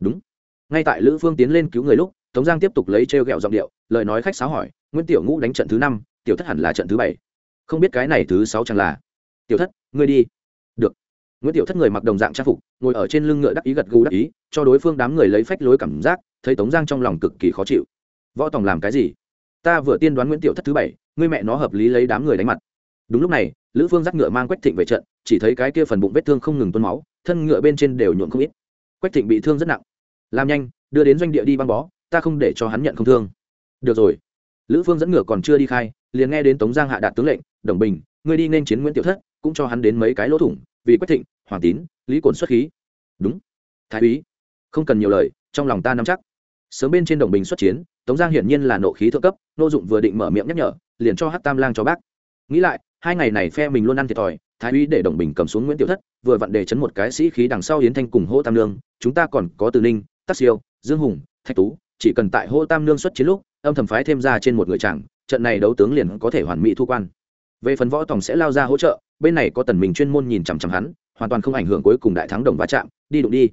đúng. Ngay tại lữ phương tiến lên cứu người lúc, tống giang tiếp tục lấy t r e o g ẹ o giọng điệu, lời nói khách sáo hỏi, nguyễn tiểu ngũ đánh trận thứ năm, tiểu thất hẳn là trận thứ bảy. Không biết cái này thứ sáu chẳng là. Tiểu thất, ngươi đi. Được. Nguyễn tiểu thất người mặc đồng dạng trang phục, ngồi ở trên lưng ngựa đắc ý gật gù đắc ý, cho đối phương đám người lấy phách lối cảm giác, thấy tống giang trong lòng cực kỳ khó chịu. Võ tòng làm cái gì? Ta vừa tiên đoán nguyễn tiểu thất thứ bảy, ngươi mẹ nó hợp lý lấy đám người đánh mặt. Đúng lúc này, lữ phương dắt ngựa mang quách thịnh về trận, chỉ thấy cái kia phần bụng vết thương không ngừng tuôn máu, thân ngựa bên trên đều nhuộm không ít quách thịnh bị thương rất nặng. Làm nhanh, đưa đến doanh địa đi băng bó, ta không để cho hắn nhận không thương. Được rồi. Lữ phương dẫn ngựa còn chưa đi khai, liền nghe đến tống giang hạ đạt tướng lệnh, đồng bình, ngươi đi nên chiến nguyễn tiểu thất, cũng cho hắn đến mấy cái lỗ thủng, vì quách thịnh, hoàng tín, lý cồn xuất khí. Đúng. Thái úy, không cần nhiều lời, trong lòng ta nắm chắc. Sớm bên trên đồng bình xuất chiến, tống giang hiển nhiên là nộ khí thượng cấp, nô dụng vừa định mở miệng nhắc nhở, liền cho hát tam lang cho bác. Nghĩ lại, hai ngày này phe mình luôn ăn thiệt thòi thái úy để đồng bình cầm xuống nguyễn tiểu thất, vừa vặn để chấn một cái sĩ khí đằng sau hiến thanh cùng hô tam lương chúng ta còn có từ ninh, tắc siêu, dương hùng, thạch tú, chỉ cần tại hô tam lương xuất chiến lúc, âm thầm phái thêm ra trên một người chẳng trận này đấu tướng liền có thể hoàn mỹ thu quan. Về phần võ tòng sẽ lao ra hỗ trợ, bên này có tần mình chuyên môn nhìn chằm chằm hắn, hoàn toàn không ảnh hưởng cuối cùng đại thắng đồng va chạm đi đụng đi.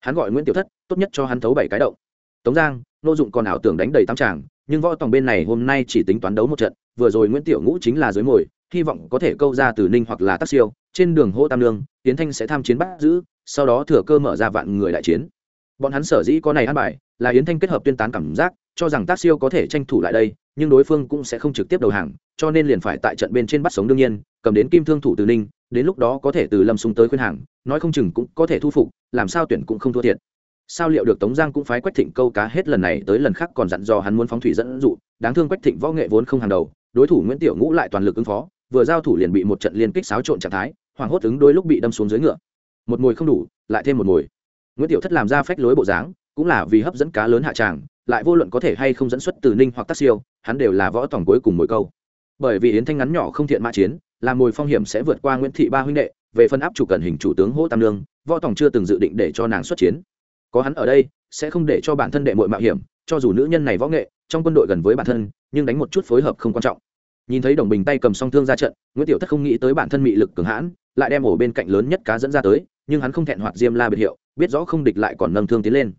Hắn gọi nguyễn tiểu thất, tốt nhất cho hắn thấu bảy cái động. Tống giang, nô dụng còn ảo tưởng đánh đầy tam tràng nhưng võ tòng bên này hôm nay chỉ tính toán đấu một trận, vừa rồi nguyễn tiểu ngũ chính là dưới mồi hy vọng có thể câu ra từ ninh hoặc là tác siêu, trên đường hô tam lương tiến thanh sẽ tham chiến bắt giữ, sau đó thừa cơ mở ra vạn người đại chiến. Bọn hắn sở dĩ có này ăn bài, là yến thanh kết hợp tuyên tán cảm giác, cho rằng tác siêu có thể tranh thủ lại đây, nhưng đối phương cũng sẽ không trực tiếp đầu hàng, cho nên liền phải tại trận bên trên bắt sống đương nhiên, cầm đến kim thương thủ từ ninh, đến lúc đó có thể từ lâm súng tới khuyên hàng, nói không chừng cũng có thể thu phục, làm sao tuyển cũng không thua thiệt. Sao liệu được tống giang cũng phái quách thịnh câu cá hết lần này tới lần khác còn dặn dò hắn muốn phóng thủy dẫn dụ, đáng thương quách thịnh võ nghệ vốn không hàng đầu, đối thủ nguyễn tiểu ngũ lại toàn lực ứng phó vừa giao thủ liền bị một trận liên kích xáo trộn trạng thái hoảng hốt ứng đôi lúc bị đâm xuống dưới ngựa. Một mồi không đủ, lại thêm một mồi. Nguyễn tiểu thất làm ra phách lối bộ dáng, cũng là vì hấp dẫn cá lớn hạ tràng, lại vô luận có thể hay không dẫn xuất từ ninh hoặc tác siêu, hắn đều là võ tổng cuối cùng mỗi câu. Bởi vì yến thanh ngắn nhỏ không thiện mã chiến, là mồi phong hiểm sẽ vượt qua nguyễn thị ba huynh đệ, về phân áp chủ cần hình chủ tướng hỗ tam lương võ tổng chưa từng dự định để cho nàng xuất chiến. Có hắn ở đây, sẽ không để cho bản thân đệ mội mạo hiểm, cho dù nữ nhân này võ nghệ, trong quân đội gần với bản thân, nhưng đánh một chút phối hợp không quan trọng nhìn thấy đồng bình tay cầm song thương ra trận, nguyễn tiểu thất không nghĩ tới bản thân mị lực cường hãn, lại đem ổ bên cạnh lớn nhất cá dẫn ra tới, nhưng hắn không thẹn hoạt diêm la biệt hiệu, biết rõ không địch lại còn nâng thương tiến lên.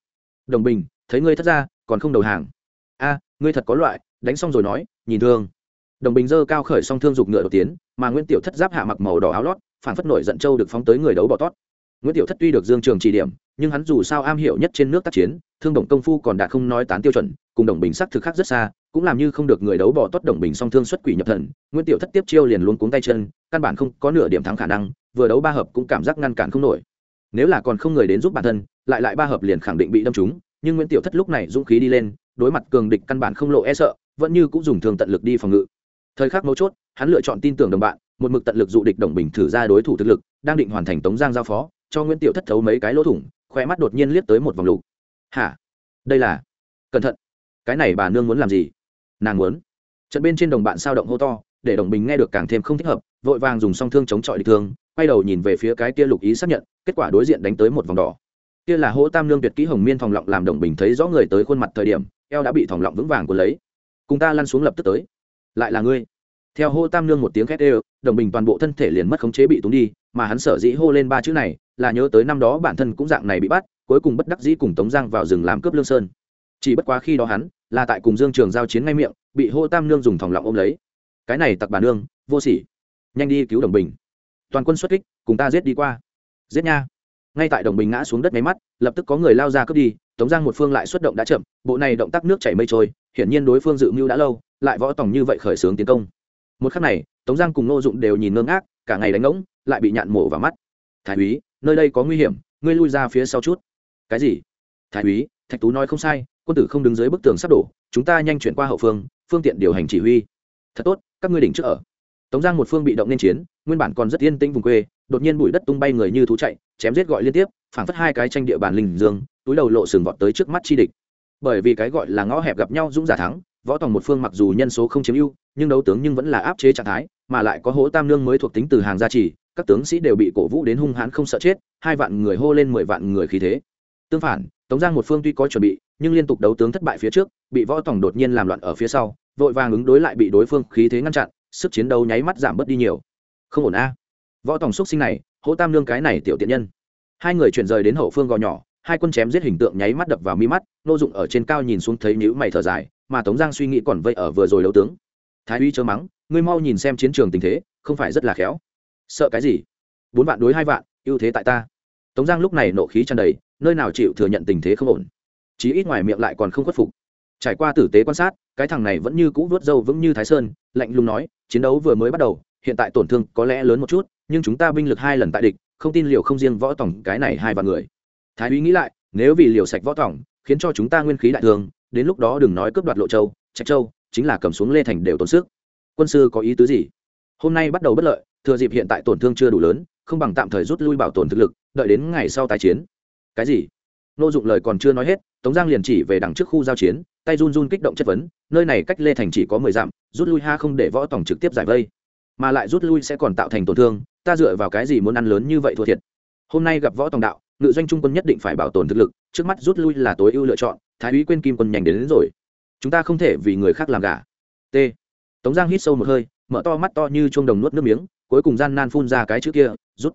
Đồng bình, thấy ngươi thất ra, còn không đầu hàng. A, ngươi thật có loại, đánh xong rồi nói, nhìn thương. Đồng bình dơ cao khởi song thương dục ngựa đầu tiến, mà nguyễn tiểu thất giáp hạ mặc màu đỏ áo lót phản phất nổi giận châu được phóng tới người đấu bỏ tót. Nguyễn tiểu thất tuy được dương trường chỉ điểm nhưng hắn dù sao am hiểu nhất trên nước tác chiến, thương đồng công phu còn đạt không nói tán tiêu chuẩn, cùng đồng bình sắc thực khác rất xa, cũng làm như không được người đấu bỏ tốt đồng bình song thương xuất quỷ nhập thần, nguyễn tiểu thất tiếp chiêu liền luôn cuống tay chân, căn bản không có nửa điểm thắng khả năng, vừa đấu ba hợp cũng cảm giác ngăn cản không nổi. Nếu là còn không người đến giúp bản thân, lại lại ba hợp liền khẳng định bị đâm trúng, nhưng nguyễn tiểu thất lúc này dũng khí đi lên, đối mặt cường địch căn bản không lộ e sợ, vẫn như cũng dùng thường tận lực đi phòng ngự. Thời khắc mấu chốt, hắn lựa chọn tin tưởng đồng bạn, một mực tận lực dụ địch đồng bình thử ra đối thủ thực lực, đang định hoàn thành tống giang giao phó, cho nguyễn tiểu thất thấu mấy cái lỗ thủng khoe mắt đột nhiên liếc tới một vòng lục. Hả? Đây là? Cẩn thận. Cái này bà nương muốn làm gì? Nàng muốn. Trận bên trên đồng bạn sao động hô to, để đồng bình nghe được càng thêm không thích hợp, vội vàng dùng song thương chống chọi địch thương, quay đầu nhìn về phía cái kia lục ý xác nhận, kết quả đối diện đánh tới một vòng đỏ. Kia là hỗ tam lương tuyệt kỹ hồng miên thòng lọng làm đồng bình thấy rõ người tới khuôn mặt thời điểm, eo đã bị thòng lọng vững vàng của lấy. Cùng ta lăn xuống lập tức tới. Lại là ngươi theo hô tam Nương một tiếng khét ê đồng bình toàn bộ thân thể liền mất khống chế bị túng đi, mà hắn sở dĩ hô lên ba chữ này, là nhớ tới năm đó bản thân cũng dạng này bị bắt, cuối cùng bất đắc dĩ cùng tống giang vào rừng làm cướp lương sơn. Chỉ bất quá khi đó hắn, là tại cùng dương trường giao chiến ngay miệng, bị hô tam nương dùng thòng lọng ôm lấy. Cái này tặc bà nương, vô sỉ. Nhanh đi cứu đồng bình. Toàn quân xuất kích, cùng ta giết đi qua. Giết nha. Ngay tại đồng bình ngã xuống đất máy mắt, lập tức có người lao ra cướp đi, tống giang một phương lại xuất động đã chậm, bộ này động tác nước chảy mây trôi, hiển nhiên đối phương dự mưu đã lâu, lại võ tòng như vậy khởi xướng tiến công một khắc này, tống giang cùng nô dụng đều nhìn ngơ ngác, cả ngày đánh ngỗng, lại bị nhạn mổ vào mắt. Thái úy, nơi đây có nguy hiểm, ngươi lui ra phía sau chút. Cái gì? Thái úy, thạch tú nói không sai, quân tử không đứng dưới bức tường sắp đổ, chúng ta nhanh chuyển qua hậu phương phương tiện điều hành chỉ huy. Thật tốt, các ngươi đỉnh trước ở. Tống giang một phương bị động nên chiến, nguyên bản còn rất yên tĩnh vùng quê, đột nhiên bụi đất tung bay người như thú chạy, chém giết gọi liên tiếp, phảng phất hai cái tranh địa bàn linh dương, túi đầu lộ sừng vọt tới trước mắt chi địch. Bởi vì cái gọi là ngõ hẹp gặp nhau dũng giả thắng võ tòng một phương mặc dù nhân số không chiếm ưu, nhưng đấu tướng nhưng vẫn là áp chế trạng thái, mà lại có hố tam Nương mới thuộc tính từ hàng gia trì, các tướng sĩ đều bị cổ vũ đến hung hãn không sợ chết, hai vạn người hô lên mười vạn người khí thế. Tương phản, tống giang một phương tuy có chuẩn bị, nhưng liên tục đấu tướng thất bại phía trước, bị võ tòng đột nhiên làm loạn ở phía sau, vội vàng ứng đối lại bị đối phương khí thế ngăn chặn, sức chiến đấu nháy mắt giảm bớt đi nhiều. Không ổn a. Võ tòng xúc sinh này, hỗ tam lương cái này tiểu tiện nhân. Hai người chuyển rời đến hậu phương gò nhỏ, hai quân chém giết hình tượng nháy mắt đập vào mi mắt, nô dụng ở trên cao nhìn xuống thấy nhữ mày thở dài mà tống giang suy nghĩ còn vây ở vừa rồi đấu tướng. Thái uy chớ mắng, ngươi mau nhìn xem chiến trường tình thế, không phải rất là khéo. Sợ cái gì? Bốn vạn đối hai vạn, ưu thế tại ta. Tống giang lúc này nộ khí tràn đầy, nơi nào chịu thừa nhận tình thế không ổn. Chí ít ngoài miệng lại còn không khuất phục. Trải qua tử tế quan sát, cái thằng này vẫn như cũ vớt dâu vững như thái sơn, lạnh lùng nói, chiến đấu vừa mới bắt đầu, hiện tại tổn thương có lẽ lớn một chút, nhưng chúng ta binh lực hai lần tại địch, không tin liều không riêng võ tổng cái này hai vạn người. Thái úy nghĩ lại, nếu vì liều sạch võ tổng, khiến cho chúng ta nguyên khí đại thương đến lúc đó đừng nói cướp đoạt lộ châu, trạch châu, chính là cầm xuống lê thành đều tốn sức. Quân sư có ý tứ gì? Hôm nay bắt đầu bất lợi, thừa dịp hiện tại tổn thương chưa đủ lớn, không bằng tạm thời rút lui bảo tồn thực lực, đợi đến ngày sau tái chiến. Cái gì? Nô dụng lời còn chưa nói hết, tống giang liền chỉ về đằng trước khu giao chiến, tay run run kích động chất vấn, nơi này cách lê thành chỉ có mười dặm, rút lui ha không để võ tổng trực tiếp giải vây. Mà lại rút lui sẽ còn tạo thành tổn thương, ta dựa vào cái gì muốn ăn lớn như vậy thua thiệt? Hôm nay gặp võ tổng đạo, ngự doanh trung quân nhất định phải bảo tồn thực lực, trước mắt rút lui là tối ưu lựa chọn thái úy quên kim quân nhanh đến, đến rồi. Chúng ta không thể vì người khác làm gà. T. Tống giang hít sâu một hơi mở to mắt to như chuông đồng nuốt nước miếng cuối cùng gian nan phun ra cái chữ kia rút.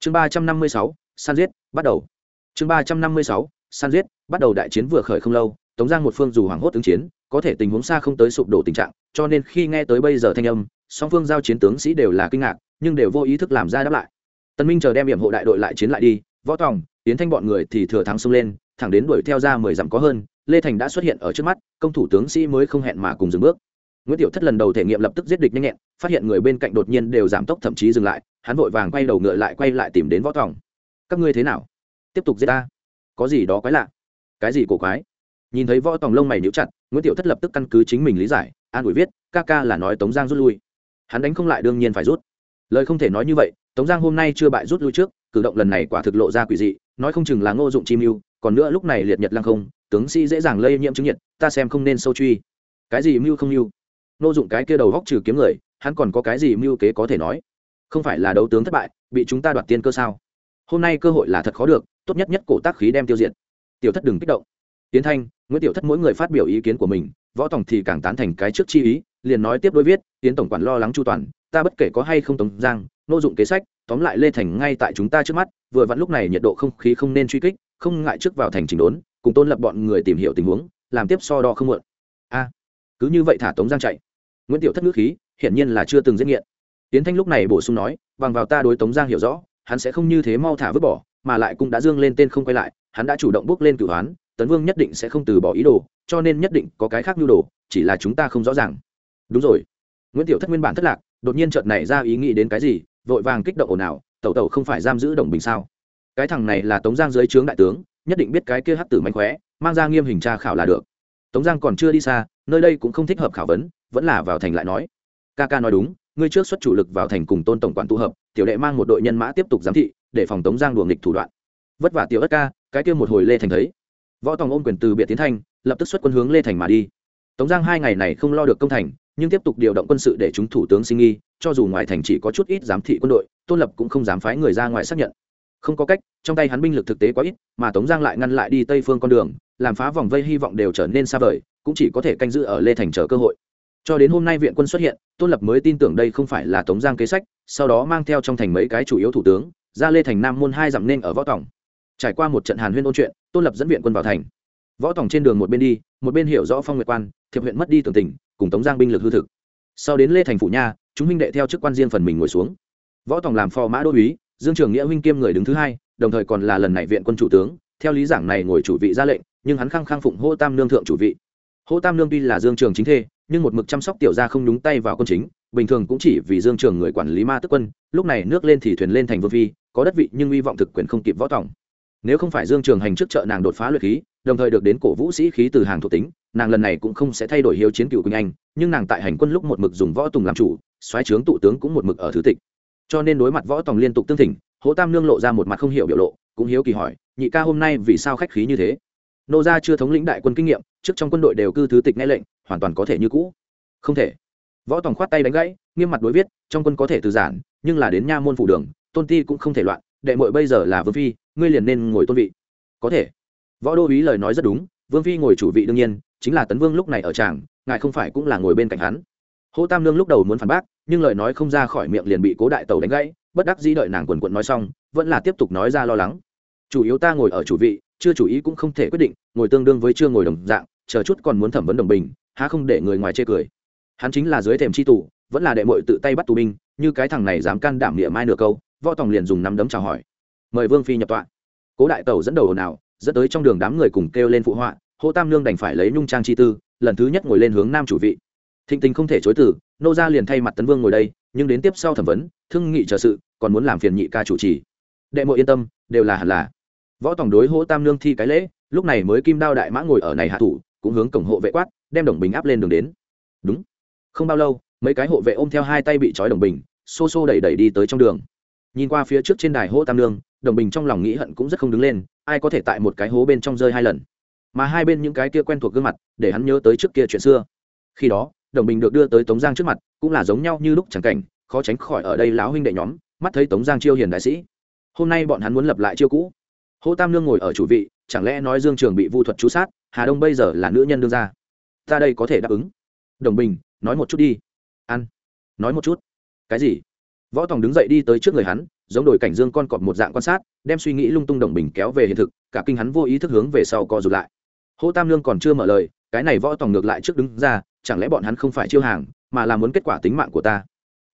Chương ba trăm năm mươi sáu san giết bắt đầu. Chương ba trăm năm mươi sáu san giết bắt đầu đại chiến vừa khởi không lâu tống giang một phương dù hoảng hốt ứng chiến có thể tình huống xa không tới sụp đổ tình trạng cho nên khi nghe tới bây giờ thanh âm song phương giao chiến tướng sĩ đều là kinh ngạc nhưng đều vô ý thức làm ra đáp lại. Tân minh chờ đem hiểm hộ đại đội lại chiến lại đi võ tòng tiến thanh bọn người thì thừa thắng xông lên thẳng đến đuổi theo ra mười dặm có hơn, lê thành đã xuất hiện ở trước mắt, công thủ tướng sĩ mới không hẹn mà cùng dừng bước. Nguyễn tiểu thất lần đầu thể nghiệm lập tức giết địch nhanh nhẹn, phát hiện người bên cạnh đột nhiên đều giảm tốc thậm chí dừng lại, hắn vội vàng quay đầu ngựa lại quay lại tìm đến võ tòng. Các ngươi thế nào? Tiếp tục giết ta? Có gì đó quái lạ? Cái gì cổ quái? Nhìn thấy võ tòng lông mày níu chặt, nguyễn tiểu thất lập tức căn cứ chính mình lý giải, an ủi viết, ca ca là nói tống giang rút lui. Hắn đánh không lại đương nhiên phải rút. Lời không thể nói như vậy, tống giang hôm nay chưa bại rút lui trước cử động lần này quả thực lộ ra quỷ dị, nói không chừng là ngô dụng chi mưu, còn nữa lúc này liệt nhật lăng không, tướng sĩ dễ dàng lây nhiễm chứng nhiệt, ta xem không nên sâu truy. Cái gì mưu không mưu? Ngô dụng cái kia đầu góc trừ kiếm người, hắn còn có cái gì mưu kế có thể nói? Không phải là đấu tướng thất bại, bị chúng ta đoạt tiên cơ sao? Hôm nay cơ hội là thật khó được, tốt nhất nhất cổ tác khí đem tiêu diệt. Tiểu thất đừng kích động. Tiến thanh, nguyễn tiểu thất mỗi người phát biểu ý kiến của mình, võ tổng thì càng tán thành cái trước chi ý, liền nói tiếp đôi viết, tiến tổng quản lo lắng chu toàn, ta bất kể có hay không tống giang nô dụng kế sách tóm lại lê thành ngay tại chúng ta trước mắt, vừa vặn lúc này nhiệt độ không khí không nên truy kích, không ngại trước vào thành trình đốn, cùng tôn lập bọn người tìm hiểu tình huống, làm tiếp so đo không muộn. A, cứ như vậy thả tống giang chạy. Nguyễn tiểu thất ngữ khí, hiển nhiên là chưa từng giết nghiện. Tiến thanh lúc này bổ sung nói, bằng vào ta đối tống giang hiểu rõ, hắn sẽ không như thế mau thả vứt bỏ, mà lại cũng đã dương lên tên không quay lại, hắn đã chủ động bước lên cửu hoán, tấn vương nhất định sẽ không từ bỏ ý đồ, cho nên nhất định có cái khác nhu đồ, chỉ là chúng ta không rõ ràng. Đúng rồi. Nguyễn tiểu thất nguyên bản thất lạc, đột nhiên chợt này ra ý nghĩ đến cái gì vội vàng kích động ồn ào, tẩu tẩu không phải giam giữ đồng bình sao? Cái thằng này là tống giang dưới trướng đại tướng, nhất định biết cái kia hắc tử mánh khóe, mang ra nghiêm hình tra khảo là được. Tống giang còn chưa đi xa, nơi đây cũng không thích hợp khảo vấn, vẫn là vào thành lại nói, ca ca nói đúng, ngươi trước xuất chủ lực vào thành cùng tôn tổng quản tụ hợp, tiểu đệ mang một đội nhân mã tiếp tục giám thị, để phòng tống giang đùa nghịch thủ đoạn. Vất vả tiểu ất ca, cái kia một hồi lê thành thấy. Võ tòng ôm quyền từ biệt tiến thanh, lập tức xuất quân hướng lê thành mà đi. Tống giang hai ngày này không lo được công thành nhưng tiếp tục điều động quân sự để chúng thủ tướng sinh nghi cho dù ngoài thành chỉ có chút ít giám thị quân đội, tôn lập cũng không dám phái người ra ngoài xác nhận. Không có cách, trong tay hắn binh lực thực tế quá ít, mà tống giang lại ngăn lại đi tây phương con đường, làm phá vòng vây hy vọng đều trở nên xa vời, cũng chỉ có thể canh giữ ở lê thành chờ cơ hội. Cho đến hôm nay viện quân xuất hiện, tôn lập mới tin tưởng đây không phải là tống giang kế sách, sau đó mang theo trong thành mấy cái chủ yếu thủ tướng, ra lê thành nam môn hai dặm nên ở võ tòng. Trải qua một trận hàn huyên ôn chuyện, tôn lập dẫn viện quân vào thành. Võ tòng trên đường một bên đi, một bên hiểu rõ phong nguyệt quan, thiệp huyện mất đi tưởng tình cùng tống giang binh lực hư thực. Sau đến lê thành phủ nha, chúng huynh đệ theo chức quan riêng phần mình ngồi xuống. Võ tòng làm phò mã đô uý, dương trường nghĩa huynh kiêm người đứng thứ hai, đồng thời còn là lần này viện quân chủ tướng, theo lý giảng này ngồi chủ vị ra lệnh, nhưng hắn khăng khăng phụng hô tam nương thượng chủ vị. Hô tam nương tuy là dương trường chính thê, nhưng một mực chăm sóc tiểu gia không nhúng tay vào quân chính, bình thường cũng chỉ vì dương trường người quản lý ma tức quân, lúc này nước lên thì thuyền lên thành vương phi, có đất vị nhưng hy vọng thực quyền không kịp võ tòng. Nếu không phải dương trường hành trước chợ nàng đột phá luyện khí đồng thời được đến cổ vũ sĩ khí từ hàng thuộc tính, nàng lần này cũng không sẽ thay đổi hiếu chiến cựu quỳnh anh, nhưng nàng tại hành quân lúc một mực dùng võ tùng làm chủ xoáy trướng tụ tướng cũng một mực ở thứ tịch. Cho nên đối mặt võ tòng liên tục tương thỉnh, hỗ tam nương lộ ra một mặt không hiểu biểu lộ, cũng hiếu kỳ hỏi, nhị ca hôm nay vì sao khách khí như thế? Nô gia chưa thống lĩnh đại quân kinh nghiệm, trước trong quân đội đều cư thứ tịch nghe lệnh, hoàn toàn có thể như cũ. Không thể. Võ tòng khoát tay đánh gãy, nghiêm mặt đối viết, trong quân có thể từ giản, nhưng là đến nha môn phủ đường, tôn ti cũng không thể loạn, đệ mội bây giờ là vương phi, ngươi liền nên ngồi tôn vị. Có thể võ đô ý lời nói rất đúng, vương phi ngồi chủ vị đương nhiên, chính là tấn vương lúc này ở tràng, ngài không phải cũng là ngồi bên cạnh hắn. Hô tam nương lúc đầu muốn phản bác, nhưng lời nói không ra khỏi miệng liền bị cố đại tàu đánh gãy, bất đắc dĩ đợi nàng quần quận nói xong, vẫn là tiếp tục nói ra lo lắng. Chủ yếu ta ngồi ở chủ vị, chưa chủ ý cũng không thể quyết định, ngồi tương đương với chưa ngồi đồng dạng, chờ chút còn muốn thẩm vấn đồng bình, há không để người ngoài chê cười. Hắn chính là dưới thềm c h i tù, vẫn là đệ mội tự tay bắt tù binh, như cái thằng này dám can đảm địa mai nửa câu, võ tòng liền dùng nắm đấm chào hỏi. Mời vương phi nhập tọa. Cố đại tẩu dẫn đầu ồn ào dẫn tới trong đường đám người cùng kêu lên phụ họa, hô tam nương đành phải lấy nhung trang chi tư, lần thứ nhất ngồi lên hướng nam chủ vị. Thịnh tình không thể chối từ, nô ra liền thay mặt tấn vương ngồi đây, nhưng đến tiếp sau thẩm vấn, thương nghị trợ sự, còn muốn làm phiền nhị ca chủ trì. Đệ mộ yên tâm, đều là hẳn là. Võ tổng đối hỗ tam nương thi cái lễ, lúc này mới kim đao đại mã ngồi ở này hạ thủ, cũng hướng cổng hộ vệ quát, đem đồng bình áp lên đường đến. Đúng. Không bao lâu, mấy cái hộ vệ ôm theo hai tay bị trói đồng bình, xô xô đẩy đẩy đi tới trong đường. Nhìn qua phía trước trên đài hỗ tam nương, đồng bình trong lòng nghĩ hận cũng rất không đứng lên ai có thể tại một cái hố bên trong rơi hai lần. Mà hai bên những cái kia quen thuộc gương mặt, để hắn nhớ tới trước kia chuyện xưa. Khi đó, đồng bình được đưa tới tống giang trước mặt, cũng là giống nhau như lúc chẳng cảnh, khó tránh khỏi ở đây lão huynh đệ nhóm, mắt thấy tống giang chiêu hiền đại sĩ. Hôm nay bọn hắn muốn lập lại chiêu cũ. Hô tam nương ngồi ở chủ vị, chẳng lẽ nói dương trường bị vu thuật chú sát, hà đông bây giờ là nữ nhân đương ra ta đây có thể đáp ứng. Đồng bình, nói một chút đi. Ăn. Nói một chút. Cái gì? Võ tòng đứng dậy đi tới trước người hắn giống đổi cảnh dương con cọp một dạng quan sát, đem suy nghĩ lung tung đồng bình kéo về hiện thực, cả kinh hắn vô ý thức hướng về sau co rụt lại. Hô tam lương còn chưa mở lời, cái này võ tòng ngược lại trước đứng ra, chẳng lẽ bọn hắn không phải chiêu hàng, mà là muốn kết quả tính mạng của ta?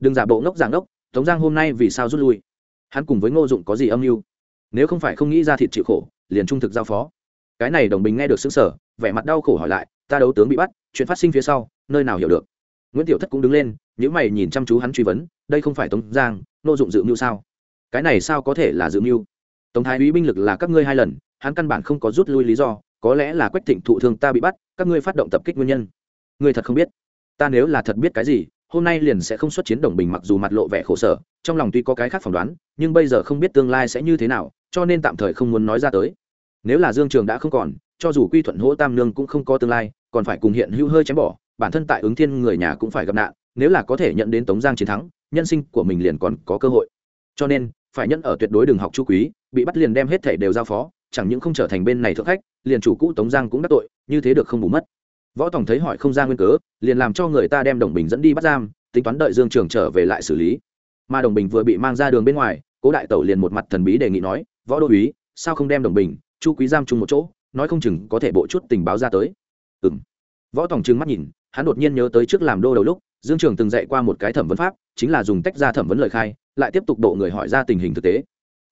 Đừng giả bộ ngốc giả ngốc, tống giang hôm nay vì sao rút lui? Hắn cùng với ngô dụng có gì âm mưu? Nếu không phải không nghĩ ra thịt chịu khổ, liền trung thực giao phó. Cái này đồng bình nghe được xứng sở vẻ mặt đau khổ hỏi lại, ta đấu tướng bị bắt, chuyện phát sinh phía sau, nơi nào hiểu được? Nguyễn tiểu thất cũng đứng lên những mày nhìn chăm chú hắn truy vấn, đây không phải tống giang, Ngô dụng dự mưu sao? Cái này sao có thể là dự mưu? Tổng thái úy binh lực là các ngươi hai lần, hắn căn bản không có rút lui lý do, có lẽ là quách thịnh thụ thương ta bị bắt, các ngươi phát động tập kích nguyên nhân. Ngươi thật không biết. Ta nếu là thật biết cái gì, hôm nay liền sẽ không xuất chiến đồng bình mặc dù mặt lộ vẻ khổ sở, trong lòng tuy có cái khác phỏng đoán, nhưng bây giờ không biết tương lai sẽ như thế nào, cho nên tạm thời không muốn nói ra tới. Nếu là dương trường đã không còn, cho dù quy thuận hỗ tam nương cũng không có tương lai, còn phải cùng hiện hữu hơi chém bỏ, bản thân tại ứng thiên người nhà cũng phải gặp nạn, nếu là có thể nhận đến tống giang chiến thắng, nhân sinh của mình liền còn có cơ hội. Cho nên phải nhận ở tuyệt đối đường học chu quý, bị bắt liền đem hết thể đều giao phó, chẳng những không trở thành bên này thượng khách, liền chủ cũ tống giang cũng đắc tội, như thế được không bù mất. Võ tòng thấy hỏi không ra nguyên cớ, liền làm cho người ta đem đồng bình dẫn đi bắt giam, tính toán đợi dương trường trở về lại xử lý. Mà đồng bình vừa bị mang ra đường bên ngoài, cố đại tẩu liền một mặt thần bí đề nghị nói, võ đô úy, sao không đem đồng bình chu quý giam chung một chỗ, nói không chừng có thể bộ chút tình báo ra tới. Ừ m võ tòng trừng mắt nhìn, hắn đột nhiên nhớ tới trước làm đô đầu lúc, dương trường từng dạy qua một cái thẩm vấn pháp, chính là dùng tách ra thẩm vấn lời khai lại tiếp tục độ người hỏi ra tình hình thực tế.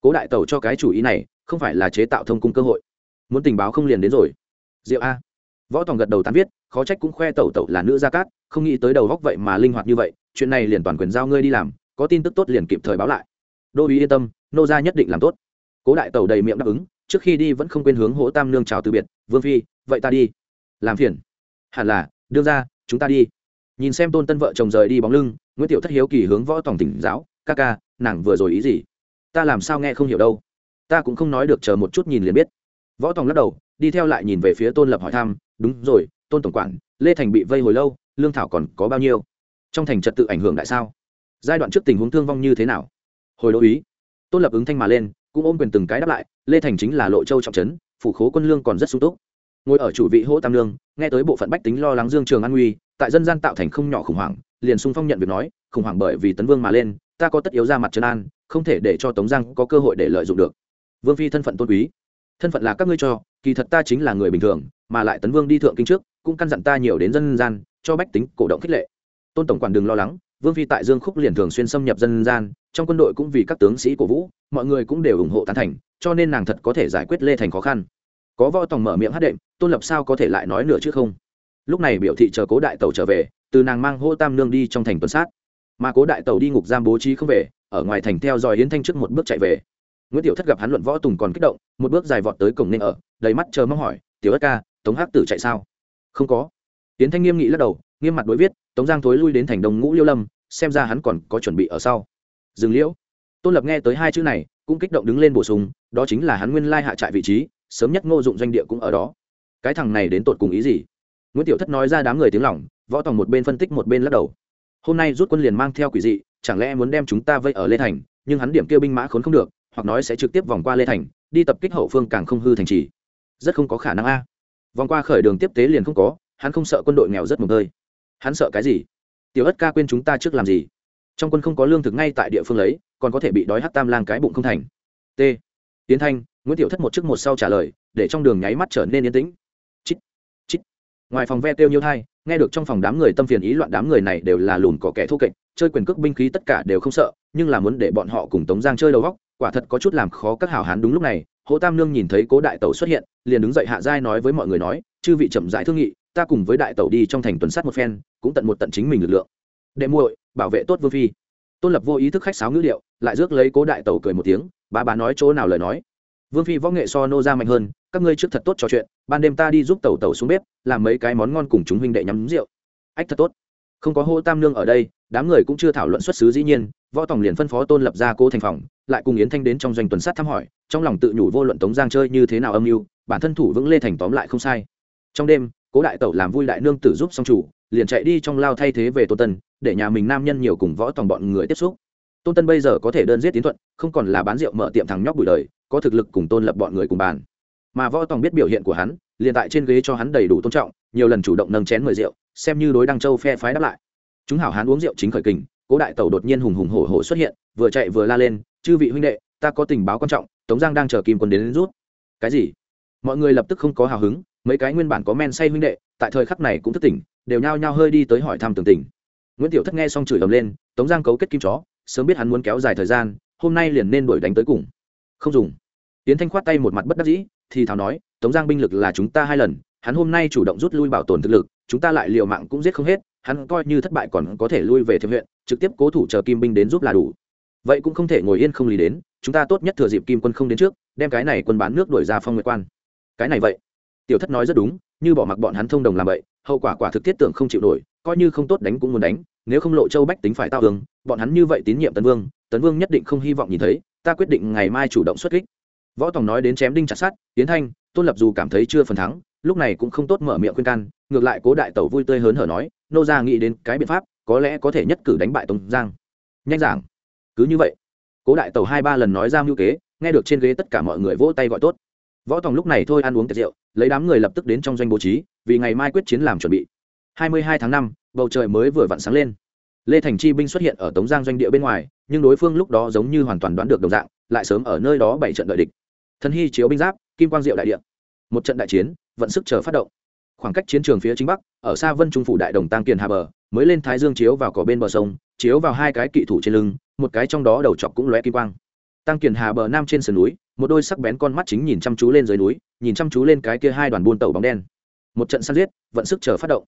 Cố đại tẩu cho cái chủ ý này, không phải là chế tạo thông cung cơ hội. Muốn tình báo không liền đến rồi. Diệu a. Võ tòng gật đầu tán viết, khó trách cũng khoe tẩu tẩu là nữ gia cát, không nghĩ tới đầu góc vậy mà linh hoạt như vậy, chuyện này liền toàn quyền giao ngươi đi làm, có tin tức tốt liền kịp thời báo lại. Đô uý yên tâm, nô gia nhất định làm tốt. Cố đại tẩu đầy miệng đáp ứng, trước khi đi vẫn không quên hướng hỗ tam nương chào từ biệt, vương phi, vậy ta đi. Làm phiền. Hẳn là, đương ra chúng ta đi. Nhìn xem tôn tân vợ chồng rời đi bóng lưng, nguyễn tiểu thất hiếu kỳ hướng võ tòng tỉnh giáo ca ca, nàng vừa rồi ý gì? Ta làm sao nghe không hiểu đâu. Ta cũng không nói được, chờ một chút nhìn liền biết. Võ tòng lắc đầu, đi theo lại nhìn về phía tôn lập hỏi thăm, đúng rồi, tôn tổng quản, lê thành bị vây hồi lâu, lương thảo còn có bao nhiêu? Trong thành trật tự ảnh hưởng đại sao? Giai đoạn trước tình huống thương vong như thế nào? Hồi đô ý. Tôn lập ứng thanh mà lên, cũng ôm quyền từng cái đáp lại, lê thành chính là lộ châu trọng trấn, phủ khố quân lương còn rất sung túc. Ngồi ở chủ vị hỗ tam lương nghe tới bộ phận bách tính lo lắng dương trường an nguy, tại dân gian tạo thành không nhỏ khủng hoảng, liền sung phong nhận việc nói, khủng hoảng bởi vì tấn vương mà lên ta có tất yếu ra mặt trấn an, không thể để cho tống giang có cơ hội để lợi dụng được. Vương phi thân phận tôn quý. Thân phận là các ngươi cho, kỳ thật ta chính là người bình thường, mà lại tấn vương đi thượng kinh trước, cũng căn dặn ta nhiều đến dân gian, cho bách tính cổ động khích lệ. Tôn tổng quản đừng lo lắng, vương phi tại dương khúc liền thường xuyên xâm nhập dân gian, trong quân đội cũng vì các tướng sĩ cổ vũ, mọi người cũng đều ủng hộ tán thành, cho nên nàng thật có thể giải quyết lê thành khó khăn. Có võ tòng mở miệng hát đệm, tôn lập sao có thể lại nói nửa chứ không? Lúc này biểu thị chờ cố đại tàu trở về, từ nàng mang hô tam nương đi trong thành tuần sát mà cố đại tàu đi ngục giam bố trí không về, ở ngoài thành theo dõi yến thanh trước một bước chạy về. Nguyễn tiểu thất gặp hắn luận võ tùng còn kích động, một bước dài vọt tới cổng nên ở, đầy mắt chờ mong hỏi, tiểu ất ca, tống hắc tử chạy sao? Không có. Yến thanh nghiêm nghị lắc đầu, nghiêm mặt đối viết, tống giang thối lui đến thành đông ngũ liêu lâm, xem ra hắn còn có chuẩn bị ở sau. Dừng liễu. Tôn lập nghe tới hai chữ này, cũng kích động đứng lên bổ sung, đó chính là hắn nguyên lai hạ trại vị trí, sớm nhất ngô dụng doanh địa cũng ở đó. Cái thằng này đến tột cùng ý gì? Nguyễn tiểu thất nói ra đám người tiếng lỏng võ tòng một bên phân tích một bên lắc đầu hôm nay rút quân liền mang theo quỷ dị, chẳng lẽ muốn đem chúng ta vây ở lê thành, nhưng hắn điểm kêu binh mã khốn không được, hoặc nói sẽ trực tiếp vòng qua lê thành, đi tập kích hậu phương càng không hư thành trì. Rất không có khả năng a. Vòng qua khởi đường tiếp tế liền không có, hắn không sợ quân đội nghèo rất mồm hơi hắn sợ cái gì? Tiểu ất ca quên chúng ta trước làm gì? Trong quân không có lương thực ngay tại địa phương lấy, còn có thể bị đói hát tam lang cái bụng không thành. T. Tiến thanh, nguyễn tiểu thất một trước một sau trả lời, để trong đường nháy mắt trở nên yên tĩnh. Chít chít. Ngoài phòng ve tiêu nhiêu thai nghe được trong phòng đám người tâm phiền ý loạn đám người này đều là lùn có kẻ thô kệch, chơi quyền cước binh khí tất cả đều không sợ, nhưng là muốn để bọn họ cùng tống giang chơi đầu góc quả thật có chút làm khó các hảo hán đúng lúc này, hồ tam nương nhìn thấy cố đại tẩu xuất hiện, liền đứng dậy hạ giai nói với mọi người nói, chư vị chậm rãi thương nghị, ta cùng với đại tẩu đi trong thành tuần sát một phen, cũng tận một tận chính mình lực lượng. Đệ muội, bảo vệ tốt vương phi. Tôn lập vô ý thức khách sáo ngữ điệu, lại rước lấy cố đại tẩu cười một tiếng bà bà nói chỗ nào lời nói? Vương phi võ nghệ so nô ra mạnh hơn, các ngươi trước thật tốt trò chuyện, ban đêm ta đi giúp tẩu tẩu xuống bếp, làm mấy cái món ngon cùng chúng huynh đệ nhắm rượu. Ách, thật tốt. Không có hô tam nương ở đây, đám người cũng chưa thảo luận xuất xứ dĩ nhiên, võ tòng liền phân phó tôn lập ra cô thành phòng, lại cùng yến thanh đến trong doanh tuần sát thăm hỏi, trong lòng tự nhủ vô luận tống giang chơi như thế nào âm mưu, bản thân thủ vững lê thành tóm lại không sai. Trong đêm, cố đại tẩu làm vui đại nương tử giúp song chủ, liền chạy đi trong lao thay thế về tô tân, để nhà mình nam nhân nhiều cùng võ tòng bọn người tiếp xúc tôn tân bây giờ có thể đơn giết tiến thuận không còn là bán rượu mở tiệm thằng nhóc bụi đời có thực lực cùng tôn lập bọn người cùng bàn. Mà võ tòng biết biểu hiện của hắn liền tại trên ghế cho hắn đầy đủ tôn trọng nhiều lần chủ động nâng chén mời rượu xem như đối đăng châu phe phái đáp lại. Chúng hảo hán uống rượu chính khởi kình cố đại tẩu đột nhiên hùng hùng hổ hổ xuất hiện vừa chạy vừa la lên chư vị huynh đệ ta có tình báo quan trọng tống giang đang chờ kim quân đến, đến rút. Cái gì? Mọi người lập tức không có hào hứng mấy cái nguyên bản có men say huynh đệ tại thời khắc này cũng thức tỉnh đều nhao nhao hơi đi tới hỏi thăm tường tình nguyễn tiểu thất nghe xong chửi ầm lên tống giang cấu kết kim chó sớm biết hắn muốn kéo dài thời gian, hôm nay liền nên đuổi đánh tới cùng. Không dùng. Tiến thanh khoát tay một mặt bất đắc dĩ, thì thảo nói, tống giang binh lực là chúng ta hai lần, hắn hôm nay chủ động rút lui bảo tồn thực lực, chúng ta lại liều mạng cũng giết không hết, hắn coi như thất bại còn có thể lui về thiệp huyện, trực tiếp cố thủ chờ kim binh đến giúp là đủ. Vậy cũng không thể ngồi yên không lý đến, chúng ta tốt nhất thừa dịp kim quân không đến trước, đem cái này quân bán nước đuổi ra phong nguyệt quan. Cái này vậy. Tiểu thất nói rất đúng, như bỏ mặc bọn hắn thông đồng làm vậy, hậu quả quả thực thiết tưởng không chịu nổi, coi như không tốt đánh cũng muốn đánh, nếu không lộ châu bách tính phải tao tường bọn hắn như vậy tín nhiệm tấn vương tấn vương nhất định không hy vọng nhìn thấy ta quyết định ngày mai chủ động xuất kích. Võ tòng nói đến chém đinh chặt sát tiến thanh tôn lập dù cảm thấy chưa phần thắng lúc này cũng không tốt mở miệng khuyên can ngược lại cố đại tẩu vui tươi hớn hở nói nô ra nghĩ đến cái biện pháp có lẽ có thể nhất cử đánh bại tống giang. Nhanh giảng. Cứ như vậy. Cố đại tẩu hai ba lần nói ra mưu kế nghe được trên ghế tất cả mọi người vỗ tay gọi tốt. Võ tòng lúc này thôi ăn uống tiệc rượu lấy đám người lập tức đến trong doanh bố trí vì ngày mai quyết chiến làm chuẩn bị. 22 tháng 5, bầu trời mới vừa vặn sáng lên lê thành chi binh xuất hiện ở tống giang doanh địa bên ngoài, nhưng đối phương lúc đó giống như hoàn toàn đoán được đồng dạng, lại sớm ở nơi đó bảy trận đợi địch. Thân hy chiếu binh giáp, kim quang diệu đại điện. một trận đại chiến, vận sức chờ phát động. Khoảng cách chiến trường phía chính bắc, ở xa vân trung phủ đại đồng tăng kiền hà bờ, mới lên thái dương chiếu vào cỏ bên bờ sông, chiếu vào hai cái kỵ thủ trên lưng, một cái trong đó đầu chọc cũng lóe kim quang. Tăng kiền hà bờ nam trên sườn núi, một đôi sắc bén con mắt chính nhìn chăm chú lên dưới núi, nhìn chăm chú lên cái kia hai đoàn buôn tàu bóng đen. Một trận săn giết, vận sức chờ phát động.